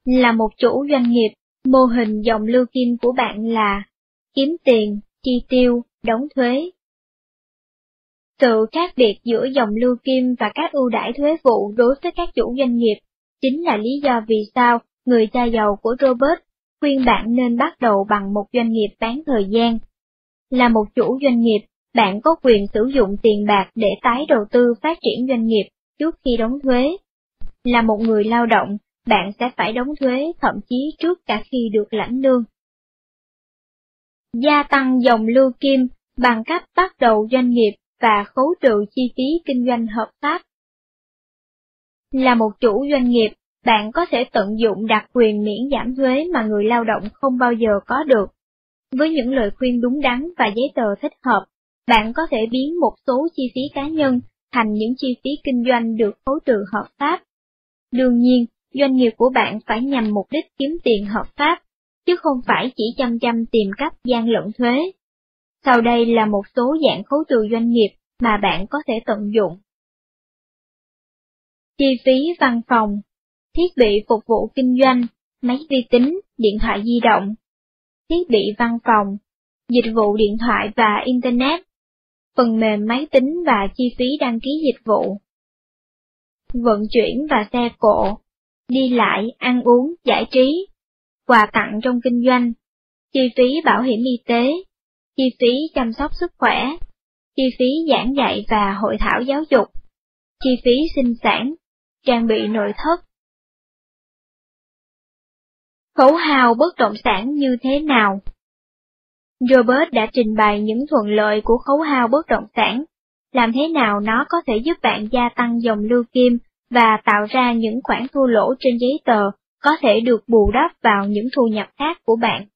Là một chủ doanh nghiệp, mô hình dòng lưu kim của bạn là kiếm tiền, chi tiêu, đóng thuế. Sự khác biệt giữa dòng lưu kim và các ưu đãi thuế vụ đối với các chủ doanh nghiệp chính là lý do vì sao người cha giàu của Robert khuyên bạn nên bắt đầu bằng một doanh nghiệp bán thời gian. Là một chủ doanh nghiệp, bạn có quyền sử dụng tiền bạc để tái đầu tư phát triển doanh nghiệp trước khi đóng thuế. Là một người lao động, bạn sẽ phải đóng thuế thậm chí trước cả khi được lãnh lương. Gia tăng dòng lưu kim bằng cách bắt đầu doanh nghiệp và khấu trừ chi phí kinh doanh hợp pháp. Là một chủ doanh nghiệp, bạn có thể tận dụng đặc quyền miễn giảm thuế mà người lao động không bao giờ có được. Với những lời khuyên đúng đắn và giấy tờ thích hợp, bạn có thể biến một số chi phí cá nhân thành những chi phí kinh doanh được khấu trừ hợp pháp. Đương nhiên, doanh nghiệp của bạn phải nhằm mục đích kiếm tiền hợp pháp, chứ không phải chỉ chăm chăm tìm cách gian lận thuế. Sau đây là một số dạng khấu trừ doanh nghiệp mà bạn có thể tận dụng. Chi phí văn phòng, thiết bị phục vụ kinh doanh, máy vi tính, điện thoại di động, thiết bị văn phòng, dịch vụ điện thoại và Internet, phần mềm máy tính và chi phí đăng ký dịch vụ. Vận chuyển và xe cộ, đi lại, ăn uống, giải trí, quà tặng trong kinh doanh, chi phí bảo hiểm y tế, chi phí chăm sóc sức khỏe, chi phí giảng dạy và hội thảo giáo dục, chi phí sinh sản, trang bị nội thất. Khấu hao bất động sản như thế nào? Robert đã trình bày những thuận lợi của khấu hao bất động sản, làm thế nào nó có thể giúp bạn gia tăng dòng lưu kim và tạo ra những khoản thua lỗ trên giấy tờ có thể được bù đắp vào những thu nhập khác của bạn.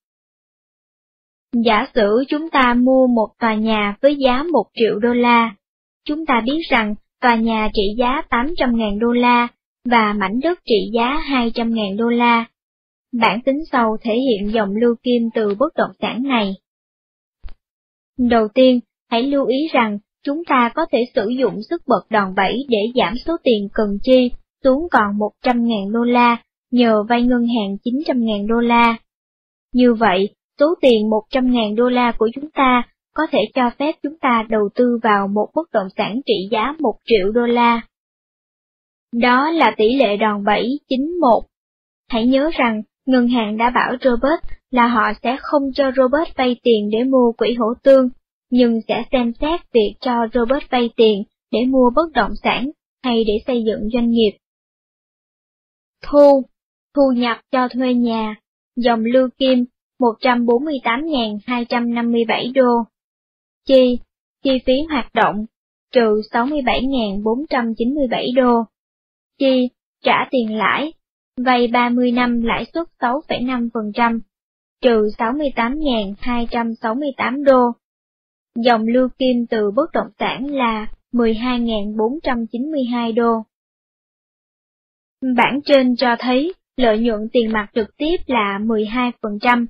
Giả sử chúng ta mua một tòa nhà với giá 1 triệu đô la, chúng ta biết rằng tòa nhà trị giá 800.000 đô la và mảnh đất trị giá 200.000 đô la. Bản tính sau thể hiện dòng lưu kim từ bất động sản này. Đầu tiên, hãy lưu ý rằng chúng ta có thể sử dụng sức bật đòn bẩy để giảm số tiền cần chi xuống còn 100.000 đô la nhờ vay ngân hàng 900.000 đô la. Như vậy, số tiền 100.000 đô la của chúng ta có thể cho phép chúng ta đầu tư vào một bất động sản trị giá 1 triệu đô la. Đó là tỷ lệ đòn bẩy 91. Hãy nhớ rằng, ngân hàng đã bảo Robert là họ sẽ không cho Robert vay tiền để mua quỹ hỗ tương, nhưng sẽ xem xét việc cho Robert vay tiền để mua bất động sản hay để xây dựng doanh nghiệp. Thu Thu nhập cho thuê nhà, dòng lưu kim 148.257 đô. Chi, chi phí hoạt động, trừ 67.497 đô. Chi, trả tiền lãi, vay 30 năm lãi suất 6,5%, trừ 68.268 đô. Dòng lưu kim từ bất động sản là 12.492 đô. Bản trên cho thấy lợi nhuận tiền mặt trực tiếp là 12%,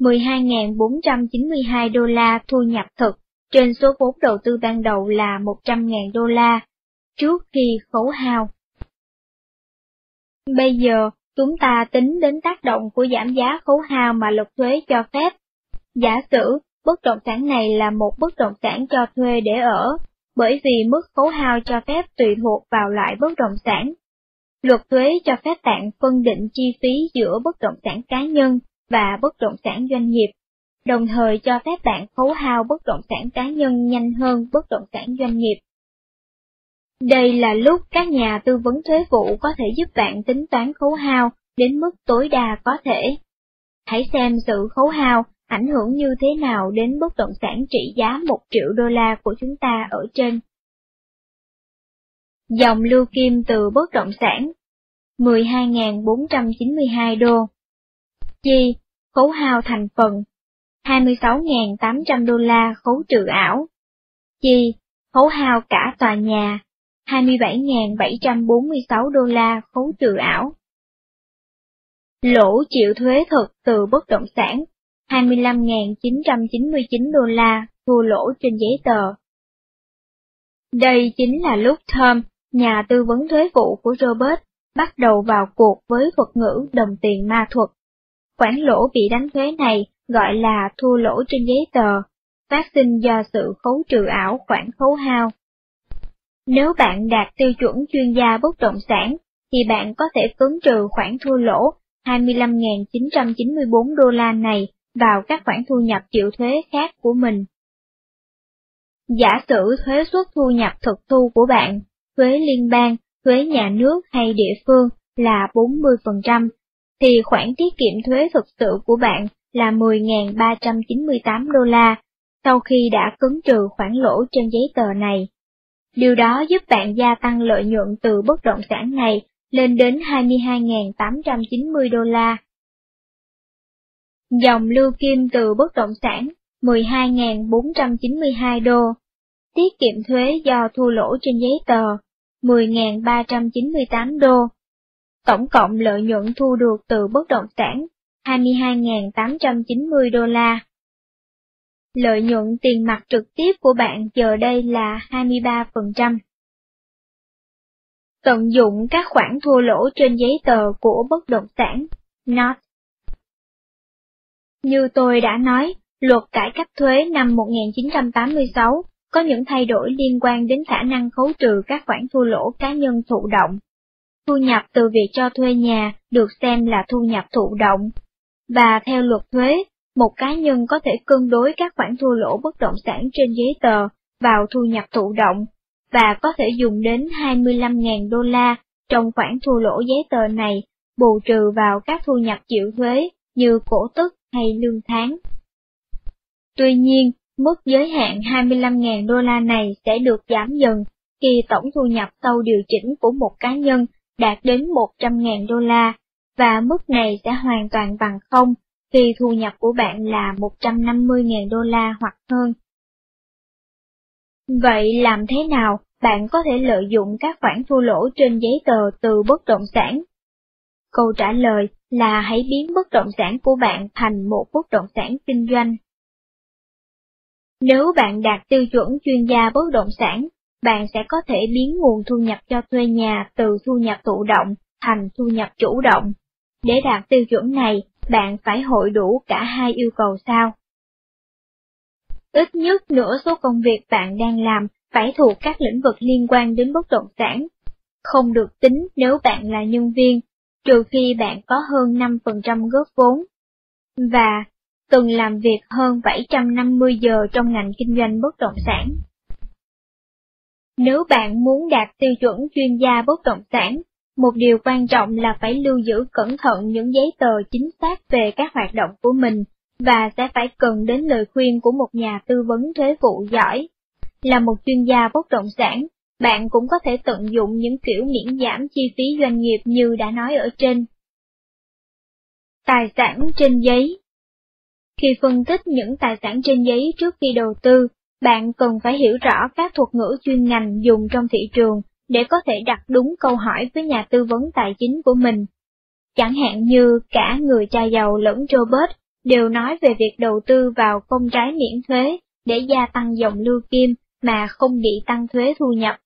12.492 đô la thu nhập thực trên số vốn đầu tư ban đầu là 100.000 đô la, trước khi khấu hao. Bây giờ, chúng ta tính đến tác động của giảm giá khấu hao mà luật thuế cho phép. Giả sử, bất động sản này là một bất động sản cho thuê để ở, bởi vì mức khấu hao cho phép tùy thuộc vào loại bất động sản. Luật thuế cho phép bạn phân định chi phí giữa bất động sản cá nhân và bất động sản doanh nghiệp, đồng thời cho phép bạn khấu hao bất động sản cá nhân nhanh hơn bất động sản doanh nghiệp. Đây là lúc các nhà tư vấn thuế vụ có thể giúp bạn tính toán khấu hao đến mức tối đa có thể. Hãy xem sự khấu hao ảnh hưởng như thế nào đến bất động sản trị giá 1 triệu đô la của chúng ta ở trên. Dòng lưu kim từ bất động sản 12.492 đô. Chi, khấu hao thành phần 26.800 đô la khấu trừ ảo. Chi, khấu hao cả tòa nhà 27.746 đô la khấu trừ ảo. Lỗ chịu thuế thực từ bất động sản 25.999 đô la thua lỗ trên giấy tờ. Đây chính là lúc Tom, nhà tư vấn thuế vụ của Robert, bắt đầu vào cuộc với thuật ngữ đồng tiền ma thuật. Khoản lỗ bị đánh thuế này gọi là thua lỗ trên giấy tờ, phát sinh do sự khấu trừ ảo khoản khấu hao. Nếu bạn đạt tiêu chuẩn chuyên gia bất động sản, thì bạn có thể cấn trừ khoản thua lỗ 25.994 đô la này vào các khoản thu nhập chịu thuế khác của mình. Giả sử thuế suất thu nhập thực thu của bạn, thuế liên bang, thuế nhà nước hay địa phương là 40%, thì khoản tiết kiệm thuế thực sự của bạn là 10.398 đô la, sau khi đã cứng trừ khoản lỗ trên giấy tờ này. Điều đó giúp bạn gia tăng lợi nhuận từ bất động sản này lên đến 22.890 đô la. Dòng lưu kim từ bất động sản 12.492 đô. Tiết kiệm thuế do thua lỗ trên giấy tờ 10.398 đô. Tổng cộng lợi nhuận thu được từ bất động sản 22.890 đô la. Lợi nhuận tiền mặt trực tiếp của bạn giờ đây là 23%. Tận dụng các khoản thua lỗ trên giấy tờ của bất động sản, not. Như tôi đã nói, luật cải cách thuế năm 1986 có những thay đổi liên quan đến khả năng khấu trừ các khoản thua lỗ cá nhân thụ động. Thu nhập từ việc cho thuê nhà được xem là thu nhập thụ động, và theo luật thuế, một cá nhân có thể cân đối các khoản thua lỗ bất động sản trên giấy tờ vào thu nhập thụ động, và có thể dùng đến 25.000 đô la trong khoản thua lỗ giấy tờ này bù trừ vào các thu nhập chịu thuế như cổ tức hay lương tháng. Tuy nhiên, mức giới hạn 25.000 đô la này sẽ được giảm dần khi tổng thu nhập sau điều chỉnh của một cá nhân đạt đến 100.000 đô la, và mức này sẽ hoàn toàn bằng không khi thu nhập của bạn là 150.000 đô la hoặc hơn. Vậy làm thế nào bạn có thể lợi dụng các khoản thua lỗ trên giấy tờ từ bất động sản? Câu trả lời là hãy biến bất động sản của bạn thành một bất động sản kinh doanh. Nếu bạn đạt tiêu chuẩn chuyên gia bất động sản, bạn sẽ có thể biến nguồn thu nhập cho thuê nhà từ thu nhập thụ động thành thu nhập chủ động. Để đạt tiêu chuẩn này, bạn phải hội đủ cả hai yêu cầu sau. Ít nhất nửa số công việc bạn đang làm phải thuộc các lĩnh vực liên quan đến bất động sản. Không được tính nếu bạn là nhân viên, trừ khi bạn có hơn 5% góp vốn. Và từng làm việc hơn 750 giờ trong ngành kinh doanh bất động sản. Nếu bạn muốn đạt tiêu chuẩn chuyên gia bất động sản, một điều quan trọng là phải lưu giữ cẩn thận những giấy tờ chính xác về các hoạt động của mình, và sẽ phải cần đến lời khuyên của một nhà tư vấn thuế vụ giỏi. Là một chuyên gia bất động sản, bạn cũng có thể tận dụng những kiểu miễn giảm chi phí doanh nghiệp như đã nói ở trên. Tài sản trên giấy Khi phân tích những tài sản trên giấy trước khi đầu tư, bạn cần phải hiểu rõ các thuật ngữ chuyên ngành dùng trong thị trường để có thể đặt đúng câu hỏi với nhà tư vấn tài chính của mình. Chẳng hạn như cả người cha giàu lẫn Robert đều nói về việc đầu tư vào công trái miễn thuế để gia tăng dòng lưu kim mà không bị tăng thuế thu nhập.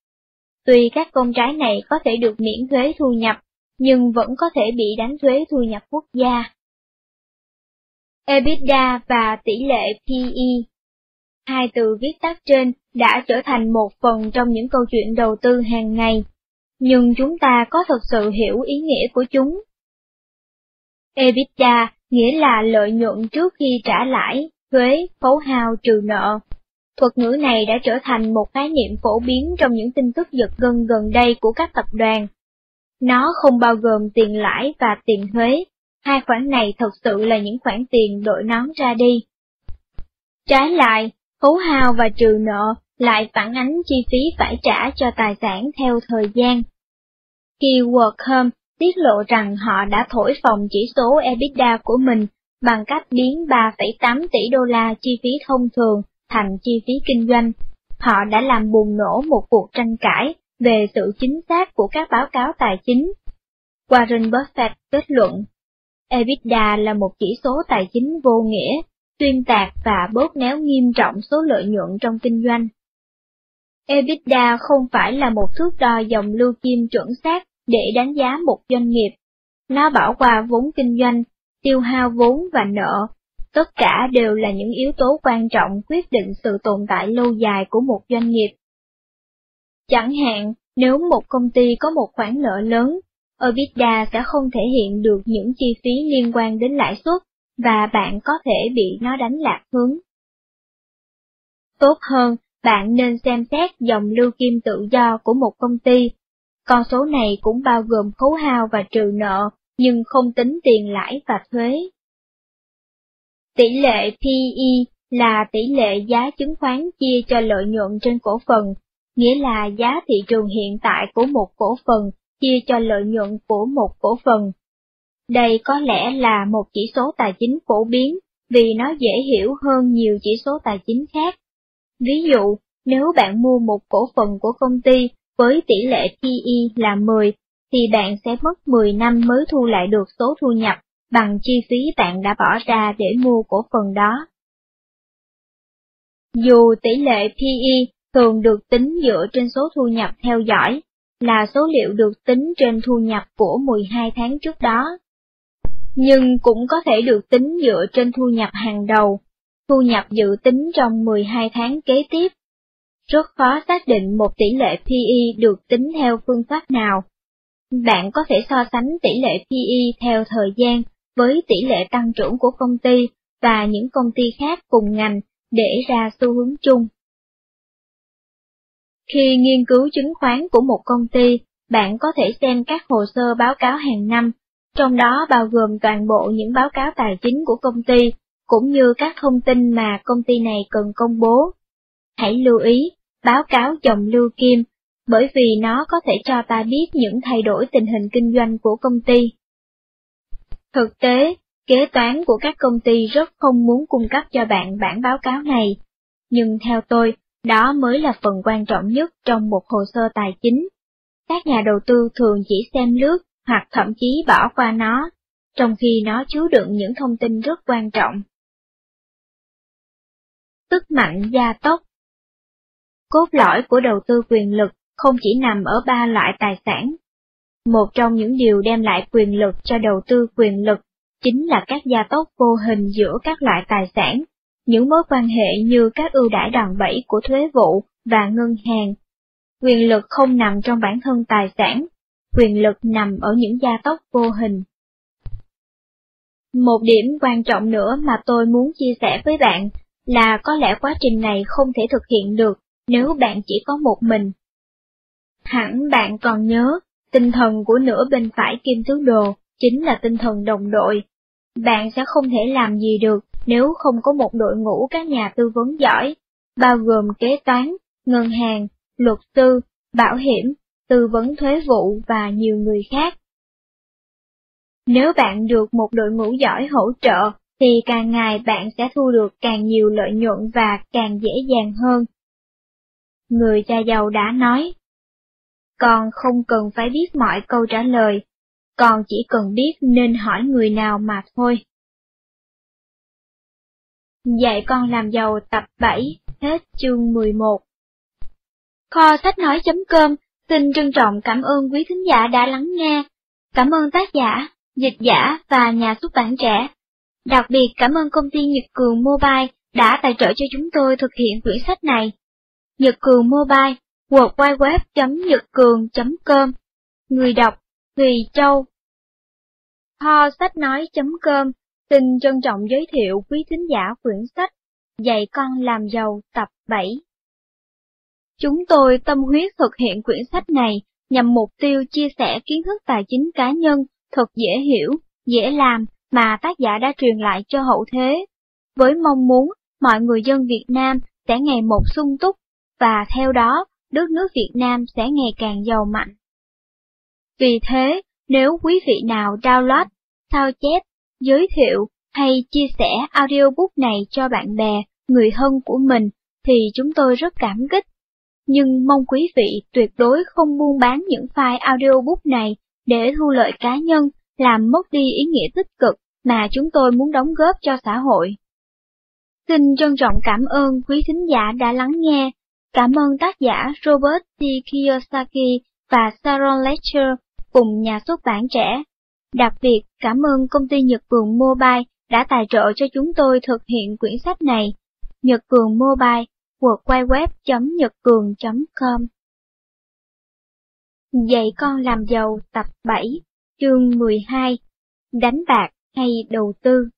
Tuy các công trái này có thể được miễn thuế thu nhập, nhưng vẫn có thể bị đánh thuế thu nhập quốc gia. EBITDA và tỷ lệ PE Hai từ viết tắt trên đã trở thành một phần trong những câu chuyện đầu tư hàng ngày, nhưng chúng ta có thực sự hiểu ý nghĩa của chúng. EBITDA nghĩa là lợi nhuận trước khi trả lãi, thuế, khấu hao trừ nợ. Thuật ngữ này đã trở thành một khái niệm phổ biến trong những tin tức giật gân gần đây của các tập đoàn. Nó không bao gồm tiền lãi và tiền thuế, hai khoản này thật sự là những khoản tiền đội nón ra đi. Trái lại, khấu hao và trừ nợ lại phản ánh chi phí phải trả cho tài sản theo thời gian. Khi Workham tiết lộ rằng họ đã thổi phồng chỉ số EBITDA của mình bằng cách biến 3,8 tỷ đô la chi phí thông thường thành chi phí kinh doanh. Họ đã làm bùng nổ một cuộc tranh cãi về sự chính xác của các báo cáo tài chính. Warren Buffett kết luận, EBITDA là một chỉ số tài chính vô nghĩa, tuyên tạc và bóp méo nghiêm trọng số lợi nhuận trong kinh doanh. EBITDA không phải là một thước đo dòng lưu kim chuẩn xác để đánh giá một doanh nghiệp. Nó bảo qua vốn kinh doanh, tiêu hao vốn và nợ. Tất cả đều là những yếu tố quan trọng quyết định sự tồn tại lâu dài của một doanh nghiệp. Chẳng hạn, nếu một công ty có một khoản nợ lớn, EBITDA sẽ không thể hiện được những chi phí liên quan đến lãi suất, và bạn có thể bị nó đánh lạc hướng. Tốt hơn, bạn nên xem xét dòng lưu kim tự do của một công ty con số này cũng bao gồm khấu hao và trừ nợ, nhưng không tính tiền lãi và thuế. Tỷ lệ PE là tỷ lệ giá chứng khoán chia cho lợi nhuận trên cổ phần, nghĩa là giá thị trường hiện tại của một cổ phần chia cho lợi nhuận của một cổ phần. Đây có lẽ là một chỉ số tài chính phổ biến vì nó dễ hiểu hơn nhiều chỉ số tài chính khác. Ví dụ, nếu bạn mua một cổ phần của công ty với tỷ lệ PE là 10, thì bạn sẽ mất 10 năm mới thu lại được số thu nhập bằng chi phí bạn đã bỏ ra để mua cổ phần đó. Dù tỷ lệ PE thường được tính dựa trên số thu nhập theo dõi, là số liệu được tính trên thu nhập của 12 tháng trước đó. Nhưng cũng có thể được tính dựa trên thu nhập hàng đầu, thu nhập dự tính trong 12 tháng kế tiếp rất khó xác định một tỷ lệ PE được tính theo phương pháp nào. Bạn có thể so sánh tỷ lệ PE theo thời gian với tỷ lệ tăng trưởng của công ty và những công ty khác cùng ngành để ra xu hướng chung. Khi nghiên cứu chứng khoán của một công ty, bạn có thể xem các hồ sơ báo cáo hàng năm, trong đó bao gồm toàn bộ những báo cáo tài chính của công ty, cũng như các thông tin mà công ty này cần công bố. Hãy lưu ý, báo cáo dòng lưu kim, bởi vì nó có thể cho ta biết những thay đổi tình hình kinh doanh của công ty. Thực tế, kế toán của các công ty rất không muốn cung cấp cho bạn bản báo cáo này, nhưng theo tôi, đó mới là phần quan trọng nhất trong một hồ sơ tài chính. Các nhà đầu tư thường chỉ xem lướt hoặc thậm chí bỏ qua nó, trong khi nó chứa đựng những thông tin rất quan trọng. Tức mạnh gia tốc Cốt lõi của đầu tư quyền lực không chỉ nằm ở ba loại tài sản. Một trong những điều đem lại quyền lực cho đầu tư quyền lực chính là các gia tốc vô hình giữa các loại tài sản, những mối quan hệ như các ưu đãi đòn bẩy của thuế vụ và ngân hàng. Quyền lực không nằm trong bản thân tài sản, quyền lực nằm ở những gia tốc vô hình. Một điểm quan trọng nữa mà tôi muốn chia sẻ với bạn là có lẽ quá trình này không thể thực hiện được nếu bạn chỉ có một mình. Hẳn bạn còn nhớ, tinh thần của nửa bên phải kim tứ đồ chính là tinh thần đồng đội. Bạn sẽ không thể làm gì được nếu không có một đội ngũ các nhà tư vấn giỏi, bao gồm kế toán, ngân hàng, luật sư, bảo hiểm, tư vấn thuế vụ và nhiều người khác. Nếu bạn được một đội ngũ giỏi hỗ trợ, thì càng ngày bạn sẽ thu được càng nhiều lợi nhuận và càng dễ dàng hơn. Người cha giàu đã nói, con không cần phải biết mọi câu trả lời, còn chỉ cần biết nên hỏi người nào mà thôi. Dạy con làm giàu tập 7, hết chương 11. Kho sách nói.com xin trân trọng cảm ơn quý thính giả đã lắng nghe. Cảm ơn tác giả, dịch giả và nhà xuất bản trẻ. Đặc biệt cảm ơn công ty Nhật Cường Mobile đã tài trợ cho chúng tôi thực hiện quyển sách này. Nhật Cường Mobile, www.nhậtcường.com Người đọc, Thùy Châu Ho sách nói.com xin trân trọng giới thiệu quý thính giả quyển sách Dạy con làm giàu tập 7. Chúng tôi tâm huyết thực hiện quyển sách này nhằm mục tiêu chia sẻ kiến thức tài chính cá nhân thật dễ hiểu, dễ làm mà tác giả đã truyền lại cho hậu thế, với mong muốn mọi người dân Việt Nam sẽ ngày một sung túc, và theo đó, đất nước Việt Nam sẽ ngày càng giàu mạnh. Vì thế, nếu quý vị nào download, sao chép, giới thiệu hay chia sẻ audiobook này cho bạn bè, người thân của mình, thì chúng tôi rất cảm kích. Nhưng mong quý vị tuyệt đối không buôn bán những file audiobook này để thu lợi cá nhân, làm mất đi ý nghĩa tích cực mà chúng tôi muốn đóng góp cho xã hội. Xin trân trọng cảm ơn quý thính giả đã lắng nghe. Cảm ơn tác giả Robert T. Kiyosaki và Sharon Lecter cùng nhà xuất bản trẻ. Đặc biệt cảm ơn công ty Nhật Cường Mobile đã tài trợ cho chúng tôi thực hiện quyển sách này. Nhật Cường Mobile, www.nhậtcường.com Dạy con làm giàu tập 7, chương 12, đánh bạc hay đầu tư.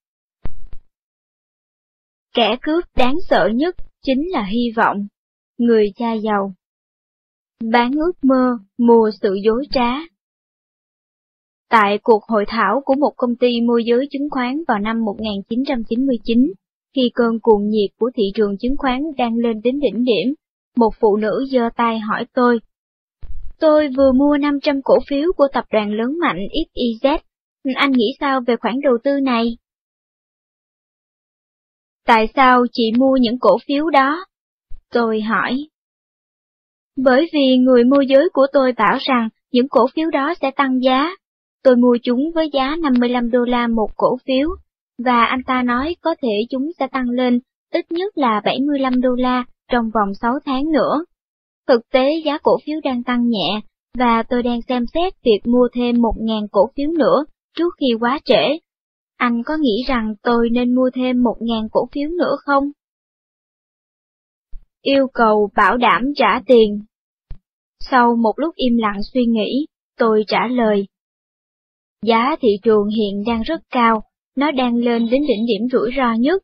Kẻ cướp đáng sợ nhất chính là hy vọng, người cha giàu. Bán ước mơ, mua sự dối trá. Tại cuộc hội thảo của một công ty môi giới chứng khoán vào năm 1999, khi cơn cuồng nhiệt của thị trường chứng khoán đang lên đến đỉnh điểm, một phụ nữ giơ tay hỏi tôi. Tôi vừa mua 500 cổ phiếu của tập đoàn lớn mạnh XYZ anh nghĩ sao về khoản đầu tư này? Tại sao chị mua những cổ phiếu đó? Tôi hỏi. Bởi vì người môi giới của tôi bảo rằng những cổ phiếu đó sẽ tăng giá. Tôi mua chúng với giá 55 đô la một cổ phiếu, và anh ta nói có thể chúng sẽ tăng lên ít nhất là 75 đô la trong vòng 6 tháng nữa. Thực tế giá cổ phiếu đang tăng nhẹ, và tôi đang xem xét việc mua thêm 1.000 cổ phiếu nữa trước khi quá trễ. Anh có nghĩ rằng tôi nên mua thêm một ngàn cổ phiếu nữa không? Yêu cầu bảo đảm trả tiền. Sau một lúc im lặng suy nghĩ, tôi trả lời. Giá thị trường hiện đang rất cao, nó đang lên đến đỉnh điểm rủi ro nhất.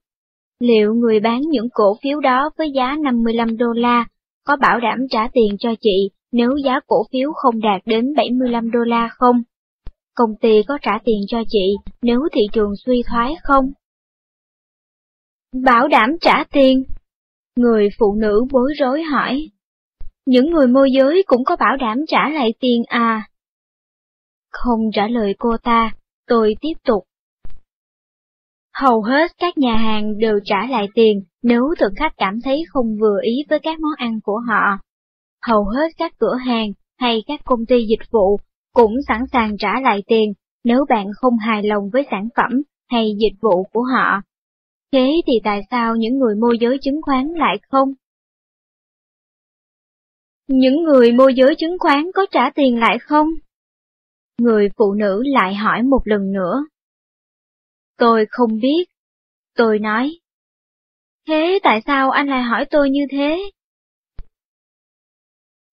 Liệu người bán những cổ phiếu đó với giá 55 đô la có bảo đảm trả tiền cho chị nếu giá cổ phiếu không đạt đến 75 đô la không? Công ty có trả tiền cho chị nếu thị trường suy thoái không? Bảo đảm trả tiền. Người phụ nữ bối rối hỏi. Những người môi giới cũng có bảo đảm trả lại tiền à? Không trả lời cô ta, tôi tiếp tục. Hầu hết các nhà hàng đều trả lại tiền nếu thực khách cảm thấy không vừa ý với các món ăn của họ. Hầu hết các cửa hàng hay các công ty dịch vụ cũng sẵn sàng trả lại tiền nếu bạn không hài lòng với sản phẩm hay dịch vụ của họ. Thế thì tại sao những người môi giới chứng khoán lại không? Những người môi giới chứng khoán có trả tiền lại không? Người phụ nữ lại hỏi một lần nữa. Tôi không biết. Tôi nói. Thế tại sao anh lại hỏi tôi như thế?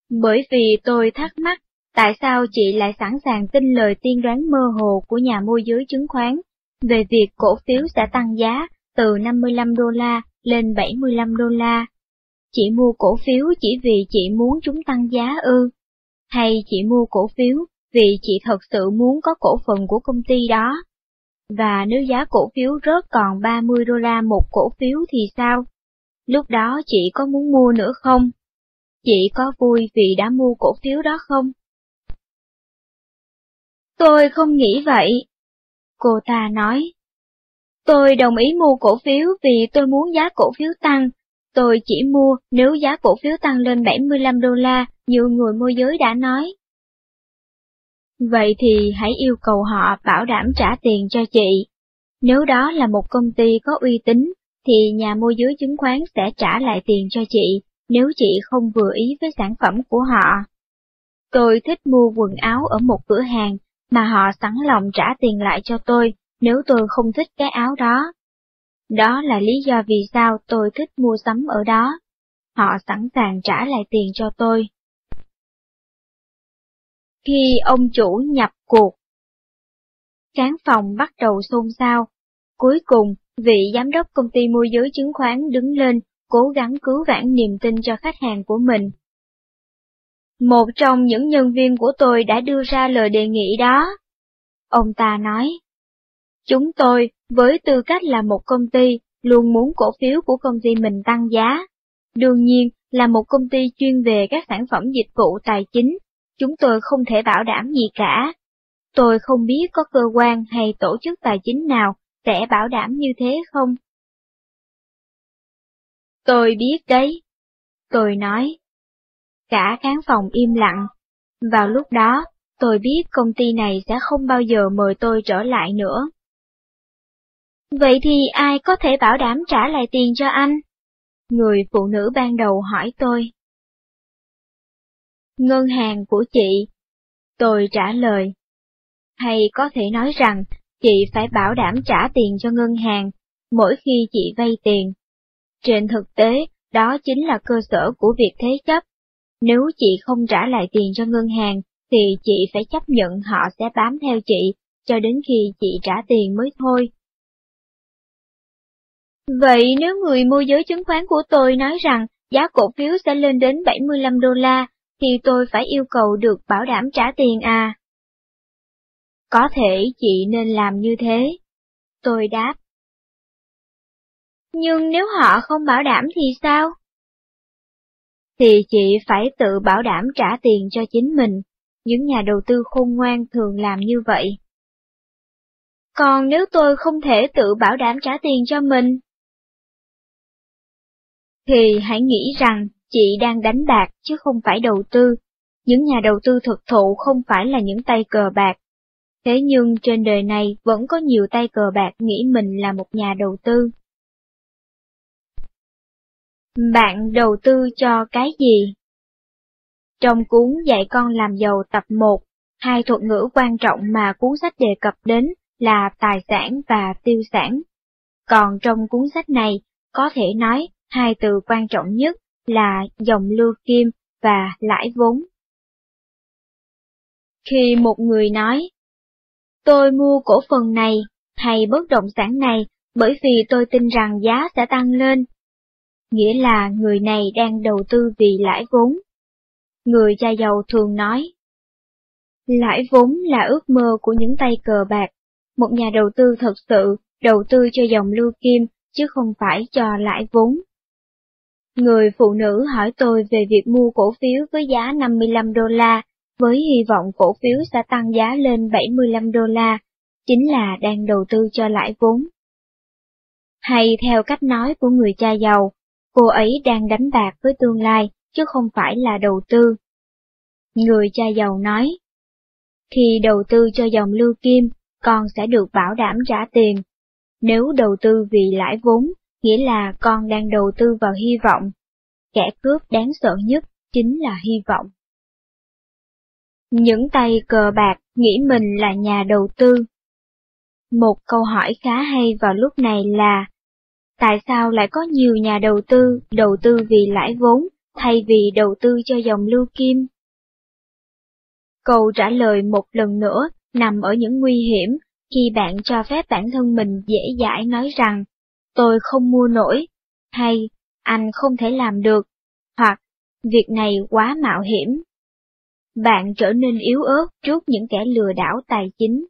Bởi vì tôi thắc mắc, Tại sao chị lại sẵn sàng tin lời tiên đoán mơ hồ của nhà môi giới chứng khoán về việc cổ phiếu sẽ tăng giá từ 55 đô la lên 75 đô la? Chị mua cổ phiếu chỉ vì chị muốn chúng tăng giá ư? Hay chị mua cổ phiếu vì chị thật sự muốn có cổ phần của công ty đó. Và nếu giá cổ phiếu rớt còn 30 đô la một cổ phiếu thì sao? Lúc đó chị có muốn mua nữa không? Chị có vui vì đã mua cổ phiếu đó không? Tôi không nghĩ vậy. Cô ta nói. Tôi đồng ý mua cổ phiếu vì tôi muốn giá cổ phiếu tăng. Tôi chỉ mua nếu giá cổ phiếu tăng lên 75 đô la như người môi giới đã nói. Vậy thì hãy yêu cầu họ bảo đảm trả tiền cho chị. Nếu đó là một công ty có uy tín, thì nhà môi giới chứng khoán sẽ trả lại tiền cho chị nếu chị không vừa ý với sản phẩm của họ. Tôi thích mua quần áo ở một cửa hàng mà họ sẵn lòng trả tiền lại cho tôi nếu tôi không thích cái áo đó. Đó là lý do vì sao tôi thích mua sắm ở đó. Họ sẵn sàng trả lại tiền cho tôi. Khi ông chủ nhập cuộc, khán phòng bắt đầu xôn xao. Cuối cùng, vị giám đốc công ty môi giới chứng khoán đứng lên, cố gắng cứu vãn niềm tin cho khách hàng của mình. Một trong những nhân viên của tôi đã đưa ra lời đề nghị đó. Ông ta nói, Chúng tôi, với tư cách là một công ty, luôn muốn cổ phiếu của công ty mình tăng giá. Đương nhiên, là một công ty chuyên về các sản phẩm dịch vụ tài chính, chúng tôi không thể bảo đảm gì cả. Tôi không biết có cơ quan hay tổ chức tài chính nào sẽ bảo đảm như thế không? Tôi biết đấy. Tôi nói. Cả khán phòng im lặng. Vào lúc đó, tôi biết công ty này sẽ không bao giờ mời tôi trở lại nữa. Vậy thì ai có thể bảo đảm trả lại tiền cho anh? Người phụ nữ ban đầu hỏi tôi. Ngân hàng của chị. Tôi trả lời. Hay có thể nói rằng, chị phải bảo đảm trả tiền cho ngân hàng, mỗi khi chị vay tiền. Trên thực tế, đó chính là cơ sở của việc thế chấp. Nếu chị không trả lại tiền cho ngân hàng, thì chị phải chấp nhận họ sẽ bám theo chị, cho đến khi chị trả tiền mới thôi. Vậy nếu người môi giới chứng khoán của tôi nói rằng giá cổ phiếu sẽ lên đến 75 đô la, thì tôi phải yêu cầu được bảo đảm trả tiền à? Có thể chị nên làm như thế. Tôi đáp. Nhưng nếu họ không bảo đảm thì sao? Thì chị phải tự bảo đảm trả tiền cho chính mình. Những nhà đầu tư khôn ngoan thường làm như vậy. Còn nếu tôi không thể tự bảo đảm trả tiền cho mình? Thì hãy nghĩ rằng chị đang đánh bạc chứ không phải đầu tư. Những nhà đầu tư thực thụ không phải là những tay cờ bạc. Thế nhưng trên đời này vẫn có nhiều tay cờ bạc nghĩ mình là một nhà đầu tư. Bạn đầu tư cho cái gì? Trong cuốn Dạy con làm giàu tập 1, hai thuật ngữ quan trọng mà cuốn sách đề cập đến là tài sản và tiêu sản. Còn trong cuốn sách này, có thể nói hai từ quan trọng nhất là dòng lưu kim và lãi vốn. Khi một người nói, tôi mua cổ phần này hay bất động sản này bởi vì tôi tin rằng giá sẽ tăng lên, nghĩa là người này đang đầu tư vì lãi vốn. Người cha giàu thường nói, lãi vốn là ước mơ của những tay cờ bạc. Một nhà đầu tư thật sự đầu tư cho dòng lưu kim chứ không phải cho lãi vốn. Người phụ nữ hỏi tôi về việc mua cổ phiếu với giá 55 đô la, với hy vọng cổ phiếu sẽ tăng giá lên 75 đô la, chính là đang đầu tư cho lãi vốn. Hay theo cách nói của người cha giàu, cô ấy đang đánh bạc với tương lai, chứ không phải là đầu tư. Người cha giàu nói, khi đầu tư cho dòng lưu kim, con sẽ được bảo đảm trả tiền. Nếu đầu tư vì lãi vốn, nghĩa là con đang đầu tư vào hy vọng. Kẻ cướp đáng sợ nhất chính là hy vọng. Những tay cờ bạc nghĩ mình là nhà đầu tư. Một câu hỏi khá hay vào lúc này là, tại sao lại có nhiều nhà đầu tư đầu tư vì lãi vốn thay vì đầu tư cho dòng lưu kim? Câu trả lời một lần nữa nằm ở những nguy hiểm khi bạn cho phép bản thân mình dễ dãi nói rằng, tôi không mua nổi, hay anh không thể làm được, hoặc việc này quá mạo hiểm. bạn trở nên yếu ớt trước những kẻ lừa đảo tài chính.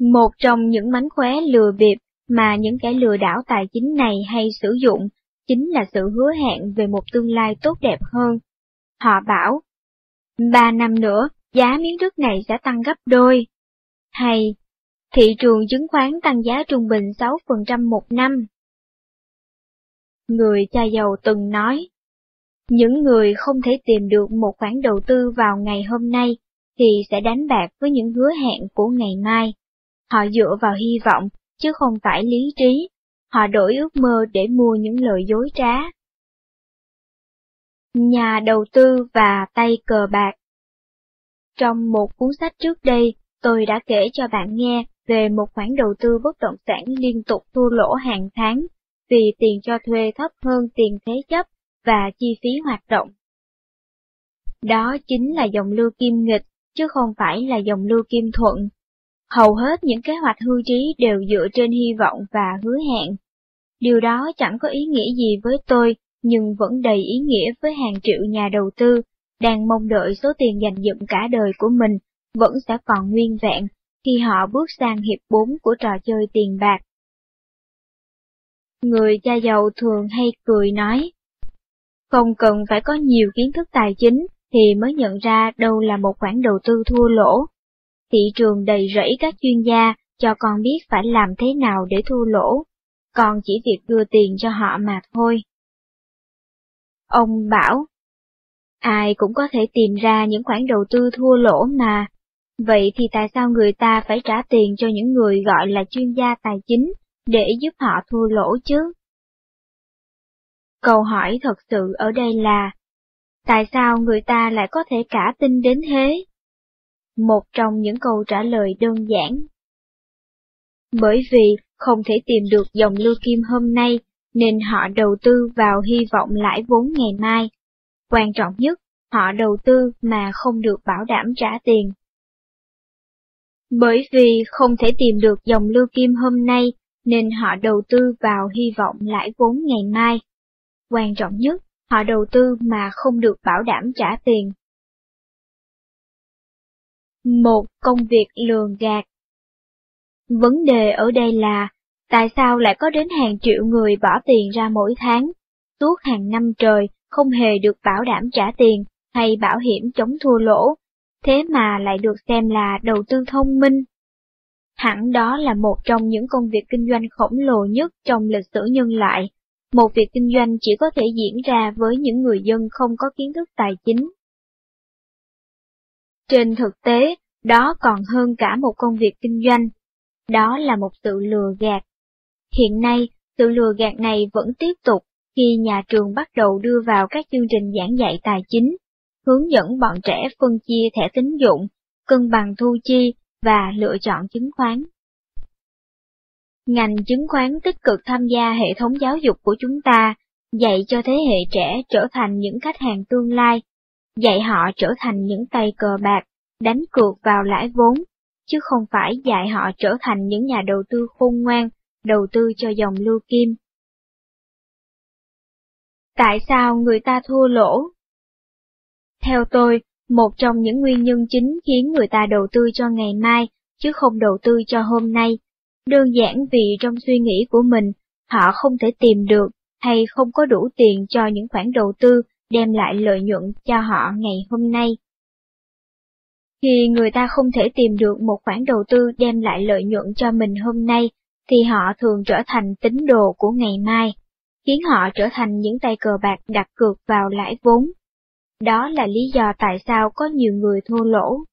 Một trong những mánh khóe lừa bịp mà những kẻ lừa đảo tài chính này hay sử dụng chính là sự hứa hẹn về một tương lai tốt đẹp hơn. Họ bảo, ba năm nữa, giá miếng đất này sẽ tăng gấp đôi. Hay, thị trường chứng khoán tăng giá trung bình 6% một năm. Người cha giàu từng nói, những người không thể tìm được một khoản đầu tư vào ngày hôm nay thì sẽ đánh bạc với những hứa hẹn của ngày mai. Họ dựa vào hy vọng, chứ không phải lý trí. Họ đổi ước mơ để mua những lời dối trá. Nhà đầu tư và tay cờ bạc Trong một cuốn sách trước đây, tôi đã kể cho bạn nghe về một khoản đầu tư bất động sản liên tục thua lỗ hàng tháng vì tiền cho thuê thấp hơn tiền thế chấp và chi phí hoạt động. Đó chính là dòng lưu kim nghịch, chứ không phải là dòng lưu kim thuận. Hầu hết những kế hoạch hưu trí đều dựa trên hy vọng và hứa hẹn. Điều đó chẳng có ý nghĩa gì với tôi, nhưng vẫn đầy ý nghĩa với hàng triệu nhà đầu tư, đang mong đợi số tiền dành dụm cả đời của mình vẫn sẽ còn nguyên vẹn khi họ bước sang hiệp 4 của trò chơi tiền bạc. Người cha giàu thường hay cười nói, không cần phải có nhiều kiến thức tài chính thì mới nhận ra đâu là một khoản đầu tư thua lỗ. Thị trường đầy rẫy các chuyên gia cho con biết phải làm thế nào để thua lỗ, còn chỉ việc đưa tiền cho họ mà thôi. Ông bảo, ai cũng có thể tìm ra những khoản đầu tư thua lỗ mà, vậy thì tại sao người ta phải trả tiền cho những người gọi là chuyên gia tài chính để giúp họ thua lỗ chứ? Câu hỏi thật sự ở đây là, tại sao người ta lại có thể cả tin đến thế? Một trong những câu trả lời đơn giản. Bởi vì không thể tìm được dòng lưu kim hôm nay, nên họ đầu tư vào hy vọng lãi vốn ngày mai. Quan trọng nhất, họ đầu tư mà không được bảo đảm trả tiền. Bởi vì không thể tìm được dòng lưu kim hôm nay, nên họ đầu tư vào hy vọng lãi vốn ngày mai. Quan trọng nhất, họ đầu tư mà không được bảo đảm trả tiền. Một công việc lường gạt Vấn đề ở đây là, tại sao lại có đến hàng triệu người bỏ tiền ra mỗi tháng, suốt hàng năm trời không hề được bảo đảm trả tiền hay bảo hiểm chống thua lỗ, thế mà lại được xem là đầu tư thông minh. Hẳn đó là một trong những công việc kinh doanh khổng lồ nhất trong lịch sử nhân loại, một việc kinh doanh chỉ có thể diễn ra với những người dân không có kiến thức tài chính. Trên thực tế, đó còn hơn cả một công việc kinh doanh. Đó là một sự lừa gạt. Hiện nay, sự lừa gạt này vẫn tiếp tục khi nhà trường bắt đầu đưa vào các chương trình giảng dạy tài chính, hướng dẫn bọn trẻ phân chia thẻ tín dụng, cân bằng thu chi và lựa chọn chứng khoán. Ngành chứng khoán tích cực tham gia hệ thống giáo dục của chúng ta, dạy cho thế hệ trẻ trở thành những khách hàng tương lai, dạy họ trở thành những tay cờ bạc, đánh cược vào lãi vốn, chứ không phải dạy họ trở thành những nhà đầu tư khôn ngoan, đầu tư cho dòng lưu kim. Tại sao người ta thua lỗ? Theo tôi, một trong những nguyên nhân chính khiến người ta đầu tư cho ngày mai, chứ không đầu tư cho hôm nay, Đơn giản vì trong suy nghĩ của mình, họ không thể tìm được hay không có đủ tiền cho những khoản đầu tư đem lại lợi nhuận cho họ ngày hôm nay. Khi người ta không thể tìm được một khoản đầu tư đem lại lợi nhuận cho mình hôm nay, thì họ thường trở thành tín đồ của ngày mai, khiến họ trở thành những tay cờ bạc đặt cược vào lãi vốn. Đó là lý do tại sao có nhiều người thua lỗ.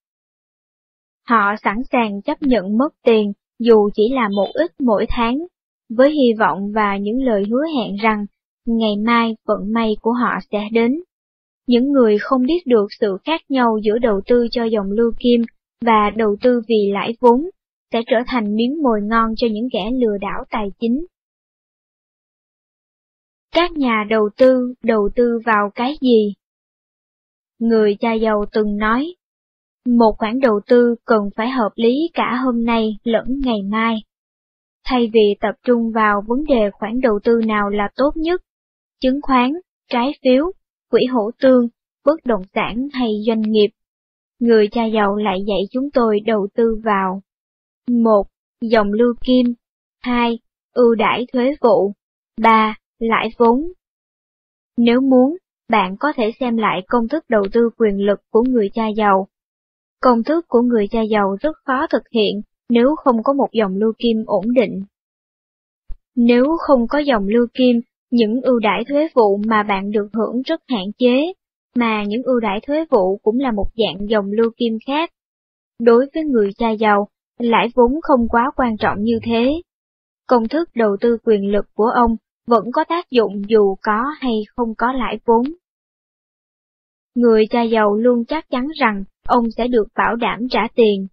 Họ sẵn sàng chấp nhận mất tiền dù chỉ là một ít mỗi tháng, với hy vọng và những lời hứa hẹn rằng ngày mai vận may của họ sẽ đến. Những người không biết được sự khác nhau giữa đầu tư cho dòng lưu kim và đầu tư vì lãi vốn sẽ trở thành miếng mồi ngon cho những kẻ lừa đảo tài chính. Các nhà đầu tư đầu tư vào cái gì? Người cha giàu từng nói, một khoản đầu tư cần phải hợp lý cả hôm nay lẫn ngày mai. Thay vì tập trung vào vấn đề khoản đầu tư nào là tốt nhất, chứng khoán, trái phiếu, quỹ hỗ tương, bất động sản hay doanh nghiệp. Người cha giàu lại dạy chúng tôi đầu tư vào. 1. Dòng lưu kim 2. Ưu đãi thuế vụ 3. Lãi vốn Nếu muốn, bạn có thể xem lại công thức đầu tư quyền lực của người cha giàu. Công thức của người cha giàu rất khó thực hiện nếu không có một dòng lưu kim ổn định. Nếu không có dòng lưu kim, những ưu đãi thuế vụ mà bạn được hưởng rất hạn chế, mà những ưu đãi thuế vụ cũng là một dạng dòng lưu kim khác. Đối với người cha giàu, lãi vốn không quá quan trọng như thế. Công thức đầu tư quyền lực của ông vẫn có tác dụng dù có hay không có lãi vốn. Người cha giàu luôn chắc chắn rằng ông sẽ được bảo đảm trả tiền.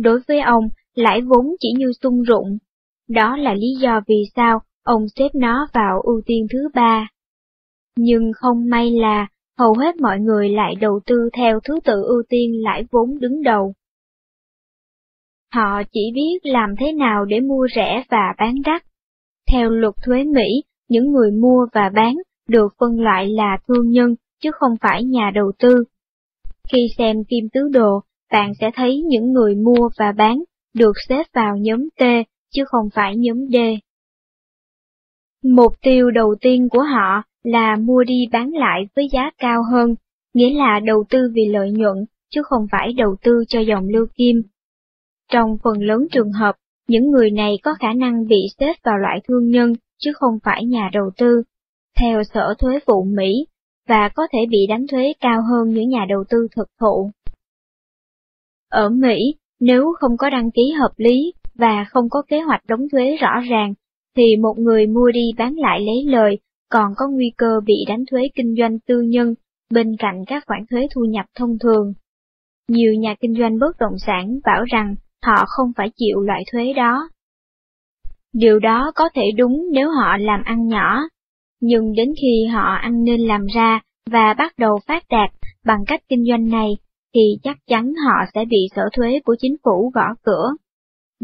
Đối với ông, lãi vốn chỉ như sung rụng. Đó là lý do vì sao ông xếp nó vào ưu tiên thứ ba. Nhưng không may là hầu hết mọi người lại đầu tư theo thứ tự ưu tiên lãi vốn đứng đầu. Họ chỉ biết làm thế nào để mua rẻ và bán đắt. Theo luật thuế Mỹ, những người mua và bán được phân loại là thương nhân, chứ không phải nhà đầu tư. Khi xem phim tứ đồ, bạn sẽ thấy những người mua và bán được xếp vào nhóm T, chứ không phải nhóm D. Mục tiêu đầu tiên của họ là mua đi bán lại với giá cao hơn, nghĩa là đầu tư vì lợi nhuận, chứ không phải đầu tư cho dòng lưu kim. Trong phần lớn trường hợp, những người này có khả năng bị xếp vào loại thương nhân, chứ không phải nhà đầu tư, theo Sở Thuế vụ Mỹ, và có thể bị đánh thuế cao hơn những nhà đầu tư thực thụ. Ở Mỹ, nếu không có đăng ký hợp lý và không có kế hoạch đóng thuế rõ ràng, thì một người mua đi bán lại lấy lời còn có nguy cơ bị đánh thuế kinh doanh tư nhân bên cạnh các khoản thuế thu nhập thông thường. Nhiều nhà kinh doanh bất động sản bảo rằng họ không phải chịu loại thuế đó. Điều đó có thể đúng nếu họ làm ăn nhỏ, nhưng đến khi họ ăn nên làm ra và bắt đầu phát đạt bằng cách kinh doanh này, thì chắc chắn họ sẽ bị sở thuế của chính phủ gõ cửa.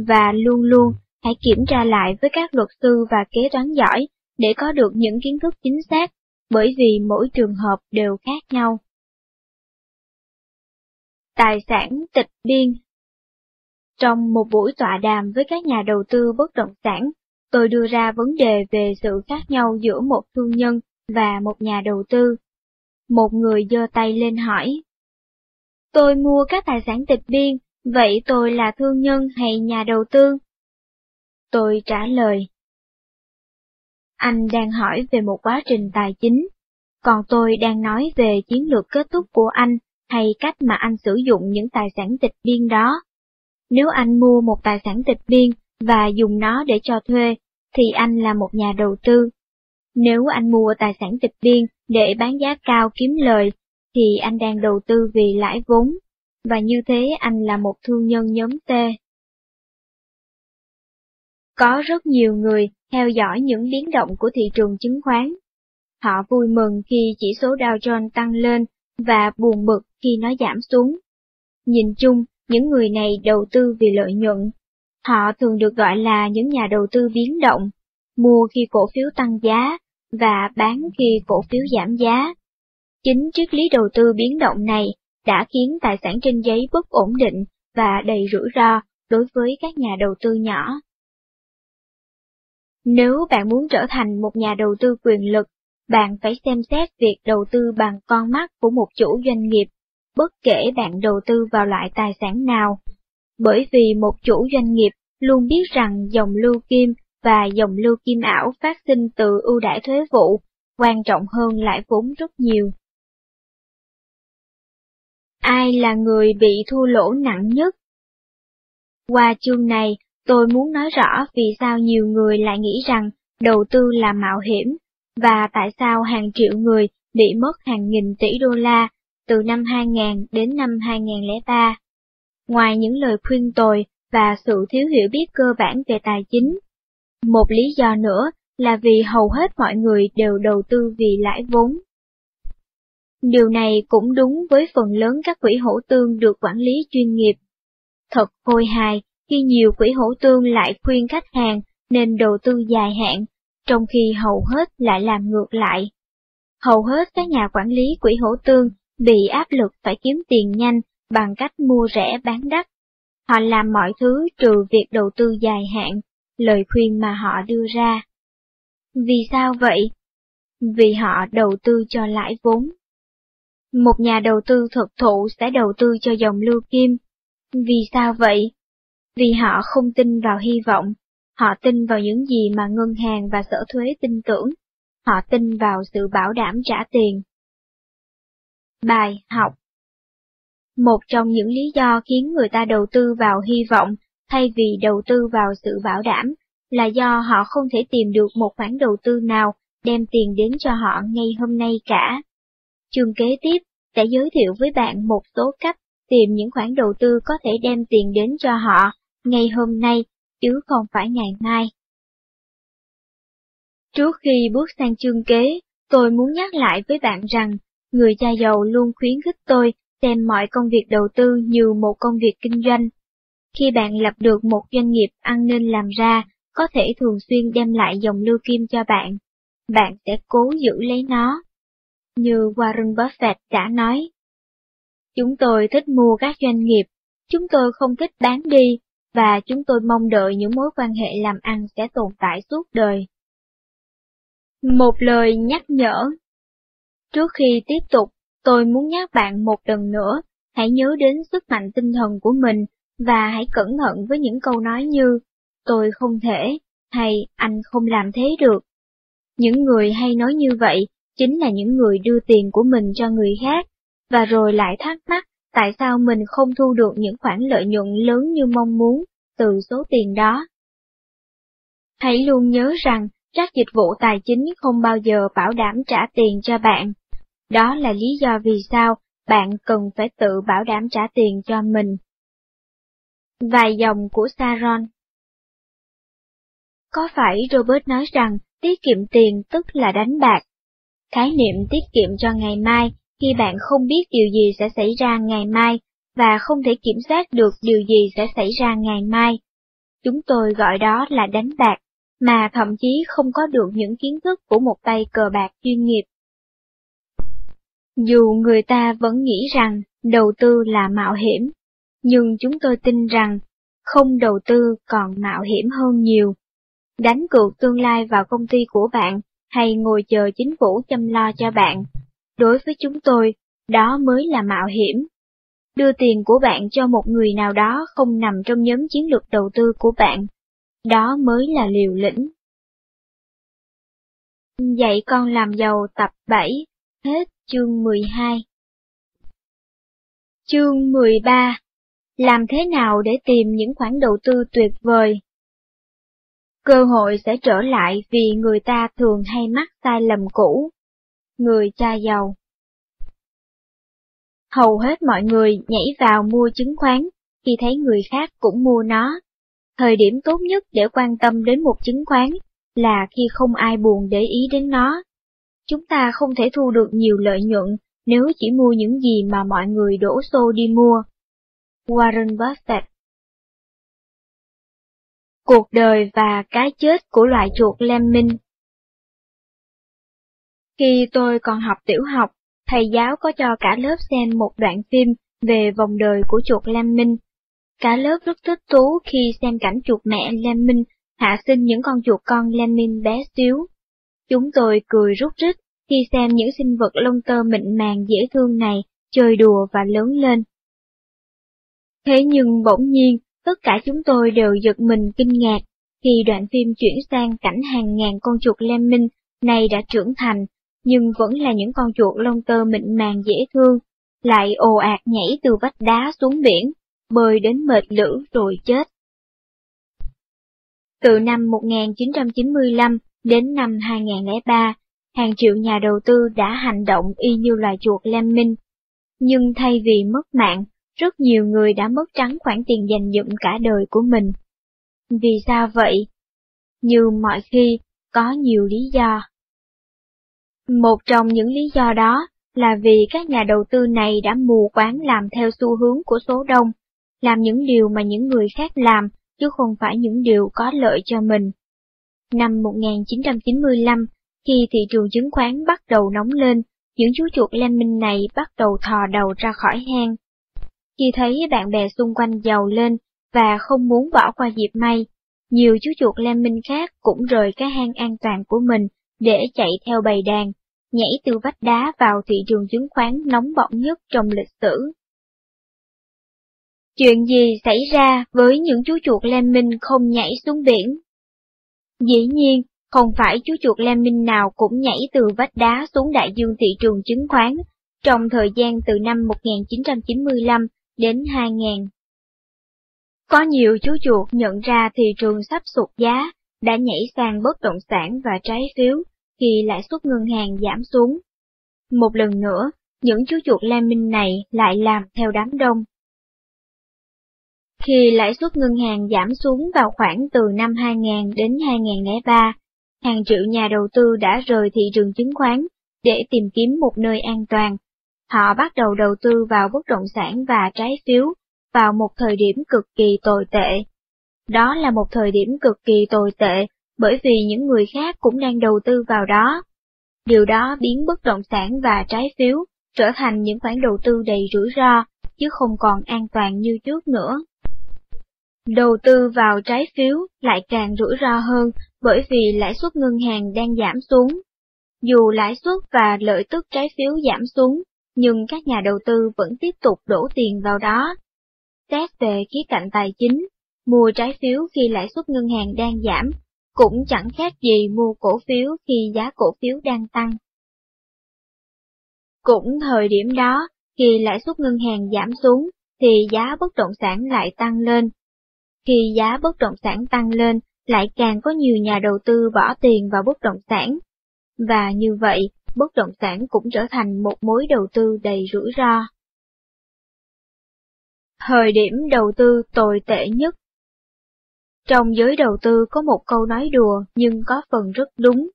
Và luôn luôn hãy kiểm tra lại với các luật sư và kế toán giỏi để có được những kiến thức chính xác, bởi vì mỗi trường hợp đều khác nhau. Tài sản tịch biên trong một buổi tọa đàm với các nhà đầu tư bất động sản, tôi đưa ra vấn đề về sự khác nhau giữa một thương nhân và một nhà đầu tư. Một người giơ tay lên hỏi. Tôi mua các tài sản tịch biên, vậy tôi là thương nhân hay nhà đầu tư? Tôi trả lời. Anh đang hỏi về một quá trình tài chính, còn tôi đang nói về chiến lược kết thúc của anh hay cách mà anh sử dụng những tài sản tịch biên đó. Nếu anh mua một tài sản tịch biên và dùng nó để cho thuê, thì anh là một nhà đầu tư. Nếu anh mua tài sản tịch biên để bán giá cao kiếm lời, thì anh đang đầu tư vì lãi vốn, và như thế anh là một thương nhân nhóm T. Có rất nhiều người theo dõi những biến động của thị trường chứng khoán. Họ vui mừng khi chỉ số Dow Jones tăng lên và buồn bực khi nó giảm xuống. Nhìn chung, những người này đầu tư vì lợi nhuận. Họ thường được gọi là những nhà đầu tư biến động, mua khi cổ phiếu tăng giá và bán khi cổ phiếu giảm giá. Chính triết lý đầu tư biến động này đã khiến tài sản trên giấy bất ổn định và đầy rủi ro đối với các nhà đầu tư nhỏ. Nếu bạn muốn trở thành một nhà đầu tư quyền lực, bạn phải xem xét việc đầu tư bằng con mắt của một chủ doanh nghiệp, bất kể bạn đầu tư vào loại tài sản nào. Bởi vì một chủ doanh nghiệp luôn biết rằng dòng lưu kim và dòng lưu kim ảo phát sinh từ ưu đãi thuế vụ, quan trọng hơn lãi vốn rất nhiều. Ai là người bị thua lỗ nặng nhất? Qua chương này, Tôi muốn nói rõ vì sao nhiều người lại nghĩ rằng đầu tư là mạo hiểm, và tại sao hàng triệu người bị mất hàng nghìn tỷ đô la từ năm 2000 đến năm 2003. Ngoài những lời khuyên tồi và sự thiếu hiểu biết cơ bản về tài chính, một lý do nữa là vì hầu hết mọi người đều đầu tư vì lãi vốn. Điều này cũng đúng với phần lớn các quỹ hỗ tương được quản lý chuyên nghiệp. Thật khôi hài khi nhiều quỹ hỗ tương lại khuyên khách hàng nên đầu tư dài hạn, trong khi hầu hết lại làm ngược lại. Hầu hết các nhà quản lý quỹ hỗ tương bị áp lực phải kiếm tiền nhanh bằng cách mua rẻ bán đắt. Họ làm mọi thứ trừ việc đầu tư dài hạn, lời khuyên mà họ đưa ra. Vì sao vậy? Vì họ đầu tư cho lãi vốn. Một nhà đầu tư thực thụ sẽ đầu tư cho dòng lưu kim. Vì sao vậy? Vì họ không tin vào hy vọng, họ tin vào những gì mà ngân hàng và sở thuế tin tưởng, họ tin vào sự bảo đảm trả tiền. Bài học Một trong những lý do khiến người ta đầu tư vào hy vọng thay vì đầu tư vào sự bảo đảm là do họ không thể tìm được một khoản đầu tư nào đem tiền đến cho họ ngay hôm nay cả. Chương kế tiếp sẽ giới thiệu với bạn một số cách tìm những khoản đầu tư có thể đem tiền đến cho họ ngay hôm nay, chứ không phải ngày mai. Trước khi bước sang chương kế, tôi muốn nhắc lại với bạn rằng, người cha giàu luôn khuyến khích tôi xem mọi công việc đầu tư như một công việc kinh doanh. Khi bạn lập được một doanh nghiệp ăn nên làm ra, có thể thường xuyên đem lại dòng lưu kim cho bạn, bạn sẽ cố giữ lấy nó. Như Warren Buffett đã nói, Chúng tôi thích mua các doanh nghiệp, chúng tôi không thích bán đi, và chúng tôi mong đợi những mối quan hệ làm ăn sẽ tồn tại suốt đời. Một lời nhắc nhở Trước khi tiếp tục, tôi muốn nhắc bạn một lần nữa, hãy nhớ đến sức mạnh tinh thần của mình và hãy cẩn thận với những câu nói như tôi không thể hay anh không làm thế được. Những người hay nói như vậy chính là những người đưa tiền của mình cho người khác, và rồi lại thắc mắc tại sao mình không thu được những khoản lợi nhuận lớn như mong muốn từ số tiền đó. Hãy luôn nhớ rằng các dịch vụ tài chính không bao giờ bảo đảm trả tiền cho bạn. Đó là lý do vì sao bạn cần phải tự bảo đảm trả tiền cho mình. Vài dòng của Saron Có phải Robert nói rằng tiết kiệm tiền tức là đánh bạc? Khái niệm tiết kiệm cho ngày mai khi bạn không biết điều gì sẽ xảy ra ngày mai và không thể kiểm soát được điều gì sẽ xảy ra ngày mai. Chúng tôi gọi đó là đánh bạc, mà thậm chí không có được những kiến thức của một tay cờ bạc chuyên nghiệp. Dù người ta vẫn nghĩ rằng đầu tư là mạo hiểm, nhưng chúng tôi tin rằng không đầu tư còn mạo hiểm hơn nhiều. Đánh cược tương lai vào công ty của bạn hay ngồi chờ chính phủ chăm lo cho bạn. Đối với chúng tôi, đó mới là mạo hiểm. Đưa tiền của bạn cho một người nào đó không nằm trong nhóm chiến lược đầu tư của bạn. Đó mới là liều lĩnh. Dạy con làm giàu tập 7, hết chương 12. Chương 13 Làm thế nào để tìm những khoản đầu tư tuyệt vời? Cơ hội sẽ trở lại vì người ta thường hay mắc sai lầm cũ. Người cha giàu Hầu hết mọi người nhảy vào mua chứng khoán, khi thấy người khác cũng mua nó. Thời điểm tốt nhất để quan tâm đến một chứng khoán là khi không ai buồn để ý đến nó. Chúng ta không thể thu được nhiều lợi nhuận nếu chỉ mua những gì mà mọi người đổ xô đi mua. Warren Buffett Cuộc đời và cái chết của loại chuột lemming Khi tôi còn học tiểu học, thầy giáo có cho cả lớp xem một đoạn phim về vòng đời của chuột lemming. Cả lớp rất thích thú khi xem cảnh chuột mẹ lemming hạ sinh những con chuột con lemming bé xíu. Chúng tôi cười rút rít khi xem những sinh vật lông tơ mịn màng dễ thương này chơi đùa và lớn lên. Thế nhưng bỗng nhiên, tất cả chúng tôi đều giật mình kinh ngạc khi đoạn phim chuyển sang cảnh hàng ngàn con chuột lemming này đã trưởng thành, nhưng vẫn là những con chuột lông tơ mịn màng dễ thương, lại ồ ạt nhảy từ vách đá xuống biển, bơi đến mệt lử rồi chết. Từ năm 1995 đến năm 2003, hàng triệu nhà đầu tư đã hành động y như loài chuột lemming. Nhưng thay vì mất mạng, rất nhiều người đã mất trắng khoản tiền dành dụm cả đời của mình. Vì sao vậy? Như mọi khi, có nhiều lý do. Một trong những lý do đó là vì các nhà đầu tư này đã mù quáng làm theo xu hướng của số đông, làm những điều mà những người khác làm, chứ không phải những điều có lợi cho mình. Năm 1995, khi thị trường chứng khoán bắt đầu nóng lên, những chú chuột lem minh này bắt đầu thò đầu ra khỏi hang. Khi thấy bạn bè xung quanh giàu lên và không muốn bỏ qua dịp may, nhiều chú chuột lem minh khác cũng rời cái hang an toàn của mình để chạy theo bầy đàn, nhảy từ vách đá vào thị trường chứng khoán nóng bỏng nhất trong lịch sử. Chuyện gì xảy ra với những chú chuột lem minh không nhảy xuống biển? Dĩ nhiên, không phải chú chuột lemming nào cũng nhảy từ vách đá xuống đại dương thị trường chứng khoán trong thời gian từ năm 1995 đến 2000. Có nhiều chú chuột nhận ra thị trường sắp sụt giá, đã nhảy sang bất động sản và trái phiếu khi lãi suất ngân hàng giảm xuống. Một lần nữa, những chú chuột lemming này lại làm theo đám đông. Khi lãi suất ngân hàng giảm xuống vào khoảng từ năm 2000 đến 2003, hàng triệu nhà đầu tư đã rời thị trường chứng khoán để tìm kiếm một nơi an toàn. Họ bắt đầu đầu tư vào bất động sản và trái phiếu vào một thời điểm cực kỳ tồi tệ. Đó là một thời điểm cực kỳ tồi tệ bởi vì những người khác cũng đang đầu tư vào đó. Điều đó biến bất động sản và trái phiếu trở thành những khoản đầu tư đầy rủi ro, chứ không còn an toàn như trước nữa. Đầu tư vào trái phiếu lại càng rủi ro hơn bởi vì lãi suất ngân hàng đang giảm xuống. Dù lãi suất và lợi tức trái phiếu giảm xuống, nhưng các nhà đầu tư vẫn tiếp tục đổ tiền vào đó. Xét về khía cạnh tài chính, mua trái phiếu khi lãi suất ngân hàng đang giảm, cũng chẳng khác gì mua cổ phiếu khi giá cổ phiếu đang tăng. Cũng thời điểm đó, khi lãi suất ngân hàng giảm xuống, thì giá bất động sản lại tăng lên. Khi giá bất động sản tăng lên, lại càng có nhiều nhà đầu tư bỏ tiền vào bất động sản. Và như vậy, bất động sản cũng trở thành một mối đầu tư đầy rủi ro. Thời điểm đầu tư tồi tệ nhất Trong giới đầu tư có một câu nói đùa nhưng có phần rất đúng.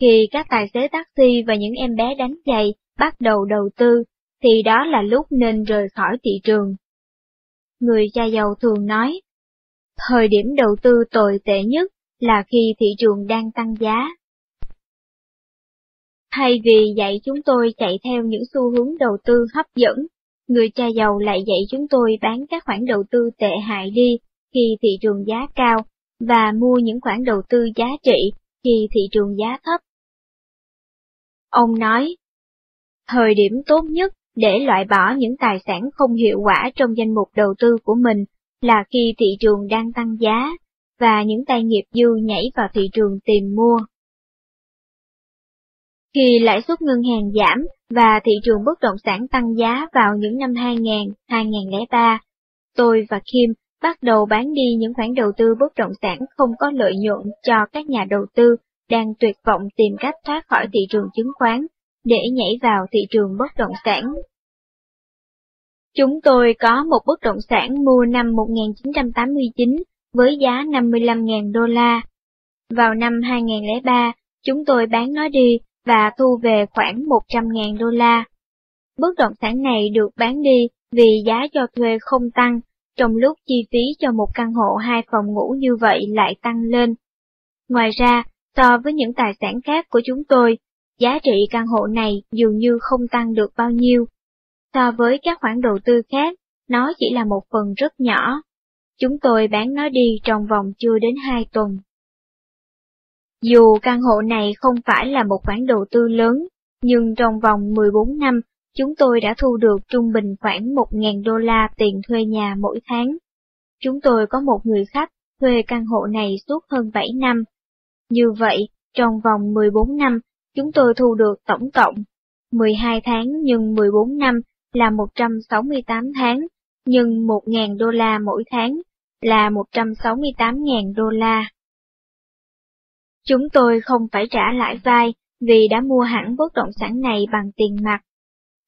Khi các tài xế taxi và những em bé đánh giày bắt đầu đầu tư, thì đó là lúc nên rời khỏi thị trường. Người cha giàu thường nói, Thời điểm đầu tư tồi tệ nhất là khi thị trường đang tăng giá. Thay vì dạy chúng tôi chạy theo những xu hướng đầu tư hấp dẫn, người cha giàu lại dạy chúng tôi bán các khoản đầu tư tệ hại đi khi thị trường giá cao và mua những khoản đầu tư giá trị khi thị trường giá thấp. Ông nói, thời điểm tốt nhất để loại bỏ những tài sản không hiệu quả trong danh mục đầu tư của mình là khi thị trường đang tăng giá, và những tay nghiệp dư nhảy vào thị trường tìm mua. Khi lãi suất ngân hàng giảm và thị trường bất động sản tăng giá vào những năm 2000, 2003, tôi và Kim bắt đầu bán đi những khoản đầu tư bất động sản không có lợi nhuận cho các nhà đầu tư đang tuyệt vọng tìm cách thoát khỏi thị trường chứng khoán để nhảy vào thị trường bất động sản. Chúng tôi có một bất động sản mua năm 1989 với giá 55.000 đô la. Vào năm 2003, chúng tôi bán nó đi và thu về khoảng 100.000 đô la. Bất động sản này được bán đi vì giá cho thuê không tăng, trong lúc chi phí cho một căn hộ hai phòng ngủ như vậy lại tăng lên. Ngoài ra, so với những tài sản khác của chúng tôi, giá trị căn hộ này dường như không tăng được bao nhiêu. So với các khoản đầu tư khác, nó chỉ là một phần rất nhỏ. Chúng tôi bán nó đi trong vòng chưa đến 2 tuần. Dù căn hộ này không phải là một khoản đầu tư lớn, nhưng trong vòng 14 năm, chúng tôi đã thu được trung bình khoảng 1.000 đô la tiền thuê nhà mỗi tháng. Chúng tôi có một người khách thuê căn hộ này suốt hơn 7 năm. Như vậy, trong vòng 14 năm, chúng tôi thu được tổng cộng 12 tháng nhân 14 năm là 168 tháng, nhân 1.000 đô la mỗi tháng là 168.000 đô la. Chúng tôi không phải trả lại vai vì đã mua hẳn bất động sản này bằng tiền mặt.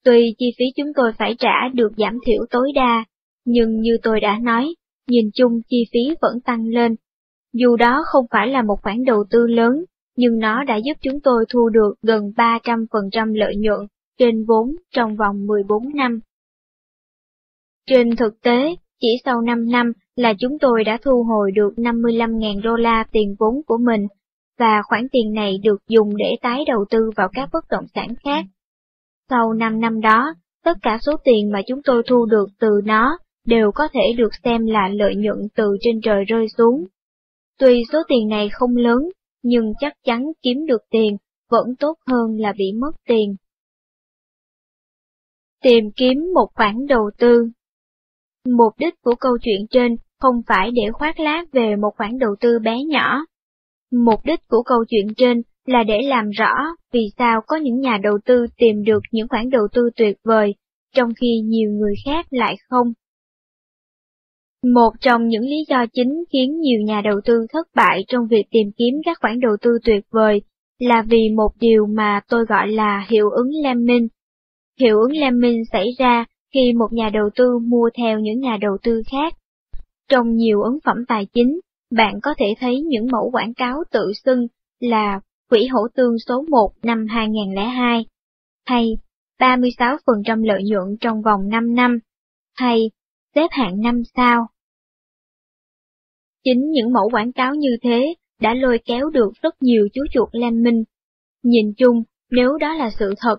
Tuy chi phí chúng tôi phải trả được giảm thiểu tối đa, nhưng như tôi đã nói, nhìn chung chi phí vẫn tăng lên. Dù đó không phải là một khoản đầu tư lớn, nhưng nó đã giúp chúng tôi thu được gần 300% lợi nhuận trên vốn trong vòng 14 năm. Trên thực tế, chỉ sau 5 năm là chúng tôi đã thu hồi được 55.000 đô la tiền vốn của mình, và khoản tiền này được dùng để tái đầu tư vào các bất động sản khác sau 5 năm đó, tất cả số tiền mà chúng tôi thu được từ nó đều có thể được xem là lợi nhuận từ trên trời rơi xuống. Tuy số tiền này không lớn, nhưng chắc chắn kiếm được tiền vẫn tốt hơn là bị mất tiền. Tìm kiếm một khoản đầu tư Mục đích của câu chuyện trên không phải để khoác lác về một khoản đầu tư bé nhỏ. Mục đích của câu chuyện trên là để làm rõ vì sao có những nhà đầu tư tìm được những khoản đầu tư tuyệt vời, trong khi nhiều người khác lại không. Một trong những lý do chính khiến nhiều nhà đầu tư thất bại trong việc tìm kiếm các khoản đầu tư tuyệt vời là vì một điều mà tôi gọi là hiệu ứng Lemming. Hiệu ứng Lemming xảy ra khi một nhà đầu tư mua theo những nhà đầu tư khác. Trong nhiều ấn phẩm tài chính, bạn có thể thấy những mẫu quảng cáo tự xưng là quỹ hổ tương số 1 năm 2002, hay 36% lợi nhuận trong vòng 5 năm, hay xếp hạng 5 sao. Chính những mẫu quảng cáo như thế đã lôi kéo được rất nhiều chú chuột lam minh. Nhìn chung, nếu đó là sự thật,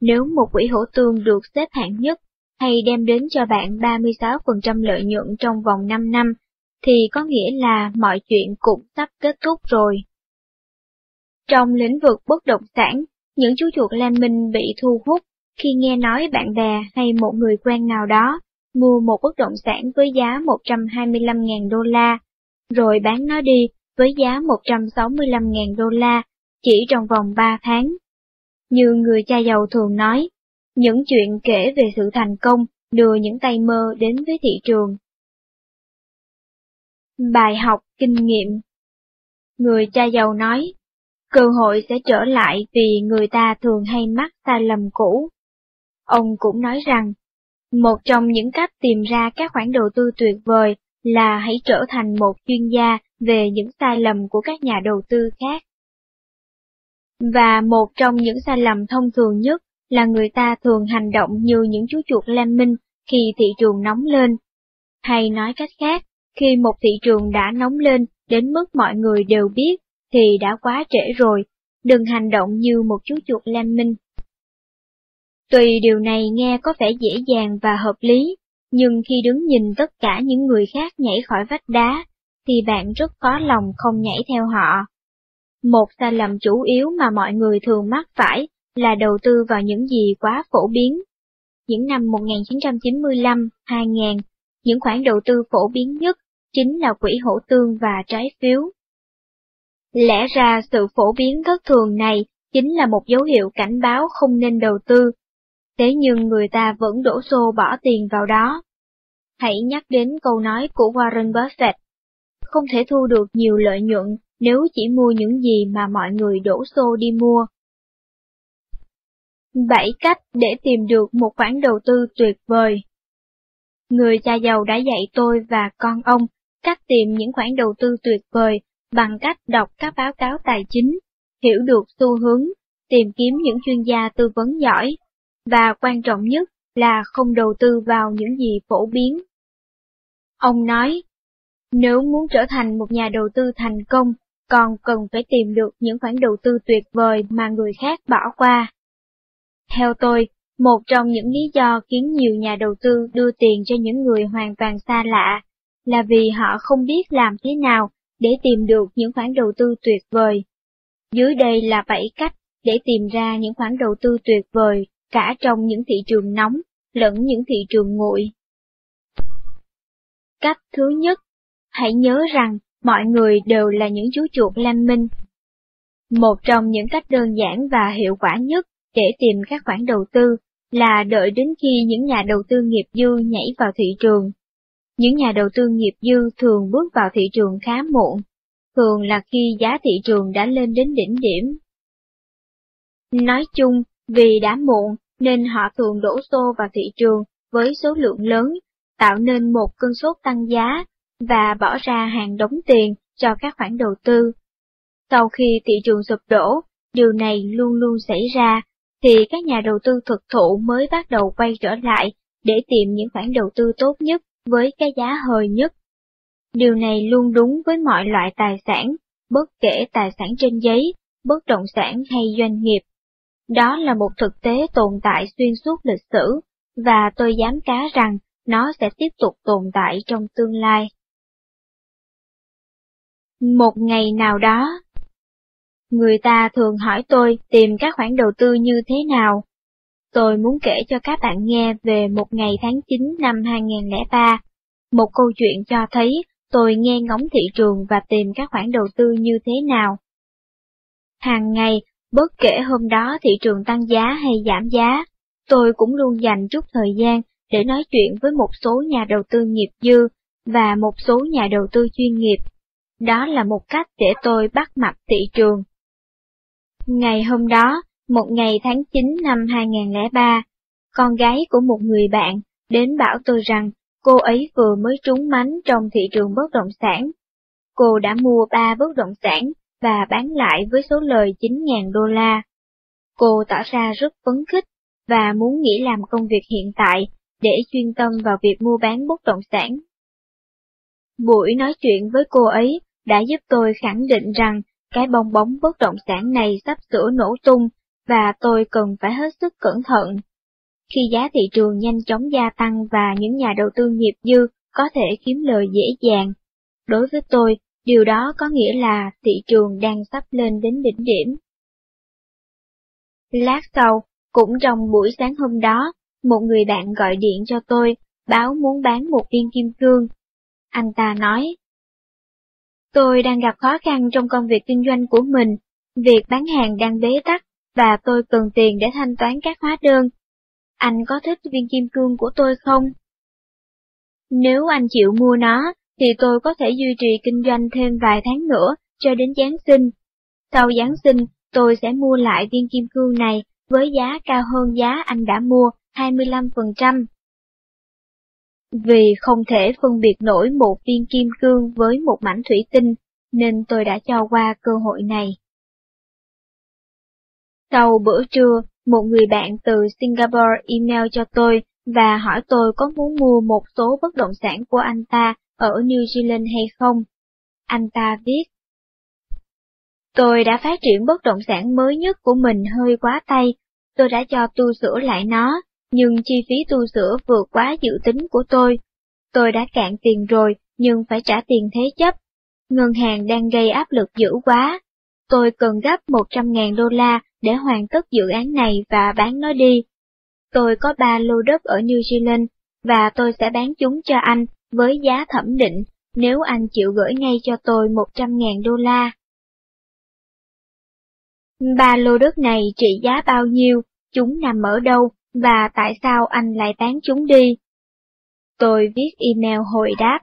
nếu một quỹ hổ tương được xếp hạng nhất hay đem đến cho bạn 36% lợi nhuận trong vòng 5 năm, thì có nghĩa là mọi chuyện cũng sắp kết thúc rồi. Trong lĩnh vực bất động sản, những chú chuột lam minh bị thu hút khi nghe nói bạn bè hay một người quen nào đó mua một bất động sản với giá 125.000 đô la, rồi bán nó đi với giá 165.000 đô la chỉ trong vòng 3 tháng. Như người cha giàu thường nói, những chuyện kể về sự thành công đưa những tay mơ đến với thị trường. Bài học kinh nghiệm Người cha giàu nói, cơ hội sẽ trở lại vì người ta thường hay mắc sai lầm cũ. Ông cũng nói rằng, một trong những cách tìm ra các khoản đầu tư tuyệt vời là hãy trở thành một chuyên gia về những sai lầm của các nhà đầu tư khác. Và một trong những sai lầm thông thường nhất là người ta thường hành động như những chú chuột lam minh khi thị trường nóng lên. Hay nói cách khác, khi một thị trường đã nóng lên đến mức mọi người đều biết, thì đã quá trễ rồi, đừng hành động như một chú chuột lam minh. Tuy điều này nghe có vẻ dễ dàng và hợp lý, nhưng khi đứng nhìn tất cả những người khác nhảy khỏi vách đá, thì bạn rất có lòng không nhảy theo họ. Một sai lầm chủ yếu mà mọi người thường mắc phải là đầu tư vào những gì quá phổ biến. Những năm 1995-2000, những khoản đầu tư phổ biến nhất chính là quỹ hỗ tương và trái phiếu. Lẽ ra sự phổ biến thất thường này chính là một dấu hiệu cảnh báo không nên đầu tư, thế nhưng người ta vẫn đổ xô bỏ tiền vào đó. Hãy nhắc đến câu nói của Warren Buffett, không thể thu được nhiều lợi nhuận nếu chỉ mua những gì mà mọi người đổ xô đi mua. 7 cách để tìm được một khoản đầu tư tuyệt vời. Người cha giàu đã dạy tôi và con ông cách tìm những khoản đầu tư tuyệt vời bằng cách đọc các báo cáo tài chính, hiểu được xu hướng, tìm kiếm những chuyên gia tư vấn giỏi, và quan trọng nhất là không đầu tư vào những gì phổ biến. Ông nói, nếu muốn trở thành một nhà đầu tư thành công, còn cần phải tìm được những khoản đầu tư tuyệt vời mà người khác bỏ qua. Theo tôi, một trong những lý do khiến nhiều nhà đầu tư đưa tiền cho những người hoàn toàn xa lạ là vì họ không biết làm thế nào để tìm được những khoản đầu tư tuyệt vời. Dưới đây là 7 cách để tìm ra những khoản đầu tư tuyệt vời cả trong những thị trường nóng lẫn những thị trường nguội. Cách thứ nhất, hãy nhớ rằng mọi người đều là những chú chuột lam minh. Một trong những cách đơn giản và hiệu quả nhất để tìm các khoản đầu tư là đợi đến khi những nhà đầu tư nghiệp dư nhảy vào thị trường. Những nhà đầu tư nghiệp dư thường bước vào thị trường khá muộn, thường là khi giá thị trường đã lên đến đỉnh điểm. Nói chung, vì đã muộn nên họ thường đổ xô vào thị trường với số lượng lớn, tạo nên một cơn sốt tăng giá và bỏ ra hàng đống tiền cho các khoản đầu tư. Sau khi thị trường sụp đổ, điều này luôn luôn xảy ra, thì các nhà đầu tư thực thụ mới bắt đầu quay trở lại để tìm những khoản đầu tư tốt nhất với cái giá hời nhất. Điều này luôn đúng với mọi loại tài sản, bất kể tài sản trên giấy, bất động sản hay doanh nghiệp. Đó là một thực tế tồn tại xuyên suốt lịch sử, và tôi dám cá rằng nó sẽ tiếp tục tồn tại trong tương lai. Một ngày nào đó, người ta thường hỏi tôi tìm các khoản đầu tư như thế nào. Tôi muốn kể cho các bạn nghe về một ngày tháng 9 năm 2003, một câu chuyện cho thấy tôi nghe ngóng thị trường và tìm các khoản đầu tư như thế nào. Hàng ngày, bất kể hôm đó thị trường tăng giá hay giảm giá, tôi cũng luôn dành chút thời gian để nói chuyện với một số nhà đầu tư nghiệp dư và một số nhà đầu tư chuyên nghiệp. Đó là một cách để tôi bắt mặt thị trường. Ngày hôm đó, một ngày tháng 9 năm 2003, con gái của một người bạn đến bảo tôi rằng cô ấy vừa mới trúng mánh trong thị trường bất động sản. Cô đã mua 3 bất động sản và bán lại với số lời 9.000 đô la. Cô tỏ ra rất phấn khích và muốn nghỉ làm công việc hiện tại để chuyên tâm vào việc mua bán bất động sản. Buổi nói chuyện với cô ấy đã giúp tôi khẳng định rằng cái bong bóng bất động sản này sắp sửa nổ tung và tôi cần phải hết sức cẩn thận. Khi giá thị trường nhanh chóng gia tăng và những nhà đầu tư nghiệp dư có thể kiếm lời dễ dàng, đối với tôi, điều đó có nghĩa là thị trường đang sắp lên đến đỉnh điểm. Lát sau, cũng trong buổi sáng hôm đó, một người bạn gọi điện cho tôi, báo muốn bán một viên kim cương. Anh ta nói, Tôi đang gặp khó khăn trong công việc kinh doanh của mình, việc bán hàng đang bế tắc, và tôi cần tiền để thanh toán các hóa đơn. Anh có thích viên kim cương của tôi không? Nếu anh chịu mua nó, thì tôi có thể duy trì kinh doanh thêm vài tháng nữa, cho đến Giáng sinh. Sau Giáng sinh, tôi sẽ mua lại viên kim cương này với giá cao hơn giá anh đã mua 25%. Vì không thể phân biệt nổi một viên kim cương với một mảnh thủy tinh, nên tôi đã cho qua cơ hội này. Sau bữa trưa, một người bạn từ Singapore email cho tôi và hỏi tôi có muốn mua một số bất động sản của anh ta ở New Zealand hay không. Anh ta viết, Tôi đã phát triển bất động sản mới nhất của mình hơi quá tay, tôi đã cho tu sửa lại nó, nhưng chi phí tu sửa vượt quá dự tính của tôi. Tôi đã cạn tiền rồi, nhưng phải trả tiền thế chấp. Ngân hàng đang gây áp lực dữ quá. Tôi cần gấp 100.000 đô la để hoàn tất dự án này và bán nó đi. Tôi có ba lô đất ở New Zealand, và tôi sẽ bán chúng cho anh với giá thẩm định nếu anh chịu gửi ngay cho tôi 100.000 đô la. Ba lô đất này trị giá bao nhiêu, chúng nằm ở đâu, và tại sao anh lại bán chúng đi? Tôi viết email hồi đáp.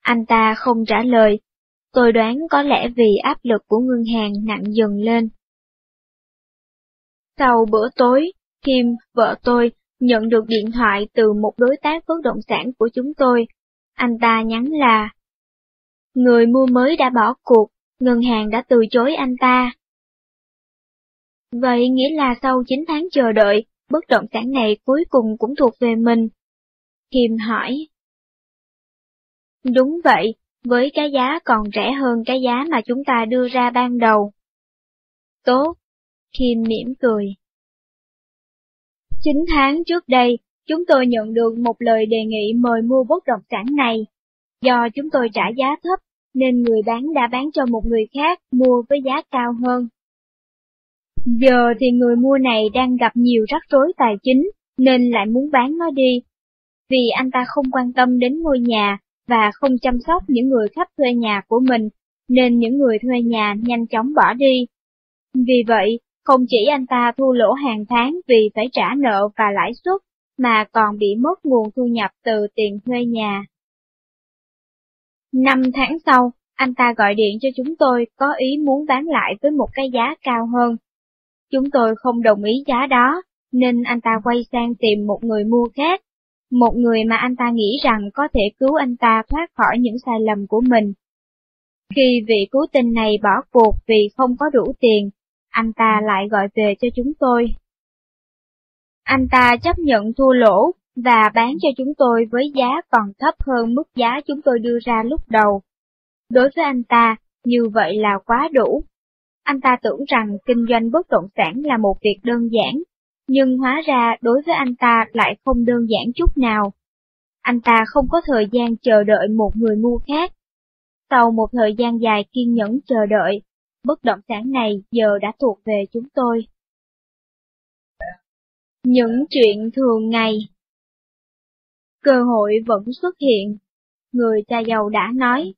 Anh ta không trả lời, tôi đoán có lẽ vì áp lực của ngân hàng nặng dần lên. Sau bữa tối, Kim, vợ tôi, nhận được điện thoại từ một đối tác bất động sản của chúng tôi. Anh ta nhắn là Người mua mới đã bỏ cuộc, ngân hàng đã từ chối anh ta. Vậy nghĩa là sau 9 tháng chờ đợi, bất động sản này cuối cùng cũng thuộc về mình. Kim hỏi. Đúng vậy, với cái giá còn rẻ hơn cái giá mà chúng ta đưa ra ban đầu. Tốt, Kim mỉm cười. 9 tháng trước đây, chúng tôi nhận được một lời đề nghị mời mua bất động sản này. Do chúng tôi trả giá thấp, nên người bán đã bán cho một người khác mua với giá cao hơn. Giờ thì người mua này đang gặp nhiều rắc rối tài chính, nên lại muốn bán nó đi. Vì anh ta không quan tâm đến ngôi nhà và không chăm sóc những người khách thuê nhà của mình, nên những người thuê nhà nhanh chóng bỏ đi. Vì vậy, không chỉ anh ta thua lỗ hàng tháng vì phải trả nợ và lãi suất, mà còn bị mất nguồn thu nhập từ tiền thuê nhà. Năm tháng sau, anh ta gọi điện cho chúng tôi có ý muốn bán lại với một cái giá cao hơn. Chúng tôi không đồng ý giá đó, nên anh ta quay sang tìm một người mua khác, một người mà anh ta nghĩ rằng có thể cứu anh ta thoát khỏi những sai lầm của mình. Khi vị cứu tinh này bỏ cuộc vì không có đủ tiền, anh ta lại gọi về cho chúng tôi. Anh ta chấp nhận thua lỗ và bán cho chúng tôi với giá còn thấp hơn mức giá chúng tôi đưa ra lúc đầu. Đối với anh ta, như vậy là quá đủ. Anh ta tưởng rằng kinh doanh bất động sản là một việc đơn giản, nhưng hóa ra đối với anh ta lại không đơn giản chút nào. Anh ta không có thời gian chờ đợi một người mua khác. Sau một thời gian dài kiên nhẫn chờ đợi, bất động sản này giờ đã thuộc về chúng tôi. Những chuyện thường ngày Cơ hội vẫn xuất hiện, người cha giàu đã nói.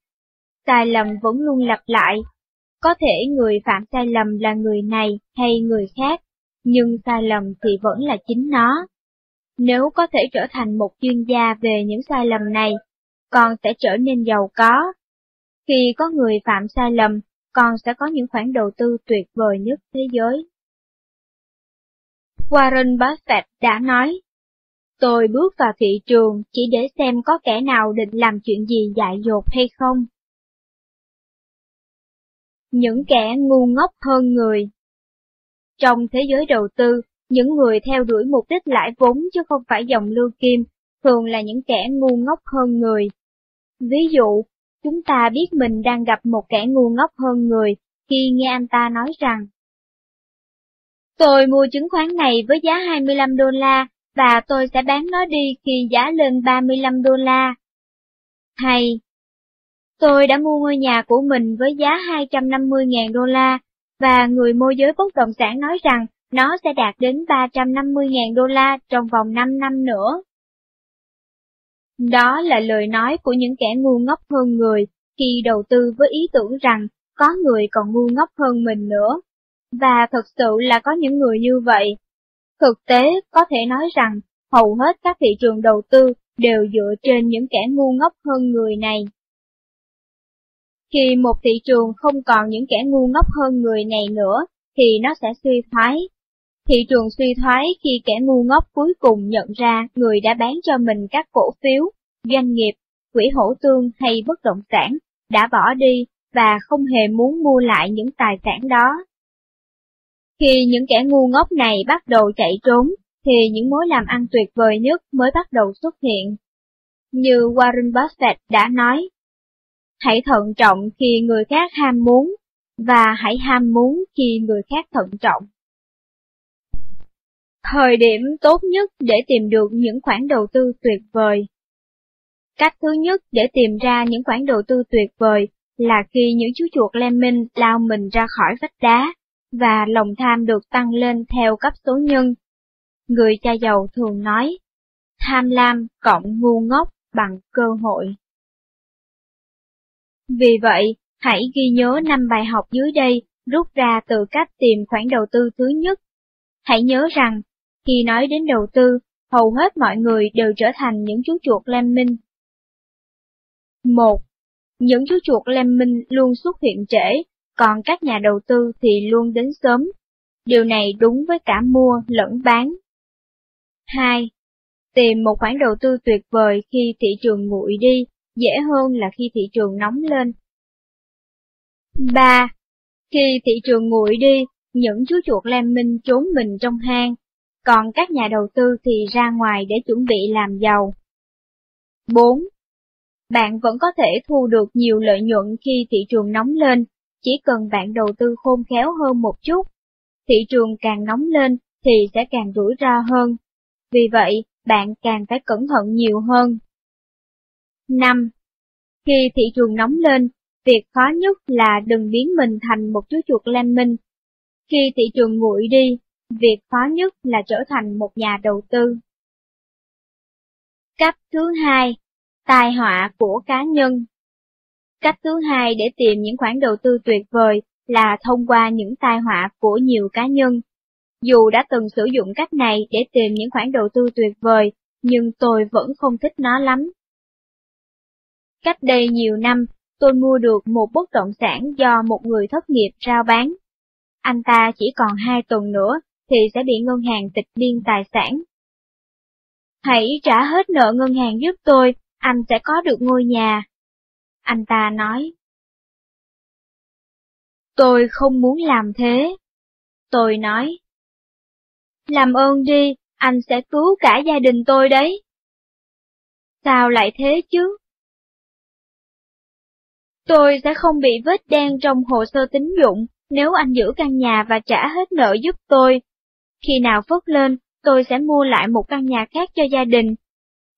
Sai lầm vẫn luôn lặp lại, có thể người phạm sai lầm là người này hay người khác, nhưng sai lầm thì vẫn là chính nó. Nếu có thể trở thành một chuyên gia về những sai lầm này, con sẽ trở nên giàu có. Khi có người phạm sai lầm, con sẽ có những khoản đầu tư tuyệt vời nhất thế giới. Warren Buffett đã nói, Tôi bước vào thị trường chỉ để xem có kẻ nào định làm chuyện gì dại dột hay không. Những kẻ ngu ngốc hơn người Trong thế giới đầu tư, những người theo đuổi mục đích lãi vốn chứ không phải dòng lưu kim, thường là những kẻ ngu ngốc hơn người. Ví dụ, chúng ta biết mình đang gặp một kẻ ngu ngốc hơn người khi nghe anh ta nói rằng Tôi mua chứng khoán này với giá 25 đô la, và tôi sẽ bán nó đi khi giá lên 35 đô la. Hay, tôi đã mua ngôi nhà của mình với giá 250.000 đô la, và người môi giới bất động sản nói rằng nó sẽ đạt đến 350.000 đô la trong vòng 5 năm nữa. Đó là lời nói của những kẻ ngu ngốc hơn người khi đầu tư với ý tưởng rằng có người còn ngu ngốc hơn mình nữa. Và thật sự là có những người như vậy. Thực tế có thể nói rằng hầu hết các thị trường đầu tư đều dựa trên những kẻ ngu ngốc hơn người này. Khi một thị trường không còn những kẻ ngu ngốc hơn người này nữa, thì nó sẽ suy thoái. Thị trường suy thoái khi kẻ ngu ngốc cuối cùng nhận ra người đã bán cho mình các cổ phiếu, doanh nghiệp, quỹ hổ tương hay bất động sản, đã bỏ đi và không hề muốn mua lại những tài sản đó. Khi những kẻ ngu ngốc này bắt đầu chạy trốn, thì những mối làm ăn tuyệt vời nhất mới bắt đầu xuất hiện. Như Warren Buffett đã nói, hãy thận trọng khi người khác ham muốn, và hãy ham muốn khi người khác thận trọng. Thời điểm tốt nhất để tìm được những khoản đầu tư tuyệt vời Cách thứ nhất để tìm ra những khoản đầu tư tuyệt vời là khi những chú chuột lemming lao mình ra khỏi vách đá, và lòng tham được tăng lên theo cấp số nhân. Người cha giàu thường nói, tham lam cộng ngu ngốc bằng cơ hội. Vì vậy, hãy ghi nhớ năm bài học dưới đây rút ra từ cách tìm khoản đầu tư thứ nhất. Hãy nhớ rằng, khi nói đến đầu tư, hầu hết mọi người đều trở thành những chú chuột lemming. 1. Những chú chuột lemming luôn xuất hiện trễ còn các nhà đầu tư thì luôn đến sớm. Điều này đúng với cả mua lẫn bán. 2. Tìm một khoản đầu tư tuyệt vời khi thị trường nguội đi, dễ hơn là khi thị trường nóng lên. 3. Khi thị trường nguội đi, những chú chuột lam minh trốn mình trong hang, còn các nhà đầu tư thì ra ngoài để chuẩn bị làm giàu. 4. Bạn vẫn có thể thu được nhiều lợi nhuận khi thị trường nóng lên, chỉ cần bạn đầu tư khôn khéo hơn một chút, thị trường càng nóng lên thì sẽ càng rủi ro hơn. Vì vậy, bạn càng phải cẩn thận nhiều hơn. 5. Khi thị trường nóng lên, việc khó nhất là đừng biến mình thành một chú chuột lemming. minh. Khi thị trường nguội đi, việc khó nhất là trở thành một nhà đầu tư. Cách thứ hai, tai họa của cá nhân. Cách thứ hai để tìm những khoản đầu tư tuyệt vời là thông qua những tai họa của nhiều cá nhân. Dù đã từng sử dụng cách này để tìm những khoản đầu tư tuyệt vời, nhưng tôi vẫn không thích nó lắm. Cách đây nhiều năm, tôi mua được một bất động sản do một người thất nghiệp rao bán. Anh ta chỉ còn hai tuần nữa thì sẽ bị ngân hàng tịch biên tài sản. Hãy trả hết nợ ngân hàng giúp tôi, anh sẽ có được ngôi nhà. Anh ta nói. Tôi không muốn làm thế. Tôi nói. Làm ơn đi, anh sẽ cứu cả gia đình tôi đấy. Sao lại thế chứ? Tôi sẽ không bị vết đen trong hồ sơ tín dụng nếu anh giữ căn nhà và trả hết nợ giúp tôi, khi nào phất lên, tôi sẽ mua lại một căn nhà khác cho gia đình.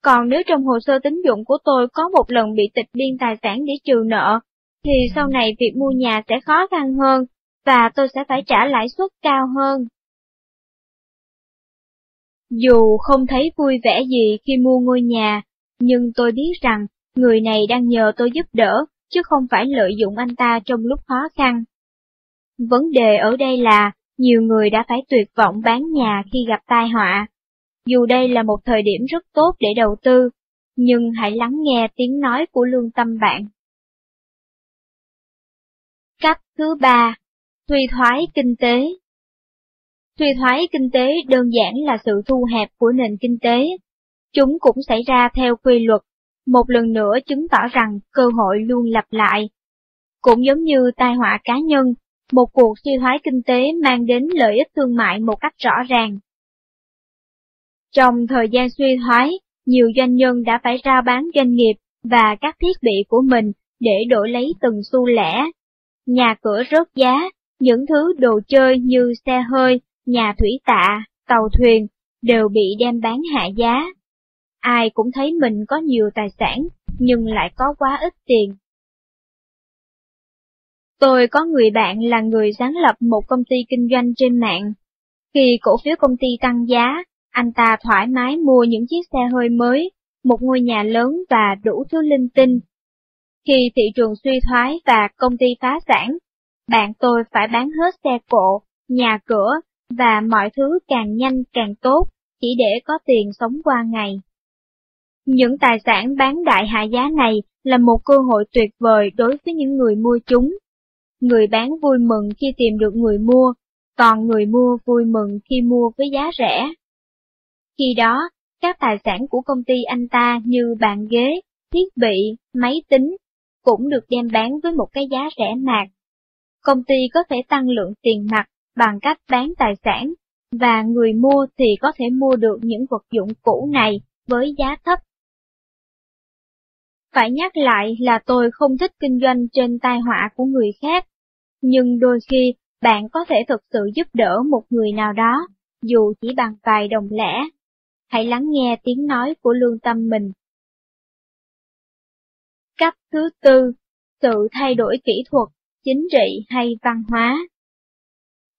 Còn nếu trong hồ sơ tín dụng của tôi có một lần bị tịch biên tài sản để trừ nợ, thì sau này việc mua nhà sẽ khó khăn hơn, và tôi sẽ phải trả lãi suất cao hơn. Dù không thấy vui vẻ gì khi mua ngôi nhà, nhưng tôi biết rằng người này đang nhờ tôi giúp đỡ, chứ không phải lợi dụng anh ta trong lúc khó khăn. Vấn đề ở đây là, nhiều người đã phải tuyệt vọng bán nhà khi gặp tai họa. Dù đây là một thời điểm rất tốt để đầu tư, nhưng hãy lắng nghe tiếng nói của lương tâm bạn. Cách thứ ba, suy thoái kinh tế. Suy thoái kinh tế đơn giản là sự thu hẹp của nền kinh tế. Chúng cũng xảy ra theo quy luật, một lần nữa chứng tỏ rằng cơ hội luôn lặp lại. Cũng giống như tai họa cá nhân, một cuộc suy thoái kinh tế mang đến lợi ích thương mại một cách rõ ràng. Trong thời gian suy thoái, nhiều doanh nhân đã phải ra bán doanh nghiệp và các thiết bị của mình để đổi lấy từng xu lẻ. Nhà cửa rớt giá, những thứ đồ chơi như xe hơi, nhà thủy tạ, tàu thuyền đều bị đem bán hạ giá. Ai cũng thấy mình có nhiều tài sản, nhưng lại có quá ít tiền. Tôi có người bạn là người sáng lập một công ty kinh doanh trên mạng. Khi cổ phiếu công ty tăng giá, anh ta thoải mái mua những chiếc xe hơi mới, một ngôi nhà lớn và đủ thứ linh tinh. Khi thị trường suy thoái và công ty phá sản, bạn tôi phải bán hết xe cộ, nhà cửa và mọi thứ càng nhanh càng tốt, chỉ để có tiền sống qua ngày. Những tài sản bán đại hạ giá này là một cơ hội tuyệt vời đối với những người mua chúng. Người bán vui mừng khi tìm được người mua, còn người mua vui mừng khi mua với giá rẻ. Khi đó, các tài sản của công ty anh ta như bàn ghế, thiết bị, máy tính cũng được đem bán với một cái giá rẻ mạt. Công ty có thể tăng lượng tiền mặt bằng cách bán tài sản, và người mua thì có thể mua được những vật dụng cũ này với giá thấp. Phải nhắc lại là tôi không thích kinh doanh trên tai họa của người khác, nhưng đôi khi bạn có thể thực sự giúp đỡ một người nào đó, dù chỉ bằng vài đồng lẻ. Hãy lắng nghe tiếng nói của lương tâm mình. Cách thứ tư, sự thay đổi kỹ thuật, chính trị hay văn hóa.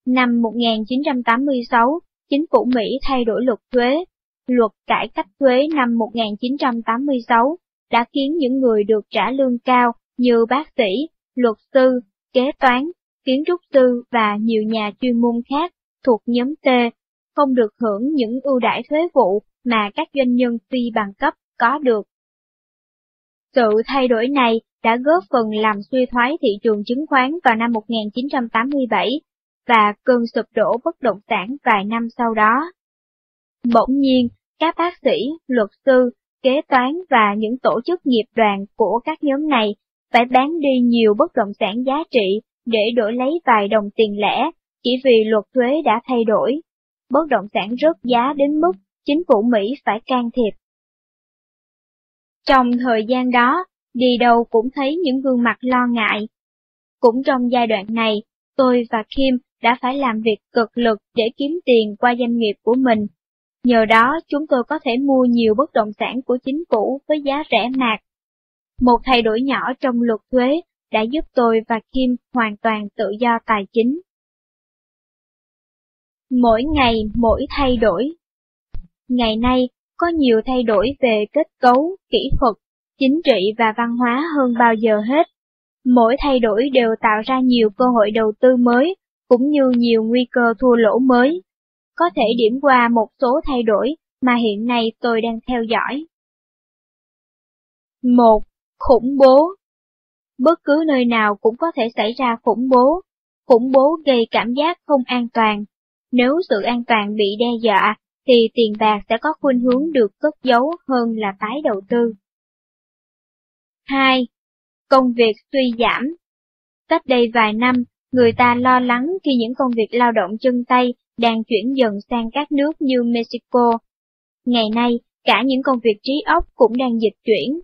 Năm 1986, chính phủ Mỹ thay đổi luật thuế. Luật cải cách thuế năm 1986 đã khiến những người được trả lương cao như bác sĩ, luật sư, kế toán, kiến trúc sư và nhiều nhà chuyên môn khác thuộc nhóm T không được hưởng những ưu đãi thuế vụ mà các doanh nhân phi bằng cấp có được. Sự thay đổi này đã góp phần làm suy thoái thị trường chứng khoán vào năm 1987 và cơn sụp đổ bất động sản vài năm sau đó. Bỗng nhiên, các bác sĩ, luật sư, kế toán và những tổ chức nghiệp đoàn của các nhóm này phải bán đi nhiều bất động sản giá trị để đổi lấy vài đồng tiền lẻ, chỉ vì luật thuế đã thay đổi. Bất động sản rớt giá đến mức chính phủ Mỹ phải can thiệp. Trong thời gian đó, đi đâu cũng thấy những gương mặt lo ngại. Cũng trong giai đoạn này, tôi và Kim đã phải làm việc cực lực để kiếm tiền qua doanh nghiệp của mình. Nhờ đó chúng tôi có thể mua nhiều bất động sản của chính phủ với giá rẻ mạt. Một thay đổi nhỏ trong luật thuế đã giúp tôi và Kim hoàn toàn tự do tài chính. Mỗi ngày mỗi thay đổi Ngày nay, có nhiều thay đổi về kết cấu, kỹ thuật, chính trị và văn hóa hơn bao giờ hết. Mỗi thay đổi đều tạo ra nhiều cơ hội đầu tư mới, cũng như nhiều nguy cơ thua lỗ mới. Có thể điểm qua một số thay đổi mà hiện nay tôi đang theo dõi. 1. Khủng bố Bất cứ nơi nào cũng có thể xảy ra khủng bố. Khủng bố gây cảm giác không an toàn. Nếu sự an toàn bị đe dọa, thì tiền bạc sẽ có khuynh hướng được cất giấu hơn là tái đầu tư. 2. Công việc suy giảm Cách đây vài năm, người ta lo lắng khi những công việc lao động chân tay đang chuyển dần sang các nước như Mexico. Ngày nay, cả những công việc trí óc cũng đang dịch chuyển.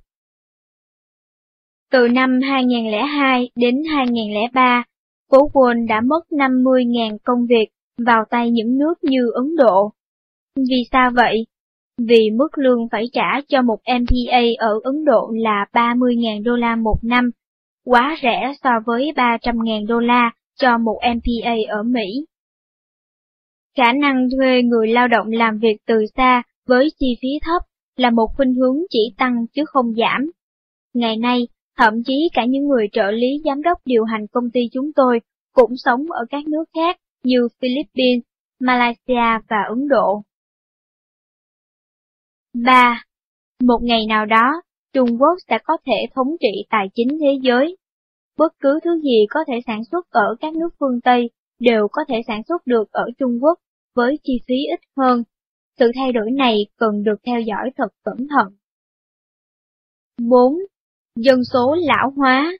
Từ năm 2002 đến 2003, phố Wall đã mất 50.000 công việc vào tay những nước như Ấn Độ. Vì sao vậy? Vì mức lương phải trả cho một MPA ở Ấn Độ là 30.000 đô la một năm, quá rẻ so với 300.000 đô la cho một MPA ở Mỹ. Khả năng thuê người lao động làm việc từ xa với chi phí thấp là một khuynh hướng chỉ tăng chứ không giảm. Ngày nay, thậm chí cả những người trợ lý giám đốc điều hành công ty chúng tôi cũng sống ở các nước khác như Philippines, Malaysia và Ấn Độ. 3. Một ngày nào đó, Trung Quốc sẽ có thể thống trị tài chính thế giới. Bất cứ thứ gì có thể sản xuất ở các nước phương Tây đều có thể sản xuất được ở Trung Quốc với chi phí ít hơn. Sự thay đổi này cần được theo dõi thật cẩn thận. 4. Dân số lão hóa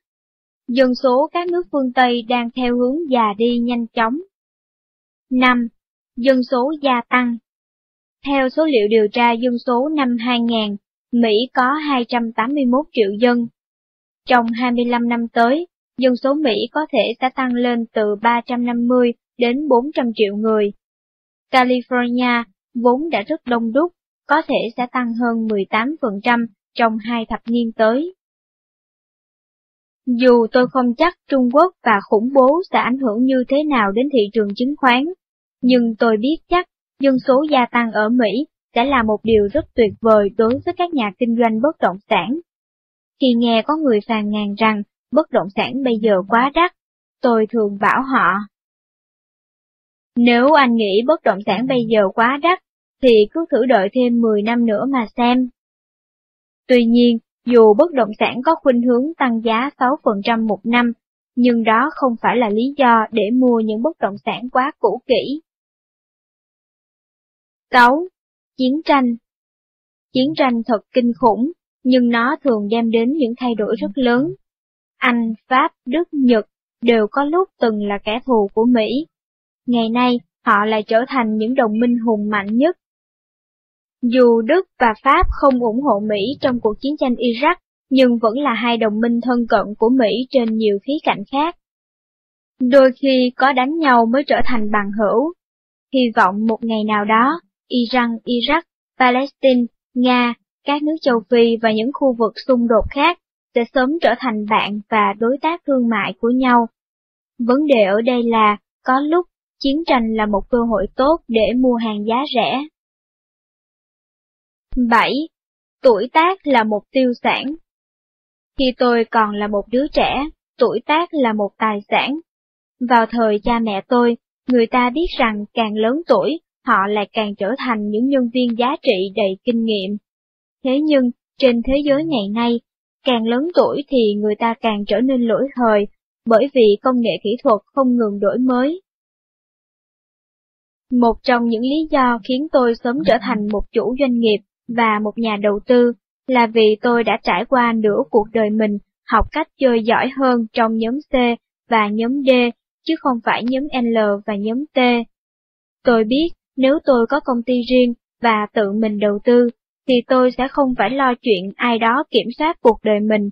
Dân số các nước phương Tây đang theo hướng già đi nhanh chóng. 5. Dân số gia tăng Theo số liệu điều tra dân số năm 2000, Mỹ có 281 triệu dân. Trong 25 năm tới, dân số Mỹ có thể sẽ tăng lên từ 350 đến 400 triệu người. California, vốn đã rất đông đúc, có thể sẽ tăng hơn 18% trong hai thập niên tới. Dù tôi không chắc Trung Quốc và khủng bố sẽ ảnh hưởng như thế nào đến thị trường chứng khoán, nhưng tôi biết chắc dân số gia tăng ở Mỹ sẽ là một điều rất tuyệt vời đối với các nhà kinh doanh bất động sản. Khi nghe có người phàn nàn rằng bất động sản bây giờ quá đắt, tôi thường bảo họ. Nếu anh nghĩ bất động sản bây giờ quá đắt, thì cứ thử đợi thêm 10 năm nữa mà xem. Tuy nhiên, dù bất động sản có khuynh hướng tăng giá 6% một năm, nhưng đó không phải là lý do để mua những bất động sản quá cũ kỹ. 6. Chiến tranh Chiến tranh thật kinh khủng, nhưng nó thường đem đến những thay đổi rất lớn. Anh, Pháp, Đức, Nhật đều có lúc từng là kẻ thù của Mỹ. Ngày nay, họ lại trở thành những đồng minh hùng mạnh nhất dù Đức và Pháp không ủng hộ Mỹ trong cuộc chiến tranh Iraq, nhưng vẫn là hai đồng minh thân cận của Mỹ trên nhiều khía cạnh khác. Đôi khi có đánh nhau mới trở thành bằng hữu. Hy vọng một ngày nào đó, Iran, Iraq, Palestine, Nga, các nước châu Phi và những khu vực xung đột khác sẽ sớm trở thành bạn và đối tác thương mại của nhau. Vấn đề ở đây là, có lúc, chiến tranh là một cơ hội tốt để mua hàng giá rẻ. 7. Tuổi tác là một tiêu sản Khi tôi còn là một đứa trẻ, tuổi tác là một tài sản. Vào thời cha mẹ tôi, người ta biết rằng càng lớn tuổi, họ lại càng trở thành những nhân viên giá trị đầy kinh nghiệm. Thế nhưng, trên thế giới ngày nay, càng lớn tuổi thì người ta càng trở nên lỗi thời, bởi vì công nghệ kỹ thuật không ngừng đổi mới. Một trong những lý do khiến tôi sớm trở thành một chủ doanh nghiệp và một nhà đầu tư là vì tôi đã trải qua nửa cuộc đời mình học cách chơi giỏi hơn trong nhóm C và nhóm D, chứ không phải nhóm L và nhóm T. Tôi biết nếu tôi có công ty riêng và tự mình đầu tư, thì tôi sẽ không phải lo chuyện ai đó kiểm soát cuộc đời mình,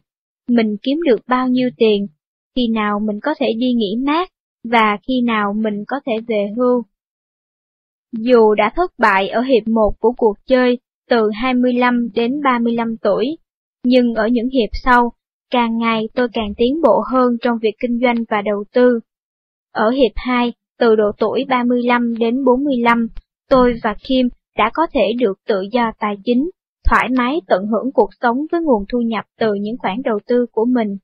mình kiếm được bao nhiêu tiền, khi nào mình có thể đi nghỉ mát, và khi nào mình có thể về hưu. Dù đã thất bại ở hiệp 1 của cuộc chơi, từ 25 đến 35 tuổi, nhưng ở những hiệp sau, càng ngày tôi càng tiến bộ hơn trong việc kinh doanh và đầu tư. Ở hiệp 2, từ độ tuổi 35 đến 45, tôi và Kim đã có thể được tự do tài chính, thoải mái tận hưởng cuộc sống với nguồn thu nhập từ những khoản đầu tư của mình.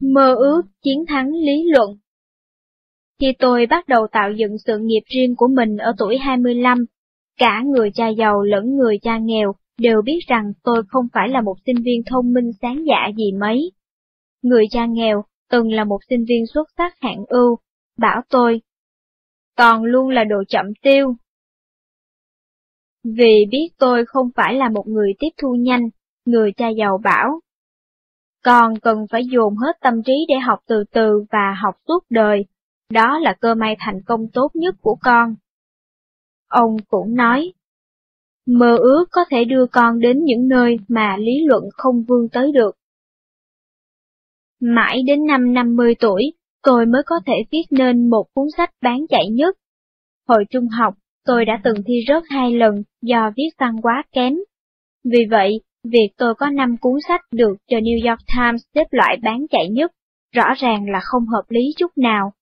Mơ ước chiến thắng lý luận Khi tôi bắt đầu tạo dựng sự nghiệp riêng của mình ở tuổi 25, Cả người cha giàu lẫn người cha nghèo đều biết rằng tôi không phải là một sinh viên thông minh sáng dạ gì mấy. Người cha nghèo từng là một sinh viên xuất sắc hạng ưu, bảo tôi, còn luôn là đồ chậm tiêu. Vì biết tôi không phải là một người tiếp thu nhanh, người cha giàu bảo, còn cần phải dồn hết tâm trí để học từ từ và học suốt đời, đó là cơ may thành công tốt nhất của con. Ông cũng nói, mơ ước có thể đưa con đến những nơi mà lý luận không vươn tới được. Mãi đến năm 50 tuổi, tôi mới có thể viết nên một cuốn sách bán chạy nhất. Hồi trung học, tôi đã từng thi rớt hai lần do viết văn quá kém. Vì vậy, việc tôi có 5 cuốn sách được cho New York Times xếp loại bán chạy nhất, rõ ràng là không hợp lý chút nào.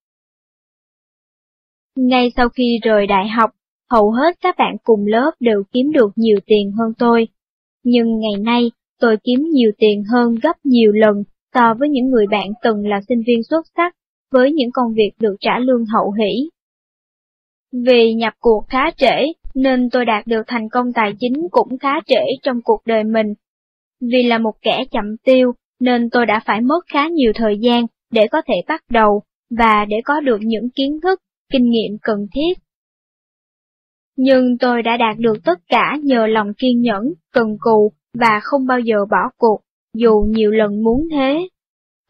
Ngay sau khi rời đại học, hầu hết các bạn cùng lớp đều kiếm được nhiều tiền hơn tôi. Nhưng ngày nay, tôi kiếm nhiều tiền hơn gấp nhiều lần so với những người bạn từng là sinh viên xuất sắc, với những công việc được trả lương hậu hỷ. Vì nhập cuộc khá trễ, nên tôi đạt được thành công tài chính cũng khá trễ trong cuộc đời mình. Vì là một kẻ chậm tiêu, nên tôi đã phải mất khá nhiều thời gian để có thể bắt đầu, và để có được những kiến thức, kinh nghiệm cần thiết. Nhưng tôi đã đạt được tất cả nhờ lòng kiên nhẫn, cần cù và không bao giờ bỏ cuộc, dù nhiều lần muốn thế.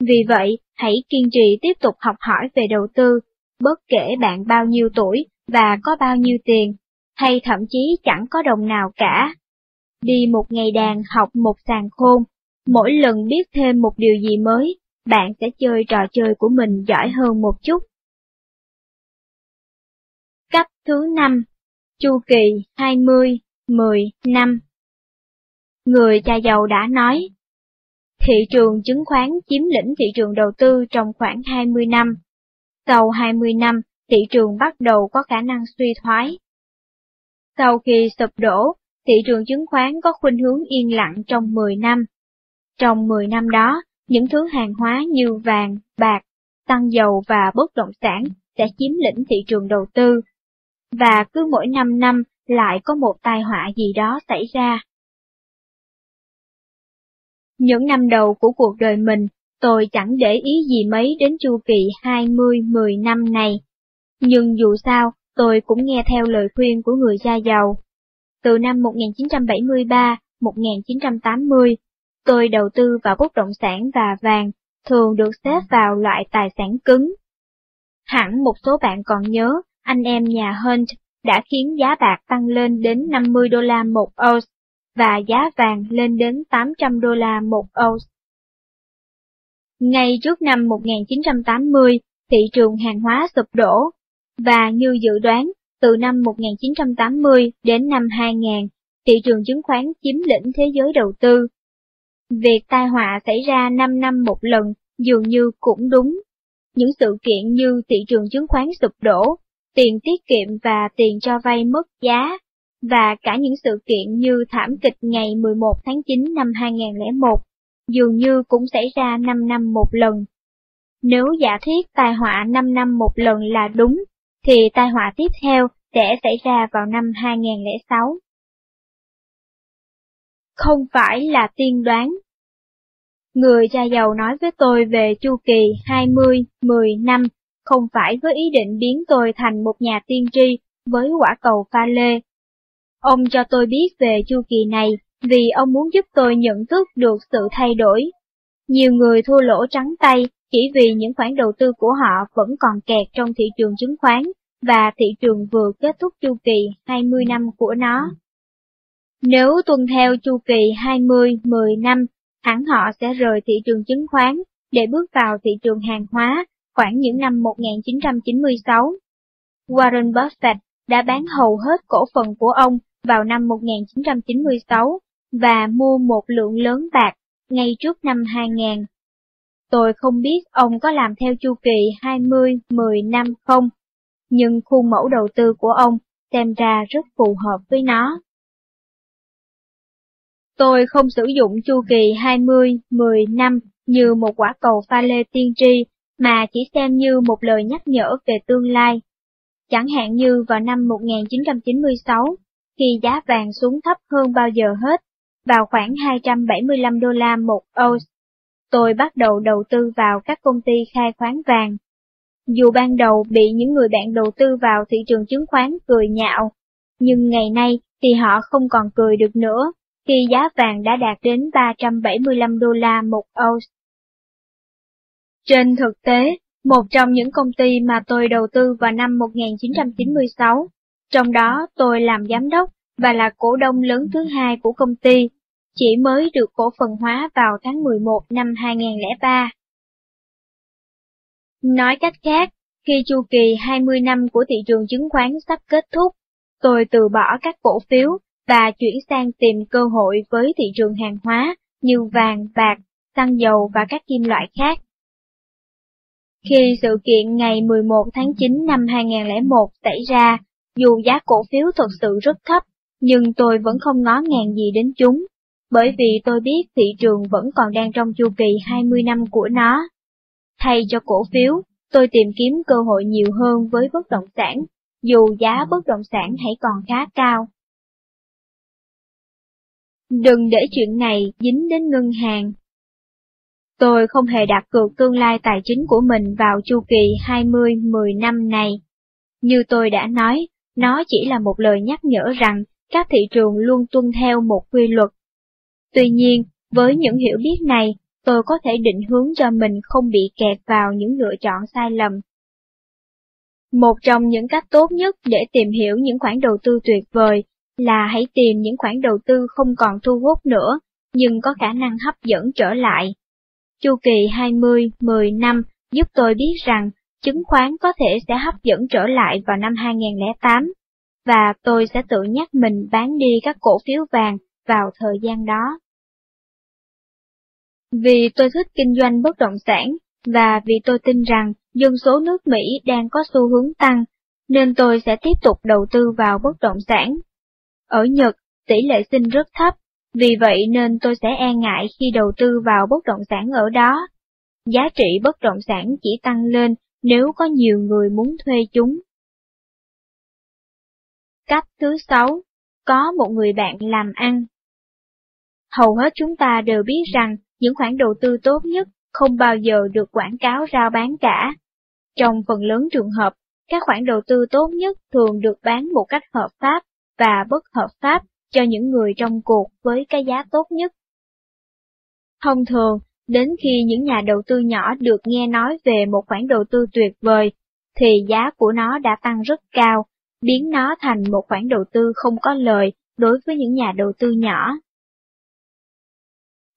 Vì vậy, hãy kiên trì tiếp tục học hỏi về đầu tư, bất kể bạn bao nhiêu tuổi và có bao nhiêu tiền, hay thậm chí chẳng có đồng nào cả. Đi một ngày đàn học một sàn khôn, mỗi lần biết thêm một điều gì mới, bạn sẽ chơi trò chơi của mình giỏi hơn một chút. Cách thứ 5 Chu kỳ 20, 10, năm Người cha giàu đã nói, thị trường chứng khoán chiếm lĩnh thị trường đầu tư trong khoảng 20 năm. Sau 20 năm, thị trường bắt đầu có khả năng suy thoái. Sau khi sụp đổ, thị trường chứng khoán có khuynh hướng yên lặng trong 10 năm. Trong 10 năm đó, những thứ hàng hóa như vàng, bạc, xăng dầu và bất động sản sẽ chiếm lĩnh thị trường đầu tư. Và cứ mỗi 5 năm lại có một tai họa gì đó xảy ra. Những năm đầu của cuộc đời mình, tôi chẳng để ý gì mấy đến chu kỳ 20-10 năm này. Nhưng dù sao, tôi cũng nghe theo lời khuyên của người gia giàu. Từ năm 1973-1980, tôi đầu tư vào bất động sản và vàng, thường được xếp vào loại tài sản cứng. Hẳn một số bạn còn nhớ, anh em nhà Hunt đã khiến giá bạc tăng lên đến 50 đô la một ounce và giá vàng lên đến 800 đô la một ounce. Ngay trước năm 1980, thị trường hàng hóa sụp đổ, và như dự đoán, từ năm 1980 đến năm 2000, thị trường chứng khoán chiếm lĩnh thế giới đầu tư. Việc tai họa xảy ra 5 năm một lần dường như cũng đúng. Những sự kiện như thị trường chứng khoán sụp đổ, tiền tiết kiệm và tiền cho vay mất giá, và cả những sự kiện như thảm kịch ngày 11 tháng 9 năm 2001, dường như cũng xảy ra 5 năm một lần. Nếu giả thiết tai họa 5 năm một lần là đúng, thì tai họa tiếp theo sẽ xảy ra vào năm 2006. Không phải là tiên đoán. Người cha giàu nói với tôi về chu kỳ 20, 10 năm, không phải với ý định biến tôi thành một nhà tiên tri với quả cầu pha lê Ông cho tôi biết về chu kỳ này vì ông muốn giúp tôi nhận thức được sự thay đổi. Nhiều người thua lỗ trắng tay chỉ vì những khoản đầu tư của họ vẫn còn kẹt trong thị trường chứng khoán và thị trường vừa kết thúc chu kỳ 20 năm của nó. Nếu tuân theo chu kỳ 20-10 năm, hẳn họ sẽ rời thị trường chứng khoán để bước vào thị trường hàng hóa khoảng những năm 1996. Warren Buffett đã bán hầu hết cổ phần của ông vào năm 1996 và mua một lượng lớn bạc ngay trước năm 2000. Tôi không biết ông có làm theo chu kỳ 20-10 năm không, nhưng khuôn mẫu đầu tư của ông xem ra rất phù hợp với nó. Tôi không sử dụng chu kỳ 20-10 năm như một quả cầu pha lê tiên tri, mà chỉ xem như một lời nhắc nhở về tương lai. Chẳng hạn như vào năm 1996, khi giá vàng xuống thấp hơn bao giờ hết, vào khoảng 275 đô la một ounce. Tôi bắt đầu đầu tư vào các công ty khai khoáng vàng. Dù ban đầu bị những người bạn đầu tư vào thị trường chứng khoán cười nhạo, nhưng ngày nay thì họ không còn cười được nữa, khi giá vàng đã đạt đến 375 đô la một ounce. Trên thực tế, một trong những công ty mà tôi đầu tư vào năm 1996 trong đó tôi làm giám đốc và là cổ đông lớn thứ hai của công ty, chỉ mới được cổ phần hóa vào tháng 11 năm 2003. Nói cách khác, khi chu kỳ 20 năm của thị trường chứng khoán sắp kết thúc, tôi từ bỏ các cổ phiếu và chuyển sang tìm cơ hội với thị trường hàng hóa như vàng, bạc, xăng dầu và các kim loại khác. Khi sự kiện ngày 11 tháng 9 năm 2001 xảy ra, dù giá cổ phiếu thật sự rất thấp, nhưng tôi vẫn không ngó ngàng gì đến chúng, bởi vì tôi biết thị trường vẫn còn đang trong chu kỳ 20 năm của nó. Thay cho cổ phiếu, tôi tìm kiếm cơ hội nhiều hơn với bất động sản, dù giá bất động sản hãy còn khá cao. Đừng để chuyện này dính đến ngân hàng. Tôi không hề đặt cược tương lai tài chính của mình vào chu kỳ 20-10 năm này. Như tôi đã nói, nó chỉ là một lời nhắc nhở rằng các thị trường luôn tuân theo một quy luật. Tuy nhiên, với những hiểu biết này, tôi có thể định hướng cho mình không bị kẹt vào những lựa chọn sai lầm. Một trong những cách tốt nhất để tìm hiểu những khoản đầu tư tuyệt vời là hãy tìm những khoản đầu tư không còn thu hút nữa, nhưng có khả năng hấp dẫn trở lại. Chu kỳ 20-10 năm giúp tôi biết rằng chứng khoán có thể sẽ hấp dẫn trở lại vào năm 2008, và tôi sẽ tự nhắc mình bán đi các cổ phiếu vàng vào thời gian đó. Vì tôi thích kinh doanh bất động sản, và vì tôi tin rằng dân số nước Mỹ đang có xu hướng tăng, nên tôi sẽ tiếp tục đầu tư vào bất động sản. Ở Nhật, tỷ lệ sinh rất thấp, vì vậy nên tôi sẽ e ngại khi đầu tư vào bất động sản ở đó. Giá trị bất động sản chỉ tăng lên nếu có nhiều người muốn thuê chúng. Cách thứ sáu, có một người bạn làm ăn. Hầu hết chúng ta đều biết rằng những khoản đầu tư tốt nhất không bao giờ được quảng cáo rao bán cả. Trong phần lớn trường hợp, các khoản đầu tư tốt nhất thường được bán một cách hợp pháp và bất hợp pháp cho những người trong cuộc với cái giá tốt nhất. Thông thường, đến khi những nhà đầu tư nhỏ được nghe nói về một khoản đầu tư tuyệt vời, thì giá của nó đã tăng rất cao, biến nó thành một khoản đầu tư không có lời đối với những nhà đầu tư nhỏ.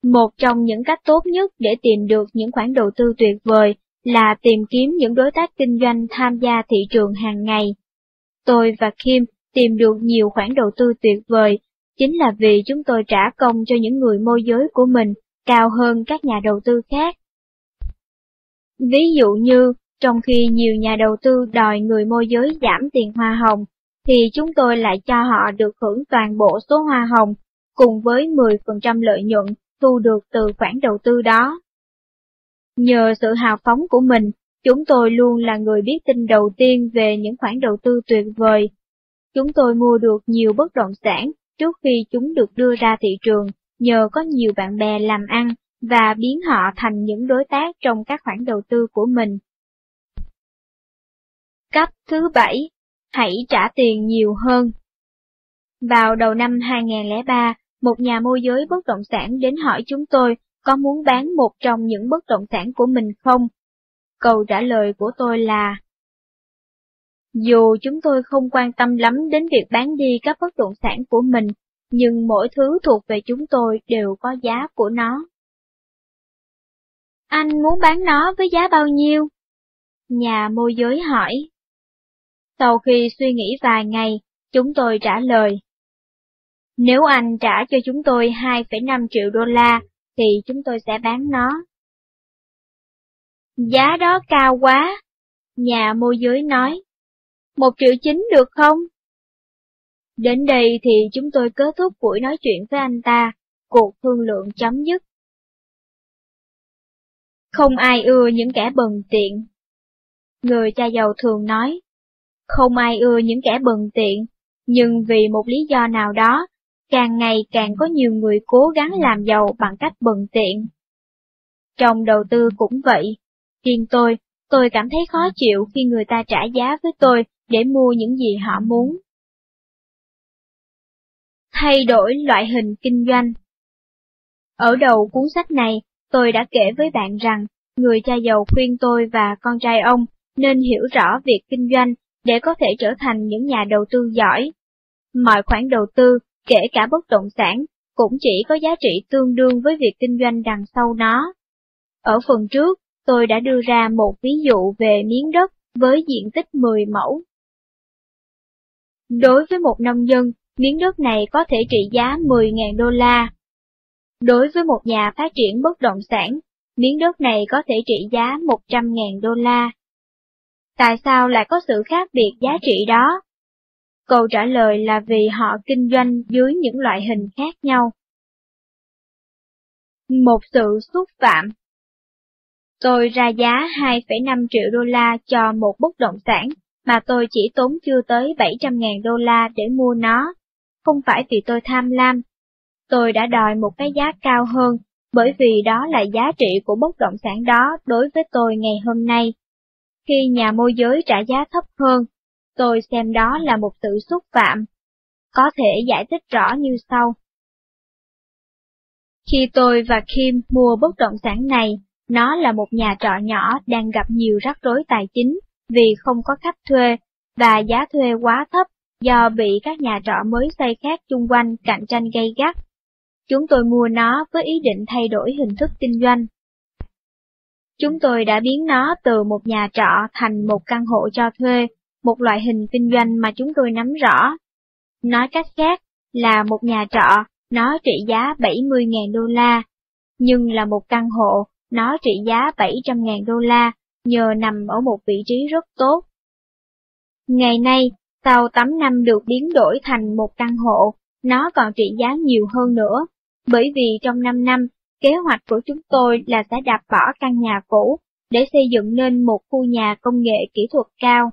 Một trong những cách tốt nhất để tìm được những khoản đầu tư tuyệt vời là tìm kiếm những đối tác kinh doanh tham gia thị trường hàng ngày. Tôi và Kim tìm được nhiều khoản đầu tư tuyệt vời, chính là vì chúng tôi trả công cho những người môi giới của mình cao hơn các nhà đầu tư khác. Ví dụ như, trong khi nhiều nhà đầu tư đòi người môi giới giảm tiền hoa hồng, thì chúng tôi lại cho họ được hưởng toàn bộ số hoa hồng, cùng với 10% lợi nhuận thu được từ khoản đầu tư đó. Nhờ sự hào phóng của mình, chúng tôi luôn là người biết tin đầu tiên về những khoản đầu tư tuyệt vời. Chúng tôi mua được nhiều bất động sản trước khi chúng được đưa ra thị trường nhờ có nhiều bạn bè làm ăn và biến họ thành những đối tác trong các khoản đầu tư của mình. cấp thứ bảy, hãy trả tiền nhiều hơn. Vào đầu năm 2003, một nhà môi giới bất động sản đến hỏi chúng tôi có muốn bán một trong những bất động sản của mình không? Câu trả lời của tôi là dù chúng tôi không quan tâm lắm đến việc bán đi các bất động sản của mình, nhưng mỗi thứ thuộc về chúng tôi đều có giá của nó. Anh muốn bán nó với giá bao nhiêu? Nhà môi giới hỏi. Sau khi suy nghĩ vài ngày, chúng tôi trả lời. Nếu anh trả cho chúng tôi 2,5 triệu đô la, thì chúng tôi sẽ bán nó. Giá đó cao quá, nhà môi giới nói. Một triệu chín được không? Đến đây thì chúng tôi kết thúc buổi nói chuyện với anh ta, cuộc thương lượng chấm dứt. Không ai ưa những kẻ bần tiện. Người cha giàu thường nói, không ai ưa những kẻ bần tiện, nhưng vì một lý do nào đó, càng ngày càng có nhiều người cố gắng làm giàu bằng cách bần tiện. Trong đầu tư cũng vậy, riêng tôi, tôi cảm thấy khó chịu khi người ta trả giá với tôi để mua những gì họ muốn. Thay đổi loại hình kinh doanh Ở đầu cuốn sách này, tôi đã kể với bạn rằng, người cha giàu khuyên tôi và con trai ông nên hiểu rõ việc kinh doanh để có thể trở thành những nhà đầu tư giỏi. Mọi khoản đầu tư kể cả bất động sản, cũng chỉ có giá trị tương đương với việc kinh doanh đằng sau nó. Ở phần trước, tôi đã đưa ra một ví dụ về miếng đất với diện tích 10 mẫu. Đối với một nông dân, miếng đất này có thể trị giá 10.000 đô la. Đối với một nhà phát triển bất động sản, miếng đất này có thể trị giá 100.000 đô la. Tại sao lại có sự khác biệt giá trị đó? Câu trả lời là vì họ kinh doanh dưới những loại hình khác nhau. Một sự xúc phạm Tôi ra giá 2,5 triệu đô la cho một bất động sản, mà tôi chỉ tốn chưa tới 700.000 đô la để mua nó. Không phải vì tôi tham lam. Tôi đã đòi một cái giá cao hơn, bởi vì đó là giá trị của bất động sản đó đối với tôi ngày hôm nay. Khi nhà môi giới trả giá thấp hơn, tôi xem đó là một sự xúc phạm. Có thể giải thích rõ như sau. Khi tôi và Kim mua bất động sản này, nó là một nhà trọ nhỏ đang gặp nhiều rắc rối tài chính vì không có khách thuê và giá thuê quá thấp do bị các nhà trọ mới xây khác chung quanh cạnh tranh gay gắt. Chúng tôi mua nó với ý định thay đổi hình thức kinh doanh. Chúng tôi đã biến nó từ một nhà trọ thành một căn hộ cho thuê, một loại hình kinh doanh mà chúng tôi nắm rõ. Nói cách khác là một nhà trọ, nó trị giá 70.000 đô la, nhưng là một căn hộ nó trị giá 700.000 đô la nhờ nằm ở một vị trí rất tốt. Ngày nay, tàu tắm năm được biến đổi thành một căn hộ, nó còn trị giá nhiều hơn nữa, bởi vì trong 5 năm, kế hoạch của chúng tôi là sẽ đạp bỏ căn nhà cũ để xây dựng nên một khu nhà công nghệ kỹ thuật cao.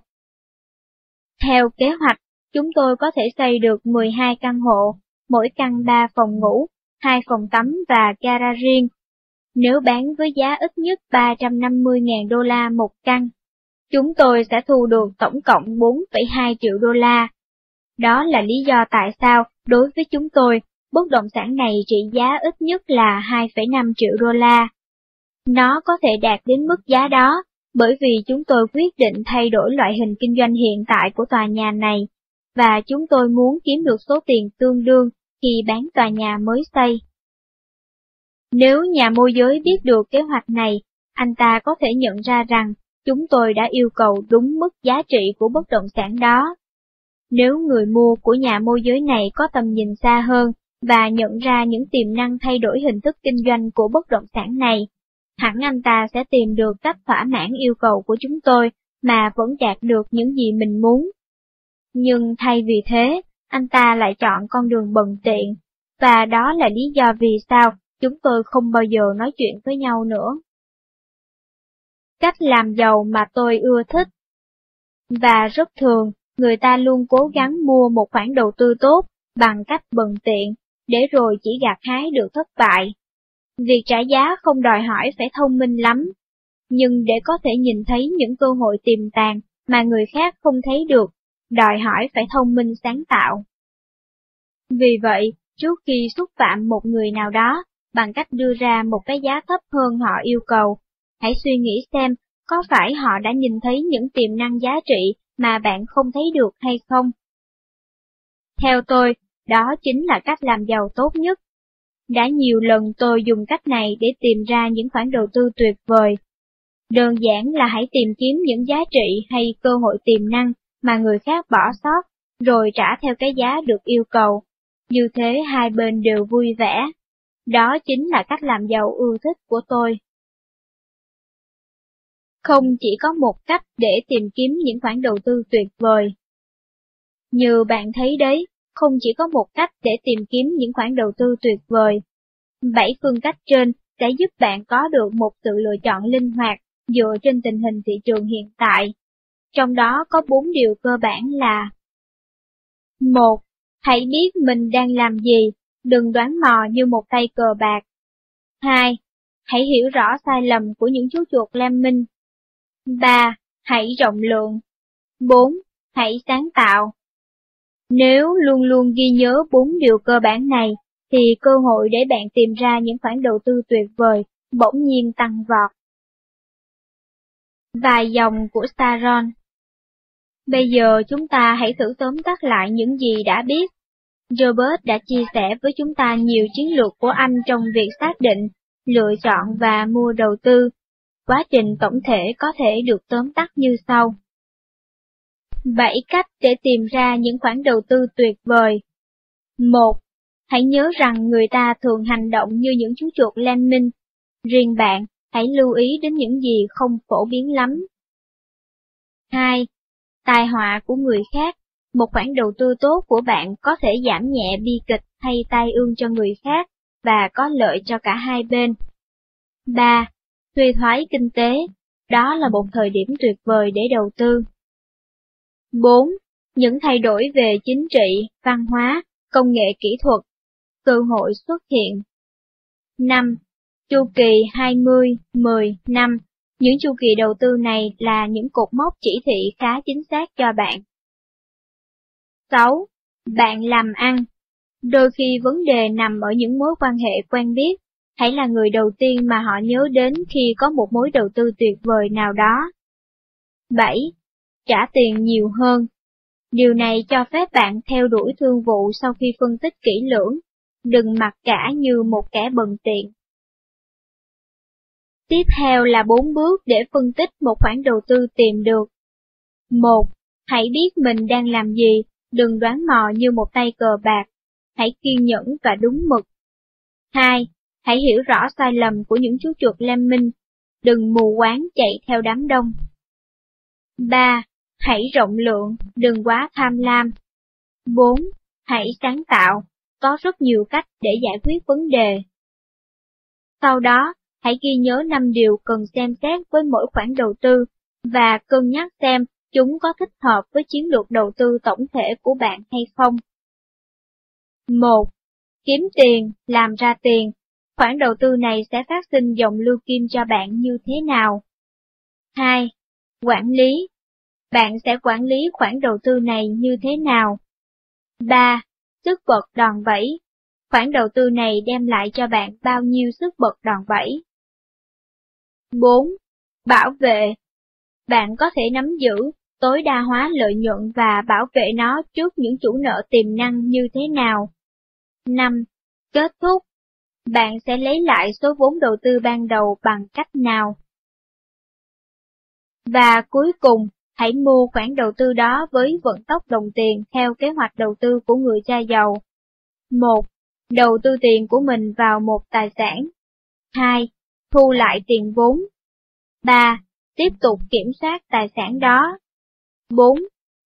Theo kế hoạch, chúng tôi có thể xây được 12 căn hộ, mỗi căn 3 phòng ngủ, 2 phòng tắm và gara riêng, nếu bán với giá ít nhất 350.000 đô la một căn, chúng tôi sẽ thu được tổng cộng 4,2 triệu đô la. Đó là lý do tại sao, đối với chúng tôi, bất động sản này trị giá ít nhất là 2,5 triệu đô la. Nó có thể đạt đến mức giá đó, bởi vì chúng tôi quyết định thay đổi loại hình kinh doanh hiện tại của tòa nhà này, và chúng tôi muốn kiếm được số tiền tương đương khi bán tòa nhà mới xây. Nếu nhà môi giới biết được kế hoạch này, anh ta có thể nhận ra rằng chúng tôi đã yêu cầu đúng mức giá trị của bất động sản đó. Nếu người mua của nhà môi giới này có tầm nhìn xa hơn và nhận ra những tiềm năng thay đổi hình thức kinh doanh của bất động sản này, hẳn anh ta sẽ tìm được cách thỏa mãn yêu cầu của chúng tôi mà vẫn đạt được những gì mình muốn. Nhưng thay vì thế, anh ta lại chọn con đường bần tiện, và đó là lý do vì sao chúng tôi không bao giờ nói chuyện với nhau nữa. Cách làm giàu mà tôi ưa thích Và rất thường, người ta luôn cố gắng mua một khoản đầu tư tốt bằng cách bần tiện, để rồi chỉ gặt hái được thất bại. Việc trả giá không đòi hỏi phải thông minh lắm, nhưng để có thể nhìn thấy những cơ hội tiềm tàng mà người khác không thấy được, đòi hỏi phải thông minh sáng tạo. Vì vậy, trước khi xúc phạm một người nào đó, bằng cách đưa ra một cái giá thấp hơn họ yêu cầu. Hãy suy nghĩ xem, có phải họ đã nhìn thấy những tiềm năng giá trị mà bạn không thấy được hay không? Theo tôi, đó chính là cách làm giàu tốt nhất. Đã nhiều lần tôi dùng cách này để tìm ra những khoản đầu tư tuyệt vời. Đơn giản là hãy tìm kiếm những giá trị hay cơ hội tiềm năng mà người khác bỏ sót, rồi trả theo cái giá được yêu cầu. Như thế hai bên đều vui vẻ. Đó chính là cách làm giàu ưa thích của tôi. Không chỉ có một cách để tìm kiếm những khoản đầu tư tuyệt vời. Như bạn thấy đấy, không chỉ có một cách để tìm kiếm những khoản đầu tư tuyệt vời. Bảy phương cách trên sẽ giúp bạn có được một sự lựa chọn linh hoạt dựa trên tình hình thị trường hiện tại. Trong đó có bốn điều cơ bản là một Hãy biết mình đang làm gì đừng đoán mò như một tay cờ bạc. 2. Hãy hiểu rõ sai lầm của những chú chuột lam minh. 3. Hãy rộng lượng. 4. Hãy sáng tạo. Nếu luôn luôn ghi nhớ bốn điều cơ bản này, thì cơ hội để bạn tìm ra những khoản đầu tư tuyệt vời bỗng nhiên tăng vọt. Vài dòng của Staron Bây giờ chúng ta hãy thử tóm tắt lại những gì đã biết Robert đã chia sẻ với chúng ta nhiều chiến lược của anh trong việc xác định, lựa chọn và mua đầu tư. quá trình tổng thể có thể được tóm tắt như sau. 7 cách để tìm ra những khoản đầu tư tuyệt vời. 1. Hãy nhớ rằng người ta thường hành động như những chú chuột len minh. Riêng bạn, hãy lưu ý đến những gì không phổ biến lắm. 2. Tai họa của người khác. Một khoản đầu tư tốt của bạn có thể giảm nhẹ bi kịch hay tai ương cho người khác và có lợi cho cả hai bên. 3. Suy thoái kinh tế. Đó là một thời điểm tuyệt vời để đầu tư. 4. Những thay đổi về chính trị, văn hóa, công nghệ kỹ thuật, cơ hội xuất hiện. 5. Chu kỳ 20, 10, năm. Những chu kỳ đầu tư này là những cột mốc chỉ thị khá chính xác cho bạn. 6. Bạn làm ăn. Đôi khi vấn đề nằm ở những mối quan hệ quen biết, hãy là người đầu tiên mà họ nhớ đến khi có một mối đầu tư tuyệt vời nào đó. 7. Trả tiền nhiều hơn. Điều này cho phép bạn theo đuổi thương vụ sau khi phân tích kỹ lưỡng, đừng mặc cả như một kẻ bần tiện. Tiếp theo là 4 bước để phân tích một khoản đầu tư tìm được. 1. Hãy biết mình đang làm gì, đừng đoán mò như một tay cờ bạc. Hãy kiên nhẫn và đúng mực. 2. Hãy hiểu rõ sai lầm của những chú chuột lem minh, đừng mù quáng chạy theo đám đông. 3. Hãy rộng lượng, đừng quá tham lam. 4. Hãy sáng tạo, có rất nhiều cách để giải quyết vấn đề. Sau đó, hãy ghi nhớ 5 điều cần xem xét với mỗi khoản đầu tư và cân nhắc xem chúng có thích hợp với chiến lược đầu tư tổng thể của bạn hay không. 1. Kiếm tiền, làm ra tiền. Khoản đầu tư này sẽ phát sinh dòng lưu kim cho bạn như thế nào? 2. Quản lý. Bạn sẽ quản lý khoản đầu tư này như thế nào? 3. Sức bật đòn bẩy. Khoản đầu tư này đem lại cho bạn bao nhiêu sức bật đòn bẩy? 4. Bảo vệ. Bạn có thể nắm giữ, tối đa hóa lợi nhuận và bảo vệ nó trước những chủ nợ tiềm năng như thế nào? 5. Kết thúc. Bạn sẽ lấy lại số vốn đầu tư ban đầu bằng cách nào? Và cuối cùng, hãy mua khoản đầu tư đó với vận tốc đồng tiền theo kế hoạch đầu tư của người cha giàu. 1. Đầu tư tiền của mình vào một tài sản. 2 thu lại tiền vốn. 3. Tiếp tục kiểm soát tài sản đó. 4.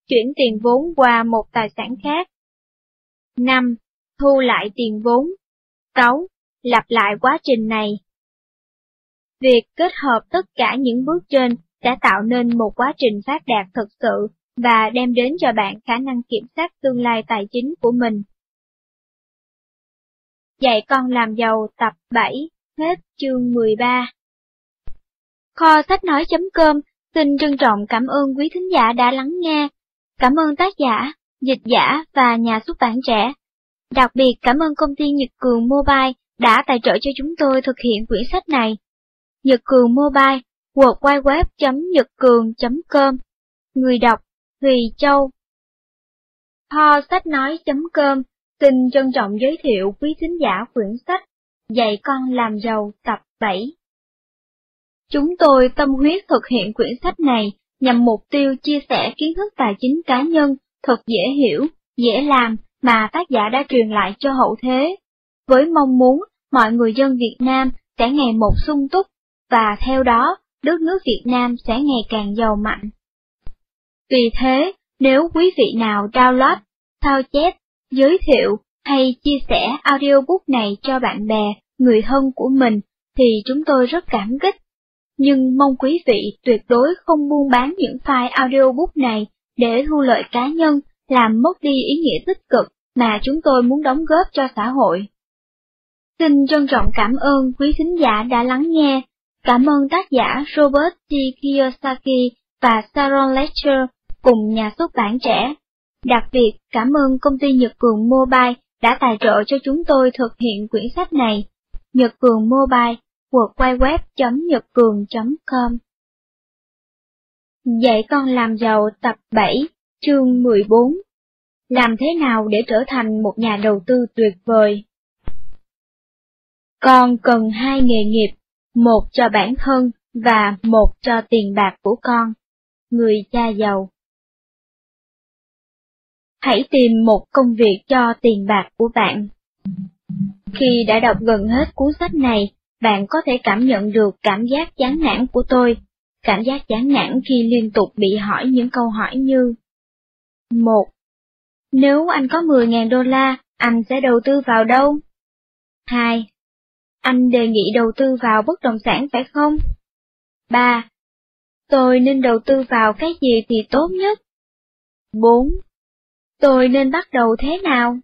Chuyển tiền vốn qua một tài sản khác. 5. Thu lại tiền vốn. 6. Lặp lại quá trình này. Việc kết hợp tất cả những bước trên sẽ tạo nên một quá trình phát đạt thực sự và đem đến cho bạn khả năng kiểm soát tương lai tài chính của mình. Dạy con làm giàu tập 7 Hết chương 13 Kho sách nói.com xin trân trọng cảm ơn quý thính giả đã lắng nghe. Cảm ơn tác giả, dịch giả và nhà xuất bản trẻ. Đặc biệt cảm ơn công ty Nhật Cường Mobile đã tài trợ cho chúng tôi thực hiện quyển sách này. Nhật Cường Mobile, www.nhậtcường.com Người đọc, Thùy Châu ho sách nói.com xin trân trọng giới thiệu quý thính giả quyển sách Dạy con làm giàu tập 7 Chúng tôi tâm huyết thực hiện quyển sách này nhằm mục tiêu chia sẻ kiến thức tài chính cá nhân thật dễ hiểu, dễ làm mà tác giả đã truyền lại cho hậu thế, với mong muốn mọi người dân Việt Nam sẽ ngày một sung túc, và theo đó, đất nước Việt Nam sẽ ngày càng giàu mạnh. Vì thế, nếu quý vị nào download, sao chép, giới thiệu hay chia sẻ audiobook này cho bạn bè, người thân của mình, thì chúng tôi rất cảm kích. Nhưng mong quý vị tuyệt đối không buôn bán những file audiobook này để thu lợi cá nhân, làm mất đi ý nghĩa tích cực mà chúng tôi muốn đóng góp cho xã hội. Xin trân trọng cảm ơn quý thính giả đã lắng nghe. Cảm ơn tác giả Robert T. Kiyosaki và Sharon Lecter cùng nhà xuất bản trẻ. Đặc biệt cảm ơn công ty Nhật Cường Mobile đã tài trợ cho chúng tôi thực hiện quyển sách này. Nhật Cường Mobile, www.nhậtcường.com Dạy con làm giàu tập 7, chương 14 Làm thế nào để trở thành một nhà đầu tư tuyệt vời? Con cần hai nghề nghiệp, một cho bản thân và một cho tiền bạc của con, người cha giàu. Hãy tìm một công việc cho tiền bạc của bạn. Khi đã đọc gần hết cuốn sách này, bạn có thể cảm nhận được cảm giác chán nản của tôi, cảm giác chán nản khi liên tục bị hỏi những câu hỏi như một Nếu anh có 10.000 đô la, anh sẽ đầu tư vào đâu? 2. Anh đề nghị đầu tư vào bất động sản phải không? 3. Tôi nên đầu tư vào cái gì thì tốt nhất? 4. Tôi nên bắt đầu thế nào?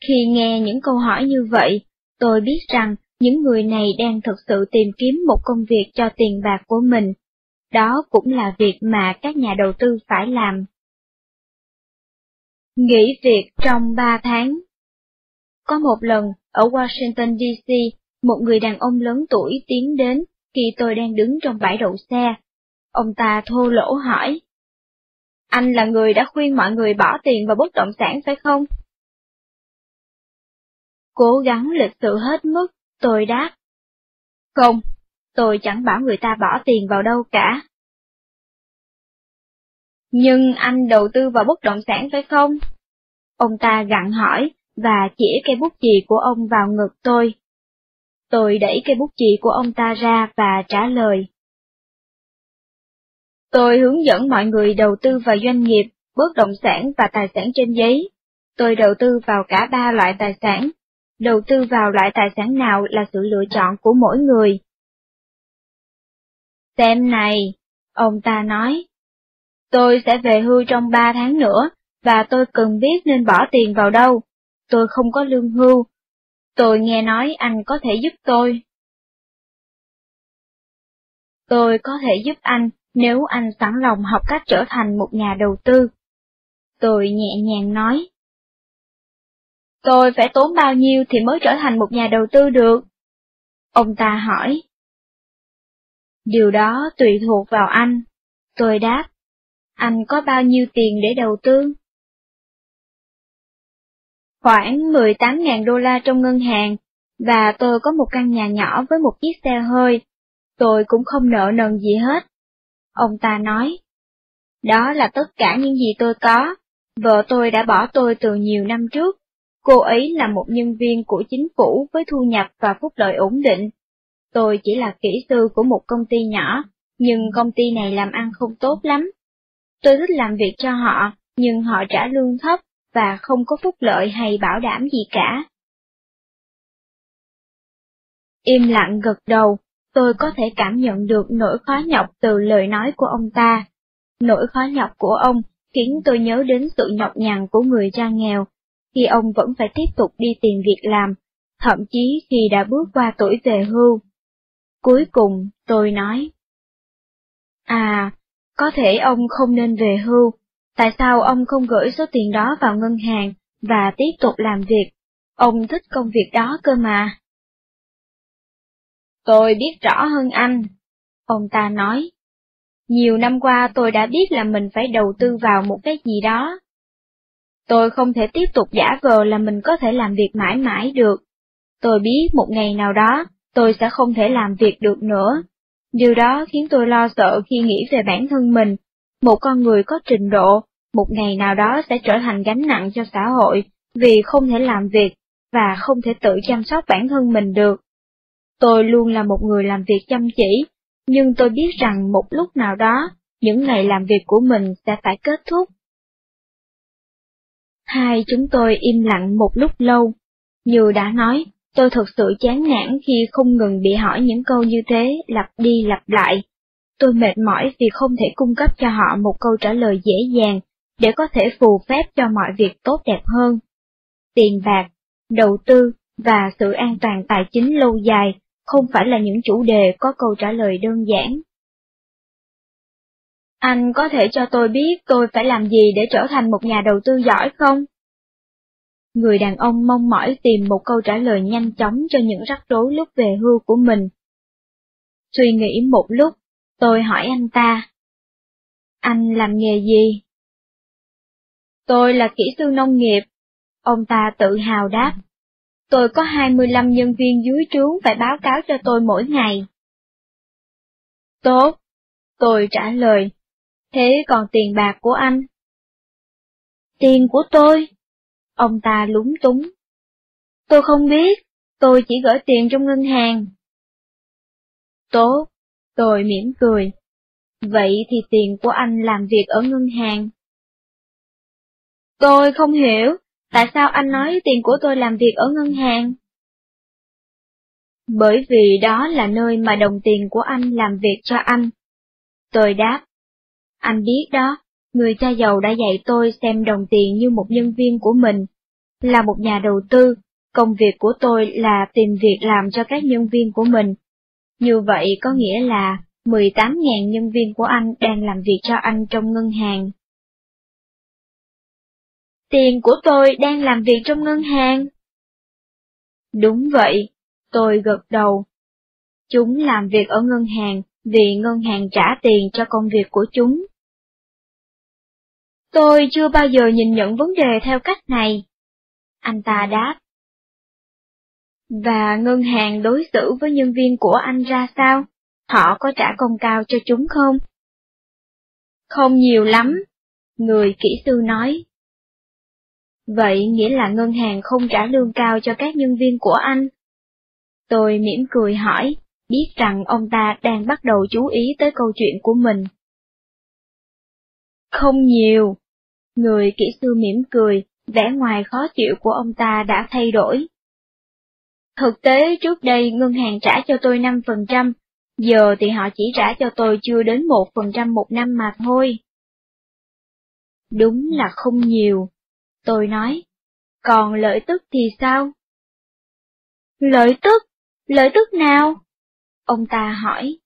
Khi nghe những câu hỏi như vậy, tôi biết rằng những người này đang thực sự tìm kiếm một công việc cho tiền bạc của mình. Đó cũng là việc mà các nhà đầu tư phải làm. Nghỉ việc trong 3 tháng Có một lần, ở Washington DC, một người đàn ông lớn tuổi tiến đến khi tôi đang đứng trong bãi đậu xe. Ông ta thô lỗ hỏi. Anh là người đã khuyên mọi người bỏ tiền vào bất động sản phải không? Cố gắng lịch sự hết mức, tôi đáp. Không, tôi chẳng bảo người ta bỏ tiền vào đâu cả. Nhưng anh đầu tư vào bất động sản phải không? Ông ta gặn hỏi và chỉ cây bút chì của ông vào ngực tôi. Tôi đẩy cây bút chì của ông ta ra và trả lời. Tôi hướng dẫn mọi người đầu tư vào doanh nghiệp, bất động sản và tài sản trên giấy. Tôi đầu tư vào cả ba loại tài sản. Đầu tư vào loại tài sản nào là sự lựa chọn của mỗi người. Xem này, ông ta nói. Tôi sẽ về hưu trong ba tháng nữa, và tôi cần biết nên bỏ tiền vào đâu. Tôi không có lương hưu. Tôi nghe nói anh có thể giúp tôi. Tôi có thể giúp anh nếu anh sẵn lòng học cách trở thành một nhà đầu tư. Tôi nhẹ nhàng nói. Tôi phải tốn bao nhiêu thì mới trở thành một nhà đầu tư được? Ông ta hỏi. Điều đó tùy thuộc vào anh. Tôi đáp. Anh có bao nhiêu tiền để đầu tư? Khoảng 18.000 đô la trong ngân hàng, và tôi có một căn nhà nhỏ với một chiếc xe hơi. Tôi cũng không nợ nần gì hết. Ông ta nói, đó là tất cả những gì tôi có, vợ tôi đã bỏ tôi từ nhiều năm trước. Cô ấy là một nhân viên của chính phủ với thu nhập và phúc lợi ổn định. Tôi chỉ là kỹ sư của một công ty nhỏ, nhưng công ty này làm ăn không tốt lắm. Tôi thích làm việc cho họ, nhưng họ trả lương thấp và không có phúc lợi hay bảo đảm gì cả. Im lặng gật đầu, tôi có thể cảm nhận được nỗi khó nhọc từ lời nói của ông ta. Nỗi khó nhọc của ông khiến tôi nhớ đến sự nhọc nhằn của người cha nghèo, khi ông vẫn phải tiếp tục đi tìm việc làm, thậm chí khi đã bước qua tuổi về hưu. Cuối cùng, tôi nói, À, có thể ông không nên về hưu, tại sao ông không gửi số tiền đó vào ngân hàng và tiếp tục làm việc? Ông thích công việc đó cơ mà. Tôi biết rõ hơn anh. Ông ta nói. Nhiều năm qua tôi đã biết là mình phải đầu tư vào một cái gì đó. Tôi không thể tiếp tục giả vờ là mình có thể làm việc mãi mãi được. Tôi biết một ngày nào đó, tôi sẽ không thể làm việc được nữa. Điều đó khiến tôi lo sợ khi nghĩ về bản thân mình. Một con người có trình độ, một ngày nào đó sẽ trở thành gánh nặng cho xã hội, vì không thể làm việc, và không thể tự chăm sóc bản thân mình được. Tôi luôn là một người làm việc chăm chỉ, nhưng tôi biết rằng một lúc nào đó, những ngày làm việc của mình sẽ phải kết thúc. Hai chúng tôi im lặng một lúc lâu. Như đã nói, tôi thật sự chán nản khi không ngừng bị hỏi những câu như thế lặp đi lặp lại. Tôi mệt mỏi vì không thể cung cấp cho họ một câu trả lời dễ dàng để có thể phù phép cho mọi việc tốt đẹp hơn. Tiền bạc, đầu tư và sự an toàn tài chính lâu dài không phải là những chủ đề có câu trả lời đơn giản. Anh có thể cho tôi biết tôi phải làm gì để trở thành một nhà đầu tư giỏi không? Người đàn ông mong mỏi tìm một câu trả lời nhanh chóng cho những rắc rối lúc về hưu của mình. Suy nghĩ một lúc, tôi hỏi anh ta. Anh làm nghề gì? Tôi là kỹ sư nông nghiệp. Ông ta tự hào đáp. Tôi có 25 nhân viên dưới trướng phải báo cáo cho tôi mỗi ngày. Tốt, tôi trả lời. Thế còn tiền bạc của anh? Tiền của tôi? Ông ta lúng túng. Tôi không biết, tôi chỉ gửi tiền trong ngân hàng. Tốt, tôi mỉm cười. Vậy thì tiền của anh làm việc ở ngân hàng. Tôi không hiểu, tại sao anh nói tiền của tôi làm việc ở ngân hàng? Bởi vì đó là nơi mà đồng tiền của anh làm việc cho anh. Tôi đáp. Anh biết đó, người cha giàu đã dạy tôi xem đồng tiền như một nhân viên của mình. Là một nhà đầu tư, công việc của tôi là tìm việc làm cho các nhân viên của mình. Như vậy có nghĩa là 18.000 nhân viên của anh đang làm việc cho anh trong ngân hàng. Tiền của tôi đang làm việc trong ngân hàng. Đúng vậy, tôi gật đầu. Chúng làm việc ở ngân hàng vì ngân hàng trả tiền cho công việc của chúng. Tôi chưa bao giờ nhìn nhận vấn đề theo cách này. Anh ta đáp. Và ngân hàng đối xử với nhân viên của anh ra sao? Họ có trả công cao cho chúng không? Không nhiều lắm, người kỹ sư nói. Vậy nghĩa là ngân hàng không trả lương cao cho các nhân viên của anh? Tôi mỉm cười hỏi, biết rằng ông ta đang bắt đầu chú ý tới câu chuyện của mình. Không nhiều. Người kỹ sư mỉm cười, vẻ ngoài khó chịu của ông ta đã thay đổi. Thực tế trước đây ngân hàng trả cho tôi 5%, giờ thì họ chỉ trả cho tôi chưa đến 1% một năm mà thôi. Đúng là không nhiều, tôi nói. Còn lợi tức thì sao? Lợi tức? Lợi tức nào? Ông ta hỏi.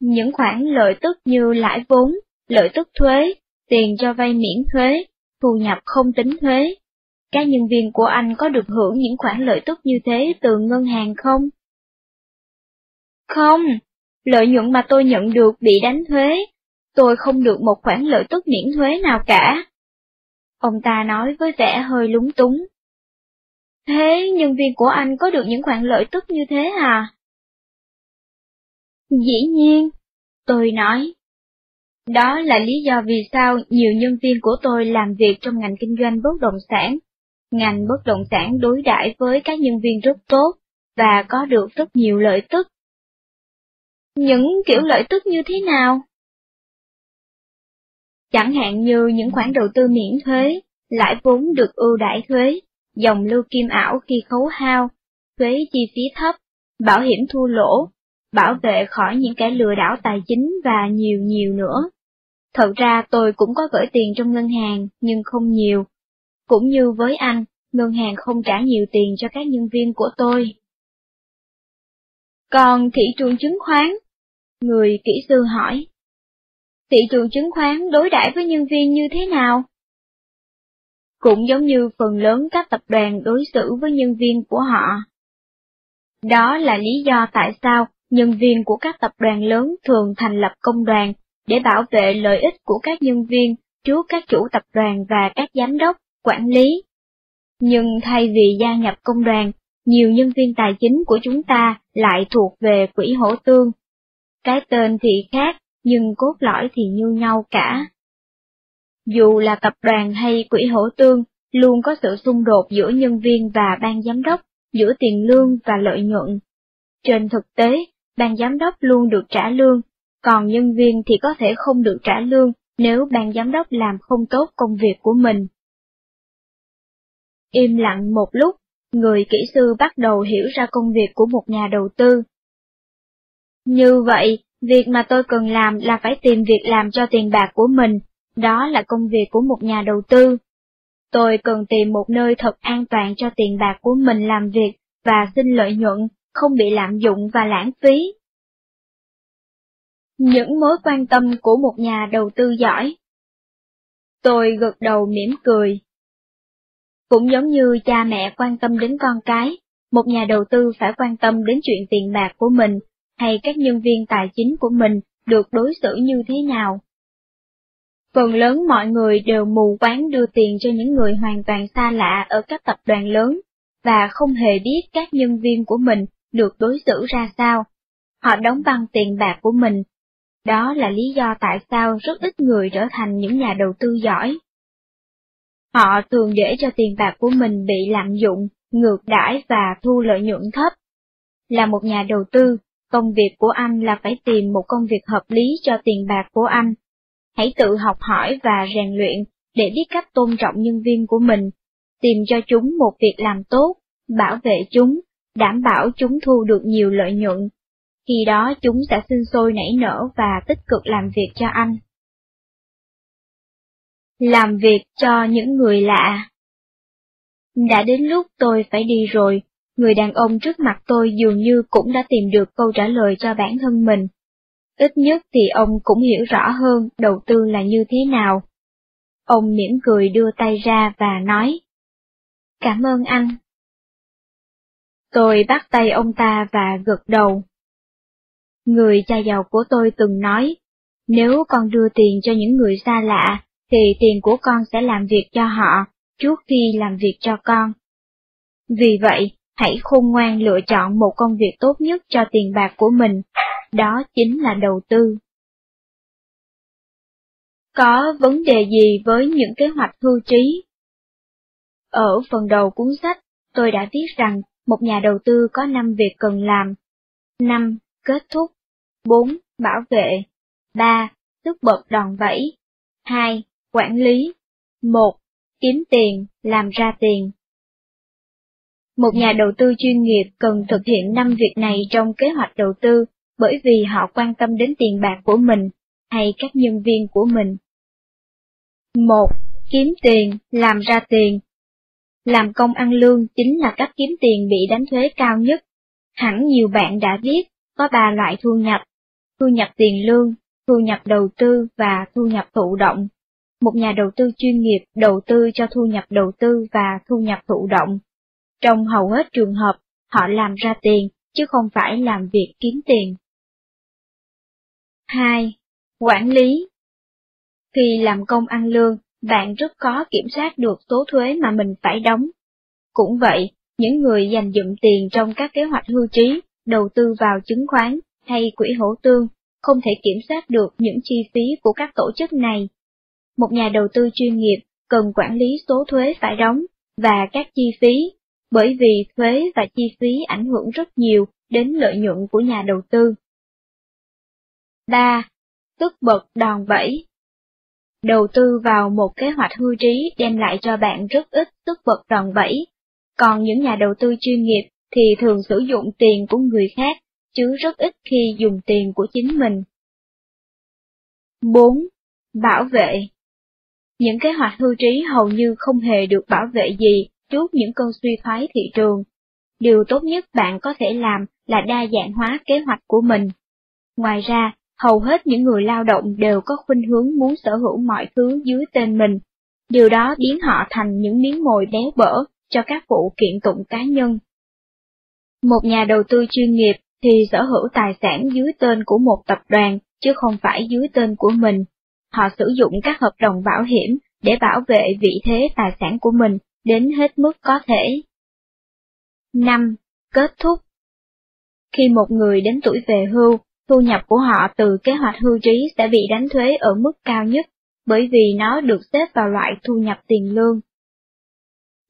Những khoản lợi tức như lãi vốn, lợi tức thuế, tiền cho vay miễn thuế, thu nhập không tính thuế. Các nhân viên của anh có được hưởng những khoản lợi tức như thế từ ngân hàng không? Không, lợi nhuận mà tôi nhận được bị đánh thuế, tôi không được một khoản lợi tức miễn thuế nào cả. Ông ta nói với vẻ hơi lúng túng. Thế nhân viên của anh có được những khoản lợi tức như thế à? Dĩ nhiên, tôi nói. Đó là lý do vì sao nhiều nhân viên của tôi làm việc trong ngành kinh doanh bất động sản. Ngành bất động sản đối đãi với các nhân viên rất tốt và có được rất nhiều lợi tức. Những kiểu lợi tức như thế nào? Chẳng hạn như những khoản đầu tư miễn thuế, lãi vốn được ưu đãi thuế, dòng lưu kim ảo khi khấu hao, thuế chi phí thấp, bảo hiểm thua lỗ, bảo vệ khỏi những kẻ lừa đảo tài chính và nhiều nhiều nữa. Thật ra tôi cũng có gửi tiền trong ngân hàng, nhưng không nhiều. Cũng như với anh, ngân hàng không trả nhiều tiền cho các nhân viên của tôi. Còn thị trường chứng khoán? Người kỹ sư hỏi. Thị trường chứng khoán đối đãi với nhân viên như thế nào? cũng giống như phần lớn các tập đoàn đối xử với nhân viên của họ. Đó là lý do tại sao nhân viên của các tập đoàn lớn thường thành lập công đoàn để bảo vệ lợi ích của các nhân viên trước các chủ tập đoàn và các giám đốc, quản lý. Nhưng thay vì gia nhập công đoàn, nhiều nhân viên tài chính của chúng ta lại thuộc về quỹ hỗ tương. Cái tên thì khác, nhưng cốt lõi thì như nhau cả. Dù là tập đoàn hay quỹ hỗ tương, luôn có sự xung đột giữa nhân viên và ban giám đốc, giữa tiền lương và lợi nhuận. Trên thực tế, ban giám đốc luôn được trả lương, còn nhân viên thì có thể không được trả lương nếu ban giám đốc làm không tốt công việc của mình. Im lặng một lúc, người kỹ sư bắt đầu hiểu ra công việc của một nhà đầu tư. Như vậy, việc mà tôi cần làm là phải tìm việc làm cho tiền bạc của mình, đó là công việc của một nhà đầu tư. Tôi cần tìm một nơi thật an toàn cho tiền bạc của mình làm việc và xin lợi nhuận, không bị lạm dụng và lãng phí. Những mối quan tâm của một nhà đầu tư giỏi Tôi gật đầu mỉm cười. Cũng giống như cha mẹ quan tâm đến con cái, một nhà đầu tư phải quan tâm đến chuyện tiền bạc của mình, hay các nhân viên tài chính của mình được đối xử như thế nào. Phần lớn mọi người đều mù quáng đưa tiền cho những người hoàn toàn xa lạ ở các tập đoàn lớn, và không hề biết các nhân viên của mình được đối xử ra sao. họ đóng băng tiền bạc của mình. Đó là lý do tại sao rất ít người trở thành những nhà đầu tư giỏi. Họ thường để cho tiền bạc của mình bị lạm dụng, ngược đãi và thu lợi nhuận thấp. Là một nhà đầu tư, công việc của anh là phải tìm một công việc hợp lý cho tiền bạc của anh. Hãy tự học hỏi và rèn luyện để biết cách tôn trọng nhân viên của mình, tìm cho chúng một việc làm tốt, bảo vệ chúng, đảm bảo chúng thu được nhiều lợi nhuận. Khi đó chúng sẽ sinh sôi nảy nở và tích cực làm việc cho anh. Làm việc cho những người lạ Đã đến lúc tôi phải đi rồi, người đàn ông trước mặt tôi dường như cũng đã tìm được câu trả lời cho bản thân mình. Ít nhất thì ông cũng hiểu rõ hơn đầu tư là như thế nào. Ông mỉm cười đưa tay ra và nói, Cảm ơn anh. Tôi bắt tay ông ta và gật đầu. Người cha giàu của tôi từng nói, nếu con đưa tiền cho những người xa lạ, thì tiền của con sẽ làm việc cho họ, trước khi làm việc cho con. Vì vậy, hãy khôn ngoan lựa chọn một công việc tốt nhất cho tiền bạc của mình, đó chính là đầu tư. Có vấn đề gì với những kế hoạch hưu trí? Ở phần đầu cuốn sách, tôi đã viết rằng một nhà đầu tư có 5 việc cần làm. 5. Kết thúc. 4. Bảo vệ. 3. Tức bật đòn bẩy. 2. Quản lý. 1. Kiếm tiền, làm ra tiền. Một nhà đầu tư chuyên nghiệp cần thực hiện 5 việc này trong kế hoạch đầu tư bởi vì họ quan tâm đến tiền bạc của mình hay các nhân viên của mình. 1. Kiếm tiền, làm ra tiền. Làm công ăn lương chính là cách kiếm tiền bị đánh thuế cao nhất. Hẳn nhiều bạn đã biết, có ba loại thu nhập, thu nhập tiền lương, thu nhập đầu tư và thu nhập thụ động. Một nhà đầu tư chuyên nghiệp đầu tư cho thu nhập đầu tư và thu nhập thụ động. Trong hầu hết trường hợp, họ làm ra tiền, chứ không phải làm việc kiếm tiền. 2. Quản lý Khi làm công ăn lương, bạn rất khó kiểm soát được số thuế mà mình phải đóng. Cũng vậy, những người dành dụm tiền trong các kế hoạch hưu trí, đầu tư vào chứng khoán hay quỹ hỗ tương, không thể kiểm soát được những chi phí của các tổ chức này. Một nhà đầu tư chuyên nghiệp cần quản lý số thuế phải đóng và các chi phí, bởi vì thuế và chi phí ảnh hưởng rất nhiều đến lợi nhuận của nhà đầu tư. 3. Tức bật đòn bẩy Đầu tư vào một kế hoạch hưu trí đem lại cho bạn rất ít tức bật đòn bẩy, còn những nhà đầu tư chuyên nghiệp thì thường sử dụng tiền của người khác, chứ rất ít khi dùng tiền của chính mình. 4. Bảo vệ Những kế hoạch hưu trí hầu như không hề được bảo vệ gì trước những cơn suy thoái thị trường. Điều tốt nhất bạn có thể làm là đa dạng hóa kế hoạch của mình. Ngoài ra, hầu hết những người lao động đều có khuynh hướng muốn sở hữu mọi thứ dưới tên mình. Điều đó biến họ thành những miếng mồi béo bở cho các vụ kiện tụng cá nhân. Một nhà đầu tư chuyên nghiệp thì sở hữu tài sản dưới tên của một tập đoàn, chứ không phải dưới tên của mình. Họ sử dụng các hợp đồng bảo hiểm để bảo vệ vị thế tài sản của mình đến hết mức có thể. 5. Kết thúc Khi một người đến tuổi về hưu, thu nhập của họ từ kế hoạch hưu trí sẽ bị đánh thuế ở mức cao nhất, bởi vì nó được xếp vào loại thu nhập tiền lương.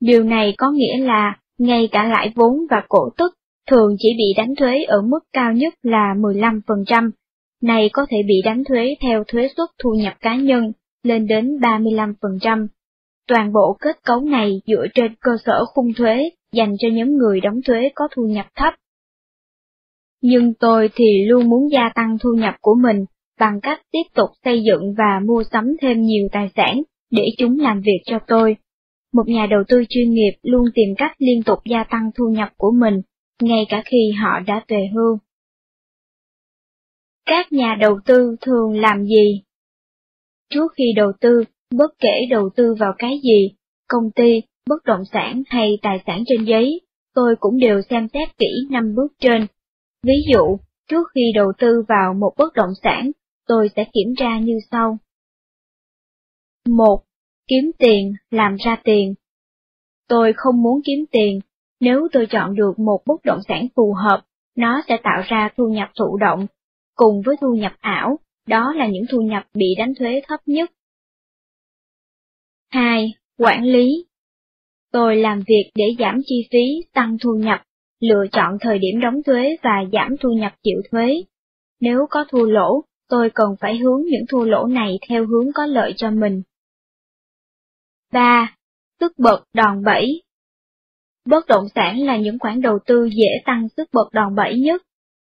Điều này có nghĩa là, ngay cả lãi vốn và cổ tức thường chỉ bị đánh thuế ở mức cao nhất là 15%, này có thể bị đánh thuế theo thuế suất thu nhập cá nhân, lên đến 35%. Toàn bộ kết cấu này dựa trên cơ sở khung thuế dành cho nhóm người đóng thuế có thu nhập thấp. Nhưng tôi thì luôn muốn gia tăng thu nhập của mình bằng cách tiếp tục xây dựng và mua sắm thêm nhiều tài sản để chúng làm việc cho tôi. Một nhà đầu tư chuyên nghiệp luôn tìm cách liên tục gia tăng thu nhập của mình, ngay cả khi họ đã về hưu. Các nhà đầu tư thường làm gì? Trước khi đầu tư, bất kể đầu tư vào cái gì, công ty, bất động sản hay tài sản trên giấy, tôi cũng đều xem xét kỹ năm bước trên. Ví dụ, trước khi đầu tư vào một bất động sản, tôi sẽ kiểm tra như sau. 1. Kiếm tiền, làm ra tiền. Tôi không muốn kiếm tiền, nếu tôi chọn được một bất động sản phù hợp, nó sẽ tạo ra thu nhập thụ động, cùng với thu nhập ảo, đó là những thu nhập bị đánh thuế thấp nhất. 2. Quản lý Tôi làm việc để giảm chi phí, tăng thu nhập, lựa chọn thời điểm đóng thuế và giảm thu nhập chịu thuế. Nếu có thua lỗ, tôi cần phải hướng những thua lỗ này theo hướng có lợi cho mình. 3. Tức bật đòn bẩy Bất động sản là những khoản đầu tư dễ tăng sức bật đòn bẩy nhất.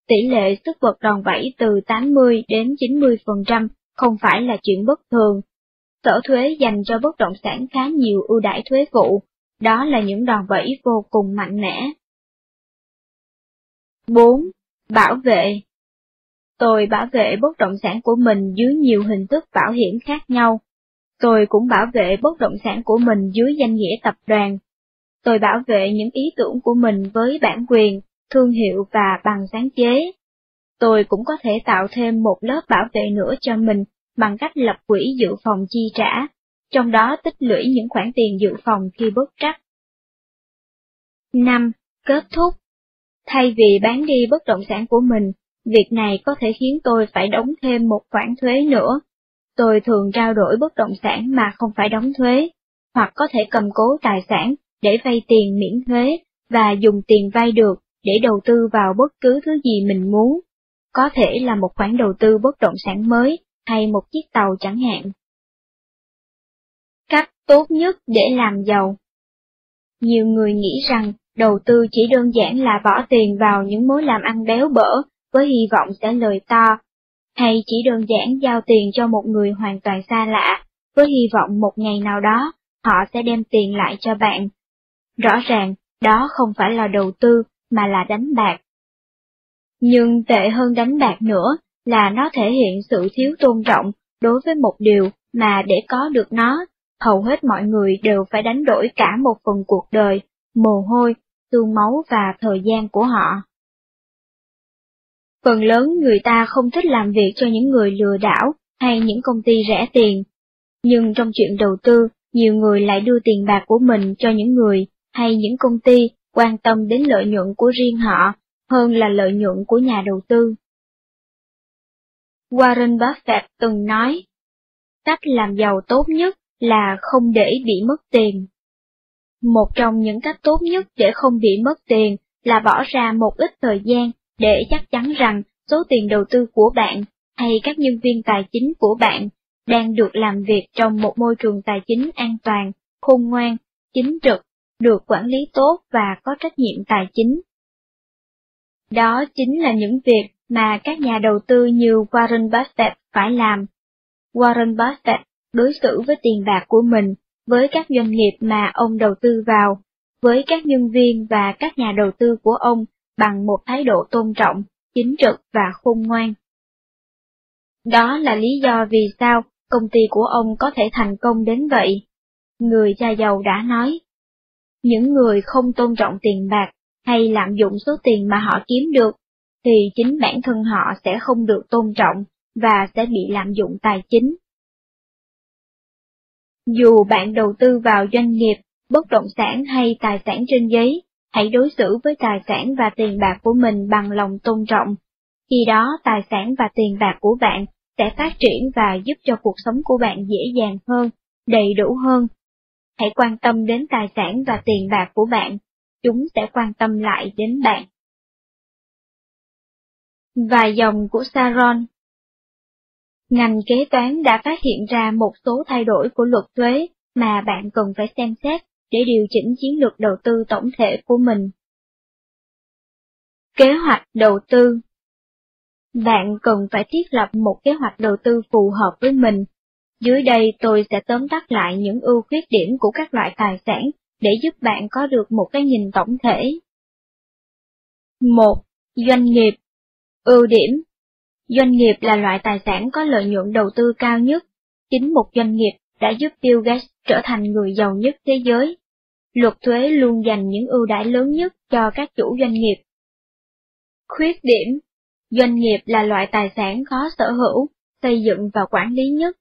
Tỷ lệ sức bật đòn bẩy từ 80 đến 90% không phải là chuyện bất thường. Sở thuế dành cho bất động sản khá nhiều ưu đãi thuế vụ, đó là những đòn bẩy vô cùng mạnh mẽ. 4. Bảo vệ Tôi bảo vệ bất động sản của mình dưới nhiều hình thức bảo hiểm khác nhau. Tôi cũng bảo vệ bất động sản của mình dưới danh nghĩa tập đoàn. Tôi bảo vệ những ý tưởng của mình với bản quyền, thương hiệu và bằng sáng chế. Tôi cũng có thể tạo thêm một lớp bảo vệ nữa cho mình bằng cách lập quỹ dự phòng chi trả, trong đó tích lũy những khoản tiền dự phòng khi bất trắc. 5. Kết thúc Thay vì bán đi bất động sản của mình, việc này có thể khiến tôi phải đóng thêm một khoản thuế nữa. Tôi thường trao đổi bất động sản mà không phải đóng thuế, hoặc có thể cầm cố tài sản để vay tiền miễn thuế và dùng tiền vay được để đầu tư vào bất cứ thứ gì mình muốn. Có thể là một khoản đầu tư bất động sản mới hay một chiếc tàu chẳng hạn. Cách tốt nhất để làm giàu Nhiều người nghĩ rằng đầu tư chỉ đơn giản là bỏ tiền vào những mối làm ăn béo bở với hy vọng sẽ lời to, hay chỉ đơn giản giao tiền cho một người hoàn toàn xa lạ với hy vọng một ngày nào đó họ sẽ đem tiền lại cho bạn. Rõ ràng, đó không phải là đầu tư mà là đánh bạc. Nhưng tệ hơn đánh bạc nữa là nó thể hiện sự thiếu tôn trọng đối với một điều mà để có được nó, hầu hết mọi người đều phải đánh đổi cả một phần cuộc đời, mồ hôi, xương máu và thời gian của họ. Phần lớn người ta không thích làm việc cho những người lừa đảo hay những công ty rẻ tiền, nhưng trong chuyện đầu tư, nhiều người lại đưa tiền bạc của mình cho những người hay những công ty quan tâm đến lợi nhuận của riêng họ hơn là lợi nhuận của nhà đầu tư. Warren Buffett từng nói, cách làm giàu tốt nhất là không để bị mất tiền. Một trong những cách tốt nhất để không bị mất tiền là bỏ ra một ít thời gian để chắc chắn rằng số tiền đầu tư của bạn hay các nhân viên tài chính của bạn đang được làm việc trong một môi trường tài chính an toàn, khôn ngoan, chính trực, được quản lý tốt và có trách nhiệm tài chính. Đó chính là những việc mà các nhà đầu tư như Warren Buffett phải làm. Warren Buffett đối xử với tiền bạc của mình, với các doanh nghiệp mà ông đầu tư vào, với các nhân viên và các nhà đầu tư của ông bằng một thái độ tôn trọng, chính trực và khôn ngoan. Đó là lý do vì sao công ty của ông có thể thành công đến vậy. Người cha giàu đã nói, những người không tôn trọng tiền bạc hay lạm dụng số tiền mà họ kiếm được, thì chính bản thân họ sẽ không được tôn trọng và sẽ bị lạm dụng tài chính. Dù bạn đầu tư vào doanh nghiệp, bất động sản hay tài sản trên giấy, hãy đối xử với tài sản và tiền bạc của mình bằng lòng tôn trọng. Khi đó tài sản và tiền bạc của bạn sẽ phát triển và giúp cho cuộc sống của bạn dễ dàng hơn, đầy đủ hơn. Hãy quan tâm đến tài sản và tiền bạc của bạn, chúng sẽ quan tâm lại đến bạn. Vài dòng của Saron Ngành kế toán đã phát hiện ra một số thay đổi của luật thuế mà bạn cần phải xem xét để điều chỉnh chiến lược đầu tư tổng thể của mình. Kế hoạch đầu tư Bạn cần phải thiết lập một kế hoạch đầu tư phù hợp với mình. Dưới đây tôi sẽ tóm tắt lại những ưu khuyết điểm của các loại tài sản để giúp bạn có được một cái nhìn tổng thể. 1. Doanh nghiệp Ưu điểm Doanh nghiệp là loại tài sản có lợi nhuận đầu tư cao nhất. Chính một doanh nghiệp đã giúp Bill Gates trở thành người giàu nhất thế giới. Luật thuế luôn dành những ưu đãi lớn nhất cho các chủ doanh nghiệp. Khuyết điểm Doanh nghiệp là loại tài sản khó sở hữu, xây dựng và quản lý nhất.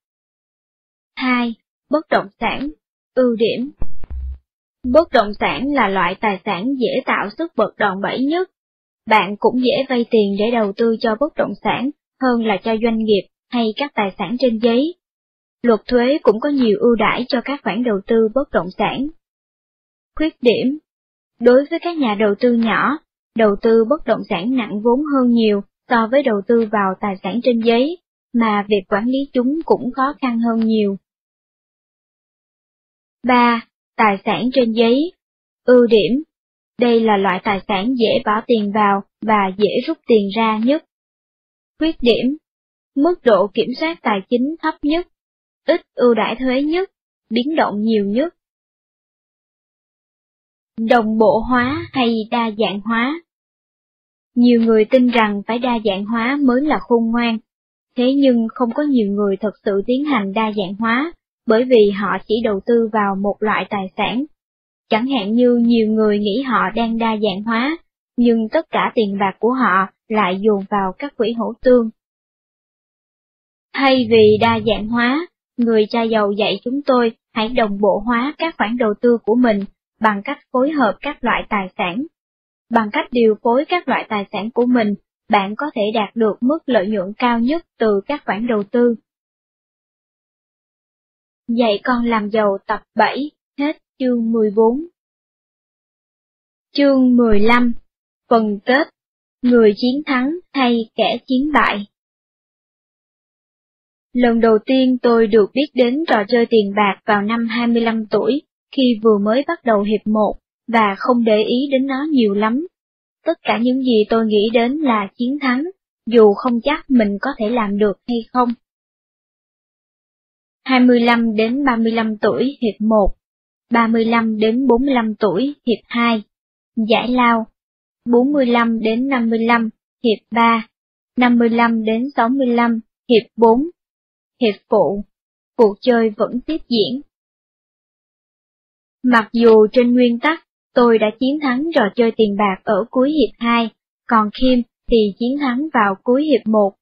2. Bất động sản Ưu điểm Bất động sản là loại tài sản dễ tạo sức bật đòn bẩy nhất. bạn cũng dễ vay tiền để đầu tư cho bất động sản hơn là cho doanh nghiệp hay các tài sản trên giấy. Luật thuế cũng có nhiều ưu đãi cho các khoản đầu tư bất động sản. Khuyết điểm Đối với các nhà đầu tư nhỏ, đầu tư bất động sản nặng vốn hơn nhiều so với đầu tư vào tài sản trên giấy, mà việc quản lý chúng cũng khó khăn hơn nhiều. 3. Tài sản trên giấy Ưu điểm Đây là loại tài sản dễ bỏ tiền vào và dễ rút tiền ra nhất. Khuyết điểm Mức độ kiểm soát tài chính thấp nhất, ít ưu đãi thuế nhất, biến động nhiều nhất. Đồng bộ hóa hay đa dạng hóa Nhiều người tin rằng phải đa dạng hóa mới là khôn ngoan, thế nhưng không có nhiều người thật sự tiến hành đa dạng hóa, bởi vì họ chỉ đầu tư vào một loại tài sản. Chẳng hạn như nhiều người nghĩ họ đang đa dạng hóa, nhưng tất cả tiền bạc của họ lại dồn vào các quỹ hỗ tương. Thay vì đa dạng hóa, người cha giàu dạy chúng tôi hãy đồng bộ hóa các khoản đầu tư của mình bằng cách phối hợp các loại tài sản. Bằng cách điều phối các loại tài sản của mình, bạn có thể đạt được mức lợi nhuận cao nhất từ các khoản đầu tư. Dạy con làm giàu tập 7, hết chương 14. Chương 15, phần kết, người chiến thắng hay kẻ chiến bại. Lần đầu tiên tôi được biết đến trò chơi tiền bạc vào năm 25 tuổi, khi vừa mới bắt đầu hiệp 1, và không để ý đến nó nhiều lắm. Tất cả những gì tôi nghĩ đến là chiến thắng, dù không chắc mình có thể làm được hay không. 25 đến 35 tuổi hiệp 1, 35 đến 45 tuổi hiệp 2, giải lao, 45 đến 55 hiệp 3, 55 đến 65 hiệp 4, hiệp phụ, cuộc chơi vẫn tiếp diễn. Mặc dù trên nguyên tắc, tôi đã chiến thắng trò chơi tiền bạc ở cuối hiệp 2, còn Kim thì chiến thắng vào cuối hiệp 1,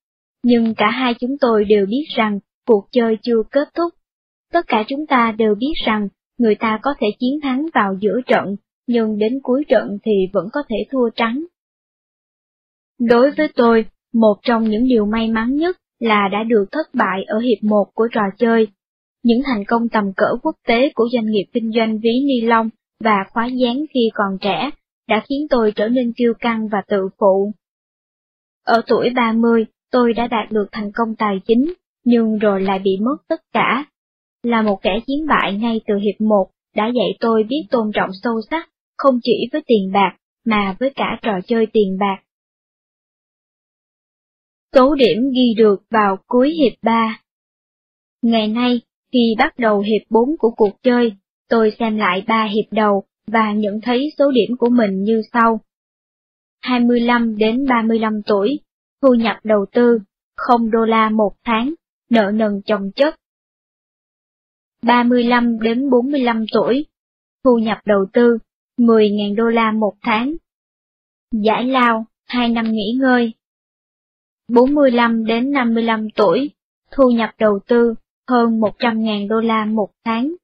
nhưng cả hai chúng tôi đều biết rằng cuộc chơi chưa kết thúc. Tất cả chúng ta đều biết rằng người ta có thể chiến thắng vào giữa trận, nhưng đến cuối trận thì vẫn có thể thua trắng. Đối với tôi, một trong những điều may mắn nhất là đã được thất bại ở hiệp 1 của trò chơi. Những thành công tầm cỡ quốc tế của doanh nghiệp kinh doanh ví ni lông và khóa dán khi còn trẻ đã khiến tôi trở nên kiêu căng và tự phụ. Ở tuổi 30, tôi đã đạt được thành công tài chính, nhưng rồi lại bị mất tất cả. Là một kẻ chiến bại ngay từ hiệp 1 đã dạy tôi biết tôn trọng sâu sắc, không chỉ với tiền bạc, mà với cả trò chơi tiền bạc. Số điểm ghi được vào cuối hiệp 3 Ngày nay, khi bắt đầu hiệp 4 của cuộc chơi, tôi xem lại 3 hiệp đầu và nhận thấy số điểm của mình như sau. 25 đến 35 tuổi, thu nhập đầu tư, 0 đô la một tháng, nợ nần chồng chất. 35 đến 45 tuổi, thu nhập đầu tư, 10.000 đô la một tháng. Giải lao, 2 năm nghỉ ngơi. 45 đến 55 tuổi, thu nhập đầu tư, hơn 100.000 đô la một tháng.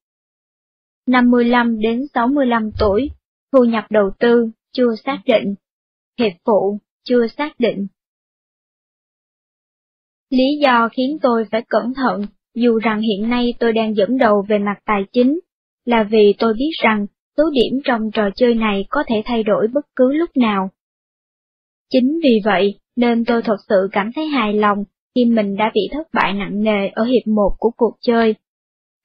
55 đến 65 tuổi, thu nhập đầu tư, chưa xác định. Hiệp phụ, chưa xác định. Lý do khiến tôi phải cẩn thận, dù rằng hiện nay tôi đang dẫn đầu về mặt tài chính, là vì tôi biết rằng số điểm trong trò chơi này có thể thay đổi bất cứ lúc nào. Chính vì vậy nên tôi thật sự cảm thấy hài lòng khi mình đã bị thất bại nặng nề ở hiệp một của cuộc chơi.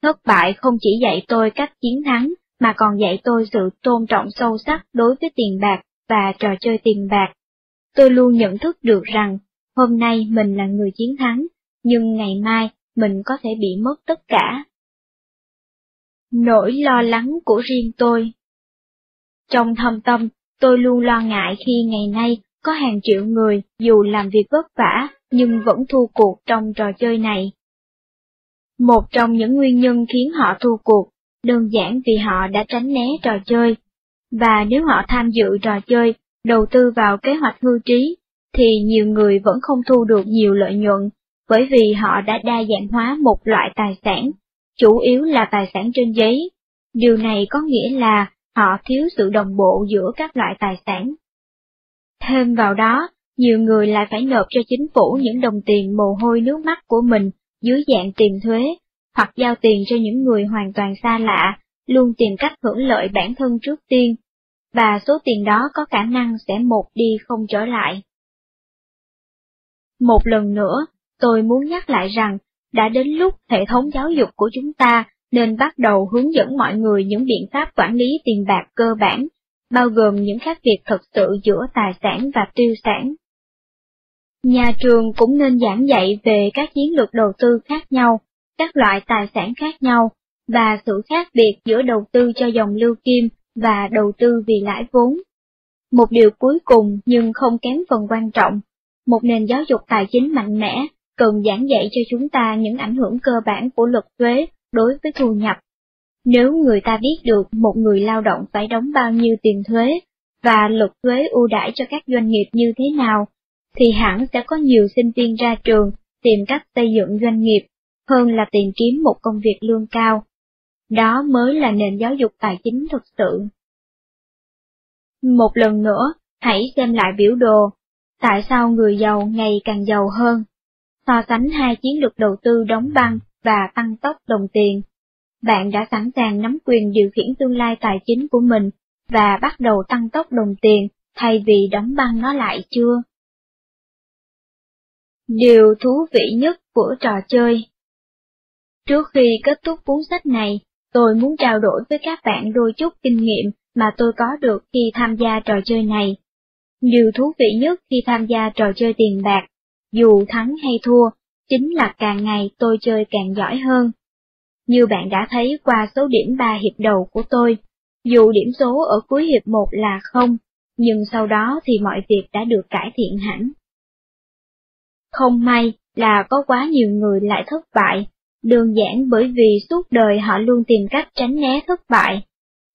Thất bại không chỉ dạy tôi cách chiến thắng, mà còn dạy tôi sự tôn trọng sâu sắc đối với tiền bạc và trò chơi tiền bạc. Tôi luôn nhận thức được rằng, hôm nay mình là người chiến thắng, nhưng ngày mai mình có thể bị mất tất cả. Nỗi lo lắng của riêng tôi Trong thâm tâm, tôi luôn lo ngại khi ngày nay có hàng triệu người dù làm việc vất vả nhưng vẫn thua cuộc trong trò chơi này. Một trong những nguyên nhân khiến họ thua cuộc, đơn giản vì họ đã tránh né trò chơi. Và nếu họ tham dự trò chơi, đầu tư vào kế hoạch hưu trí, thì nhiều người vẫn không thu được nhiều lợi nhuận, bởi vì họ đã đa dạng hóa một loại tài sản, chủ yếu là tài sản trên giấy. Điều này có nghĩa là họ thiếu sự đồng bộ giữa các loại tài sản. Thêm vào đó, nhiều người lại phải nộp cho chính phủ những đồng tiền mồ hôi nước mắt của mình dưới dạng tiền thuế, hoặc giao tiền cho những người hoàn toàn xa lạ, luôn tìm cách hưởng lợi bản thân trước tiên, và số tiền đó có khả năng sẽ một đi không trở lại. Một lần nữa, tôi muốn nhắc lại rằng, đã đến lúc hệ thống giáo dục của chúng ta nên bắt đầu hướng dẫn mọi người những biện pháp quản lý tiền bạc cơ bản, bao gồm những khác biệt thực sự giữa tài sản và tiêu sản. Nhà trường cũng nên giảng dạy về các chiến lược đầu tư khác nhau, các loại tài sản khác nhau, và sự khác biệt giữa đầu tư cho dòng lưu kim và đầu tư vì lãi vốn. Một điều cuối cùng nhưng không kém phần quan trọng, một nền giáo dục tài chính mạnh mẽ cần giảng dạy cho chúng ta những ảnh hưởng cơ bản của luật thuế đối với thu nhập. Nếu người ta biết được một người lao động phải đóng bao nhiêu tiền thuế, và luật thuế ưu đãi cho các doanh nghiệp như thế nào, thì hẳn sẽ có nhiều sinh viên ra trường tìm cách xây dựng doanh nghiệp, hơn là tìm kiếm một công việc lương cao. Đó mới là nền giáo dục tài chính thực sự. Một lần nữa, hãy xem lại biểu đồ. Tại sao người giàu ngày càng giàu hơn? So sánh hai chiến lược đầu tư đóng băng và tăng tốc đồng tiền. Bạn đã sẵn sàng nắm quyền điều khiển tương lai tài chính của mình và bắt đầu tăng tốc đồng tiền thay vì đóng băng nó lại chưa? Điều thú vị nhất của trò chơi Trước khi kết thúc cuốn sách này, tôi muốn trao đổi với các bạn đôi chút kinh nghiệm mà tôi có được khi tham gia trò chơi này. Điều thú vị nhất khi tham gia trò chơi tiền bạc, dù thắng hay thua, chính là càng ngày tôi chơi càng giỏi hơn. Như bạn đã thấy qua số điểm 3 hiệp đầu của tôi, dù điểm số ở cuối hiệp 1 là không, nhưng sau đó thì mọi việc đã được cải thiện hẳn. Không may là có quá nhiều người lại thất bại, đơn giản bởi vì suốt đời họ luôn tìm cách tránh né thất bại.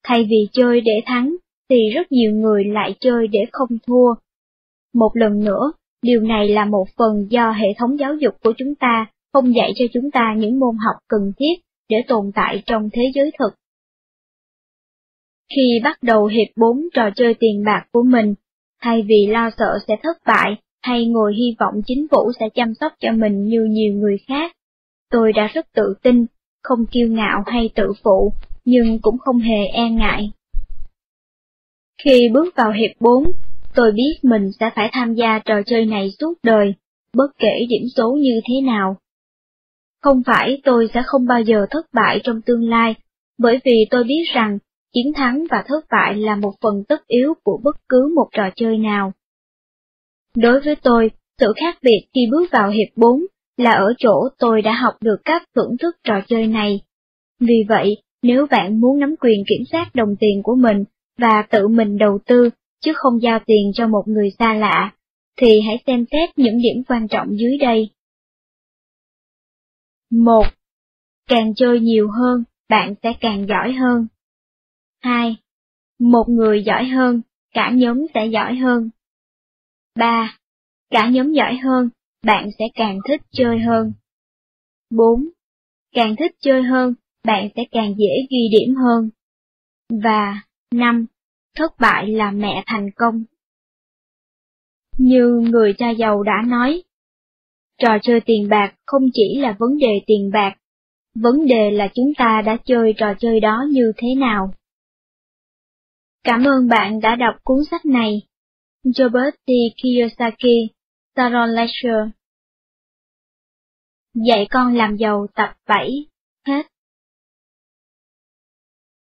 Thay vì chơi để thắng, thì rất nhiều người lại chơi để không thua. Một lần nữa, điều này là một phần do hệ thống giáo dục của chúng ta không dạy cho chúng ta những môn học cần thiết để tồn tại trong thế giới thực. Khi bắt đầu hiệp 4 trò chơi tiền bạc của mình, thay vì lo sợ sẽ thất bại, hay ngồi hy vọng chính phủ sẽ chăm sóc cho mình như nhiều người khác. Tôi đã rất tự tin, không kiêu ngạo hay tự phụ, nhưng cũng không hề e ngại. Khi bước vào hiệp 4, tôi biết mình sẽ phải tham gia trò chơi này suốt đời, bất kể điểm số như thế nào. Không phải tôi sẽ không bao giờ thất bại trong tương lai, bởi vì tôi biết rằng chiến thắng và thất bại là một phần tất yếu của bất cứ một trò chơi nào. Đối với tôi, sự khác biệt khi bước vào hiệp 4 là ở chỗ tôi đã học được cách thưởng thức trò chơi này. Vì vậy, nếu bạn muốn nắm quyền kiểm soát đồng tiền của mình và tự mình đầu tư, chứ không giao tiền cho một người xa lạ, thì hãy xem xét những điểm quan trọng dưới đây. 1. Càng chơi nhiều hơn, bạn sẽ càng giỏi hơn. 2. Một người giỏi hơn, cả nhóm sẽ giỏi hơn. 3. Cả nhóm giỏi hơn, bạn sẽ càng thích chơi hơn. 4. Càng thích chơi hơn, bạn sẽ càng dễ ghi điểm hơn. Và 5. Thất bại là mẹ thành công. Như người cha giàu đã nói, trò chơi tiền bạc không chỉ là vấn đề tiền bạc, vấn đề là chúng ta đã chơi trò chơi đó như thế nào. Cảm ơn bạn đã đọc cuốn sách này. Robert T. Kiyosaki, Sharon Lecture Dạy con làm giàu tập 7, hết.